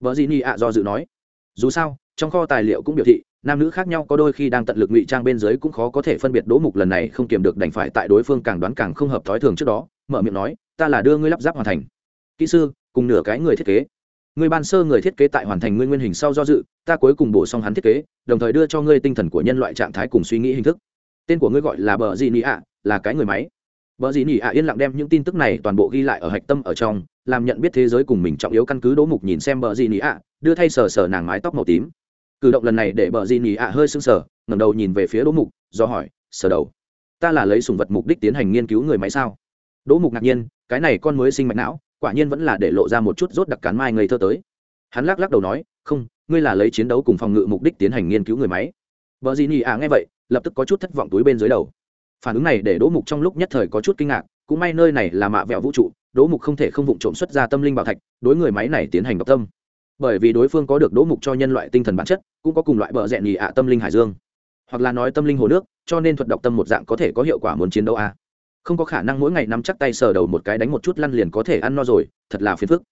Vợ dị ni ạ, do dự nói. Dù sao, trong kho tài liệu cũng biểu thị, nam nữ khác nhau có đôi khi đang tận lực ngụy trang bên dưới cũng khó có thể phân biệt đỗ mục lần này không kiềm được đành phải tại đối phương càng đoán càng không hợp thói thường trước đó, mở miệng nói, ta là đưa ngươi lắp ráp hoàn thành. Kỹ sư, cùng nửa cái người thiết kế. Người ban sơ người thiết kế tại hoàn thành nguyên nguyên hình sau do dự, ta cuối cùng bổ xong hắn thiết kế, đồng thời đưa cho ngươi tinh thần của nhân loại trạng thái cùng suy nghĩ hình thức. Tên của ngươi gọi là bờ Di nị ạ, là cái người máy. Bở Dĩ nhỉ ạ yên lặng đem những tin tức này toàn bộ ghi lại ở hạch tâm ở trong, làm nhận biết thế giới cùng mình trọng yếu căn cứ đố mục nhìn xem Bở Dĩ nhỉ ạ, đưa thay sờ sờ nàng mái tóc màu tím. Cử động lần này để Bở Dĩ nhỉ ạ hơi sững sờ, ngẩng đầu nhìn về phía đố mục, do hỏi, sờ đầu, ta là lấy sùng vật mục đích tiến hành nghiên cứu người máy sao? Đỗ mục ngạc nhiên, cái này con mới sinh mạch não, quả nhiên vẫn là để lộ ra một chút rốt đặc cán mai ngây thơ tới. Hắn lắc lắc đầu nói, không, ngươi là lấy chiến đấu cùng phòng ngự mục đích tiến hành nghiên cứu người máy. Bở Dĩ nhỉ ạ nghe vậy, lập tức có chút thất vọng túi bên dưới đầu phản ứng này để đỗ mục trong lúc nhất thời có chút kinh ngạc, cũng may nơi này là mạ vẹo vũ trụ, đỗ mục không thể không vụng trộm xuất ra tâm linh bảo thạch, đối người máy này tiến hành độc tâm. Bởi vì đối phương có được đỗ mục cho nhân loại tinh thần bản chất, cũng có cùng loại bờ rẹn nhì ạ tâm linh hải dương. Hoặc là nói tâm linh hồ nước, cho nên thuật độc tâm một dạng có thể có hiệu quả muốn chiến đấu a. Không có khả năng mỗi ngày nắm chắc tay sờ đầu một cái đánh một chút lăn liền có thể ăn no rồi, thật là phiền phức.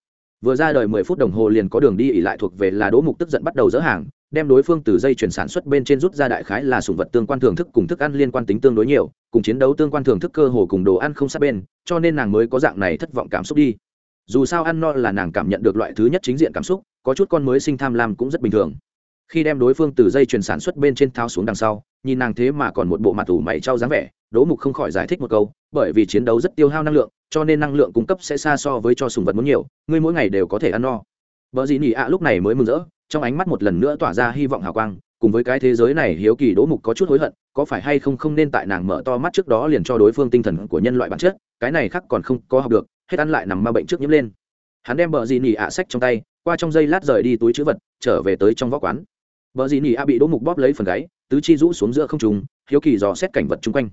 Vừa ra đời mười phút đồng hồ liền có đường đi ỉ lại thuộc về là đỗ mục tức giận bắt đầu dỡ hàng đem đối phương từ dây chuyển sản xuất bên trên rút ra đại khái là sùng vật tương quan thưởng thức cùng thức ăn liên quan tính tương đối nhiều, cùng chiến đấu tương quan thưởng thức cơ hồ cùng đồ ăn không sát bên, cho nên nàng mới có dạng này thất vọng cảm xúc đi. Dù sao ăn no là nàng cảm nhận được loại thứ nhất chính diện cảm xúc, có chút con mới sinh tham lam cũng rất bình thường. Khi đem đối phương từ dây chuyển sản xuất bên trên thao xuống đằng sau, nhìn nàng thế mà còn một bộ mặt tủ mày trao dáng vẻ, đỗ mục không khỏi giải thích một câu, bởi vì chiến đấu rất tiêu hao năng lượng, cho nên năng lượng cung cấp sẽ xa so với cho sùng vật muốn nhiều, ngươi mỗi ngày đều có thể ăn no. Vợ dị nỉ ạ lúc này mới mừng rỡ trong ánh mắt một lần nữa tỏa ra hy vọng hào quang, cùng với cái thế giới này hiếu kỳ đỗ mục có chút hối hận, có phải hay không không nên tại nàng mở to mắt trước đó liền cho đối phương tinh thần của nhân loại bản chất, cái này khác còn không có học được, hết ăn lại nằm ma bệnh trước nhiễm lên. Hắn đem bờ dì nỉ ạ sách trong tay, qua trong dây lát rời đi túi chữ vật, trở về tới trong võ quán. Bờ dì nỉ ạ bị đỗ mục bóp lấy phần gáy, tứ chi rũ xuống giữa không trùng hiếu kỳ dò xét cảnh vật chung quanh.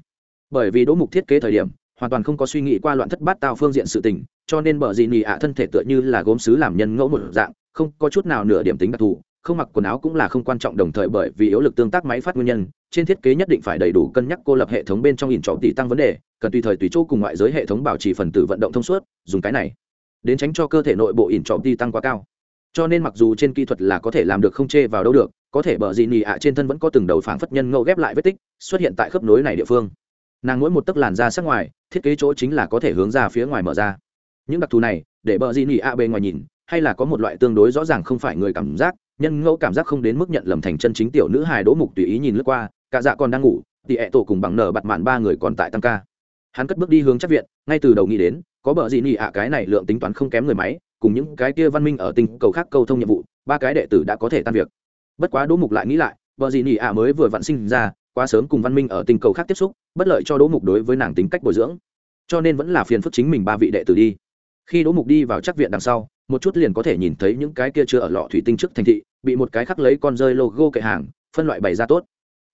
Bởi vì đỗ mục thiết kế thời điểm, hoàn toàn không có suy nghĩ qua loạn thất bát tao phương diện sự tình, cho nên bờ dì nỉ ạ thân thể tựa như là gốm sứ làm nhân ngẫu một dạng không có chút nào nửa điểm tính đặc thù, không mặc quần áo cũng là không quan trọng đồng thời bởi vì yếu lực tương tác máy phát nguyên nhân, trên thiết kế nhất định phải đầy đủ cân nhắc cô lập hệ thống bên trong ỉn trọ tỷ tăng vấn đề, cần tùy thời tùy chỗ cùng ngoại giới hệ thống bảo trì phần tử vận động thông suốt, dùng cái này đến tránh cho cơ thể nội bộ ỉn trọng tỷ tăng quá cao. Cho nên mặc dù trên kỹ thuật là có thể làm được không chê vào đâu được, có thể bờ gì nị ạ trên thân vẫn có từng đầu phảng phất nhân ngẫu ghép lại vết tích, xuất hiện tại khớp nối này địa phương. Nàng mỗi một tấc làn da sắc ngoài, thiết kế chỗ chính là có thể hướng ra phía ngoài mở ra. Những đặc thù này, để bờ gì nị ạ bề ngoài nhìn hay là có một loại tương đối rõ ràng không phải người cảm giác, nhân ngẫu cảm giác không đến mức nhận lầm thành chân chính tiểu nữ hài đỗ mục tùy ý nhìn lướt qua, cả dạ còn đang ngủ, tỉ ẹ tổ cùng bằng nở bặt mạn ba người còn tại tăng ca. Hắn cất bước đi hướng chắc viện, ngay từ đầu nghĩ đến, có bờ gì nhỉ ạ, cái này lượng tính toán không kém người máy, cùng những cái kia văn minh ở tình cầu khác câu thông nhiệm vụ, ba cái đệ tử đã có thể tan việc. Bất quá đỗ mục lại nghĩ lại, bờ gì nhỉ ạ mới vừa vặn sinh ra, quá sớm cùng văn minh ở tình cầu khác tiếp xúc, bất lợi cho đỗ mục đối với nàng tính cách bồi dưỡng. Cho nên vẫn là phiền phức chính mình ba vị đệ tử đi. Khi đỗ mục đi vào chắc viện đằng sau một chút liền có thể nhìn thấy những cái kia chưa ở lọ thủy tinh trước thành thị, bị một cái khắc lấy con rơi logo kệ hàng, phân loại bày ra tốt.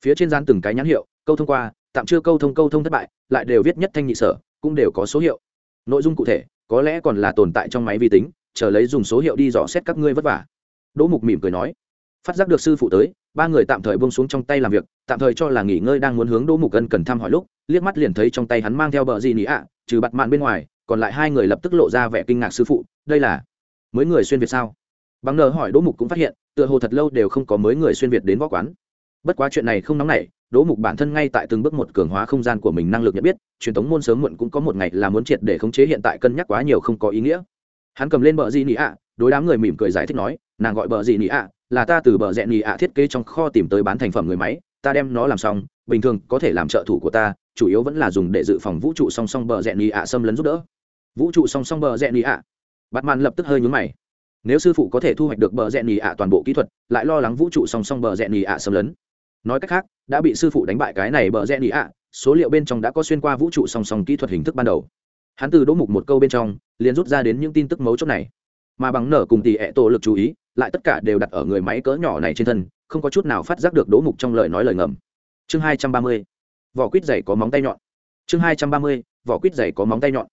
Phía trên gian từng cái nhãn hiệu, câu thông qua, tạm chưa câu thông câu thông thất bại, lại đều viết nhất thanh nhị sở, cũng đều có số hiệu. Nội dung cụ thể, có lẽ còn là tồn tại trong máy vi tính, chờ lấy dùng số hiệu đi dò xét các ngươi vất vả. Đỗ mục mỉm cười nói. Phát giác được sư phụ tới, ba người tạm thời bông xuống trong tay làm việc, tạm thời cho là nghỉ ngơi đang muốn hướng đỗ mục gần cần thăm hỏi lúc, liếc mắt liền thấy trong tay hắn mang theo bờ gì nỉ ạ, trừ bặt mạn bên ngoài, còn lại hai người lập tức lộ ra vẻ kinh ngạc sư phụ, đây là mới người xuyên việt sao? Bằng nờ hỏi đỗ mục cũng phát hiện, tựa hồ thật lâu đều không có mới người xuyên việt đến võ quán. Bất quá chuyện này không nóng nảy, đỗ mục bản thân ngay tại từng bước một cường hóa không gian của mình năng lực nhận biết, truyền thống môn sớm muộn cũng có một ngày là muốn triệt để khống chế hiện tại cân nhắc quá nhiều không có ý nghĩa. Hắn cầm lên bờ di nị ạ, đối đám người mỉm cười giải thích nói, nàng gọi bờ di nị ạ, là ta từ bờ rẽ nị ạ thiết kế trong kho tìm tới bán thành phẩm người máy, ta đem nó làm xong, bình thường có thể làm trợ thủ của ta, chủ yếu vẫn là dùng để dự phòng vũ trụ song song bờ rẽ nị ạ xâm lấn giúp đỡ. Vũ trụ song song bờ rẽ nị ạ Bát Mạn lập tức hơi nhún mày. Nếu sư phụ có thể thu hoạch được bờ rẽ nhì ạ toàn bộ kỹ thuật, lại lo lắng vũ trụ song song bờ rẽ nhì ạ xâm lấn. Nói cách khác, đã bị sư phụ đánh bại cái này bờ rẽ nhì ạ, số liệu bên trong đã có xuyên qua vũ trụ song song kỹ thuật hình thức ban đầu. Hắn từ đỗ mục một câu bên trong, liền rút ra đến những tin tức mấu chốt này. Mà bằng nở cùng tỷ ẹ tổ lực chú ý, lại tất cả đều đặt ở người máy cỡ nhỏ này trên thân, không có chút nào phát giác được đỗ mục trong lời nói lời ngầm. Chương hai trăm ba mươi, vỏ quýt dày có móng tay nhọn. Chương hai trăm ba mươi, vỏ quýt dày có móng tay nhọn.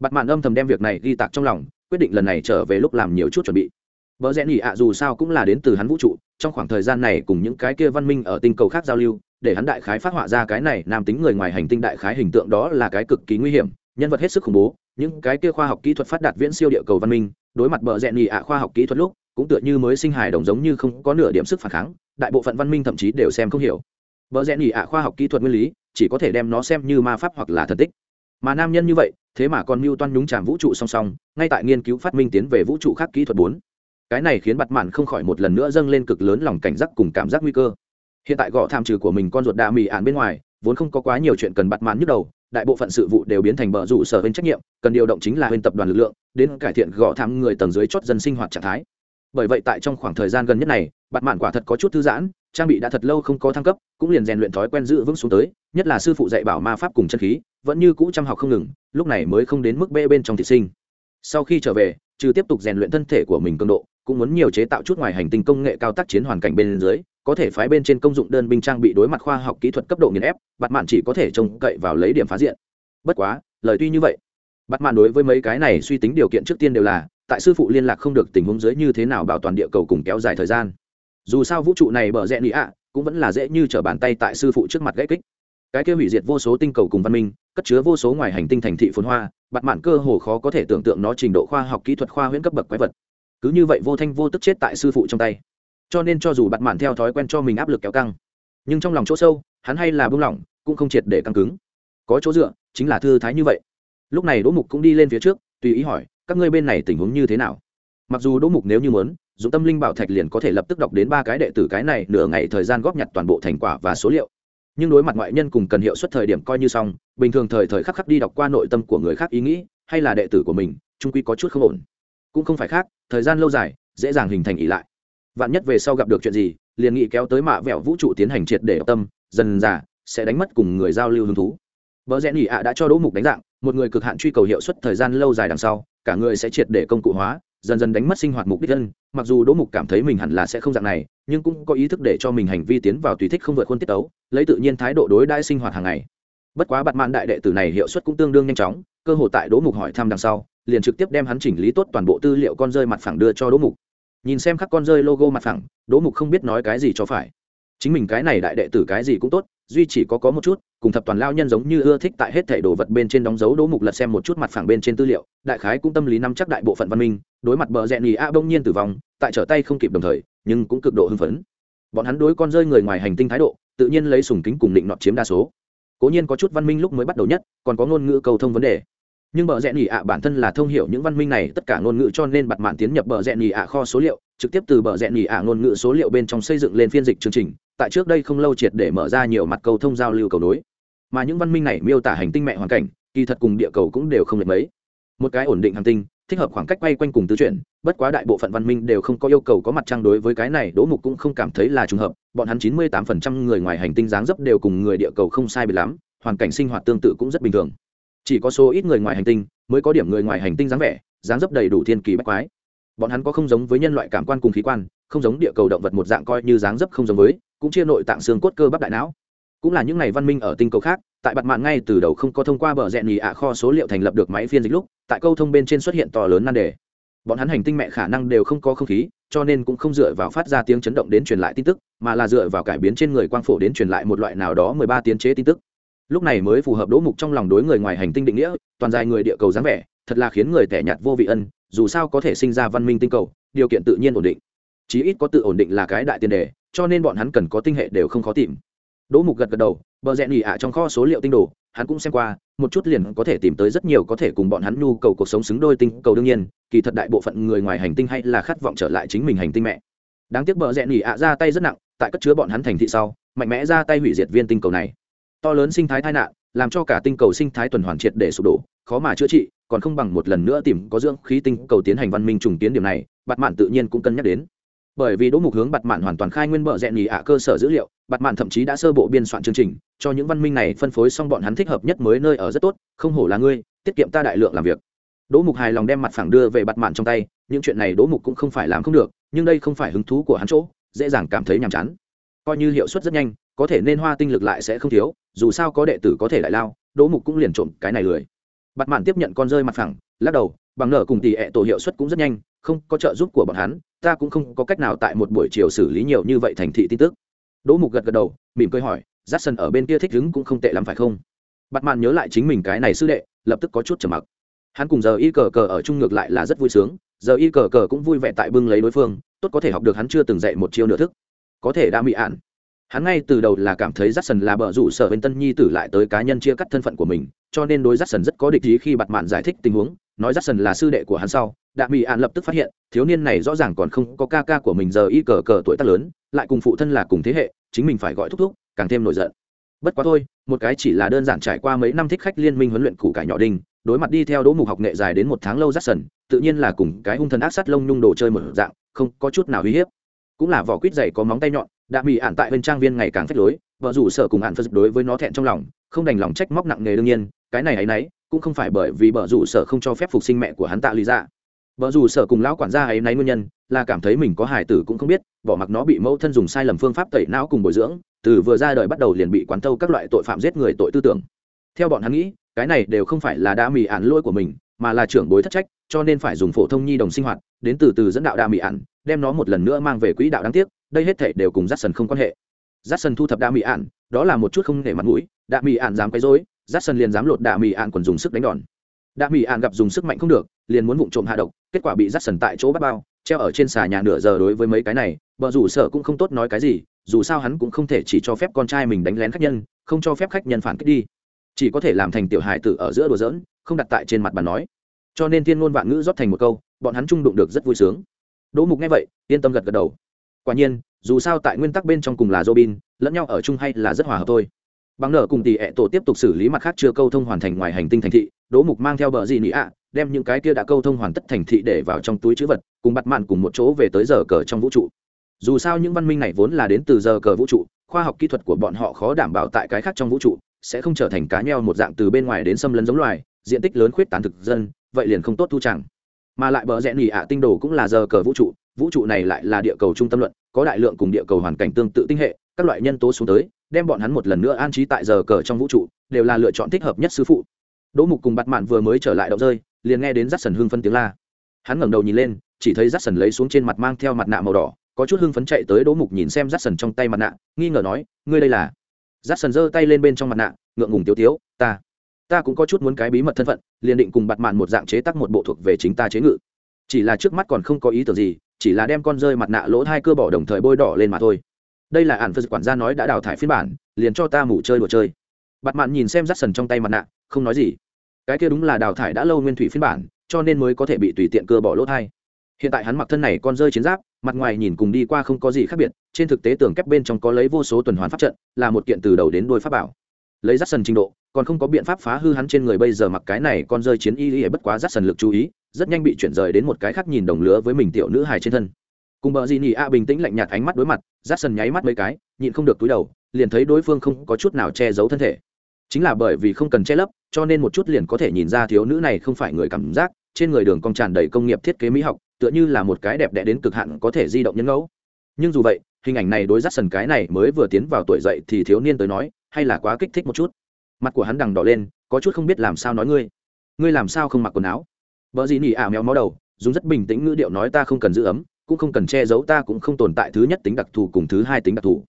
Bặt mạn âm thầm đem việc này ghi tạc trong lòng quyết định lần này trở về lúc làm nhiều chút chuẩn bị. Vợ rẽ nhị ạ dù sao cũng là đến từ hắn vũ trụ, trong khoảng thời gian này cùng những cái kia văn minh ở tinh cầu khác giao lưu, để hắn đại khái phát họa ra cái này nam tính người ngoài hành tinh đại khái hình tượng đó là cái cực kỳ nguy hiểm, nhân vật hết sức khủng bố, những cái kia khoa học kỹ thuật phát đạt viễn siêu địa cầu văn minh, đối mặt bờ rẽ nhị ạ khoa học kỹ thuật lúc, cũng tựa như mới sinh hài đồng giống như không có nửa điểm sức phản kháng, đại bộ phận văn minh thậm chí đều xem không hiểu. Bờ rẽ nhị ạ khoa học kỹ thuật nguyên lý, chỉ có thể đem nó xem như ma pháp hoặc là thần tích. Mà nam nhân như vậy thế mà còn mưu toan nhúng chàm vũ trụ song song, ngay tại nghiên cứu phát minh tiến về vũ trụ khác kỹ thuật bốn. Cái này khiến bặt mạn không khỏi một lần nữa dâng lên cực lớn lòng cảnh giác cùng cảm giác nguy cơ. Hiện tại gõ tham trừ của mình con ruột đa mì ạn bên ngoài, vốn không có quá nhiều chuyện cần bặt mạn nhức đầu, đại bộ phận sự vụ đều biến thành bờ rủ sở bên trách nhiệm, cần điều động chính là bên tập đoàn lực lượng, đến cải thiện gõ tham người tầng dưới chót dân sinh hoạt trạng thái. Bởi vậy tại trong khoảng thời gian gần nhất này bặt mạn quả thật có chút thư giãn trang bị đã thật lâu không có thăng cấp, cũng liền rèn luyện thói quen giữ vững xuống tới, nhất là sư phụ dạy bảo ma pháp cùng chân khí, vẫn như cũ chăm học không ngừng, lúc này mới không đến mức bê bên trong thị sinh. Sau khi trở về, trừ tiếp tục rèn luyện thân thể của mình cường độ, cũng muốn nhiều chế tạo chút ngoài hành tinh công nghệ cao tác chiến hoàn cảnh bên dưới, có thể phái bên trên công dụng đơn binh trang bị đối mặt khoa học kỹ thuật cấp độ nghiền ép bặt mạn chỉ có thể trông cậy vào lấy điểm phá diện. Bất quá, lời tuy như vậy bặt mạn đối với mấy cái này suy tính điều kiện trước tiên đều là, tại sư phụ liên lạc không được tình huống dưới như thế nào bảo toàn địa cầu cùng kéo dài thời gian dù sao vũ trụ này bở rẽ nị ạ, cũng vẫn là dễ như t r ở bàn tay tại sư phụ trước mặt gãy kích. Cái kia hủy diệt vô số tinh cầu cùng văn minh, cất chứa vô số ngoài hành tinh thành thị phồn hoa bặt mạn cơ hồ khó có thể tưởng tượng nó trình độ khoa học kỹ thuật khoa huyễn cấp bậc quái vật. Cứ như vậy vô thanh vô tức chết tại sư phụ trong tay. Cho nên cho dù bặt mạn theo thói quen cho mình áp lực kéo căng, nhưng trong lòng chỗ sâu, hắn hay là buông lỏng, cũng không triệt để căng cứng. Có chỗ dựa, chính là thư thái như vậy. Lúc này đỗ mục cũng đi lên phía trước, tùy ý hỏi, các ngươi bên này tình huống như thế nào? Mặc dù đỗ mục nếu như muốn dùng tâm linh bảo thạch liền có thể lập tức đọc đến ba cái đệ tử cái này, nửa ngày thời gian góp nhặt toàn bộ thành quả và số liệu. Nhưng đối mặt ngoại nhân cùng cần hiệu suất thời điểm coi như xong, bình thường thời thời khắc khắc đi đọc qua nội tâm của người khác ý nghĩ, hay là đệ tử của mình trung quy có chút không ổn. Cũng không phải khác, thời gian lâu dài, dễ dàng hình thành ỉ lại. Vạn nhất về sau gặp được chuyện gì, liền nghĩ kéo tới mạ vẹo vũ trụ tiến hành triệt để tâm, dần già sẽ đánh mất cùng người giao lưu hứng thú. Vợ rẽ nhị ạ đã cho đỗ mục đánh dạng, một người cực hạn truy cầu hiệu suất thời gian lâu dài đằng sau, cả người sẽ triệt để công cụ hóa dần dần đánh mất sinh hoạt mục đích dân. Mặc dù đỗ mục cảm thấy mình hẳn là sẽ không dạng này, nhưng cũng có ý thức để cho mình hành vi tiến vào tùy thích không vượt khuôn tiết tấu, lấy tự nhiên thái độ đối đãi sinh hoạt hàng ngày. Bất quá bạt mạn đại đệ tử này hiệu suất cũng tương đương nhanh chóng, cơ hội tại đỗ mục hỏi thăm đằng sau, liền trực tiếp đem hắn chỉnh lý tốt toàn bộ tư liệu con rơi mặt phẳng đưa cho đỗ mục. Nhìn xem khắc con rơi logo mặt phẳng, đỗ mục không biết nói cái gì cho phải. Chính mình cái này đại đệ tử cái gì cũng tốt duy chỉ có có một chút, cùng thập toàn lao nhân giống như ưa thích tại hết thảy đồ vật bên trên đóng dấu đỗ mục lật xem một chút mặt phẳng bên trên tư liệu, đại khái cũng tâm lý nắm chắc đại bộ phận văn minh, đối mặt bờ rẽ nhì a bỗng nhiên tử vong, tại trở tay không kịp đồng thời, nhưng cũng cực độ hưng phấn. Bọn hắn đối con rơi người ngoài hành tinh thái độ, tự nhiên lấy sùng kính cùng định nọt chiếm đa số. Cố nhiên có chút văn minh lúc mới bắt đầu nhất, còn có ngôn ngữ cầu thông vấn đề. Nhưng bờ rẽ nhì ạ bản thân là thông hiểu những văn minh này, tất cả ngôn ngữ cho nên bặt mạn tiến nhập bờ rẽ nhì ạ kho số liệu, trực tiếp từ bờ rẽ nhì ạ ngôn ngữ số liệu bên trong xây dựng lên phiên dịch chương trình tại trước đây không lâu triệt để mở ra nhiều mặt cầu thông giao lưu cầu nối. Mà những văn minh này miêu tả hành tinh mẹ hoàn cảnh, kỳ thật cùng địa cầu cũng đều không lệch mấy. Một cái ổn định hành tinh, thích hợp khoảng cách quay quanh cùng tứ chuyển, bất quá đại bộ phận văn minh đều không có yêu cầu có mặt trăng đối với cái này, đỗ mục cũng không cảm thấy là trùng hợp, bọn hắn chín mươi tám phần trăm người ngoài hành tinh dáng dấp đều cùng người địa cầu không sai bị lắm, hoàn cảnh sinh hoạt tương tự cũng rất bình thường. Chỉ có số ít người ngoài hành tinh mới có điểm người ngoài hành tinh dáng vẻ, dáng dấp đầy đủ thiên kỳ bách quái. Bọn hắn có không giống với nhân loại cảm quan cùng khí quan, không giống địa cầu động vật một dạng coi như dáng dấp không giống với cũng chia nội tạng xương cốt cơ bắp đại não. Cũng là những ngày văn minh ở tinh cầu khác, tại bặt mạng ngay từ đầu không có thông qua bờ rẽ nhì ạ kho số liệu thành lập được máy phiên dịch lúc, tại câu thông bên trên xuất hiện to lớn nan đề. Bọn hắn hành tinh mẹ khả năng đều không có không khí, cho nên cũng không dựa vào phát ra tiếng chấn động đến truyền lại tin tức, mà là dựa vào cải biến trên người quang phổ đến truyền lại một loại nào đó mười ba tiến chế tin tức. Lúc này mới phù hợp đỗ mục trong lòng đối người ngoài hành tinh định nghĩa, toàn dài người địa cầu dáng vẻ, thật là khiến người tẻ nhạt vô vị ân, dù sao có thể sinh ra văn minh tinh cầu, điều kiện tự nhiên ổn định. Chí ít có tự ổn định là cái đại tiền đề cho nên bọn hắn cần có tinh hệ đều không khó tìm. Đỗ mục gật gật đầu, bờ rẽ nghỉ ạ trong kho số liệu tinh đồ, hắn cũng xem qua, một chút liền có thể tìm tới rất nhiều có thể cùng bọn hắn nhu cầu cuộc sống xứng đôi tinh cầu đương nhiên, kỳ thật đại bộ phận người ngoài hành tinh hay là khát vọng trở lại chính mình hành tinh mẹ. Đáng tiếc bờ rẽ nghỉ ạ ra tay rất nặng, tại cất chứa bọn hắn thành thị sau, mạnh mẽ ra tay hủy diệt viên tinh cầu này. To lớn sinh thái tai nạn, làm cho cả tinh cầu sinh thái tuần hoàn triệt để sụp đổ, khó mà chữa trị, còn không bằng một lần nữa tìm có dưỡng khí tinh cầu tiến hành văn minh trùng tiến điểm này, bạt mạn tự nhiên cũng cân nhắc đến bởi vì đỗ mục hướng bặt mạn hoàn toàn khai nguyên bợ rẽ nhì ạ cơ sở dữ liệu bặt mạn thậm chí đã sơ bộ biên soạn chương trình, cho những văn minh này phân phối xong bọn hắn thích hợp nhất mới nơi ở rất tốt, không hổ là ngươi, tiết kiệm ta đại lượng làm việc. Đỗ mục hài lòng đem mặt phẳng đưa về bặt mạn trong tay, những chuyện này đỗ mục cũng không phải làm không được, nhưng đây không phải hứng thú của hắn chỗ, dễ dàng cảm thấy nhàm chán. Coi như hiệu suất rất nhanh, có thể nên hoa tinh lực lại sẽ không thiếu, dù sao có đệ tử có thể lại lao, đỗ mục cũng liền trộm cái này lười. Bặt mạn tiếp nhận con rơi mặt phẳng, lắc đầu, bằng nở cùng tỷ ệ tổ hiệu suất cũng rất nhanh không có trợ giúp của bọn hắn, ta cũng không có cách nào tại một buổi chiều xử lý nhiều như vậy thành thị tin tức. Đỗ mục gật gật đầu, mỉm cười hỏi j a ở bên kia thích đứng cũng không tệ lắm phải không? Bạt mạn nhớ lại chính mình cái này sư đệ, lập tức có chút trầm mặc. Hắn cùng giờ y cờ cờ ở chung ngược lại là rất vui sướng, giờ y cờ cờ cũng vui vẻ tại bưng lấy đối phương, tốt có thể học được hắn chưa từng dạy một chiêu nửa thức. Có thể đã bị ạn. Hắn ngay từ đầu là cảm thấy j a là bờ rủ sở bên tân nhi tử lại tới cá nhân chia cắt thân phận của mình, cho nên đối j a rất có địch ý khi bạt mạn giải thích tình huống nói j sần là sư đệ của hắn sau, đạ mỹ ạn lập tức phát hiện, thiếu niên này rõ ràng còn không có ca ca của mình giờ y cờ cờ tuổi tác lớn, lại cùng phụ thân là cùng thế hệ, chính mình phải gọi thúc thúc, càng thêm nổi giận. Bất quá thôi, một cái chỉ là đơn giản trải qua mấy năm thích khách liên minh huấn luyện củ cải nhỏ đinh đối mặt đi theo đỗ mục học nghệ dài đến một tháng lâu rát sần, tự nhiên là cùng cái hung thần ác sát lông nhung đồ chơi một dạng, không có chút nào uy hiếp. Cũng là vỏ quýt dày có móng tay nhọn đã bị ạn tại bên trang viên ngày càng phách lối, vợ rủ sợ cùng ạn phật đối với nó thẹn trong lòng, không đành lòng trách móc nặng nề đương nhiên, cái này ấ y n ấ y cũng không phải bởi vì bờ rủ sở không cho phép phục sinh mẹ của hắn tạ lý ra vợ dù sở cùng lão quản gia ấy nay nguyên nhân là cảm thấy mình có hài tử cũng không biết, bỏ mặc nó bị mẫu thân dùng sai lầm phương pháp tẩy não cùng bồi dưỡng, từ vừa ra đời bắt đầu liền bị quán tâu các loại tội phạm giết người tội tư tưởng. Theo bọn hắn nghĩ, cái này đều không phải là đa mì ạn lỗi của mình, mà là trưởng bối thất trách, cho nên phải dùng phổ thông nhi đồng sinh hoạt, đến từ từ dẫn đạo đa mì ạn đem nó một lần nữa mang về quỹ đạo đáng tiếc, đây hết thể đều cùng rát sần không quan hệ. Rát sần thu thập đa mì ạn đó là một chút không để mặt mũi, đa mì ạn dám quấy dối rát sân liền dám lột đạ mì ạn còn dùng sức đánh đòn. Đạ mì ạn gặp dùng sức mạnh không được, liền muốn vụng trộm hạ độc, kết quả bị rát sân tại chỗ bắt bao, treo ở trên xà nhà nửa giờ đối với mấy cái này, vợ rủ sợ cũng không tốt nói cái gì, dù sao hắn cũng không thể chỉ cho phép con trai mình đánh lén khách nhân, không cho phép khách nhân phản kích đi. Chỉ có thể làm thành tiểu hài tử ở giữa đùa giỡn, không đặt tại trên mặt bàn nói. Cho nên thiên ngôn vạn ngữ rót thành một câu, bọn hắn trung đụng được rất vui sướng. Đỗ mục nghe vậy, yên tâm gật gật đầu. Quả nhiên, dù sao tại nguyên tắc bên trong cùng là robin, lẫn nhau ở chung hay là rất hòa hợp thôi bằng nở cùng tỷ ẹ tổ tiếp tục xử lý mặt khác chưa câu thông hoàn thành ngoài hành tinh thành thị, đỗ mục mang theo bờ gì nị ạ, đem những cái kia đã câu thông hoàn tất thành thị để vào trong túi chữ vật, cùng bặt mạn cùng một chỗ về tới giờ cờ trong vũ trụ. Dù sao những văn minh này vốn là đến từ giờ cờ vũ trụ, khoa học kỹ thuật của bọn họ khó đảm bảo tại cái khác trong vũ trụ, sẽ không trở thành cá nheo một dạng từ bên ngoài đến xâm lấn giống loài, diện tích lớn khuyết tán thực dân, vậy liền không tốt thu chẳng. Mà lại bờ rẽ nỉ ạ tinh đồ cũng là giờ cờ vũ trụ vũ trụ này lại là địa cầu trung tâm luận, có đại lượng cùng địa cầu hoàn cảnh tương tự tinh hệ, các loại nhân tố xuống tới đem bọn hắn một lần nữa an trí tại giờ cờ trong vũ trụ, đều là lựa chọn thích hợp nhất sư phụ. Đỗ mục cùng bặt mạn vừa mới trở lại động rơi, liền nghe đến rắt sần hưng phân tiếng la. Hắn ngẩng đầu nhìn lên, chỉ thấy rắt sần lấy xuống trên mặt mang theo mặt nạ màu đỏ, có chút hưng phấn chạy tới đỗ mục nhìn xem rắt sần trong tay mặt nạ, nghi ngờ nói, ngươi đây là? Rắt sần giơ tay lên bên trong mặt nạ, ngượng ngùng tiếu tiếu, ta ta cũng có chút muốn cái bí mật thân phận, liền định cùng bặt mạn một dạng chế tác một bộ thuộc về chính ta chế ngự. Chỉ là trước mắt còn không có ý tưởng gì, chỉ là đem con rơi mặt nạ lỗ hai cơ bỏ đồng thời bôi đỏ lên mà thôi đây là ản phật quản gia nói đã đào thải phiên bản, liền cho ta mủ chơi đùa chơi. Bặt mạn nhìn xem rắt sần trong tay mặt nạ, không nói gì. Cái kia đúng là đào thải đã lâu nguyên thủy phiên bản, cho nên mới có thể bị tùy tiện cơ bỏ lỗ thai hiện tại hắn mặc thân này con rơi chiến giáp, mặt ngoài nhìn cùng đi qua không có gì khác biệt, trên thực tế tường kép bên trong có lấy vô số tuần hoàn pháp trận, là một kiện từ đầu đến đuôi pháp bảo. Lấy rắt sần trình độ, còn không có biện pháp phá hư hắn trên người bây giờ mặc cái này con rơi chiến y y, bất quá rắt sần lực chú ý, rất nhanh bị chuyển rời đến một cái khác nhìn đồng lứa với mình tiểu nữ hài trên thân cùng bờ gì nhỉ? A, bình tĩnh lạnh nhạt ánh mắt đối mặt, rát sần nháy mắt mấy cái, nhịn không được túi đầu, liền thấy đối phương không có chút nào che giấu thân thể. Chính là bởi vì không cần che lấp, cho nên một chút liền có thể nhìn ra thiếu nữ này không phải người cảm giác, trên người đường cong tràn đầy công nghiệp thiết kế mỹ học, tựa như là một cái đẹp đẽ đến cực hạn có thể di động nhân ngẫu. Nhưng dù vậy, hình ảnh này đối rát sần cái này mới vừa tiến vào tuổi dậy thì thiếu niên tới nói, hay là quá kích thích một chút. Mặt của hắn đằng đỏ lên, có chút không biết làm sao nói ngươi. Ngươi làm sao không mặc quần áo? Vợ gì nỉ ả méo mó đầu, dùng rất bình tĩnh ngữ điệu nói ta không cần giữ ấm cũng không cần che giấu ta cũng không tồn tại thứ nhất tính đặc thù cùng thứ hai tính đặc thù.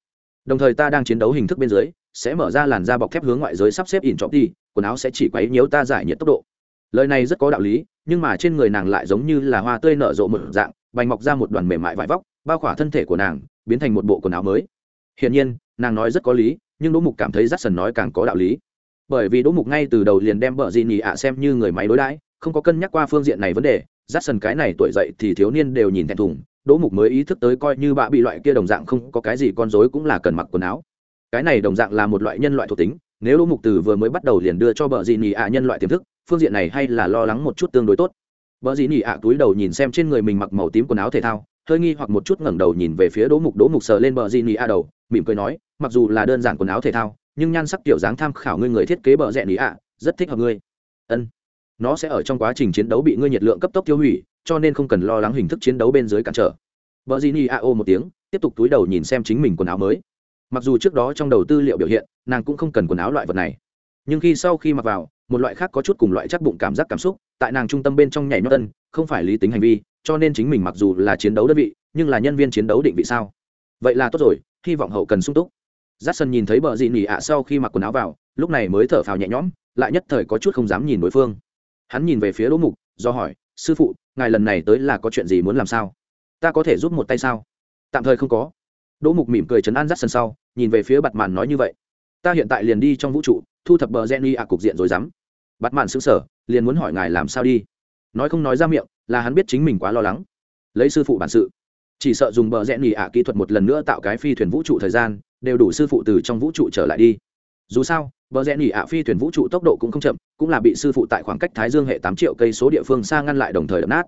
Đồng thời ta đang chiến đấu hình thức bên dưới, sẽ mở ra làn da bọc thép hướng ngoại giới sắp xếp in trọng đi, quần áo sẽ chỉ quấy nhiễu ta giải nhiệt tốc độ. Lời này rất có đạo lý, nhưng mà trên người nàng lại giống như là hoa tươi nở rộ một dạng bành mọc ra một đoàn mềm mại vải vóc, bao khỏa thân thể của nàng, biến thành một bộ quần áo mới. Hiển nhiên, nàng nói rất có lý, nhưng đỗ mục cảm thấy rắt sần nói càng có đạo lý. Bởi vì đỗ mục ngay từ đầu liền đem bờ dị nhị ạ xem như người máy đối đãi, không có cân nhắc qua phương diện này vấn đề rắt sần cái này tuổi dậy thì thiếu niên đều nhìn thẹn thùng đỗ mục mới ý thức tới coi như bạ bị loại kia đồng dạng không có cái gì con dối cũng là cần mặc quần áo. Cái này đồng dạng là một loại nhân loại thuộc tính, nếu đỗ mục từ vừa mới bắt đầu liền đưa cho bờ dị nhị ạ nhân loại tiềm thức, phương diện này hay là lo lắng một chút tương đối tốt. Bờ dị nhị ạ túi đầu nhìn xem trên người mình mặc màu tím quần áo thể thao, hơi nghi hoặc một chút ngẩng đầu nhìn về phía đỗ mục đỗ mục sờ lên bờ dị nhị ạ đầu, mỉm cười nói, mặc dù là đơn giản quần áo thể thao, nhưng nhan sắc kiểu dáng tham khảo ngươi người thiết kế bờ rẽ nhị ạ, rất thích hợp ngươi. Ân, nó sẽ ở trong quá trình chiến đấu bị ngươi nhiệt lượng cấp tốc tiêu hủy cho nên không cần lo lắng hình thức chiến đấu bên dưới cản trở. Vợ Di ni a ô một tiếng, tiếp tục túi đầu nhìn xem chính mình quần áo mới. Mặc dù trước đó trong đầu tư liệu biểu hiện, nàng cũng không cần quần áo loại vật này. Nhưng khi sau khi mặc vào, một loại khác có chút cùng loại chắc bụng cảm giác cảm xúc, tại nàng trung tâm bên trong nhảy nhót tân không phải lý tính hành vi, cho nên chính mình mặc dù là chiến đấu đơn vị, nhưng là nhân viên chiến đấu định vị sao? Vậy là tốt rồi, hy vọng hậu cần sung túc. J a c k s o n nhìn thấy bờ dị nỉ ạ sau khi mặc quần áo vào, lúc này mới thở phào nhẹ nhõm, lại nhất thời có chút không dám nhìn đối phương. Hắn nhìn về phía đỗ mục, do hỏi sư phụ, ngài lần này tới là có chuyện gì muốn làm sao? Ta có thể giúp một tay sao? Tạm thời không có. Đỗ mục mỉm cười chấn an dắt sân sau, nhìn về phía bặt màn nói như vậy. Ta hiện tại liền đi trong vũ trụ, thu thập bờ gen y ạ cục diện rồi dám. Bặt màn xứng sở liền muốn hỏi ngài làm sao đi. Nói không nói ra miệng, là hắn biết chính mình quá lo lắng. Lấy sư phụ bản sự. Chỉ sợ dùng bờ rẽ nhì ạ kỹ thuật một lần nữa tạo cái phi thuyền vũ trụ thời gian, đều đủ sư phụ từ trong vũ trụ trở lại đi. Dù sao bờ rẽ nỉ ạ phi thuyền vũ trụ tốc độ cũng không chậm, cũng là bị sư phụ tại khoảng cách thái dương hệ tám triệu cây số địa phương xa ngăn lại đồng thời đập nát.